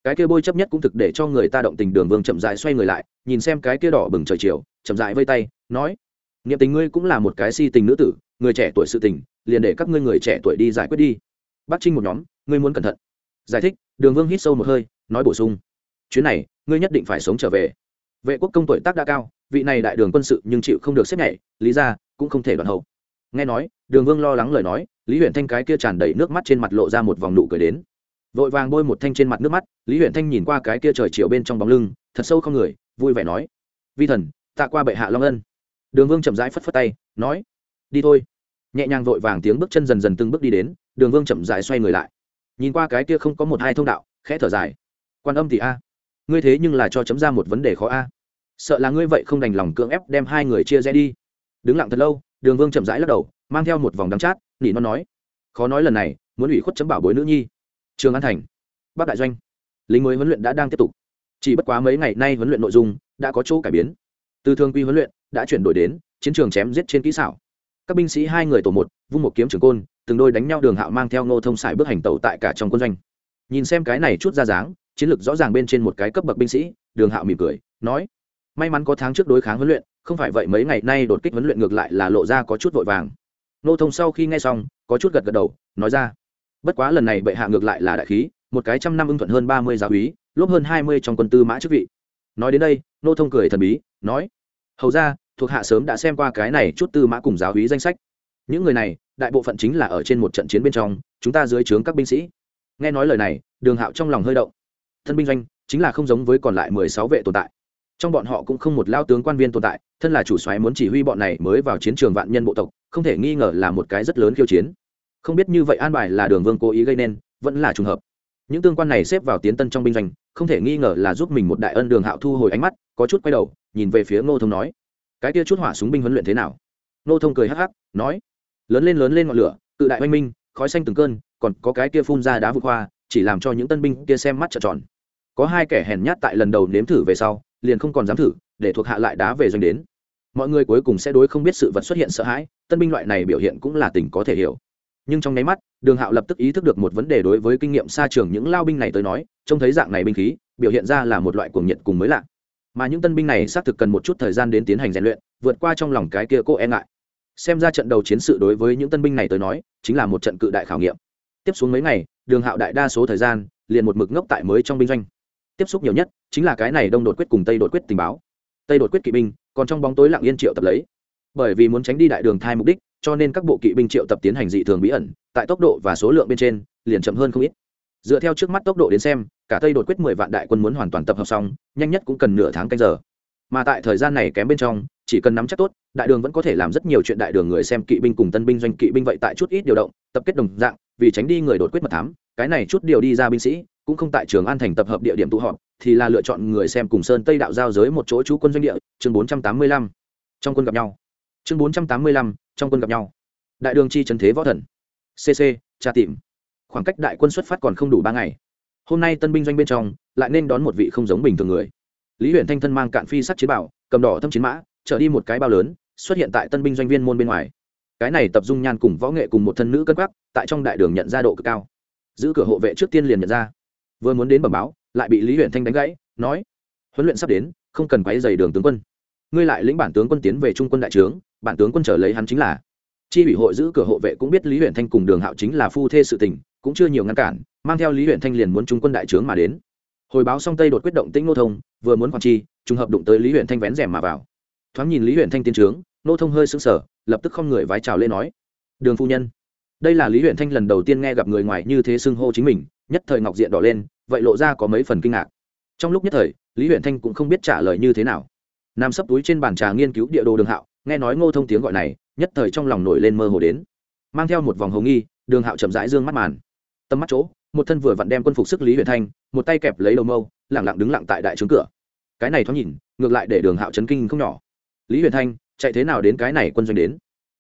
Cái kia bôi chấp nhất cũng thực để cho người ta động tình đường vương chậm dại xoay người lại, nhìn xem cái kia đỏ bừng trời chiều, chậm dại vây tay, nói, niệm tình ngươi cũng là một cái si tình nữ tử, người trẻ tuổi sự tình, liền để các ngươi người trẻ tuổi đi giải quyết đi. Bắt trinh một nhóm, ngươi muốn cẩn thận. Giải thích, đường vương hít sâu một hơi, nói bổ sung chuyến này, ngươi nhất định phải sống trở về. Vệ quốc công tuổi tác đã cao, vị này đại đường quân sự nhưng chịu không được xếp nhảy, lý ra cũng không thể đoạn hậu. Nghe nói, đường vương lo lắng lời nói, lý huyện thanh cái kia tràn đầy nước mắt trên mặt lộ ra một vòng nụ cười đến. Vội vàng bôi một thanh trên mặt nước mắt, lý huyện thanh nhìn qua cái kia trời chiều bên trong bóng lưng, thật sâu không người, vui vẻ nói, vi thần, tạ qua bệ hạ long ân. Đường vương chậm rãi phất phất tay, nói, đi thôi. Nhẹ nhàng vội vàng tiếng bước chân dần dần từng bước đi đến, đường vương chậm rãi xoay người lại. Nhìn qua cái kia không có một hai thông đạo, khẽ thở dài. Quan âm thì a ngươi thế nhưng là cho chấm ra một vấn đề khó a. Sợ là ngươi vậy không đành lòng cưỡng ép đem hai người chia rẽ đi. Đứng lặng thật lâu, đường vương chậm rãi lắc đầu, mang theo một vòng đắng chát, nỉ non nói. Khó nói lần này, muốn ủy khuất chấm bảo bối nữ nhi. Trường an thành, bắc đại doanh. Lính mới huấn luyện đã đang tiếp tục. Chỉ bất quá mấy ngày nay huấn luyện nội dung đã có chỗ cải biến. Từ thường quy huấn luyện đã chuyển đổi đến chiến trường chém giết trên kỹ xảo. Các binh sĩ hai người tổ một, vung một kiếm trường côn, từng đôi đánh nhau đường hạo mang theo ngô thông sải bước hành tẩu tại cả trong quân doanh. Nhìn xem cái này chút ra dáng chiến lược rõ ràng bên trên một cái cấp bậc binh sĩ, đường hạo mỉm cười, nói, may mắn có tháng trước đối kháng huấn luyện, không phải vậy mấy ngày nay đột kích huấn luyện ngược lại là lộ ra có chút vội vàng. Nô thông sau khi nghe xong, có chút gật gật đầu, nói ra, bất quá lần này bệ hạ ngược lại là đại khí, một cái trăm năm ưng thuận hơn ba mươi giáo úy, lốp hơn hai mươi trong quân tư mã chức vị. Nói đến đây, nô thông cười thần bí, nói, hầu ra, thuộc hạ sớm đã xem qua cái này chút tư mã cùng giáo úy danh sách. Những người này, đại bộ phận chính là ở trên một trận chiến bên trong, chúng ta dưới trướng các binh sĩ. Nghe nói lời này, đường hạo trong lòng hơi động thân binh doanh, chính là không giống với còn lại mười sáu vệ tồn tại. Trong bọn họ cũng không một lao tướng quan viên tồn tại, thân là chủ soái muốn chỉ huy bọn này mới vào chiến trường vạn nhân bộ tộc, không thể nghi ngờ là một cái rất lớn khiêu chiến. Không biết như vậy an bài là đường vương cố ý gây nên, vẫn là trùng hợp. Những tương quan này xếp vào tiến tân trong binh doanh, không thể nghi ngờ là giúp mình một đại ân đường hạo thu hồi ánh mắt, có chút quay đầu, nhìn về phía ngô thông nói, cái kia chút hỏa súng binh huấn luyện thế nào? Ngô thông cười hắc hắc, nói, lớn lên lớn lên ngọn lửa tự đại oanh minh, khói xanh từng cơn, còn có cái kia phun ra đá vụt hoa chỉ làm cho những tân binh kia xem mắt trợn tròn. Có hai kẻ hèn nhát tại lần đầu nếm thử về sau, liền không còn dám thử, để thuộc hạ lại đá về doanh đến. Mọi người cuối cùng sẽ đối không biết sự vật xuất hiện sợ hãi, tân binh loại này biểu hiện cũng là tình có thể hiểu. Nhưng trong nháy mắt, đường hạo lập tức ý thức được một vấn đề đối với kinh nghiệm xa trường những lao binh này tới nói, trông thấy dạng này binh khí, biểu hiện ra là một loại cuồng nhiệt cùng mới lạ. Mà những tân binh này xác thực cần một chút thời gian đến tiến hành rèn luyện, vượt qua trong lòng cái kia cô e ngại. Xem ra trận đầu chiến sự đối với những tân binh này tới nói, chính là một trận cự đại khảo nghiệm. Tiếp xuống mấy ngày đường hạo đại đa số thời gian, liền một mực ngốc tại mới trong binh doanh. Tiếp xúc nhiều nhất chính là cái này đông đột quyết cùng tây đột quyết tình báo. Tây đột quyết kỵ binh còn trong bóng tối lặng yên triệu tập lấy. Bởi vì muốn tránh đi đại đường thai mục đích, cho nên các bộ kỵ binh triệu tập tiến hành dị thường bí ẩn, tại tốc độ và số lượng bên trên, liền chậm hơn không ít. Dựa theo trước mắt tốc độ đến xem, cả tây đột quyết mười vạn đại quân muốn hoàn toàn tập hợp xong, nhanh nhất cũng cần nửa tháng canh giờ. Mà tại thời gian này kém bên trong, chỉ cần nắm chắc tốt, đại đường vẫn có thể làm rất nhiều chuyện đại đường người xem kỵ binh cùng tân binh doanh kỵ binh vậy tại chút ít điều động, tập kết đồng dạng, vì tránh đi người đột quyết mật thám cái này chút điều đi ra binh sĩ, cũng không tại trường an thành tập hợp địa điểm tụ họp, thì là lựa chọn người xem cùng sơn tây đạo giao giới một chỗ trú quân doanh địa, chương bốn trăm tám mươi lăm. Trong quân gặp nhau. Chương bốn trăm tám mươi lăm, trong quân gặp nhau. Đại đường chi trần thế võ thần. Cc tra tìm. Khoảng cách đại quân xuất phát còn không đủ ba ngày. Hôm nay tân binh doanh bên trong, lại nên đón một vị không giống bình thường người. Lý huyện thanh thân mang cạn phi sắt chiến bảo, cầm đỏ thâm chiến mã trở đi một cái bao lớn, xuất hiện tại tân binh doanh viên môn bên ngoài. Cái này tập dung nhan cùng võ nghệ cùng một thân nữ cân quắc, tại trong đại đường nhận ra độ cực cao giữ cửa hộ vệ trước tiên liền nhận ra. Vừa muốn đến bẩm báo, lại bị lý huyện thanh đánh gãy, nói, huấn luyện sắp đến, không cần quấy dày đường tướng quân. Ngươi lại lĩnh bản tướng quân tiến về trung quân đại trướng, bản tướng quân trở lấy hắn chính là. Chi ủy hội giữ cửa hộ vệ cũng biết lý huyện thanh cùng đường hạo chính là phu thê sự tình, cũng chưa nhiều ngăn cản, mang theo lý huyện thanh liền muốn trung quân đại trướng mà đến. Hồi báo xong tây đột quyết động tĩnh nô thông, vừa muốn quản chi, trùng hợp đụng tới lý huyện thanh vén rèm mà vào. Thoáng nhìn lý huyện thanh tiến trướng, nô thông hơi sững sờ, lập tức không người vái chào lên nói, đường phu nhân đây là lý huyện thanh lần đầu tiên nghe gặp người ngoài như thế xưng hô chính mình, nhất thời ngọc diện đỏ lên, vậy lộ ra có mấy phần kinh ngạc. Trong lúc nhất thời, lý huyện thanh cũng không biết trả lời như thế nào. Nam sấp túi trên bàn trà nghiên cứu địa đồ đường hạo, nghe nói ngô thông tiếng gọi này, nhất thời trong lòng nổi lên mơ hồ đến. Mang theo một vòng hồng nghi, đường hạo chậm rãi dương mắt màn. Tầm mắt chỗ, một thân vừa vặn đem quân phục sức lý huyện thanh, một tay kẹp lấy đầu mâu lẳng lặng đứng lặng tại đại trướng cửa. Cái này thoáng nhìn, ngược lại để đường hạo chấn kinh không nhỏ. Lý huyền thanh, chạy thế nào đến cái này quân doanh đến?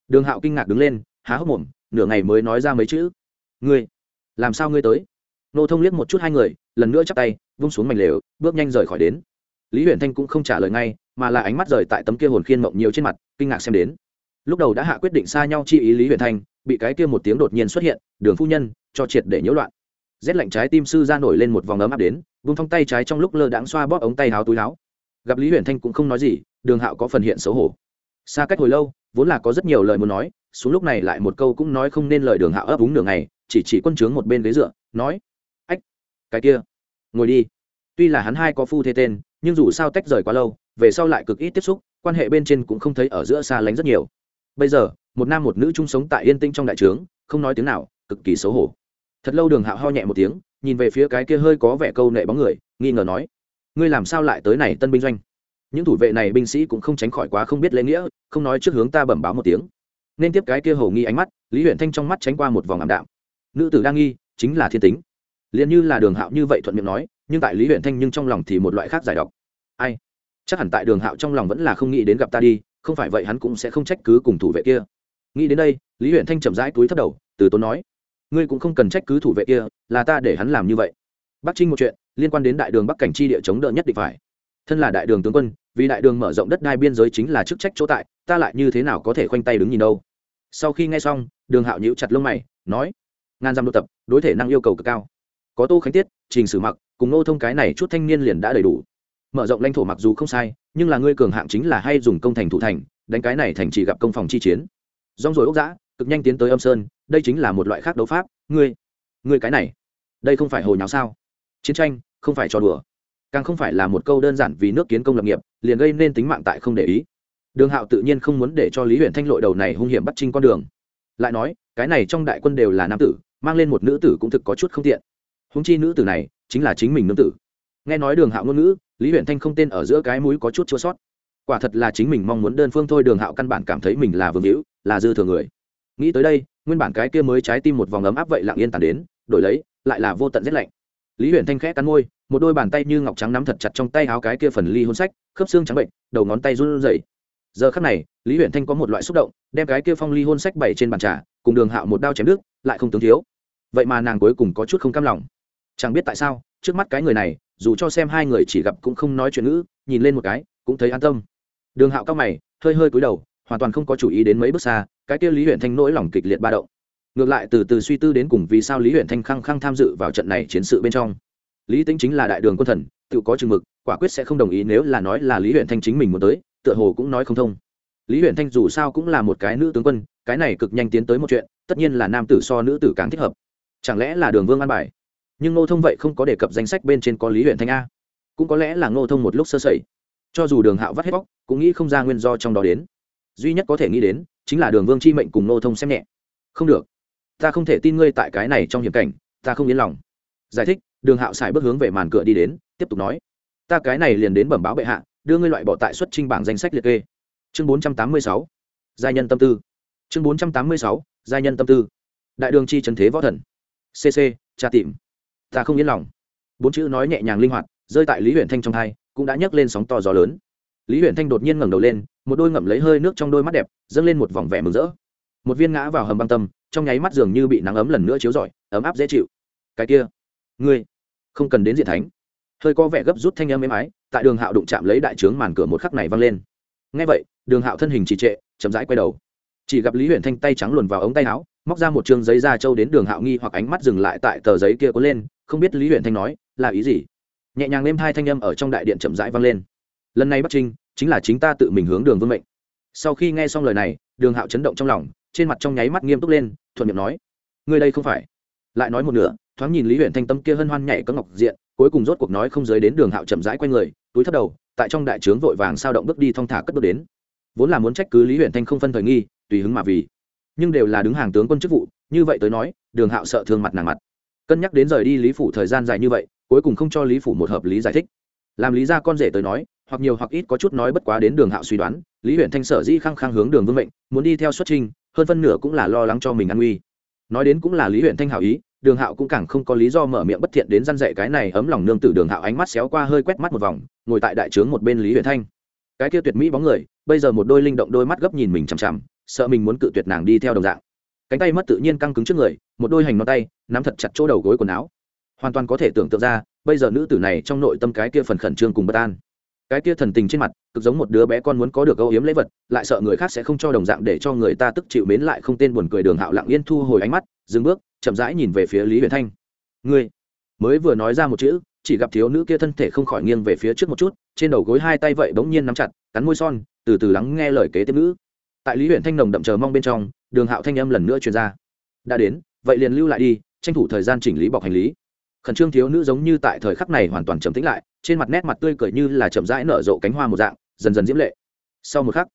Đường hạo kinh ngạc đứng lên, há hốc mồm nửa ngày mới nói ra mấy chữ. Ngươi, làm sao ngươi tới? Nô thông liếc một chút hai người, lần nữa chắp tay, vung xuống mảnh lều, bước nhanh rời khỏi đến. Lý huyền thanh cũng không trả lời ngay, mà là ánh mắt rời tại tấm kia hồn khiên mộng nhiều trên mặt, kinh ngạc xem đến. Lúc đầu đã hạ quyết định xa nhau chi ý lý huyền thanh, bị cái kia một tiếng đột nhiên xuất hiện, đường phu nhân, cho triệt để nhiễu loạn. Rét lạnh trái tim sư ra nổi lên một vòng ấm áp đến, vung phong tay trái trong lúc lơ đãng xoa bóp ống tay háo túi áo. Gặp lý huyền thanh cũng không nói gì, đường hạo có phần hiện xấu hổ. Xa cách hồi lâu, vốn là có rất nhiều lời muốn nói xuống lúc này lại một câu cũng nói không nên lời đường hạo ấp úng đường này chỉ chỉ quân trướng một bên ghế dựa, nói, ách, cái kia, ngồi đi. Tuy là hắn hai có phu thế tên, nhưng dù sao tách rời quá lâu, về sau lại cực ít tiếp xúc, quan hệ bên trên cũng không thấy ở giữa xa lánh rất nhiều. Bây giờ, một nam một nữ chung sống tại yên tĩnh trong đại trướng, không nói tiếng nào, cực kỳ xấu hổ. Thật lâu đường hạo ho nhẹ một tiếng, nhìn về phía cái kia hơi có vẻ câu nệ bóng người, nghi ngờ nói, ngươi làm sao lại tới này tân binh doanh? Những thủ vệ này binh sĩ cũng không tránh khỏi quá không biết lễ nghĩa, không nói trước hướng ta bẩm báo một tiếng nên tiếp cái kia hầu nghi ánh mắt, lý huyện thanh trong mắt tránh qua một vòng ảm đạm. Nữ tử đang nghi, chính là thiên tính. Liền như là đường hạo như vậy thuận miệng nói, nhưng tại lý huyện thanh nhưng trong lòng thì một loại khác giải độc. Ai? Chắc hẳn tại đường hạo trong lòng vẫn là không nghĩ đến gặp ta đi, không phải vậy hắn cũng sẽ không trách cứ cùng thủ vệ kia. Nghĩ đến đây, lý huyện thanh chậm rãi túi thấp đầu, từ tốn nói, ngươi cũng không cần trách cứ thủ vệ kia, là ta để hắn làm như vậy. Bắc trinh một chuyện, liên quan đến đại đường bắc cảnh chi địa chống đỡ nhất định phải. Thân là đại đường tướng quân, vì đại đường mở rộng đất đai biên giới chính là chức trách chỗ tại, ta lại như thế nào có thể khoanh tay đứng nhìn đâu? Sau khi nghe xong, đường hạo nhíu chặt lông mày, nói, ngàn dặm đột tập, đối thể năng yêu cầu cực cao. Có tô khánh tiết, trình sử mặc, cùng nô thông cái này chút thanh niên liền đã đầy đủ. Mở rộng lãnh thổ mặc dù không sai, nhưng là ngươi cường hạng chính là hay dùng công thành thủ thành, đánh cái này thành chỉ gặp công phòng chi chiến. Rong rồi ốc dã, cực nhanh tiến tới âm sơn, đây chính là một loại khác đấu pháp. Ngươi ngươi cái này, đây không phải hồi nháo sao? Chiến tranh, không phải trò đùa. Càng không phải là một câu đơn giản vì nước kiến công lập nghiệp, liền gây nên tính mạng tại không để ý đường hạo tự nhiên không muốn để cho lý huyện thanh lội đầu này hung hiểm bắt trinh con đường. Lại nói, cái này trong đại quân đều là nam tử, mang lên một nữ tử cũng thực có chút không tiện. Húng chi nữ tử này chính là chính mình nương tử. Nghe nói đường hạo ngôn ngữ, lý huyện thanh không tên ở giữa cái mũi có chút chua sót. Quả thật là chính mình mong muốn đơn phương thôi, đường hạo căn bản cảm thấy mình là vương hữu, là dư thừa người. Nghĩ tới đây, nguyên bản cái kia mới trái tim một vòng ấm áp vậy lặng yên tàn đến, đổi lấy, lại là vô tận rét lạnh. Lý huyện thanh khẽ cắn môi, một đôi bàn tay như ngọc trắng nắm thật chặt trong tay áo cái kia phần ly hôn sách, khớp xương trắng bệnh, đầu ngón tay run rẩy giờ khắc này lý huyện thanh có một loại xúc động đem cái kia phong ly hôn sách bày trên bàn trà cùng đường hạo một đao chém nước, lại không tướng thiếu. Vậy mà nàng cuối cùng có chút không cam lòng. Chẳng biết tại sao trước mắt cái người này dù cho xem hai người chỉ gặp cũng không nói chuyện ngữ nhìn lên một cái cũng thấy an tâm. Đường hạo cao mày hơi hơi cúi đầu hoàn toàn không có chủ ý đến mấy bước xa cái kia lý huyện thanh nỗi lòng kịch liệt ba động. Ngược lại từ từ suy tư đến cùng vì sao lý huyện thanh khăng khăng tham dự vào trận này chiến sự bên trong. Lý tính chính là đại đường quân thần tự có chừng mực quả quyết sẽ không đồng ý nếu là nói là lý huyện thanh chính mình muốn tới tựa hồ cũng nói không thông. Lý huyện thanh dù sao cũng là một cái nữ tướng quân, cái này cực nhanh tiến tới một chuyện, tất nhiên là nam tử so nữ tử càng thích hợp. Chẳng lẽ là đường vương an bài? Nhưng ngô thông vậy không có đề cập danh sách bên trên có lý huyện thanh a. Cũng có lẽ là ngô thông một lúc sơ sẩy. Cho dù đường hạo vắt hết bóc, cũng nghĩ không ra nguyên do trong đó đến. Duy nhất có thể nghĩ đến, chính là đường vương chi mệnh cùng ngô thông xem nhẹ. Không được. Ta không thể tin ngươi tại cái này trong hiểm cảnh, ta không yên lòng. Giải thích, đường hạo xài bước hướng về màn cửa đi đến, tiếp tục nói. Ta cái này liền đến bẩm báo bệ hạ đưa ngươi loại bỏ tại xuất trình bảng danh sách liệt kê. Chương bốn trăm tám mươi sáu gia nhân tâm tư. Chương bốn trăm tám mươi sáu gia nhân tâm tư. Đại đường chi trần thế võ thần. Cc tra tìm. Ta không yên lòng. Bốn chữ nói nhẹ nhàng linh hoạt, rơi tại lý huyện thanh trong hai, cũng đã nhấc lên sóng to gió lớn. Lý huyện thanh đột nhiên ngẩng đầu lên, một đôi ngậm lấy hơi nước trong đôi mắt đẹp, dâng lên một vòng vẻ mừng rỡ. Một viên ngã vào hầm băng tâm, trong nháy mắt dường như bị nắng ấm lần nữa chiếu rọi, ấm áp dễ chịu. Cái kia, ngươi, không cần đến diện thánh. Hơi có vẻ gấp rút thanh âm êm ái tại đường hạo đụng chạm lấy đại trướng màn cửa một khắc này văng lên. Ngay vậy, đường hạo thân hình trì trệ, chậm rãi quay đầu. Chỉ gặp lý huyện thanh tay trắng luồn vào ống tay áo, móc ra một chương giấy da trâu đến đường hạo nghi hoặc ánh mắt dừng lại tại tờ giấy kia có lên, không biết lý huyện thanh nói, là ý gì? Nhẹ nhàng êm hai thanh âm ở trong đại điện chậm rãi vang lên. Lần này bắc trinh, chính là chính ta tự mình hướng đường vương mệnh. Sau khi nghe xong lời này, đường hạo chấn động trong lòng, trên mặt trong nháy mắt nghiêm túc lên, thuận miệng nói, ngươi đây không phải. Lại nói một nửa, thoáng nhìn lý huyện thanh tâm kia hân hoan nhảy có ngọc diện, cuối cùng rốt cuộc nói không giới đến đường hạo chậm rãi q u a y người túi thấp đầu tại trong đại trướng vội vàng sao động bước đi thong thả cất bước đến. Vốn là muốn trách cứ lý huyện thanh không phân thời nghi tùy hứng mà vì. Nhưng đều là đứng hàng tướng quân chức vụ như vậy tới nói đường hạo sợ thương mặt nàng mặt. Cân nhắc đến rời đi lý phủ thời gian dài như vậy cuối cùng không cho lý phủ một hợp lý giải thích. Làm lý ra con rể tới nói hoặc nhiều hoặc ít có chút nói bất quá đến đường hạo suy đoán lý huyện thanh sở dĩ khăng khăng hướng đường vương mệnh muốn đi theo xuất trình, hơn phân nửa cũng là lo lắng cho mình an nguy. Nói đến cũng là lý huyện thanh hảo ý đường hạo cũng càng không có lý do mở miệng bất thiện đến răn dạy cái này ấm lòng nương tử đường hạo ánh mắt xéo qua hơi quét mắt một vòng, ngồi tại đại trướng một bên lý huyền thanh. Cái kia tuyệt mỹ bóng người, bây giờ một đôi linh động đôi mắt gấp nhìn mình chằm chằm, sợ mình muốn cự tuyệt nàng đi theo đồng dạng. Cánh tay mất tự nhiên căng cứng trước người, một đôi hành non tay, nắm thật chặt chỗ đầu gối quần áo. Hoàn toàn có thể tưởng tượng ra, bây giờ nữ tử này trong nội tâm cái kia phần khẩn trương cùng bất an. Cái kia thần tình trên mặt, cực giống một đứa bé con muốn có được âu yếm lễ vật, lại sợ người khác sẽ không cho đồng dạng để cho người ta tức chịu mến lại không tên buồn cười đường hạo lặng yên thu hồi ánh mắt, dừng bước chậm rãi nhìn về phía lý huyền thanh. Ngươi, mới vừa nói ra một chữ, chỉ gặp thiếu nữ kia thân thể không khỏi nghiêng về phía trước một chút, trên đầu gối hai tay vậy bỗng nhiên nắm chặt, cắn môi son, từ từ lắng nghe lời kế tiếp nữ tại lý huyện thanh nồng đậm chờ mong bên trong, đường hạo thanh âm lần nữa truyền ra. Đã đến, vậy liền lưu lại đi, tranh thủ thời gian chỉnh lý bọc hành lý. Khẩn trương thiếu nữ giống như tại thời khắc này hoàn toàn trầm tĩnh lại, trên mặt nét mặt tươi cười như là chậm rãi nở rộ cánh hoa một dạng, dần dần diễm lệ. Sau một khắc,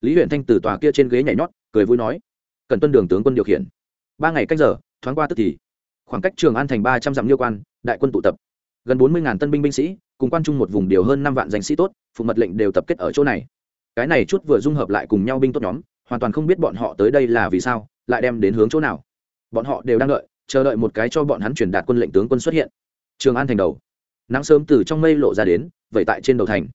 lý huyện thanh từ tòa kia trên ghế nhảy nhót, cười vui nói, cần tuân đường tướng quân điều khiển. Ba ngày cách giờ thoáng qua tức thì. Khoảng cách trường an thành ba trăm dặm liêu quan, đại quân tụ tập. Gần bốn mươi tân binh binh sĩ, cùng quan trung một vùng điều hơn năm vạn danh sĩ tốt, phụ mật lệnh đều tập kết ở chỗ này. Cái này chút vừa dung hợp lại cùng nhau binh tốt nhóm, hoàn toàn không biết bọn họ tới đây là vì sao, lại đem đến hướng chỗ nào. Bọn họ đều đang đợi, chờ đợi một cái cho bọn hắn truyền đạt quân lệnh tướng quân xuất hiện. Trường an thành đầu. Nắng sớm từ trong mây lộ ra đến vậy tại trên đầu thành.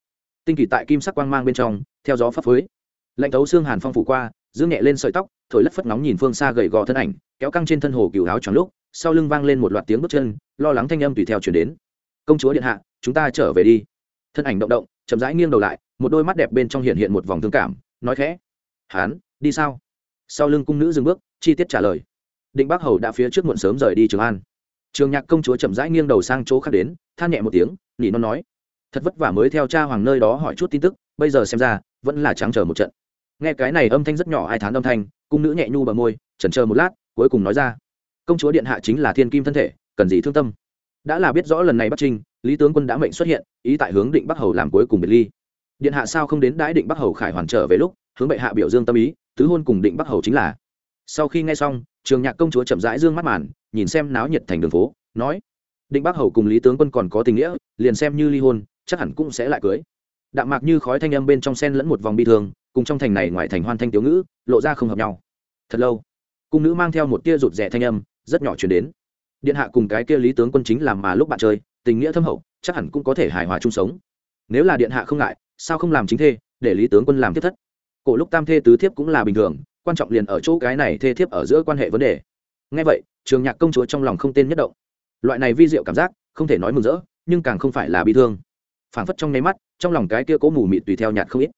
Tinh kỳ tại kim sắc quang mang bên trong, theo gió phấp phới. Lệnh thấu xương hàn phong phủ qua dương nhẹ lên sợi tóc, thổi lất phất nóng nhìn phương xa gầy gò thân ảnh, kéo căng trên thân hồ cựu áo tròn lúc, sau lưng vang lên một loạt tiếng bước chân, lo lắng thanh âm tùy theo chuyển đến. Công chúa điện hạ, chúng ta trở về đi. Thân ảnh động động, chậm rãi nghiêng đầu lại, một đôi mắt đẹp bên trong hiện hiện một vòng thương cảm, nói khẽ, hán, đi sao? Sau lưng cung nữ dừng bước, chi tiết trả lời, định bắc hầu đã phía trước muộn sớm rời đi trường an. Trường nhạc công chúa chậm rãi nghiêng đầu sang chỗ khác đến, than nhẹ một tiếng, nỉ non nói, thật vất vả mới theo cha hoàng nơi đó hỏi chút tin tức, bây giờ xem ra, vẫn là trắng chờ một trận nghe cái này âm thanh rất nhỏ ai thán âm thanh, cung nữ nhẹ nhu bờ môi, chần chờ một lát, cuối cùng nói ra. Công chúa điện hạ chính là thiên kim thân thể, cần gì thương tâm. Đã là biết rõ lần này bắc trinh, lý tướng quân đã mệnh xuất hiện, ý tại hướng định bắc hầu làm cuối cùng biệt ly. Điện hạ sao không đến đãi định bắc hầu khải hoàn trở về lúc, hướng bệ hạ biểu dương tâm ý, tứ hôn cùng định bắc hầu chính là. Sau khi nghe xong, trường nhạc công chúa chậm rãi dương mắt màn, nhìn xem náo nhiệt thành đường phố, nói, định bắc hầu cùng lý tướng quân còn có tình nghĩa, liền xem như ly hôn, chắc hẳn cũng sẽ lại cưới đạm mạc như khói thanh âm bên trong sen lẫn một vòng bi thương, cùng trong thành này ngoài thành hoan thanh tiểu ngữ, lộ ra không hợp nhau. Thật lâu, cung nữ mang theo một tia rụt rè thanh âm, rất nhỏ chuyển đến. Điện hạ cùng cái kia lý tướng quân chính làm mà lúc bạn chơi, tình nghĩa thâm hậu, chắc hẳn cũng có thể hài hòa chung sống. Nếu là điện hạ không ngại, sao không làm chính thê, để lý tướng quân làm tiếp thất? Cổ lúc tam thê tứ thiếp cũng là bình thường, quan trọng liền ở chỗ cái này thê thiếp ở giữa quan hệ vấn đề. Ngay vậy, trường nhạc công chúa trong lòng không tên nhất động. Loại này vi diệu cảm giác, không thể nói mừng rỡ, nhưng càng không phải là bi thương. Phảng phất trong nháy mắt trong lòng cái kia cố mù mịt tùy theo nhạt không ít.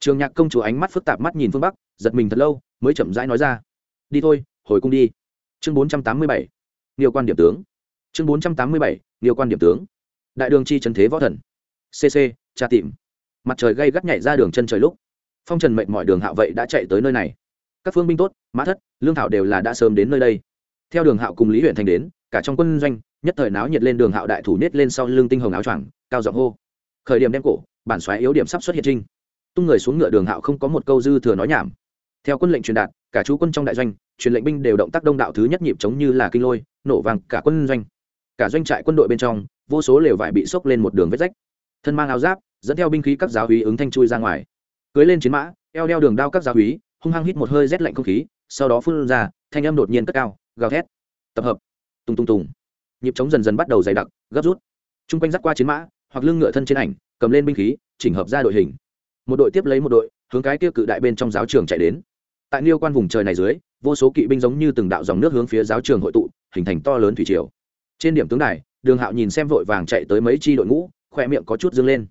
Trường nhạc công chúa ánh mắt phức tạp mắt nhìn phương bắc, giật mình thật lâu, mới chậm rãi nói ra. Đi thôi, hồi cung đi. Chương bốn trăm tám mươi bảy. Nhiều quan điểm tướng. Chương bốn trăm tám mươi bảy, nhiều quan điểm tướng. Đại đường chi trần thế võ thần. Cc tra tìm. Mặt trời gây gắt nhảy ra đường chân trời lúc, phong trần mệnh mọi đường hạo vậy đã chạy tới nơi này. Các phương binh tốt, mã thất, lương thảo đều là đã sớm đến nơi đây. Theo đường hạo cùng lý huyện thành đến, cả trong quân doanh, nhất thời náo nhiệt lên đường hạo đại thủ nết lên sau lưng tinh hồng áo choàng, cao giọng hô. Khởi điểm đem cổ bản xoáy yếu điểm sắp xuất hiện trinh. Tung người xuống ngựa đường hạo không có một câu dư thừa nói nhảm. Theo quân lệnh truyền đạt, cả chú quân trong đại doanh, truyền lệnh binh đều động tác đông đạo thứ nhất nhịp chống như là kinh lôi, nổ vàng cả quân doanh. Cả doanh trại quân đội bên trong, vô số lều vải bị sốc lên một đường vết rách. Thân mang áo giáp, dẫn theo binh khí các giáo húy ứng thanh chui ra ngoài. Cưới lên chiến mã, eo đeo đường đao các giáo húy hung hăng hít một hơi rét lạnh không khí, sau đó phun ra, thanh âm đột nhiên cất cao, gào thét. Tập hợp. Tung tung tùng. Nhịp chống dần dần bắt đầu dày đặc, gấp rút. T r u n g quanh dắt qua chiến mã, hoặc lưng ngựa thân trên ảnh cầm lên binh khí, chỉnh hợp ra đội hình. Một đội tiếp lấy một đội, hướng cái kia cự đại bên trong giáo trường chạy đến. Tại niêu quan vùng trời này dưới, vô số kỵ binh giống như từng đạo dòng nước hướng phía giáo trường hội tụ, hình thành to lớn thủy triều. Trên điểm tướng đài, đường hạo nhìn xem vội vàng chạy tới mấy chi đội ngũ khoe miệng có chút dâng lên.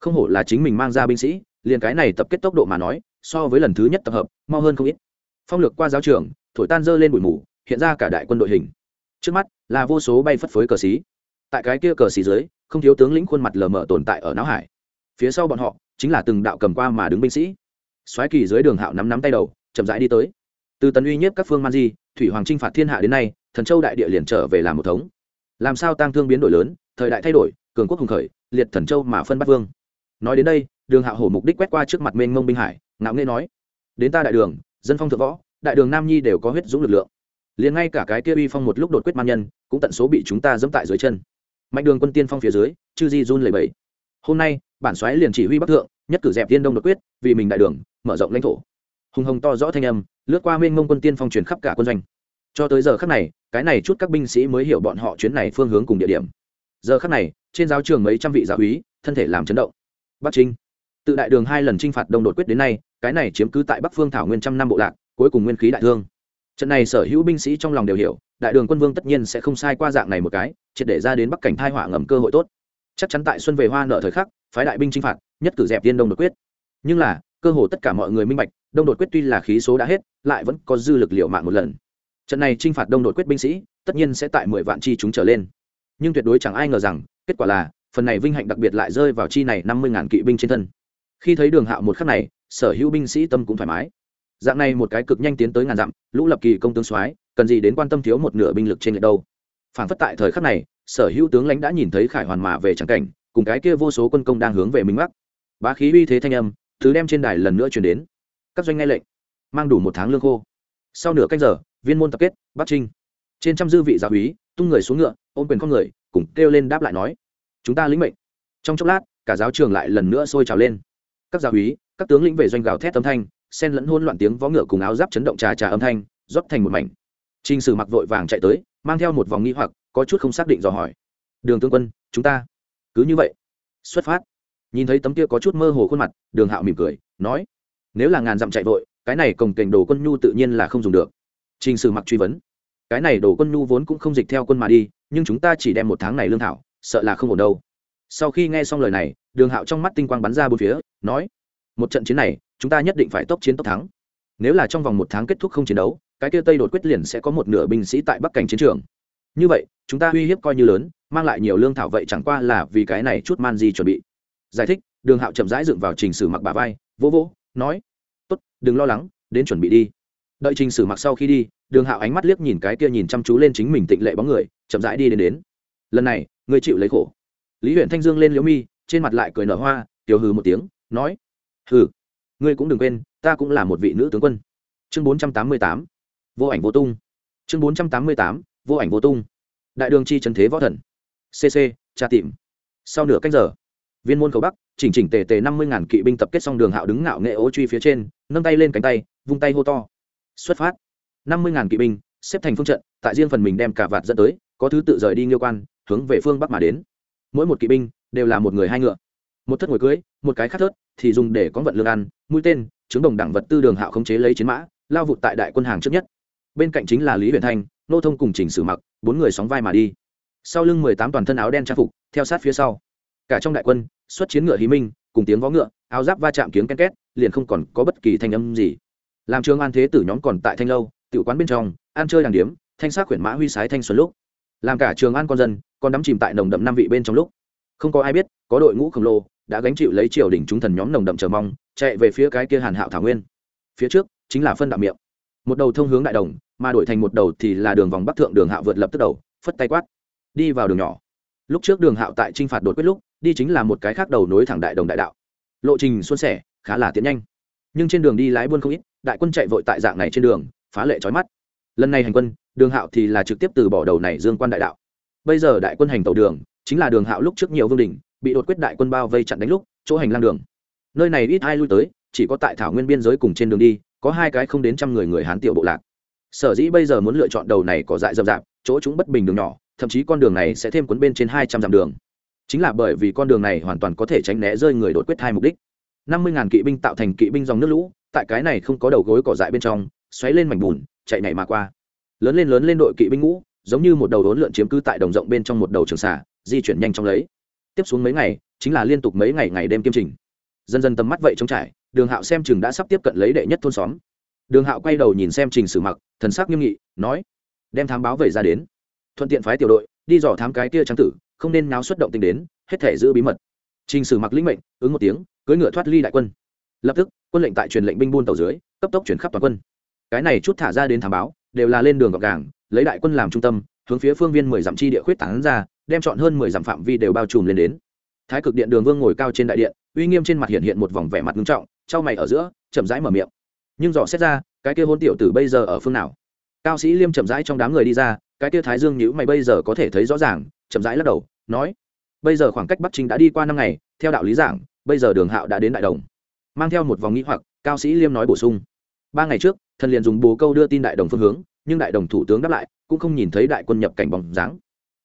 Không hổ là chính mình mang ra binh sĩ, liền cái này tập kết tốc độ mà nói, so với lần thứ nhất tập hợp, mau hơn không ít. Phong lược qua giáo trường, thổi tan dơ lên bụi mù, hiện ra cả đại quân đội hình. Trước mắt, là vô số bay phất phới cờ xí. Tại cái kia cờ xí dưới không thiếu tướng lĩnh khuôn mặt lờ mờ tồn tại ở não hải. Phía sau bọn họ, chính là từng đạo cầm qua mà đứng binh sĩ. Xoáy kỳ dưới đường hạo nắm nắm tay đầu, chậm rãi đi tới. Từ tần uy nhiếp các phương man di, thủy hoàng trinh phạt thiên hạ đến nay, thần châu đại địa liền trở về làm một thống. Làm sao tăng thương biến đổi lớn, thời đại thay đổi, cường quốc hùng khởi, liệt thần châu mà phân bắt vương. Nói đến đây, đường hạo hổ mục đích quét qua trước mặt mênh mông binh hải, ngạo nghê nói, đến ta đại đường, dân phong thượng võ, đại đường nam nhi đều có huyết dũng lực lượng. Liền ngay cả cái kia uy phong một lúc đột quyết man nhân, cũng tận số bị chúng ta dẫm tại dưới chân mạnh đường quân tiên phong phía dưới, chư di run lầy bẫy hôm nay, bản xoáy liền chỉ huy bắc thượng, nhất cử dẹp tiên đông đột quyết, vì mình đại đường, mở rộng lãnh thổ. Hùng hồng to rõ thanh âm, lướt qua mênh mông quân tiên phong truyền khắp cả quân doanh. Cho tới giờ khắc này, cái này chút các binh sĩ mới hiểu bọn họ chuyến này phương hướng cùng địa điểm. Giờ khắc này, trên giáo trường mấy trăm vị giáo úy, thân thể làm chấn động. Bắc trinh tự đại đường hai lần chinh phạt đông đột quyết đến nay, cái này chiếm cứ tại bắc phương thảo nguyên trăm năm bộ lạc, cuối cùng nguyên khí đại thương. Trận này sở hữu binh sĩ trong lòng đều hiểu đại đường quân vương tất nhiên sẽ không sai qua dạng này một cái, triệt để ra đến bắc cảnh thai họa ngầm cơ hội tốt. Chắc chắn tại xuân về hoa nợ thời khắc, phái đại binh chinh phạt, nhất cử dẹp tiên đông đột quyết. Nhưng là, cơ hồ tất cả mọi người minh bạch, đông đột quyết tuy là khí số đã hết, lại vẫn có dư lực liệu mạng một lần. Trận này chinh phạt đông đột quyết binh sĩ, tất nhiên sẽ tại mười vạn chi chúng trở lên. Nhưng tuyệt đối chẳng ai ngờ rằng, kết quả là, phần này vinh hạnh đặc biệt lại rơi vào chi này năm mươi ngàn kỵ binh trên thân. Khi thấy đường hạo một khắc này, sở hữu binh sĩ tâm cũng thoải mái. Dạng này một cái cực nhanh tiến tới ngàn dặm, lũ lập kỳ công tướng soái cần gì đến quan tâm thiếu một nửa binh lực trên lệch đâu. Phản phất tại thời khắc này, sở hữu tướng lãnh đã nhìn thấy khải hoàn mà về trắng cảnh, cùng cái kia vô số quân công đang hướng về minh mắc. Bá khí uy thế thanh âm, thứ đem trên đài lần nữa chuyển đến. Các doanh nghe lệnh, mang đủ một tháng lương khô. Sau nửa canh giờ, viên môn tập kết, bắc trinh. Trên trăm dư vị giáo úy, tung người xuống ngựa, ôm quyền con người, cùng kêu lên đáp lại nói, chúng ta lĩnh mệnh. Trong chốc lát, cả giáo trường lại lần nữa sôi trào lên. Các giáo úy, các tướng lĩnh về doanh gào thét âm thanh sen lẫn hôn loạn tiếng vó ngựa cùng áo giáp chấn động trà trà âm thanh, rót thành một mảnh. Trình Sử mặc vội vàng chạy tới, mang theo một vòng nghi hoặc, có chút không xác định dò hỏi. "Đường tướng quân, chúng ta cứ như vậy, xuất phát." Nhìn thấy tấm kia có chút mơ hồ khuôn mặt, Đường Hạo mỉm cười, nói: "Nếu là ngàn dặm chạy vội, cái này cùng kềnh đồ quân nhu tự nhiên là không dùng được." Trình Sử mặc truy vấn: "Cái này đồ quân nhu vốn cũng không dịch theo quân mà đi, nhưng chúng ta chỉ đem một tháng này lương thảo, sợ là không ổn đâu sau khi nghe xong lời này đường hạo trong mắt tinh quang bắn ra bốn phía nói một trận chiến này chúng ta nhất định phải tốc chiến tốc thắng nếu là trong vòng một tháng kết thúc không chiến đấu cái kia tây đột quyết liền sẽ có một nửa binh sĩ tại bắc cảnh chiến trường. Như vậy, chúng ta uy hiếp coi như lớn, mang lại nhiều lương thảo vậy chẳng qua là vì cái này chút man di chuẩn bị. Giải thích, đường hạo chậm rãi dựng vào trình sử mặc bà vai, vỗ vỗ, nói, tốt, đừng lo lắng, đến chuẩn bị đi. Đợi trình sử mặc sau khi đi, đường hạo ánh mắt liếc nhìn cái kia nhìn chăm chú lên chính mình tịnh lệ bóng người, chậm rãi đi đến đến. Lần này, ngươi chịu lấy khổ. Lý huyện thanh dương lên liễu mi, trên mặt lại cười nở hoa, tiểu hừ một tiếng, nói, hừ, ngươi cũng đừng quên, ta cũng là một vị nữ tướng quân. Chương bốn trăm tám mươi tám vô ảnh vô tung. Chương bốn trăm tám mươi tám, vô ảnh vô tung. Đại đường chi trần thế võ thần. Cc tra tìm. Sau nửa cách giờ, viên môn cầu bắc, chỉnh chỉnh tề tề năm mươi ngàn kỵ binh tập kết xong đường hạo đứng ngạo nghệ ố truy phía trên, nâng tay lên cánh tay, vung tay hô to. Xuất phát. năm mươi ngàn kỵ binh xếp thành phương trận, tại riêng phần mình đem cả vạt dẫn tới, có thứ tự rời đi nghiêu quan, hướng về phương bắc mà đến. Mỗi một kỵ binh đều là một người hai ngựa. Một thất ngồi cưới, một cái khác thớt, thì dùng để có vận lương ăn, mũi tên chứng đồng đẳng vật tư đường hạo khống chế lấy chiến mã, lao vụt tại đại quân hàng trước nhất bên cạnh chính là lý huyền thanh nô thông cùng chỉnh sử mặc bốn người sóng vai mà đi sau lưng mười tám toàn thân áo đen trang phục theo sát phía sau cả trong đại quân xuất chiến ngựa hí minh cùng tiếng vó ngựa áo giáp va chạm kiếm ken két liền không còn có bất kỳ thanh âm gì làm trường an thế tử nhóm còn tại thanh lâu tự quán bên trong ăn chơi đàng điếm thanh sát huyện mã huy sái thanh xuân lúc làm cả trường an con dân còn đắm chìm tại nồng đậm năm vị bên trong lúc không có ai biết có đội ngũ khổng lồ đã gánh chịu lấy triều đình chúng thần nhóm nồng đậm chờ mong chạy về phía cái kia hàn hạo thảo nguyên phía trước chính là phân đạo miệng một đầu thông hướng đại đồng mà đổi thành một đầu thì là đường vòng bắc thượng đường hạo vượt lập tức đầu, phất tay quát. Đi vào đường nhỏ. Lúc trước đường hạo tại t r i n h phạt đột quyết lúc, đi chính là một cái khác đầu nối thẳng đại đồng đại đạo. Lộ trình xuân sẻ, khá là tiến nhanh. Nhưng trên đường đi lái buôn không ít, đại quân chạy vội tại dạng này trên đường, phá lệ trói mắt. Lần này hành quân, đường hạo thì là trực tiếp từ bỏ đầu này dương quan đại đạo. Bây giờ đại quân hành tàu đường, chính là đường hạo lúc trước nhiều vương đình bị đột quyết đại quân bao vây chặn đánh lúc, chỗ hành lang đường. Nơi này ít ai lui tới, chỉ có tại thảo nguyên biên giới cùng trên đường đi, có hai cái không đến trăm người người hán tiểu bộ lạc sở dĩ bây giờ muốn lựa chọn đầu này có dại rậm rạp, chỗ chúng bất bình đường nhỏ, thậm chí con đường này sẽ thêm cuốn bên trên hai trăm dặm đường. Chính là bởi vì con đường này hoàn toàn có thể tránh né rơi người đột quyết hai mục đích. Năm mươi ngàn kỵ binh tạo thành kỵ binh dòng nước lũ, tại cái này không có đầu gối cỏ dại bên trong, xoáy lên mảnh bùn, chạy nhảy mà qua. Lớn lên lớn lên đội kỵ binh ngũ, giống như một đầu đốn lượn chiếm cứ tại đồng rộng bên trong một đầu trường xả di chuyển nhanh trong lấy. Tiếp xuống mấy ngày, chính là liên tục mấy ngày ngày đêm kiêm trình. Dần dần tầm mắt vậy trống trải, đường hạo xem chừng đã sắp tiếp cận lấy đệ nhất thôn xóm đường hạo quay đầu nhìn xem trình sử mặc, thần sắc nghiêm nghị, nói, đem thám báo về ra đến. Thuận tiện phái tiểu đội, đi dò thám cái kia trang tử, không nên náo xuất động tình đến, hết thể giữ bí mật. Trình sử mặc lĩnh mệnh, ứng một tiếng, cưỡi ngựa thoát ly đại quân. Lập tức, quân lệnh tại truyền lệnh binh buôn tàu dưới, cấp tốc chuyển khắp toàn quân. Cái này chút thả ra đến thám báo, đều là lên đường gọc gàng, lấy đại quân làm trung tâm, hướng phía phương viên mười dặm chi địa khuyết tán ra, đem chọn hơn mười dặm phạm vi đều bao trùm lên đến. Thái cực điện đường vương ngồi cao trên đại điện, uy nghiêm trên mặt hiện hiện một vòng vẻ mặt nghiêm trọng, trao mày ở giữa, chậm rãi mở miệng nhưng dò xét ra, cái kia hôn tiểu tử bây giờ ở phương nào? Cao sĩ liêm chậm rãi trong đám người đi ra, cái kia thái dương nhữ mày bây giờ có thể thấy rõ ràng, chậm rãi lắc đầu, nói, bây giờ khoảng cách bắc trinh đã đi qua năm ngày, theo đạo lý giảng, bây giờ đường hạo đã đến đại đồng. Mang theo một vòng nghĩ hoặc, cao sĩ liêm nói bổ sung, ba ngày trước, thần liền dùng bồ câu đưa tin đại đồng phương hướng, nhưng đại đồng thủ tướng đáp lại, cũng không nhìn thấy đại quân nhập cảnh bóng dáng.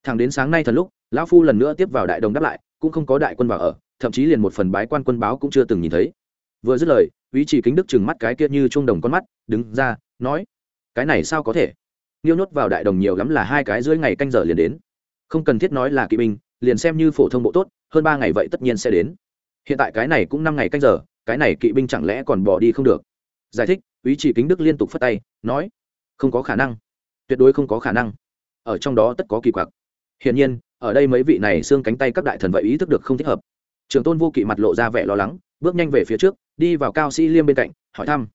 Thẳng đến sáng nay thần lúc, lão phu lần nữa tiếp vào đại đồng đáp lại, cũng không có đại quân vào ở, thậm chí liền một phần bái quan quân báo cũng chưa từng nhìn thấy. Vừa dứt lời ý chỉ kính đức chừng mắt cái kia như trung đồng con mắt, đứng ra, nói, cái này sao có thể? Nghiêu nhốt vào đại đồng nhiều lắm là hai cái dưới ngày canh giờ liền đến. Không cần thiết nói là kỵ binh, liền xem như phổ thông bộ tốt, hơn ba ngày vậy tất nhiên sẽ đến. Hiện tại cái này cũng năm ngày canh giờ, cái này kỵ binh chẳng lẽ còn bỏ đi không được? Giải thích, ý chỉ kính đức liên tục phất tay, nói, không có khả năng. Tuyệt đối không có khả năng. Ở trong đó tất có kỳ quặc. Hiển nhiên, ở đây mấy vị này xương cánh tay các đại thần vậy ý thức được không thích hợp. Trường tôn vô kỵ mặt lộ ra vẻ lo lắng bước nhanh về phía trước, đi vào cao sĩ liêm bên cạnh, hỏi thăm.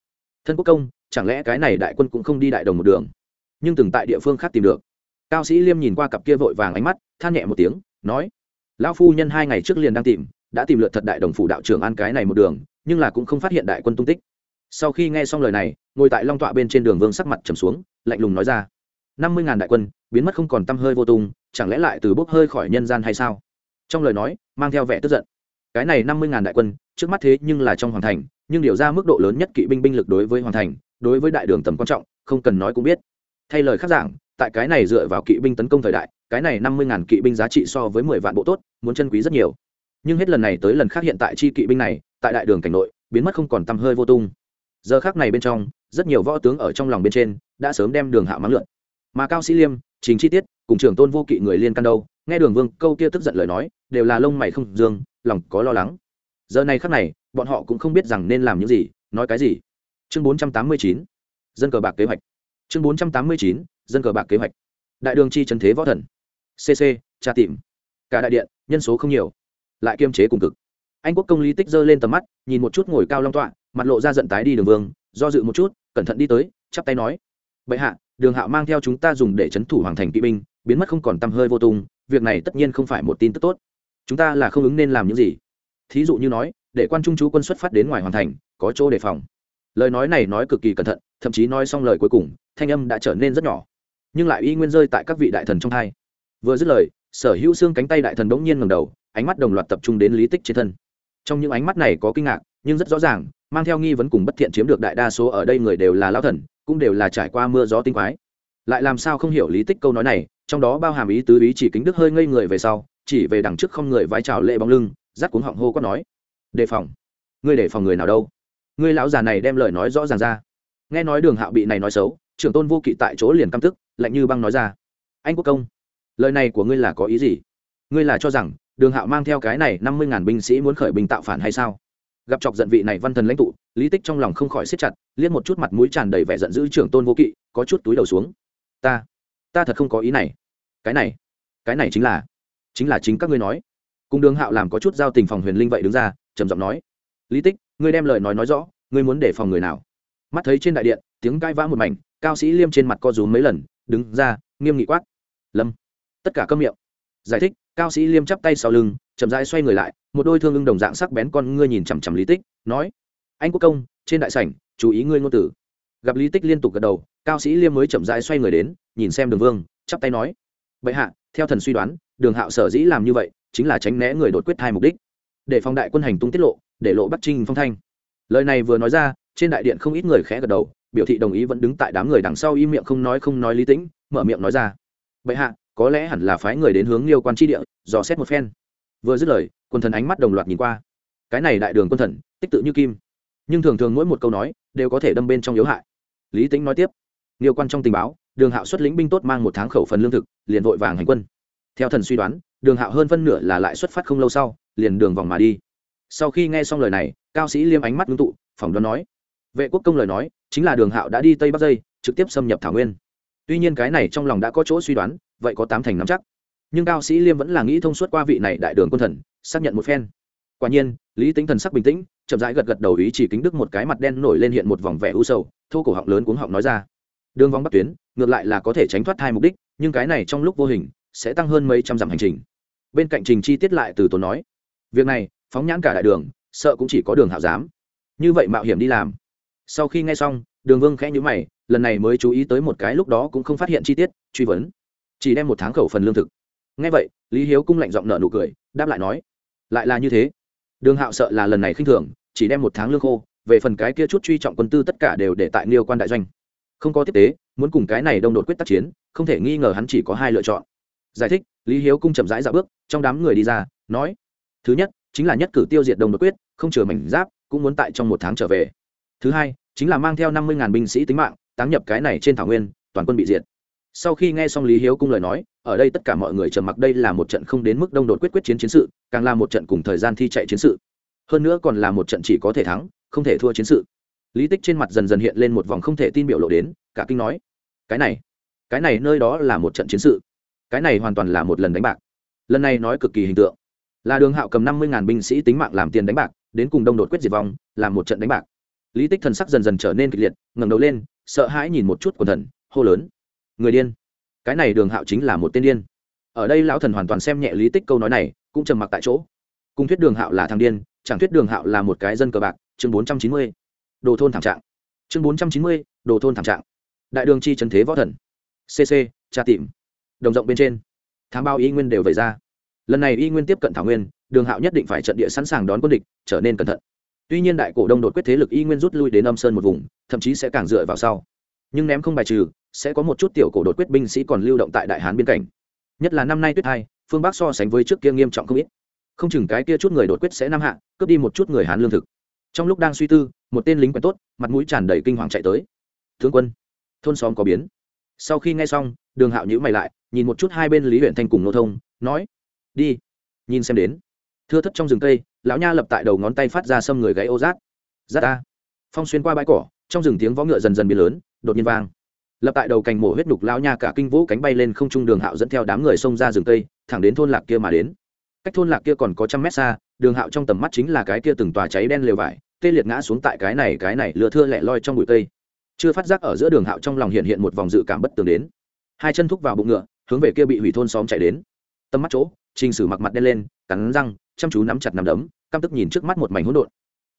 Thân quốc công, chẳng lẽ cái này đại quân cũng không đi đại đồng một đường? Nhưng từng tại địa phương khác tìm được. Cao sĩ liêm nhìn qua cặp kia vội vàng ánh mắt, than nhẹ một tiếng, nói, lão phu nhân hai ngày trước liền đang tìm, đã tìm lượt thật đại đồng phủ đạo trưởng an cái này một đường, nhưng là cũng không phát hiện đại quân tung tích. Sau khi nghe xong lời này, ngồi tại long tọa bên trên đường vương sắc mặt trầm xuống, lạnh lùng nói ra, năm mươi ngàn đại quân, biến mất không còn t hơi vô tung, chẳng lẽ lại từ bốc hơi khỏi nhân gian hay sao? Trong lời nói, mang theo vẻ tức giận, cái này năm mươi ngàn đại quân trước mắt thế nhưng là trong hoàng thành, nhưng điều ra mức độ lớn nhất kỵ binh binh lực đối với hoàng thành, đối với đại đường tầm quan trọng, không cần nói cũng biết. Thay lời khác giảng, tại cái này dựa vào kỵ binh tấn công thời đại, cái này năm mươi ngàn kỵ binh giá trị so với mười vạn bộ tốt, muốn chân quý rất nhiều. Nhưng hết lần này tới lần khác hiện tại chi kỵ binh này, tại đại đường cảnh nội, biến mất không còn tăm hơi vô tung. Giờ khác này bên trong, rất nhiều võ tướng ở trong lòng bên trên, đã sớm đem đường hạ mắng lượn. Mà cao sĩ liêm, trình chi tiết, cùng trưởng tôn vô kỵ người liên căn đâu, nghe đường vương câu kia tức giận lời nói, đều là lông mày không dương, lòng có lo lắng giờ này khắc này, bọn họ cũng không biết rằng nên làm những gì, nói cái gì. Chương bốn trăm tám mươi chín, dân cờ bạc kế hoạch. Chương bốn trăm tám mươi chín, dân cờ bạc kế hoạch. Đại đường chi trần thế võ thần. Cc tra tìm. Cả đại điện, nhân số không nhiều, lại kiềm chế cùng cực. Anh quốc công lý tích giơ lên tầm mắt, nhìn một chút ngồi cao long tọa, mặt lộ ra giận tái đi đường vương, do dự một chút, cẩn thận đi tới, chắp tay nói. Bệ hạ, đường hạo mang theo chúng ta dùng để c h ấ n thủ hoàng thành kỵ binh, biến mất không còn t hơi vô tung, việc này tất nhiên không phải một tin tức tốt. Chúng ta là không ứng nên làm những gì thí dụ như nói, để quan trung chú quân xuất phát đến ngoài hoàn thành, có chỗ đề phòng. Lời nói này nói cực kỳ cẩn thận, thậm chí nói xong lời cuối cùng, thanh âm đã trở nên rất nhỏ. Nhưng lại y nguyên rơi tại các vị đại thần trong hai vừa dứt lời, sở hữu xương cánh tay đại thần đống nhiên ngầm đầu, ánh mắt đồng loạt tập trung đến lý tích trên thân. Trong những ánh mắt này có kinh ngạc, nhưng rất rõ ràng, mang theo nghi vấn cùng bất thiện chiếm được đại đa số ở đây người đều là lao thần, cũng đều là trải qua mưa gió tinh quái. Lại làm sao không hiểu lý tích câu nói này, trong đó bao hàm ý tứ ý chỉ kính đức hơi ngây người về sau, chỉ về đằng trước không người vái chào lệ bóng lưng rát cuống họng hô quát nói, đề phòng? Ngươi đề phòng người nào đâu? Ngươi lão già này đem lời nói rõ ràng ra. Nghe nói đường hạo bị này nói xấu, trưởng tôn vô kỵ tại chỗ liền căm tức, lạnh như băng nói ra, anh quốc công, lời này của ngươi là có ý gì? Ngươi là cho rằng đường hạo mang theo cái này năm mươi ngàn binh sĩ muốn khởi binh tạo phản hay sao? Gặp chọc giận vị này văn thần lãnh tụ, lý tích trong lòng không khỏi siết chặt, liếc một chút mặt mũi tràn đầy vẻ giận dữ trưởng tôn vô kỵ, có chút túi đầu xuống, ta ta thật không có ý này. Cái này cái này chính là chính là chính các ngươi nói cùng đường hạo làm có chút giao tình phòng huyền linh vậy đứng ra, trầm giọng nói, lý tích, ngươi đem lời nói nói rõ, ngươi muốn để phòng người nào? Mắt thấy trên đại điện, tiếng cãi vã một mảnh, cao sĩ liêm trên mặt co rúm mấy lần, đứng ra, nghiêm nghị quát, lâm. Tất cả câm miệng. Giải thích. Cao sĩ liêm chắp tay sau lưng, chậm rãi xoay người lại, một đôi thương ưng đồng dạng sắc bén con ngươi nhìn chằm chằm lý tích, nói, anh quốc công, trên đại sảnh, chú ý ngươi ngôn tử gặp lý tích liên tục gật đầu, cao sĩ liêm mới chậm rãi xoay người đến, nhìn xem đường vương, chắp tay nói, bệ hạ, theo thần suy đoán, đường hạo sở dĩ làm như vậy chính là tránh né người đột quyết hai mục đích. Để phòng đại quân hành tung tiết lộ, để lộ bắc trinh phong thanh. Lời này vừa nói ra, trên đại điện không ít người khẽ gật đầu, biểu thị đồng ý vẫn đứng tại đám người đằng sau im miệng không nói không nói lý tĩnh, mở miệng nói ra. Bệ hạ, có lẽ hẳn là phái người đến hướng liêu quan tri địa, dò xét một phen. Vừa dứt lời, quân thần ánh mắt đồng loạt nhìn qua. Cái này đại đường quân thần, tích tự như kim. Nhưng thường thường mỗi một câu nói, đều có thể đâm bên trong yếu hại. Lý tính nói tiếp. Liêu quan trong tình báo, đường hạo xuất lĩnh binh tốt mang một tháng khẩu phần lương thực, liền vội vàng hành quân. Theo thần suy đoán đường hạo hơn phân nửa là lại xuất phát không lâu sau, liền đường vòng mà đi. Sau khi nghe xong lời này, cao sĩ liêm ánh mắt ngưng tụ, phỏng đoán nói, vệ quốc công lời nói, chính là đường hạo đã đi tây bắc dây, trực tiếp xâm nhập thảo nguyên. Tuy nhiên cái này trong lòng đã có chỗ suy đoán, vậy có tám thành nắm chắc. Nhưng cao sĩ liêm vẫn là nghĩ thông suốt qua vị này đại đường quân thần, xác nhận một phen. Quả nhiên, lý tính thần sắc bình tĩnh, chậm rãi gật gật đầu ý chỉ kính đức một cái mặt đen nổi lên hiện một vòng vẻ u sầu, thô cổ họng lớn cuống họng nói ra. Đường vòng bắc tuyến, ngược lại là có thể tránh thoát hai mục đích, nhưng cái này trong lúc vô hình sẽ tăng hơn mấy trăm dặm hành trình. Bên cạnh trình chi tiết lại từ tốn nói, việc này, phóng nhãn cả đại đường, sợ cũng chỉ có đường hạo dám như vậy mạo hiểm đi làm. Sau khi nghe xong, đường vương khẽ nhữ mày, lần này mới chú ý tới một cái lúc đó cũng không phát hiện chi tiết, truy vấn. Chỉ đem một tháng khẩu phần lương thực. Nghe vậy, lý hiếu cung lạnh giọng nợ nụ cười, đáp lại nói, lại là như thế. Đường hạo sợ là lần này khinh thường, chỉ đem một tháng lương khô, về phần cái kia chút truy trọng quân tư tất cả đều để tại Niêu quan đại doanh. Không có tiếp tế, muốn cùng cái này đông đột quyết tác chiến, không thể nghi ngờ hắn chỉ có hai lựa chọn giải thích, lý hiếu cung chậm rãi dạo bước, trong đám người đi ra, nói, thứ nhất, chính là nhất cử tiêu diệt đông đột quyết, không chừa mảnh giáp, cũng muốn tại trong một tháng trở về. Thứ hai, chính là mang theo năm mươi binh sĩ tính mạng, táng nhập cái này trên thảo nguyên, toàn quân bị diệt. Sau khi nghe xong lý hiếu cung lời nói, ở đây tất cả mọi người trầm mặc đây là một trận không đến mức đông đột quyết quyết chiến chiến sự, càng là một trận cùng thời gian thi chạy chiến sự. Hơn nữa còn là một trận chỉ có thể thắng, không thể thua chiến sự. Lý tích trên mặt dần dần hiện lên một vòng không thể tin biểu lộ đến, cả kinh nói, cái này cái này nơi đó là một trận chiến sự cái này hoàn toàn là một lần đánh bạc. Lần này nói cực kỳ hình tượng. Là đường hạo cầm năm mươi binh sĩ tính mạng làm tiền đánh bạc, đến cùng đông đột quyết diệt vong làm một trận đánh bạc. Lý tích thần sắc dần dần trở nên kịch liệt, ngẩng đầu lên, sợ hãi nhìn một chút của thần, hô lớn. Người điên. Cái này đường hạo chính là một tên điên. Ở đây lão thần hoàn toàn xem nhẹ lý tích câu nói này, cũng trầm mặc tại chỗ. Cùng thuyết đường hạo là thằng điên, chẳng thuyết đường hạo là một cái dân cờ bạc, chương bốn trăm chín mươi. Đồ thôn thảm trạng. Chương bốn trăm chín mươi, đồ thôn thảm trạng. Đại đường chi trần thế võ thần. Cc tra tìm đồng rộng bên trên. Thám bao y nguyên đều về ra. Lần này y nguyên tiếp cận thảo nguyên, đường hạo nhất định phải trận địa sẵn sàng đón quân địch, trở nên cẩn thận. Tuy nhiên đại cổ đông đột quyết thế lực y nguyên rút lui đến âm sơn một vùng, thậm chí sẽ càng dựa vào sau. Nhưng ném không bài trừ, sẽ có một chút tiểu cổ đột quyết binh sĩ còn lưu động tại đại hán biên cảnh. Nhất là năm nay tuyết hai phương bắc so sánh với trước kia nghiêm trọng không ít. Không chừng cái kia chút người đột quyết sẽ nam hạ, cướp đi một chút người hán lương thực. Trong lúc đang suy tư, một tên lính quen tốt, mặt mũi tràn đầy kinh hoàng chạy tới. Tướng quân, thôn xóm có biến sau khi nghe xong, đường hạo nhữ mày lại, nhìn một chút hai bên lý huyện thanh cùng nô thông, nói, đi, nhìn xem đến. Thưa thất trong rừng cây, lão nha lập tại đầu ngón tay phát ra xâm người gáy ô rát. Rát ta phong xuyên qua bãi cỏ, trong rừng tiếng võ ngựa dần dần biến lớn, đột nhiên vang. Lập tại đầu cành mổ huyết nhục lão nha cả kinh vũ cánh bay lên không trung đường hạo dẫn theo đám người xông ra rừng cây, thẳng đến thôn lạc kia mà đến. Cách thôn lạc kia còn có trăm mét xa, đường hạo trong tầm mắt chính là cái kia từng tòa cháy đen lều vải, tê liệt ngã xuống tại cái này cái này lừa thưa lẹ loi trong bụi cây chưa phát giác ở giữa đường hạo trong lòng hiện hiện một vòng dự cảm bất tường đến. Hai chân thúc vào bụng ngựa, hướng về kia bị hủy thôn xóm chạy đến. Tầm mắt chỗ, trình sử mặc mặt đen lên, cắn răng, chăm chú nắm chặt nắm đấm, căm tức nhìn trước mắt một mảnh hỗn độn.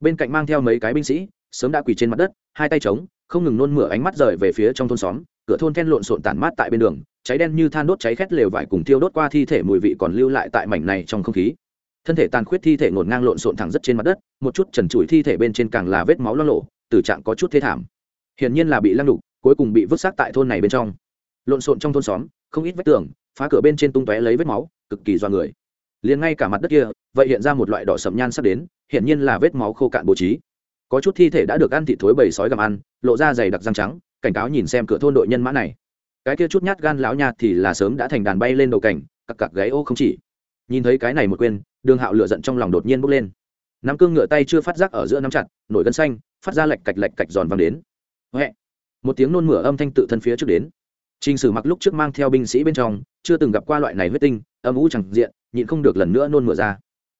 Bên cạnh mang theo mấy cái binh sĩ, sớm đã quỳ trên mặt đất, hai tay trống không ngừng nôn mửa ánh mắt rời về phía trong thôn xóm, cửa thôn then lộn xộn tản mát tại bên đường, cháy đen như than đốt cháy khét lều vải cùng thiêu đốt qua thi thể mùi vị còn lưu lại tại mảnh này trong không khí. Thân thể tàn khuyết thi thể ngổn ngang lộn xộn thẳng rất trên mặt đất, một chút trần trụi thi thể bên trên càng là vết máu lo lộ, tử trạng có chút thế thảm hiển nhiên là bị lăng đục, cuối cùng bị vứt xác tại thôn này bên trong. Lộn xộn trong thôn xóm, không ít vách tường, phá cửa bên trên tung tóe lấy vết máu, cực kỳ do người. Liền ngay cả mặt đất kia, vậy hiện ra một loại đỏ sậm nhan sắp đến, hiển nhiên là vết máu khô cạn bố trí. Có chút thi thể đã được ăn thịt thối bầy sói gặm ăn, lộ ra dày đặc răng trắng, cảnh cáo nhìn xem cửa thôn đội nhân mã này. Cái kia chút nhát gan lão nha thì là sớm đã thành đàn bay lên đầu cảnh, cặc cặc gáy ô không chỉ. Nhìn thấy cái này một quên, đường hạo lửa giận trong lòng đột nhiên bốc lên. Nắm cương ngựa tay chưa phát giác ở giữa nắm chặt, nổi gân xanh, phát ra lạch cạch lạch cạch giòn vàng đến huệ một tiếng nôn mửa âm thanh tự thân phía trước đến Trình Sử Mặc lúc trước mang theo binh sĩ bên trong, chưa từng gặp qua loại này huyết tinh, âm u chẳng diện, nhịn không được lần nữa nôn mửa ra.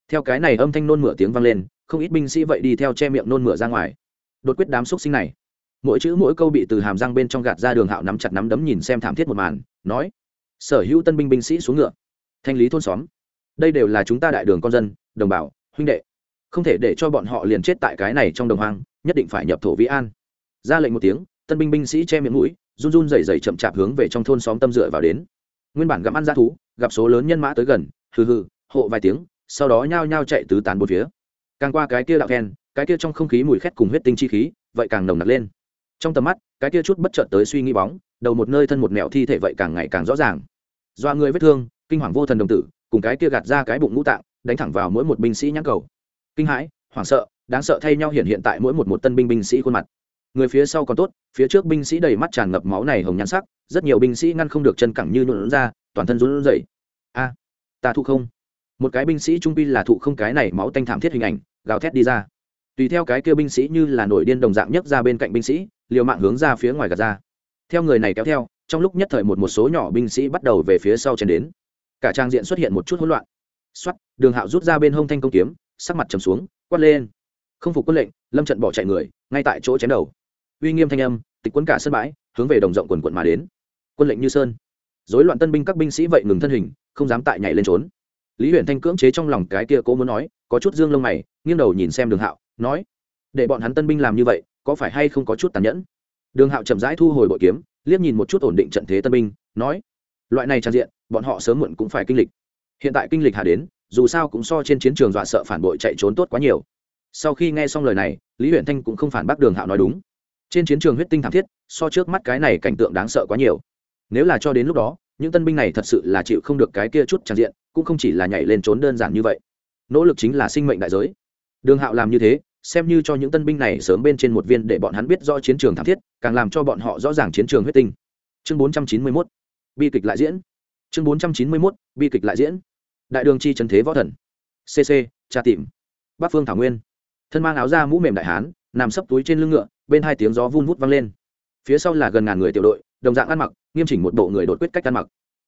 Theo cái này âm thanh nôn mửa tiếng vang lên, không ít binh sĩ vậy đi theo che miệng nôn mửa ra ngoài. Đột quyết đám xúc sinh này, mỗi chữ mỗi câu bị từ hàm răng bên trong gạt ra đường hạo nắm chặt nắm đấm nhìn xem thảm thiết một màn, nói: "Sở hữu tân binh binh sĩ xuống ngựa, thanh lý thôn xóm. Đây đều là chúng ta đại đường con dân, đồng bào, huynh đệ. Không thể để cho bọn họ liền chết tại cái này trong đồng hoang, nhất định phải nhập thổ vĩ an." Ra lệnh một tiếng, tân binh binh sĩ che miệng mũi, run run rẩy rẩy chậm chạp hướng về trong thôn xóm tâm dựa vào đến. Nguyên bản gặm ăn ra thú gặp số lớn nhân mã tới gần hừ hừ hộ vài tiếng sau đó nhao nhao chạy tứ tán bốn phía. Càng qua cái kia đạo khen cái kia trong không khí mùi khét cùng huyết tinh chi khí vậy càng nồng nặc lên. Trong tầm mắt cái kia chút bất chợt tới suy nghĩ bóng đầu một nơi thân một mẹo thi thể vậy càng ngày càng rõ ràng. Do người vết thương kinh hoàng vô thần đồng tử cùng cái kia gạt ra cái bụng ngũ tạng đánh thẳng vào mỗi một binh sĩ nhãn cầu. Kinh hãi hoảng sợ đáng sợ thay nhau hiện hiện tại mỗi một một tân binh binh sĩ khuôn mặt người phía sau còn tốt, phía trước binh sĩ đầy mắt tràn ngập máu này hồng nhắn sắc, rất nhiều binh sĩ ngăn không được chân cẳng như nhuộn ra, toàn thân run rẩy. A, ta thụ không? Một cái binh sĩ trung pi là thụ không cái này máu tanh thảm thiết hình ảnh, gào thét đi ra. Tùy theo cái kia binh sĩ như là nổi điên đồng dạng nhất ra bên cạnh binh sĩ, liều mạng hướng ra phía ngoài gạt ra. Theo người này kéo theo, trong lúc nhất thời một một số nhỏ binh sĩ bắt đầu về phía sau chen đến. Cả trang diện xuất hiện một chút hỗn loạn. Xoắt đường hạo rút ra bên hông thanh công kiếm, sắc mặt trầm xuống, quát lên. Không phục quân lệnh, lâm trận bỏ chạy người, ngay tại chỗ chém đầu uy nghiêm thanh âm, tịch quấn cả sân bãi, hướng về đồng rộng quần quận mà đến. Quân lệnh như sơn. Dối loạn tân binh các binh sĩ vậy ngừng thân hình, không dám tại nhảy lên trốn. Lý huyện thanh cưỡng chế trong lòng cái kia cố muốn nói, có chút dương lông mày, nghiêng đầu nhìn xem đường hạo, nói, để bọn hắn tân binh làm như vậy, có phải hay không có chút tàn nhẫn? Đường hạo chậm rãi thu hồi bội kiếm, liếc nhìn một chút ổn định trận thế tân binh, nói, loại này trang diện, bọn họ sớm muộn cũng phải kinh lịch. Hiện tại kinh lịch hạ đến, dù sao cũng so trên chiến trường dọa sợ phản bội chạy trốn tốt quá nhiều. Sau khi nghe xong lời này, lý huyện thanh cũng không phản bác đường hạo nói đúng trên chiến trường huyết tinh thảm thiết so trước mắt cái này cảnh tượng đáng sợ quá nhiều. Nếu là cho đến lúc đó những tân binh này thật sự là chịu không được cái kia chút tràn diện cũng không chỉ là nhảy lên trốn đơn giản như vậy. Nỗ lực chính là sinh mệnh đại giới. Đường hạo làm như thế xem như cho những tân binh này sớm bên trên một viên để bọn hắn biết do chiến trường thảm thiết càng làm cho bọn họ rõ ràng chiến trường huyết tinh. Chương 491, bi kịch lại diễn. Chương 491, bi kịch lại diễn. Đại đường chi trần thế võ thần. Cc tra tìm bắc phương thảo nguyên. Thân mang áo da mũ mềm đại hán nằm sấp túi trên lưng ngựa bên hai tiếng gió vun vút vang lên. Phía sau là gần ngàn người tiểu đội, đồng dạng ăn mặc, nghiêm chỉnh một bộ người đột quyết cách ăn mặc.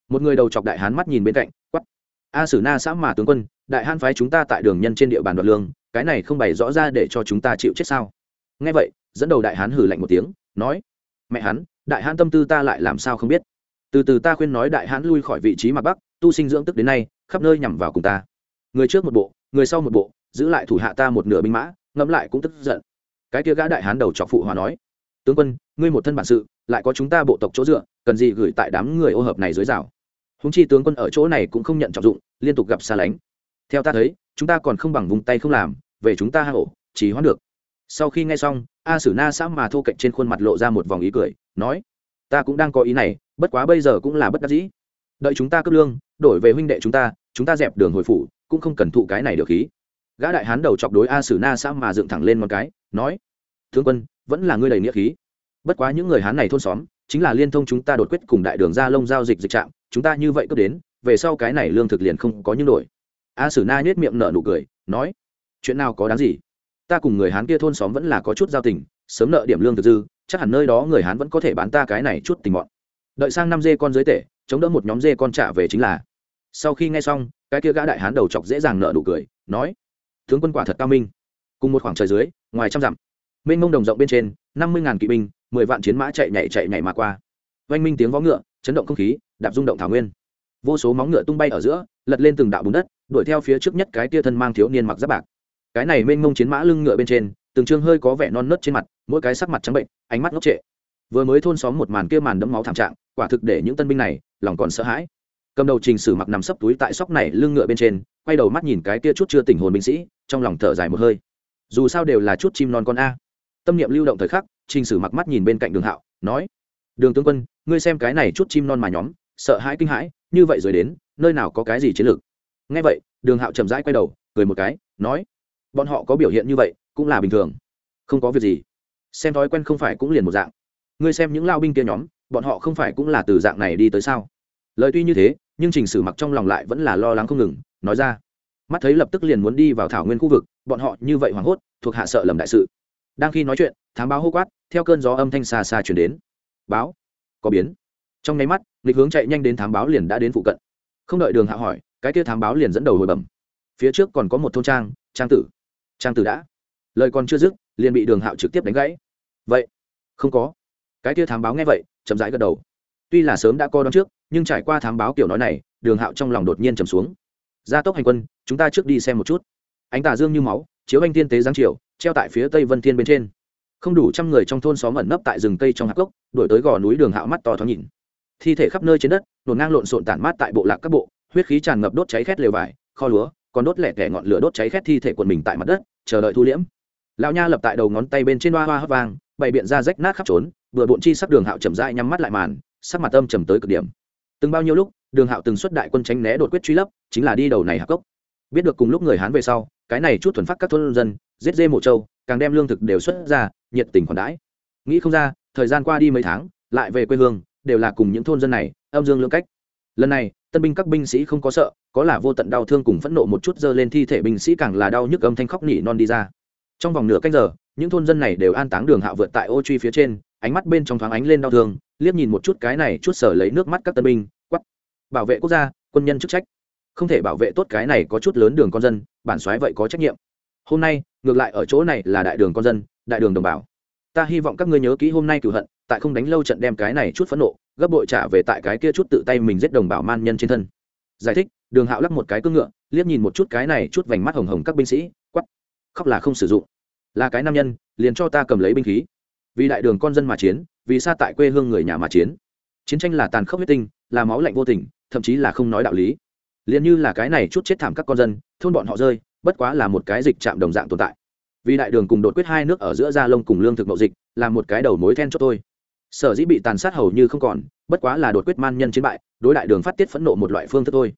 Một người đầu chọc đại hán mắt nhìn bên cạnh quắp a sử na xã mà tướng quân, đại hán phái chúng ta tại đường nhân trên địa bàn đoạt lương, cái này không bày rõ ra để cho chúng ta chịu chết sao? Nghe vậy, dẫn đầu đại hán hử lạnh một tiếng, nói, mẹ hắn, đại hán tâm tư ta lại làm sao không biết? Từ từ ta khuyên nói đại hán lui khỏi vị trí mặt bắc, tu sinh dưỡng tức đến nay, khắp nơi nhằm vào cùng ta. Người trước một bộ, người sau một bộ, giữ lại thủ hạ ta một nửa binh mã, ngẫm lại cũng tức giận cái kia gã đại hán đầu trọc phụ hòa nói, tướng quân, ngươi một thân bản sự, lại có chúng ta bộ tộc chỗ dựa, cần gì gửi tại đám người ô hợp này dưới rào. Húng chi tướng quân ở chỗ này cũng không nhận trọng dụng, liên tục gặp xa lánh. Theo ta thấy, chúng ta còn không bằng vùng tay không làm, về chúng ta hang ổ chỉ hoãn được. Sau khi nghe xong, a sử na xã mà thô cạnh trên khuôn mặt lộ ra một vòng ý cười, nói, ta cũng đang có ý này, bất quá bây giờ cũng là bất đắc dĩ. Đợi chúng ta cấp lương, đổi về huynh đệ chúng ta chúng ta dẹp đường hồi phủ, cũng không cần thụ cái này được khí gã đại hán đầu chọc đối a sử na xã mà dựng thẳng lên một cái, nói thương quân, vẫn là ngươi đầy nghĩa khí. Bất quá những người hán này thôn xóm, chính là liên thông chúng ta đột quyết cùng đại đường ra lông giao dịch dịch trạm, chúng ta như vậy cấp đến, về sau cái này lương thực liền không có những đổi. A sử na nhếch miệng nở nụ cười, nói, chuyện nào có đáng gì? Ta cùng người hán kia thôn xóm vẫn là có chút giao tình, sớm nợ điểm lương thực dư, chắc hẳn nơi đó người hán vẫn có thể bán ta cái này chút tình bọn. đợi sang năm dê con dưới tể, chống đỡ một nhóm dê con trả về chính là. Sau khi nghe xong, cái kia gã đại hán đầu chọc dễ dàng nợ nụ cười, nói tướng quân quả thật cao minh. Cùng một khoảng trời dưới, ngoài trăm dặm, mênh mông đồng rộng bên trên, năm mươi ngàn kỵ binh, mười vạn chiến mã chạy nhảy chạy nhảy mà qua. Oanh minh tiếng vó ngựa, chấn động không khí, đạp rung động thảo nguyên. Vô số móng ngựa tung bay ở giữa, lật lên từng đạo bùn đất, đuổi theo phía trước nhất cái tia thân mang thiếu niên mặc giáp bạc. Cái này mênh mông chiến mã lưng ngựa bên trên, từng chương hơi có vẻ non nớt trên mặt, mỗi cái sắc mặt trắng bệnh, ánh mắt ngốc trệ. Vừa mới thôn xóm một màn kia màn đẫm máu thảm trạng, quả thực để những tân binh này lòng còn sợ hãi. Cầm đầu trình sử mặc nằm sấp túi tại sóc này lưng ngựa bên trên quay đầu mắt nhìn cái kia chút chưa tỉnh hồn binh sĩ, trong lòng thở dài một hơi. Dù sao đều là chút chim non con a. Tâm niệm lưu động thời khắc, trình sử mặc mắt nhìn bên cạnh đường hạo, nói, đường tướng quân, ngươi xem cái này chút chim non mà nhóm, sợ hãi kinh hãi, như vậy rồi đến, nơi nào có cái gì chiến lược? Ngay vậy, đường hạo chậm rãi quay đầu, cười một cái, nói, bọn họ có biểu hiện như vậy, cũng là bình thường. Không có việc gì. Xem thói quen không phải cũng liền một dạng. Ngươi xem những lao binh kia nhóm, bọn họ không phải cũng là từ dạng này đi tới sao? Lời tuy như thế, nhưng trình sử mặc trong lòng lại vẫn là lo lắng không ngừng nói ra. Mắt thấy lập tức liền muốn đi vào thảo nguyên khu vực, bọn họ như vậy hoảng hốt, thuộc hạ sợ lầm đại sự. Đang khi nói chuyện, thám báo hô quát, theo cơn gió âm thanh xa xa chuyển đến. Báo, có biến. Trong nháy mắt, nghịch hướng chạy nhanh đến thám báo liền đã đến phụ cận. Không đợi đường hạ hỏi, cái kia thám báo liền dẫn đầu hồi bẩm. Phía trước còn có một thôn trang trang tử. Trang tử đã. Lời còn chưa dứt, liền bị đường hạo trực tiếp đánh gãy. Vậy, không có. Cái kia thám báo nghe vậy, chậm rãi gật đầu. Tuy là sớm đã co đón trước, nhưng trải qua thám báo kiểu nói này, đường hạo trong lòng đột nhiên trầm xuống gia tốc hành quân, chúng ta trước đi xem một chút. Ánh tà dương như máu, chiếu anh thiên tế giáng triều, treo tại phía tây vân thiên bên trên. Không đủ trăm người trong thôn xóm ẩn nấp tại rừng cây trong hạc gốc đổi tới gò núi đường hạo mắt to thoáng nhìn. Thi thể khắp nơi trên đất, nổn ngang lộn xộn tản mát tại bộ lạc các bộ, huyết khí tràn ngập đốt cháy khét lều vải, kho lúa, còn đốt lẻ tẻ ngọn lửa đốt cháy khét thi thể quần mình tại mặt đất, chờ đợi thu liễm. Lão nha lập tại đầu ngón tay bên trên hoa hoa hấp vang, bày biện ra rách nát khắp trốn, vừa bộn chi sắc đường hạo chậm rãi nhắm mắt lại màn, sắc mặt âm trầm tới cực điểm. Từng bao nhiêu lúc, đường hạo từng xuất đại quân tránh né đột quyết truy lấp chính là đi đầu này hạc cốc. Biết được cùng lúc người hán về sau, cái này chút thuần phát các thôn dân, giết dê mộ châu càng đem lương thực đều xuất ra, nhiệt tình khoản đãi. Nghĩ không ra, thời gian qua đi mấy tháng, lại về quê hương, đều là cùng những thôn dân này, âm dương lương cách. Lần này, tân binh các binh sĩ không có sợ, có là vô tận đau thương cùng phẫn nộ một chút dơ lên thi thể binh sĩ càng là đau nhức âm thanh khóc nỉ non đi ra. Trong vòng nửa canh giờ, những thôn dân này đều an táng đường hạ vượt tại ô truy phía trên, ánh mắt bên trong thoáng ánh lên đau thương, liếc nhìn một chút cái này chút sở lấy nước mắt các tân binh quắp bảo vệ quốc gia, quân nhân chức trách không thể bảo vệ tốt cái này có chút lớn đường con dân, bản soái vậy có trách nhiệm. Hôm nay, ngược lại ở chỗ này là đại đường con dân, đại đường đồng bào. Ta hy vọng các ngươi nhớ kỹ hôm nay cửu hận, tại không đánh lâu trận đem cái này chút phẫn nộ, gấp bội trả về tại cái kia chút tự tay mình giết đồng bào man nhân trên thân. Giải thích, đường hạo lắc một cái cưỡng ngựa, liếc nhìn một chút cái này chút vành mắt hồng hồng các binh sĩ quắp khóc là không sử dụng. Là cái nam nhân, liền cho ta cầm lấy binh khí. Vì đại đường con dân mà chiến, vì xa tại quê hương người nhà mà chiến. Chiến tranh là tàn khốc huyết tinh, là máu lạnh vô tình, thậm chí là không nói đạo lý liền như là cái này chút chết thảm các con dân, thôn bọn họ rơi, bất quá là một cái dịch chạm đồng dạng tồn tại. Vì đại đường cùng đột quyết hai nước ở giữa gia lông cùng lương thực mậu dịch, là một cái đầu mối then cho tôi sở dĩ bị tàn sát hầu như không còn, bất quá là đột quyết man nhân chiến bại, đối đại đường phát tiết phẫn nộ một loại phương thức thôi.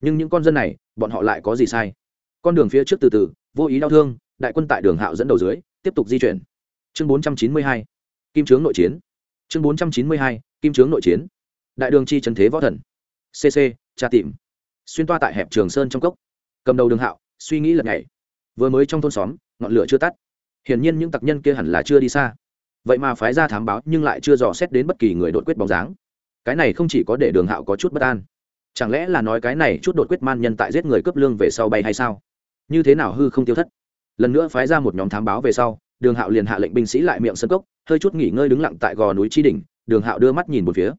Nhưng những con dân này, bọn họ lại có gì sai? Con đường phía trước từ từ, vô ý đau thương, đại quân tại đường hạo dẫn đầu dưới, tiếp tục di chuyển. Chương bốn trăm chín mươi hai, kim trướng nội chiến. Chương bốn trăm chín mươi hai, kim trướng nội chiến. Đại đường chi trần thế võ thần. Cc tra tìm xuyên toa tại hẹp trường sơn trong cốc, cầm đầu đường hạo, suy nghĩ lật ngày vừa mới trong thôn xóm, ngọn lửa chưa tắt. Hiển nhiên những tặc nhân kia hẳn là chưa đi xa. Vậy mà phái ra thám báo nhưng lại chưa dò xét đến bất kỳ người đột quyết bóng dáng. Cái này không chỉ có để đường hạo có chút bất an. Chẳng lẽ là nói cái này chút đột quyết man nhân tại giết người cướp lương về sau bay hay sao? Như thế nào hư không tiêu thất? Lần nữa phái ra một nhóm thám báo về sau, đường hạo liền hạ lệnh binh sĩ lại miệng sân cốc, hơi chút nghỉ ngơi đứng lặng tại gò núi tri đỉnh, đường hạo đưa mắt nhìn một phía.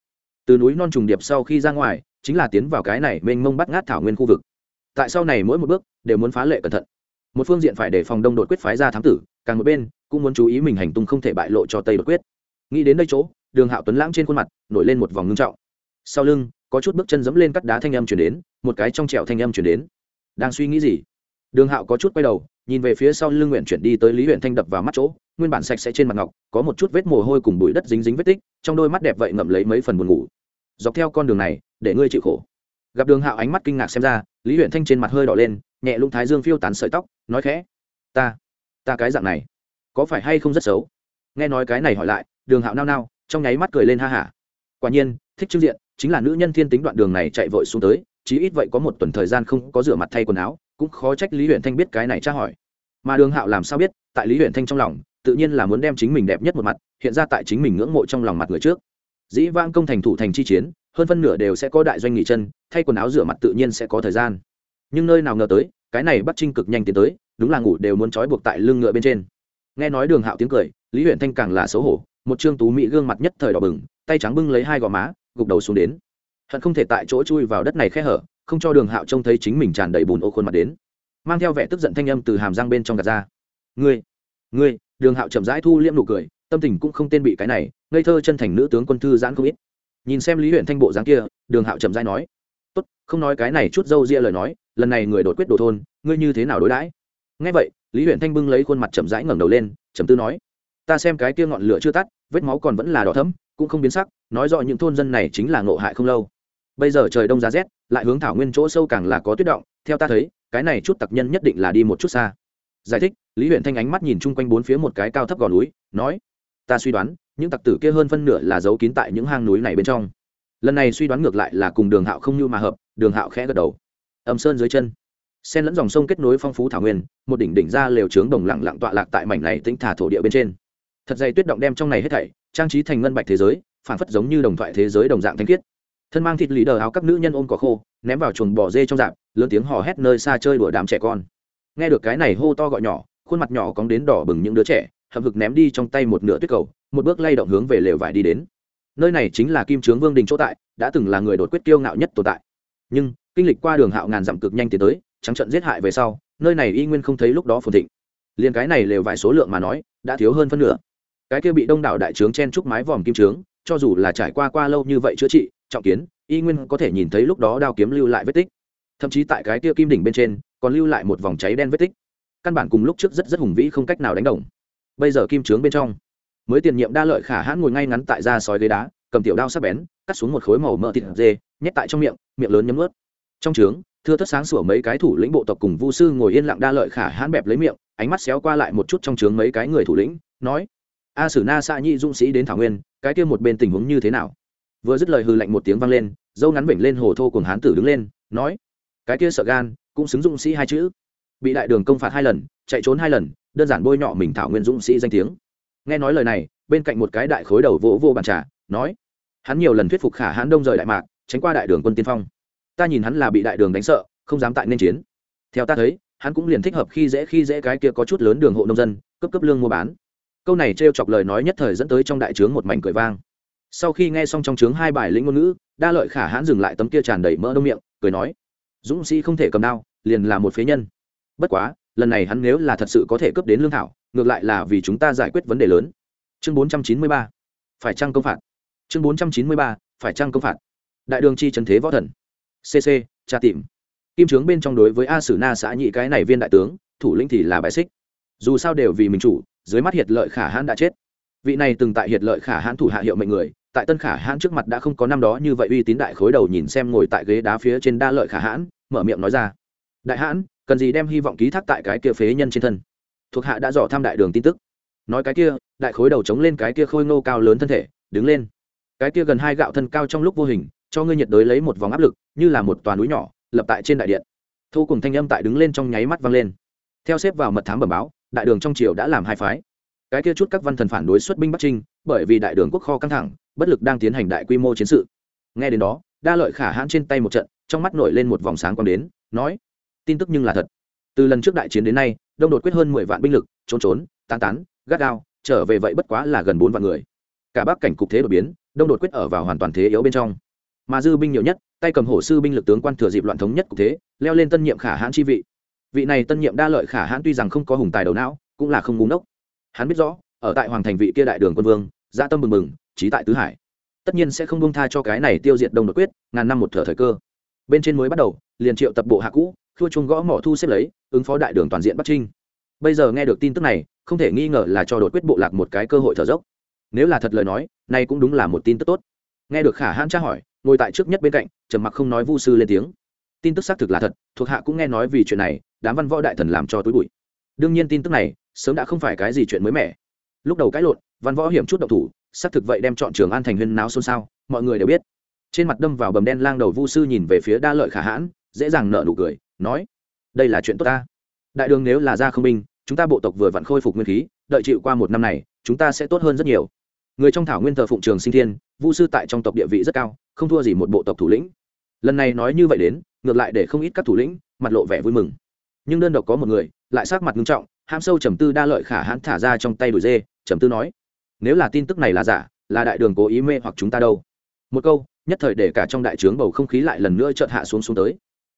Từ núi non trùng điệp sau khi ra ngoài chính là tiến vào cái này mênh mông bắt ngát thảo nguyên khu vực. Tại sau này mỗi một bước, đều muốn phá lệ cẩn thận. Một phương diện phải để phòng đông đột quyết phái ra thám tử, càng một bên, cũng muốn chú ý mình hành tung không thể bại lộ cho tây đột quyết. Nghĩ đến đây chỗ, đường hạo tuấn lãng trên khuôn mặt nổi lên một vòng ngưng trọng. Sau lưng, có chút bước chân dẫm lên cắt đá thanh âm chuyển đến, một cái trong trẹo thanh âm chuyển đến. Đang suy nghĩ gì? Đường hạo có chút quay đầu, nhìn về phía sau lưng nguyện chuyển đi tới lý huyện thanh đập vào mắt chỗ, nguyên bản sạch sẽ trên mặt ngọc, có một chút vết mồ hôi cùng bụi đất dính dính vết tích, trong đôi mắt đẹp vậy ngậm lấy mấy phần buồn ngủ. Dọc theo con đường này để ngươi chịu khổ. Gặp đường hạo ánh mắt kinh ngạc xem ra, lý huyện thanh trên mặt hơi đỏ lên, nhẹ lung thái dương phiêu tán sợi tóc, nói khẽ, ta ta cái dạng này, có phải hay không rất xấu? Nghe nói cái này hỏi lại, đường hạo nao nao, trong nháy mắt cười lên ha hả. Quả nhiên, thích trưng diện, chính là nữ nhân thiên tính đoạn đường này chạy vội xuống tới, chí ít vậy có một tuần thời gian không có rửa mặt thay quần áo, cũng khó trách lý huyện thanh biết cái này tra hỏi. Mà đường hạo làm sao biết, tại lý huyện thanh trong lòng, tự nhiên là muốn đem chính mình đẹp nhất một mặt, hiện ra tại chính mình ngưỡng mộ trong lòng mặt người trước. Dĩ vang công thành thủ thành chi chiến hơn phân nửa đều sẽ có đại doanh nghỉ chân, thay quần áo rửa mặt tự nhiên sẽ có thời gian. Nhưng nơi nào ngờ tới, cái này bắt trinh cực nhanh tiến tới, đúng là ngủ đều muốn trói buộc tại lưng ngựa bên trên. Nghe nói đường hạo tiếng cười, lý huyện thanh càng là xấu hổ, một trương tú mỹ gương mặt nhất thời đỏ bừng, tay trắng bưng lấy hai gò má, gục đầu xuống đến. Hận không thể tại chỗ chui vào đất này khe hở, không cho đường hạo trông thấy chính mình tràn đầy bùn ô khuôn mặt đến. Mang theo vẻ tức giận thanh âm từ hàm răng bên trong gạt ra. Ngươi ngươi! Đường hạo chậm rãi thu liễm nụ cười, tâm tình cũng không tên bị cái này, ngây thơ chân thành nữ tướng quân thư giãn không ít nhìn xem lý huyện thanh bộ dáng kia, đường hạo chậm rãi nói, tốt, không nói cái này chút dâu ria lời nói, lần này người đột quyết đồ thôn, ngươi như thế nào đối đãi? Ngay vậy, lý huyện thanh bưng lấy khuôn mặt chậm rãi ngẩng đầu lên chậm tư nói, ta xem cái kia ngọn lửa chưa tắt, vết máu còn vẫn là đỏ thấm cũng không biến sắc, nói rõ những thôn dân này chính là ngộ hại không lâu. Bây giờ trời đông giá rét, lại hướng thảo nguyên chỗ sâu càng là có tuyết động, theo ta thấy, cái này chút tặc nhân nhất định là đi một chút xa. Giải thích, lý huyện thanh ánh mắt nhìn chung quanh bốn phía một cái cao thấp gò núi, nói, ta suy đoán những tặc tử kia hơn phân nửa là giấu kín tại những hang núi này bên trong. Lần này suy đoán ngược lại là cùng đường hạo không như mà hợp, đường hạo khẽ gật đầu. Ẩm sơn dưới chân. Sen lẫn dòng sông kết nối phong phú thảo nguyên, một đỉnh đỉnh ra lều trướng đồng lặng lặng tọa lạc tại mảnh này tĩnh thả thổ địa bên trên. Thật dày tuyết động đem trong này hết thảy, trang trí thành ngân bạch thế giới phản phất giống như đồng thoại thế giới đồng dạng thanh khiết. Thân mang thịt lì đờ áo các nữ nhân ôm cỏ khô, ném vào chuồng bò dê trong dạp, lớn tiếng hò hét nơi xa chơi đùa đám trẻ con. Nghe được cái này hô to gọi nhỏ, khuôn mặt nhỏ cóng đến đỏ bừng những đứa trẻ hậm hực ném đi trong tay một nửa tuyết cầu, một bước lay động hướng về lều vải đi đến. Nơi này chính là kim trướng vương đình chỗ tại, đã từng là người đột quyết kiêu ngạo nhất tồn tại. Nhưng, kinh lịch qua đường hạo ngàn dặm cực nhanh tiến tới, trắng trận giết hại về sau, nơi này y nguyên không thấy lúc đó phồn thịnh. Liền cái này lều vải số lượng mà nói, đã thiếu hơn phân nửa. Cái kia bị đông đảo đại trướng chen trúc mái vòm kim trướng, cho dù là trải qua qua lâu như vậy chữa trị, trọng kiến, y nguyên có thể nhìn thấy lúc đó đao kiếm lưu lại vết tích. Thậm chí tại cái kia kim đỉnh bên trên, còn lưu lại một vòng cháy đen vết tích. Căn bản cùng lúc trước rất rất hùng vĩ không cách nào đánh đồng bây giờ kim trướng bên trong. Mới tiền nhiệm đa lợi khả hãn ngồi ngay ngắn tại ra sói ghế đá, cầm tiểu đao sắc bén, cắt xuống một khối màu mỡ thịt dê, nhét tại trong miệng miệng lớn nhấm ướt. Trong trướng, thưa thất sáng sủa mấy cái thủ lĩnh bộ tộc cùng vu sư ngồi yên lặng đa lợi khả hãn bẹp lấy miệng, ánh mắt xéo qua lại một chút trong trướng mấy cái người thủ lĩnh, nói, a sử na xạ nhị dũng sĩ đến thảo nguyên, cái kia một bên tình huống như thế nào? Vừa dứt lời hư lạnh một tiếng vang lên, dâu ngắn bệnh lên hồ thô cùng hán tử đứng lên, nói, cái kia sợ gan, cũng xứng dũng sĩ hai chữ. Bị đại đường công phạt hai lần, chạy trốn hai lần đơn giản bôi nhọ mình thảo nguyên dũng sĩ danh tiếng. Nghe nói lời này, bên cạnh một cái đại khối đầu vỗ vô bàn trà, nói, hắn nhiều lần thuyết phục khả hãn đông rời đại mạc, tránh qua đại đường quân tiên phong. Ta nhìn hắn là bị đại đường đánh sợ, không dám tại nên chiến. Theo ta thấy, hắn cũng liền thích hợp khi dễ khi dễ cái kia có chút lớn đường hộ nông dân cấp cấp lương mua bán. Câu này t chọc lời nói nhất thời dẫn tới trong đại trướng một mảnh cười vang. Sau khi nghe xong trong trướng hai bài lĩnh ngôn ngữ, đa lợi khả hãn dừng lại tấm kia tràn đầy mỡ đông miệng, cười nói, dũng sĩ không thể cầm đao, liền là một phế nhân. Bất quá lần này hắn nếu là thật sự có thể cướp đến lương thảo, ngược lại là vì chúng ta giải quyết vấn đề lớn. Chương bốn trăm chín mươi ba, phải trăng công phạt? Chương bốn trăm chín mươi ba, phải trăng công phạt? Đại đường chi trần thế võ thần. Cc tra tìm. Kim trướng bên trong đối với a sử na xã nhị cái này viên đại tướng, thủ lĩnh thì là bài xích. Dù sao đều vì mình chủ, dưới mắt hiệt lợi khả hãn đã chết. Vị này từng tại hiệt lợi khả hãn thủ hạ hiệu mệnh người, tại tân khả hãn trước mặt đã không có năm đó như vậy uy tín đại khối đầu nhìn xem ngồi tại ghế đá phía trên đa lợi khả hãn, mở miệng nói ra. Đại hãn cần gì đem hy vọng ký thác tại cái kia phế nhân trên thân. Thuộc hạ đã dò tham đại đường tin tức. Nói cái kia, đại khối đầu chống lên cái kia khôi ngô cao lớn thân thể, đứng lên. Cái kia gần hai gạo thân cao trong lúc vô hình, cho ngươi nhiệt đới lấy một vòng áp lực, như là một toàn núi nhỏ, lập tại trên đại điện. Thu cùng thanh âm tại đứng lên trong nháy mắt vang lên. Theo xếp vào mật thám bẩm báo, đại đường trong triều đã làm hai phái. Cái kia chút các văn thần phản đối xuất binh bắc trinh, bởi vì đại đường quốc kho căng thẳng, bất lực đang tiến hành đại quy mô chiến sự. Nghe đến đó, đa lợi khả hãn trên tay một trận, trong mắt nổi lên một vòng sáng quang đến, nói tin tức nhưng là thật. Từ lần trước đại chiến đến nay, đông đột quyết hơn mười vạn binh lực, trốn trốn, tán tán, gắt gao, trở về vậy bất quá là gần bốn vạn người. Cả bắc cảnh cục thế đột biến, đông đột quyết ở vào hoàn toàn thế yếu bên trong. Mà dư binh nhiều nhất, tay cầm hổ sư binh lực tướng quan thừa dịp loạn thống nhất cục thế, leo lên tân nhiệm khả hãn chi vị. Vị này tân nhiệm đa lợi khả hãn tuy rằng không có hùng tài đầu não, cũng là không búng đốc hắn biết rõ, ở tại hoàng thành vị kia đại đường quân vương gia tâm mừng mừng trí tại tứ hải. Tất nhiên sẽ không buông tha cho cái này tiêu diệt đông đột quyết, ngàn năm một thở thời cơ. Bên trên mới bắt đầu, liền triệu tập bộ hạ cũ khua chung gõ mỏ thu xếp lấy, ứng phó đại đường toàn diện bắc trinh. Bây giờ nghe được tin tức này, không thể nghi ngờ là cho đột quyết bộ lạc một cái cơ hội thở dốc. Nếu là thật lời nói, nay cũng đúng là một tin tức tốt. Nghe được khả hãn tra hỏi, ngồi tại trước nhất bên cạnh, trầm mặc không nói vu sư lên tiếng. Tin tức xác thực là thật, thuộc hạ cũng nghe nói vì chuyện này, đám văn võ đại thần làm cho túi bụi. Đương nhiên tin tức này, sớm đã không phải cái gì chuyện mới mẻ. Lúc đầu cãi lộn, văn võ hiểm chút độc thủ, xác thực vậy đem chọn trường an thành huyên náo xôn xao, mọi người đều biết. Trên mặt đâm vào bầm đen lang đầu vu sư nhìn về phía đa lợi khả hãn, dễ dàng nợ nụ cười nói, đây là chuyện tốt ta. Đại đường nếu là ra không binh, chúng ta bộ tộc vừa vặn khôi phục nguyên khí, đợi chịu qua một năm này, chúng ta sẽ tốt hơn rất nhiều. Người trong thảo nguyên thờ phụng trường sinh thiên, vu sư tại trong tộc địa vị rất cao, không thua gì một bộ tộc thủ lĩnh. Lần này nói như vậy đến, ngược lại để không ít các thủ lĩnh mặt lộ vẻ vui mừng. Nhưng đơn độc có một người, lại sát mặt nghiêm trọng ham sâu trầm tư đa lợi khả hãn thả ra trong tay đùi dê, trầm tư nói, nếu là tin tức này là giả, là đại đường cố ý mê hoặc chúng ta đâu? Một câu, nhất thời để cả trong đại trướng bầu không khí lại lần nữa chợt hạ xuống xuống tới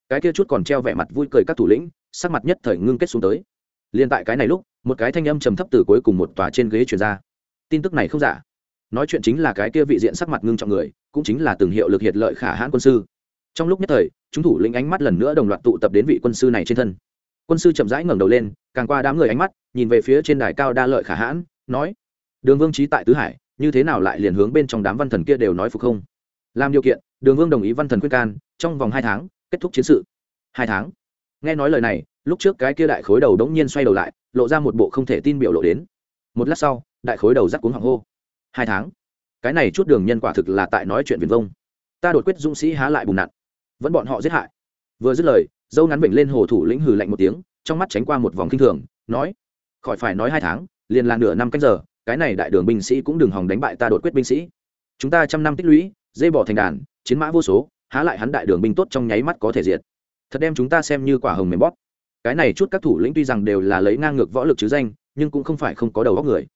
cái kia chút còn treo vẻ mặt vui cười các thủ lĩnh, sắc mặt nhất thời ngưng kết xuống tới. Liền tại cái này lúc, một cái thanh âm trầm thấp từ cuối cùng một tòa trên ghế truyền ra. Tin tức này không giả. Nói chuyện chính là cái kia vị diện sắc mặt ngưng trọng người, cũng chính là từng hiệu lực hiệt lợi khả hãn quân sư. Trong lúc nhất thời, chúng thủ lĩnh ánh mắt lần nữa đồng loạt tụ tập đến vị quân sư này trên thân. Quân sư chậm rãi ngẩng đầu lên, càng qua đám người ánh mắt, nhìn về phía trên đài cao đa lợi khả hãn, nói, đường vương trí tại tứ hải, như thế nào lại liền hướng bên trong đám văn thần kia đều nói phục không? Làm điều kiện, đường vương đồng ý văn thần khuyên can, trong vòng hai tháng kết thúc chiến sự. Hai tháng. Nghe nói lời này, lúc trước cái kia đại khối đầu đống nhiên xoay đầu lại, lộ ra một bộ không thể tin biểu lộ đến. Một lát sau, đại khối đầu rắc cuống hoàng hô. Hai tháng. Cái này chút đường nhân quả thực là tại nói chuyện viền vông. Ta đột quyết dũng sĩ há lại bùn nặn. Vẫn bọn họ giết hại. Vừa dứt lời, dâu ngắn bệnh lên hồ thủ lĩnh hừ lạnh một tiếng, trong mắt tránh qua một vòng kinh thường, nói, khỏi phải nói hai tháng, liền là nửa năm canh giờ, cái này đại đường binh sĩ cũng đừng hòng đánh bại ta đột quyết binh sĩ. Chúng ta trăm năm tích lũy dây bỏ thành đàn, chiến mã vô số há lại hắn đại đường binh tốt trong nháy mắt có thể diệt. Thật đem chúng ta xem như quả hồng mềm bóp. Cái này chút các thủ lĩnh tuy rằng đều là lấy ngang ngược võ lực chứ danh, nhưng cũng không phải không có đầu óc người.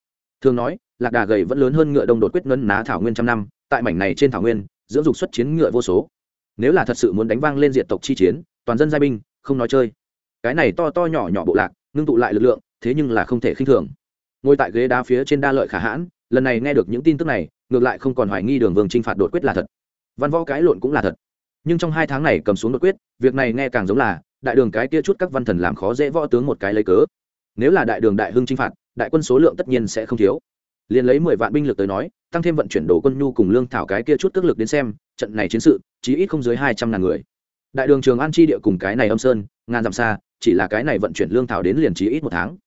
Thường nói, lạc đà gầy vẫn lớn hơn ngựa đông đột quyết ngân ná thảo nguyên trăm năm, tại mảnh này trên thảo nguyên, dưỡng dục xuất chiến ngựa vô số. Nếu là thật sự muốn đánh vang lên diện tộc chi chiến, toàn dân giai binh, không nói chơi. Cái này to to nhỏ nhỏ bộ lạc, ngưng tụ lại lực lượng, thế nhưng là không thể khinh thường. Ngồi tại ghế đá phía trên đa lợi khả hãn, lần này nghe được những tin tức này, ngược lại không còn hoài nghi đường vương t phạt đột quyết là thật. Văn võ cái lộn cũng là thật nhưng trong hai tháng này cầm xuống đột quyết, việc này nghe càng giống là, đại đường cái kia chút các văn thần làm khó dễ võ tướng một cái lấy cớ. Nếu là đại đường đại hưng chinh phạt, đại quân số lượng tất nhiên sẽ không thiếu. Liền lấy mười vạn binh lực tới nói, tăng thêm vận chuyển đồ quân nhu cùng lương thảo cái kia chút tức lực đến xem, trận này chiến sự, chí ít không dưới hai trăm ngàn người. Đại đường trường an chi địa cùng cái này âm sơn, ngàn dặm xa, chỉ là cái này vận chuyển lương thảo đến liền chí ít một tháng.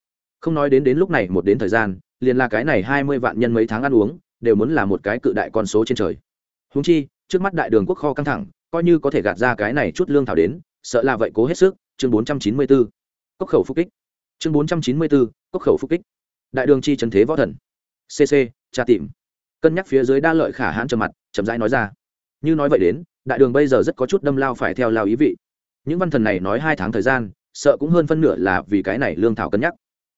Không nói đến đến lúc này một đến thời gian, liền là cái này hai mươi vạn nhân mấy tháng ăn uống, đều muốn là một cái cự đại con số trên trời. Húng chi, trước mắt đại đường quốc kho căng thẳng coi như có thể gạt ra cái này chút lương thảo đến, sợ là vậy cố hết sức. Chương bốn trăm chín mươi b ố cốc khẩu phúc kích. Chương bốn trăm chín mươi b ố cốc khẩu phúc kích. Đại đường chi trần thế võ thần. Cc tra tìm. Cân nhắc phía dưới đa lợi khả hãn trầm mặt, chậm rãi nói ra. Như nói vậy đến, đại đường bây giờ rất có chút đâm lao phải theo lao ý vị. Những văn thần này nói hai tháng thời gian, sợ cũng hơn phân nửa là vì cái này lương thảo cân nhắc.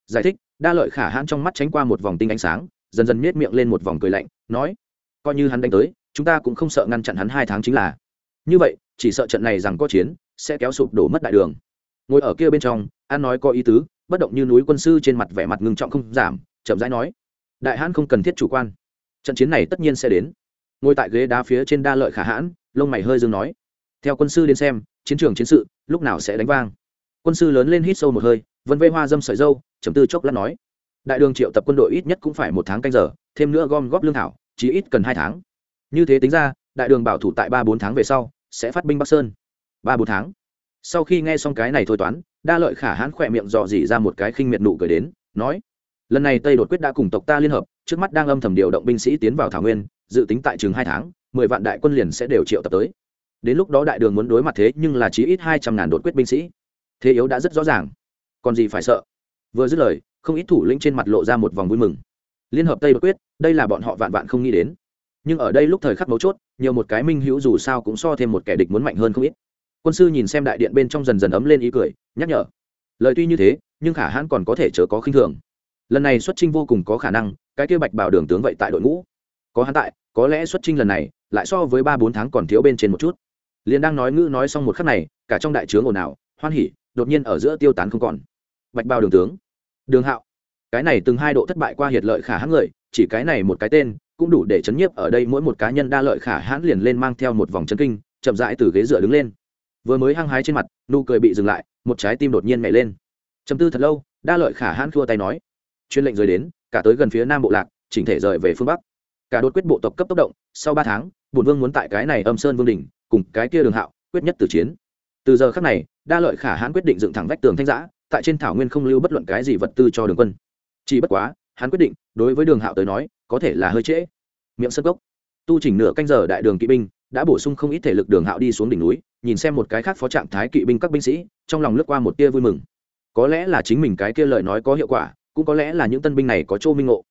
Giải thích, đa lợi khả hãn trong mắt tránh qua một vòng tinh ánh sáng, dần dần nhét miệng lên một vòng cười lạnh, nói, coi như hắn đánh tới, chúng ta cũng không sợ ngăn chặn hắn hai tháng chính là như vậy, chỉ sợ trận này rằng có chiến, sẽ kéo sụp đổ mất đại đường. Ngồi ở kia bên trong, an nói có ý tứ, bất động như núi quân sư trên mặt vẻ mặt ngưng trọng không giảm, chậm rãi nói, đại hãn không cần thiết chủ quan. Trận chiến này tất nhiên sẽ đến. Ngồi tại ghế đá phía trên đa lợi khả hãn, lông mày hơi dương nói, theo quân sư đến xem, chiến trường chiến sự lúc nào sẽ đánh vang? Quân sư lớn lên hít sâu một hơi, vân vây hoa dâm sợi dâu chấm tư chốc lát nói, đại đường triệu tập quân đội ít nhất cũng phải một tháng canh giờ, thêm nữa gom góp lương thảo chỉ ít cần hai tháng. Như thế tính ra đại đường bảo thủ tại ba bốn tháng về sau, sẽ phát binh bắc sơn. Ba bốn tháng. Sau khi nghe xong cái này thôi toán, đa lợi khả hãn khỏe miệng dò dỉ ra một cái khinh miệt nụ cười đến, nói, lần này tây đột quyết đã cùng tộc ta liên hợp, trước mắt đang âm thầm điều động binh sĩ tiến vào thảo nguyên, dự tính tại chừng hai tháng, mười vạn đại quân liền sẽ đều triệu tập tới. Đến lúc đó đại đường muốn đối mặt thế nhưng là chí ít hai trăm ngàn đột quyết binh sĩ. Thế yếu đã rất rõ ràng. Còn gì phải sợ? Vừa dứt lời, không ít thủ lĩnh trên mặt lộ ra một vòng vui mừng. Liên hợp tây đột quyết, đây là bọn họ vạn vạn không nghĩ đến. Nhưng ở đây lúc thời khắc mấu chốt nhiều một cái minh hữu dù sao cũng so thêm một kẻ địch muốn mạnh hơn không ít. Quân sư nhìn xem đại điện bên trong dần dần ấm lên ý cười, nhắc nhở. Lời tuy như thế, nhưng khả hãn còn có thể chớ có khinh thường. Lần này xuất trinh vô cùng có khả năng, cái kia bạch bảo đường tướng vậy tại đội ngũ. Có hắn tại, có lẽ xuất trinh lần này, lại so với ba bốn tháng còn thiếu bên trên một chút. Liền đang nói ngữ nói xong một khắc này, cả trong đại trướng ồn ào, hoan hỉ, đột nhiên ở giữa tiêu tán không còn. Bạch bao đường tướng. Đường hạo. Cái này từng hai độ thất bại qua hiệt lợi khả hãn người, chỉ cái này một cái tên cũng đủ để chấn nhiếp ở đây mỗi một cá nhân đa lợi khả hãn liền lên mang theo một vòng chân kinh, chậm rãi từ ghế dựa đứng lên. Vừa mới hăng hái trên mặt, nụ cười bị dừng lại, một trái tim đột nhiên nhảy lên. Chầm tư thật lâu, đa lợi khả hãn thua tay nói, chuyên lệnh rời đến, cả tới gần phía nam bộ lạc, chỉnh thể rời về phương bắc. Cả đột quyết bộ tộc cấp tốc động, sau ba tháng, bổn vương muốn tại cái này âm sơn vương đình cùng cái kia đường hạo quyết nhất từ chiến. Từ giờ khác này, đa lợi khả hãn quyết định dựng thẳng vách tường thanh giã, tại trên thảo nguyên không lưu bất luận cái gì vật tư cho đường quân. Chỉ bất quá hắn quyết định, đối với đường hạo tới nói, có thể là hơi trễ. Miệng sân cốc. Tu chỉnh nửa canh giờ đại đường kỵ binh, đã bổ sung không ít thể lực đường hạo đi xuống đỉnh núi, nhìn xem một cái khác phó trạng thái kỵ binh các binh sĩ, trong lòng lướt qua một tia vui mừng. Có lẽ là chính mình cái kia lời nói có hiệu quả, cũng có lẽ là những tân binh này có chỗ minh ngộ.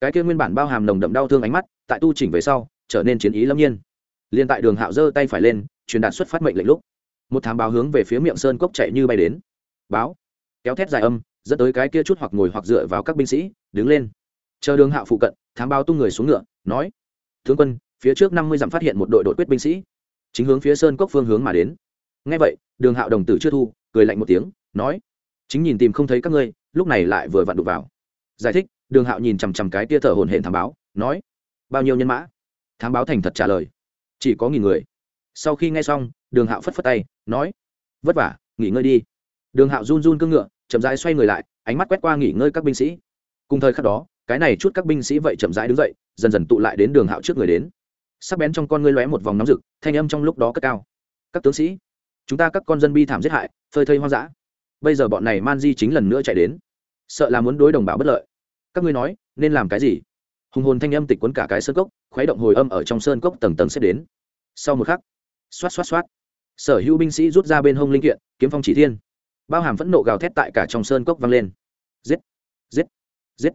Cái kia nguyên bản bao hàm nồng đậm đau thương ánh mắt, tại tu chỉnh về sau, trở nên chiến ý lâm nhiên. Liền tại đường hạo giơ tay phải lên, truyền đạt xuất phát mệnh lệnh lúc, một thám báo hướng về phía miệng sơn cốc chạy như bay đến. Báo. Kéo thét dài âm, dẫn tới cái kia chút hoặc ngồi hoặc dựa vào các binh sĩ đứng lên. Chờ đường hạo phụ cận, thám báo tung người xuống ngựa, nói, tướng quân, phía trước năm mươi dặm phát hiện một đội đội quyết binh sĩ. Chính hướng phía sơn cốc phương hướng mà đến. Ngay vậy, đường hạo đồng tử chưa thu, cười lạnh một tiếng, nói, chính nhìn tìm không thấy các ngươi, lúc này lại vừa vặn đục vào. Giải thích, đường hạo nhìn chằm chằm cái tia thở hồn hển thám báo, nói, bao nhiêu nhân mã? Thám báo thành thật trả lời, chỉ có nghìn người. Sau khi nghe xong, đường hạo phất phất tay, nói, vất vả, nghỉ ngơi đi. Đường hạo run run cương ngựa, chậm rãi xoay người lại, ánh mắt quét qua nghỉ ngơi các binh sĩ cùng thời khắc đó, cái này chút các binh sĩ vậy chậm rãi đứng dậy, dần dần tụ lại đến đường hạo trước người đến. Sắc bén trong con ngươi lóe một vòng nóng rực, thanh âm trong lúc đó cất cao. Các tướng sĩ, chúng ta các con dân bi thảm giết hại, phơi thây hoang dã. Bây giờ bọn này man di chính lần nữa chạy đến. Sợ là muốn đối đồng bào bất lợi. Các ngươi nói, nên làm cái gì? Hùng hồn thanh âm tịch quấn cả cái sơn cốc, khuấy động hồi âm ở trong sơn cốc tầng tầng xếp đến. Sau một khắc, xoát xoát xoát, sở hữu binh sĩ rút ra bên hông linh kiện, kiếm phong chỉ thiên. Bao hàm phẫn nộ gào thét tại cả trong sơn cốc vang lên. Giết! Giết! Giết.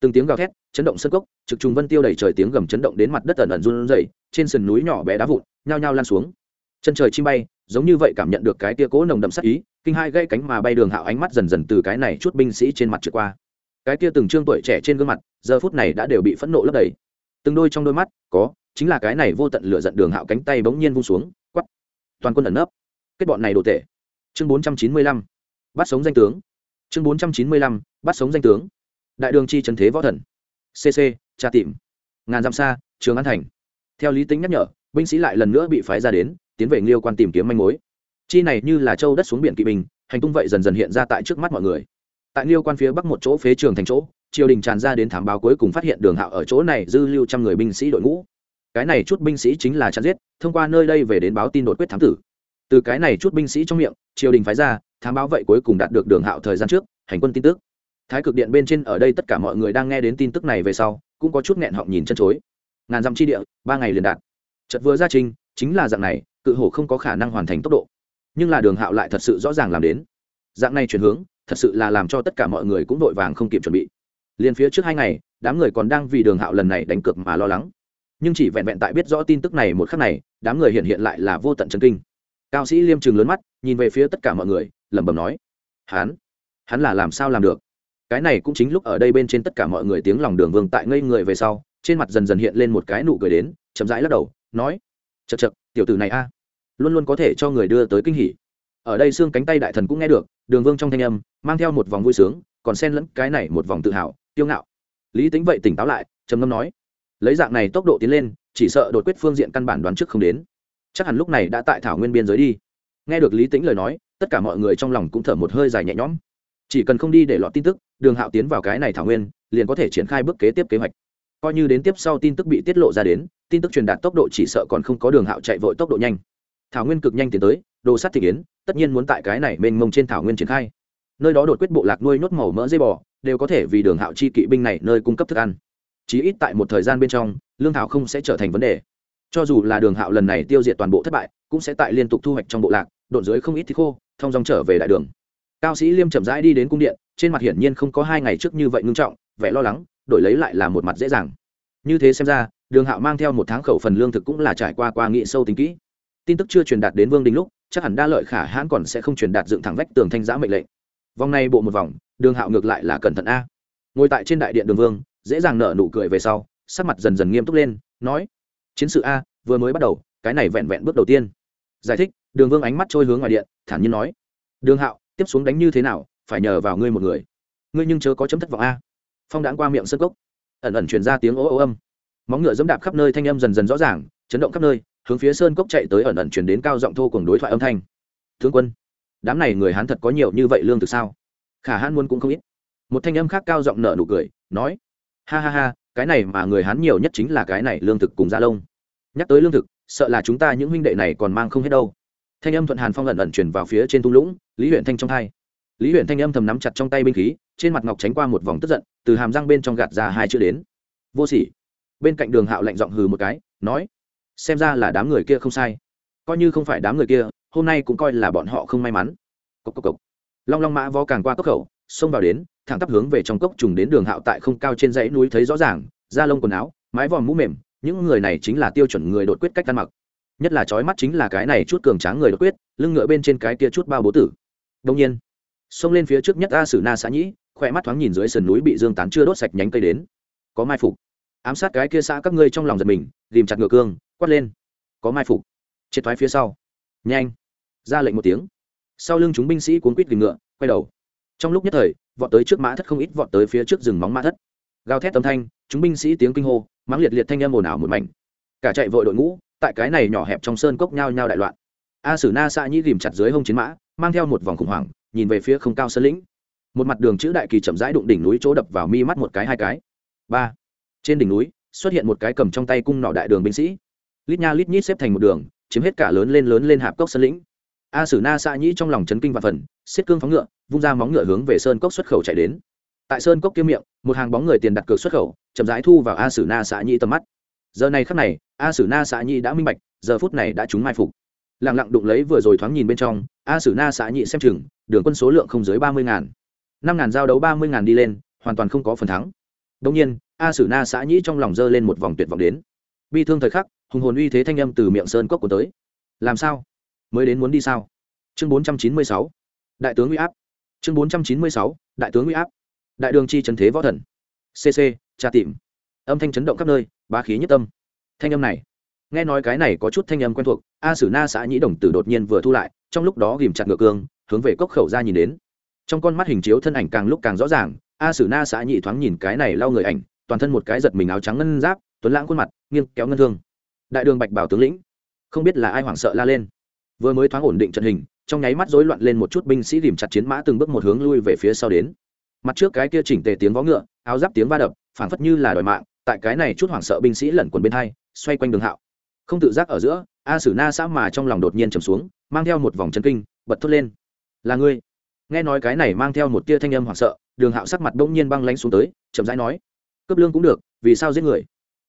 Từng tiếng gào thét, chấn động sơn cốc, trực trùng vân tiêu đầy trời tiếng gầm chấn động đến mặt đất ẩn ẩn run rẩy, trên sườn núi nhỏ bé đá vụn, nhao nhao lan xuống. Chân trời chim bay, giống như vậy cảm nhận được cái tia cố nồng đậm sắc ý, kinh hai gây cánh mà bay đường hạo ánh mắt dần dần từ cái này chút binh sĩ trên mặt trượt qua. Cái tia từng trương tuổi trẻ trên gương mặt, giờ phút này đã đều bị phẫn nộ lấp đầy. Từng đôi trong đôi mắt, có, chính là cái này vô tận lửa giận đường hạo cánh tay bỗng nhiên vung xuống quắp toàn quân ẩn nấp. Kết bọn này đồ tệ chương bốn trăm chín mươi lăm, bắt sống danh tướng. Chương bốn trăm chín mươi lăm, bắt sống danh tướng đại đường chi trần thế võ thần. Cc tra tìm. Ngàn dặm xa, trường an thành. Theo lý tính nhắc nhở, binh sĩ lại lần nữa bị phái ra đến, tiến về liêu quan tìm kiếm manh mối. Chi này như là châu đất xuống biển kỵ binh, hành tung vậy dần dần hiện ra tại trước mắt mọi người. Tại liêu quan phía bắc một chỗ phế trường thành chỗ, triều đình tràn ra đến thám báo cuối cùng phát hiện đường hạo ở chỗ này dư lưu trăm người binh sĩ đội ngũ. Cái này chút binh sĩ chính là chặn giết, thông qua nơi đây về đến báo tin đột quyết thám tử. Từ cái này chút binh sĩ trong miệng, triều đình phái ra, thám báo vậy cuối cùng đạt được đường hạo thời gian trước, hành quân tin tức thái cực điện bên trên ở đây tất cả mọi người đang nghe đến tin tức này về sau, cũng có chút nghẹn họng nhìn chân chối. Ngàn dặm chi địa, ba ngày liền đạt. Chật vừa ra trình, chính là dạng này, cự hổ không có khả năng hoàn thành tốc độ. Nhưng là đường hạo lại thật sự rõ ràng làm đến. Dạng này chuyển hướng, thật sự là làm cho tất cả mọi người cũng vội vàng không kịp chuẩn bị. Liền phía trước hai ngày, đám người còn đang vì đường hạo lần này đánh cược mà lo lắng. Nhưng chỉ vẹn vẹn tại biết rõ tin tức này một khắc này, đám người hiện hiện lại là vô tận chân kinh. Cao sĩ liêm trường lớn mắt, nhìn về phía tất cả mọi người, lẩm bẩm nói, hắn hắn là làm sao làm được? Cái này cũng chính lúc ở đây bên trên tất cả mọi người tiếng lòng đường vương tại ngây người về sau, trên mặt dần dần hiện lên một cái nụ cười đến, chậm rãi lắc đầu, nói chật chật tiểu tử này a, luôn luôn có thể cho người đưa tới kinh hỉ. Ở đây xương cánh tay đại thần cũng nghe được, đường vương trong thanh âm, mang theo một vòng vui sướng, còn xen lẫn cái này một vòng tự hào tiêu ngạo. Lý tính vậy tỉnh táo lại, trầm ngâm nói, lấy dạng này tốc độ tiến lên, chỉ sợ đột quyết phương diện căn bản đoán trước không đến. Chắc hẳn lúc này đã tại thảo nguyên biên giới đi. Nghe được lý tính lời nói, tất cả mọi người trong lòng cũng thở một hơi dài nhẹ nhõm chỉ cần không đi để lọt tin tức, đường hạo tiến vào cái này thảo nguyên, liền có thể triển khai bước kế tiếp kế hoạch. Coi như đến tiếp sau tin tức bị tiết lộ ra đến, tin tức truyền đạt tốc độ chỉ sợ còn không có đường hạo chạy vội tốc độ nhanh. Thảo nguyên cực nhanh tiến tới, đồ sắt thị kiến tất nhiên muốn tại cái này mênh mông trên thảo nguyên triển khai. Nơi đó đột quyết bộ lạc nuôi nhốt màu mỡ dây bò, đều có thể vì đường hạo chi kỵ binh này nơi cung cấp thức ăn. Chí ít tại một thời gian bên trong, lương thảo không sẽ trở thành vấn đề. Cho dù là đường hạo lần này tiêu diệt toàn bộ thất bại, cũng sẽ tại liên tục thu hoạch trong bộ lạc đột dưới không ít thì khô thông dòng trở về đại đường cao sĩ liêm chậm rãi đi đến cung điện, trên mặt hiển nhiên không có hai ngày trước như vậy ngưng trọng, vẻ lo lắng, đổi lấy lại là một mặt dễ dàng. Như thế xem ra, đường hạo mang theo một tháng khẩu phần lương thực cũng là trải qua qua nghị sâu tính kỹ. Tin tức chưa truyền đạt đến vương đình lúc, chắc hẳn đa lợi khả hãn còn sẽ không truyền đạt dựng thẳng vách tường thanh giã mệnh lệnh. Vòng này bộ một vòng, đường hạo ngược lại là cẩn thận a. Ngồi tại trên đại điện đường vương, dễ dàng nở nụ cười về sau, sắc mặt dần dần nghiêm túc lên, nói, chiến sự a, vừa mới bắt đầu, cái này vẹn vẹn bước đầu tiên. Giải thích, đường vương ánh mắt trôi hướng ngoài điện, thản nhiên nói, đường hạo tiếp xuống đánh như thế nào, phải nhờ vào ngươi một người. Ngươi nhưng chớ có chấm thất vọng a. Phong đãng qua miệng sân cốc. Ẩn ẩn truyền ra tiếng ố ô âm. Móng ngựa dẫm đạp khắp nơi, thanh âm dần dần rõ ràng, chấn động khắp nơi, hướng phía sơn cốc chạy tới ẩn ẩn chuyển đến cao giọng thô cùng đối thoại âm thanh. Thương quân, đám này người hán thật có nhiều như vậy lương thực sao? Khả hãn muốn cũng không ít. Một thanh âm khác cao giọng nở nụ cười, nói, ha ha ha, cái này mà người hán nhiều nhất chính là cái này lương thực cùng da lông. Nhắc tới lương thực, sợ là chúng ta những huynh đệ này còn mang không hết đâu. Thanh âm thuận hàn phong ẩn ẩn chuyển vào phía trên thung lũng lý huyện thanh trong hai. Lý huyện thanh âm thầm nắm chặt trong tay binh khí, trên mặt ngọc tránh qua một vòng tức giận, từ hàm răng bên trong gạt ra hai chữ đến. Vô sỉ. Bên cạnh đường hạo lạnh giọng hừ một cái, nói, xem ra là đám người kia không sai. Coi như không phải đám người kia, hôm nay cũng coi là bọn họ không may mắn. Cốc cốc cốc. long long mã vó càng qua cốc khẩu, xông vào đến, thẳng tắp hướng về trong cốc trùng đến đường hạo tại không cao trên dãy núi thấy rõ ràng, da lông quần áo, mái vòm mũ mềm, những người này chính là tiêu chuẩn người đột quyết cách ăn mặc. Nhất là trói mắt chính là cái này chút cường tráng người đột quyết, lưng ngựa bên trên cái kia chút bao bố tử đông nhiên, xông lên phía trước nhất a sử na xã nhĩ, khỏe mắt thoáng nhìn dưới sườn núi bị dương tán chưa đốt sạch nhánh cây đến. Có mai phục. Ám sát cái kia xã các ngươi trong lòng giật mình ghìm chặt ngựa cương, quát lên. Có mai phục. Triệt thoái phía sau. Nhanh. Ra lệnh một tiếng. Sau lưng chúng binh sĩ cuốn quýt gừng ngựa, quay đầu. Trong lúc nhất thời, vọt tới trước mã thất không ít vọt tới phía trước rừng móng mã thất. Gào thét tấm thanh, chúng binh sĩ tiếng kinh hô mắng liệt liệt thanh âm ồn ào một mảnh. Cả chạy vội đội ngũ, tại cái này nhỏ hẹp trong sơn cốc nhao nhao đại loạn. A sử na xã nhĩ ghìm chặt dưới hông chiến mã mang theo một vòng khủng hoảng, nhìn về phía không cao sơn lĩnh. Một mặt đường chữ đại kỳ chậm rãi đụng đỉnh núi chỗ đập vào mi mắt một cái, hai cái. Ba. Trên đỉnh núi, xuất hiện một cái cầm trong tay cung nọ đại đường binh sĩ. Lít nha lít nhít xếp thành một đường, chiếm hết cả lớn lên lớn lên hạp cốc sơn lĩnh. A sử na xạ nhĩ trong lòng chấn kinh và phần, xiết cương phóng ngựa, vung ra móng ngựa hướng về sơn cốc xuất khẩu chạy đến. Tại sơn cốc kia miệng, một hàng bóng người tiền đặt cược xuất khẩu, chậm rãi thu vào a sử na xạ nhĩ tầm mắt. Giờ này khắc này, a sử na xạ nhĩ đã minh bạch, giờ phút này đã trúng mai phục lẳng lặng đụng lấy vừa rồi thoáng nhìn bên trong, a sử na xã nhĩ xem chừng, đường quân số lượng không dưới ba mươi ngàn. năm ngàn giao đấu ba mươi ngàn đi lên, hoàn toàn không có phần thắng. Đông nhiên, a sử na xã nhĩ trong lòng dơ lên một vòng tuyệt vọng đến. Bi thương thời khắc, hùng hồn uy thế thanh âm từ miệng sơn cốc của tới. Làm sao? Mới đến muốn đi sao? Chương bốn trăm chín mươi sáu. Đại tướng uy áp. Chương bốn trăm chín mươi sáu. Đại tướng uy áp. Đại đường chi trần thế võ thần. Cc tra tìm. Âm thanh chấn động khắp nơi, bá khí nhất tâm. Thanh âm này nghe nói cái này có chút thanh âm quen thuộc, a sử na xã nhĩ đồng tử đột nhiên vừa thu lại, trong lúc đó ghìm chặt ngựa cương, hướng về cốc khẩu ra nhìn đến. Trong con mắt hình chiếu thân ảnh càng lúc càng rõ ràng, a sử na xã nhĩ thoáng nhìn cái này lau người ảnh, toàn thân một cái giật mình áo trắng ngân giáp, tuấn lãng khuôn mặt, nghiêng kéo ngân thương đại đường bạch bảo tướng lĩnh, không biết là ai hoảng sợ la lên. Vừa mới thoáng ổn định trận hình, trong nháy mắt rối loạn lên một chút binh sĩ ghìm chặt chiến mã từng bước một hướng lui về phía sau đến. Mặt trước cái kia chỉnh tề tiếng vó ngựa, áo giáp tiếng va đập, phảng phất như là đòi mạng, tại cái này chút hoảng sợ binh sĩ lẩn quần bên hai, xoay quanh đường hạo không tự giác ở giữa, a sử na xã mà trong lòng đột nhiên trầm xuống, mang theo một vòng chân kinh, bật thốt lên. Là ngươi? Nghe nói cái này mang theo một tia thanh âm hoảng sợ, đường hạo sắc mặt bỗng nhiên băng lánh xuống tới, chậm rãi nói cấp lương cũng được, vì sao giết người?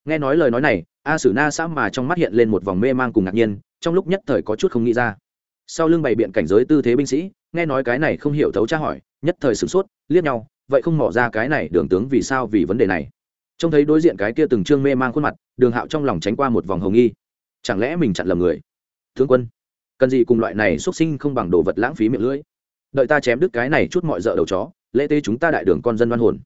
Nghe nói lời nói này, a sử na xã mà trong mắt hiện lên một vòng mê mang cùng ngạc nhiên, trong lúc nhất thời có chút không nghĩ ra. Sau lưng bày biện cảnh giới tư thế binh sĩ, nghe nói cái này không hiểu thấu tra hỏi, nhất thời sửng sốt, liếc nhau, vậy không mỏ ra cái này đường tướng vì sao vì vấn đề này? Trông thấy đối diện cái kia từng trương mê mang khuôn mặt, đường hạo trong lòng tránh qua một vòng hồng nghi chẳng lẽ mình chặn lầm người? Thương quân, cần gì cùng loại này xuất sinh không bằng đồ vật lãng phí miệng lưỡi? Đợi ta chém đứt cái này chút mọi dợ đầu chó, lễ tế chúng ta đại đường con dân văn hồn.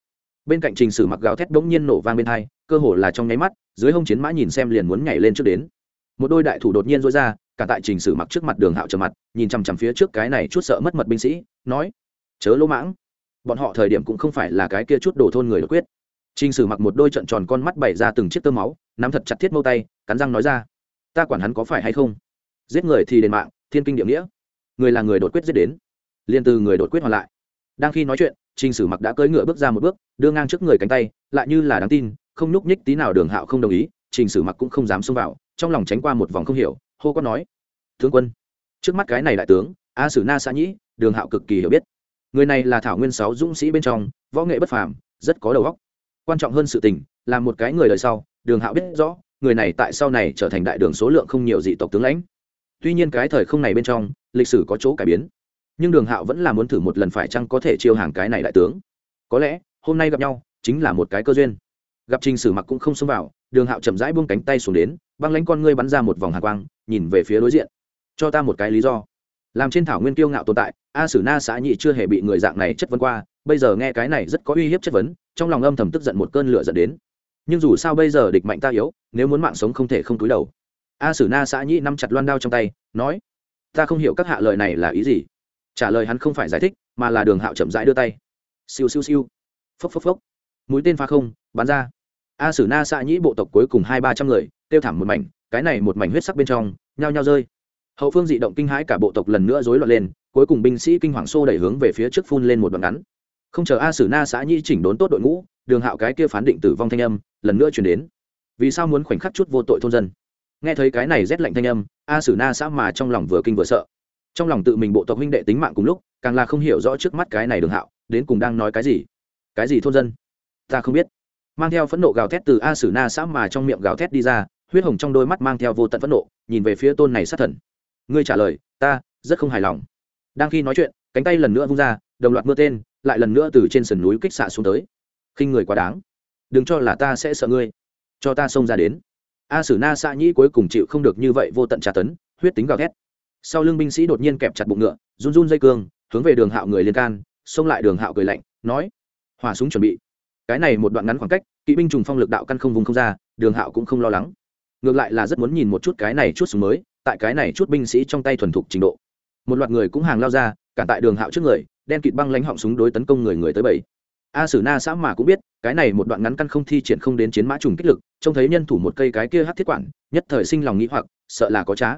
Bên cạnh trình sử mặc gào thét bỗng nhiên nổ vang bên hai, cơ hồ là trong nháy mắt, dưới hông chiến mã nhìn xem liền muốn nhảy lên trước đến. Một đôi đại thủ đột nhiên rối ra, cả tại trình sử mặc trước mặt đường hạo trầm mặt, nhìn chằm chằm phía trước cái này chút sợ mất mật binh sĩ, nói, chớ lỗ mãng. Bọn họ thời điểm cũng không phải là cái kia chút đổ thôn người đột quyết. Trình sử mặc một đôi trận tròn con mắt bày ra từng chiếc tơ máu, nắm thật chặt thiết mâu tay, cắn răng nói ra ta quản hắn có phải hay không? Giết người thì đền mạng, thiên kinh địa nghĩa. Người là người đột quyết giết đến. Liền từ người đột quyết hoàn lại. Đang khi nói chuyện, trình sử mặc đã cưỡi ngựa bước ra một bước, đưa ngang trước người cánh tay, lại như là đáng tin, không nhúc nhích tí nào đường hạo không đồng ý, trình sử mặc cũng không dám xông vào, trong lòng tránh qua một vòng không hiểu, hô có nói, tướng quân. Trước mắt cái này đại tướng, a sử na xã nhĩ, đường hạo cực kỳ hiểu biết. Người này là thảo nguyên sáu dũng sĩ bên trong, võ nghệ bất phàm, rất có đầu óc. Quan trọng hơn sự tình, là một cái người đời sau, đường hạo biết rõ người này tại sau này trở thành đại đường số lượng không nhiều dị tộc tướng lãnh. Tuy nhiên cái thời không này bên trong, lịch sử có chỗ cải biến. Nhưng đường hạo vẫn là muốn thử một lần phải chăng có thể chiêu hàng cái này đại tướng. Có lẽ, hôm nay gặp nhau, chính là một cái cơ duyên. Gặp trình sử mặc cũng không xông vào, đường hạo chậm rãi buông cánh tay xuống đến, băng lánh con ngươi bắn ra một vòng hạ quang, nhìn về phía đối diện. Cho ta một cái lý do. Làm trên thảo nguyên kiêu ngạo tồn tại, a sử na xã nhị chưa hề bị người dạng này chất vấn qua, bây giờ nghe cái này rất có uy hiếp chất vấn, trong lòng âm thầm tức giận một cơn lửa dẫn đến nhưng dù sao bây giờ địch mạnh ta yếu, nếu muốn mạng sống không thể không túi đầu. A sử na xã nhị nắm chặt loan đao trong tay, nói, ta không hiểu các hạ lời này là ý gì. Trả lời hắn không phải giải thích, mà là đường hạo chậm rãi đưa tay. Siêu siêu siêu. Phốc phốc phốc. Mũi tên pha không, bắn ra. A sử na xã nhĩ bộ tộc cuối cùng hai ba trăm người, tiêu thảm một mảnh, cái này một mảnh huyết sắc bên trong, nhao nhao rơi. Hậu phương dị động kinh hãi cả bộ tộc lần nữa rối loạn lên, cuối cùng binh sĩ kinh hoàng xô đẩy hướng về phía trước phun lên một đoạn ngắn. Không chờ a sử na xã nhĩ chỉnh đốn tốt đội ngũ, đường hạo cái kia phán định tử vong thanh âm lần nữa chuyển đến. Vì sao muốn khoảnh khắc chút vô tội thôn dân? Nghe thấy cái này rét lạnh thanh âm, a sử na xã mà trong lòng vừa kinh vừa sợ. Trong lòng tự mình bộ tộc huynh đệ tính mạng cùng lúc, càng là không hiểu rõ trước mắt cái này đường hạo, đến cùng đang nói cái gì. Cái gì thôn dân? Ta không biết. Mang theo phẫn nộ gào thét từ a sử na xã mà trong miệng gào thét đi ra, huyết hồng trong đôi mắt mang theo vô tận phẫn nộ, nhìn về phía tôn này sát thần. Ngươi trả lời, ta, rất không hài lòng. Đang khi nói chuyện, cánh tay lần nữa vung ra, đồng loạt mưa tên, lại lần nữa từ trên sườn núi kích xạ xuống tới. Khinh người quá đáng đừng cho là ta sẽ sợ ngươi. Cho ta xông ra đến. A sử na xạ nhĩ cuối cùng chịu không được như vậy vô tận tra tấn, huyết tính gào ghét sau lưng binh sĩ đột nhiên kẹp chặt bụng ngựa, run run dây cương, hướng về đường hạo người liên can, xông lại đường hạo cười lạnh, nói, hỏa súng chuẩn bị. Cái này một đoạn ngắn khoảng cách, kỵ binh trùng phong lực đạo căn không vùng không ra, đường hạo cũng không lo lắng. Ngược lại là rất muốn nhìn một chút cái này chút súng mới, tại cái này chút binh sĩ trong tay thuần thục trình độ. Một loạt người cũng hàng lao ra cản tại đường hạo trước người, đen kịt băng lánh họng súng đối tấn công người người tới bảy. A sử na xã mà cũng biết cái này một đoạn ngắn căn không thi triển không đến chiến mã trùng kích lực, trông thấy nhân thủ một cây cái kia hát thiết quản, nhất thời sinh lòng nghĩ hoặc, sợ là có trá.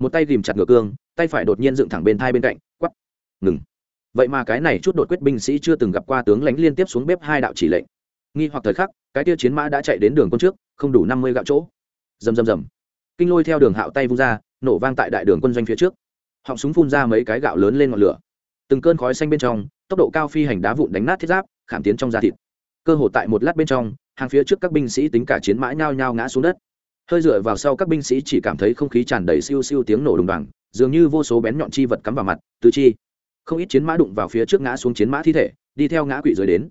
Một tay ghìm chặt ngựa cương, tay phải đột nhiên dựng thẳng bên thai bên cạnh, quắp. Ngừng. Vậy mà cái này chút đột quyết binh sĩ chưa từng gặp qua tướng lãnh liên tiếp xuống bếp hai đạo chỉ lệnh. Nghi hoặc thời khắc, cái kia chiến mã đã chạy đến đường quân trước, không đủ năm mươi gạo chỗ. Rầm rầm rầm. Kinh lôi theo đường hạo tay vung ra, nổ vang tại đại đường quân doanh phía trước. Họng súng phun ra mấy cái gạo lớn lên ngọn lửa. Từng cơn khói xanh bên trong, tốc độ cao phi hành đá vụn đánh nát thiết giáp, khảm tiến trong da thịt cơ hồ tại một lát bên trong, hàng phía trước các binh sĩ tính cả chiến mã nhao nhao ngã xuống đất. Hơi dựa vào sau các binh sĩ chỉ cảm thấy không khí tràn đầy siêu siêu tiếng nổ đùng đoàng, dường như vô số bén nhọn chi vật cắm vào mặt, tứ chi. Không ít chiến mã đụng vào phía trước ngã xuống chiến mã thi thể, đi theo ngã quỵ rời đến.